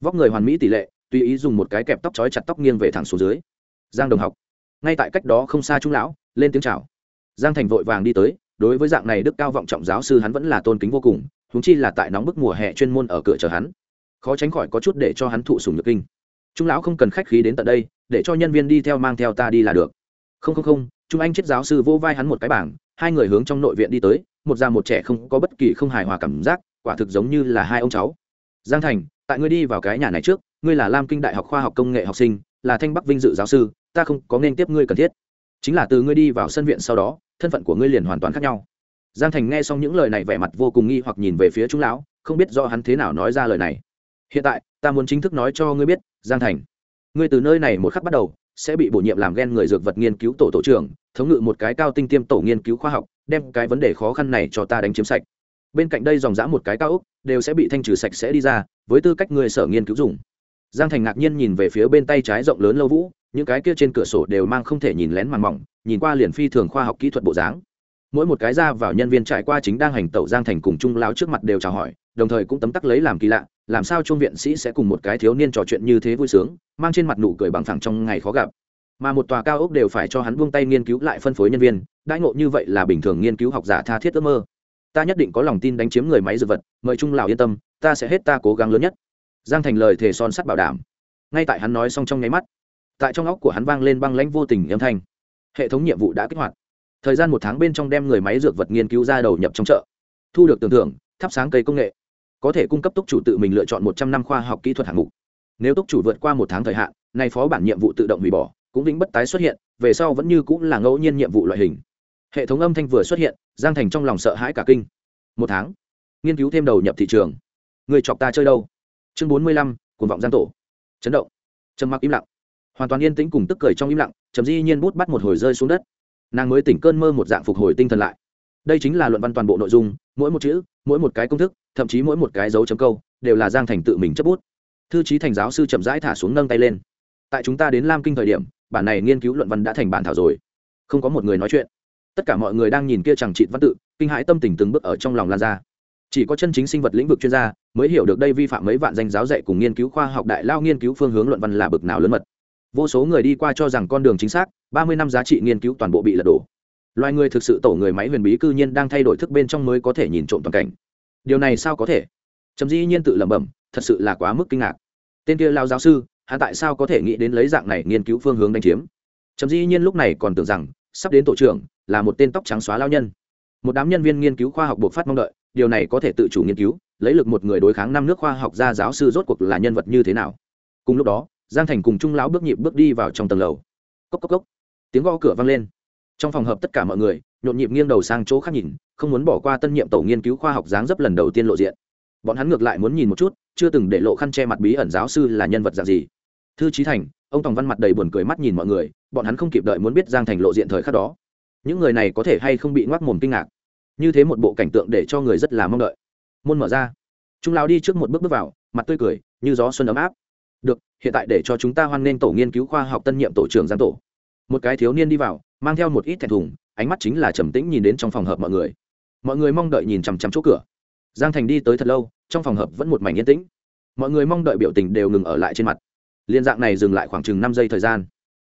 Vóc người hoàn mỹ tỷ lệ, tùy ý dùng một cái kẹp tóc trói chặt tóc nghiêng về thẳng xuống dưới. Giang đồng học. Ngay tại cách đó không xa trung lão, lên tiếng chào. Giang thành vội vàng đi tới, đối với dạng này đức cao vọng trọng giáo sư hắn vẫn là tôn kính vô cùng húng chi là tại nóng bức mùa hè chuyên môn ở cửa chờ hắn. Khó tránh khỏi có chút để cho hắn thụ sùng nhược kinh. Trung lão không cần khách khí đến tận đây, để cho nhân viên đi theo mang theo ta đi là được. Không không không, trung anh chết giáo sư vô vai hắn một cái bảng hai người hướng trong nội viện đi tới, một già một trẻ không có bất kỳ không hài hòa cảm giác, quả thực giống như là hai ông cháu. Giang thành, tại ngươi đi vào cái nhà này trước, ngươi là lam kinh đại học khoa học công nghệ học sinh, là thanh bắc vinh dự giáo sư, ta không có nên tiếp ngươi cần thiết. Chính là từ ngươi đi vào sân viện sau đó, thân phận của ngươi liền hoàn toàn khác nhau. Giang thành nghe xong những lời này vẻ mặt vô cùng nghi hoặc nhìn về phía trung lão, không biết do hắn thế nào nói ra lời này. Hiện tại, ta muốn chính thức nói cho ngươi biết, giang thành, ngươi từ nơi này một khắc bắt đầu sẽ bị bổ nhiệm làm ghen người dược vật nghiên cứu tổ tổ trưởng, thống ngự một cái cao tinh tiêm tổ nghiên cứu khoa học, đem cái vấn đề khó khăn này cho ta đánh chiếm sạch. Bên cạnh đây dòng dã một cái cao ốc, đều sẽ bị thanh trừ sạch sẽ đi ra, với tư cách người sở nghiên cứu dùng. Giang thành ngạc nhiên nhìn về phía bên tay trái rộng lớn lâu vũ, những cái kia trên cửa sổ đều mang không thể nhìn lén màn mỏng, nhìn qua liền phi thường khoa học kỹ thuật bộ dáng. Mỗi một cái ra vào nhân viên trải qua chính đang hành tẩu giang thành cùng trung lao trước mặt đều chào hỏi, đồng thời cũng tấm tắc lấy làm kỳ lạ làm sao trung viện sĩ sẽ cùng một cái thiếu niên trò chuyện như thế vui sướng, mang trên mặt nụ cười bằng thẳng trong ngày khó gặp. Mà một tòa cao ốc đều phải cho hắn buông tay nghiên cứu lại phân phối nhân viên, đãi ngộ như vậy là bình thường nghiên cứu học giả tha thiết ước mơ. Ta nhất định có lòng tin đánh chiếm người máy dược vật, mời trung lào yên tâm, ta sẽ hết ta cố gắng lớn nhất. Giang thành lời thề son sắt bảo đảm. Ngay tại hắn nói xong trong nháy mắt, tại trong óc của hắn vang lên băng lãnh vô tình âm thanh. Hệ thống nhiệm vụ đã kích hoạt. Thời gian một tháng bên trong đem người máy dược vật nghiên cứu ra đầu nhập trong chợ. Thu được tưởng thưởng thắp sáng cây công nghệ có thể cung cấp túc chủ tự mình lựa chọn một trăm năm khoa học kỹ thuật hạng mục. Nếu túc chủ vượt qua một tháng thời hạn, nay phó bản nhiệm vụ tự động hủy bỏ, cũng vĩnh bất tái xuất hiện, về sau vẫn như cũng là ngẫu nhiên nhiệm vụ loại hình. Hệ thống âm thanh vừa xuất hiện, giang thành trong lòng sợ hãi cả kinh. Một tháng? Nghiên cứu thêm đầu nhập thị trường. Người chọc ta chơi đâu? Chương bốn mươi lăm, cuồng vọng giang tổ. Chấn động. Trầm mặc im lặng. Hoàn toàn yên tĩnh cùng tức cười trong im lặng, trầm di nhiên bút bắt một hồi rơi xuống đất. Nàng mới tỉnh cơn mơ một dạng phục hồi tinh thần lại. Đây chính là luận văn toàn bộ nội dung, mỗi một chữ, mỗi một cái công thức thậm chí mỗi một cái dấu chấm câu đều là giang thành tự mình chấp bút. Thư trí thành giáo sư chậm rãi thả xuống nâng tay lên. Tại chúng ta đến lam kinh thời điểm, bản này nghiên cứu luận văn đã thành bản thảo rồi. Không có một người nói chuyện. Tất cả mọi người đang nhìn kia chẳng trị văn tự, kinh hãi tâm tình từng bước ở trong lòng lan ra. Chỉ có chân chính sinh vật lĩnh vực chuyên gia mới hiểu được đây vi phạm mấy vạn danh giáo dạy cùng nghiên cứu khoa học đại lao nghiên cứu phương hướng luận văn là bực nào lớn mật. Vô số người đi qua cho rằng con đường chính xác, ba mươi năm giá trị nghiên cứu toàn bộ bị lật đổ. Loài người thực sự tổ người máy huyền bí cư nhiên đang thay đổi thức bên trong mới có thể nhìn trộm toàn cảnh điều này sao có thể? Trầm di nhiên tự lẩm bẩm, thật sự là quá mức kinh ngạc. Tên kia lao giáo sư, hắn tại sao có thể nghĩ đến lấy dạng này nghiên cứu phương hướng đánh chiếm? Trầm di nhiên lúc này còn tưởng rằng, sắp đến tổ trưởng, là một tên tóc trắng xóa lao nhân. Một đám nhân viên nghiên cứu khoa học buộc phát mong đợi, điều này có thể tự chủ nghiên cứu, lấy lực một người đối kháng năm nước khoa học gia giáo sư rốt cuộc là nhân vật như thế nào? Cùng lúc đó, giang thành cùng trung lão bước nhịp bước đi vào trong tầng lầu. Cốc cốc cốc. Tiếng gõ cửa vang lên. Trong phòng hợp tất cả mọi người nhộn nhịp nghiêng đầu sang chỗ khác nhìn, không muốn bỏ qua tân nhiệm tổ nghiên cứu khoa học dáng dấp lần đầu tiên lộ diện. Bọn hắn ngược lại muốn nhìn một chút, chưa từng để lộ khăn che mặt bí ẩn giáo sư là nhân vật dạng gì. Thư trí thành, ông tòng văn mặt đầy buồn cười mắt nhìn mọi người, bọn hắn không kịp đợi muốn biết giang thành lộ diện thời khắc đó. Những người này có thể hay không bị ngoác mồm kinh ngạc. Như thế một bộ cảnh tượng để cho người rất là mong đợi. Môn mở ra. Chúng lao đi trước một bước bước vào, mặt tươi cười, như gió xuân ấm áp. Được, hiện tại để cho chúng ta hoan nghênh tổ nghiên cứu khoa học tân nhiệm tổ trưởng giang tổ. Một cái thiếu niên đi vào, mang theo một ít thẻ thùng ánh mắt chính là trầm tĩnh nhìn đến trong phòng hợp mọi người. Mọi người mong đợi nhìn chằm chằm chỗ cửa. Giang thành đi tới thật lâu, trong phòng hợp vẫn một mảnh yên tĩnh. Mọi người mong đợi biểu tình đều ngừng ở lại trên mặt. Liên dạng này dừng lại khoảng chừng năm giây thời gian.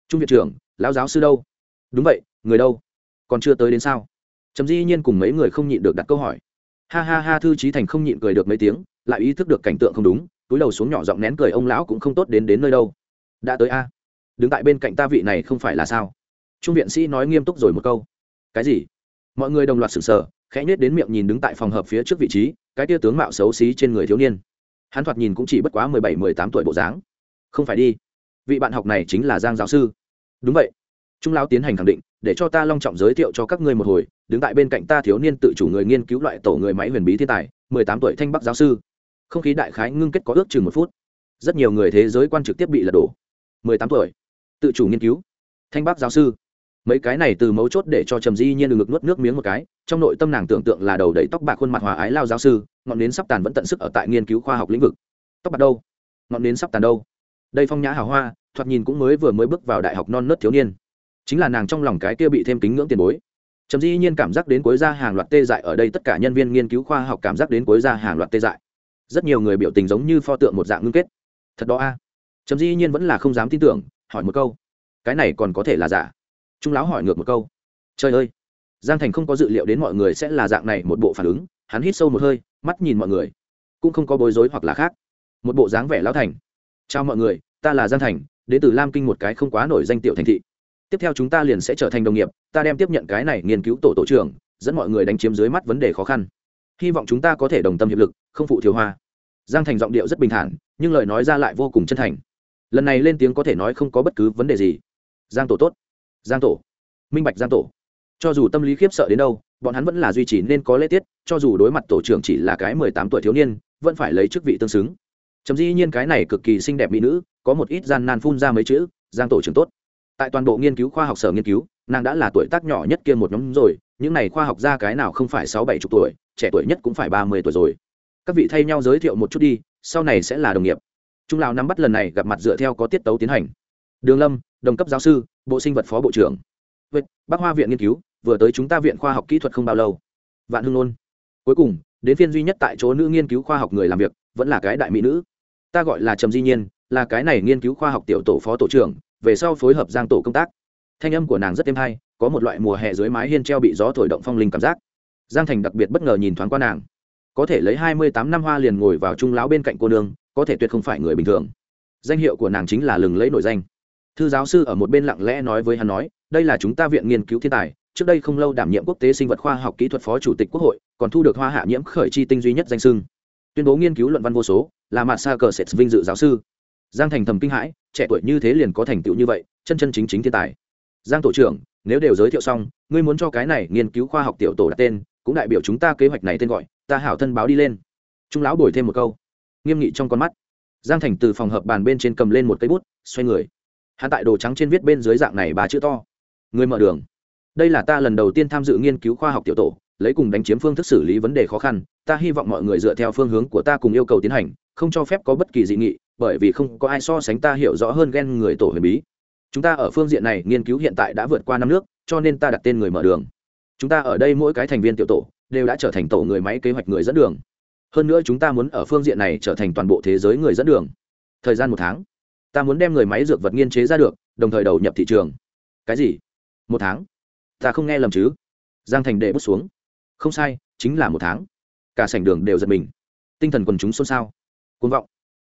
Trung viện trưởng, lão giáo sư đâu? Đúng vậy, người đâu? Còn chưa tới đến sao? Trầm di nhiên cùng mấy người không nhịn được đặt câu hỏi. Ha ha ha, thư trí thành không nhịn cười được mấy tiếng, lại ý thức được cảnh tượng không đúng, túi đầu xuống nhỏ giọng nén cười, ông lão cũng không tốt đến đến nơi đâu. Đã tới a. Đứng tại bên cạnh ta vị này không phải là sao? Trung viện sĩ nói nghiêm túc rồi một câu cái gì? Mọi người đồng loạt sửng sờ, khẽ nhết đến miệng nhìn đứng tại phòng hợp phía trước vị trí, cái tia tướng mạo xấu xí trên người thiếu niên. Hắn thoạt nhìn cũng chỉ bất quá mười bảy, mười tám tuổi bộ dáng. Không phải đi. Vị bạn học này chính là giang giáo sư. Đúng vậy. Trung lão tiến hành khẳng định, để cho ta long trọng giới thiệu cho các ngươi một hồi, đứng tại bên cạnh ta thiếu niên tự chủ người nghiên cứu loại tổ người máy huyền bí thiên tài, mười tám tuổi thanh bắc giáo sư. Không khí đại khái ngưng kết có ước chừng một phút. Rất nhiều người thế giới quan trực tiếp bị lật đổ. mười tám tuổi. Tự chủ nghiên cứu. Thanh bắc giáo sư mấy cái này từ mấu chốt để cho trầm di nhiên ngực nuốt nước miếng một cái, trong nội tâm nàng tưởng tượng là đầu đầy tóc bạc khuôn mặt hòa ái lao giáo sư, ngọn nến sắp tàn vẫn tận sức ở tại nghiên cứu khoa học lĩnh vực. Tóc bạc đâu? Ngọn nến sắp tàn đâu? Đây phong nhã hào hoa, thoạt nhìn cũng mới vừa mới bước vào đại học non nớt thiếu niên. Chính là nàng trong lòng cái kia bị thêm kính ngưỡng tiền bối. Trầm di nhiên cảm giác đến cuối ra hàng loạt tê dại ở đây tất cả nhân viên nghiên cứu khoa học cảm giác đến cuối ra hàng loạt tê dại. Rất nhiều người biểu tình giống như pho tượng một dạng ngưng kết. Thật đó a. À? trầm di nhiên vẫn là không dám tin tưởng, hỏi một câu. Cái này còn có thể là giả? Trung lão hỏi ngược một câu. Trời ơi! Giang thành không có dự liệu đến mọi người sẽ là dạng này một bộ phản ứng, hắn hít sâu một hơi, mắt nhìn mọi người. Cũng không có bối rối hoặc là khác. Một bộ dáng vẻ lão thành. Chào mọi người, ta là giang thành, đến từ lam kinh một cái không quá nổi danh tiểu thành thị. Tiếp theo chúng ta liền sẽ trở thành đồng nghiệp, ta đem tiếp nhận cái này nghiên cứu tổ tổ trưởng, dẫn mọi người đánh chiếm dưới mắt vấn đề khó khăn. Hy vọng chúng ta có thể đồng tâm hiệp lực, không phụ thiếu hoa. Giang thành giọng điệu rất bình thản, nhưng lời nói ra lại vô cùng chân thành. Lần này lên tiếng có thể nói không có bất cứ vấn đề gì. Giang tổ tốt giang tổ. Minh bạch giang tổ. Cho dù tâm lý khiếp sợ đến đâu, bọn hắn vẫn là duy trì nên có lễ tiết, cho dù đối mặt tổ trưởng chỉ là cái mười tám tuổi thiếu niên, vẫn phải lấy chức vị tương xứng. Chấm dĩ nhiên cái này cực kỳ xinh đẹp mỹ nữ, có một ít gian nan phun ra mấy chữ, giang tổ trưởng tốt. Tại toàn bộ nghiên cứu khoa học sở nghiên cứu, nàng đã là tuổi tác nhỏ nhất kia một nhóm rồi, những này khoa học ra cái nào không phải sáu bảy chục tuổi, trẻ tuổi nhất cũng phải ba mươi tuổi rồi. Các vị thay nhau giới thiệu một chút đi, sau này sẽ là đồng nghiệp. Trung lào nắm bắt lần này gặp mặt dựa theo có tiết tấu tiến hành. Đường lâm đồng cấp giáo sư bộ sinh vật phó bộ trưởng Vậy, Bắc Hoa viện nghiên cứu, vừa tới chúng ta viện khoa học kỹ thuật không bao lâu. Vạn Hưng Nôn. Cuối cùng, đến phiên duy nhất tại chỗ nữ nghiên cứu khoa học người làm việc, vẫn là cái đại mỹ nữ. Ta gọi là Trầm Di Nhiên, là cái này nghiên cứu khoa học tiểu tổ phó tổ trưởng, về sau phối hợp giang tổ công tác. Thanh âm của nàng rất êm hay, có một loại mùa hè dưới mái hiên treo bị gió thổi động phong linh cảm giác. Giang Thành đặc biệt bất ngờ nhìn thoáng qua nàng. Có thể lấy hai mươi tám năm hoa liền ngồi vào trung lão bên cạnh cô nương, có thể tuyệt không phải người bình thường. Danh hiệu của nàng chính là lừng lẫy nổi danh thư giáo sư ở một bên lặng lẽ nói với hắn nói, đây là chúng ta viện nghiên cứu thiên tài, trước đây không lâu đảm nhiệm quốc tế sinh vật khoa học kỹ thuật phó chủ tịch quốc hội, còn thu được hoa hạ nhiễm khởi chi tinh duy nhất danh sưng tuyên bố nghiên cứu luận văn vô số, là mặt sa cờ sệt vinh dự giáo sư. Giang thành thầm kinh hãi, trẻ tuổi như thế liền có thành tựu như vậy, chân chân chính chính thiên tài. Giang tổ trưởng, nếu đều giới thiệu xong, ngươi muốn cho cái này nghiên cứu khoa học tiểu tổ đặt tên, cũng đại biểu chúng ta kế hoạch này tên gọi, ta hảo thân báo đi lên. Trung lão đổi thêm một câu. Nghiêm nghị trong con mắt. Giang thành từ phòng hợp bàn bên trên cầm lên một cây bút, xoay người hắn tại đồ trắng trên viết bên dưới dạng này ba chữ to. Người mở đường. Đây là ta lần đầu tiên tham dự nghiên cứu khoa học tiểu tổ, lấy cùng đánh chiếm phương thức xử lý vấn đề khó khăn, ta hy vọng mọi người dựa theo phương hướng của ta cùng yêu cầu tiến hành, không cho phép có bất kỳ dị nghị, bởi vì không có ai so sánh ta hiểu rõ hơn ghen người tổ huyền bí. Chúng ta ở phương diện này nghiên cứu hiện tại đã vượt qua năm nước, cho nên ta đặt tên người mở đường. Chúng ta ở đây mỗi cái thành viên tiểu tổ đều đã trở thành tổ người máy kế hoạch người dẫn đường. Hơn nữa chúng ta muốn ở phương diện này trở thành toàn bộ thế giới người dẫn đường. Thời gian một tháng ta muốn đem người máy dược vật nghiên chế ra được, đồng thời đầu nhập thị trường. Cái gì? Một tháng? Ta không nghe lầm chứ? Giang thành đệ bút xuống. Không sai, chính là một tháng. Cả sảnh đường đều giật mình. Tinh thần quần chúng xôn xao. Côn vọng.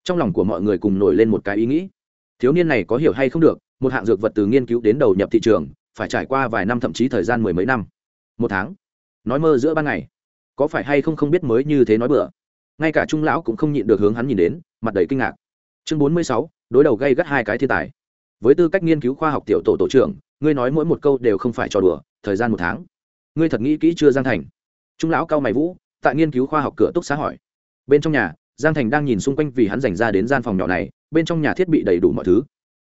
Trong lòng của mọi người cùng nổi lên một cái ý nghĩ. Thiếu niên này có hiểu hay không được, một hạng dược vật từ nghiên cứu đến đầu nhập thị trường, phải trải qua vài năm thậm chí thời gian mười mấy năm. Một tháng? Nói mơ giữa ban ngày. Có phải hay không không biết mới như thế nói bừa? Ngay cả trung lão cũng không nhịn được hướng hắn nhìn đến, mặt đầy kinh ngạc. Chương bốn mươi sáu đối đầu gây gắt hai cái thiên tài. Với tư cách nghiên cứu khoa học tiểu tổ tổ trưởng, ngươi nói mỗi một câu đều không phải trò đùa, thời gian một tháng. Ngươi thật nghĩ kỹ chưa, giang thành? Trung lão cao mày vũ, tại nghiên cứu khoa học cửa túc xá hỏi. Bên trong nhà, giang thành đang nhìn xung quanh vì hắn dành ra đến gian phòng nhỏ này, bên trong nhà thiết bị đầy đủ mọi thứ.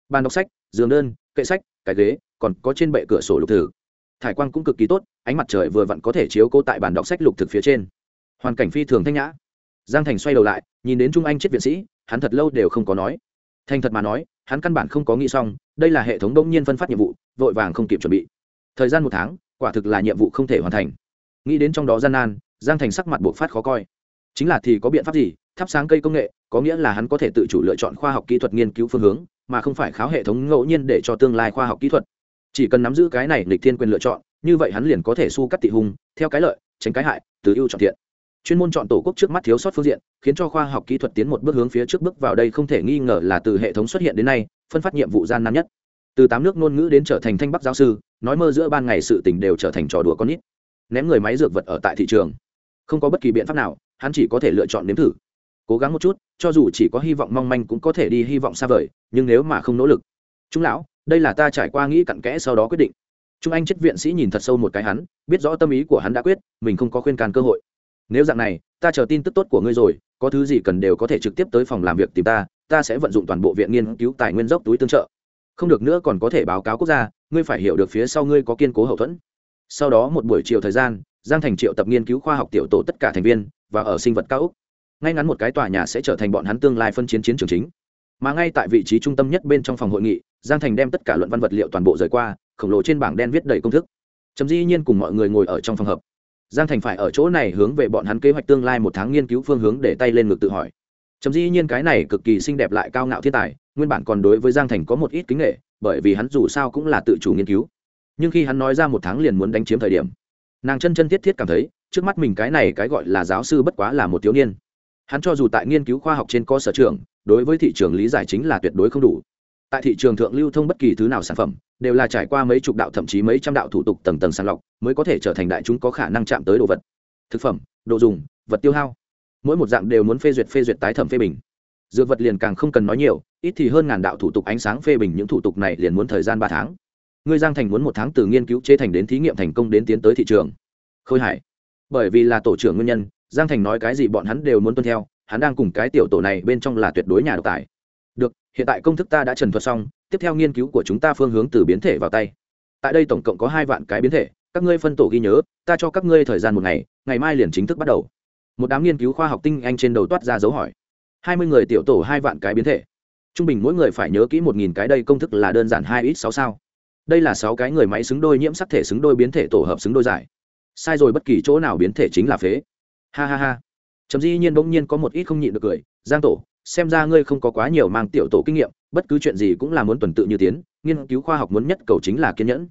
Bàn đọc sách, giường đơn, kệ sách, cái ghế, còn có trên bệ cửa sổ lục thử. Thải quan cũng cực kỳ tốt, ánh mặt trời vừa vặn có thể chiếu cô tại bàn đọc sách lục thực phía trên. Hoàn cảnh phi thường thanh nhã. Giang thành xoay đầu lại, nhìn đến trung anh chết viện sĩ, hắn thật lâu đều không có nói thành thật mà nói, hắn căn bản không có nghĩ xong, đây là hệ thống đông nhiên phân phát nhiệm vụ, vội vàng không kịp chuẩn bị. Thời gian một tháng, quả thực là nhiệm vụ không thể hoàn thành. Nghĩ đến trong đó gian nan, giang thành sắc mặt buộc phát khó coi. Chính là thì có biện pháp gì? Thắp sáng cây công nghệ, có nghĩa là hắn có thể tự chủ lựa chọn khoa học kỹ thuật nghiên cứu phương hướng, mà không phải kháo hệ thống ngẫu nhiên để cho tương lai khoa học kỹ thuật. Chỉ cần nắm giữ cái này lịch thiên quyền lựa chọn, như vậy hắn liền có thể su cắt tị hùng theo cái lợi, tránh cái hại, từ ưu chọn thiện chuyên môn chọn tổ quốc trước mắt thiếu sót phương diện, khiến cho khoa học kỹ thuật tiến một bước hướng phía trước bước vào đây không thể nghi ngờ là từ hệ thống xuất hiện đến nay, phân phát nhiệm vụ gian nan nhất. Từ tám nước ngôn ngữ đến trở thành thanh bắc giáo sư, nói mơ giữa ban ngày sự tình đều trở thành trò đùa con nít. Ném người máy dược vật ở tại thị trường. Không có bất kỳ biện pháp nào, hắn chỉ có thể lựa chọn nếm thử. Cố gắng một chút, cho dù chỉ có hy vọng mong manh cũng có thể đi hy vọng xa vời, nhưng nếu mà không nỗ lực. Chúng lão, đây là ta trải qua nghĩ cặn kẽ sau đó quyết định. Trung anh chết viện sĩ nhìn thật sâu một cái hắn, biết rõ tâm ý của hắn đã quyết, mình không có khuyên can cơ hội nếu dạng này, ta chờ tin tức tốt của ngươi rồi, có thứ gì cần đều có thể trực tiếp tới phòng làm việc tìm ta ta sẽ vận dụng toàn bộ viện nghiên cứu tài nguyên dốc túi tương trợ. Không được nữa còn có thể báo cáo quốc gia, ngươi phải hiểu được phía sau ngươi có kiên cố hậu thuẫn. Sau đó một buổi chiều thời gian, giang thành triệu tập nghiên cứu khoa học tiểu tổ tất cả thành viên, và ở sinh vật cao úc. Ngay ngắn một cái tòa nhà sẽ trở thành bọn hắn tương lai phân chiến chiến trường chính. Mà ngay tại vị trí trung tâm nhất bên trong phòng hội nghị, giang thành đem tất cả luận văn vật liệu toàn bộ rời qua, khổng lồ trên bảng đen viết đầy công thức. Chấm dĩ nhiên cùng mọi người ngồi ở trong phòng hợp giang thành phải ở chỗ này hướng về bọn hắn kế hoạch tương lai một tháng nghiên cứu phương hướng để tay lên ngực tự hỏi. Chấm dĩ nhiên cái này cực kỳ xinh đẹp lại cao ngạo thiên tài, nguyên bản còn đối với giang thành có một ít kính nghệ bởi vì hắn dù sao cũng là tự chủ nghiên cứu. Nhưng khi hắn nói ra một tháng liền muốn đánh chiếm thời điểm, nàng chân chân thiết thiết cảm thấy, trước mắt mình cái này cái gọi là giáo sư bất quá là một thiếu niên. Hắn cho dù tại nghiên cứu khoa học trên có sở trường, đối với thị trường lý giải chính là tuyệt đối không đủ. Tại thị trường thượng lưu thông bất kỳ thứ nào sản phẩm đều là trải qua mấy chục đạo, thậm chí mấy trăm đạo thủ tục tầng tầng sàng lọc, mới có thể trở thành đại chúng có khả năng chạm tới đồ vật. Thực phẩm, đồ dùng, vật tiêu hao. Mỗi một dạng đều muốn phê duyệt phê duyệt tái thẩm phê bình. Dược vật liền càng không cần nói nhiều, ít thì hơn ngàn đạo thủ tục ánh sáng phê bình, những thủ tục này liền muốn thời gian ba tháng. Ngươi giang thành muốn một tháng từ nghiên cứu chế thành đến thí nghiệm thành công đến tiến tới thị trường. Khôi hải, bởi vì là tổ trưởng nguyên nhân, giang thành nói cái gì bọn hắn đều muốn tuân theo, hắn đang cùng cái tiểu tổ này bên trong là tuyệt đối nhà độc tài hiện tại công thức ta đã trần thuật xong, tiếp theo nghiên cứu của chúng ta phương hướng từ biến thể vào tay. Tại đây tổng cộng có hai vạn cái biến thể, các ngươi phân tổ ghi nhớ, ta cho các ngươi thời gian một ngày ngày mai liền chính thức bắt đầu. Một đám nghiên cứu khoa học tinh anh trên đầu toát ra dấu hỏi. Hai mươi người tiểu tổ hai vạn cái biến thể. Trung bình mỗi người phải nhớ kỹ một nghìn cái đây công thức là đơn giản hai ít sáu sao. Đây là sáu cái người máy xứng đôi nhiễm sắc thể xứng đôi biến thể tổ hợp xứng đôi giải. Sai rồi bất kỳ chỗ nào biến thể chính là phế. Ha ha ha. Chấm dĩ nhiên bỗng nhiên có một ít không nhịn được cười, giang tổ xem ra ngươi không có quá nhiều mang tiểu tổ kinh nghiệm, bất cứ chuyện gì cũng là muốn tuần tự như tiến, nghiên cứu khoa học muốn nhất cầu chính là kiên nhẫn.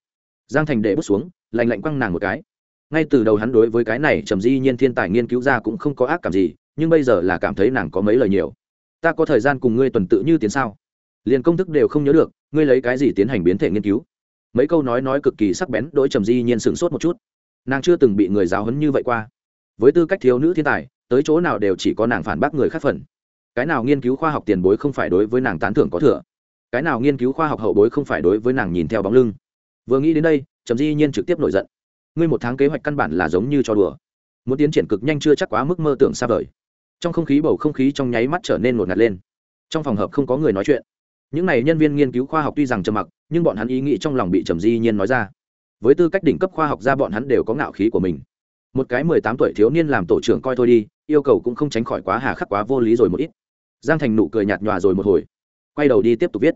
Giang thành để bước xuống, lạnh lạnh quăng nàng một cái. Ngay từ đầu hắn đối với cái này trầm di nhiên thiên tài nghiên cứu ra cũng không có ác cảm gì, nhưng bây giờ là cảm thấy nàng có mấy lời nhiều. Ta có thời gian cùng ngươi tuần tự như tiến sao? Liền công thức đều không nhớ được, ngươi lấy cái gì tiến hành biến thể nghiên cứu? Mấy câu nói nói cực kỳ sắc bén đỗi trầm di nhiên sửng sốt một chút. Nàng chưa từng bị người giáo hấn như vậy qua. Với tư cách thiếu nữ thiên tài, tới chỗ nào đều chỉ có nàng phản bác người khác phần cái nào nghiên cứu khoa học tiền bối không phải đối với nàng tán thưởng có thừa? Cái nào nghiên cứu khoa học hậu bối không phải đối với nàng nhìn theo bóng lưng? Vừa nghĩ đến đây, trầm di nhiên trực tiếp nổi giận. Ngươi một tháng kế hoạch căn bản là giống như cho đùa. Muốn tiến triển cực nhanh chưa chắc quá mức mơ tưởng xa vời. Trong không khí bầu không khí trong nháy mắt trở nên ngột ngạt lên. Trong phòng hợp không có người nói chuyện. Những n à y nhân viên nghiên cứu khoa học tuy rằng trầm mặc, nhưng bọn hắn ý nghĩ trong lòng bị trầm di nhiên nói ra. Với tư cách đỉnh cấp khoa học ra bọn hắn đều có ngạo khí của mình một cái mười tám tuổi thiếu niên làm tổ trưởng coi thôi đi, yêu cầu cũng không tránh khỏi quá hà khắc quá vô lý rồi một ít. Giang thành nụ cười nhạt nhòa rồi một hồi, quay đầu đi tiếp tục viết.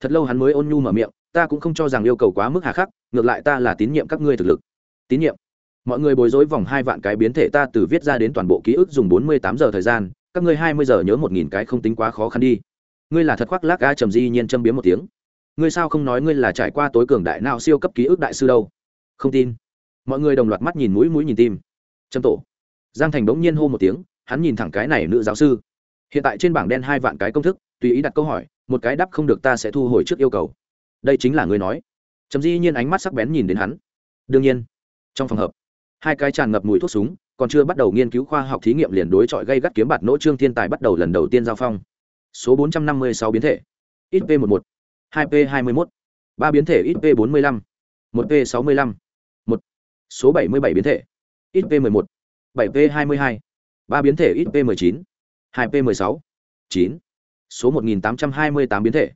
Thật lâu hắn mới ôn nhu mở miệng, ta cũng không cho rằng yêu cầu quá mức hà khắc, ngược lại ta là tín nhiệm các ngươi thực lực. Tín nhiệm. Mọi người bối rối vòng hai vạn cái biến thể ta từ viết ra đến toàn bộ ký ức dùng bốn mươi tám giờ thời gian, các ngươi hai mươi giờ nhớ một nghìn cái không tính quá khó khăn đi. Ngươi là thật khoác lác ga trầm di nhiên châm biếm một tiếng. Ngươi sao không nói ngươi là trải qua tối cường đại nào siêu cấp ký ức đại sư đâu? Không tin mọi người đồng loạt mắt nhìn mũi mũi nhìn tim. Trâm tổ. Giang thành bỗng nhiên hô một tiếng, hắn nhìn thẳng cái này nữ giáo sư. Hiện tại trên bảng đen hai vạn cái công thức, tùy ý đặt câu hỏi, một cái đáp không được ta sẽ thu hồi trước yêu cầu. Đây chính là người nói. Trầm di nhiên ánh mắt sắc bén nhìn đến hắn. Đương nhiên, trong phòng hợp, hai cái tràn ngập mùi thuốc súng, còn chưa bắt đầu nghiên cứu khoa học thí nghiệm liền đối chọi gây gắt kiếm bạt nỗ trương thiên tài bắt đầu lần đầu tiên giao phong. Số 456 biến thể. Ít p 11 2 p 21 ba biến thể ít p 45 1 p 65 số 77 biến thể. Ít p 11 7 p 22 ba biến thể ít p 19 2 p 16 9 số 1828 biến thể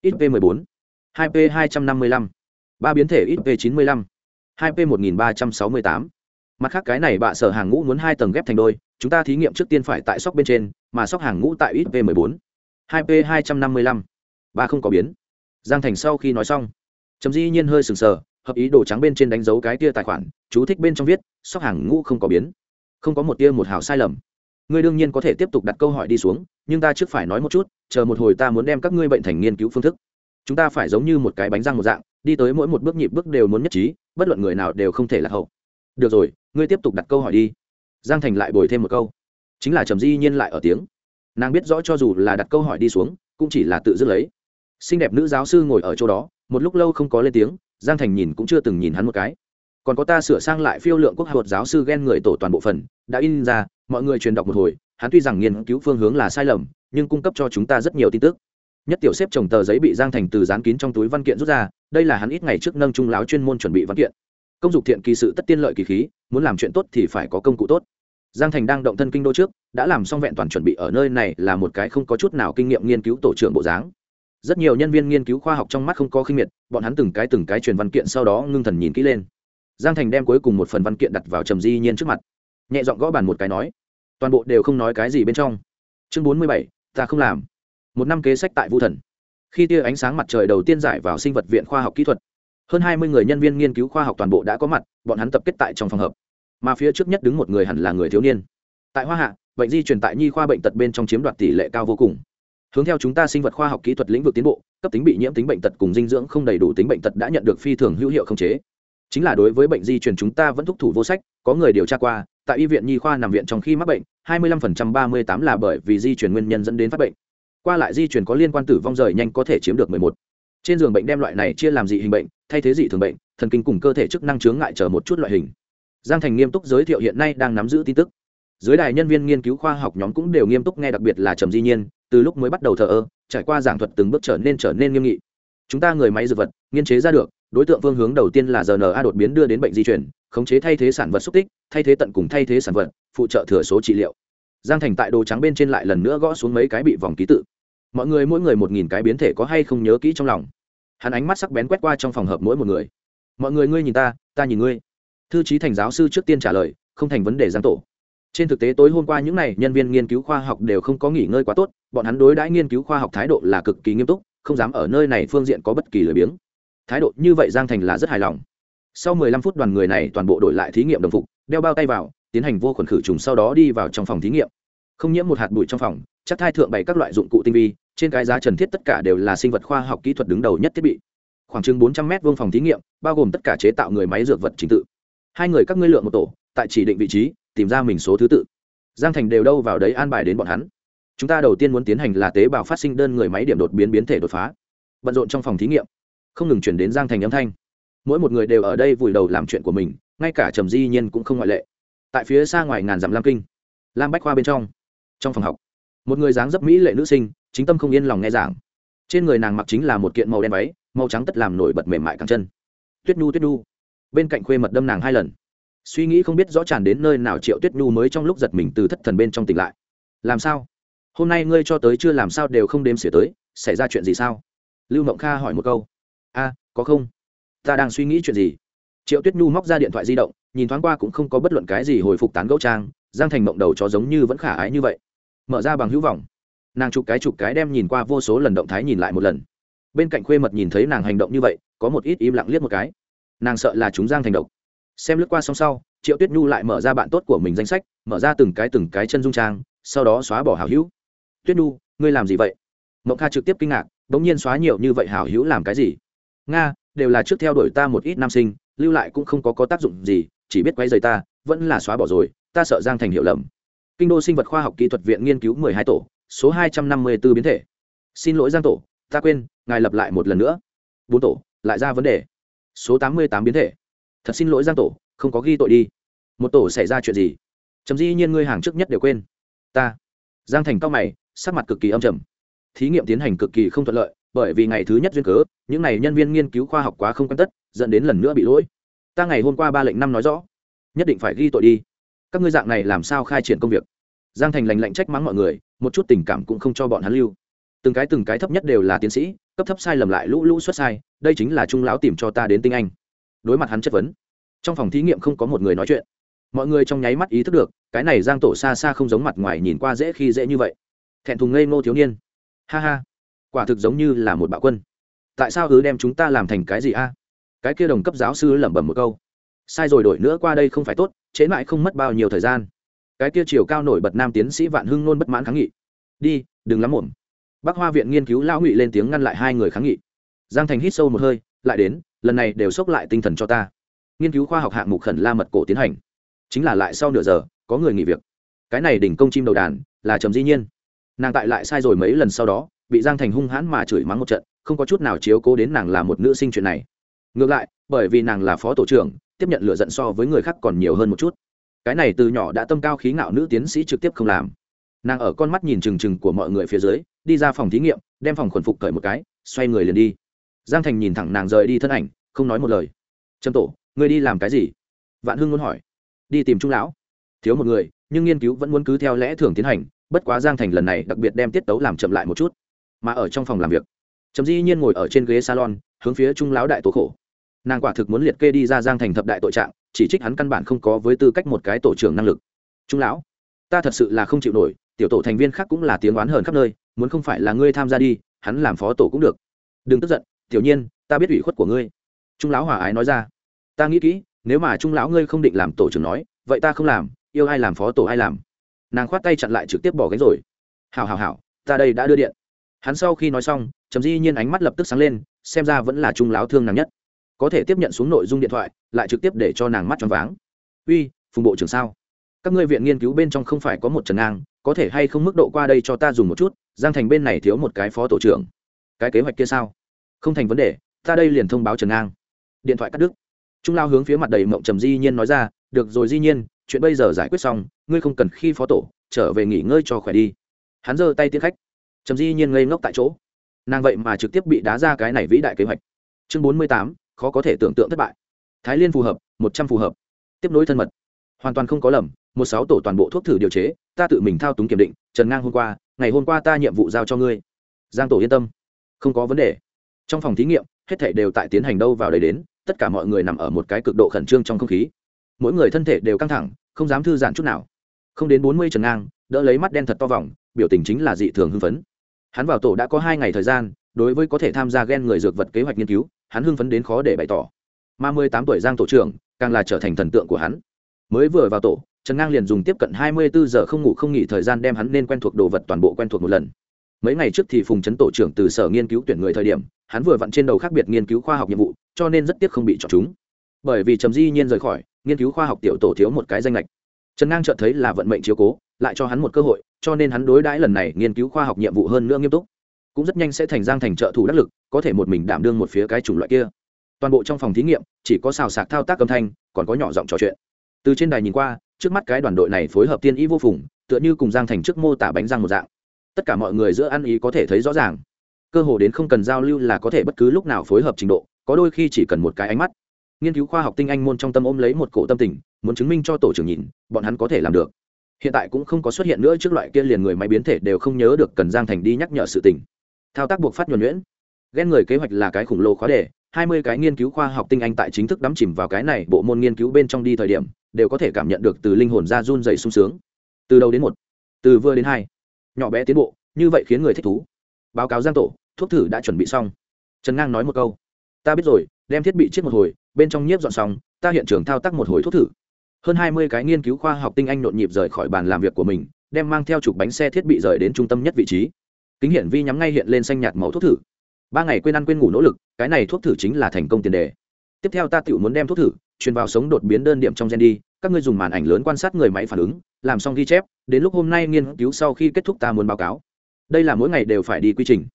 ít p 14 2 p 255 ba biến thể ít p 95 2 p 1368 mặt khác cái này bạ sở hàng ngũ muốn hai tầng ghép thành đôi, chúng ta thí nghiệm trước tiên phải tại sóc bên trên, mà sóc hàng ngũ tại ít p 14 2 p 255 ba không có biến. Giang thành sau khi nói xong chấm di nhiên hơi sừng sờ hợp ý đồ trắng bên trên đánh dấu cái tia tài khoản, chú thích bên trong viết, sóc hàng ngũ không có biến. Không có một tia một hào sai lầm. Ngươi đương nhiên có thể tiếp tục đặt câu hỏi đi xuống, nhưng ta trước phải nói một chút, chờ một hồi ta muốn đem các ngươi bệnh thành nghiên cứu phương thức. Chúng ta phải giống như một cái bánh răng một dạng, đi tới mỗi một bước nhịp bước đều muốn nhất trí, bất luận người nào đều không thể lạc hậu. Được rồi, ngươi tiếp tục đặt câu hỏi đi. Giang thành lại bồi thêm một câu. Chính là trầm di nhiên lại ở tiếng. Nàng biết rõ cho dù là đặt câu hỏi đi xuống, cũng chỉ là tự dứt lấy. Xinh đẹp nữ giáo sư ngồi ở chỗ đó, một lúc lâu không có lên tiếng giang thành nhìn cũng chưa từng nhìn hắn một cái. Còn có ta sửa sang lại phiêu lượng quốc hợp giáo sư ghen người tổ toàn bộ phần, đã in ra, mọi người truyền đọc một hồi, hắn tuy rằng nghiên cứu phương hướng là sai lầm, nhưng cung cấp cho chúng ta rất nhiều tin tức. Nhất tiểu xếp chồng tờ giấy bị giang thành từ dán kín trong túi văn kiện rút ra, đây là hắn ít ngày trước nâng trung láo chuyên môn chuẩn bị văn kiện. Công dục thiện kỳ sự tất tiên lợi kỳ khí, muốn làm chuyện tốt thì phải có công cụ tốt. Giang thành đang động thân kinh đô trước, đã làm xong vẹn toàn chuẩn bị ở nơi này là một cái không có chút nào kinh nghiệm nghiên cứu tổ trưởng bộ dáng rất nhiều nhân viên nghiên cứu khoa học trong mắt không có khinh miệt, bọn hắn từng cái từng cái truyền văn kiện sau đó ngưng thần nhìn kỹ lên. Giang thành đem cuối cùng một phần văn kiện đặt vào trầm di nhiên trước mặt, nhẹ dọn gõ bàn một cái nói, toàn bộ đều không nói cái gì bên trong. Chương bốn mươi bảy, ta không làm. Một năm kế sách tại vũ thần. Khi tia ánh sáng mặt trời đầu tiên giải vào sinh vật viện khoa học kỹ thuật, hơn hai mươi người nhân viên nghiên cứu khoa học toàn bộ đã có mặt, bọn hắn tập kết tại trong phòng hợp mà phía trước nhất đứng một người hẳn là người thiếu niên. Tại hoa hạ, bệnh di truyền tại nhi khoa bệnh tật bên trong chiếm đoạt tỷ lệ cao vô cùng hướng theo chúng ta sinh vật khoa học kỹ thuật lĩnh vực tiến bộ, cấp tính bị nhiễm tính bệnh tật cùng dinh dưỡng không đầy đủ tính bệnh tật đã nhận được phi thường hữu hiệu không chế. Chính là đối với bệnh di truyền chúng ta vẫn thúc thủ vô sách, có người điều tra qua, tại y viện nhi khoa nằm viện trong khi mắc bệnh 25% 38 là bởi vì di truyền nguyên nhân dẫn đến phát bệnh. Qua lại di truyền có liên quan tử vong rời nhanh có thể chiếm được 11. trên giường bệnh đem loại này chia làm dị hình bệnh, thay thế dị thường bệnh, thần kinh cùng cơ thể chức năng chướng ngại chờ một chút loại hình. Giang thành nghiêm túc giới thiệu hiện nay đang nắm giữ tin tức. Dưới đài nhân viên nghiên cứu khoa học nhóm cũng đều nghiêm túc nghe đặc biệt là trầm di nhiên từ lúc mới bắt đầu thờ ơ, trải qua giảng thuật từng bước trở nên trở nên nghiêm nghị. Chúng ta người máy dược vật, nghiên chế ra được, đối tượng phương hướng đầu tiên là rna đột biến đưa đến bệnh di chuyển khống chế thay thế sản vật xúc tích, thay thế tận cùng thay thế sản vật, phụ trợ thừa số trị liệu. Giang thành tại đồ trắng bên trên lại lần nữa gõ xuống mấy cái bị vòng ký tự. Mọi người mỗi người một nghìn cái biến thể có hay không nhớ kỹ trong lòng. Hắn ánh mắt sắc bén quét qua trong phòng hợp mỗi một người. Mọi người ngươi nhìn ta ta nhìn ngươi. Thư trí thành giáo sư trước tiên trả lời, không thành vấn đề giang tổ trên thực tế tối hôm qua những n à y nhân viên nghiên cứu khoa học đều không có nghỉ ngơi quá tốt, bọn hắn đối đãi nghiên cứu khoa học thái độ là cực kỳ nghiêm túc, không dám ở nơi này phương diện có bất kỳ lười biếng. Thái độ như vậy giang thành là rất hài lòng. Sau 15 phút đoàn người này toàn bộ đổi lại thí nghiệm đồng phục, đeo bao tay vào, tiến hành vô khuẩn khử trùng sau đó đi vào trong phòng thí nghiệm. Không nhiễm một hạt bụi trong phòng chắc thai thượng bày các loại dụng cụ tinh vi, trên cái giá trần thiết tất cả đều là sinh vật khoa học kỹ thuật đứng đầu nhất thiết bị. Khoảng chừng 400 mét vuông phòng thí nghiệm, bao gồm tất cả chế tạo người máy dược vật trình tự. Hai người các ngươi lượng một tổ, tại chỉ định vị trí tìm ra mình số thứ tự. Giang thành đều đâu vào đấy an bài đến bọn hắn. Chúng ta đầu tiên muốn tiến hành là tế bào phát sinh đơn người máy điểm đột biến biến thể đột phá. Bận rộn trong phòng thí nghiệm. Không ngừng chuyển đến giang thành âm thanh. Mỗi một người đều ở đây vùi đầu làm chuyện của mình, ngay cả trầm di nhiên cũng không ngoại lệ. Tại phía xa ngoài ngàn dặm lam kinh, lam bách khoa bên trong trong phòng học, một người dáng dấp mỹ lệ nữ sinh, chính tâm không yên lòng nghe giảng. Trên người nàng mặc chính là một kiện màu đen váy, màu trắng tất làm nổi bật mềm mại càng chân. Tuyết nhu tuyết nhu bên cạnh khuê mật đâm nàng hai lần suy nghĩ không biết rõ tràn đến nơi nào triệu tuyết nhu mới trong lúc giật mình từ thất thần bên trong tỉnh lại. Làm sao? Hôm nay ngươi cho tới chưa làm sao đều không đếm xỉa tới, xảy ra chuyện gì sao? Lưu mộng kha hỏi một câu. A, có không? Ta đang suy nghĩ chuyện gì? Triệu tuyết nhu móc ra điện thoại di động, nhìn thoáng qua cũng không có bất luận cái gì hồi phục tán gẫu trang, giang thành mộng đầu cho giống như vẫn khả ái như vậy. Mở ra bằng hữu vọng. Nàng chụp cái chụp cái đem nhìn qua vô số lần động thái nhìn lại một lần. Bên cạnh khuê mật nhìn thấy nàng hành động như vậy, có một ít im lặng liếc một cái. Nàng sợ là chúng giang thành độc xem lướt qua xong sau triệu tuyết nhu lại mở ra bạn tốt của mình danh sách mở ra từng cái từng cái chân dung trang sau đó xóa bỏ hảo hữu. Tuyết nhu ngươi làm gì vậy? Mộng kha trực tiếp kinh ngạc đ ỗ n g nhiên xóa nhiều như vậy hảo hữu làm cái gì? Nga đều là trước theo đuổi ta một ít nam sinh lưu lại cũng không có, có tác dụng gì chỉ biết quay dày ta vẫn là xóa bỏ rồi ta sợ giang thành hiểu lầm. Kinh đô sinh vật khoa học kỹ thuật viện nghiên cứu mười hai tổ số hai trăm năm mươi b ố biến thể. Xin lỗi giang tổ ta quên ngài lập lại một lần nữa. Bốn tổ lại ra vấn đề. Số tám mươi tám biến thể thật xin lỗi giang tổ, không có ghi tội đi. Một tổ xảy ra chuyện gì? Chấm dĩ nhiên ngươi hàng trước nhất đều quên. Ta. Giang thành cao mày, sắc mặt cực kỳ âm trầm. Thí nghiệm tiến hành cực kỳ không thuận lợi, bởi vì ngày thứ nhất duyên cớ, những n à y nhân viên nghiên cứu khoa học quá không quan tất, dẫn đến lần nữa bị lỗi. Ta ngày hôm qua ba lệnh năm nói rõ. Nhất định phải ghi tội đi. Các ngươi dạng này làm sao khai triển công việc? Giang thành lành lạnh trách mắng mọi người, một chút tình cảm cũng không cho bọn hắn lưu. Từng cái từng cái thấp nhất đều là tiến sĩ, cấp thấp sai lầm lại lũ lũ xuất sai, đây chính là trung lão tìm cho ta đến tinh anh đối mặt hắn chất vấn. Trong phòng thí nghiệm không có một người nói chuyện. Mọi người trong nháy mắt ý thức được, cái này giang tổ xa xa không giống mặt ngoài nhìn qua dễ khi dễ như vậy. Thẹn thùng ngây ngô thiếu niên. Ha ha, quả thực giống như là một bạo quân. Tại sao cứ đem chúng ta làm thành cái gì a? Cái kia đồng cấp giáo sư lẩm bẩm một câu. Sai rồi đổi nữa qua đây không phải tốt, chế mãi không mất bao nhiêu thời gian. Cái kia chiều cao nổi bật nam tiến sĩ vạn hưng nôn bất mãn kháng nghị. Đi, đừng lắm ổn bác hoa viện nghiên cứu lão ngụy lên tiếng ngăn lại hai người kháng nghị. Giang thành hít sâu một hơi, lại đến lần này đều sốc lại tinh thần cho ta. Nghiên cứu khoa học hạng mục khẩn la mật cổ tiến hành. Chính là lại sau nửa giờ, có người nghỉ việc. Cái này đỉnh công chim đầu đàn, là trầm di nhiên. Nàng tại lại sai rồi mấy lần sau đó, bị giang thành hung hãn mà chửi mắng một trận, không có chút nào chiếu cố đến nàng là một nữ sinh chuyện này. Ngược lại, bởi vì nàng là phó tổ trưởng, tiếp nhận lựa giận so với người khác còn nhiều hơn một chút. Cái này từ nhỏ đã tâm cao khí ngạo nữ tiến sĩ trực tiếp không làm. Nàng ở con mắt nhìn trừng trừng của mọi người phía dưới, đi ra phòng thí nghiệm, đem phòng khuẩn phục cởi một cái, xoay người liền đi giang thành nhìn thẳng nàng rời đi thân ảnh, không nói một lời. Trâm tổ người đi làm cái gì? Vạn hưng muốn hỏi. Đi tìm trung lão. Thiếu một người, nhưng nghiên cứu vẫn muốn cứ theo lẽ thường tiến hành, bất quá giang thành lần này đặc biệt đem tiết tấu làm chậm lại một chút, mà ở trong phòng làm việc. Trầm di nhiên ngồi ở trên ghế salon, hướng phía trung lão đại tố khổ. Nàng quả thực muốn liệt kê đi ra giang thành thập đại tội trạng, chỉ trích hắn căn bản không có với tư cách một cái tổ trưởng năng lực. Trung lão, ta thật sự là không chịu nổi, tiểu tổ thành viên khác cũng là tiếng oán hờn khắp nơi, muốn không phải là ngươi tham gia đi, hắn làm phó tổ cũng được. Đừng tức giận tiểu nhiên, ta biết ủy khuất của ngươi. Trung lão hòa ái nói ra. Ta nghĩ kỹ, nếu mà trung lão ngươi không định làm tổ trưởng nói, vậy ta không làm, yêu ai làm phó tổ ai làm. Nàng khoát tay chặn lại trực tiếp bỏ gánh rồi. Hào hào hào ta đây đã đưa điện. Hắn sau khi nói xong, trầm di nhiên ánh mắt lập tức sáng lên, xem ra vẫn là trung lão thương nàng nhất. Có thể tiếp nhận xuống nội dung điện thoại, lại trực tiếp để cho nàng mắt tròn váng. Uy, phùng bộ trưởng sao? Các ngươi viện nghiên cứu bên trong không phải có một trần ngang, có thể hay không mức độ qua đây cho ta dùng một chút, giang thành bên này thiếu một cái phó tổ trưởng. Cái kế hoạch kia sao? Không thành vấn đề, ta đây liền thông báo trần ngang. Điện thoại cắt đứt. Trung lao hướng phía mặt đầy mộng trầm di nhiên nói ra, được rồi di nhiên, chuyện bây giờ giải quyết xong, ngươi không cần khi phó tổ, trở về nghỉ ngơi cho khỏe đi. Hắn giơ tay tiến khách. Trầm di nhiên ngây ngốc tại chỗ. Nàng vậy mà trực tiếp bị đá ra cái này vĩ đại kế hoạch. Chương bốn mươi tám, khó có thể tưởng tượng thất bại. Thái liên phù hợp, một trăm phù hợp. Tiếp nối thân mật. Hoàn toàn không có lầm, một sáu tổ toàn bộ thuốc thử điều chế, ta tự mình thao túng kiểm định, trần ngang hôm qua, ngày hôm qua ta nhiệm vụ giao cho ngươi. Giang tổ yên tâm. Không có vấn đề trong phòng thí nghiệm, hết thảy đều tại tiến hành đâu vào đấy đến, tất cả mọi người nằm ở một cái cực độ khẩn trương trong không khí. Mỗi người thân thể đều căng thẳng, không dám thư giãn chút nào. Không đến bốn mươi trần ngang, đỡ lấy mắt đen thật to vòng, biểu tình chính là dị thường hưng phấn. Hắn vào tổ đã có hai ngày thời gian, đối với có thể tham gia gen người dược vật kế hoạch nghiên cứu, hắn hưng phấn đến khó để bày tỏ. Mà mười tám tuổi giang tổ trưởng, càng là trở thành thần tượng của hắn. Mới vừa vào tổ, trần ngang liền dùng tiếp cận hai mươi bốn giờ không ngủ không nghỉ thời gian đem hắn nên quen thuộc đồ vật toàn bộ quen thuộc một lần mấy ngày trước thì phùng Trấn tổ trưởng từ sở nghiên cứu tuyển người thời điểm, hắn vừa vặn trên đầu khác biệt nghiên cứu khoa học nhiệm vụ, cho nên rất tiếc không bị chọn chúng. Bởi vì trầm di nhiên rời khỏi, nghiên cứu khoa học tiểu tổ thiếu một cái danh lệch. Trần ngang chợt thấy là vận mệnh chiếu cố, lại cho hắn một cơ hội, cho nên hắn đối đãi lần này nghiên cứu khoa học nhiệm vụ hơn nữa nghiêm túc. Cũng rất nhanh sẽ thành giang thành trợ thủ đắc lực, có thể một mình đảm đương một phía cái chủng loại kia. Toàn bộ trong phòng thí nghiệm, chỉ có xào sạc thao tác âm thanh, còn có nhỏ giọng trò chuyện. Từ trên đài nhìn qua, trước mắt cái đoàn đội này phối hợp tiên ý vô phùng, tựa như cùng giang thành trước mô tả bánh răng một dạng tất cả mọi người giữa ăn ý có thể thấy rõ ràng. Cơ hồ đến không cần giao lưu là có thể bất cứ lúc nào phối hợp trình độ, có đôi khi chỉ cần một cái ánh mắt. Nghiên cứu khoa học tinh anh môn trong tâm ôm lấy một cổ tâm tình, muốn chứng minh cho tổ trưởng nhìn, bọn hắn có thể làm được. Hiện tại cũng không có xuất hiện nữa trước loại kia liền người máy biến thể đều không nhớ được cần giang thành đi nhắc nhở sự tình. Thao tác buộc phát nhuẩn nhuyễn. Ghen người kế hoạch là cái khủng lồ khóa đề, hai mươi cái nghiên cứu khoa học tinh anh tại chính thức đắm chìm vào cái này bộ môn nghiên cứu bên trong đi thời điểm, đều có thể cảm nhận được từ linh hồn ra run dày sung sướng. Từ đầu đến một, từ vừa đến hai nhỏ bé tiến bộ, như vậy khiến người thích thú. Báo cáo giang tổ, thuốc thử đã chuẩn bị xong. Trần ngang nói một câu. Ta biết rồi, đem thiết bị chết một hồi, bên trong nhiếp dọn xong, ta hiện trường thao tác một hồi thuốc thử. Hơn hai mươi cái nghiên cứu khoa học tinh anh nhộn nhịp rời khỏi bàn làm việc của mình, đem mang theo chục bánh xe thiết bị rời đến trung tâm nhất vị trí. Kính hiển vi nhắm ngay hiện lên xanh nhạt màu thuốc thử. Ba ngày quên ăn quên ngủ nỗ lực, cái này thuốc thử chính là thành công tiền đề. Tiếp theo ta tự muốn đem thuốc thử truyền vào sống đột biến đơn điểm trong gen đi các ngươi dùng màn ảnh lớn quan sát người máy phản ứng làm xong ghi chép, đến lúc hôm nay nghiên cứu sau khi kết thúc ta muốn báo cáo. Đây là mỗi ngày đều phải đi quy trình.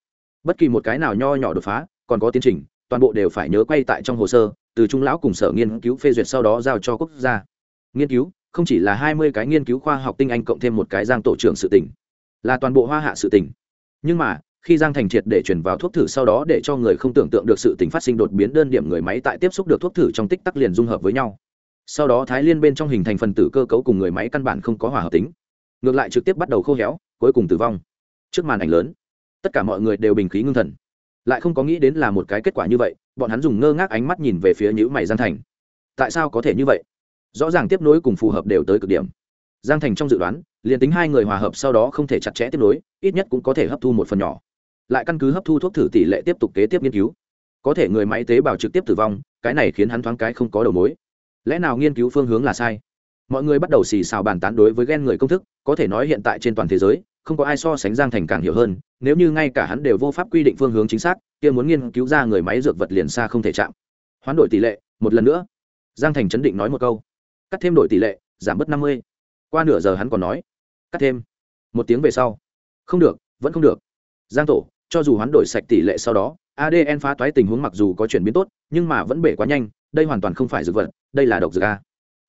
Bất kỳ một cái nào nho nhỏ đột phá, còn có tiến trình, toàn bộ đều phải nhớ quay tại trong hồ sơ, từ trung lão cùng sở nghiên cứu phê duyệt sau đó giao cho quốc gia. Nghiên cứu, không chỉ là hai mươi cái nghiên cứu khoa học tinh anh cộng thêm một cái giang tổ trưởng sự tỉnh. Là toàn bộ hoa hạ sự tỉnh. Nhưng mà, khi giang thành triệt để chuyển vào thuốc thử sau đó để cho người không tưởng tượng được sự tính phát sinh đột biến, đơn điểm người máy tại tiếp xúc được thuốc thử trong tích tắc liền dung hợp với nhau sau đó thái liên bên trong hình thành phần tử cơ cấu cùng người máy căn bản không có hòa hợp tính. Ngược lại trực tiếp bắt đầu khô héo, cuối cùng tử vong. Trước màn ảnh lớn, tất cả mọi người đều bình khí ngưng thần. Lại không có nghĩ đến là một cái kết quả như vậy, bọn hắn dùng ngơ ngác ánh mắt nhìn về phía nhữ mày giang thành. Tại sao có thể như vậy? Rõ ràng tiếp nối cùng phù hợp đều tới cực điểm. Giang thành trong dự đoán, liền tính hai người hòa hợp sau đó không thể chặt chẽ tiếp nối, ít nhất cũng có thể hấp thu một phần nhỏ. Lại căn cứ hấp thu thuốc thử tỷ lệ tiếp tục kế tiếp nghiên cứu. Có thể người máy tế bào trực tiếp tử vong, cái này khiến hắn thoáng cái không có đầu mối lẽ nào nghiên cứu phương hướng là sai? Mọi người bắt đầu xì xào bàn tán đối với ghen người công thức, có thể nói hiện tại trên toàn thế giới, không có ai so sánh giang thành càng hiểu hơn, nếu như ngay cả hắn đều vô pháp quy định phương hướng chính xác, kia muốn nghiên cứu ra người máy dược vật liền xa không thể chạm. Hoán đổi tỷ lệ, một lần nữa. Giang thành chấn định nói một câu. Cắt thêm đổi tỷ lệ, giảm bớt năm mươi. Qua nửa giờ hắn còn nói. Cắt thêm. Một tiếng về sau. Không được, vẫn không được. Giang tổ, cho dù hoán đổi sạch tỷ lệ sau đó adn phá toái tình huống mặc dù có chuyển biến tốt, nhưng mà vẫn bể quá nhanh, đây hoàn toàn không phải dược vật đây là độc dược a.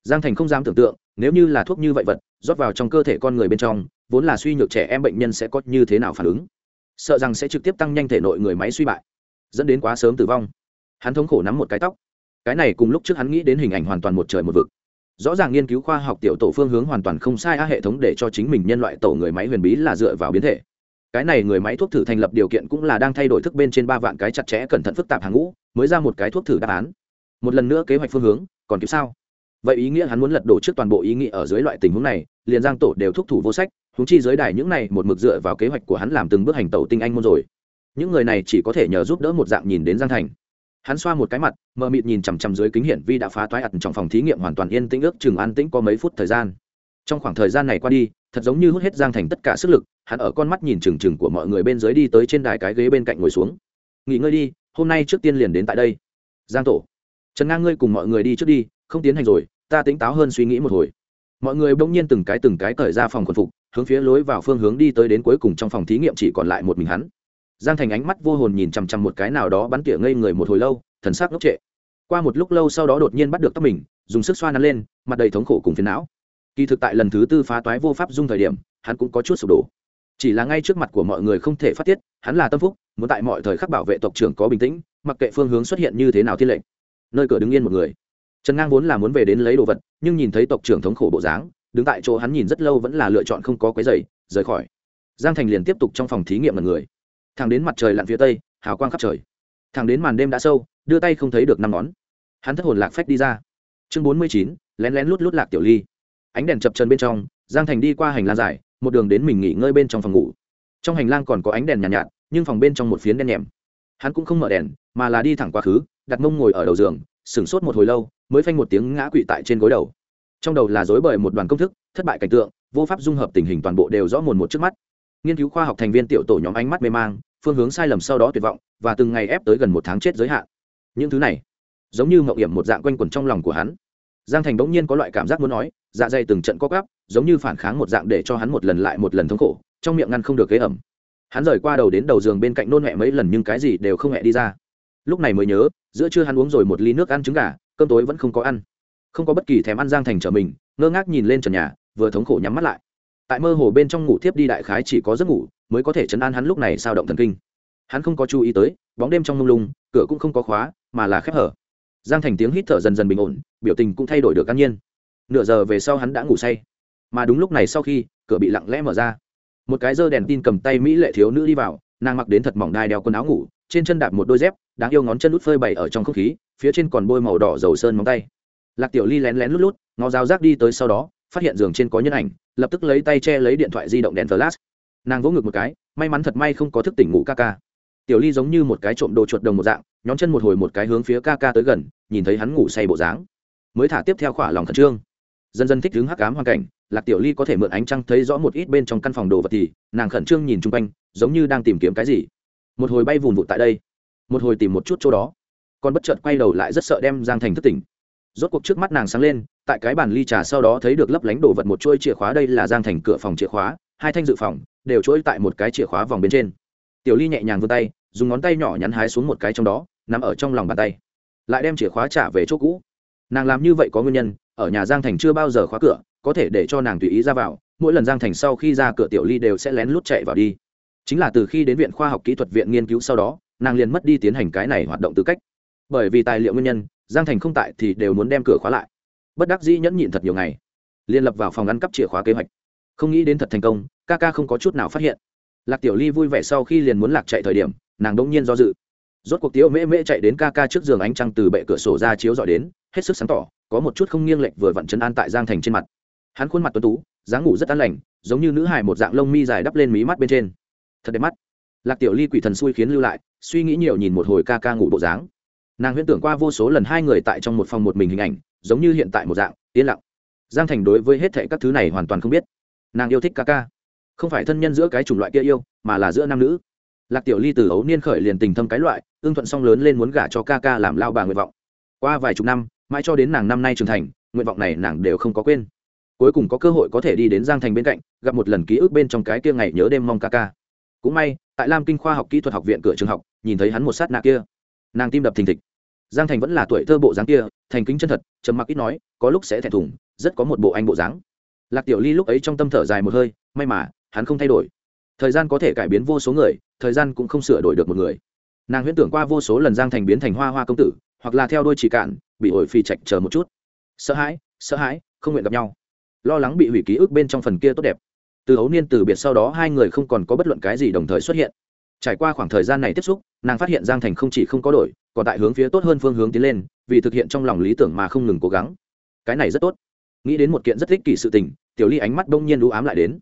Giang thành không dám tưởng tượng, nếu như là thuốc như vậy vật, rót vào trong cơ thể con người bên trong, vốn là suy nhược trẻ em bệnh nhân sẽ có như thế nào phản ứng? Sợ rằng sẽ trực tiếp tăng nhanh thể nội người máy suy bại, dẫn đến quá sớm tử vong. Hắn thống khổ nắm một cái tóc. Cái này cùng lúc trước hắn nghĩ đến hình ảnh hoàn toàn một trời một vực. Rõ ràng nghiên cứu khoa học tiểu tổ phương hướng hoàn toàn không sai á hệ thống để cho chính mình nhân loại tổ người máy huyền bí là dựa vào biến thể. Cái này người máy thuốc thử thành lập điều kiện cũng là đang thay đổi thức bên trên ba vạn cái chặt chẽ cẩn thận phức tạp hàng ngũ, mới ra một cái thuốc thử đáp án. Một lần nữa kế hoạch phương hướng còn kịp sao? Vậy ý nghĩa hắn muốn lật đổ trước toàn bộ ý nghĩa ở dưới loại tình huống này, liền giang tổ đều thúc thủ vô sách húng chi giới đài những này một mực dựa vào kế hoạch của hắn làm từng bước hành tẩu tinh anh môn rồi. Những người này chỉ có thể nhờ giúp đỡ một dạng nhìn đến giang thành. Hắn xoa một cái mặt, mờ mịt nhìn chằm chằm dưới kính hiển vi đã phá toái ặt trong phòng thí nghiệm hoàn toàn yên tĩnh ước chừng an tĩnh có mấy phút thời gian. Trong khoảng thời gian này qua đi, thật giống như hút hết giang thành tất cả sức lực, hắn ở con mắt nhìn trừng trừng của mọi người bên dưới đi tới trên đài cái ghế bên cạnh ngồi xuống. Nghỉ ngơi đi, hôm nay trước tiên liền đến tại đây. Giang tổ trần ngang ngươi cùng mọi người đi trước đi, không tiến hành rồi, ta tỉnh táo hơn suy nghĩ một hồi. Mọi người bỗng nhiên từng cái từng cái cởi ra phòng quần phục, hướng phía lối vào phương hướng đi tới đến cuối cùng trong phòng thí nghiệm chỉ còn lại một mình hắn. Giang thành ánh mắt vô hồn nhìn chằm chằm một cái nào đó bắn tỉa ngây người một hồi lâu, thần sắc ngốc trệ. Qua một lúc lâu sau đó đột nhiên bắt được tóc mình, dùng sức xoa nắn lên, mặt đầy thống khổ cùng phiền não. Kỳ thực tại lần thứ tư phá toái vô pháp dung thời điểm, hắn cũng có chút sụp đổ. Chỉ là ngay trước mặt của mọi người không thể phát tiết, hắn là tâm phúc, muốn tại mọi thời khắc bảo vệ tộc trưởng có bình tĩnh, mặc kệ phương hướng xuất hiện như thế nào thiên lệnh nơi cửa đứng yên một người. Trần ngang vốn là muốn về đến lấy đồ vật nhưng nhìn thấy tộc trưởng thống khổ bộ dáng đứng tại chỗ hắn nhìn rất lâu vẫn là lựa chọn không có quấy giày rời khỏi. Giang thành liền tiếp tục trong phòng thí nghiệm mật người. Thẳng đến mặt trời lặn phía tây hào quang khắp trời. Thẳng đến màn đêm đã sâu đưa tay không thấy được năm ngón. Hắn thất hồn lạc phách đi ra. Chương bốn mươi chín lén lén lút lút lạc tiểu ly. Ánh đèn chập trần bên trong giang thành đi qua hành lang dài một đường đến mình nghỉ ngơi bên trong phòng ngủ. Trong hành lang còn có ánh đèn nhàn nhạt, nhạt nhưng phòng bên trong một phiến đen nhèm hắn cũng không mở đèn, mà là đi thẳng quá khứ, đặt mông ngồi ở đầu giường, sửng sốt một hồi lâu, mới phanh một tiếng ngã quỵ tại trên gối đầu. Trong đầu là dối bởi một đoàn công thức, thất bại cảnh tượng, vô pháp dung hợp tình hình toàn bộ đều rõ mồn một trước mắt. Nghiên cứu khoa học thành viên tiểu tổ nhóm ánh mắt mê mang, phương hướng sai lầm sau đó tuyệt vọng, và từng ngày ép tới gần một tháng chết giới hạn. Những thứ này, giống như mậu hiểm một dạng quanh quẩn trong lòng của hắn. Giang thành bỗng nhiên có loại cảm giác muốn nói dạ dày từng trận co gắp giống như phản kháng một dạng để cho hắn một lần lại một lần thống khổ, trong miệng ngăn không được kế ẩm hắn rời qua đầu đến đầu giường bên cạnh nôn mẹ mấy lần nhưng cái gì đều không mẹ đi ra. Lúc này mới nhớ, giữa trưa hắn uống rồi một ly nước ăn trứng gà, cơm tối vẫn không có ăn. Không có bất kỳ thèm ăn giang thành trở mình, ngơ ngác nhìn lên trần nhà, vừa thống khổ nhắm mắt lại. Tại mơ hồ bên trong ngủ tiếp đi đại khái chỉ có giấc ngủ mới có thể chấn an hắn lúc này sao động thần kinh. Hắn không có chú ý tới, bóng đêm trong mông lung, cửa cũng không có khóa, mà là khép hở. Giang thành tiếng hít thở dần dần bình ổn, biểu tình cũng thay đổi được căn nhiên. Nửa giờ về sau hắn đã ngủ say. Mà đúng lúc này sau khi, cửa bị lặng lẽ mở ra một cái dơ đèn tin cầm tay mỹ lệ thiếu nữ đi vào, nàng mặc đến thật mỏng đai đeo quần áo ngủ, trên chân đạp một đôi dép, đáng yêu ngón chân lút phơi bày ở trong không khí, phía trên còn bôi màu đỏ dầu sơn móng tay. Lạc tiểu ly lén lén lút lút, ngó dao rác đi tới sau đó, phát hiện giường trên có nhân ảnh, lập tức lấy tay che lấy điện thoại di động đèn flash. Nàng vỗ ngực một cái, may mắn thật may không có thức tỉnh ngủ ca ca. Tiểu ly giống như một cái trộm đồ chuột đồng một dạng nhóm chân một hồi một cái hướng phía ca ca tới gần, nhìn thấy hắn ngủ say bộ dáng. Mới thả tiếp theo khỏa lòng khẩn trương dần dần thích đứng hắc ám hoàn cảnh, lạc tiểu ly có thể mượn ánh trăng thấy rõ một ít bên trong căn phòng đồ vật thì, nàng khẩn trương nhìn chung quanh, giống như đang tìm kiếm cái gì. Một hồi bay vùn vụt tại đây, một hồi tìm một chút chỗ đó. Còn bất chợt quay đầu lại rất sợ đem giang thành thất tỉnh. Rốt cuộc trước mắt nàng sáng lên, tại cái bàn ly trà sau đó thấy được lấp lánh đồ vật một chuôi chìa khóa, đây là giang thành cửa phòng chìa khóa, hai thanh dự phòng, đều chuỗi tại một cái chìa khóa vòng bên trên. Tiểu ly nhẹ nhàng vươn tay, dùng ngón tay nhỏ nhắn hái xuống một cái trong đó, nằm ở trong lòng bàn tay. Lại đem chìa khóa trả về chỗ cũ. Nàng làm như vậy có nguyên nhân ở nhà giang thành chưa bao giờ khóa cửa, có thể để cho nàng tùy ý ra vào, mỗi lần giang thành sau khi ra cửa tiểu ly đều sẽ lén lút chạy vào đi. Chính là từ khi đến viện khoa học kỹ thuật viện nghiên cứu sau đó, nàng liền mất đi tiến hành cái này hoạt động tư cách. Bởi vì tài liệu nguyên nhân, giang thành không tại thì đều muốn đem cửa khóa lại. Bất đắc dĩ nhẫn nhịn thật nhiều ngày liên lập vào phòng ăn cắp chìa khóa kế hoạch. Không nghĩ đến thật thành công, ca ca không có chút nào phát hiện. Lạc tiểu ly vui vẻ sau khi liền muốn lạc chạy thời điểm, nàng đỗng nhiên do dự. Rốt cuộc tiếu mễ mễ chạy đến ca ca trước giường ánh trăng từ bệ cửa sổ ra chiếu dọi đến hết sức sáng tỏ, có một chút không nghiêng lệch vừa vặn chân an tại giang thành trên mặt. Hắn khuôn mặt tuấn tú, dáng ngủ rất an lành, giống như nữ hài một dạng lông mi dài đắp lên mí mắt bên trên. Thật đẹp mắt. Lạc tiểu ly quỷ thần xui khiến lưu lại, suy nghĩ nhiều nhìn một hồi ca ca ngủ bộ dáng. Nàng huyễn tưởng qua vô số lần hai người tại trong một phòng một mình hình ảnh, giống như hiện tại một dạng, yên lặng. Giang thành đối với hết thệ các thứ này hoàn toàn không biết. Nàng yêu thích ca ca. Không phải thân nhân giữa cái chủng loại kia yêu, mà là giữa nam nữ. Lạc tiểu ly từ ấu niên khởi liền tình thâm cái loại ương thuận song lớn lên muốn gả cho ca ca làm lao bà nguyện vọng. Qua vài chục năm mãi cho đến nàng năm nay trưởng thành, nguyện vọng này nàng đều không có quên. Cuối cùng có cơ hội có thể đi đến giang thành bên cạnh, gặp một lần ký ức bên trong cái kia ngày nhớ đêm mong ca ca. Cũng may, tại lam kinh khoa học kỹ thuật học viện cửa trường học, nhìn thấy hắn một sát nạ kia. Nàng tim đập thình thịch. Giang thành vẫn là tuổi thơ bộ dáng kia, thành kính chân thật, trầm mặc ít nói, có lúc sẽ thẹn thùng, rất có một bộ anh bộ dáng. Lạc tiểu ly lúc ấy trong tâm thở dài một hơi, may mà, hắn không thay đổi. Thời gian có thể cải biến vô số người, thời gian cũng không sửa đổi được một người. Nàng huyễn tưởng qua vô số lần giang thành biến thành hoa hoa công tử, hoặc là theo đôi chỉ cạn bị ổi phi trạch chờ một chút. Sợ hãi sợ hãi, không nguyện gặp nhau. Lo lắng bị hủy ký ức bên trong phần kia tốt đẹp. Từ hấu niên từ biệt sau đó hai người không còn có bất luận cái gì đồng thời xuất hiện. Trải qua khoảng thời gian này tiếp xúc, nàng phát hiện giang thành không chỉ không có đổi, còn tại hướng phía tốt hơn phương hướng tiến lên, vì thực hiện trong lòng lý tưởng mà không ngừng cố gắng. Cái này rất tốt. Nghĩ đến một kiện rất thích kỷ sự tình, tiểu ly ánh mắt đông nhiên đũ ám lại đến.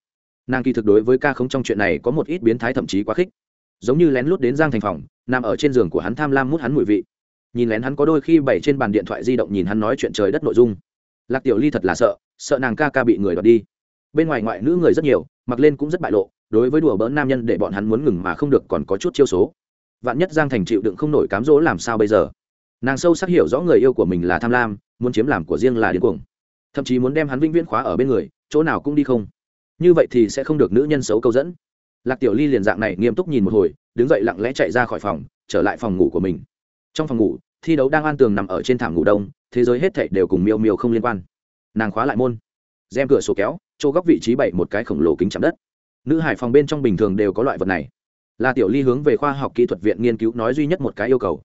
Nàng kỳ thực đối với ca không trong chuyện này có một ít biến thái thậm chí quá khích. Giống như lén lút đến giang thành phòng, nằm ở trên giường của hắn tham lam mút hắn mùi vị nhìn lén hắn có đôi khi bày trên bàn điện thoại di động nhìn hắn nói chuyện trời đất nội dung. Lạc tiểu ly thật là sợ sợ nàng ca ca bị người đoạt đi. Bên ngoài ngoại nữ người rất nhiều, mặc lên cũng rất bại lộ, đối với đùa bỡn nam nhân để bọn hắn muốn ngừng mà không được còn có chút chiêu số. Vạn nhất giang thành chịu đựng không nổi cám dỗ làm sao bây giờ? Nàng sâu sắc hiểu rõ người yêu của mình là tham lam, muốn chiếm làm của riêng là điên cuồng. Thậm chí muốn đem hắn vĩnh viễn khóa ở bên người, chỗ nào cũng đi không. Như vậy thì sẽ không được nữ nhân xấu câu dẫn. Lạc tiểu ly liền dạng này nghiêm túc nhìn một hồi, đứng dậy lặng lẽ chạy ra khỏi phòng, trở lại phòng ngủ của mình trong phòng ngủ, thi đấu đang an tường nằm ở trên thảm ngủ đông, thế giới hết thảy đều cùng miêu miêu không liên quan. Nàng khóa lại môn, rèm cửa sổ kéo, chỗ góc vị trí bảy một cái khổng lồ kính chạm đất. Nữ hải phòng bên trong bình thường đều có loại vật này. Là tiểu ly hướng về khoa học kỹ thuật viện nghiên cứu nói duy nhất một cái yêu cầu.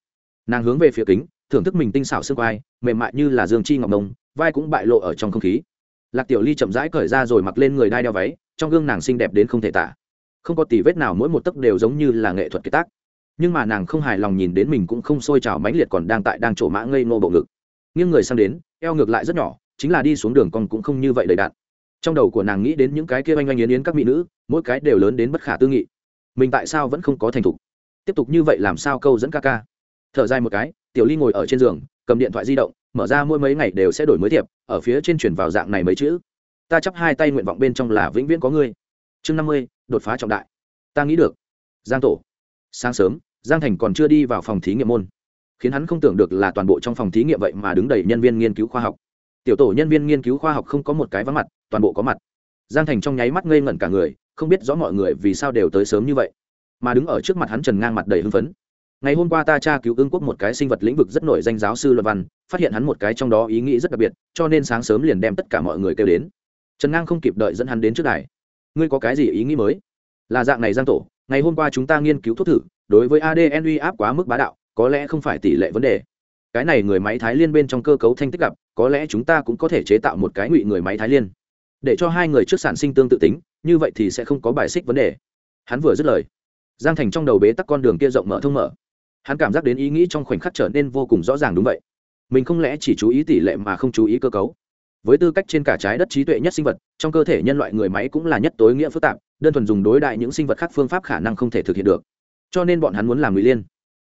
Nàng hướng về phía kính, thưởng thức mình tinh xảo xương vai mềm mại như là dương chi ngọc nông, vai cũng bại lộ ở trong không khí. Lạc tiểu ly chậm rãi cởi ra rồi mặc lên người đai đeo váy, trong gương nàng xinh đẹp đến không thể tả. Không có tỷ vết nào mỗi một tấc đều giống như là nghệ thuật kiệt tác nhưng mà nàng không hài lòng nhìn đến mình cũng không sôi trào mãnh liệt còn đang tại đang trổ mã ngây ngô bộ ngực. Nghiêng người sang đến, eo ngược lại rất nhỏ, chính là đi xuống đường con cũng không như vậy đầy đạn trong đầu của nàng nghĩ đến những cái kia oanh oanh yến yến các mỹ nữ, mỗi cái đều lớn đến bất khả tư nghị. Mình tại sao vẫn không có thành thục? Tiếp tục như vậy làm sao câu dẫn ca ca? Thở dài một cái, tiểu ly ngồi ở trên giường, cầm điện thoại di động, mở ra mỗi mấy ngày đều sẽ đổi mới thiệp, ở phía trên chuyển vào dạng này mấy chữ. Ta chắp hai tay nguyện vọng bên trong là vĩnh viễn có ngươi. Chương năm mươi, đột phá trọng đại. Ta nghĩ được. Giang tổ sáng sớm, giang thành còn chưa đi vào phòng thí nghiệm môn. Khiến hắn không tưởng được là toàn bộ trong phòng thí nghiệm vậy mà đứng đầy nhân viên nghiên cứu khoa học. Tiểu tổ nhân viên nghiên cứu khoa học không có một cái vắng mặt, toàn bộ có mặt. Giang thành trong nháy mắt ngây ngẩn cả người, không biết rõ mọi người vì sao đều tới sớm như vậy. Mà đứng ở trước mặt hắn trần ngang mặt đầy hưng phấn. Ngày hôm qua ta tra cứu ương quốc một cái sinh vật lĩnh vực rất nổi danh giáo sư luận văn, phát hiện hắn một cái trong đó ý nghĩ rất đặc biệt, cho nên sáng sớm liền đem tất cả mọi người kêu đến. Trần ngang không kịp đợi dẫn hắn đến trước đài. Ngươi có cái gì ý nghĩ mới? Là dạng này giang tổ ngày hôm qua chúng ta nghiên cứu thuốc thử, đối với adn uy áp quá mức bá đạo, có lẽ không phải tỷ lệ vấn đề. Cái này người máy thái liên bên trong cơ cấu thanh tích gặp, có lẽ chúng ta cũng có thể chế tạo một cái ngụy người máy thái liên. Để cho hai người trước sản sinh tương tự tính, như vậy thì sẽ không có bài xích vấn đề. Hắn vừa dứt lời, giang thành trong đầu bế tắc con đường kia rộng mở thông mở. Hắn cảm giác đến ý nghĩ trong khoảnh khắc trở nên vô cùng rõ ràng đúng vậy. Mình không lẽ chỉ chú ý tỷ lệ mà không chú ý cơ cấu? Với tư cách trên cả trái đất trí tuệ nhất sinh vật, trong cơ thể nhân loại người máy cũng là nhất tối nghĩa phức tạp, đơn thuần dùng đối đại những sinh vật khác phương pháp khả năng không thể thực hiện được. Cho nên bọn hắn muốn làm ngụy liên.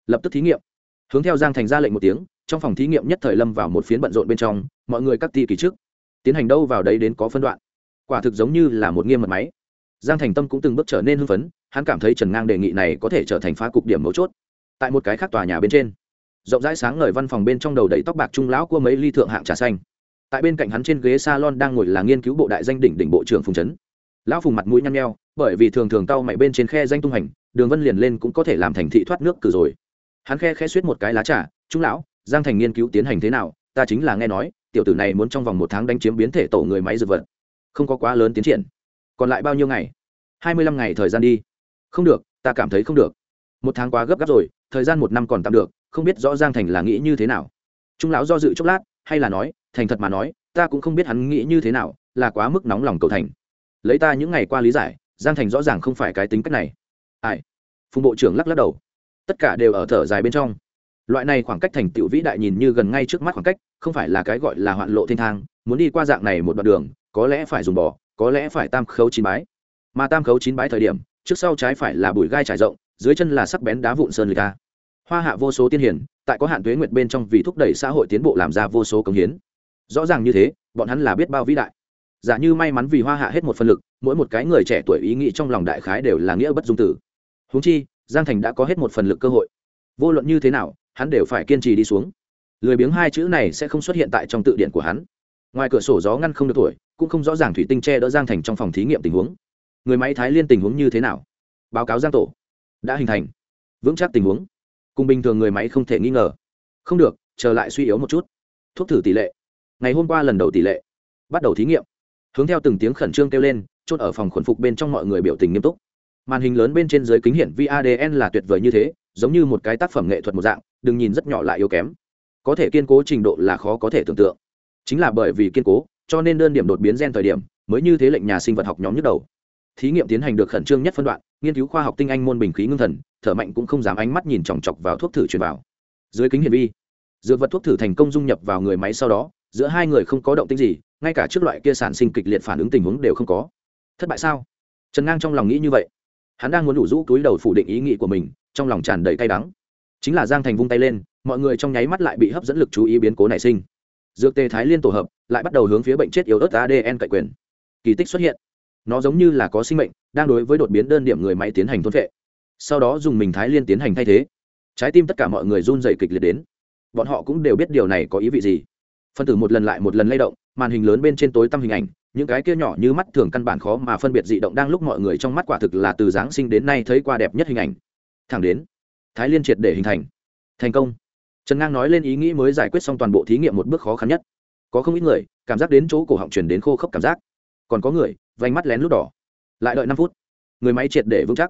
Lập tức thí nghiệm. Hướng theo giang thành ra lệnh một tiếng, trong phòng thí nghiệm nhất thời lâm vào một phiến bận rộn bên trong, mọi người cắt ti kỳ trước. Tiến hành đâu vào đấy đến có phân đoạn. Quả thực giống như là một nghiêm mật máy. Giang thành tâm cũng từng bước trở nên hưng phấn, hắn cảm thấy trần ngang đề nghị này có thể trở thành phá cục điểm mấu chốt. Tại một cái khác tòa nhà bên trên, rộng rãi sáng ngời văn phòng bên trong đầu đầy tóc bạc trung lão của mấy ly thượng hạng trà xanh tại bên cạnh hắn trên ghế salon đang ngồi là nghiên cứu bộ đại danh đỉnh đỉnh bộ trưởng phùng trấn lão phùng mặt mũi nhăn nheo, bởi vì thường thường tao mày bên trên khe danh tung hành, đường vân liền lên cũng có thể làm thành thị thoát nước cử rồi. Hắn khe khe suýt một cái lá trà, trung lão, giang thành nghiên cứu tiến hành thế nào? Ta chính là nghe nói, tiểu tử này muốn trong vòng một tháng đánh chiếm biến thể tổ người máy dược vật. Không có quá lớn tiến triển. Còn lại bao nhiêu ngày? Hai mươi lăm ngày thời gian đi. Không được, ta cảm thấy không được. Một tháng quá gấp gáp rồi, thời gian một năm còn tạm được, không biết rõ giang thành là nghĩ như thế nào. Trung lão do dự chốc lát hay là nói, thành thật mà nói, ta cũng không biết hắn nghĩ như thế nào, là quá mức nóng lòng cầu thành. Lấy ta những ngày qua lý giải, giang thành rõ ràng không phải cái tính cách này. Ai? Phùng bộ trưởng lắc lắc đầu. Tất cả đều ở thở dài bên trong. Loại này khoảng cách thành tựu vĩ đại nhìn như gần ngay trước mắt khoảng cách, không phải là cái gọi là hoạn lộ thiên thang, muốn đi qua dạng này một đoạn đường, có lẽ phải dùng bò, có lẽ phải tam khấu chín bái. Mà tam khấu chín bái thời điểm, trước sau trái phải là bụi gai trải rộng, dưới chân là sắc bén đá vụn sơn lịch ca hoa hạ vô số tiên hiển tại có hạn tuế nguyệt bên trong vì thúc đẩy xã hội tiến bộ làm ra vô số công hiến. Rõ ràng như thế, bọn hắn là biết bao vĩ đại. Giả như may mắn vì hoa hạ hết một phân lực, mỗi một cái người trẻ tuổi ý nghĩ trong lòng đại khái đều là nghĩa bất dung tử. Huống chi, giang thành đã có hết một phần lực cơ hội. Vô luận như thế nào, hắn đều phải kiên trì đi xuống. Lười biếng hai chữ này sẽ không xuất hiện tại trong tự điện của hắn. Ngoài cửa sổ gió ngăn không được tuổi, cũng không rõ ràng thủy tinh che đỡ giang thành trong phòng thí nghiệm tình huống. Người máy thái liên tình huống như thế nào? Báo cáo giang tổ. Đã hình thành. Vững chắc tình huống cùng bình thường người máy không thể nghi ngờ. Không được, chờ lại suy yếu một chút. Thuốc thử tỷ lệ. Ngày hôm qua lần đầu tỷ lệ. Bắt đầu thí nghiệm. Hướng theo từng tiếng khẩn trương kêu lên, chốt ở phòng khuẩn phục bên trong mọi người biểu tình nghiêm túc. Màn hình lớn bên trên dưới kính hiển vi adn là tuyệt vời như thế, giống như một cái tác phẩm nghệ thuật một dạng, đừng nhìn rất nhỏ lại yếu kém. Có thể kiên cố trình độ là khó có thể tưởng tượng. Chính là bởi vì kiên cố, cho nên đơn điểm đột biến gen thời điểm, mới như thế lệnh nhà sinh vật học nhóm nhức đầu. Thí nghiệm tiến hành được khẩn trương nhất phân đoạn nghiên cứu khoa học tinh anh môn bình khí ngưng thần, thở mạnh cũng không dám ánh mắt nhìn chòng chọc vào thuốc thử truyền vào. Dưới kính hiển vi, dược vật thuốc thử thành công dung nhập vào người máy sau đó, giữa hai người không có động tĩnh gì, ngay cả trước loại kia sản sinh kịch liệt phản ứng tình huống đều không có. Thất bại sao? Trần ngang trong lòng nghĩ như vậy. Hắn đang muốn đủ rũ túi đầu phủ định ý nghĩ của mình, trong lòng tràn đầy cay đắng. Chính là giang thành vung tay lên, mọi người trong nháy mắt lại bị hấp dẫn lực chú ý biến cố nảy sinh. Dược tề thái liên tổ hợp, lại bắt đầu hướng phía bệnh chết yếu ớt adn cậy quyền. Kỳ tích xuất hiện nó giống như là có sinh mệnh, đang đối với đột biến đơn điểm người máy tiến hành thôn vệ. Sau đó dùng mình thái liên tiến hành thay thế. Trái tim tất cả mọi người run dày kịch liệt đến. Bọn họ cũng đều biết điều này có ý vị gì. Phân tử một lần lại một lần lay động, màn hình lớn bên trên tối tăm hình ảnh, những cái kia nhỏ như mắt thường căn bản khó mà phân biệt dị động đang lúc mọi người trong mắt quả thực là từ giáng sinh đến nay thấy qua đẹp nhất hình ảnh. Thẳng đến, thái liên triệt để hình thành. Thành công. Trần ngang nói lên ý nghĩ mới giải quyết xong toàn bộ thí nghiệm một bước khó khăn nhất. Có không ít người, cảm giác đến chỗ cổ họng truyền đến khô khốc cảm giác. Còn có người vành mắt lén lút đỏ. Lại đợi năm phút, người máy triệt để vững chắc.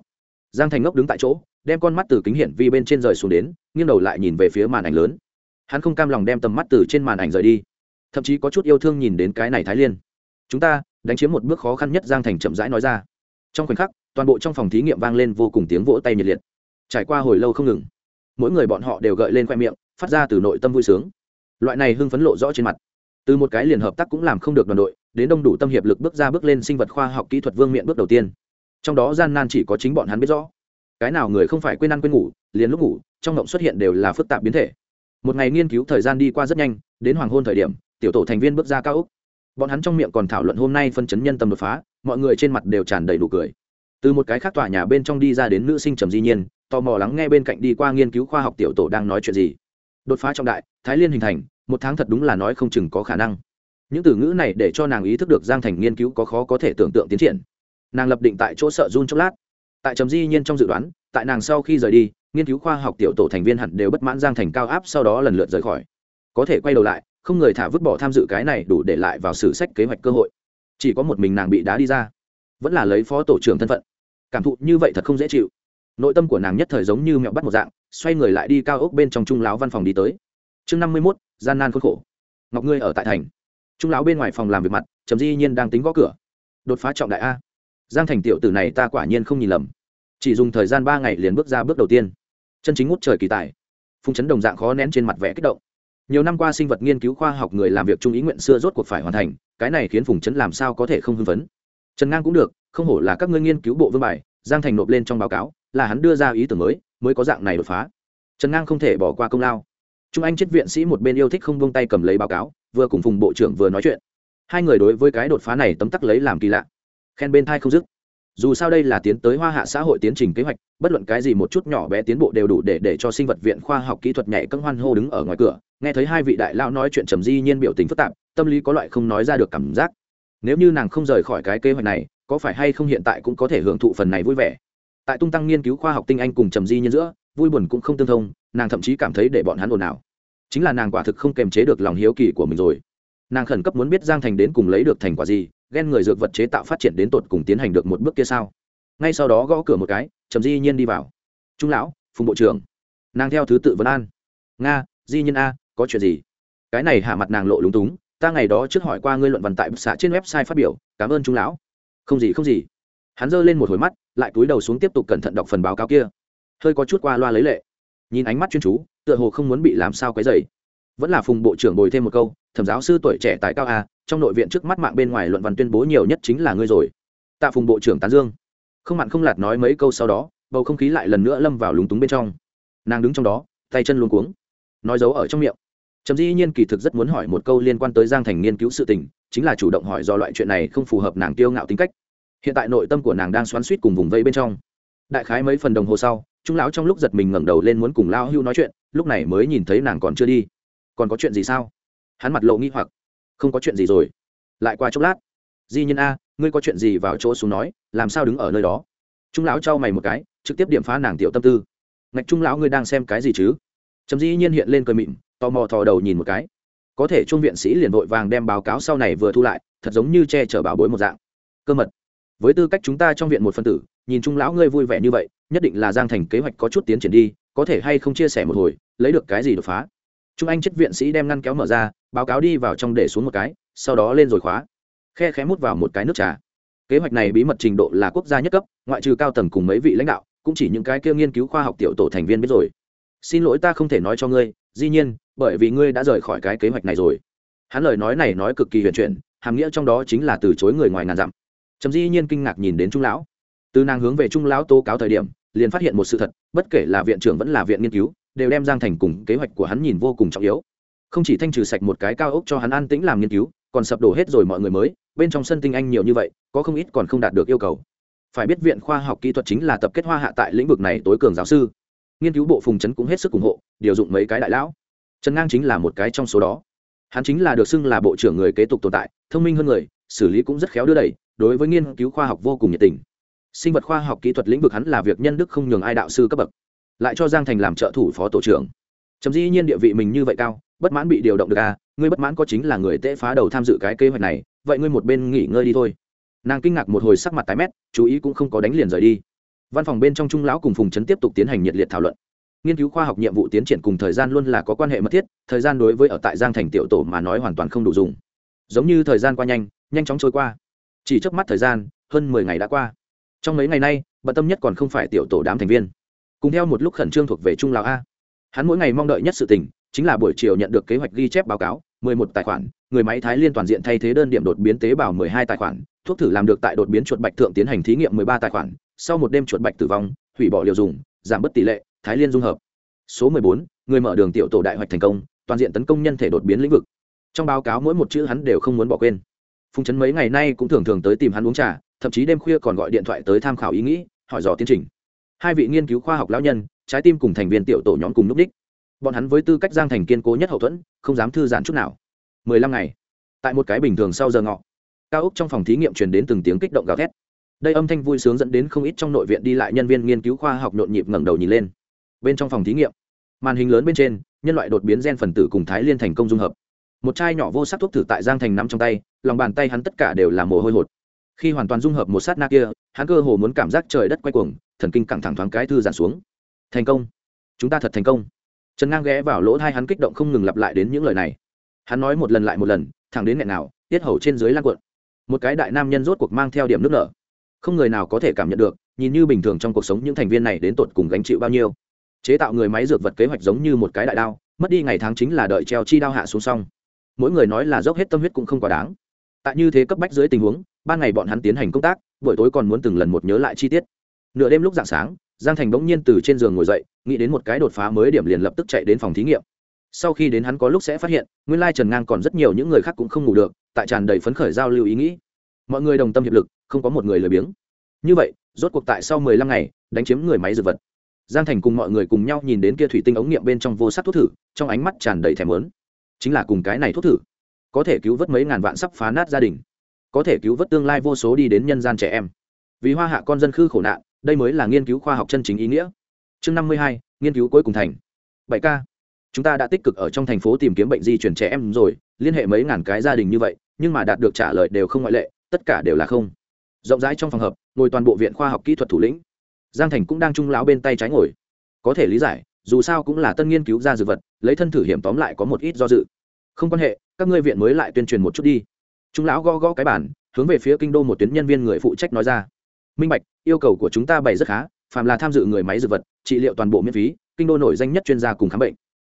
Giang thành ngốc đứng tại chỗ, đem con mắt từ kính hiển vi bên trên rời xuống đến, nghiêng đầu lại nhìn về phía màn ảnh lớn. Hắn không cam lòng đem tầm mắt từ trên màn ảnh rời đi, thậm chí có chút yêu thương nhìn đến cái này thái liên. Chúng ta, đánh chiếm một bước khó khăn nhất, giang thành chậm rãi nói ra. Trong khoảnh khắc, toàn bộ trong phòng thí nghiệm vang lên vô cùng tiếng vỗ tay nhiệt liệt. Trải qua hồi lâu không ngừng, mỗi người bọn họ đều gợi lên khoe miệng, phát ra từ nội tâm vui sướng. Loại này hưng phấn lộ rõ trên mặt. Từ một cái liền hợp tác cũng làm không được đoàn đội đến đông đủ tâm hiệp lực bước ra bước lên sinh vật khoa học kỹ thuật vương miện bước đầu tiên. Trong đó gian nan chỉ có chính bọn hắn biết rõ. Cái nào người không phải quên ăn quên ngủ, liền lúc ngủ, trong ngộng xuất hiện đều là phức tạp biến thể. Một ngày nghiên cứu thời gian đi qua rất nhanh, đến hoàng hôn thời điểm, tiểu tổ thành viên bước ra cao úc bọn hắn trong miệng còn thảo luận hôm nay phân chấn nhân tâm đột phá, mọi người trên mặt đều tràn đầy đủ cười. Từ một cái khác tòa nhà bên trong đi ra đến nữ sinh trầm di nhiên, tò mò lắng nghe bên cạnh đi qua nghiên cứu khoa học tiểu tổ đang nói chuyện gì. Đột phá trọng đại, thái liên hình thành, một tháng thật đúng là nói không chừng có khả năng những từ ngữ này để cho nàng ý thức được giang thành nghiên cứu có khó có thể tưởng tượng tiến triển. Nàng lập định tại chỗ sợ run chốc lát. Tại trầm di nhiên trong dự đoán, tại nàng sau khi rời đi, nghiên cứu khoa học tiểu tổ thành viên hẳn đều bất mãn giang thành cao áp sau đó lần lượt rời khỏi. Có thể quay đầu lại, không người thả vứt bỏ tham dự cái này đủ để lại vào sử sách kế hoạch cơ hội. Chỉ có một mình nàng bị đá đi ra. Vẫn là lấy phó tổ trưởng thân phận. Cảm thụ như vậy thật không dễ chịu. Nội tâm của nàng nhất thời giống như mẹo bắt một dạng, xoay người lại đi cao ốc bên trong trung láo văn phòng đi tới. Chương năm mươi mốt, gian nan khốn khổ. Ngọc ngươi ở tại thành trung lão bên ngoài phòng làm việc mặt, trầm di nhiên đang tính gõ cửa. Đột phá trọng đại a. Giang thành tiểu tử này ta quả nhiên không nhìn lầm. Chỉ dùng thời gian ba ngày liền bước ra bước đầu tiên. Chân chính ngút trời kỳ tài. Phung chấn đồng dạng khó nén trên mặt vẽ kích động. Nhiều năm qua sinh vật nghiên cứu khoa học người làm việc trung ý nguyện xưa rốt cuộc phải hoàn thành, cái này khiến phùng chấn làm sao có thể không hưng phấn. Trần ngang cũng được, không hổ là các ngươi nghiên cứu bộ vương bài, giang thành nộp lên trong báo cáo, là hắn đưa ra ý tưởng mới mới có dạng này đột phá. Trần ngang không thể bỏ qua công lao. Trung anh chết viện sĩ một bên yêu thích không buông tay cầm lấy báo cáo vừa cùng phùng bộ trưởng vừa nói chuyện. Hai người đối với cái đột phá này tấm tắc lấy làm kỳ lạ. Khen bên thai không dứt. Dù sao đây là tiến tới hoa hạ xã hội tiến trình kế hoạch, bất luận cái gì một chút nhỏ bé tiến bộ đều đủ để để cho sinh vật viện khoa học kỹ thuật nhảy cân hoan hô đứng ở ngoài cửa. Nghe thấy hai vị đại lao nói chuyện trầm di nhiên biểu tình phức tạp, tâm lý có loại không nói ra được cảm giác. Nếu như nàng không rời khỏi cái kế hoạch này, có phải hay không hiện tại cũng có thể hưởng thụ phần này vui vẻ? Tại tung tăng nghiên cứu khoa học tinh anh cùng trầm di nhiên giữa, vui buồn cũng không tương thông, nàng thậm chí cảm thấy để bọn hắn ồn ào chính là nàng quả thực không kềm chế được lòng hiếu kỳ của mình rồi. Nàng khẩn cấp muốn biết giang thành đến cùng lấy được thành quả gì, ghen người dược vật chế tạo phát triển đến tột cùng tiến hành được một bước kia sao? Ngay sau đó gõ cửa một cái, trầm di nhiên đi vào. Trung lão, phùng bộ trưởng. Nàng theo thứ tự vấn an. Nga, di nhiên a, có chuyện gì? Cái này hạ mặt nàng lộ lúng túng, ta ngày đó trước hỏi qua ngươi luận văn tại bức xạ trên website phát biểu, cảm ơn trung lão. Không gì không gì. Hắn giơ lên một hồi mắt, lại cúi đầu xuống tiếp tục cẩn thận đọc phần báo cáo kia. Hơi có chút qua loa lấy lệ nhìn ánh mắt chuyên chú, tựa hồ không muốn bị làm sao cái dày vẫn là phùng bộ trưởng bồi thêm một câu, thẩm giáo sư tuổi trẻ tại cao a, trong nội viện trước mắt mạng bên ngoài luận văn tuyên bố nhiều nhất chính là ngươi rồi. Tạ phùng bộ trưởng tán dương. Không mặn không lạt nói mấy câu sau đó, bầu không khí lại lần nữa lâm vào lúng túng bên trong. Nàng đứng trong đó, tay chân luống cuống, nói giấu ở trong miệng. Trầm dĩ nhiên kỳ thực rất muốn hỏi một câu liên quan tới giang thành nghiên cứu sự tình, chính là chủ động hỏi do loại chuyện này không phù hợp nàng kiêu ngạo tính cách. Hiện tại nội tâm của nàng đang xoắn suýt cùng vùng vây bên trong. Đại khái mấy phần đồng hồ sau trung lão trong lúc giật mình ngẩng đầu lên muốn cùng lao hưu nói chuyện, lúc này mới nhìn thấy nàng còn chưa đi. Còn có chuyện gì sao? Hắn mặt lộ nghi hoặc. Không có chuyện gì rồi. Lại qua chốc lát. Di nhân a, ngươi có chuyện gì vào chỗ xuống nói, làm sao đứng ở nơi đó? Trung lão trao mày một cái, trực tiếp điểm phá nàng tiểu tâm tư. Ngạch trung lão ngươi đang xem cái gì chứ? Chấm di nhiên hiện lên cười mịn, tò mò thò đầu nhìn một cái. Có thể trung viện sĩ liền vội vàng đem báo cáo sau này vừa thu lại, thật giống như che chở bảo bối một dạng. Cơ mật. Với tư cách chúng ta trong viện một phân tử, nhìn trung lão ngươi vui vẻ như vậy nhất định là giang thành kế hoạch có chút tiến triển đi, có thể hay không chia sẻ một hồi, lấy được cái gì đột phá. Trung anh chất viện sĩ đem ngăn kéo mở ra, báo cáo đi vào trong để xuống một cái, sau đó lên rồi khóa. Khe khé mút vào một cái nước trà. Kế hoạch này bí mật trình độ là quốc gia nhất cấp, ngoại trừ cao tầng cùng mấy vị lãnh đạo, cũng chỉ những cái kia nghiên cứu khoa học tiểu tổ thành viên biết rồi. Xin lỗi ta không thể nói cho ngươi, dĩ nhiên, bởi vì ngươi đã rời khỏi cái kế hoạch này rồi. Hắn lời nói này nói cực kỳ huyền chuyển, hàm nghĩa trong đó chính là từ chối người ngoài ngàn dặm. Trầm dĩ nhiên kinh ngạc nhìn đến trung lão từ nàng hướng về trung lão tố cáo thời điểm, liền phát hiện một sự thật, bất kể là viện trưởng vẫn là viện nghiên cứu, đều đem giang thành cùng kế hoạch của hắn nhìn vô cùng trọng yếu. Không chỉ thanh trừ sạch một cái cao ốc cho hắn an tĩnh làm nghiên cứu, còn sập đổ hết rồi mọi người mới, bên trong sân tinh anh nhiều như vậy, có không ít còn không đạt được yêu cầu. Phải biết viện khoa học kỹ thuật chính là tập kết hoa hạ tại lĩnh vực này tối cường giáo sư. Nghiên cứu bộ phùng trấn cũng hết sức ủng hộ, điều dụng mấy cái đại lão. Trần ngang chính là một cái trong số đó. Hắn chính là được xưng là bộ trưởng người kế tục tồn tại, thông minh hơn người, xử lý cũng rất khéo đưa đẩy, đối với nghiên cứu khoa học vô cùng nhiệt tình sinh vật khoa học kỹ thuật lĩnh vực hắn là việc nhân đức không nhường ai đạo sư cấp bậc, lại cho giang thành làm trợ thủ phó tổ trưởng. Chấm dĩ nhiên địa vị mình như vậy cao, bất mãn bị điều động được à ngươi bất mãn có chính là người tễ phá đầu tham dự cái kế hoạch này, vậy ngươi một bên nghỉ ngơi đi thôi. Nàng kinh ngạc một hồi sắc mặt tái mét, chú ý cũng không có đánh liền rời đi. Văn phòng bên trong trung lão cùng phùng trấn tiếp tục tiến hành nhiệt liệt thảo luận. Nghiên cứu khoa học nhiệm vụ tiến triển cùng thời gian luôn là có quan hệ mật thiết, thời gian đối với ở tại giang thành tiểu tổ mà nói hoàn toàn không đủ dùng. Giống như thời gian qua nhanh nhanh chóng trôi qua. Chỉ trước mắt thời gian, hơn mười ngày đã qua trong mấy ngày nay, bận tâm nhất còn không phải tiểu tổ đám thành viên. Cùng theo một lúc khẩn trương thuộc về trung lão a. Hắn mỗi ngày mong đợi nhất sự tình, chính là buổi chiều nhận được kế hoạch ghi chép báo cáo, mười một tài khoản, người máy thái liên toàn diện thay thế đơn điểm đột biến tế bào mười hai tài khoản, thuốc thử làm được tại đột biến chuột bạch thượng tiến hành thí nghiệm mười ba tài khoản, sau một đêm chuột bạch tử vong, hủy bỏ liều dùng, giảm bớt tỷ lệ, thái liên dung hợp. Số mười bốn, người mở đường tiểu tổ đại hoạch thành công, toàn diện tấn công nhân thể đột biến lĩnh vực. Trong báo cáo mỗi một chữ hắn đều không muốn bỏ quên. Phùng chấn mấy ngày nay cũng thường thường tới tìm hắn uống trà thậm chí đêm khuya còn gọi điện thoại tới tham khảo ý nghĩ, hỏi dò tiến trình. Hai vị nghiên cứu khoa học lão nhân, trái tim cùng thành viên tiểu tổ nhóm cùng núp đích. Bọn hắn với tư cách giang thành kiên cố nhất hậu thuẫn, không dám thư giãn chút nào. Mười lăm ngày. Tại một cái bình thường sau giờ ngọ, cao ốc trong phòng thí nghiệm truyền đến từng tiếng kích động gào thét. Đây âm thanh vui sướng dẫn đến không ít trong nội viện đi lại nhân viên nghiên cứu khoa học nhộn nhịp ngẩng đầu nhìn lên. Bên trong phòng thí nghiệm, màn hình lớn bên trên, nhân loại đột biến gen phần tử cùng thái liên thành công dung hợp. Một chai nhỏ vô sắc thuốc thử tại giang thành nắm trong tay, lòng bàn tay hắn tất cả đều là mồ hôi hột khi hoàn toàn dung hợp một sát na kia, hắn cơ hồ muốn cảm giác trời đất quay cuồng, thần kinh căng thẳng thoáng cái thư giãn xuống. Thành công. Chúng ta thật thành công. Trần ngang ghé vào lỗ thai hắn kích động không ngừng lặp lại đến những lời này. Hắn nói một lần lại một lần, thẳng đến nghẹn nào, tiết hầu trên dưới lan cuộn. Một cái đại nam nhân rốt cuộc mang theo điểm nước nở. Không người nào có thể cảm nhận được, nhìn như bình thường trong cuộc sống những thành viên này đến tột cùng gánh chịu bao nhiêu. Chế tạo người máy dược vật kế hoạch giống như một cái đại đao, mất đi ngày tháng chính là đợi treo chi đao hạ xuống xong. Mỗi người nói là dốc hết tâm huyết cũng không quá đáng. Tại như thế cấp bách dưới tình huống ban ngày bọn hắn tiến hành công tác, buổi tối còn muốn từng lần một nhớ lại chi tiết. Nửa đêm lúc dạng sáng, giang thành bỗng nhiên từ trên giường ngồi dậy, nghĩ đến một cái đột phá mới điểm liền lập tức chạy đến phòng thí nghiệm. Sau khi đến hắn có lúc sẽ phát hiện, nguyên lai trần ngang còn rất nhiều những người khác cũng không ngủ được, tại tràn đầy phấn khởi giao lưu ý nghĩ. Mọi người đồng tâm hiệp lực, không có một người lười biếng. Như vậy, rốt cuộc tại sau mười lăm ngày, đánh chiếm người máy dược vật. Giang thành cùng mọi người cùng nhau nhìn đến kia thủy tinh ống nghiệm bên trong vô sắc thuốc thử, trong ánh mắt tràn đầy thèm lớn chính là cùng cái này thuốc thử. Có thể cứu vớt mấy ngàn vạn sắp phá nát gia đình có thể cứu vớt tương lai vô số đi đến nhân gian trẻ em. Vì hoa hạ con dân khư khổ nạn, đây mới là nghiên cứu khoa học chân chính ý nghĩa. Chương năm mươi hai, nghiên cứu cuối cùng thành. Bảy k chúng ta đã tích cực ở trong thành phố tìm kiếm bệnh di chuyển trẻ em rồi, liên hệ mấy ngàn cái gia đình như vậy, nhưng mà đạt được trả lời đều không ngoại lệ, tất cả đều là không. Rộng rãi trong phòng hợp ngồi toàn bộ viện khoa học kỹ thuật thủ lĩnh. Giang thành cũng đang trung láo bên tay trái ngồi. Có thể lý giải, dù sao cũng là tân nghiên cứu ra dược vật, lấy thân thử hiểm tóm lại có một ít do dự. Không quan hệ, các ngươi viện mới lại tuyên truyền một chút đi trung lão gõ gõ cái bản hướng về phía kinh đô một tuyến nhân viên người phụ trách nói ra. Minh bạch, yêu cầu của chúng ta bày rất khá, phàm là tham dự người máy dược vật, trị liệu toàn bộ miễn phí, kinh đô nổi danh nhất chuyên gia cùng khám bệnh.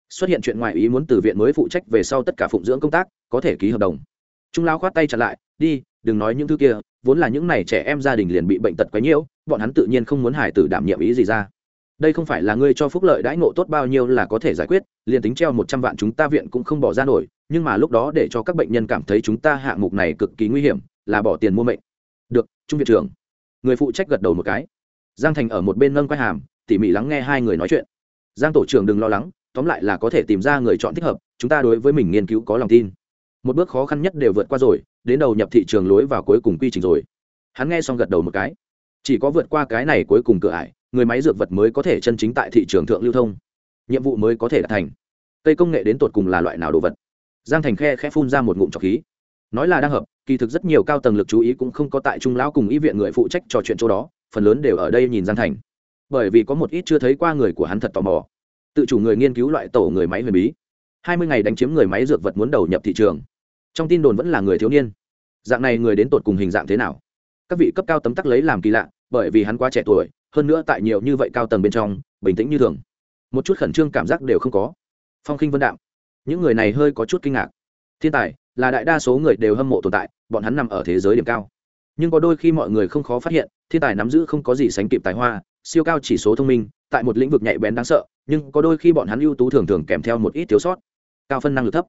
Xuất hiện chuyện ngoài ý muốn từ viện mới phụ trách về sau tất cả phụng dưỡng công tác, có thể ký hợp đồng. Trung lão khoát tay trả lại, đi, đừng nói những thứ kia, vốn là những này trẻ em gia đình liền bị bệnh tật quấy nhiễu, bọn hắn tự nhiên không muốn hải tử đảm nhiệm ý gì ra đây không phải là ngươi cho phúc lợi đãi ngộ tốt bao nhiêu là có thể giải quyết, liền tính treo một trăm vạn chúng ta viện cũng không bỏ ra nổi, nhưng mà lúc đó để cho các bệnh nhân cảm thấy chúng ta hạng mục này cực kỳ nguy hiểm, là bỏ tiền mua mệnh. Được, trung viện trưởng. Người phụ trách gật đầu một cái. Giang thành ở một bên nâng quay hàm, tỉ mỉ lắng nghe hai người nói chuyện. Giang tổ trưởng đừng lo lắng, tóm lại là có thể tìm ra người chọn thích hợp, chúng ta đối với mình nghiên cứu có lòng tin. Một bước khó khăn nhất đều vượt qua rồi, đến đầu nhập thị trường lối vào cuối cùng quy trình rồi. Hắn nghe xong gật đầu một cái chỉ có vượt qua cái này cuối cùng cửa ải, người máy dược vật mới có thể chân chính tại thị trường thượng lưu thông. Nhiệm vụ mới có thể đạt thành. Cây công nghệ đến tột cùng là loại nào đồ vật? Giang thành khe khe phun ra một ngụm trọc khí. Nói là đang hợp, kỳ thực rất nhiều cao tầng lực chú ý cũng không có tại trung lão cùng y viện người phụ trách trò chuyện chỗ đó, phần lớn đều ở đây nhìn giang thành. Bởi vì có một ít chưa thấy qua người của hắn thật tò mò. Tự chủ người nghiên cứu loại tổ người máy huyền bí. Hai mươi ngày đánh chiếm người máy dược vật muốn đầu nhập thị trường. Trong tin đồn vẫn là người thiếu niên. Dạng này người đến tột cùng hình dạng thế nào? Các vị cấp cao tấm tắc lấy làm kỳ lạ, bởi vì hắn quá trẻ tuổi, hơn nữa tại nhiều như vậy cao tầng bên trong, bình tĩnh như thường. Một chút khẩn trương cảm giác đều không có. Phong khinh vân đạm, những người này hơi có chút kinh ngạc. Thiên tài, là đại đa số người đều hâm mộ tồn tại, bọn hắn nằm ở thế giới điểm cao. Nhưng có đôi khi mọi người không khó phát hiện, thiên tài nắm giữ không có gì sánh kịp tài hoa, siêu cao chỉ số thông minh, tại một lĩnh vực nhạy bén đáng sợ, nhưng có đôi khi bọn hắn ưu tú thường thường kèm theo một ít thiếu sót. Cao phân năng lực thấp,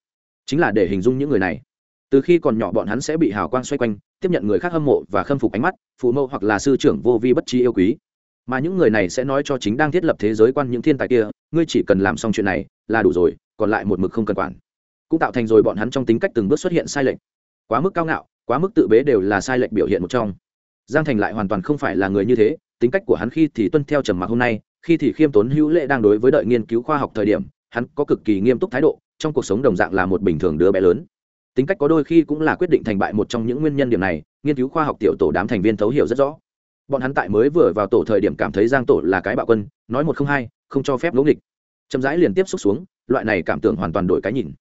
chính là để hình dung những người này từ khi còn nhỏ bọn hắn sẽ bị hào quang xoay quanh, tiếp nhận người khác hâm mộ và khâm phục ánh mắt, phụ mẫu hoặc là sư trưởng vô vi bất trí yêu quý. Mà những người này sẽ nói cho chính đang thiết lập thế giới quan những thiên tài kia, ngươi chỉ cần làm xong chuyện này là đủ rồi, còn lại một mực không cần quản. Cũng tạo thành rồi bọn hắn trong tính cách từng bước xuất hiện sai lệch. Quá mức cao ngạo, quá mức tự bế đều là sai lệch biểu hiện một trong. Giang thành lại hoàn toàn không phải là người như thế, tính cách của hắn khi thì tuân theo trầm mặc hôm nay, khi thì khiêm tốn hữu lệ đang đối với đợi nghiên cứu khoa học thời điểm, hắn có cực kỳ nghiêm túc thái độ, trong cuộc sống đồng dạng là một bình thường đứa bé lớn tính cách có đôi khi cũng là quyết định thành bại một trong những nguyên nhân điểm này, nghiên cứu khoa học tiểu tổ đám thành viên thấu hiểu rất rõ. Bọn hắn tại mới vừa vào tổ thời điểm cảm thấy giang tổ là cái bạo quân, nói một không hai, không cho phép ngẫu nghịch. Chậm rãi liền tiếp xúc xuống, loại này cảm tưởng hoàn toàn đổi cái nhìn.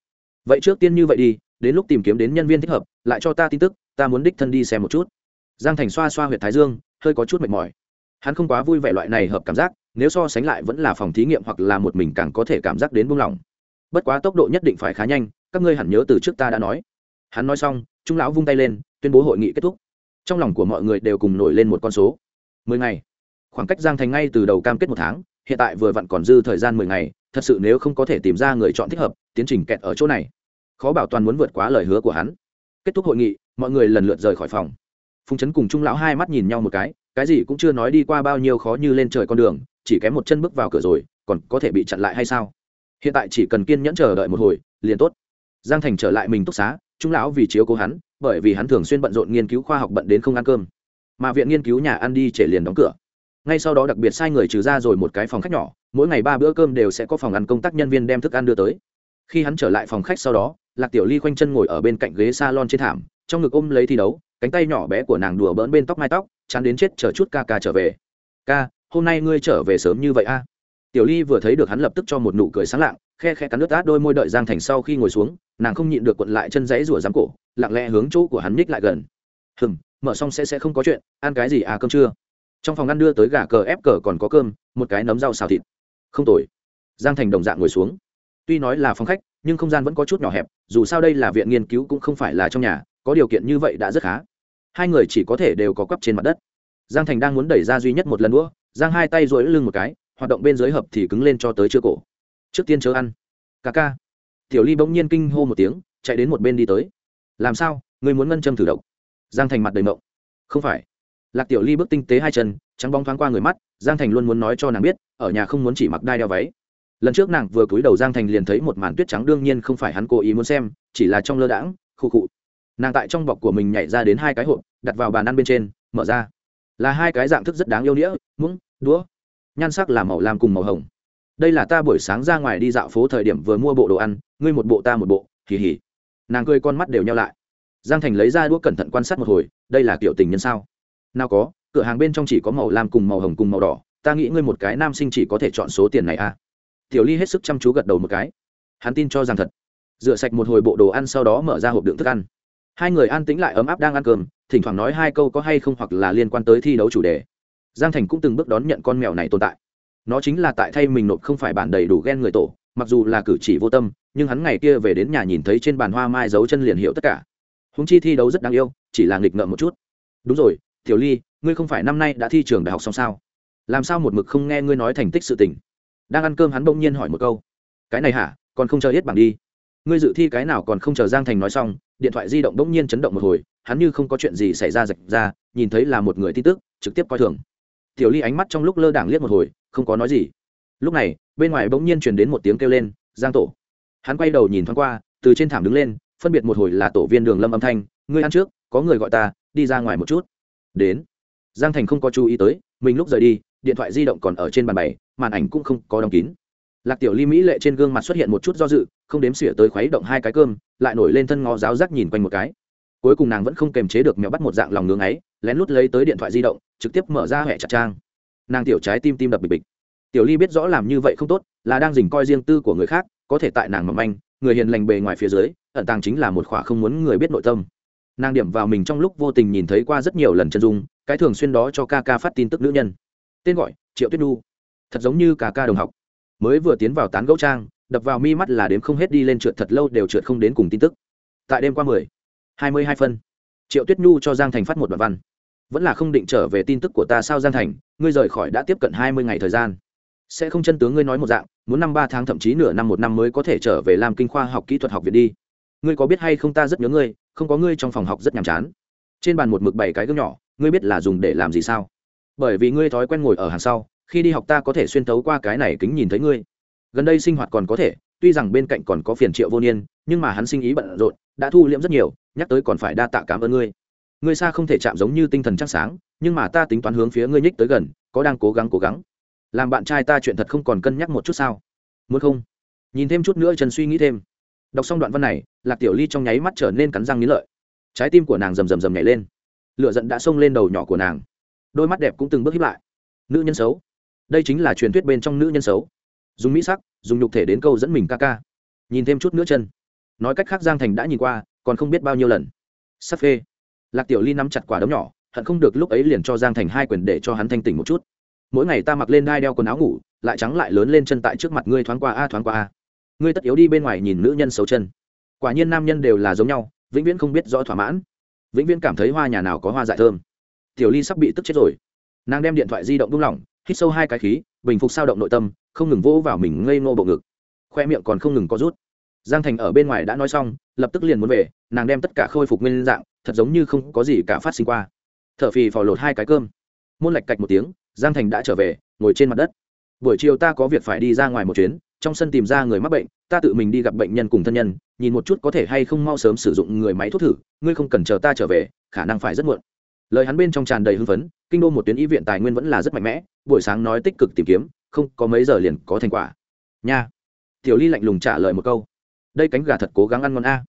Vậy trước tiên như vậy đi, đến lúc tìm kiếm đến nhân viên thích hợp, lại cho ta tin tức, ta muốn đích thân đi xem một chút. Giang thành xoa xoa h u y ệ t thái dương, hơi có chút mệt mỏi. Hắn không quá vui vẻ loại này hợp cảm giác, nếu so sánh lại vẫn là phòng thí nghiệm hoặc là một mình càng có thể cảm giác đến buông lỏng bất quá tốc độ nhất định phải khá nhanh, các ngươi hẳn nhớ từ trước ta đã nói. Hắn nói xong, trung lão vung tay lên, tuyên bố hội nghị kết thúc. Trong lòng của mọi người đều cùng nổi lên một con số. Mười ngày. Khoảng cách giang thành ngay từ đầu cam kết một tháng, hiện tại vừa vặn còn dư thời gian mười ngày, thật sự nếu không có thể tìm ra người chọn thích hợp, tiến trình kẹt ở chỗ này. Khó bảo toàn muốn vượt quá lời hứa của hắn. Kết thúc hội nghị, mọi người lần lượt rời khỏi phòng. Phùng Trấn cùng trung lão hai mắt nhìn nhau một cái cái gì cũng chưa nói đi qua bao nhiêu khó như lên trời con đường, chỉ kém một chân bước vào cửa rồi, còn có thể bị chặn lại hay sao? Hiện tại chỉ cần kiên nhẫn chờ đợi một hồi, liền tốt. Giang thành trở lại mình túc xá, trung lão vì chiếu cố hắn, bởi vì hắn thường xuyên bận rộn nghiên cứu khoa học bận đến không ăn cơm. Mà viện nghiên cứu nhà ăn đi trễ liền đóng cửa. Ngay sau đó đặc biệt sai người trừ ra rồi một cái phòng khách nhỏ, mỗi ngày ba bữa cơm đều sẽ có phòng ăn công tác nhân viên đem thức ăn đưa tới. Khi hắn trở lại phòng khách sau đó, lạc tiểu ly khoanh chân ngồi ở bên cạnh ghế s a lon trên thảm, trong ngực ôm lấy thi đấu, cánh tay nhỏ bé của nàng đùa bỡn bên tóc mai tóc, chán đến chết chờ chút ca ca trở về. Ca, hôm nay ngươi trở về sớm như vậy a? Tiểu ly vừa thấy được hắn lập tức cho một nụ cười sáng lạng, khe khe cắn nước át đôi môi đợi giang thành sau khi ngồi xuống, nàng không nhịn được cuộn lại chân dãy rủa dám cổ, lặng lẽ hướng chỗ của hắn ních lại gần. Hừng mở xong sẽ sẽ không có chuyện, ăn cái gì à cơm trưa trong phòng ăn đưa tới gà cờ ép cờ còn có cơm, một cái nấm rau xào thịt. Không tồi. Giang thành đồng dạng ngồi xuống. Tuy nói là phòng khách, nhưng không gian vẫn có chút nhỏ hẹp, dù sao đây là viện nghiên cứu cũng không phải là trong nhà, có điều kiện như vậy đã rất khá. Hai người chỉ có thể đều có quắp trên mặt đất. Giang thành đang muốn đẩy ra duy nhất một lần đũa, giang hai tay rỗi lưng một cái hoạt động bên dưới hợp thì cứng lên cho tới chưa cổ. Trước tiên chớ ăn. Ca ca. Tiểu ly bỗng nhiên kinh hô một tiếng, chạy đến một bên đi tới. Làm sao? Người muốn ngân châm thử độc? Giang thành mặt đầy mộng. Không phải. Lạc tiểu ly bước tinh tế hai chân, trắng bóng thoáng qua người mắt, giang thành luôn muốn nói cho nàng biết, ở nhà không muốn chỉ mặc đai đeo váy. Lần trước nàng vừa cúi đầu giang thành liền thấy một màn tuyết trắng đương nhiên không phải hắn cố ý muốn xem, chỉ là trong lơ đãng khu khụ. Nàng tại trong bọc của mình nhảy ra đến hai cái hộp, đặt vào bàn ăn bên trên, mở ra. Là hai cái dạng thức rất đáng yêu nghĩa. muỗng, đũa nhan sắc là màu lam cùng màu hồng. Đây là ta buổi sáng ra ngoài đi dạo phố thời điểm vừa mua bộ đồ ăn, ngươi một bộ ta một bộ kỳ hỉ nàng cười con mắt đều nhau lại. Giang thành lấy ra đũa cẩn thận quan sát một hồi, đây là kiểu tình nhân sao? Nào có, cửa hàng bên trong chỉ có màu lam cùng màu hồng cùng màu đỏ, ta nghĩ ngươi một cái nam sinh chỉ có thể chọn số tiền này à? Tiểu ly hết sức chăm chú gật đầu một cái. Hắn tin cho rằng thật. Rửa sạch một hồi bộ đồ ăn sau đó mở ra hộp đựng thức ăn. Hai người an tĩnh lại ấm áp đang ăn cơm, thỉnh thoảng nói hai câu có hay không hoặc là liên quan tới thi đấu chủ đề giang thành cũng từng bước đón nhận con mèo này tồn tại. Nó chính là tại thay mình nộp không phải bản đầy đủ ghen người tổ, mặc dù là cử chỉ vô tâm, nhưng hắn ngày kia về đến nhà nhìn thấy trên bàn hoa mai giấu chân liền hiệu tất cả. Húng chi thi đấu rất đáng yêu, chỉ là nghịch ngợm một chút. Đúng rồi, tiểu ly, ngươi không phải năm nay đã thi trường đại học xong sao? Làm sao một mực không nghe ngươi nói thành tích sự tình? Đang ăn cơm hắn bỗng nhiên hỏi một câu. Cái này hả? Còn không chờ hết bảng đi. Ngươi dự thi cái nào còn không chờ giang thành nói xong, điện thoại di động bỗng nhiên chấn động một hồi, hắn như không có chuyện gì xảy ra rạch ra, nhìn thấy là một người tin tức, trực tiếp coi thường tiểu ly ánh mắt trong lúc lơ đảng liếc một hồi, không có nói gì. Lúc này, bên ngoài bỗng nhiên chuyển đến một tiếng kêu lên, giang tổ. Hắn quay đầu nhìn thoáng qua, từ trên thảm đứng lên, phân biệt một hồi là tổ viên đường lâm âm thanh, ngươi ăn trước, có người gọi ta, đi ra ngoài một chút. Đến. Giang thành không có chú ý tới, mình lúc rời đi, điện thoại di động còn ở trên bàn bày, màn ảnh cũng không có đóng kín. Lạc tiểu ly mỹ lệ trên gương mặt xuất hiện một chút do dự, không đếm xỉa tới khuấy động hai cái cơm, lại nổi lên thân ngó giáo giác nhìn quanh một cái cuối cùng nàng vẫn không kềm chế được mèo bắt một dạng lòng ngưng ấy, lén lút lấy tới điện thoại di động, trực tiếp mở ra hệ chặt trang. Nàng tiểu trái tim tim đập bịch bịch. Tiểu ly biết rõ làm như vậy không tốt, là đang dình coi riêng tư của người khác, có thể tại nàng mầm anh người hiền lành bề ngoài phía dưới, ẩn tàng chính là một khỏa không muốn người biết nội tâm. Nàng điểm vào mình trong lúc vô tình nhìn thấy qua rất nhiều lần chân dung, cái thường xuyên đó cho ca ca phát tin tức nữ nhân. Tên gọi, triệu tuyết nhu. Thật giống như ca ca đồng học. Mới vừa tiến vào tán gẫu trang, đập vào mi mắt là đếm không hết đi lên trượt thật lâu đều trượt không đến cùng tin tức. Tại đêm qua mười hai mươi hai phân. Triệu tuyết nhu cho giang thành phát một đoạn văn. Vẫn là không định trở về tin tức của ta sao giang thành, ngươi rời khỏi đã tiếp cận hai mươi ngày thời gian. Sẽ không chân tướng ngươi nói một dạng, muốn năm ba tháng thậm chí nửa năm một năm mới có thể trở về làm kinh khoa học kỹ thuật học viện đi. Ngươi có biết hay không ta rất nhớ ngươi, không có ngươi trong phòng học rất nhàm chán. Trên bàn một mực bảy cái gương nhỏ, ngươi biết là dùng để làm gì sao? Bởi vì ngươi thói quen ngồi ở hàng sau, khi đi học ta có thể xuyên tấu qua cái này kính nhìn thấy ngươi. Gần đây sinh hoạt còn có thể, tuy rằng bên cạnh còn có phiền triệu vô niên nhưng mà hắn sinh ý bận rộn, đã thu liễm rất nhiều, nhắc tới còn phải đa tạ cảm ơn ngươi. Ngươi xa không thể chạm giống như tinh thần trắng sáng, nhưng mà ta tính toán hướng phía ngươi nhích tới gần, có đang cố gắng cố gắng. Làm bạn trai ta chuyện thật không còn cân nhắc một chút sao? Muốn không? Nhìn thêm chút nữa trần suy nghĩ thêm. Đọc xong đoạn văn này, lạc tiểu ly trong nháy mắt trở nên cắn răng nghĩ lợi. Trái tim của nàng rầm rầm rầm nhảy lên. Lửa giận đã xông lên đầu nhỏ của nàng. Đôi mắt đẹp cũng từng bước hiếp lại. Nữ nhân xấu. Đây chính là truyền thuyết bên trong nữ nhân xấu. Dùng mỹ sắc, dùng nhục thể đến câu dẫn mình ca ca. Nhìn thêm chút nữa chân nói cách khác giang thành đã nhìn qua, còn không biết bao nhiêu lần. Sắp phê. Lạc tiểu ly nắm chặt quả đấm nhỏ, hận không được lúc ấy liền cho giang thành hai quyền để cho hắn thanh tỉnh một chút. Mỗi ngày ta mặc lên đai đeo quần áo ngủ, lại trắng lại lớn lên chân tại trước mặt ngươi thoáng qua a, thoáng qua a. Ngươi tất yếu đi bên ngoài nhìn nữ nhân xấu chân. Quả nhiên nam nhân đều là giống nhau, vĩnh viễn không biết rõ thỏa mãn. Vĩnh viễn cảm thấy hoa nhà nào có hoa dại thơm. Tiểu ly sắp bị tức chết rồi. Nàng đem điện thoại di động buông lỏng, hít sâu hai cái khí, bình phục sao động nội tâm, không ngừng vỗ vào mình ngây ngô bộ ngực. Khoe miệng còn không ngừng có rút giang thành ở bên ngoài đã nói xong, lập tức liền muốn về, nàng đem tất cả khôi phục nguyên dạng, thật giống như không có gì cả phát sinh qua. T h ở phì phò lột hai cái cơm. Môn lạch cạch một tiếng, giang thành đã trở về, ngồi trên mặt đất. Buổi chiều ta có việc phải đi ra ngoài một chuyến, trong sân tìm ra người mắc bệnh, ta tự mình đi gặp bệnh nhân cùng thân nhân, nhìn một chút có thể hay không mau sớm sử dụng người máy thuốc thử, ngươi không cần chờ ta trở về, khả năng phải rất muộn. Lời hắn bên trong tràn đầy hưng phấn, kinh đô một tuyến y viện tài nguyên vẫn là rất mạnh mẽ, buổi sáng nói tích cực tìm kiếm, không có mấy giờ liền có thành quả. Nha. Tiểu ly lạnh lùng trả lời một câu đây cánh gà thật cố gắng ăn ngon a.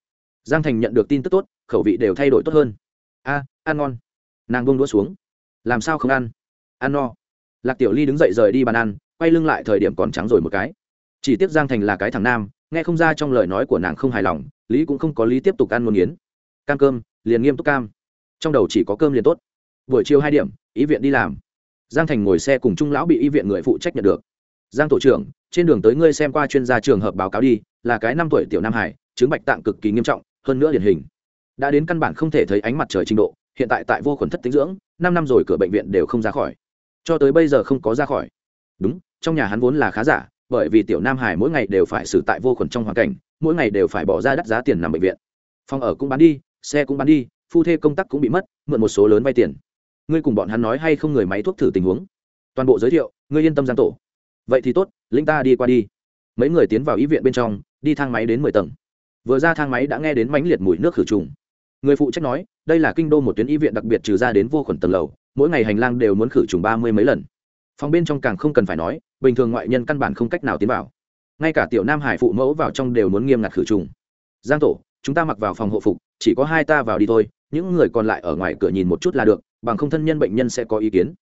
Giang thành nhận được tin tức tốt, khẩu vị đều thay đổi tốt hơn. A, ăn ngon. Nàng bông đũa xuống. Làm sao không ăn? Ăn no. Lạc tiểu ly đứng dậy rời đi bàn ăn, quay lưng lại thời điểm còn trắng rồi một cái. Chỉ tiếc giang thành là cái thằng nam, nghe không ra trong lời nói của nàng không hài lòng, lý cũng không có lý tiếp tục ăn nôn nghiến. Cam cơm, liền nghiêm túc cam. Trong đầu chỉ có cơm liền tốt. Buổi chiều hai điểm ý viện đi làm. Giang thành ngồi xe cùng trung lão bị y viện người phụ trách nhận được. Giang tổ trưởng, trên đường tới ngươi xem qua chuyên gia trường hợp báo cáo đi là cái năm tuổi tiểu nam hải, chứng bạch tạng cực kỳ nghiêm trọng, hơn nữa điển hình. Đã đến căn bản không thể thấy ánh mặt trời trình độ, hiện tại tại vô khuẩn thất tính dưỡng, năm năm rồi cửa bệnh viện đều không ra khỏi. Cho tới bây giờ không có ra khỏi. Đúng, trong nhà hắn vốn là khá giả, bởi vì tiểu nam hải mỗi ngày đều phải xử tại vô khuẩn trong hoàn cảnh, mỗi ngày đều phải bỏ ra đắt giá tiền nằm bệnh viện. Phòng ở cũng bán đi, xe cũng bán đi, phu thê công tác cũng bị mất, mượn một số lớn vay tiền. Ngươi cùng bọn hắn nói hay không người máy thuốc thử tình huống? Toàn bộ giới thiệu, ngươi yên tâm giang tổ. Vậy thì tốt linh ta đi qua đi. Mấy người tiến vào ý viện bên trong đi thang máy đến mười tầng. Vừa ra thang máy đã nghe đến mãnh liệt mùi nước khử trùng. Người phụ trách nói, đây là kinh đô một tuyến y viện đặc biệt trừ ra đến vô khuẩn tầng lầu, mỗi ngày hành lang đều muốn khử trùng ba mươi mấy lần. Phòng bên trong càng không cần phải nói, bình thường ngoại nhân căn bản không cách nào tiến vào. Ngay cả tiểu nam hải phụ mẫu vào trong đều muốn nghiêm ngặt khử trùng. Giang tổ, chúng ta mặc vào phòng hộ phục, chỉ có hai ta vào đi thôi, những người còn lại ở ngoài cửa nhìn một chút là được, bằng không thân nhân bệnh nhân sẽ có ý kiến.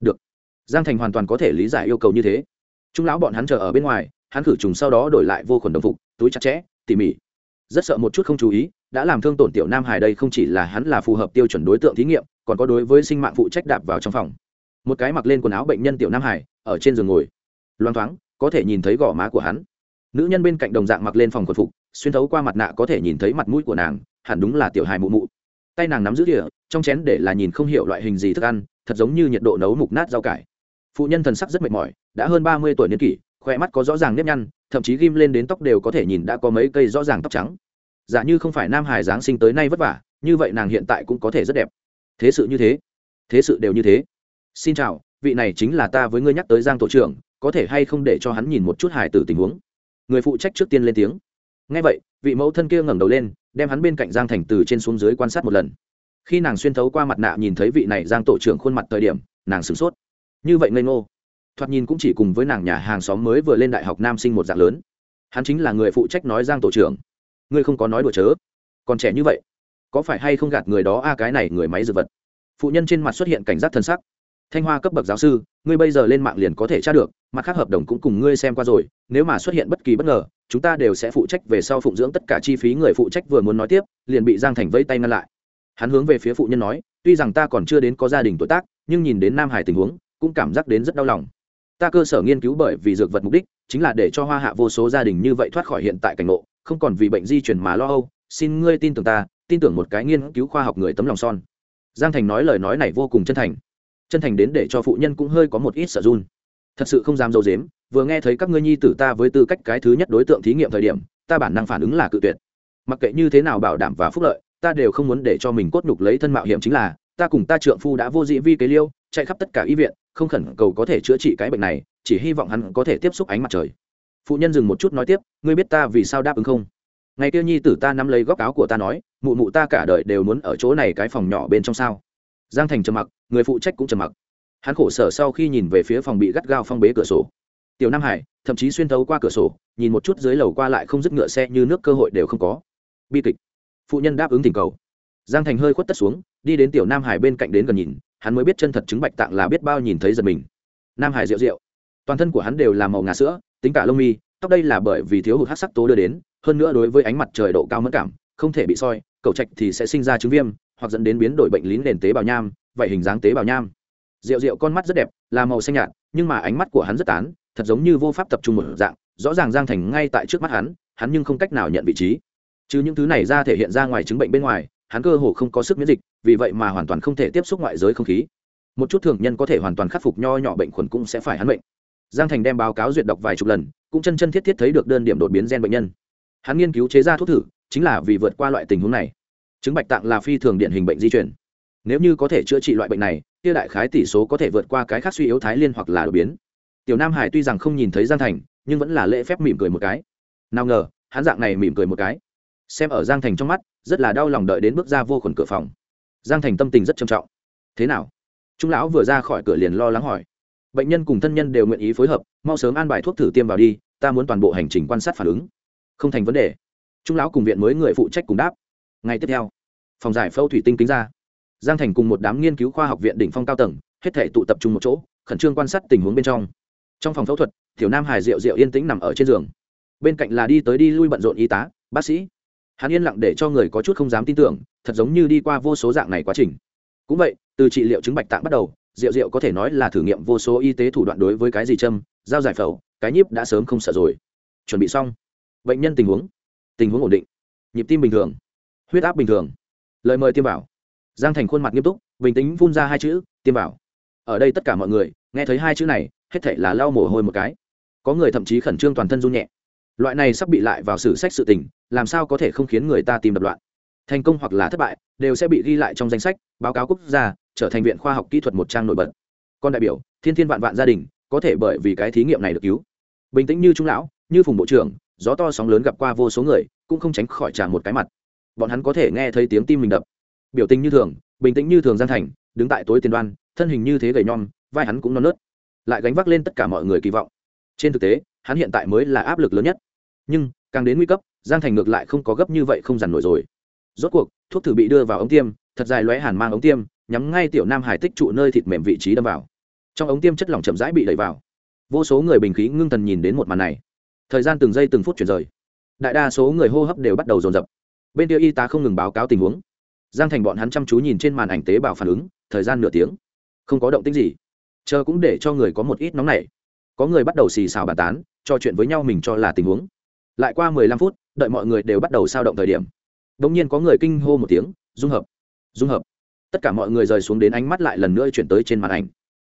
Được. Giang thành hoàn toàn có thể lý giải yêu cầu như thế. Chúng lão bọn hắn chờ ở bên ngoài hắn khử trùng sau đó đổi lại vô khuẩn đồng phục, túi chặt chẽ, tỉ mỉ. Rất sợ một chút không chú ý, đã làm thương tổn tiểu nam hải đây không chỉ là hắn là phù hợp tiêu chuẩn đối tượng thí nghiệm, còn có đối với sinh mạng phụ trách đạp vào trong phòng. Một cái mặc lên quần áo bệnh nhân tiểu nam hải ở trên giường ngồi. Loang thoáng, có thể nhìn thấy gò má của hắn. Nữ nhân bên cạnh đồng dạng mặc lên phòng quần phục, xuyên thấu qua mặt nạ có thể nhìn thấy mặt mũi của nàng, hẳn đúng là tiểu hài mụ mụ. Tay nàng nắm giữ địa trong chén để là nhìn không hiểu loại hình gì thức ăn, thật giống như nhiệt độ nấu mục nát rau cải. Phụ nhân thần sắc rất mệt mỏi, đã hơn ba mươi tuổi niên kỷ khoe mắt có rõ ràng nếp nhăn, thậm chí ghim lên đến tóc đều có thể nhìn đã có mấy cây rõ ràng tóc trắng. Giả như không phải nam hải giáng sinh tới nay vất vả, như vậy nàng hiện tại cũng có thể rất đẹp. Thế sự như thế. Thế sự đều như thế. Xin chào, vị này chính là ta với ngươi nhắc tới giang tổ trưởng, có thể hay không để cho hắn nhìn một chút hài tử tình huống? Người phụ trách trước tiên lên tiếng. Ngay vậy, vị mẫu thân kia ngẩng đầu lên, đem hắn bên cạnh giang thành từ trên xuống dưới quan sát một lần. Khi nàng xuyên thấu qua mặt nạ nhìn thấy vị này giang tổ trưởng khuôn mặt thời điểm, nàng sửng sốt. Như vậy ngây ngô thoạt nhìn cũng chỉ cùng với nàng nhà hàng xóm mới vừa lên đại học nam sinh một dạng lớn. Hắn chính là người phụ trách nói giang tổ trưởng. Ngươi không có nói đùa chớ. Còn trẻ như vậy, có phải hay không gạt người đó? A, cái này người máy dược vật. Phụ nhân trên mặt xuất hiện cảnh giác thân sắc. Thanh hoa cấp bậc giáo sư, ngươi bây giờ lên mạng liền có thể tra được, mặt khác hợp đồng cũng cùng ngươi xem qua rồi, nếu mà xuất hiện bất kỳ bất ngờ, chúng ta đều sẽ phụ trách về sau phụng dưỡng tất cả chi phí người phụ trách vừa muốn nói tiếp, liền bị giang thành vẫy tay ngăn lại. Hắn hướng về phía phụ nhân nói, tuy rằng ta còn chưa đến có gia đình tuổi tác, nhưng nhìn đến nam hải tình huống, cũng cảm giác đến rất đau lòng ta cơ sở nghiên cứu bởi vì dược vật mục đích, chính là để cho hoa hạ vô số gia đình như vậy thoát khỏi hiện tại cảnh ngộ, không còn vì bệnh di chuyển mà lo âu. Xin ngươi tin tưởng ta, tin tưởng một cái nghiên cứu khoa học người tấm lòng son. Giang thành nói lời nói này vô cùng chân thành. Chân thành đến để cho phụ nhân cũng hơi có một ít sợ run. Thật sự không dám dâu dếm, vừa nghe thấy các ngươi nhi tử ta với tư cách cái thứ nhất đối tượng thí nghiệm thời điểm, ta bản năng phản ứng là cự tuyệt. Mặc kệ như thế nào bảo đảm và phúc lợi, ta đều không muốn để cho mình cốt nhục lấy thân mạo hiểm chính là, ta cùng ta trượng phu đã vô dị vi kế liêu chạy khắp tất cả y viện, không khẩn cầu có thể chữa trị cái bệnh này, chỉ hy vọng hắn có thể tiếp xúc ánh mặt trời. Phụ nhân dừng một chút nói tiếp, ngươi biết ta vì sao đáp ứng không? Ngày kia nhi tử ta nắm lấy góc áo của ta nói, mụ mụ ta cả đời đều muốn ở chỗ này cái phòng nhỏ bên trong sao? Giang thành trầm mặc, người phụ trách cũng trầm mặc. Hắn khổ sở sau khi nhìn về phía phòng bị gắt gao phong bế cửa sổ. Tiểu nam hải, thậm chí xuyên thấu qua cửa sổ, nhìn một chút dưới lầu qua lại không dứt ngựa xe như nước cơ hội đều không có. Bi kịch. Phụ nhân đáp ứng tình cầu. Giang thành hơi khuất tất xuống, đi đến tiểu nam hải bên cạnh đến gần nhìn hắn mới biết chân thật chứng bạch tạng là biết bao nhìn thấy giật mình. Nam hải rượu rượu toàn thân của hắn đều là màu ngà sữa, tính cả lông mi, tóc đây là bởi vì thiếu hụt hát sắc tố đưa đến, hơn nữa đối với ánh mặt trời độ cao mất cảm, không thể bị soi, cầu trạch thì sẽ sinh ra chứng viêm, hoặc dẫn đến biến đổi bệnh lý nền tế bào nham, vậy hình dáng tế bào nham. Rượu rượu con mắt rất đẹp, là màu xanh nhạt, nhưng mà ánh mắt của hắn rất tán, thật giống như vô pháp tập trung một dạng, rõ ràng giang thành ngay tại trước mắt hắn hắn nhưng không cách nào nhận vị trí. Chứ những thứ này ra thể hiện ra ngoài chứng bệnh bên ngoài hắn cơ hồ không có sức miễn dịch, vì vậy mà hoàn toàn không thể tiếp xúc ngoại giới không khí. Một chút thường nhân có thể hoàn toàn khắc phục nho nhỏ bệnh khuẩn cũng sẽ phải hắn bệnh giang thành đem báo cáo duyệt đọc vài chục lần, cũng chân chân thiết thiết thấy được đơn điểm đột biến gen bệnh nhân. Hắn nghiên cứu chế ra thuốc thử, chính là vì vượt qua loại tình huống này. Chứng bạch tạng là phi thường điển hình bệnh di chuyển nếu như có thể chữa trị loại bệnh này, kia đại khái tỷ số có thể vượt qua cái khác suy yếu thái liên hoặc là đột biến. Tiểu nam hải tuy rằng không nhìn thấy giang thành, nhưng vẫn là lễ phép mỉm cười một cái. Nào ngờ, hắn dạng này mỉm cười một cái. Xem ở giang thành trong mắt rất là đau lòng đợi đến bước ra vô khuẩn cửa phòng. Giang thành tâm tình rất trầm trọng. Thế nào? Trung lão vừa ra khỏi cửa liền lo lắng hỏi. Bệnh nhân cùng thân nhân đều nguyện ý phối hợp, mau sớm an bài thuốc thử tiêm vào đi, ta muốn toàn bộ hành trình quan sát phản ứng. Không thành vấn đề. Trung lão cùng viện mới người phụ trách cùng đáp. Ngay tiếp theo, phòng giải phẫu thủy tinh kính ra. Giang thành cùng một đám nghiên cứu khoa học viện đỉnh phong cao tầng, hết thể tụ tập trung một chỗ, khẩn trương quan sát tình huống bên trong. Trong phòng phẫu thuật, tiểu nam hải diệu diệu yên tĩnh nằm ở trên giường. Bên cạnh là đi tới đi lui bận rộn y tá, bác sĩ hắn yên lặng để cho người có chút không dám tin tưởng, thật giống như đi qua vô số dạng này quá trình. Cũng vậy, từ trị liệu chứng bạch tạng bắt đầu diệu diệu có thể nói là thử nghiệm vô số y tế thủ đoạn đối với cái gì châm, dao giải phẫu, cái nhíp đã sớm không sợ rồi. Chuẩn bị xong. Bệnh nhân tình huống. Tình huống ổn định. Nhịp tim bình thường. Huyết áp bình thường. Lời mời tiêm vào. Giang thành khuôn mặt nghiêm túc, bình tĩnh phun ra hai chữ, tiêm vào. Ở đây tất cả mọi người, nghe thấy hai chữ này, hết thể là lau mồ hôi một cái. Có người thậm chí khẩn trương toàn thân run nhẹ loại này sắp bị lại vào sử sách sự tình, làm sao có thể không khiến người ta tìm đập loạn? Thành công hoặc là thất bại, đều sẽ bị ghi lại trong danh sách, báo cáo quốc gia, trở thành viện khoa học kỹ thuật một trang nổi bật. Con đại biểu, thiên thiên vạn vạn gia đình, có thể bởi vì cái thí nghiệm này được cứu. Bình tĩnh như trung lão, như phùng bộ trưởng, gió to sóng lớn gặp qua vô số người, cũng không tránh khỏi trả một cái mặt. Bọn hắn có thể nghe thấy tiếng tim mình đập. Biểu tình như thường, bình tĩnh như thường gian thành, đứng tại tối tiền đoan, thân hình như thế gầy nhom, vai hắn cũng non nớt. Lại gánh vác lên tất cả mọi người kỳ vọng. Trên thực tế, hắn hiện tại mới là áp lực lớn nhất nhưng, càng đến nguy cấp, giang thành ngược lại không có gấp như vậy không dằn nổi rồi. Rốt cuộc, thuốc thử bị đưa vào ống tiêm, thật dài lóe hàn mang ống tiêm, nhắm ngay tiểu nam hải tích trụ nơi thịt mềm vị trí đâm vào. Trong ống tiêm chất lỏng chậm rãi bị đẩy vào. Vô số người bình khí ngưng thần nhìn đến một màn này. Thời gian từng giây từng phút chuyển rời. Đại đa số người hô hấp đều bắt đầu dồn dập. Bên kia y tá không ngừng báo cáo tình huống. Giang thành bọn hắn chăm chú nhìn trên màn ảnh tế bào phản ứng, thời gian nửa tiếng. Không có động tích gì. Chờ cũng để cho người có một ít nóng nảy. Có người bắt đầu xì xào bàn tán, trò chuyện với nhau mình cho là tình huống lại qua mười lăm phút, đợi mọi người đều bắt đầu sao động thời điểm. Đ ỗ n g nhiên có người kinh hô một tiếng, dung hợp dung hợp. Tất cả mọi người rời xuống đến ánh mắt lại lần nữa chuyển tới trên màn ảnh.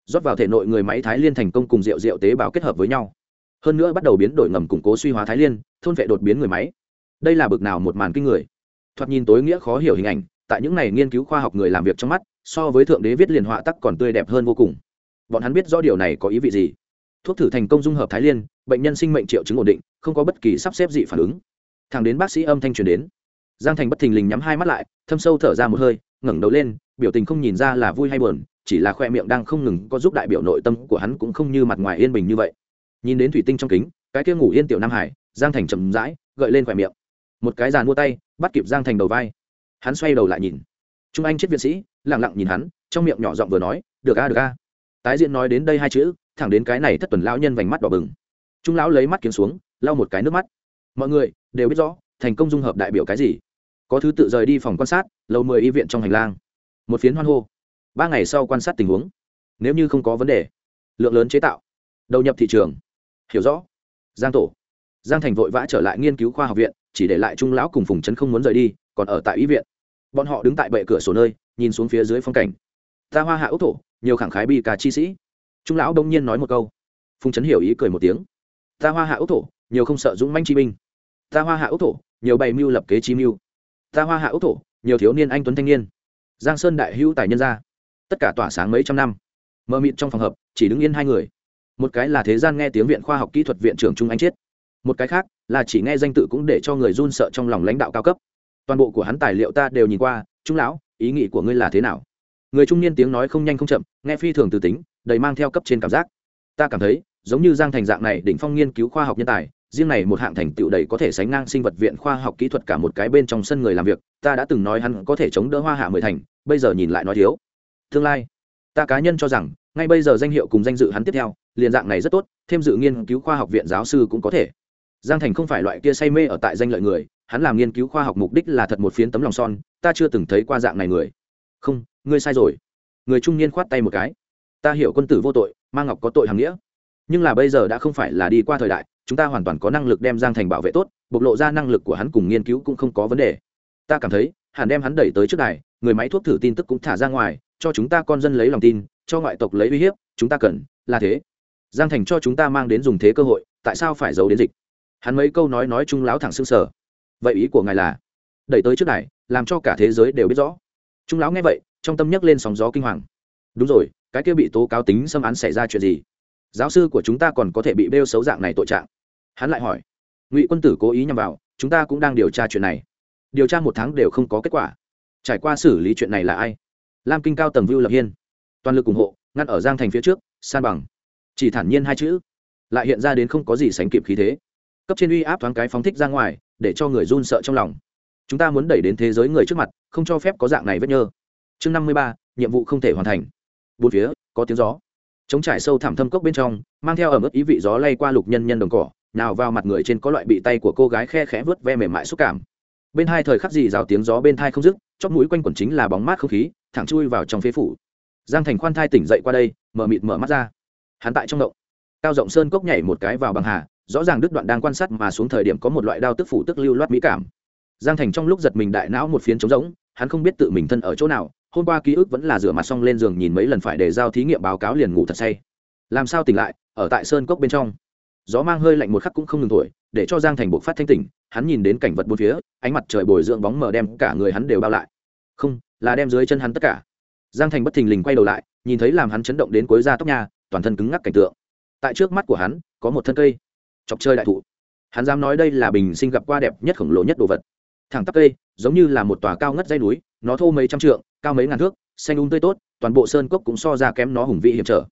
Rót vào thể nội người máy thái liên thành công cùng rượu rượu tế bào kết hợp với nhau. Hơn nữa bắt đầu biến đổi ngầm củng cố suy hóa thái liên, thôn vệ đột biến người máy. Đây là bực nào một màn kinh người. Thoạt nhìn tối nghĩa khó hiểu hình ảnh, tại những này nghiên cứu khoa học người làm việc trong mắt, so với thượng đế viết liền họa tắc còn tươi đẹp hơn vô cùng. Bọn hắn biết rõ điều này có ý vị gì thuốc thử thành công dung hợp thái liên, bệnh nhân sinh mệnh triệu chứng ổn định, không có bất kỳ sắp xếp dị phản ứng. Thằng đến bác sĩ âm thanh truyền đến, giang thành bất thình lình nhắm hai mắt lại, thâm sâu thở ra một hơi, ngẩng đầu lên, biểu tình không nhìn ra là vui hay buồn, chỉ là khoe miệng đang không ngừng có giúp đại biểu nội tâm của hắn cũng không như mặt ngoài yên bình như vậy. Nhìn đến thủy tinh trong kính, cái kia ngủ yên tiểu nam hải, giang thành chậm rãi, gợi lên khoe miệng. Một cái giàn mua tay, bắt kịp giang thành đầu vai. Hắn xoay đầu lại nhìn. Trung anh chết viện sĩ lẳng lặng nhìn hắn, trong miệng nhỏ giọng vừa nói, được a được a. Tái diễn nói đến đây hai chữ thẳng đến cái này thất tuần lão nhân vành mắt đỏ bừng. Trung lão lấy mắt kiếm xuống, lau một cái nước mắt. Mọi người, đều biết rõ, thành công dung hợp đại biểu cái gì. Có thứ tự rời đi phòng quan sát, lầu mười y viện trong hành lang. Một phiến hoan hô. Ba ngày sau quan sát tình huống. Nếu như không có vấn đề, lượng lớn chế tạo. Đầu nhập thị trường. Hiểu rõ. Giang tổ. Giang thành vội vã trở lại nghiên cứu khoa học viện, chỉ để lại trung lão cùng phùng trấn không muốn rời đi, còn ở tại y viện. Bọn họ đứng tại bệ cửa sổ nơi, nhìn xuống phía dưới phong cảnh. Ta hoa hạ ốc thổ, nhiều khẳng khái bi cả chi sĩ trung lão đông nhiên nói một câu. Phùng trấn hiểu ý cười một tiếng. Ta hoa hạ ốc thổ, nhiều không sợ dũng manh chi binh. Ta hoa hạ ốc thổ, nhiều bày mưu lập kế chi mưu. Ta hoa hạ ốc thổ, nhiều thiếu niên anh tuấn thanh niên. Giang sơn đại hữu tài nhân gia. Tất cả tỏa sáng mấy trăm năm. Mờ mịt trong phòng hợp, chỉ đứng yên hai người. Một cái là thế gian nghe tiếng viện khoa học kỹ thuật viện trưởng trung anh chiết. Một cái khác là chỉ nghe danh tự cũng để cho người run sợ trong lòng lãnh đạo cao cấp. Toàn bộ của hắn tài liệu ta đều nhìn qua. Trung lão, ý nghĩ của ngươi là thế nào? Người trung niên tiếng nói không nhanh không chậm, nghe phi thường từ tính đầy mang theo cấp trên cảm giác. Ta cảm thấy, giống như giang thành dạng này đỉnh phong nghiên cứu khoa học nhân tài, riêng này một hạng thành tựu đầy có thể sánh ngang sinh vật viện khoa học kỹ thuật cả một cái bên trong sân người làm việc, ta đã từng nói hắn có thể chống đỡ hoa hạ mười thành, bây giờ nhìn lại nói thiếu. Tương lai, ta cá nhân cho rằng, ngay bây giờ danh hiệu cùng danh dự hắn tiếp theo, liền dạng này rất tốt, thêm dự nghiên cứu khoa học viện giáo sư cũng có thể. Giang thành không phải loại kia say mê ở tại danh lợi người, hắn làm nghiên cứu khoa học mục đích là thật một phiến tấm lòng son, ta chưa từng thấy qua dạng này người. Không, ngươi sai rồi. Người trung niên khoát tay một cái ta hiểu quân tử vô tội mang ngọc có tội hàng nghĩa. Nhưng là bây giờ đã không phải là đi qua thời đại, chúng ta hoàn toàn có năng lực đem giang thành bảo vệ tốt, bộc lộ ra năng lực của hắn cùng nghiên cứu cũng không có vấn đề. Ta cảm thấy, hẳn đem hắn đẩy tới trước đài, người máy thuốc thử tin tức cũng thả ra ngoài, cho chúng ta con dân lấy lòng tin, cho ngoại tộc lấy uy hiếp, chúng ta cần, là thế. Giang thành cho chúng ta mang đến dùng thế cơ hội, tại sao phải giấu đến dịch? Hắn mấy câu nói nói chung láo thẳng xương sở. Vậy ý của ngài là, đẩy tới trước đài, làm cho cả thế giới đều biết rõ. Trung lão nghe vậy, trong tâm nhấc lên sóng gió kinh hoàng đúng rồi, cái kia bị tố cáo tính xâm án xảy ra chuyện gì? Giáo sư của chúng ta còn có thể bị bêu xấu dạng này tội trạng. Hắn lại hỏi. Ngụy quân tử cố ý nhằm vào, chúng ta cũng đang điều tra chuyện này. Điều tra một tháng đều không có kết quả. Trải qua xử lý chuyện này là ai? Lam kinh cao tầng vưu lập hiên. Toàn lực ủng hộ, ngăn ở giang thành phía trước, san bằng. Chỉ thản nhiên hai chữ. Lại hiện ra đến không có gì sánh kịp khí thế. Cấp trên uy áp thoáng cái phóng thích ra ngoài, để cho người run sợ trong lòng. Chúng ta muốn đẩy đến thế giới người trước mặt, không cho phép có dạng này vết nhơ. Chương năm mươi ba, nhiệm vụ không thể hoàn thành bốn phía, có tiếng gió. Chống trải sâu thẳm thâm cốc bên trong, mang theo ở mức ý vị gió lay qua lục nhân nhân đồng cỏ, nào vào mặt người trên có loại bị tay của cô gái khe khẽ vớt ve mềm mại xúc cảm. Bên hai thời khắc gì rào tiếng gió bên thai không dứt, chóp mũi quanh quẩn chính là bóng mát không khí, thẳng chui vào trong phế phủ. Giang thành khoan thai tỉnh dậy qua đây, mở mịt mở mắt ra. Hắn tại trong động. Cao rộng sơn cốc nhảy một cái vào bằng hà, rõ ràng đứt đoạn đang quan sát mà xuống thời điểm có một loại đao tức phủ tức lưu loát mỹ cảm. Giang thành trong lúc giật mình đại não một phiến trống rỗng, hắn không biết tự mình thân ở chỗ nào hôm qua ký ức vẫn là rửa mặt xong lên giường nhìn mấy lần phải để giao thí nghiệm báo cáo liền ngủ thật say. Làm sao tỉnh lại, ở tại sơn cốc bên trong. Gió mang hơi lạnh một khắc cũng không ngừng thổi, để cho giang thành buộc phát thanh tỉnh, hắn nhìn đến cảnh vật bốn phía, ánh mặt trời bồi dưỡng bóng mờ đem cả người hắn đều bao lại. Không, là đem dưới chân hắn tất cả. Giang thành bất thình lình quay đầu lại, nhìn thấy làm hắn chấn động đến cuối da tóc nhà toàn thân cứng ngắc cảnh tượng. Tại trước mắt của hắn, có một thân cây. Chọc chơi đại thụ. Hắn dám nói đây là bình sinh gặp qua đẹp nhất khổng lồ nhất đồ vật. Thẳng tắp cây, giống như là một tòa cao ngất dây núi nó thô mấy trăm trượng, cao mấy ngàn thước, xanh úng um tươi tốt, toàn bộ sơn cốc cũng so ra kém nó hùng vị hiểm trở.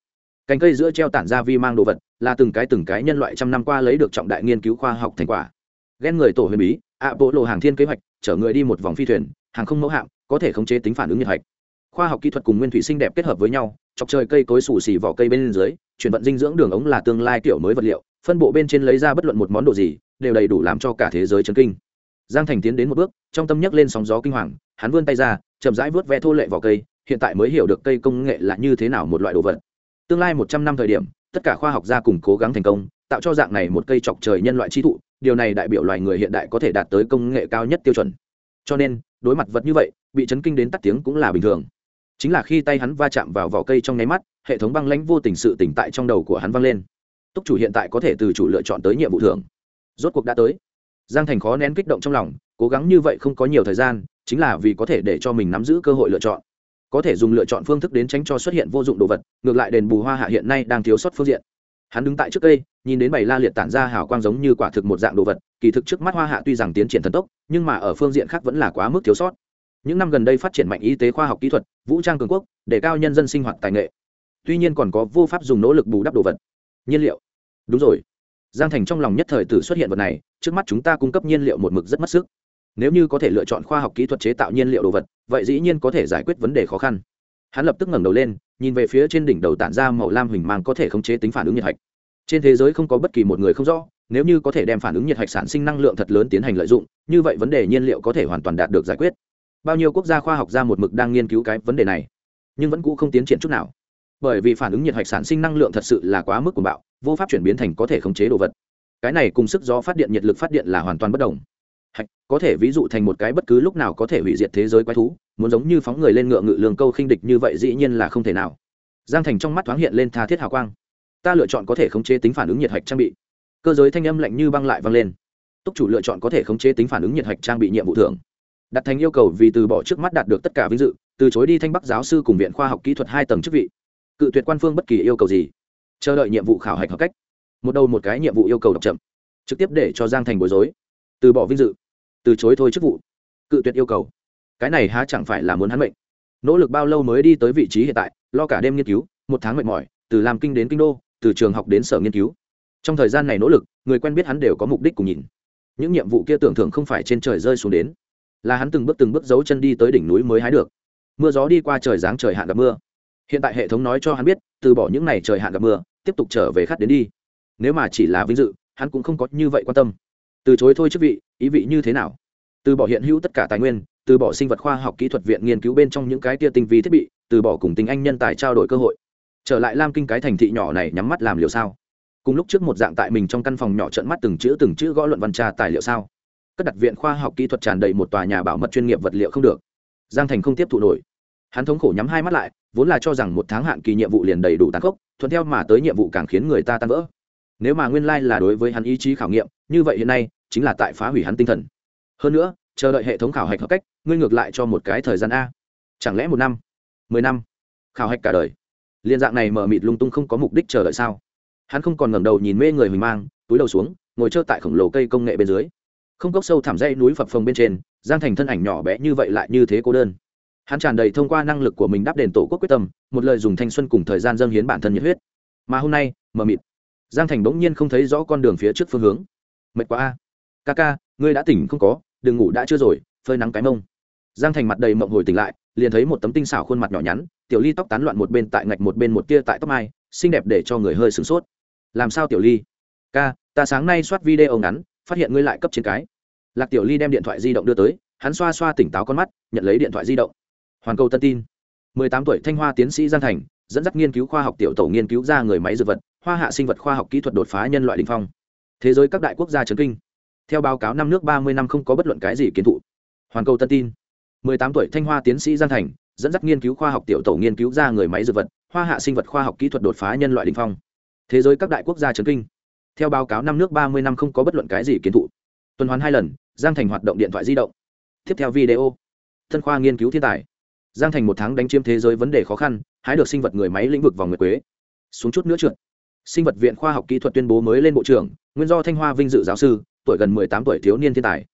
Cành cây giữa treo tản ra vi mang đồ vật, là từng cái từng cái nhân loại trăm năm qua lấy được trọng đại nghiên cứu khoa học thành quả. Ghen người tổ huyền bí ạ bộ lộ hàng thiên kế hoạch, chở người đi một vòng phi thuyền, hàng không mẫu hạm, có thể khống chế tính phản ứng nhiệt hạch. Khoa học kỹ thuật cùng nguyên thủy sinh đẹp kết hợp với nhau, chọc trời cây cối xù xì vỏ cây bên dưới, chuyển vận dinh dưỡng đường ống là tương lai kiểu mới vật liệu, phân bộ bên trên lấy ra bất luận một món đồ gì, đều đầy đủ làm cho cả thế giới chấn kinh. Giang thành tiến đến một bước, trong tâm nhấc lên sóng gió kinh hoàng hắn vươn tay ra, chậm rãi vớt ve thô lệ vào cây, hiện tại mới hiểu được cây công nghệ là như thế nào một loại đồ vật. Tương lai một trăm năm thời điểm, tất cả khoa học gia cùng cố gắng thành công, tạo cho dạng này một cây chọc trời nhân loại chi thụ, điều này đại biểu loài người hiện đại có thể đạt tới công nghệ cao nhất tiêu chuẩn. Cho nên, đối mặt vật như vậy, bị chấn kinh đến tắt tiếng cũng là bình thường. Chính là khi tay hắn va chạm vào vỏ cây trong nháy mắt, hệ thống băng lãnh vô tình sự tỉnh tại trong đầu của hắn vang lên. Túc chủ hiện tại có thể từ chủ lựa chọn tới nhiệm vụ thưởng. Rốt cuộc đã tới. Giang thành khó nén kích động trong lòng, cố gắng như vậy không có nhiều thời gian chính là vì có thể để cho mình nắm giữ cơ hội lựa chọn. Có thể dùng lựa chọn phương thức đến tránh cho xuất hiện vô dụng đồ vật, ngược lại đền bù hoa hạ hiện nay đang thiếu sót phương diện. Hắn đứng tại trước cây, nhìn đến bảy la liệt tản ra hào quang giống như quả thực một dạng đồ vật, kỳ thực trước mắt hoa hạ tuy rằng tiến triển thần tốc, nhưng mà ở phương diện khác vẫn là quá mức thiếu sót. Những năm gần đây phát triển mạnh y tế khoa học kỹ thuật, vũ trang cường quốc, để cao nhân dân sinh hoạt tài nghệ. Tuy nhiên còn có vô pháp dùng nỗ lực bù đắp đồ vật. Nhiên liệu. Đúng rồi. Giang thành trong lòng nhất thời tử xuất hiện vật này, trước mắt chúng ta cung cấp nhiên liệu một mực rất mất sức nếu như có thể lựa chọn khoa học kỹ thuật chế tạo nhiên liệu đồ vật, vậy dĩ nhiên có thể giải quyết vấn đề khó khăn. Hắn lập tức ngẩng đầu lên, nhìn về phía trên đỉnh đầu tản ra màu lam huỳnh mang có thể khống chế tính phản ứng nhiệt hạch. Trên thế giới không có bất kỳ một người không rõ, nếu như có thể đem phản ứng nhiệt hạch sản sinh năng lượng thật lớn tiến hành lợi dụng, như vậy vấn đề nhiên liệu có thể hoàn toàn đạt được giải quyết. Bao nhiêu quốc gia khoa học gia một mực đang nghiên cứu cái vấn đề này, nhưng vẫn cũ không tiến triển chút nào. Bởi vì phản ứng nhiệt hạch sản sinh năng lượng thật sự là quá mức của bạo, vô pháp chuyển biến thành có thể khống chế đồ vật. Cái này cùng sức gió phát điện, nhiệt lực phát điện là hoàn toàn bất đồng hạch, có thể ví dụ thành một cái bất cứ lúc nào có thể hủy diệt thế giới quái thú, muốn giống như phóng người lên ngựa ngự lường câu khinh địch như vậy dĩ nhiên là không thể nào. Giang thành trong mắt thoáng hiện lên tha thiết hào quang. Ta lựa chọn có thể khống chế tính phản ứng nhiệt hạch trang bị. Cơ giới thanh âm lạnh như băng lại vang lên. Túc chủ lựa chọn có thể khống chế tính phản ứng nhiệt hạch trang bị nhiệm vụ thưởng. Đặt thành yêu cầu vì từ bỏ trước mắt đạt được tất cả vinh dự, từ chối đi thanh bắc giáo sư cùng viện khoa học kỹ thuật hai tầng chức vị. Cự tuyệt quan phương bất kỳ yêu cầu gì. Chờ đợi nhiệm vụ khảo hạch hợp cách. Một đầu một cái nhiệm vụ yêu cầu đọc chậm. Trực tiếp để cho giang thành bối rối từ bỏ vinh dự, từ chối thôi chức vụ, cự tuyệt yêu cầu. Cái này há chẳng phải là muốn hắn mệnh. Nỗ lực bao lâu mới đi tới vị trí hiện tại, lo cả đêm nghiên cứu, một tháng mệt mỏi, từ làm kinh đến kinh đô, từ trường học đến sở nghiên cứu. Trong thời gian này nỗ lực, người quen biết hắn đều có mục đích cùng nhìn. Những nhiệm vụ kia tưởng thưởng không phải trên trời rơi xuống đến, là hắn từng bước từng bước giấu chân đi tới đỉnh núi mới hái được. Mưa gió đi qua trời giáng trời hạn gặp mưa. Hiện tại hệ thống nói cho hắn biết, từ bỏ những ngày trời hạn gặp mưa, tiếp tục trở về khát đến đi. Nếu mà chỉ là vinh dự, hắn cũng không có như vậy quan tâm từ chối thôi chức vị, ý vị như thế nào? Từ bỏ hiện hữu tất cả tài nguyên, từ bỏ sinh vật khoa học kỹ thuật viện nghiên cứu bên trong những cái tia tinh vi thiết bị, từ bỏ cùng tình anh nhân tài trao đổi cơ hội. Trở lại lam kinh cái thành thị nhỏ này nhắm mắt làm liều sao? Cùng lúc trước một dạng tại mình trong căn phòng nhỏ trận mắt từng chữ từng chữ gõ luận văn tra tài liệu sao? Cất đặt viện khoa học kỹ thuật tràn đầy một tòa nhà bảo mật chuyên nghiệp vật liệu không được. Giang thành không tiếp thụ nổi. Hắn thống khổ nhắm hai mắt lại, vốn là cho rằng một tháng hạn kỳ nhiệm vụ liền đầy đủ tàn khốc, thuận theo mà tới nhiệm vụ càng khiến người ta tan vỡ. Nếu mà nguyên lai là đối với hắn ý chí khảo nghiệm như vậy hiện nay, chính là tại phá hủy hắn tinh thần. Hơn nữa, chờ đợi hệ thống khảo hạch hợp cách, ngươi ngược lại cho một cái thời gian a. Chẳng lẽ một năm? Mười năm? Khảo hạch cả đời. Liên dạng này mở mịt lung tung không có mục đích chờ đợi sao? Hắn không còn ngẩng đầu nhìn mê người huỳnh mang, túi đầu xuống, ngồi trơ tại khổng lồ cây công nghệ bên dưới. Không cốc sâu thảm dây núi phập phồng bên trên, giang thành thân ảnh nhỏ bé như vậy lại như thế cô đơn. Hắn tràn đầy thông qua năng lực của mình đáp đền tổ quốc quyết tâm, một lời dùng thanh xuân cùng thời gian dâng hiến bản thân nhiệt huyết. Mà hôm nay mờ mịt. Giang thành bỗng nhiên không thấy rõ con đường phía trước phương hướng mệt quá a. Ca ca ngươi đã tỉnh không có, đừng ngủ đã chưa rồi, phơi nắng cái mông. Giang thành mặt đầy mộng hồi tỉnh lại, liền thấy một tấm tinh xảo khuôn mặt nhỏ nhắn, tiểu ly tóc tán loạn một bên tại ngạch một bên một tia tại tóc mai, xinh đẹp để cho người hơi sửng sốt. Làm sao tiểu ly? Ca, ta sáng nay soát video ngắn, phát hiện ngươi lại cấp trên cái. Lạc tiểu ly đem điện thoại di động đưa tới, hắn xoa xoa tỉnh táo con mắt, nhận lấy điện thoại di động. Hoàn cầu tân tin. 18 tuổi thanh hoa tiến sĩ giang thành, dẫn dắt nghiên cứu khoa học tiểu tổ nghiên cứu ra người máy dược vật, hoa hạ sinh vật khoa học kỹ thuật đột phá nhân loại đình phong thế giới các đại quốc gia trấn kinh. Theo báo cáo năm nước ba mươi năm không có bất luận cái gì kiến thụ. Hoàn cầu tân tin. 18 tuổi thanh hoa tiến sĩ giang thành, dẫn dắt nghiên cứu khoa học tiểu tổ nghiên cứu ra người máy dược vật, hoa hạ sinh vật khoa học kỹ thuật đột phá nhân loại đình phong. Thế giới các đại quốc gia trấn kinh. Theo báo cáo năm nước ba mươi năm không có bất luận cái gì kiến thụ. Tuần hoàn hai lần, giang thành hoạt động điện thoại di động. Tiếp theo video. Thân khoa nghiên cứu thiên tài. Giang thành một tháng đánh chiếm thế giới vấn đề khó khăn, hái được sinh vật người máy lĩnh vực vòng nguyệt quế. Xuống chút nữa trượt sinh vật viện khoa học kỹ thuật tuyên bố mới lên bộ trưởng, nguyên do thanh hoa vinh dự giáo sư, tuổi gần mười tám tuổi thiếu niên thiên tài.